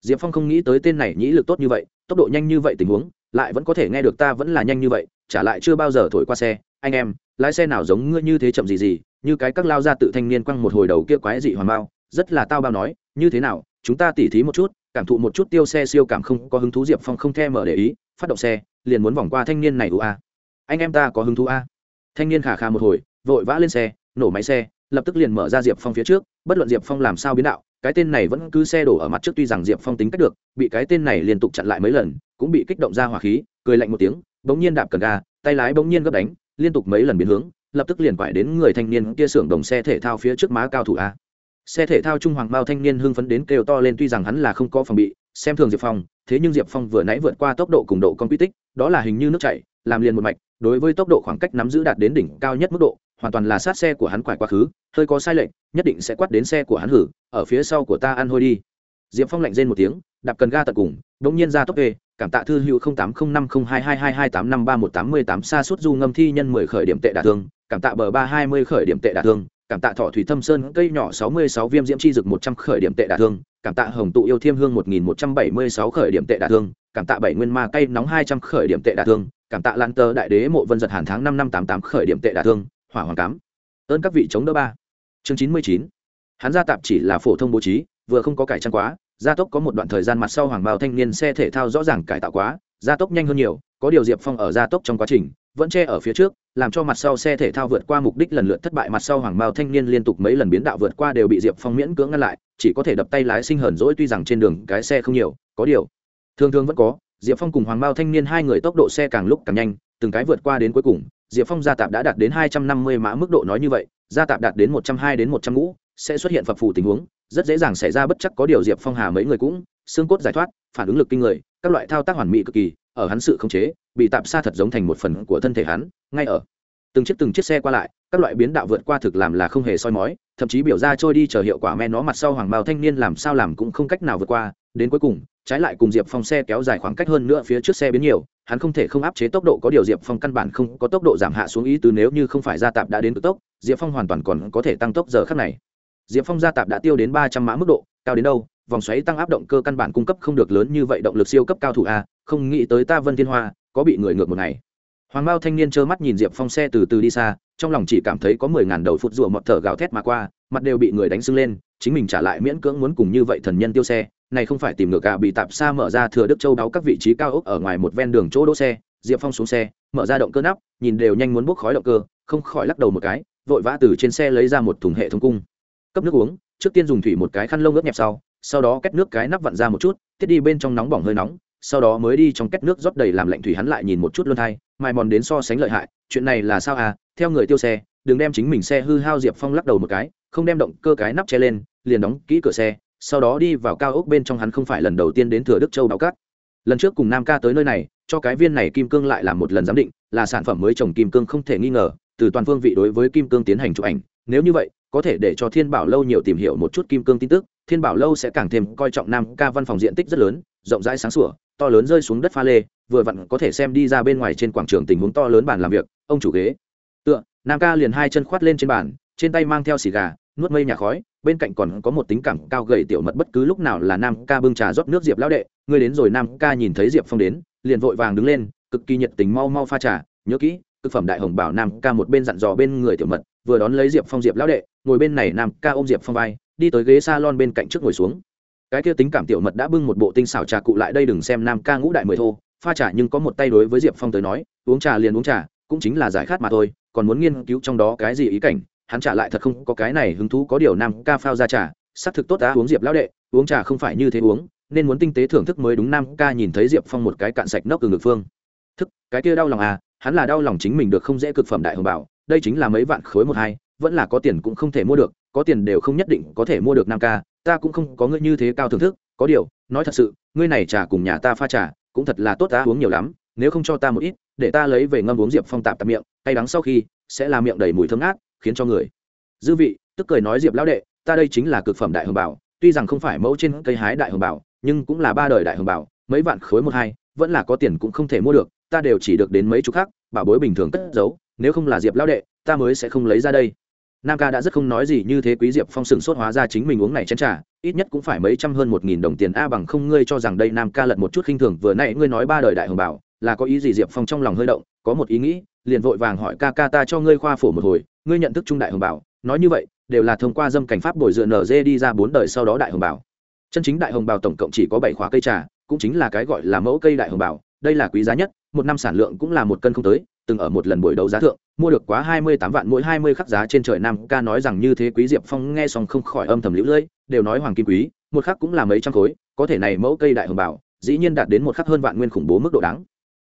S1: Diệp phong không nghĩ tới tên này nhĩ lực tốt như vậy, tốc độ nhanh như vậy tình huống, lại vẫn có thể nghe được ta vẫn là nhanh như vậy trả lại chưa bao giờ thổi qua xe. Anh em, lái xe nào giống ngươi như thế chậm gì gì, như cái các lao ra tự thanh niên quăng một hồi đầu kia quái dị hoàn bao. Rất là tao bao nói, như thế nào, chúng ta tỉ thí một chút, cảm thụ một chút tiêu xe siêu cảm không có hứng thú diệp phong không thèm mở để ý, phát động xe, liền muốn vòng qua thanh niên này ưu a. Anh em ta có hứng thú a? Thanh niên khả khả một hồi, vội vã lên xe, nổ máy xe, lập tức liền mở ra diệp phong phía trước. Bất luận diệp phong làm sao biến đạo, cái tên này vẫn cứ xe đổ ở mặt trước tuy rằng diệp phong tính cách được, bị cái tên này liên tục chặn lại mấy lần, cũng bị kích động ra hỏa khí, cười lạnh một tiếng bỗng nhiên đạp cần ga, tay lái bỗng nhiên gấp đánh, liên tục mấy lần biến hướng, lập tức liền quải đến người thanh niên kia xưởng đồng xe thể thao phía trước má cao thủ a. Xe thể thao trung hoàng bao thanh niên hưng phấn đến kêu to lên tuy rằng hắn là không có phòng bị, xem thường diệp phong, thế nhưng diệp phong vừa nãy vượt qua tốc độ cùng độ con quy tích, đó là hình như nước chảy, làm liền một mạch, đối với tốc độ khoảng cách nắm giữ đạt đến đỉnh cao nhất mức độ, hoàn toàn là sát xe của hắn quải quá khứ, hơi có sai lệch, nhất định sẽ quát đến xe của hắn hử, ở phía sau của ta ăn hôi đi. Diệp phong lạnh rên một tiếng, đạp cần ga tận cùng đ ỗ n g nhiên ra tốc ê cảm tạ thư hữu tám không năm không hai hai hai hai tám năm ba một tám mươi tám xa suốt du ngâm thi nhân mười khởi điểm tệ đả thương, cảm tạ bờ ba hai mươi khởi điểm tệ đả thương, cảm tạ thọ thủy thâm sơn cây nhỏ sáu mươi sáu viêm diễm chi dược một trăm khởi điểm tệ đả thương, cảm tạ hồng tụ yêu thiêm hương một nghìn một trăm bảy mươi sáu khởi điểm tệ đả thương, cảm tạ bảy nguyên ma cây nóng hai trăm khởi điểm tệ đả thương, cảm tạ lan tơ đại đế mộ vân giật hàn tháng năm năm tám tám khởi điểm tệ đả thương, hỏa hoàng cám. Ơn các vị chống đỡ ba. Chương chín mươi chín. Hắn gia tạp chỉ là phổ thông bố trí, vừa không có cải trang quá gia tốc có một đoạn thời gian mặt sau hoàng bào thanh niên xe thể thao rõ ràng cải tạo quá, gia tốc nhanh hơn nhiều, có điều diệp phong ở gia tốc trong quá trình, vẫn che ở phía trước, làm cho mặt sau xe thể thao vượt qua mục đích lần lượt thất bại. Mặt sau hoàng bao thanh niên liên tục mấy lần biến đạo vượt qua đều bị diệp phong miễn cưỡng ngăn lại, chỉ có thể đập tay lái sinh hờn dỗi. Tuy rằng trên đường cái xe không nhiều, có điều, thường thường vẫn có. Diệp phong cùng hoàng bao thanh niên hai người tốc độ xe càng lúc càng nhanh, từng cái vượt qua đến cuối cùng, diệp phong gia tạp đã đạt đến hai trăm năm mươi mã mức độ nói như vậy, gia tạp đạt đến một trăm hai đến một trăm ngũ, sẽ xuất hiện phập phù tình huống rất dễ dàng xảy ra bất chắc có điều diệp phong hà mấy người cũng, xương cốt giải thoát, phản ứng lực kinh người, các loại thao tác hoàn mỹ cực kỳ, ở hắn sự khống chế, bị tạm xa thật giống thành một phần của thân thể hắn, ngay ở. Từng chiếc từng chiếc xe qua lại, các loại biến đạo vượt qua thực làm là không hề soi mói, thậm chí biểu ra trôi đi chờ hiệu quả men nó mặt sau hoàng bào thanh niên làm sao làm cũng không cách nào vượt qua, đến cuối cùng, trái lại cùng diệp phong xe kéo dài khoảng cách hơn nữa phía trước xe biến nhiều, hắn không thể không áp chế tốc độ có điều diệp phong căn bản không có tốc độ giảm hạ xuống ý từ nếu như không phải gia tạp đã đến cực tốc, diệp phong hoàn toàn còn có thể tăng tốc giờ khác này diệp phong gia tạp đã tiêu đến ba trăm mã mức độ, cao đến đâu? Vòng xoáy tăng áp động cơ căn bản cung cấp không được lớn như vậy động lực siêu cấp cao thủ a, không nghĩ tới ta vân thiên hoa có bị người ngược một ngày. Hoàng mao thanh niên trơ mắt nhìn diệp phong xe từ từ đi xa, trong lòng chỉ cảm thấy có mười ngàn đầu phút rùa mọt thở gào thét mà qua, mặt đều bị người đánh sưng lên, chính mình trả lại miễn cưỡng muốn cùng như vậy thần nhân tiêu xe, này không phải tìm ngược cả bị tạp xa mở ra thừa đức châu đáo các vị trí cao ốc ở ngoài một ven đường chỗ đỗ xe, diệp phong xuống xe, mở ra động cơ nắp, nhìn đều nhanh muốn bốc khói động cơ, không khỏi lắc đầu một cái, vội vã từ trên xe lấy ra một thùng hệ thống cung cấp nước uống, trước tiên dùng thủy một cái khăn lông ướt nhẹp sau sau đó kết nước cái nắp vặn ra một chút tiết đi bên trong nóng bỏng hơi nóng, sau đó mới đi trong kết nước rót đầy làm lạnh thủy hắn lại nhìn một chút luôn thay mài mòn đến so sánh lợi hại, chuyện này là sao à theo người tiêu xe, đừng đem chính mình xe hư hao diệp phong lắc đầu một cái, không đem động cơ cái nắp che lên, liền đóng kỹ cửa xe, sau đó đi vào cao ốc bên trong hắn không phải lần đầu tiên đến thừa đức châu báo cát. Lần trước cùng nam ca tới nơi này, cho cái viên này kim cương lại là một lần giám định, là sản phẩm mới trồng kim cương không thể nghi ngờ, từ toàn phương vị đối với kim cương tiến hành chụp ảnh, nếu như vậy có thể để cho thiên bảo lâu nhiều tìm hiểu một chút kim cương tin tức, thiên bảo lâu sẽ càng thêm coi trọng nam ca văn phòng diện tích rất lớn, rộng rãi sáng sủa, to lớn rơi xuống đất pha lê, vừa vặn có thể xem đi ra bên ngoài trên quảng trường tình huống to lớn bàn làm việc, ông chủ ghế. Tựa, nam ca liền hai chân khoát lên trên bàn, trên tay mang theo xì gà, nuốt mây nhà khói, bên cạnh còn có một tính cảm cao gầy tiểu mật bất cứ lúc nào là nam ca bưng trà rót nước diệp lão đệ, ngươi đến rồi nam ca nhìn thấy diệp phong đến, liền vội vàng đứng lên, cực kỳ nhiệt tình mau mau pha trà, nhớ kỹ cực phẩm đại hồng bảo nam ca một bên dặn dò bên người tiểu mật, vừa đón lấy diệp phong diệp lão đệ, ngồi bên này nam ca ôm diệp phong vai, đi tới ghế s a lon bên cạnh trước ngồi xuống. Cái kia tính cảm tiểu mật đã bưng một bộ tinh xảo trà cụ lại đây đừng xem nam ca ngũ đại mười thô, pha trà nhưng có một tay đối với diệp phong tới nói, uống trà liền uống trà, cũng chính là giải khát mà thôi, còn muốn nghiên cứu trong đó cái gì ý cảnh, hắn trả lại thật không có cái này hứng thú có điều nam ca phao ra trà, xác thực tốt đã uống diệp lão đệ, uống trà không phải như thế uống, nên muốn tinh tế thưởng thức mới đúng nam ca nhìn thấy diệp phong một cái cạn sạch nóc từ ngực phương. Thức, cái kia đau lòng à hắn là đau lòng chính mình được không dễ cực phẩm đại hồng bảo, đây chính là mấy vạn khối một hai, vẫn là có tiền cũng không thể mua được, có tiền đều không nhất định có thể mua được nam ca, ta cũng không có ngươi như thế cao thưởng thức, có điều, nói thật sự, ngươi này trà cùng nhà ta pha trà, cũng thật là tốt, ta uống nhiều lắm, nếu không cho ta một ít, để ta lấy về ngâm uống diệp phong tạp tạp miệng hay đắng sau khi, sẽ là miệng đầy mùi thơm ngát, khiến cho người. Dư vị, tức cười nói diệp lão đệ, ta đây chính là cực phẩm đại hồng bảo, tuy rằng không phải mẫu trên cây hái đại hồng bảo, nhưng cũng là ba đời đại hồng bảo, mấy vạn khối một hai, vẫn là có tiền cũng không thể mua được ta đều chỉ được đến mấy chục khác bảo bối bình thường cất giấu, nếu không là diệp lao đệ, ta mới sẽ không lấy ra đây. Nam ca đã rất không nói gì như thế quý diệp phong sừng sốt hóa ra chính mình uống này chén trà, ít nhất cũng phải mấy trăm hơn một nghìn đồng tiền a bằng không ngươi cho rằng đây nam ca lật một chút khinh thường, vừa nãy ngươi nói ba đời đại hồng bảo, là có ý gì diệp phong trong lòng hơi động, có một ý nghĩ, liền vội vàng hỏi ca ca ta cho ngươi khoa phổ một hồi, ngươi nhận thức trung đại hồng bảo, nói như vậy, đều là thông qua dâm cảnh pháp bồi dựa nở dê đi ra bốn đời sau đó đại hồng bảo. Chân chính đại hồng bảo tổng cộng chỉ có bảy khóa cây trà, cũng chính là cái gọi là mẫu cây đại hồng bảo, đây là quý giá nhất một năm sản lượng cũng là một cân không tới, từng ở một lần buổi đấu giá thượng, mua được quá hai mươi tám vạn mỗi hai mươi khắc giá trên trời nam ca nói rằng như thế quý diệp phong nghe xong không khỏi âm thầm lũ lưỡi đều nói hoàng kim quý, một khắc cũng là mấy trăm khối, có thể này mẫu cây đại hồng bảo, dĩ nhiên đạt đến một khắc hơn vạn nguyên khủng bố mức độ đáng.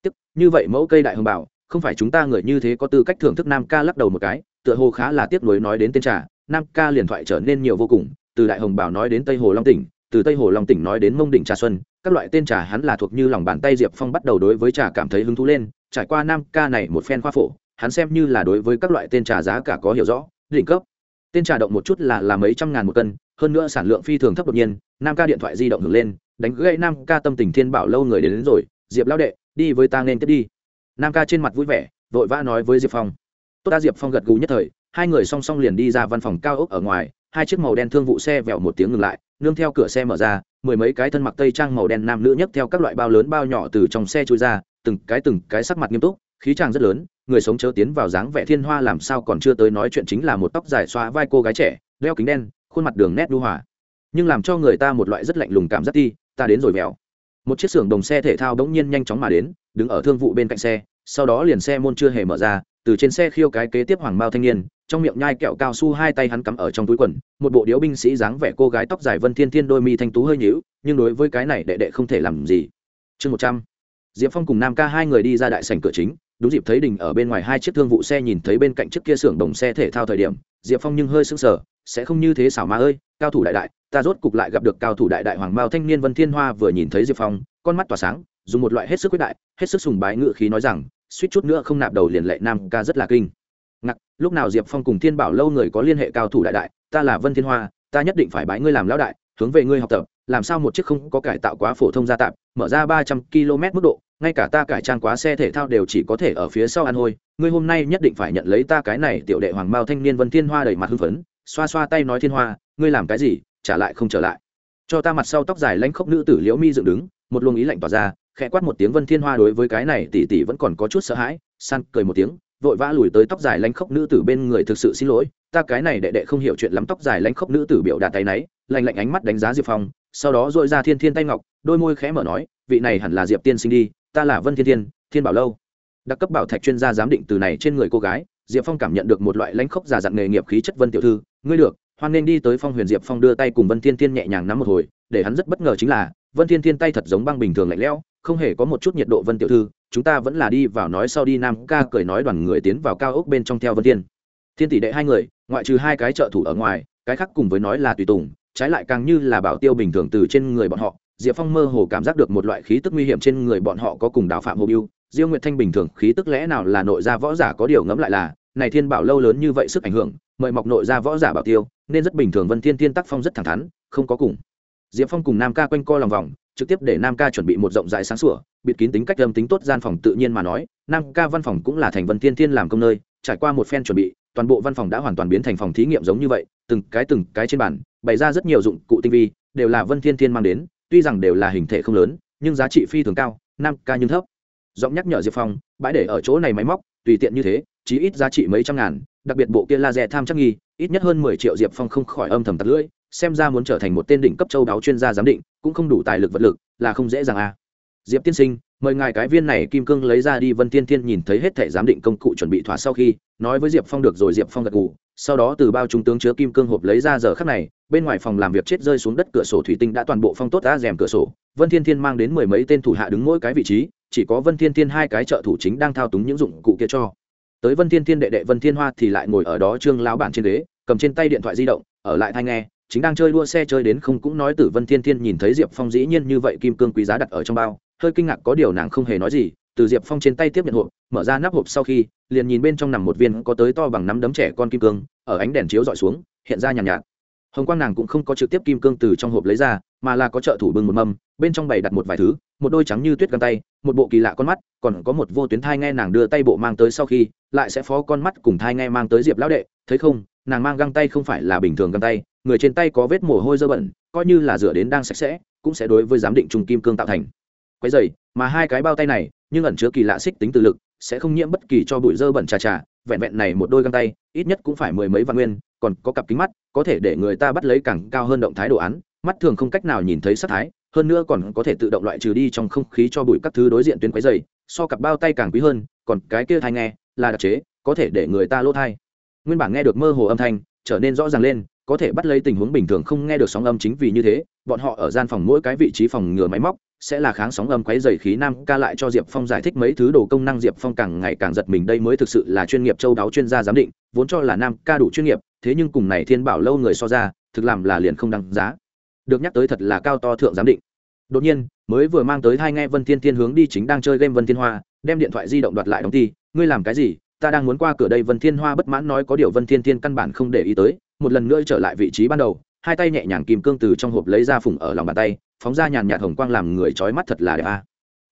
S1: Tức như vậy mẫu cây đại hồng bảo, không phải chúng ta người như thế có tư cách thưởng thức nam ca lắc đầu một cái, tựa hồ khá là tiếc nuối nói đến tên trà, nam ca liền thoại trở nên nhiều vô cùng, từ đại hồng bảo nói đến tây hồ long tỉnh, từ tây hồ long tỉnh nói đến mông đỉnh trà xuân các loại tên trà hắn là thuộc như lòng bàn tay diệp phong bắt đầu đối với trà cảm thấy hứng thú lên trải qua nam ca này một phen khoa phổ hắn xem như là đối với các loại tên trà giá cả có hiểu rõ đỉnh cấp. Tên trà động một chút là là mấy trăm ngàn một cân hơn nữa sản lượng phi thường thấp đột nhiên nam ca điện thoại di động ngược lên đánh gây nam ca tâm tình thiên bảo lâu người đến, đến rồi diệp lao đệ đi với ta nên tiếp đi. Nam ca trên mặt vui vẻ vội vã nói với diệp phong. Tốt đa diệp phong gật gù nhất thời hai người song song liền đi ra văn phòng cao ốc ở ngoài hai chiếc màu đen thương vụ xe vẹo một tiếng ngừng lại nương theo cửa xe mở ra, mười mấy cái thân mặc tây trang màu đen nam nữ nhất theo các loại bao lớn bao nhỏ từ trong xe trôi ra, từng cái từng cái sắc mặt nghiêm túc, khí trang rất lớn, người sống chớ tiến vào dáng vẻ thiên hoa làm sao còn chưa tới nói chuyện chính là một tóc dài xóa vai cô gái trẻ, đeo kính đen, khuôn mặt đường nét đu hòa. Nhưng làm cho người ta một loại rất lạnh lùng cảm giác ti, ta đến rồi mèo. Một chiếc xưởng đồng xe thể thao bỗng nhiên nhanh chóng mà đến, đứng ở thương vụ bên cạnh xe, sau đó liền xe môn chưa hề mở ra từ trên xe khiêu cái kế tiếp hoàng mao thanh niên, trong miệng nhai kẹo cao su hai tay hắn cắm ở trong túi quần, một bộ điếu binh sĩ dáng vẻ cô gái tóc dài vân thiên thiên đôi mi thanh tú hơi nhíu, nhưng đối với cái này đệ đệ không thể làm gì. Chương một trăm. Diệp phong cùng nam ca hai người đi ra đại sảnh cửa chính, đúng dịp thấy đình ở bên ngoài hai chiếc thương vụ xe nhìn thấy bên cạnh chiếc kia xưởng đồng xe thể thao thời điểm, diệp phong nhưng hơi sững sờ, sẽ không như thế xảo ma ơi, cao thủ đại đại, ta rốt cục lại gặp được cao thủ đại đại hoàng mao thanh niên vân thiên hoa vừa nhìn thấy diệp phong, con mắt tỏa sáng, dùng một loại hết sức quyết đại, hết sức sùng bái ngự khí nói rằng suýt chút nữa không nạp đầu liền lệ nam ca rất là kinh. Ngặc lúc nào diệp phong cùng thiên bảo lâu người có liên hệ cao thủ đại đại, ta là vân thiên hoa, ta nhất định phải bái ngươi làm lão đại, hướng về ngươi học tập, làm sao một chiếc không có cải tạo quá phổ thông gia tạp, mở ra ba trăm km mức độ, ngay cả ta cải trang quá xe thể thao đều chỉ có thể ở phía sau ăn hôi, ngươi hôm nay nhất định phải nhận lấy ta cái này tiểu đệ hoàng mao thanh niên vân thiên hoa đầy mặt hưng phấn, xoa xoa tay nói thiên hoa, ngươi làm cái gì, trả lại không trở lại. Cho ta mặt sau tóc dài lanh khốc nữ tử liễu mi dựng đứng, một luồng ý lạnh tỏa ra khẽ quát một tiếng vân thiên hoa đối với cái này tỷ tỷ vẫn còn có chút sợ hãi, san cười một tiếng, vội vã lùi tới tóc dài lãnh khốc nữ tử bên người thực sự xin lỗi, ta cái này đệ đệ không hiểu chuyện lắm tóc dài lãnh khốc nữ tử biểu đạt tay náy, lạnh lạnh ánh mắt đánh giá diệp phong, sau đó dội ra thiên thiên tay ngọc, đôi môi khẽ mở nói, vị này hẳn là diệp tiên sinh đi, ta là vân thiên thiên thiên bảo lâu. Đặc cấp bảo thạch chuyên gia giám định từ này trên người cô gái, diệp phong cảm nhận được một loại lãnh khốc già dặn nghề nghiệp khí chất vân tiểu thư, ngươi được, hoan nên đi tới phong huyền diệp phong đưa tay cùng vân thiên thiên nhẹ nhàng nắm một hồi, để hắn rất bất ngờ chính là, vân thiên thiên tay thật giống băng bình thường lạnh lẽo không hề có một chút nhiệt độ vân tiểu thư, chúng ta vẫn là đi vào nói sau đi, nam ca cười nói đoàn người tiến vào cao ốc bên trong theo vân thiên. Thiên tỷ đệ hai người, ngoại trừ hai cái trợ thủ ở ngoài, cái khác cùng với nói là tùy tùng, trái lại càng như là bảo tiêu bình thường từ trên người bọn họ. Diệp phong mơ hồ cảm giác được một loại khí tức nguy hiểm trên người bọn họ có cùng đào phạm hồ biêu. Diêu nguyệt thanh bình thường, khí tức lẽ nào là nội gia võ giả có điều ngẫm lại là, này thiên bảo lâu lớn như vậy sức ảnh hưởng, mời mọc nội gia võ giả bảo tiêu, nên rất bình thường, vân thiên thiên tác phong rất thẳng thắn, không có cùng diệp phong cùng nam ca quanh co lòng vòng, trực tiếp để nam ca chuẩn bị một rộng rãi sáng sủa, bịt kín tính cách âm tính tốt gian phòng tự nhiên mà nói, nam ca văn phòng cũng là thành vân thiên thiên làm công nơi, trải qua một phen chuẩn bị, toàn bộ văn phòng đã hoàn toàn biến thành phòng thí nghiệm giống như vậy, từng cái từng cái trên bàn, bày ra rất nhiều dụng cụ tinh vi, đều là vân thiên thiên mang đến, tuy rằng đều là hình thể không lớn, nhưng giá trị phi thường cao, nam ca nhưng thấp. Giọng nhắc nhở diệp phong, bãi để ở chỗ này máy móc, tùy tiện như thế, chí ít giá trị mấy trăm ngàn, đặc biệt bộ kia laser tham chắc nghi, ít nhất hơn mười triệu diệp phong không khỏi âm thầm tắt lưỡi xem ra muốn trở thành một tên đỉnh cấp châu đáo chuyên gia giám định, cũng không đủ tài lực vật lực, là không dễ dàng à. diệp tiên sinh, mời ngài cái viên này kim cương lấy ra đi, vân tiên Thiên nhìn thấy hết thẻ giám định công cụ chuẩn bị thỏa sau khi, nói với diệp phong được rồi, diệp phong gật gù, sau đó từ bao trung tướng chứa kim cương hộp lấy ra giờ khắc này, bên ngoài phòng làm việc chết rơi xuống đất, cửa sổ thủy tinh đã toàn bộ phong tốt đã rèm cửa sổ, vân thiên thiên mang đến mười mấy tên thủ hạ đứng mỗi cái vị trí, chỉ có vân thiên thiên hai cái trợ thủ chính đang thao túng những dụng cụ kia cho tới vân thiên thiên đệ đệ vân thiên hoa thì lại ngồi ở đó trương lão bản trên ghế, cầm trên tay điện thoại di động, ở lại thai nghe chính đang chơi đua xe chơi đến không cũng nói tử vân thiên thiên nhìn thấy diệp phong dĩ nhiên như vậy kim cương quý giá đặt ở trong bao hơi kinh ngạc có điều nàng không hề nói gì từ diệp phong trên tay tiếp nhận hộp mở ra nắp hộp sau khi liền nhìn bên trong nằm một viên có tới to bằng nắm đấm trẻ con kim cương ở ánh đèn chiếu dọi xuống hiện ra nhàn nhạt, nhạt hồng quang nàng cũng không có trực tiếp kim cương từ trong hộp lấy ra mà là có trợ thủ bưng một mâm bên trong bày đặt một vài thứ một đôi trắng như tuyết găng tay một bộ kỳ lạ con mắt còn có một vô tuyến thai nghe nàng đưa tay bộ mang tới sau khi lại sẽ phó con mắt cùng thai nghe mang tới diệp lão đệ thấy không nàng mang găng tay không phải là bình thường găng tay người trên tay có vết mồ hôi dơ bẩn, coi như là rửa đến đang sạch sẽ, cũng sẽ đối với giám định trùng kim cương tạo thành. Quái dày mà hai cái bao tay này, nhưng ẩn chứa kỳ lạ xích tính từ lực, sẽ không nhiễm bất kỳ cho bụi dơ bẩn trà trà vẹn vẹn này một đôi găng tay, ít nhất cũng phải mười mấy vạn nguyên, còn có cặp kính mắt, có thể để người ta bắt lấy càng cao hơn động thái đồ án, mắt thường không cách nào nhìn thấy sắc thái, hơn nữa còn có thể tự động loại trừ đi trong không khí cho bụi các thứ đối diện tuyến quấy dày so cặp bao tay càng quý hơn, còn cái kia thai nghe, là đặc chế, có thể để người ta lỗ thai. Nguyên bản nghe được mơ hồ âm thanh, trở nên rõ ràng lên có thể bắt lấy tình huống bình thường không nghe được sóng âm chính vì như thế, bọn họ ở gian phòng mỗi cái vị trí phòng ngừa máy móc, sẽ là kháng sóng âm quấy dày khí nam ca lại cho diệp phong giải thích mấy thứ đồ công năng diệp phong càng ngày càng giật mình đây mới thực sự là chuyên nghiệp châu đáo chuyên gia giám định, vốn cho là nam ca đủ chuyên nghiệp, thế nhưng cùng này thiên bảo lâu người so ra, thực làm là liền không đăng giá. Được nhắc tới thật là cao to thượng giám định. Đột nhiên, mới vừa mang tới hai nghe vân thiên thiên hướng đi chính đang chơi game vân thiên hoa, đem điện thoại di động đoạt lại đóng ti, ngươi làm cái gì? Ta đang muốn qua cửa đây vân thiên hoa bất mãn nói có điều vân thiên thiên căn bản không để ý tới một lần nữa trở lại vị trí ban đầu, hai tay nhẹ nhàng kìm cương từ trong hộp lấy ra phùng ở lòng bàn tay, phóng ra nhàn nhạt hồng quang làm người trói mắt thật là đẹp a.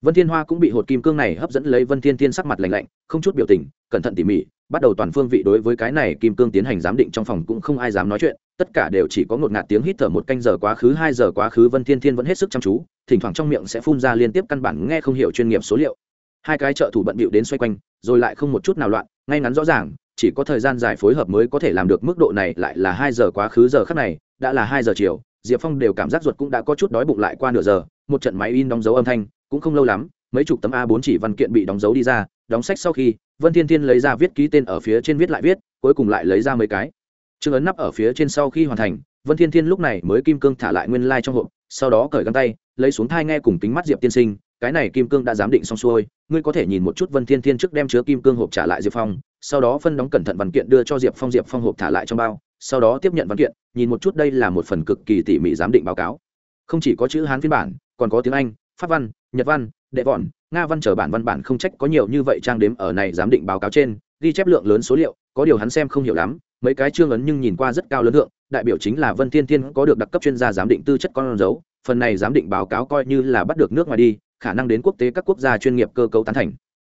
S1: Vân thiên hoa cũng bị hột kim cương này hấp dẫn lấy vân thiên thiên sắc mặt lạnh lạnh, không chút biểu tình, cẩn thận tỉ mỉ, bắt đầu toàn phương vị đối với cái này kim cương tiến hành giám định trong phòng cũng không ai dám nói chuyện, tất cả đều chỉ có ngột ngạt tiếng hít thở một canh giờ quá khứ, hai giờ quá khứ vân thiên thiên vẫn hết sức chăm chú, thỉnh thoảng trong miệng sẽ phun ra liên tiếp căn bản nghe không hiểu chuyên nghiệp số liệu. Hai cái trợ thủ bận bịu đến xoay quanh, rồi lại không một chút nào loạn, ngay ngắn rõ ràng chỉ có thời gian dài phối hợp mới có thể làm được mức độ này lại là hai giờ quá khứ giờ khắc này, đã là hai giờ chiều, diệp phong đều cảm giác ruột cũng đã có chút đói bụng lại qua nửa giờ, một trận máy in đóng dấu âm thanh, cũng không lâu lắm, mấy chục tấm a 4 chỉ văn kiện bị đóng dấu đi ra, đóng sách sau khi, vân thiên thiên lấy ra viết ký tên ở phía trên viết lại viết, cuối cùng lại lấy ra mấy cái. Chương ấn nắp ở phía trên sau khi hoàn thành, vân thiên thiên lúc này mới kim cương thả lại nguyên lai like trong hộp, sau đó cởi găng tay, lấy xuống thai nghe cùng tính mắt diệp tiên sinh, cái này kim cương đã giám định xong xuôi, ngươi có thể nhìn một chút vân thiên thiên trước đem chứa kim cương hộp trả lại diệp phong sau đó phân đóng cẩn thận văn kiện đưa cho diệp phong diệp phong hộp thả lại trong bao, sau đó tiếp nhận văn kiện, nhìn một chút đây là một phần cực kỳ tỉ mỉ giám định báo cáo. Không chỉ có chữ hán phiên bản, còn có tiếng anh, pháp văn, nhật văn, đệ vọn nga văn trở bản văn bản không trách có nhiều như vậy trang đếm ở này giám định báo cáo trên, ghi chép lượng lớn số liệu, có điều hắn xem không hiểu lắm, mấy cái chương ấn nhưng nhìn qua rất cao lớn lượng đại biểu chính là vân thiên thiên có được đặc cấp chuyên gia giám định tư chất con dấu, phần này giám định báo cáo coi như là bắt được nước ngoài đi, khả năng đến quốc tế các quốc gia chuyên nghiệp cơ cấu tán thành.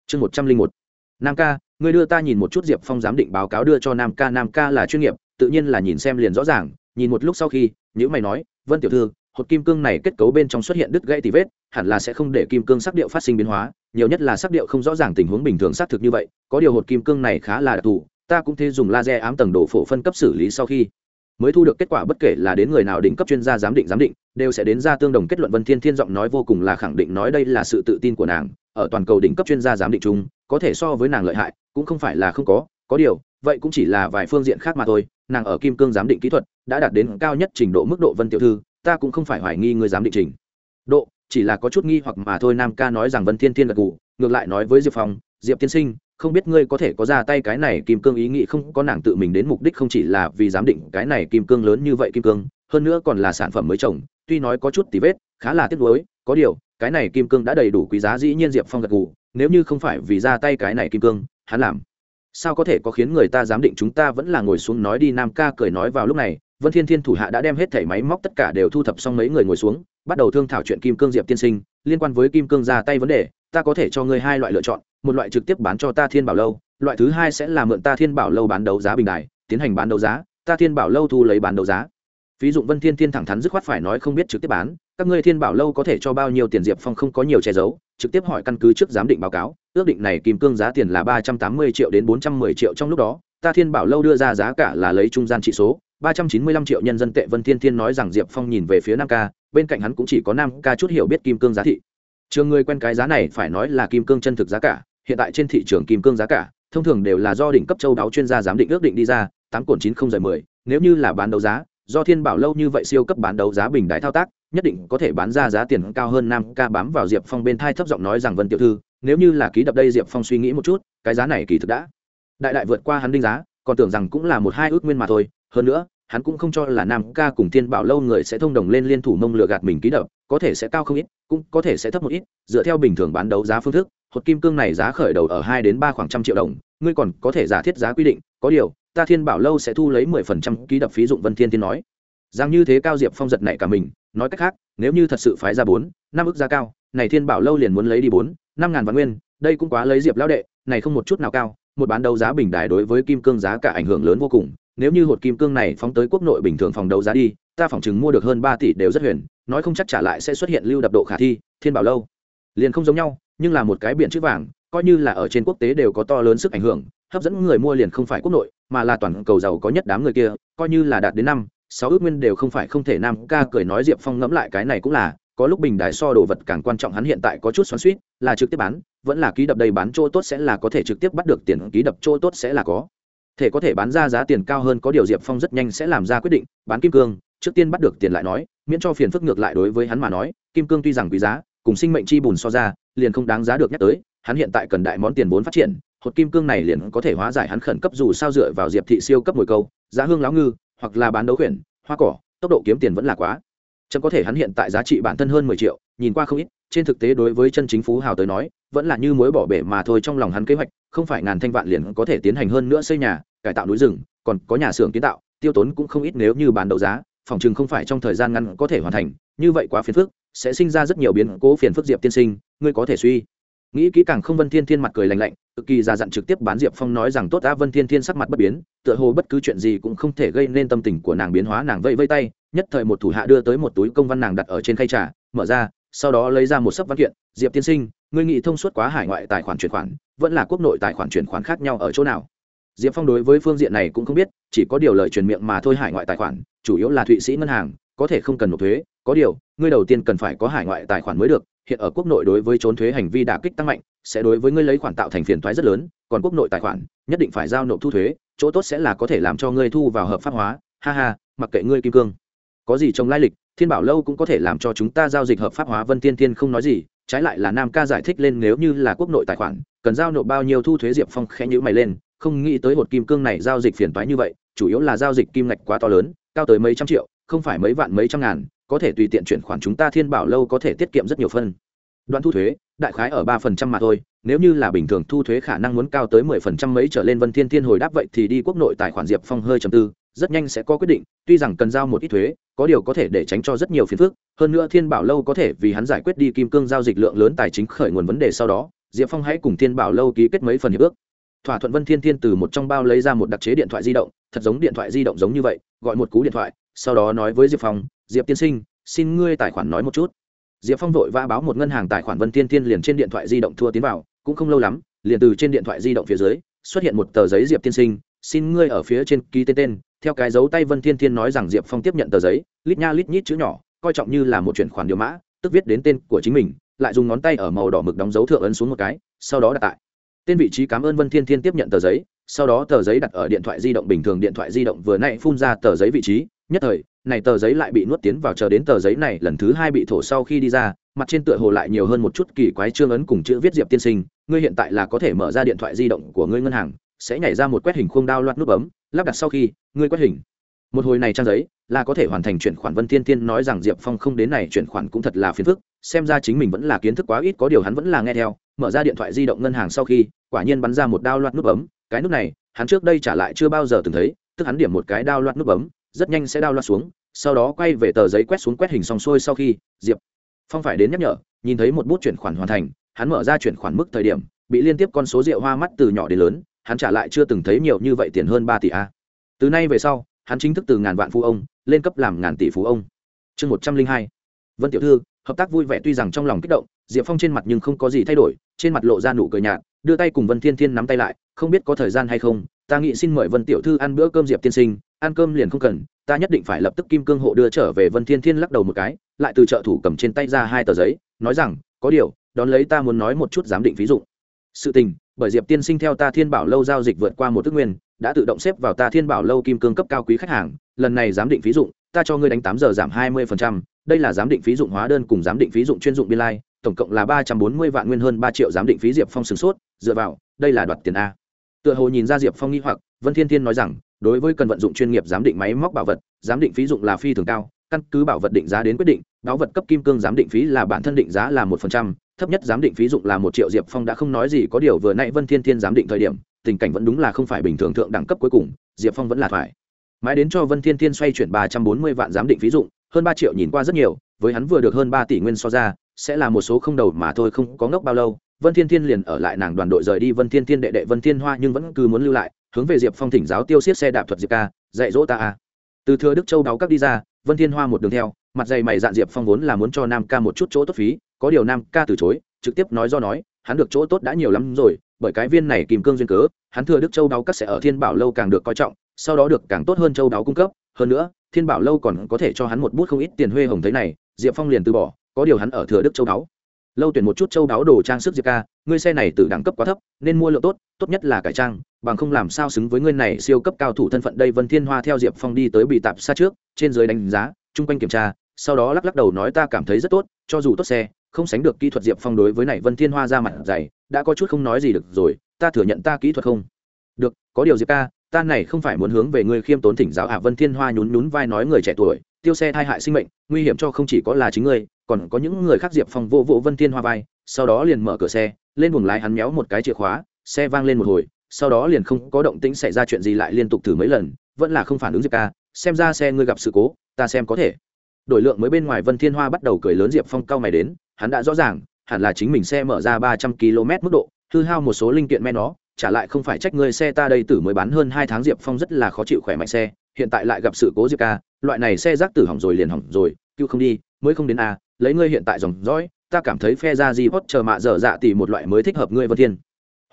S1: Chương một trăm linh một, nam ca người đưa ta nhìn một chút diệp phong giám định báo cáo đưa cho nam ca. Nam ca là chuyên nghiệp, tự nhiên là nhìn xem liền rõ ràng, nhìn một lúc sau khi nhữ mày nói, vân tiểu thư, hột kim cương này kết cấu bên trong xuất hiện đứt gãy tì vết, hẳn là sẽ không để kim cương sắc điệu phát sinh biến hóa, nhiều nhất là sắc điệu không rõ ràng tình huống bình thường xác thực như vậy, có điều hột kim cương này khá là đặc thù, ta cũng thế dùng laser ám tầng đồ phổ phân cấp xử lý sau khi mới thu được kết quả bất kể là đến người nào đỉnh cấp chuyên gia giám định giám định, đều sẽ đến ra tương đồng kết luận. Vân thiên thiên giọng nói vô cùng là khẳng định nói đây là sự tự tin của nàng, ở toàn cầu đỉnh cấp chuyên gia giám định chung, có thể so với nàng lợi hại cũng không phải là không có có điều, vậy cũng chỉ là vài phương diện khác mà thôi. Nàng ở kim cương giám định kỹ thuật, đã đạt đến cao nhất trình độ mức độ vân tiểu thư, ta cũng không phải hoài nghi người giám định trình. Độ, chỉ là có chút nghi hoặc mà thôi, nam ca nói rằng vân thiên thiên gật gù, ngược lại nói với diệp phong, diệp tiên sinh, không biết ngươi có thể có ra tay cái này kim cương ý nghĩ không? Có nàng tự mình đến mục đích không chỉ là vì giám định cái này kim cương lớn như vậy kim cương, hơn nữa còn là sản phẩm mới trồng, tuy nói có chút tí vết, khá là tiếc nuối, có điều, cái này kim cương đã đầy đủ quý giá, dĩ nhiên diệp phong gật gù, nếu như không phải vì ra tay cái này kim cương hắn làm. Sao có thể có khiến người ta giám định chúng ta vẫn là ngồi xuống nói đi, nam ca cười nói vào lúc này, vân thiên thiên thủ hạ đã đem hết thẻ máy móc tất cả đều thu thập xong mấy người ngồi xuống, bắt đầu thương thảo chuyện kim cương diệp tiên sinh, liên quan với kim cương ra tay vấn đề, ta có thể cho ngươi hai loại lựa chọn, một loại trực tiếp bán cho ta thiên bảo lâu, loại thứ hai sẽ là mượn ta thiên bảo lâu bán đấu giá bình đài, tiến hành bán đấu giá, ta thiên bảo lâu thu lấy bán đấu giá ví dụ vân thiên thiên thẳng thắn dứt khoát phải nói không biết trực tiếp bán, các ngươi thiên bảo lâu có thể cho bao nhiêu tiền diệp phong không có nhiều che giấu, trực tiếp hỏi căn cứ trước giám định báo cáo, ước định này kim cương giá tiền là ba trăm tám mươi triệu đến bốn trăm mười triệu trong lúc đó, ta thiên bảo lâu đưa ra giá cả là lấy trung gian trị số, ba trăm chín mươi lăm triệu nhân dân tệ vân thiên thiên nói rằng diệp phong nhìn về phía nam ca, bên cạnh hắn cũng chỉ có nam ca chút hiểu biết kim cương giá thị. Trường người quen cái giá này phải nói là kim cương chân thực giá cả, hiện tại trên thị trường kim cương giá cả, thông thường đều là do đỉnh cấp châu đáo chuyên gia giám định ước định đi ra, tám cổn chín không giờ mười, nếu như là bán đấu giá do thiên bảo lâu như vậy siêu cấp bán đấu giá bình đại thao tác, nhất định có thể bán ra giá tiền cao hơn nam ca bám vào diệp phong bên thai thấp giọng nói rằng, vân tiểu thư, nếu như là ký đập đây diệp phong suy nghĩ một chút, cái giá này kỳ thực đã đại đại vượt qua hắn đinh giá, còn tưởng rằng cũng là một hai ước nguyên mà thôi. Hơn nữa, hắn cũng không cho là nam ca cùng thiên bảo lâu người sẽ thông đồng lên liên thủ mông lừa gạt mình ký đập, có thể sẽ cao không ít, cũng có thể sẽ thấp một ít, dựa theo bình thường bán đấu giá phương thức, hột kim cương này giá khởi đầu ở hai đến ba khoảng trăm triệu đồng, ngươi còn có thể giả thiết giá quy định, có điều ta thiên bảo lâu sẽ thu lấy mười phần trăm ký đập phí dụng vân thiên thiên nói. Rằng như thế cao diệp phong giật này cả mình, nói cách khác, nếu như thật sự phái ra bốn, năm ức giá cao, này thiên bảo lâu liền muốn lấy đi bốn, năm ngàn vạn nguyên, đây cũng quá lấy diệp lao đệ, này không một chút nào cao, một bán đấu giá bình đài đối với kim cương giá cả ảnh hưởng lớn vô cùng, nếu như hột kim cương này phóng tới quốc nội bình thường phòng đấu giá đi, ta phỏng chừng mua được hơn ba tỷ đều rất huyền, nói không chắc trả lại sẽ xuất hiện lưu đập độ khả thi, thiên bảo lâu. Liền không giống nhau, nhưng là một cái biển chữ vàng, coi như là ở trên quốc tế đều có to lớn sức ảnh hưởng hấp dẫn người mua liền không phải quốc nội, mà là toàn cầu giàu có nhất đám người kia, coi như là đạt đến năm, sáu ước nguyên đều không phải không thể. Nam ca cười nói diệp phong ngẫm lại cái này cũng là, có lúc bình đài so đồ vật càng quan trọng, hắn hiện tại có chút xoắn suýt là trực tiếp bán, vẫn là ký đập đầy bán chỗ tốt sẽ là có thể trực tiếp bắt được tiền, ký đập chỗ tốt sẽ là có. Thể có thể bán ra giá tiền cao hơn có điều diệp phong rất nhanh sẽ làm ra quyết định, bán kim cương, trước tiên bắt được tiền lại nói, miễn cho phiền phức ngược lại đối với hắn mà nói, kim cương tuy rằng quý giá, cùng sinh mệnh chi bùn so ra, liền không đáng giá được nhắc tới, hắn hiện tại cần đại món tiền vốn phát triển hột kim cương này liền có thể hóa giải hắn khẩn cấp dù sao dựa vào diệp thị siêu cấp mồi câu, giá hương láo ngư, hoặc là bán đấu khuyển, hoa cỏ, tốc độ kiếm tiền vẫn là quá. Chẳng có thể hắn hiện tại giá trị bản thân hơn mười triệu, nhìn qua không ít, trên thực tế đối với chân chính phú hào tới nói, vẫn là như mối bỏ bể mà thôi trong lòng hắn kế hoạch, không phải ngàn thanh vạn liền có thể tiến hành hơn nữa xây nhà, cải tạo núi rừng, còn có nhà xưởng kiến tạo, tiêu tốn cũng không ít nếu như bán đấu giá, phòng chừng không phải trong thời gian ngắn có thể hoàn thành, như vậy quá phiền phức, sẽ sinh ra rất nhiều biến cố phiền phức diệp tiên sinh, ngươi có thể suy nghĩ kỹ càng không vân thiên thiên mặt cười lành lạnh, cực kỳ ra dặn trực tiếp bán diệp phong nói rằng tốt đã, vân thiên thiên sắc mặt bất biến, tựa hồ bất cứ chuyện gì cũng không thể gây nên tâm tình của nàng biến hóa, nàng vây vây tay, nhất thời một thủ hạ đưa tới một túi công văn nàng đặt ở trên khay trà, mở ra, sau đó lấy ra một sấp văn kiện, diệp tiên sinh, ngươi nghĩ thông suốt quá hải ngoại tài khoản chuyển khoản, vẫn là quốc nội tài khoản chuyển khoản khác nhau ở chỗ nào? Diệp phong đối với phương diện này cũng không biết, chỉ có điều lời truyền miệng mà thôi hải ngoại tài khoản, chủ yếu là thụy sĩ ngân hàng, có thể không cần nộp thuế, có điều, ngươi đầu tiên cần phải có hải ngoại tài khoản mới được hiện ở quốc nội đối với trốn thuế hành vi đả kích tăng mạnh, sẽ đối với ngươi lấy khoản tạo thành phiền toái rất lớn, còn quốc nội tài khoản, nhất định phải giao nộp thu thuế, chỗ tốt sẽ là có thể làm cho ngươi thu vào hợp pháp hóa. Ha ha, mặc kệ ngươi kim cương. Có gì trong lai lịch, thiên bảo lâu cũng có thể làm cho chúng ta giao dịch hợp pháp hóa, vân tiên tiên không nói gì, trái lại là nam ca giải thích lên nếu như là quốc nội tài khoản, cần giao nộp bao nhiêu thu thuế diệp phong khẽ nhữ mày lên, không nghĩ tới hột kim cương này giao dịch phiền toái như vậy, chủ yếu là giao dịch kim ngạch quá to lớn, cao tới mấy trăm triệu, không phải mấy vạn mấy trăm ngàn có thể tùy tiện chuyển khoản chúng ta thiên bảo lâu có thể tiết kiệm rất nhiều phân. Đoạn thu thuế, đại khái ở ba phần trăm mà thôi, nếu như là bình thường thu thuế khả năng muốn cao tới mười phần trăm mấy trở lên vân thiên thiên hồi đáp vậy thì đi quốc nội tài khoản diệp phong hơi trầm tư, rất nhanh sẽ có quyết định, tuy rằng cần giao một ít thuế, có điều có thể để tránh cho rất nhiều phiền phức, hơn nữa thiên bảo lâu có thể vì hắn giải quyết đi kim cương giao dịch lượng lớn tài chính khởi nguồn vấn đề sau đó, diệp phong hãy cùng thiên bảo lâu ký kết mấy phần hiệp ước. Thỏa thuận vân thiên thiên từ một trong bao lấy ra một đặc chế điện thoại di động, thật giống điện thoại di động giống như vậy, gọi một cú điện thoại sau đó nói với diệp phong, diệp tiên sinh, xin ngươi tài khoản nói một chút. Diệp phong vội vã báo một ngân hàng tài khoản vân thiên thiên liền trên điện thoại di động thua tiến vào, cũng không lâu lắm, liền từ trên điện thoại di động phía dưới, xuất hiện một tờ giấy diệp tiên sinh, xin ngươi ở phía trên ký tên tên. Theo cái dấu tay vân thiên thiên nói rằng diệp phong tiếp nhận tờ giấy, lít nha lít nhít chữ nhỏ, coi trọng như là một chuyển khoản điều mã, tức viết đến tên của chính mình, lại dùng ngón tay ở màu đỏ mực đóng dấu thượng ấn xuống một cái, sau đó đặt tại. Tên vị trí cảm ơn vân thiên thiên tiếp nhận tờ giấy, sau đó tờ giấy đặt ở điện thoại di động bình thường, điện thoại di động vừa nãy phun ra tờ giấy vị trí nhất thời, này tờ giấy lại bị nuốt tiến vào, chờ đến tờ giấy này lần thứ hai bị thổ sau khi đi ra, mặt trên tựa hồ lại nhiều hơn một chút kỳ quái trương ấn cùng chữ viết diệp tiên sinh, ngươi hiện tại là có thể mở ra điện thoại di động của ngươi ngân hàng, sẽ nhảy ra một quét hình khung đao loạt nút bấm, lắp đặt sau khi, ngươi quét hình. Một hồi này trang giấy, là có thể hoàn thành chuyển khoản, vân thiên thiên nói rằng diệp phong không đến này, chuyển khoản cũng thật là phiền phức, xem ra chính mình vẫn là kiến thức quá ít, có điều hắn vẫn là nghe theo, mở ra điện thoại di động ngân hàng sau khi, quả nhiên bắn ra một đao loạt nút bấm, cái nút này, hắn trước đây trả lại chưa bao giờ từng thấy, tức hắn điểm một cái đao loạt nút bấm rất nhanh sẽ đao loa xuống, sau đó quay về tờ giấy quét xuống quét hình xong xuôi sau khi, diệp phong phải đến nhắc nhở, nhìn thấy một bút chuyển khoản hoàn thành, hắn mở ra chuyển khoản mức thời điểm, bị liên tiếp con số rượu hoa mắt từ nhỏ đến lớn, hắn trả lại chưa từng thấy nhiều như vậy tiền hơn ba tỷ a. Từ nay về sau, hắn chính thức từ ngàn vạn phú ông, lên cấp làm ngàn tỷ phú ông. Chương một trăm linh hai. Vân tiểu thư, hợp tác vui vẻ tuy rằng trong lòng kích động, diệp phong trên mặt nhưng không có gì thay đổi, trên mặt lộ ra nụ cười nhạt, đưa tay cùng vân thiên thiên nắm tay lại, không biết có thời gian hay không, ta nghĩ xin mời vân tiểu thư ăn bữa cơm diệp tiên sinh ăn cơm liền không cần, ta nhất định phải lập tức kim cương hộ đưa trở về vân thiên thiên lắc đầu một cái, lại từ trợ thủ cầm trên tay ra hai tờ giấy, nói rằng, có điều, đón lấy ta muốn nói một chút giám định ví dụ sự tình, bởi diệp tiên sinh theo ta thiên bảo lâu giao dịch vượt qua một tức nguyên, đã tự động xếp vào ta thiên bảo lâu kim cương cấp cao quý khách hàng, lần này giám định phí dụng, ta cho ngươi đánh tám giờ giảm hai mươi đây là giám định phí dụng hóa đơn cùng giám định phí dụng chuyên dụng biên lai, tổng cộng là ba trăm bốn mươi vạn nguyên hơn ba triệu giám định phí diệp phong sửng sốt, dựa vào, đây là đoạt tiền a. Tựa hồ nhìn ra diệp phong nghi hoặc, vân thiên thiên nói rằng đối với cần vận dụng chuyên nghiệp giám định máy móc bảo vật, giám định phí dụng là phi thường cao, căn cứ bảo vật định giá đến quyết định báo vật cấp kim cương giám định phí là bản thân định giá là một phần trăm, thấp nhất giám định phí dụng là một triệu diệp phong đã không nói gì có điều vừa nãy vân thiên thiên giám định thời điểm, tình cảnh vẫn đúng là không phải bình thường thượng đẳng cấp cuối cùng, diệp phong vẫn là phải mãi đến cho vân thiên thiên xoay chuyển ba trăm bốn mươi vạn giám định phí dụng, hơn ba triệu nhìn qua rất nhiều, với hắn vừa được hơn ba tỷ nguyên so ra, sẽ là một số không đầu mà thôi không có ngốc bao lâu, vân thiên thiên liền ở lại nàng đoàn đội rời đi, vân thiên thiên đệ đệ vân thiên hoa nhưng vẫn cứ muốn lưu lại hướng về diệp phong thỉnh giáo tiêu xiết xe đạp thuật diệp ca, dạy dỗ ta a. Từ thừa đức châu đáo các đi ra, vân thiên hoa một đường theo, mặt dày mày dạn diệp phong vốn là muốn cho nam ca một chút chỗ tốt phí, có điều nam ca từ chối, trực tiếp nói do nói, hắn được chỗ tốt đã nhiều lắm rồi, bởi cái viên này kìm cương duyên cớ, hắn thừa đức châu đáo các sẽ ở thiên bảo lâu càng được coi trọng, sau đó được càng tốt hơn châu đáo cung cấp. Hơn nữa, thiên bảo lâu còn có thể cho hắn một bút không ít tiền huê hồng thế này, diệp phong liền từ bỏ, có điều hắn ở thừa đức châu đáo lâu tuyển một chút châu đáo đồ trang sức diệp ca, ngươi xe này từ đẳng cấp quá thấp, nên mua lượng tốt tốt nhất là cải trang, bằng không làm sao xứng với ngươi này siêu cấp cao thủ thân phận. Đây vân thiên hoa theo diệp phong đi tới bị tạp xa trước, trên dưới đánh giá, chung quanh kiểm tra, sau đó lắc lắc đầu nói ta cảm thấy rất tốt, cho dù tốt xe, không sánh được kỹ thuật diệp phong đối với này vân thiên hoa ra mặt dày, đã có chút không nói gì được rồi, ta thừa nhận ta kỹ thuật không? Được, có điều diệp ca, ta này không phải muốn hướng về ngươi khiêm tốn thỉnh giáo à? Vân thiên hoa nhún nhún vai nói người trẻ tuổi, tiêu xe tai hại sinh mệnh, nguy hiểm cho không chỉ có là chính ngươi còn có những người khác diệp phong vô vô vân thiên hoa vai, sau đó liền mở cửa xe, lên buồng lái hắn méo một cái chìa khóa, xe vang lên một hồi, sau đó liền không có động tĩnh xảy ra chuyện gì lại liên tục thử mấy lần, vẫn là không phản ứng diệp ca, xem ra xe ngươi gặp sự cố, ta xem có thể. Đổi lượng mới bên ngoài vân thiên hoa bắt đầu cười lớn diệp phong cao mày đến, hắn đã rõ ràng, hẳn là chính mình xe mở ra ba trăm km mức độ, hư hao một số linh kiện men nó, trả lại không phải trách ngươi xe ta đây tử mới bán hơn hai tháng diệp phong rất là khó chịu khỏe mạnh xe, hiện tại lại gặp sự cố diệp ca, loại này xe rác tử hỏng rồi liền hỏng rồi, cứu không đi, mới không đến a lấy ngươi hiện tại dòng dõi, ta cảm thấy phe ra di hốt chờ mạ dở dạ tỷ một loại mới thích hợp ngươi vân thiên.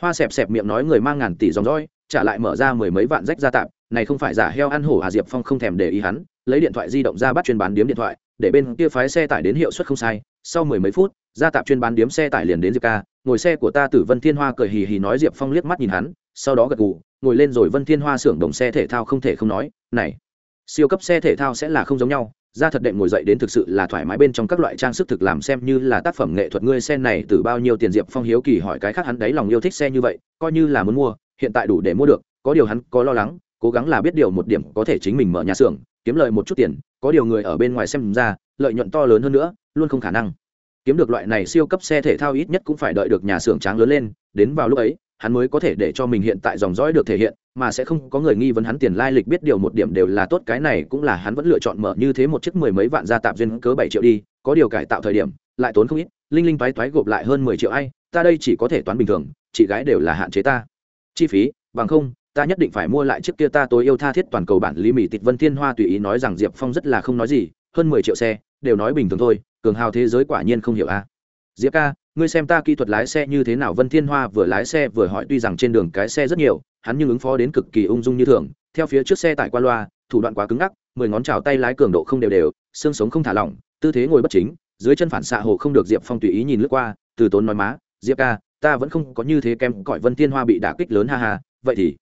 S1: Hoa xẹp xẹp miệng nói người mang ngàn tỷ dòng dõi, trả lại mở ra mười mấy vạn rách ra tạm này không phải giả heo ăn hổ hà diệp phong không thèm để ý hắn, lấy điện thoại di động ra bắt chuyên bán điếm điện thoại, để bên kia phái xe tải đến hiệu suất không sai, sau mười mấy phút ra tạp chuyên bán điếm xe tải liền đến diệp ca, ngồi xe của ta tử vân thiên hoa cười hì hì nói diệp phong liếc mắt nhìn hắn, sau đó gật gù, ngồi lên rồi vân thiên hoa xưởng đồng xe thể thao không thể không nói, này, siêu cấp xe thể thao sẽ là không giống nhau ra thật đệm ngồi dậy đến thực sự là thoải mái bên trong các loại trang sức thực làm xem như là tác phẩm nghệ thuật ngươi xe này từ bao nhiêu tiền diệp phong hiếu kỳ hỏi cái khác hắn đấy lòng yêu thích xe như vậy, coi như là muốn mua, hiện tại đủ để mua được, có điều hắn có lo lắng, cố gắng là biết điều một điểm có thể chính mình mở nhà xưởng, kiếm lợi một chút tiền, có điều người ở bên ngoài xem ra, lợi nhuận to lớn hơn nữa, luôn không khả năng. Kiếm được loại này siêu cấp xe thể thao ít nhất cũng phải đợi được nhà xưởng tráng lớn lên, đến vào lúc ấy hắn mới có thể để cho mình hiện tại dòng dõi được thể hiện, mà sẽ không có người nghi vấn hắn tiền lai lịch biết điều một điểm đều là tốt. Cái này cũng là hắn vẫn lựa chọn mở như thế một chiếc mười mấy vạn gia tạp duyên cớ bảy triệu đi, có điều cải tạo thời điểm, lại tốn không ít, linh linh toái toái gộp lại hơn mười triệu ai, ta đây chỉ có thể toán bình thường, chị gái đều là hạn chế ta. Chi phí, bằng không, ta nhất định phải mua lại chiếc kia ta tối yêu tha thiết toàn cầu bản lý mỹ tịch vân thiên hoa tùy ý nói rằng diệp phong rất là không nói gì, hơn mười triệu xe, đều nói bình thường thôi, cường hào thế giới quả nhiên không hiểu a. Diệp ca ngươi xem ta kỹ thuật lái xe như thế nào, vân thiên hoa vừa lái xe vừa hỏi, tuy rằng trên đường cái xe rất nhiều, hắn nhưng ứng phó đến cực kỳ ung dung như thường. Theo phía trước xe tải qua loa, thủ đoạn quá cứng ngắc, mười ngón trào tay lái cường độ không đều đều, xương sống không thả lỏng, tư thế ngồi bất chính, dưới chân phản xạ hồ không được diệp phong tùy ý nhìn lướt qua, từ tốn nói má, diệp ca, ta vẫn không có như thế kém, cõi vân thiên hoa bị đả kích lớn ha ha, vậy thì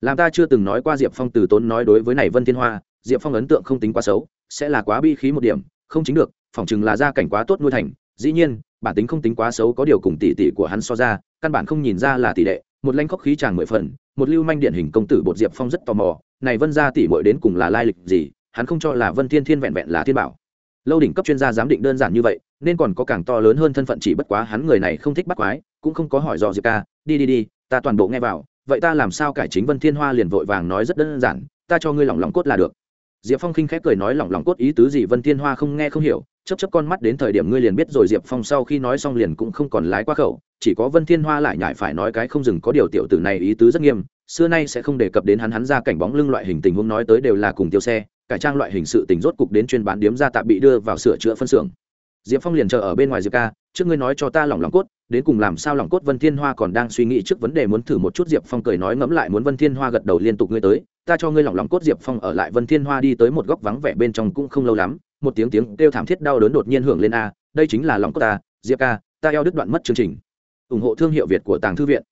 S1: làm ta chưa từng nói qua diệp phong từ tốn nói đối với này vân thiên hoa, diệp phong ấn tượng không tính quá xấu, sẽ là quá bi khí một điểm, không chính được, phỏng chừng là gia cảnh quá tốt nuôi thành, dĩ nhiên bản tính không tính quá xấu có điều cùng tỷ tỷ của hắn so ra, căn bản không nhìn ra là tỷ đệ, một lanh khóc khí chàng mười phần, một lưu manh điển hình công tử bột diệp phong rất tò mò, này vân gia tỷ muội đến cùng là lai lịch gì, hắn không cho là vân thiên thiên vẹn vẹn là thiên bảo. Lâu đỉnh cấp chuyên gia giám định đơn giản như vậy, nên còn có càng to lớn hơn thân phận chỉ bất quá hắn người này không thích bắt quái, cũng không có hỏi dò diệp ca, đi đi đi, ta toàn bộ nghe vào, vậy ta làm sao cải chính vân thiên hoa liền vội vàng nói rất đơn giản, ta cho ngươi lỏng lỏng cốt là được. Diệp phong khinh khép cười nói lỏng lỏng cốt ý tứ gì vân thiên hoa không nghe không hiểu chấp chấp con mắt đến thời điểm ngươi liền biết rồi, diệp phong sau khi nói xong liền cũng không còn lái qua khẩu, chỉ có vân thiên hoa lại nhải phải nói cái không dừng có điều tiểu tử này ý tứ rất nghiêm, xưa nay sẽ không đề cập đến hắn hắn ra cảnh bóng lưng loại hình tình huống nói tới đều là cùng tiêu xe, cải trang loại hình sự tình rốt cục đến chuyên bán điếm ra tạm bị đưa vào sửa chữa phân xưởng. Diệp phong liền chờ ở bên ngoài diệp ca trước ngươi nói cho ta lỏng lòng cốt, đến cùng làm sao lòng cốt vân thiên hoa còn đang suy nghĩ trước vấn đề muốn thử một chút diệp phong cười nói ngẫm lại muốn vân thiên hoa gật đầu liên tục ngươi tới, ta cho ngươi lỏng lòng cốt diệp phong ở lại vân thiên hoa đi tới một góc vắng vẻ bên trong cũng không lâu lắm, một tiếng tiếng kêu thảm thiết đau đớn đột nhiên hưởng lên a, đây chính là lòng cốt ta, diệp ca, ta eo đứt đoạn mất chương trình. Ủng hộ thương hiệu việt của tàng thư viện.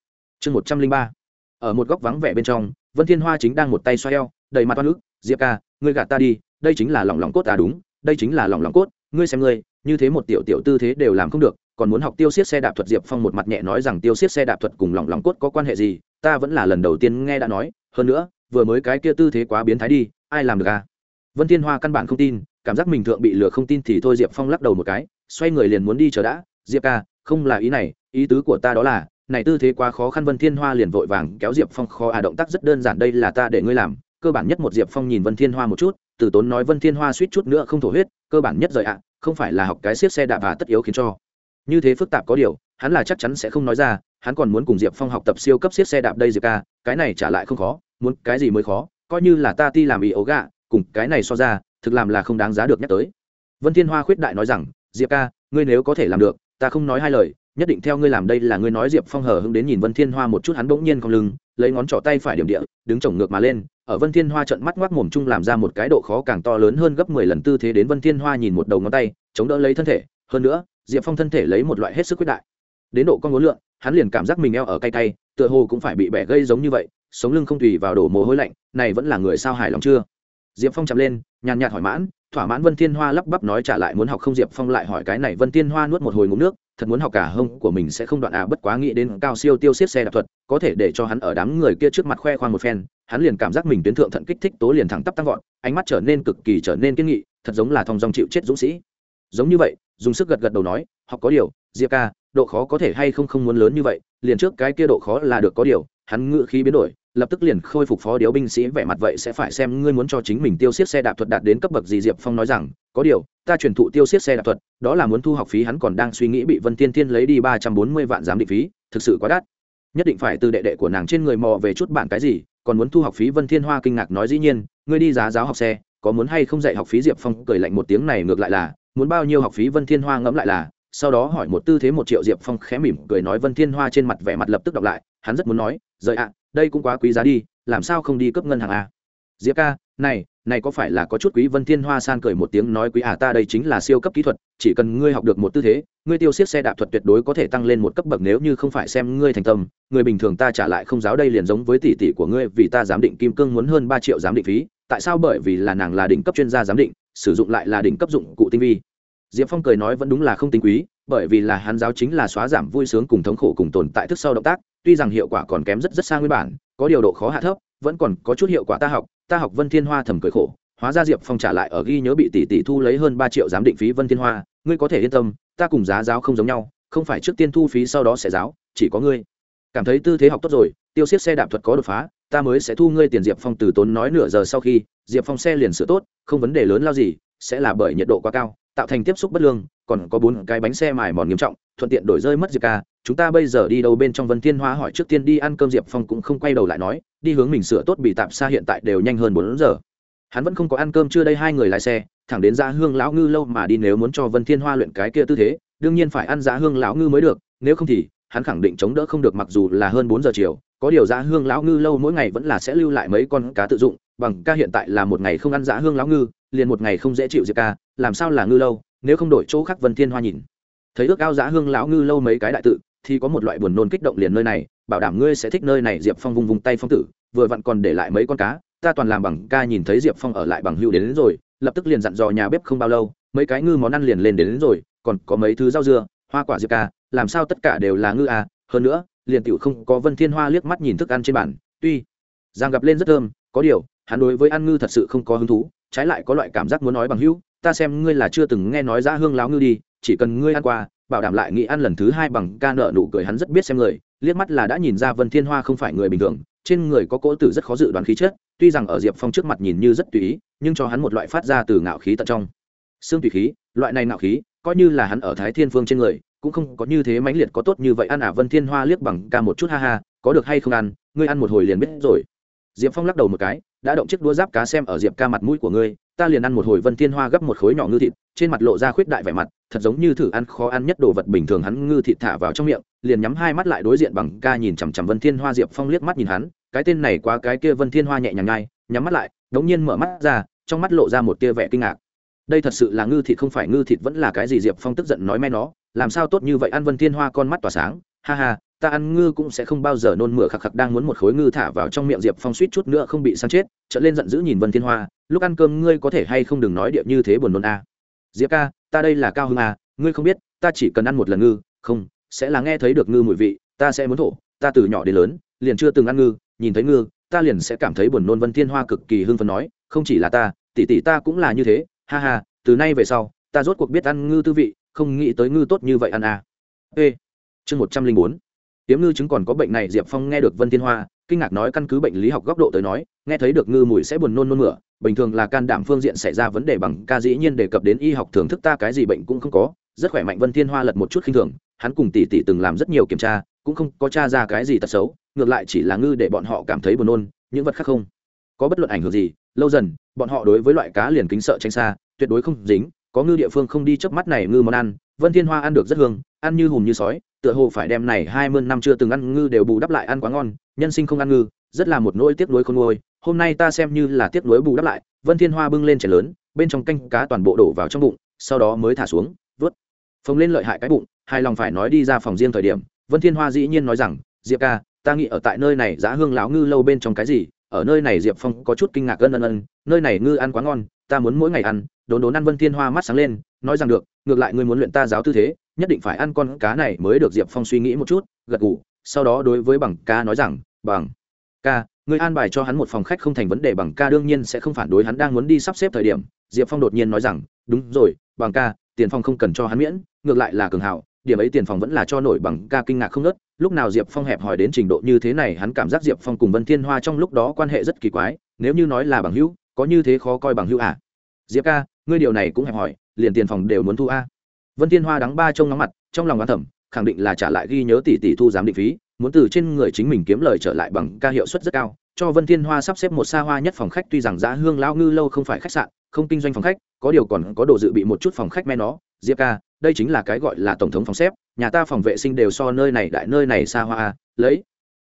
S1: Chương một trăm linh ba. Ở một góc vắng vẻ bên trong, vân thiên hoa chính đang một tay xoa eo, đầy mặt oan ức, diệp ca, ngươi gạt ta đi, đây chính là lòng lòng cốt ta đúng, đây chính là lòng lòng cốt, ngươi xem ngươi như thế một tiểu tiểu tư thế đều làm không được, còn muốn học tiêu xiết xe đạp thuật, diệp phong một mặt nhẹ nói rằng tiêu xiết xe đạp thuật cùng lòng lòng cốt có quan hệ gì, ta vẫn là lần đầu tiên nghe đã nói, hơn nữa, vừa mới cái kia tư thế quá biến thái đi, ai làm được à? Vân thiên hoa căn bản không tin, cảm giác mình thượng bị lừa không tin thì thôi, diệp phong lắc đầu một cái, xoay người liền muốn đi chờ đã, diệp ca, không là ý này, ý tứ của ta đó là, này tư thế quá khó khăn. Vân thiên hoa liền vội vàng kéo diệp phong khó à động tác rất đơn giản, đây là ta để ngươi làm. Cơ bản nhất một diệp phong nhìn vân thiên hoa một chút, từ tốn nói vân thiên hoa suýt chút nữa không thổ huyết, cơ bản nhất rời ạ không phải là học cái siết xe đạp và tất yếu khiến cho. Như thế phức tạp có điều, hắn là chắc chắn sẽ không nói ra, hắn còn muốn cùng diệp phong học tập siêu cấp siết xe đạp đây diệp ca, cái này trả lại không khó, muốn cái gì mới khó, coi như là ta ti làm ý ấu gạ, cùng cái này so ra, thực làm là không đáng giá được nhắc tới. Vân thiên hoa khuyết đại nói rằng, diệp ca, ngươi nếu có thể làm được, ta không nói hai lời nhất định theo ngươi làm đây là ngươi nói diệp phong hờ hững đến nhìn vân thiên hoa một chút, hắn bỗng nhiên cong lưng, lấy ngón trỏ tay phải điểm địa, đứng chồng ngược mà lên. Ở vân thiên hoa trận mắt ngoác mồm chung làm ra một cái độ khó càng to lớn hơn gấp mười lần tư thế đến vân thiên hoa nhìn một đầu ngón tay, chống đỡ lấy thân thể. Hơn nữa, diệp phong thân thể lấy một loại hết sức quyết đại. Đến độ con ngốn lượn, hắn liền cảm giác mình eo ở cay cay, tựa hồ cũng phải bị bẻ gây giống như vậy, sống lưng không tùy vào đổ mồ hôi lạnh, này vẫn là người sao hài lòng chưa? Diệp phong chậm lên, nhàn nhạt hỏi mãn, thỏa mãn vân thiên hoa lắp bắp nói trả lại muốn học không? Diệp phong lại hỏi cái này, vân thiên hoa nuốt một hồi ngụm nước thật muốn học cả hông của mình sẽ không đoạn à bất quá nghĩ đến cao siêu tiêu xiết xe đạp thuật, có thể để cho hắn ở đám người kia trước mặt khoe khoang một phen, hắn liền cảm giác mình tuyến thượng thận kích thích tố liền thẳng tắp tăng vọt, ánh mắt trở nên cực kỳ trở nên kiên nghị, thật giống là thong dong chịu chết dũng sĩ. Giống như vậy, dùng sức gật gật đầu nói, học có điều, diệp ca, độ khó có thể hay không không muốn lớn như vậy, liền trước cái kia độ khó là được có điều. Hắn ngự khí biến đổi lập tức liền khôi phục phó điếu binh sĩ vẻ mặt vậy sẽ phải xem ngươi muốn cho chính mình tiêu xiết xe đạp thuật đạt đến cấp bậc gì, diệp phong nói rằng, có điều, ta truyền thụ tiêu xiết xe đạp thuật, đó là muốn thu học phí, hắn còn đang suy nghĩ bị vân tiên tiên lấy đi ba trăm bốn mươi vạn giám định phí, thực sự quá đắt. Nhất định phải từ đệ đệ của nàng trên người mò về chút bản cái gì, còn muốn thu học phí, vân thiên hoa kinh ngạc nói dĩ nhiên, ngươi đi giá giáo học xe, có muốn hay không dạy học phí, diệp phong cười lạnh một tiếng này ngược lại là, muốn bao nhiêu học phí, vân thiên hoa ngẫm lại là, sau đó hỏi một tư thế một triệu, diệp phong khẽ mỉm cười nói, vân thiên hoa trên mặt vẻ mặt lập tức đọc lại, hắn rất muốn nói, rời ạ đây cũng quá quý giá đi, làm sao không đi cấp ngân hàng a diệp ca, này này có phải là có chút quý vân thiên hoa san cười một tiếng nói quý à ta đây chính là siêu cấp kỹ thuật, chỉ cần ngươi học được một tư thế, ngươi tiêu xiết xe đạp thuật tuyệt đối có thể tăng lên một cấp bậc nếu như không phải xem ngươi thành tâm. Người bình thường ta trả lại không giáo đây liền giống với tỷ tỷ của ngươi, vì ta giám định kim cương muốn hơn ba triệu giám định phí. Tại sao? Bởi vì là nàng là đỉnh cấp chuyên gia giám định, sử dụng lại là đỉnh cấp dụng cụ tinh vi. Diệp phong cười nói vẫn đúng là không tinh quý bởi vì là hắn giáo chính là xóa giảm vui sướng cùng thống khổ cùng tồn tại thức sau động tác, tuy rằng hiệu quả còn kém rất rất xa nguyên bản, có điều độ khó hạ thấp, vẫn còn có chút hiệu quả ta học ta học vân thiên hoa thầm cười khổ, hóa ra diệp phong trả lại ở ghi nhớ bị tỷ tỷ thu lấy hơn ba triệu giám định phí vân thiên hoa, ngươi có thể yên tâm, ta cùng giá giáo không giống nhau, không phải trước tiên thu phí sau đó sẽ giáo, chỉ có ngươi. Cảm thấy tư thế học tốt rồi, tiêu xiết xe đạp thuật có đột phá, ta mới sẽ thu ngươi tiền diệp phong từ tốn nói nửa giờ sau khi, diệp phong xe liền sửa tốt, không vấn đề lớn lao gì, sẽ là bởi nhiệt độ quá cao, tạo thành tiếp xúc bất lương còn có bốn cái bánh xe mài mòn nghiêm trọng, thuận tiện đổi rơi mất diệp ca. Chúng ta bây giờ đi đâu bên trong vân thiên hoa hỏi trước tiên đi ăn cơm diệp phong cũng không quay đầu lại nói, đi hướng mình sửa tốt bị tạm xa hiện tại đều nhanh hơn bốn giờ. Hắn vẫn không có ăn cơm chưa đây, hai người lái xe, thẳng đến giá hương lão ngư lâu mà đi nếu muốn cho vân thiên hoa luyện cái kia tư thế, đương nhiên phải ăn giá hương lão ngư mới được, nếu không thì, hắn khẳng định chống đỡ không được mặc dù là hơn bốn giờ chiều, có điều giá hương lão ngư lâu mỗi ngày vẫn là sẽ lưu lại mấy con cá tự dụng, bằng ca hiện tại là một ngày không ăn giá hương lão ngư, liền một ngày không dễ chịu diệp ca, làm sao là ngư lâu? Nếu không đổi chỗ khác vân thiên hoa nhìn. Thấy ước ao giá hương lão ngư lâu mấy cái đại tự thì có một loại buồn nôn kích động liền nơi này bảo đảm ngươi sẽ thích nơi này diệp phong vung vung tay phong tử vừa vặn còn để lại mấy con cá ta toàn làm bằng ca nhìn thấy diệp phong ở lại bằng hưu đến, đến rồi lập tức liền dặn dò nhà bếp không bao lâu mấy cái ngư món ăn liền lên đến, đến rồi còn có mấy thứ rau dưa hoa quả diệp ca làm sao tất cả đều là ngư à hơn nữa liền tiểu không có vân thiên hoa liếc mắt nhìn thức ăn trên bàn tuy giang gặp lên rất thơm có điều hắn đối với ăn ngư thật sự không có hứng thú trái lại có loại cảm giác muốn nói bằng hữu ta xem ngươi là chưa từng nghe nói ra hương láo ngư đi, chỉ cần ngươi ăn qua, bảo đảm lại nghĩ ăn lần thứ hai bằng ca nợ nụ cười hắn rất biết xem người, liếc mắt là đã nhìn ra vân thiên hoa không phải người bình thường, trên người có cỗ tử rất khó dự đoán khí chất, tuy rằng ở diệp phong trước mặt nhìn như rất tùy ý, nhưng cho hắn một loại phát ra từ ngạo khí tận trong. Xương tùy khí, loại này ngạo khí, coi như là hắn ở thái thiên phương trên người, cũng không có như thế mãnh liệt có tốt như vậy. Ăn à vân thiên hoa liếc bằng ca một chút ha ha, có được hay không ăn, ngươi ăn một hồi liền biết rồi. Diệp phong lắc đầu một cái, đã động chiếc đũa giáp cá xem ở diệp ca mặt mũi của ngươi ta liền ăn một hồi vân thiên hoa gấp một khối nhỏ ngư thịt, trên mặt lộ ra khuyết đại vẻ mặt, thật giống như thử ăn khó ăn nhất đồ vật bình thường hắn ngư thịt thả vào trong miệng, liền nhắm hai mắt lại đối diện bằng ca nhìn chằm chằm vân thiên hoa diệp phong liếc mắt nhìn hắn, cái tên này quá cái kia vân thiên hoa nhẹ nhàng ngay nhắm mắt lại, đống nhiên mở mắt ra, trong mắt lộ ra một tia vẻ kinh ngạc. Đây thật sự là ngư thịt không phải ngư thịt vẫn là cái gì diệp phong tức giận nói me nó, làm sao tốt như vậy ăn vân thiên hoa con mắt tỏa sáng, ha ha ta ăn ngư cũng sẽ không bao giờ nôn mửa khạc khạc đang muốn một khối ngư thả vào trong miệng diệp phong suýt chút nữa không bị săn chết trở lên giận dữ nhìn vân thiên hoa, lúc ăn cơm ngươi có thể hay không đừng nói điệp như thế buồn nôn a à. diệp ca, ta đây là cao hưng à ngươi không biết, ta chỉ cần ăn một lần ngư, không, sẽ là nghe thấy được ngư mùi vị, ta sẽ muốn thổ, ta từ nhỏ đến lớn, liền chưa từng ăn ngư, nhìn thấy ngư, ta liền sẽ cảm thấy buồn nôn. Vân thiên hoa cực kỳ hưng phấn nói, không chỉ là ta, tỷ tỷ ta cũng là như thế, ha ha, từ nay về sau, ta rốt cuộc biết ăn ngư tư vị, không nghĩ tới ngư tốt như vậy ăn à. Ê, chương một trăm linh bốn tiếm ngư chứng còn có bệnh này, diệp phong nghe được vân thiên hoa, kinh ngạc nói căn cứ bệnh lý học góc độ tới nói, nghe thấy được ngư mùi sẽ buồn nôn nôn mửa, bình thường là can đảm phương diện xảy ra vấn đề bằng ca dĩ nhiên đề cập đến y học thưởng thức ta cái gì bệnh cũng không có. Rất khỏe mạnh vân thiên hoa lật một chút khinh thường, hắn cùng tỷ tỷ từng làm rất nhiều kiểm tra, cũng không có tra ra cái gì tật xấu, ngược lại chỉ là ngư để bọn họ cảm thấy buồn nôn, những vật khác không. Có bất luận ảnh hưởng gì, lâu dần, bọn họ đối với loại cá liền kính sợ tránh xa, tuyệt đối không dính, có ngư địa phương không đi chớp mắt này ngư món ăn, vân thiên hoa ăn được rất hương, ăn như hùm như sói tựa hồ phải đem này hai mươi năm chưa từng ăn ngư đều bù đắp lại ăn quá ngon, nhân sinh không ăn ngư, rất là một nỗi tiếc nuối không nguôi. Hôm nay ta xem như là tiếc nuối bù đắp lại, vân thiên hoa bưng lên chén lớn, bên trong canh cá toàn bộ đổ vào trong bụng, sau đó mới thả xuống vớt phồng lên lợi hại cái bụng hai lòng phải nói đi ra phòng riêng thời điểm, vân thiên hoa dĩ nhiên nói rằng, diệp ca, ta nghĩ ở tại nơi này, giá hương lão ngư lâu bên trong cái gì? Ở nơi này diệp phong có chút kinh ngạc ân ân ân, nơi này ngư ăn quá ngon, ta muốn mỗi ngày ăn đốn đốn ăn vân thiên hoa mắt sáng lên, nói rằng được, ngược lại ngươi muốn luyện ta giáo tư thế, nhất định phải ăn con cá này mới được diệp phong suy nghĩ một chút, gật gù, sau đó đối với bằng ca nói rằng, bằng ca, ngươi an bài cho hắn một phòng khách không thành vấn đề, bằng ca đương nhiên sẽ không phản đối, hắn đang muốn đi sắp xếp thời điểm, diệp phong đột nhiên nói rằng, đúng rồi, bằng ca, tiền phong không cần cho hắn miễn, ngược lại là cường hảo, điểm ấy tiền phòng vẫn là cho nổi, bằng ca kinh ngạc không nớt lúc nào diệp phong hẹp hỏi đến trình độ như thế này, hắn cảm giác diệp phong cùng vân thiên hoa trong lúc đó quan hệ rất kỳ quái, nếu như nói là bằng hữu, có như thế khó coi bằng hữu à? Diệp ca ngươi điều này cũng hẹp hỏi liền tiền phòng đều muốn thu a. Vân thiên hoa đắng ba trông nóng mặt, trong lòng oán thẩm khẳng định là trả lại ghi nhớ tỷ tỷ thu giám định phí, muốn từ trên người chính mình kiếm lời trở lại bằng ca hiệu suất rất cao, cho vân thiên hoa sắp xếp một xa hoa nhất phòng khách, tuy rằng giá hương lao ngư lâu không phải khách sạn, không kinh doanh phòng khách, có điều còn có đồ dự bị một chút phòng khách men nó. Diệp ca, đây chính là cái gọi là tổng thống phòng xếp, nhà ta phòng vệ sinh đều so nơi này đại nơi này xa hoa lấy.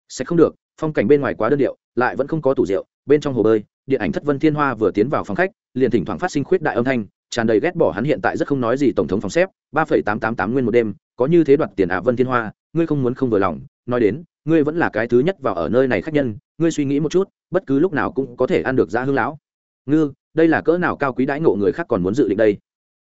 S1: Sẽ không được, phong cảnh bên ngoài quá đơn điệu, lại vẫn không có tủ rượu, bên trong hồ bơi điện ảnh thất vân thiên hoa vừa tiến vào phòng khách, liền thỉnh thoảng phát sinh khuyết đại âm thanh, tràn đầy ghét bỏ hắn hiện tại rất không nói gì tổng thống phòng xếp, ba phẩy tám tám tám nguyên một đêm, có như thế đoạt tiền ạ, vân thiên hoa, ngươi không muốn không vừa lòng, nói đến, ngươi vẫn là cái thứ nhất vào ở nơi này khách nhân, ngươi suy nghĩ một chút, bất cứ lúc nào cũng có thể ăn được ra hương lão. Ngư, đây là cỡ nào cao quý đãi ngộ người khác còn muốn dự định đây?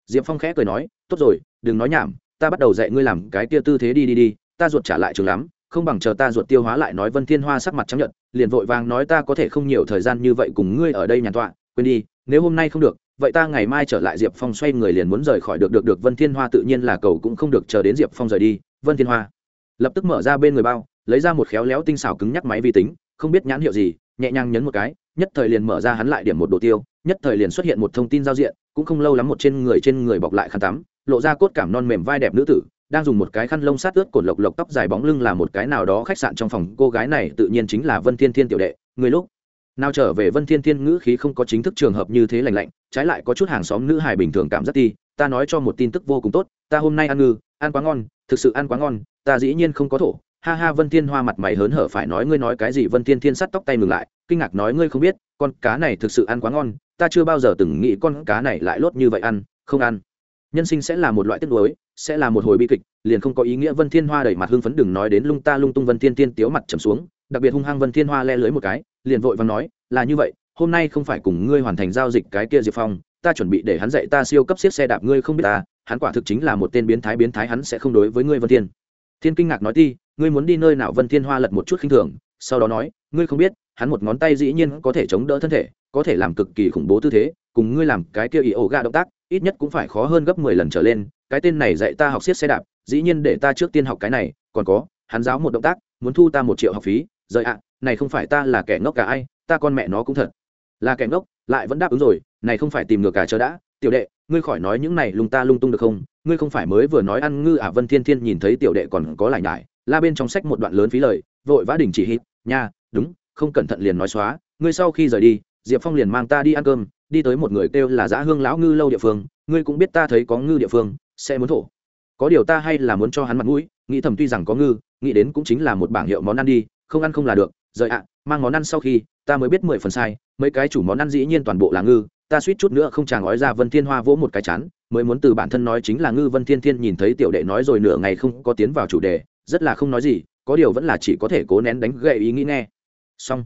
S1: Diệp phong khẽ cười nói, tốt rồi, đừng nói nhảm, ta bắt đầu dạy ngươi làm cái kia tư thế đi đi đi, ta ruột trả lại trường lắm không bằng chờ ta ruột tiêu hóa lại nói vân thiên hoa sắc mặt trắng nhận liền vội vàng nói ta có thể không nhiều thời gian như vậy cùng ngươi ở đây nhàn tọa quên đi, nếu hôm nay không được, vậy ta ngày mai trở lại diệp phong xoay người liền muốn rời khỏi được được được, vân thiên hoa tự nhiên là cầu cũng không được chờ đến diệp phong rời đi, vân thiên hoa. Lập tức mở ra bên người bao, lấy ra một khéo léo tinh xảo cứng nhắc máy vi tính, không biết nhãn hiệu gì, nhẹ nhàng nhấn một cái, nhất thời liền mở ra hắn lại điểm một đồ tiêu, nhất thời liền xuất hiện một thông tin giao diện, cũng không lâu lắm một trên người trên người bọc lại khăn tắm, lộ ra cốt cảm non mềm vai đẹp nữ tử đang dùng một cái khăn lông sát ướt cột lộc lộc tóc dài bóng lưng là một cái nào đó khách sạn trong phòng. Cô gái này tự nhiên chính là vân thiên thiên tiểu đệ. Người lúc nào trở về vân thiên thiên ngữ khí không có chính thức trường hợp như thế lành lạnh, trái lại có chút hàng xóm nữ hài bình thường cảm giác ti ta nói cho một tin tức vô cùng tốt, ta hôm nay ăn ngư, ăn quá ngon, thực sự ăn quá ngon, ta dĩ nhiên không có thổ. Ha ha, vân thiên hoa mặt mày hớn hở phải nói ngươi nói cái gì? Vân thiên thiên sắt tóc tay ngừng lại, kinh ngạc nói ngươi không biết, con cá này thực sự ăn quá ngon, ta chưa bao giờ từng nghĩ con cá này lại lốt như vậy ăn, không ăn nhân sinh sẽ là một loại tiếc nuối, sẽ là một hồi bi kịch, liền không có ý nghĩa vân thiên hoa đẩy mặt hưng phấn đừng nói đến lung ta lung tung vân thiên thiên tiếu mặt trầm xuống, đặc biệt hung hăng vân thiên hoa le lưới một cái, liền vội vàng nói, là như vậy, hôm nay không phải cùng ngươi hoàn thành giao dịch cái kia diệp phong, ta chuẩn bị để hắn dạy ta siêu cấp xiết xe đạp, ngươi không biết ta, hắn quả thực chính là một tên biến thái biến thái, hắn sẽ không đối với ngươi vân thiên. Thiên kinh ngạc nói ti, ngươi muốn đi nơi nào? Vân thiên hoa lật một chút khinh thường, sau đó nói, ngươi không biết, hắn một ngón tay dĩ nhiên có thể chống đỡ thân thể, có thể làm cực kỳ khủng bố tư thế cùng ngươi làm cái kia ý ổ gà động tác, ít nhất cũng phải khó hơn gấp mười lần trở lên, cái tên này dạy ta học siết xe đạp, dĩ nhiên để ta trước tiên học cái này, còn có, hắn giáo một động tác, muốn thu ta một triệu học phí, rời ạ, này không phải ta là kẻ ngốc cả ai, ta con mẹ nó cũng thật. Là kẻ ngốc, lại vẫn đáp ứng rồi, này không phải tìm ngược cả chờ đã, tiểu đệ, ngươi khỏi nói những này lung ta lung tung được không? Ngươi không phải mới vừa nói ăn ngư à vân thiên thiên nhìn thấy tiểu đệ còn có lại nhải, la bên trong sách một đoạn lớn phí lời, vội vã đình chỉ hít, nha, đúng, không cẩn thận liền nói xóa, ngươi sau khi rời đi, diệp phong liền mang ta đi ăn cơm đi tới một người kêu là giã hương lão ngư lâu địa phương, ngươi cũng biết ta thấy có ngư địa phương, sẽ muốn thổ. Có điều ta hay là muốn cho hắn mặt mũi, nghĩ thầm tuy rằng có ngư, nghĩ đến cũng chính là một bảng hiệu món ăn đi, không ăn không là được. Rời ạ, mang món ăn sau khi, ta mới biết mười phần sai, mấy cái chủ món ăn dĩ nhiên toàn bộ là ngư, ta suýt chút nữa không chàng nói ra vân thiên hoa vỗ một cái chán, mới muốn từ bản thân nói chính là ngư vân thiên thiên nhìn thấy tiểu đệ nói rồi nửa ngày không có tiến vào chủ đề, rất là không nói gì, có điều vẫn là chỉ có thể cố nén đánh gậy ý nghĩ nghe. Xong.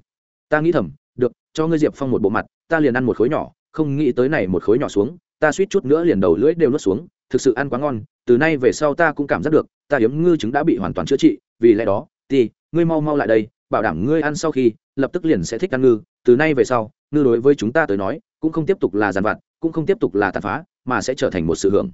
S1: Ta nghĩ thầm, được, cho ngươi diệp phong một bộ mặt ta liền ăn một khối nhỏ, không nghĩ tới này một khối nhỏ xuống, ta suýt chút nữa liền đầu lưỡi đều nuốt xuống, thực sự ăn quá ngon, từ nay về sau ta cũng cảm giác được, ta hiếm ngư trứng đã bị hoàn toàn chữa trị, vì lẽ đó thì ngươi mau mau lại đây, bảo đảm ngươi ăn sau khi, lập tức liền sẽ thích ăn ngư, từ nay về sau, ngư đối với chúng ta tới nói, cũng không tiếp tục là giàn vặt, cũng không tiếp tục là tàn phá, mà sẽ trở thành một sự hưởng.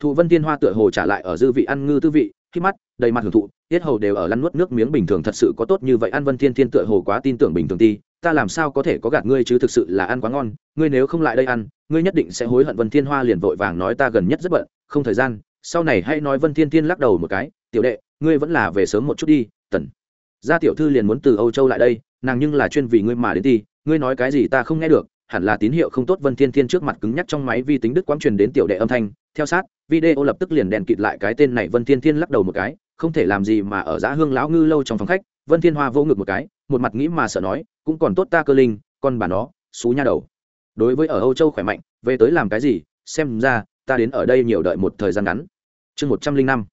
S1: Thụ vân tiên hoa tựa hồ trả lại ở dư vị ăn ngư tư vị, khi mắt, đầy mặt hưởng thụ, tiết hầu đều ở lăn nuốt nước miếng bình thường thật sự có tốt như vậy ăn vân thiên thiên tựa hồ quá tin tưởng bình thường ti ta làm sao có thể có gạt ngươi chứ thực sự là ăn quá ngon, ngươi nếu không lại đây ăn, ngươi nhất định sẽ hối hận vân thiên hoa liền vội vàng nói ta gần nhất rất bận, không thời gian, sau này hãy nói vân thiên thiên lắc đầu một cái, tiểu đệ, ngươi vẫn là về sớm một chút đi, tần. Gia tiểu thư liền muốn từ âu châu lại đây, nàng nhưng là chuyên vì ngươi mà đến thì ngươi nói cái gì ta không nghe được, hẳn là tín hiệu không tốt vân thiên thiên trước mặt cứng nhắc trong máy vi tính đức quang truyền đến tiểu đệ âm thanh, theo sát, video lập tức liền đèn kịt lại cái tên này vân thiên thiên lắc đầu một cái, không thể làm gì mà ở giã hương lão ngư lâu trong phòng khách, vân thiên hoa vô ngực một cái, một mặt nghĩ mà sợ nói cũng còn tốt ta cơ linh, con bà nó, xú nha đầu. Đối với ở âu châu khỏe mạnh, về tới làm cái gì, xem ra, ta đến ở đây nhiều đợi một thời gian ngắn. Chương một trăm linh năm.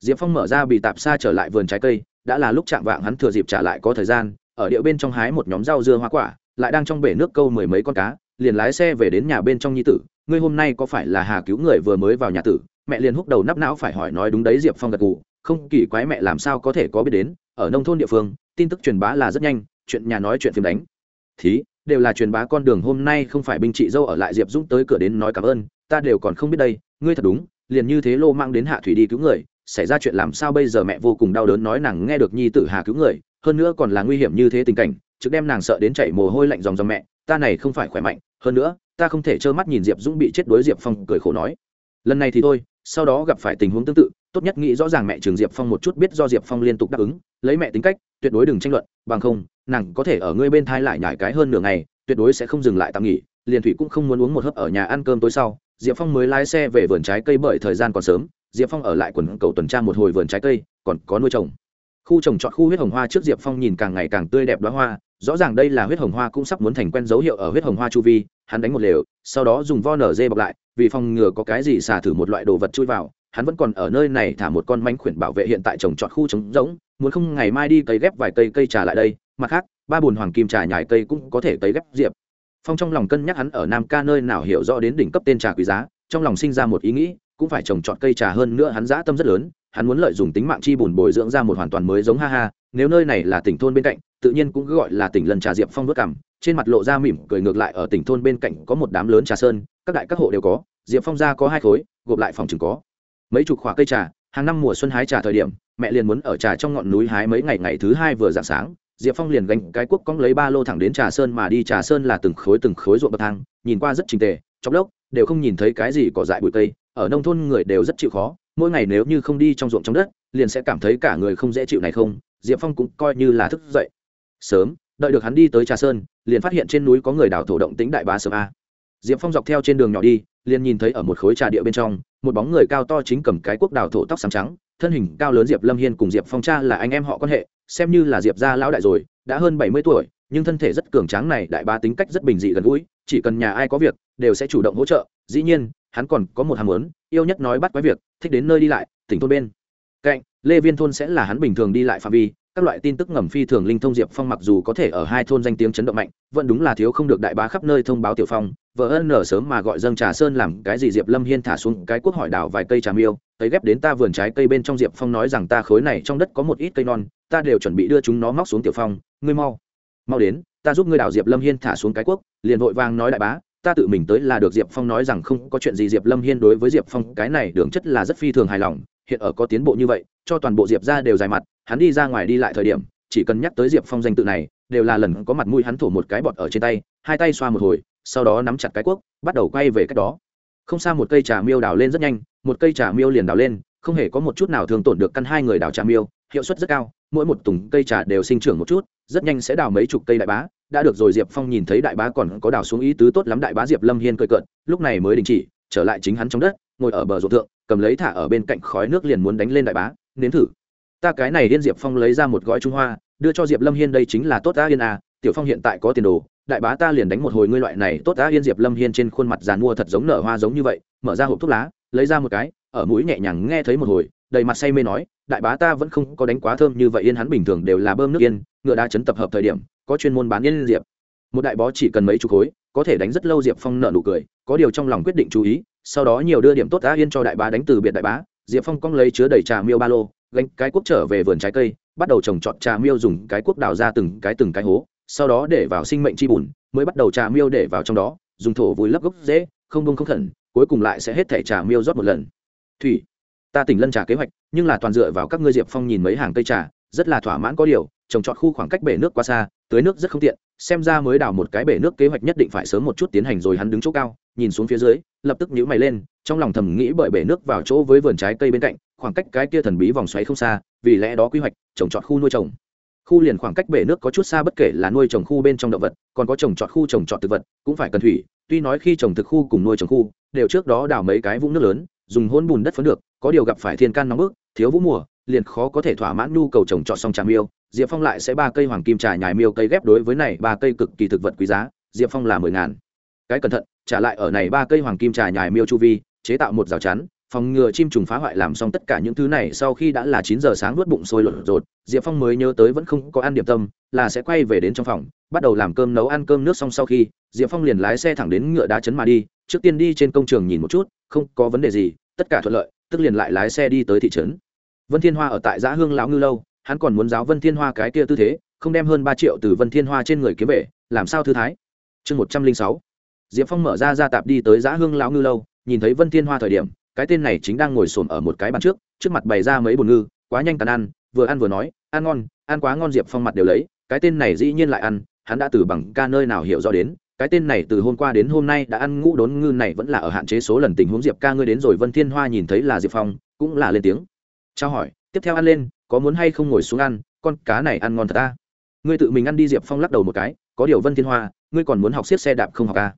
S1: Diệp phong mở ra bị tạp xa trở lại vườn trái cây, đã là lúc chạm vạng hắn thừa dịp trả lại có thời gian, ở địa bên trong hái một nhóm rau dưa hoa quả, lại đang trong bể nước câu mười mấy con cá, liền lái xe về đến nhà bên trong nhi tử, ngươi hôm nay có phải là hà cứu người vừa mới vào nhà tử? Mẹ liền húc đầu nắp não phải hỏi nói đúng đấy, diệp phong gật gù, không, kỳ quái mẹ làm sao có thể có biết đến, ở nông thôn địa phương, tin tức truyền bá là rất nhanh chuyện nhà nói chuyện phim đánh. Thí, đều là truyền bá con đường hôm nay không phải binh chị dâu ở lại diệp dũng tới cửa đến nói cảm ơn, ta đều còn không biết đây, ngươi thật đúng, liền như thế lô mang đến hạ thủy đi cứu người, xảy ra chuyện làm sao bây giờ mẹ vô cùng đau đớn nói nàng nghe được nhi tử hà cứu người, hơn nữa còn là nguy hiểm như thế tình cảnh trước đem nàng sợ đến chảy mồ hôi lạnh dòng dòng mẹ, ta này không phải khỏe mạnh, hơn nữa, ta không thể trơ mắt nhìn diệp dũng bị chết đối diệp phong cười khổ nói. Lần này thì thôi sau đó gặp phải tình huống tương tự, tốt nhất nghĩ rõ ràng mẹ trường diệp phong một chút biết do diệp phong liên tục đáp ứng, lấy mẹ tính cách, tuyệt đối đừng tranh luận, bằng không, nàng có thể ở ngươi bên thai lại nhải cái hơn nửa ngày, tuyệt đối sẽ không dừng lại tạm nghỉ, liền thủy cũng không muốn uống một hớp ở nhà ăn cơm tối sau, diệp phong mới lái xe về vườn trái cây bởi thời gian còn sớm, diệp phong ở lại quần cầu tuần tra một hồi vườn trái cây, còn có nuôi trồng khu trồng trọt khu huyết hồng hoa trước diệp phong nhìn càng ngày càng tươi đẹp đoá hoa, rõ ràng đây là huyết hồng hoa cũng sắp muốn thành quen dấu hiệu ở huyết hồng hoa chu vi hắn đánh một lều, sau đó dùng vo nở dê bọc lại, vì phòng ngừa có cái gì xả thử một loại đồ vật chui vào, hắn vẫn còn ở nơi này thả một con manh khuyển bảo vệ hiện tại trồng trọt khu trống rỗng, muốn không ngày mai đi cấy ghép vài cây cây trà lại đây, mặt khác, ba bùn hoàng kim trà nhài cây cũng có thể cấy ghép diệp. Phong trong lòng cân nhắc hắn ở nam ca nơi nào hiểu rõ đến đỉnh cấp tên trà quý giá, trong lòng sinh ra một ý nghĩ, cũng phải trồng trọt cây trà hơn nữa hắn dã tâm rất lớn, hắn muốn lợi dụng tính mạng chi bùn bồi dưỡng ra một hoàn toàn mới giống ha ha, nếu nơi này là tỉnh thôn bên cạnh, tự nhiên cũng gọi là tỉnh lần trà diệp phong vớt cảm trên mặt lộ ra mỉm cười ngược lại ở tỉnh thôn bên cạnh có một đám lớn trà sơn, các đại các hộ đều có, diệp phong ra có hai khối, gộp lại phòng chừng có. Mấy chục khoả cây trà, hàng năm mùa xuân hái trà thời điểm, mẹ liền muốn ở trà trong ngọn núi hái mấy ngày ngày thứ hai vừa dạng sáng, diệp phong liền gánh cái cuốc cong lấy ba lô thẳng đến trà sơn mà đi, trà sơn là từng khối từng khối ruộng bậc thang, nhìn qua rất trình tề trong lốc, đều không nhìn thấy cái gì cỏ dại bụi cây, ở nông thôn người đều rất chịu khó, mỗi ngày nếu như không đi trong ruộng trong đất, liền sẽ cảm thấy cả người không dễ chịu này không, diệp phong cũng coi như là thức dậy. Sớm đợi được hắn đi tới trà sơn, liền phát hiện trên núi có người đào thổ động tính đại bá sớm a. Diệp phong dọc theo trên đường nhỏ đi, liền nhìn thấy ở một khối trà địa bên trong, một bóng người cao to chính cầm cái cuốc đào thổ tóc sáng trắng, thân hình cao lớn diệp lâm hiên cùng diệp phong cha là anh em họ quan hệ, xem như là diệp gia lão đại rồi, đã hơn bảy mươi tuổi, nhưng thân thể rất cường tráng này, đại bá tính cách rất bình dị gần gũi, chỉ cần nhà ai có việc, đều sẽ chủ động hỗ trợ, dĩ nhiên, hắn còn có một hàm lớn yêu nhất nói bắt quái việc, thích đến nơi đi lại, tỉnh thôn bên. Cạnh, lê viên thôn sẽ là hắn bình thường đi lại phạm vi các loại tin tức ngầm phi thường linh thông diệp phong mặc dù có thể ở hai thôn danh tiếng chấn động mạnh, vẫn đúng là thiếu không được đại bá khắp nơi thông báo tiểu phong. Vợ ân nở sớm mà gọi dâng trà sơn làm cái gì diệp lâm hiên thả xuống cái quốc hỏi đào vài cây trà miêu tới ghép đến ta vườn trái cây bên trong diệp phong nói rằng ta khối này trong đất có một ít cây non, ta đều chuẩn bị đưa chúng nó móc xuống tiểu phong, ngươi mau. Mau đến, ta giúp ngươi đào diệp lâm hiên thả xuống cái quốc, liền vội vàng nói đại bá, ta tự mình tới là được diệp phong nói rằng không có chuyện gì diệp lâm hiên đối với diệp phong cái này đường chất là rất phi thường hài lòng hiện ở có tiến bộ như vậy, cho toàn bộ diệp ra đều dài mặt, hắn đi ra ngoài đi lại thời điểm, chỉ cần nhắc tới diệp phong danh tự này, đều là lần có mặt mũi hắn thổ một cái bọt ở trên tay, hai tay xoa một hồi, sau đó nắm chặt cái cuốc, bắt đầu quay về cách đó. Không xa một cây trà miêu đào lên rất nhanh, một cây trà miêu liền đào lên, không hề có một chút nào thường tổn được căn hai người đào trà miêu, hiệu suất rất cao, mỗi một tùng cây trà đều sinh trưởng một chút, rất nhanh sẽ đào mấy chục cây đại bá, đã được rồi diệp phong nhìn thấy đại bá còn có đào xuống ý tứ tốt lắm đại bá diệp lâm hiên cười cợt, lúc này mới đình chỉ, trở lại chính hắn trong đất, ngồi ở bờ ruộng thượng cầm lấy thả ở bên cạnh khói nước liền muốn đánh lên đại bá, nếm thử. Ta cái này điên diệp phong lấy ra một gói trung hoa, đưa cho diệp lâm hiên đây chính là tốt ta yên à tiểu phong hiện tại có tiền đồ, đại bá ta liền đánh một hồi ngươi loại này tốt ta yên. Diệp lâm hiên trên khuôn mặt giàn mua thật giống nở hoa giống như vậy, mở ra hộp thuốc lá, lấy ra một cái, ở mũi nhẹ nhàng nghe thấy một hồi, đầy mặt say mê nói, đại bá ta vẫn không có đánh quá thơm như vậy yên, hắn bình thường đều là bơm nước yên, ngựa đá chấn tập hợp thời điểm, có chuyên môn bán yên diệp. Một đại bó chỉ cần mấy chục khối, có thể đánh rất lâu diệp phong nợ nụ cười, có điều trong lòng quyết định chú ý sau đó nhiều đưa điểm tốt đã yên cho đại bá đánh từ biệt đại bá, diệp phong cong lấy chứa đầy trà miêu ba lô, gánh cái cuốc trở về vườn trái cây, bắt đầu trồng trọt trà miêu dùng cái cuốc đào ra từng cái từng cái hố, sau đó để vào sinh mệnh chi bùn, mới bắt đầu trà miêu để vào trong đó, dùng thổ vùi lấp gốc dễ, không bông không khẩn, cuối cùng lại sẽ hết thẻ trà miêu rót một lần. Thủy, ta tỉnh lân trà kế hoạch, nhưng là toàn dựa vào các ngươi diệp phong nhìn mấy hàng cây trà rất là thỏa mãn có điều, trồng trọt khu khoảng cách bể nước quá xa, tưới nước rất không tiện, xem ra mới đào một cái bể nước kế hoạch nhất định phải sớm một chút tiến hành rồi hắn đứng chỗ cao, nhìn xuống phía dưới, lập tức nhíu mày lên, trong lòng thầm nghĩ bởi bể nước vào chỗ với vườn trái cây bên cạnh, khoảng cách cái kia thần bí vòng xoáy không xa, vì lẽ đó quy hoạch, trồng trọt khu nuôi trồng. Khu liền khoảng cách bể nước có chút xa bất kể là nuôi trồng khu bên trong động vật, còn có trồng trọt khu trồng trọt thực vật, cũng phải cần thủy, tuy nói khi trồng thực khu cùng nuôi trồng khu, đều trước đó đào mấy cái vũng nước lớn, dùng hôn bùn đất phấn được, có điều gặp phải thiên can nóng bức, thiếu vũ mùa liền khó có thể thỏa mãn nhu cầu trồng trọt song trà miêu. Diệp phong lại sẽ ba cây hoàng kim trà nhài miêu cây ghép đối với này ba cây cực kỳ thực vật quý giá. Diệp phong là mười ngàn. Cái cẩn thận, trả lại ở này ba cây hoàng kim trà nhài miêu chu vi, chế tạo một rào chắn, phòng ngừa chim trùng phá hoại làm xong tất cả những thứ này sau khi đã là chín giờ sáng nuốt bụng sôi lột rột diệp phong mới nhớ tới vẫn không có ăn điểm tâm, là sẽ quay về đến trong phòng, bắt đầu làm cơm nấu ăn cơm nước xong sau khi, diệp phong liền lái xe thẳng đến ngựa đá chấn mà đi, trước tiên đi trên công trường nhìn một chút, không có vấn đề gì, tất cả thuận lợi, tức liền lại lái xe đi tới thị trấn vân thiên hoa ở tại giã hương lão ngư lâu, hắn còn muốn giáo vân thiên hoa cái kia tư thế, không đem hơn ba triệu từ vân thiên hoa trên người kiếm về, làm sao thư thái? Chương một trăm linh sáu. Diệp phong mở ra ra tạp đi tới giã hương lão ngư lâu, nhìn thấy vân thiên hoa thời điểm, cái tên này chính đang ngồi xổm ở một cái bàn trước trước mặt bày ra mấy bồn ngư, quá nhanh tàn ăn, vừa ăn vừa nói, ăn ngon, ăn quá ngon. Diệp phong mặt đều lấy, cái tên này dĩ nhiên lại ăn, hắn đã từ bằng ca nơi nào hiểu rõ đến, cái tên này từ hôm qua đến hôm nay đã ăn ngũ đốn ngư này vẫn là ở hạn chế số lần tình huống. Diệp ca ngươi đến rồi, vân thiên hoa nhìn thấy là diệp phong, cũng là lên tiếng trao hỏi, tiếp theo ăn lên, có muốn hay không ngồi xuống ăn, con cá này ăn ngon thật ta ngươi tự mình ăn đi, diệp phong lắc đầu một cái, có điều vân thiên hoa, ngươi còn muốn học xiết xe đạp không học ca à?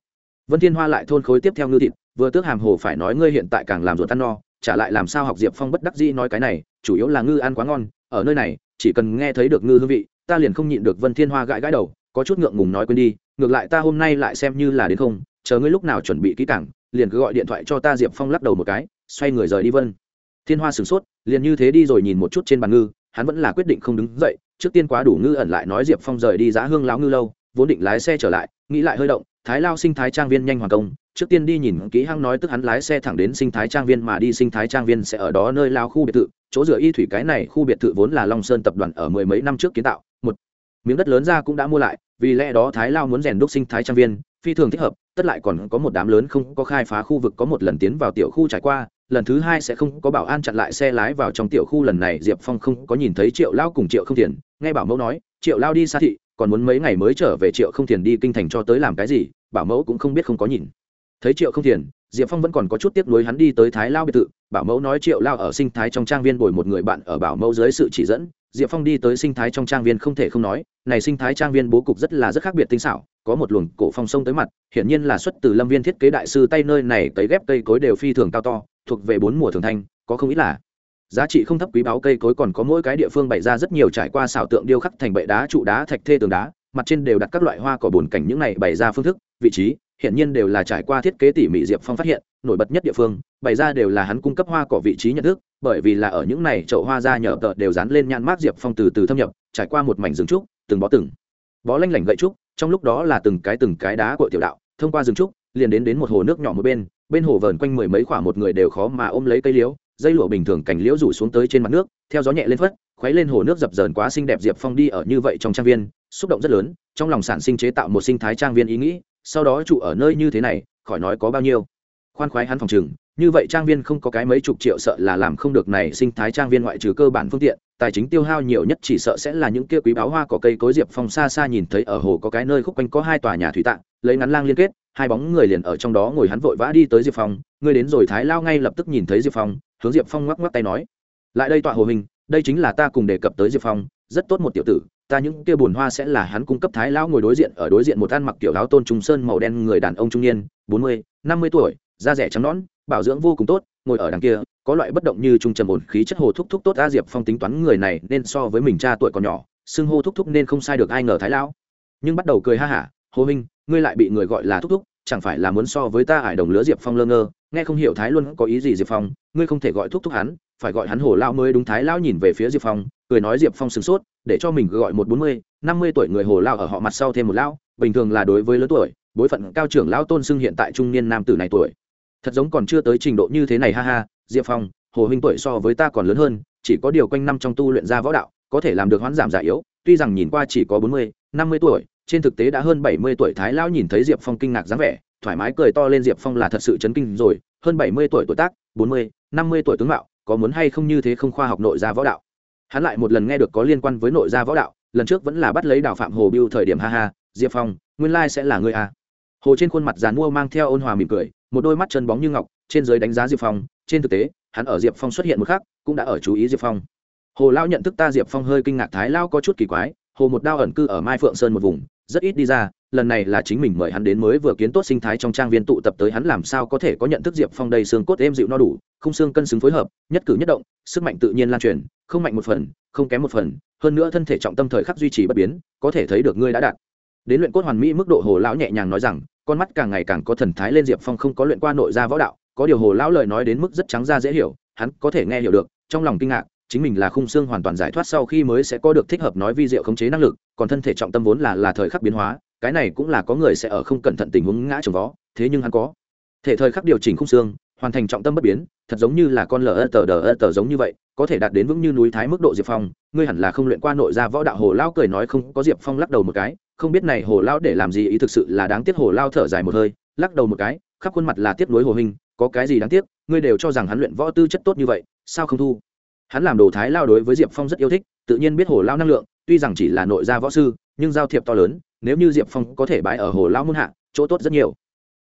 S1: vân thiên hoa lại thôn khối tiếp theo ngư thịt, vừa tước hàm hồ phải nói ngươi hiện tại càng làm ruột ăn no, trả lại làm sao học diệp phong bất đắc dĩ nói cái này, chủ yếu là ngư ăn quá ngon, ở nơi này, chỉ cần nghe thấy được ngư hương vị, ta liền không nhịn được vân thiên hoa gãi gãi đầu, có chút ngượng ngùng nói quên đi, ngược lại ta hôm nay lại xem như là đến không, chờ ngươi lúc nào chuẩn bị kỹ càng, liền cứ gọi điện thoại cho ta, diệp phong lắc đầu một cái, xoay người rời đi vân thiên hoa sửng sốt, liền như thế đi rồi nhìn một chút trên bàn ngư, hắn vẫn là quyết định không đứng dậy, trước tiên quá đủ ngư ẩn lại nói diệp phong rời đi giá hương lão ngư lâu, vốn định lái xe trở lại, nghĩ lại hơi động, thái lao sinh thái trang viên nhanh hoàng công, trước tiên đi nhìn kỹ hăng nói tức hắn lái xe thẳng đến sinh thái trang viên mà đi, sinh thái trang viên sẽ ở đó nơi lao khu biệt thự, chỗ dựa y thủy cái này khu biệt thự vốn là long sơn tập đoàn ở mười mấy năm trước kiến tạo, một miếng đất lớn ra cũng đã mua lại, vì lẽ đó thái lao muốn rèn đúc sinh thái trang viên phi thường thích hợp, tất lại còn có một đám lớn không có khai phá khu vực có một lần tiến vào tiểu khu trải qua, lần thứ hai sẽ không có bảo an chặn lại xe lái vào trong tiểu khu, lần này diệp phong không có nhìn thấy triệu lao cùng triệu không tiền nghe bảo mẫu nói, triệu lao đi xa thị, còn muốn mấy ngày mới trở về triệu không tiền đi kinh thành cho tới làm cái gì? Bảo mẫu cũng không biết không có nhìn. Thấy triệu không tiền diệp phong vẫn còn có chút tiếc nuối hắn đi tới thái lao biệt thự, bảo mẫu nói triệu lao ở sinh thái trong trang viên bồi một người bạn ở bảo mẫu dưới sự chỉ dẫn diệp phong đi tới sinh thái trong trang viên không thể không nói, này sinh thái trang viên bố cục rất là rất khác biệt tinh xảo, có một luồng cổ phong sông tới mặt, hiển nhiên là xuất từ lâm viên thiết kế đại sư tay nơi này cấy ghép cây cối đều phi thường cao to, thuộc về bốn mùa thường thanh, có không ít là giá trị không thấp quý báu cây cối còn có mỗi cái địa phương bày ra rất nhiều trải qua xảo tượng điêu khắc thành bệ đá, trụ đá, thạch thê tường đá, mặt trên đều đặt các loại hoa cỏ bồn cảnh những này bày ra phương thức, vị trí hiện nhiên đều là trải qua thiết kế tỉ mỉ diệp phong phát hiện, nổi bật nhất địa phương, bày ra đều là hắn cung cấp hoa cỏ vị trí nhận thức bởi vì là ở những này chậu hoa ra nhờ tợ đều dán lên nhãn mát diệp phong từ từ thâm nhập, trải qua một mảnh rừng trúc, từng bó từng bó lanh lảnh gậy trúc, trong lúc đó là từng cái từng cái đá của tiểu đạo, thông qua rừng trúc, liền đến đến một hồ nước nhỏ một bên bên hồ vờn quanh mười mấy khoảng một người đều khó mà ôm lấy cây liễu, dây lụa bình thường cảnh liễu rủ xuống tới trên mặt nước, theo gió nhẹ lên phất, khuấy lên hồ nước dập dờn quá xinh đẹp diệp phong đi ở như vậy trong trang viên, xúc động rất lớn, trong lòng sản sinh chế tạo một sinh thái trang viên ý nghĩ, sau đó trụ ở nơi như thế này, khỏi nói có bao nhiêu. Khoan khoái hắn phòng chừng như vậy trang viên không có cái mấy chục triệu sợ là làm không được này sinh thái trang viên ngoại trừ cơ bản phương tiện, tài chính tiêu hao nhiều nhất chỉ sợ sẽ là những kia quý báo hoa cỏ cây cối diệp phong xa xa nhìn thấy ở hồ có cái nơi khúc quanh có hai tòa nhà thủy tạng, lấy ngắn lang liên kết, hai bóng người liền ở trong đó ngồi hắn vội vã đi tới diệp phong, người đến rồi thái lao ngay lập tức nhìn thấy diệp phong, hướng diệp phong ngoắc ngoắc tay nói, lại đây tọa hồ hình, đây chính là ta cùng đề cập tới diệp phong, rất tốt một tiểu tử, ta những kia bùn hoa sẽ là hắn cung cấp thái lão ngồi đối diện, ở đối diện một ăn mặc tiểu áo tôn trung sơn màu đen người đàn ông trung niên, bốn mươi, năm mươi tuổi, da rẻ trắng nõn bảo dưỡng vô cùng tốt, ngồi ở đằng kia, có loại bất động như trung trầm ổn khí chất hồ thúc thúc tốt a diệp phong tính toán người này nên so với mình cha tuổi còn nhỏ, xưng hô thúc thúc nên không sai được ai ngờ thái lão. Nhưng bắt đầu cười ha hả, hồ minh, ngươi lại bị người gọi là thúc thúc, chẳng phải là muốn so với ta ải đồng lứa diệp phong lơ ngơ? Nghe không hiểu thái luôn có ý gì diệp phong, ngươi không thể gọi thúc thúc hắn, phải gọi hắn hồ lao mới đúng. Thái lão nhìn về phía diệp phong, cười nói diệp phong sửng sốt, để cho mình gọi một bốn mươi, năm mươi tuổi người hồ lao ở họ mặt sau thêm một lão, bình thường là đối với lớn tuổi, bối phận cao trưởng lão tôn xưng hiện tại trung niên nam tử này tuổi thật giống còn chưa tới trình độ như thế này, ha ha, diệp phong, hồ huynh tuổi so với ta còn lớn hơn, chỉ có điều quanh năm trong tu luyện ra võ đạo, có thể làm được hoãn giảm già yếu, tuy rằng nhìn qua chỉ có bốn mươi, năm mươi tuổi, trên thực tế đã hơn bảy mươi tuổi thái lão nhìn thấy diệp phong kinh ngạc dáng vẻ, thoải mái cười to lên diệp phong là thật sự chấn kinh rồi, hơn bảy mươi tuổi tuổi tác, bốn mươi, năm mươi tuổi tướng mạo, có muốn hay không như thế không khoa học nội gia võ đạo. Hắn lại một lần nghe được có liên quan với nội gia võ đạo, lần trước vẫn là bắt lấy đào phạm hồ biêu thời điểm, ha ha, diệp phong, nguyên lai sẽ là người a. Hồ trên khuôn mặt dàn mua mang theo ôn hòa mỉm cười một đôi mắt chân bóng như ngọc, trên giới đánh giá diệp phong. Trên thực tế, hắn ở diệp phong xuất hiện một khác cũng đã ở chú ý diệp phong. Hồ lao nhận thức ta, diệp phong hơi kinh ngạc thái lao có chút kỳ quái. Hồ một đao ẩn cư ở mai phượng sơn một vùng, rất ít đi ra. Lần này là chính mình mời hắn đến mới vừa kiến tốt sinh thái trong trang viên tụ tập tới hắn làm sao có thể có nhận thức diệp phong đây xương cốt êm dịu no đủ, không xương cân xứng phối hợp, nhất cử nhất động, sức mạnh tự nhiên lan truyền, không mạnh một phần, không kém một phần, hơn nữa thân thể trọng tâm thời khắc duy trì bất biến, có thể thấy được ngươi đã đạt. Đến luyện cốt hoàn mỹ mức độ hồ lão nhẹ nhàng nói rằng con mắt càng ngày càng có thần thái lên diệp phong không có luyện qua nội gia võ đạo, có điều hồ lão lời nói đến mức rất trắng ra dễ hiểu, hắn có thể nghe hiểu được, trong lòng kinh ngạc, chính mình là khung xương hoàn toàn giải thoát sau khi mới sẽ có được thích hợp nói vi diệu khống chế năng lực, còn thân thể trọng tâm vốn là là thời khắc biến hóa, cái này cũng là có người sẽ ở không cẩn thận tình huống ngã trồng vó, thế nhưng hắn có thể thời khắc điều chỉnh khung xương, hoàn thành trọng tâm bất biến, thật giống như là con lờ tờ đờ tờ giống như vậy, có thể đạt đến vững như núi thái mức độ diệp phong, ngươi hẳn là không luyện qua nội gia võ đạo, hồ lao cười nói không, có diệp phong lắc đầu một cái không biết này hồ lao để làm gì, ý thực sự là đáng tiếc hồ lao thở dài một hơi, lắc đầu một cái, khắp khuôn mặt là tiếp nối hồ hình, có cái gì đáng tiếc, ngươi đều cho rằng hắn luyện võ tư chất tốt như vậy, sao không thu? Hắn làm đồ thái lao đối với diệp phong rất yêu thích, tự nhiên biết hồ lao năng lượng, tuy rằng chỉ là nội gia võ sư, nhưng giao thiệp to lớn, nếu như diệp phong có thể bãi ở hồ lao muôn hạ, chỗ tốt rất nhiều.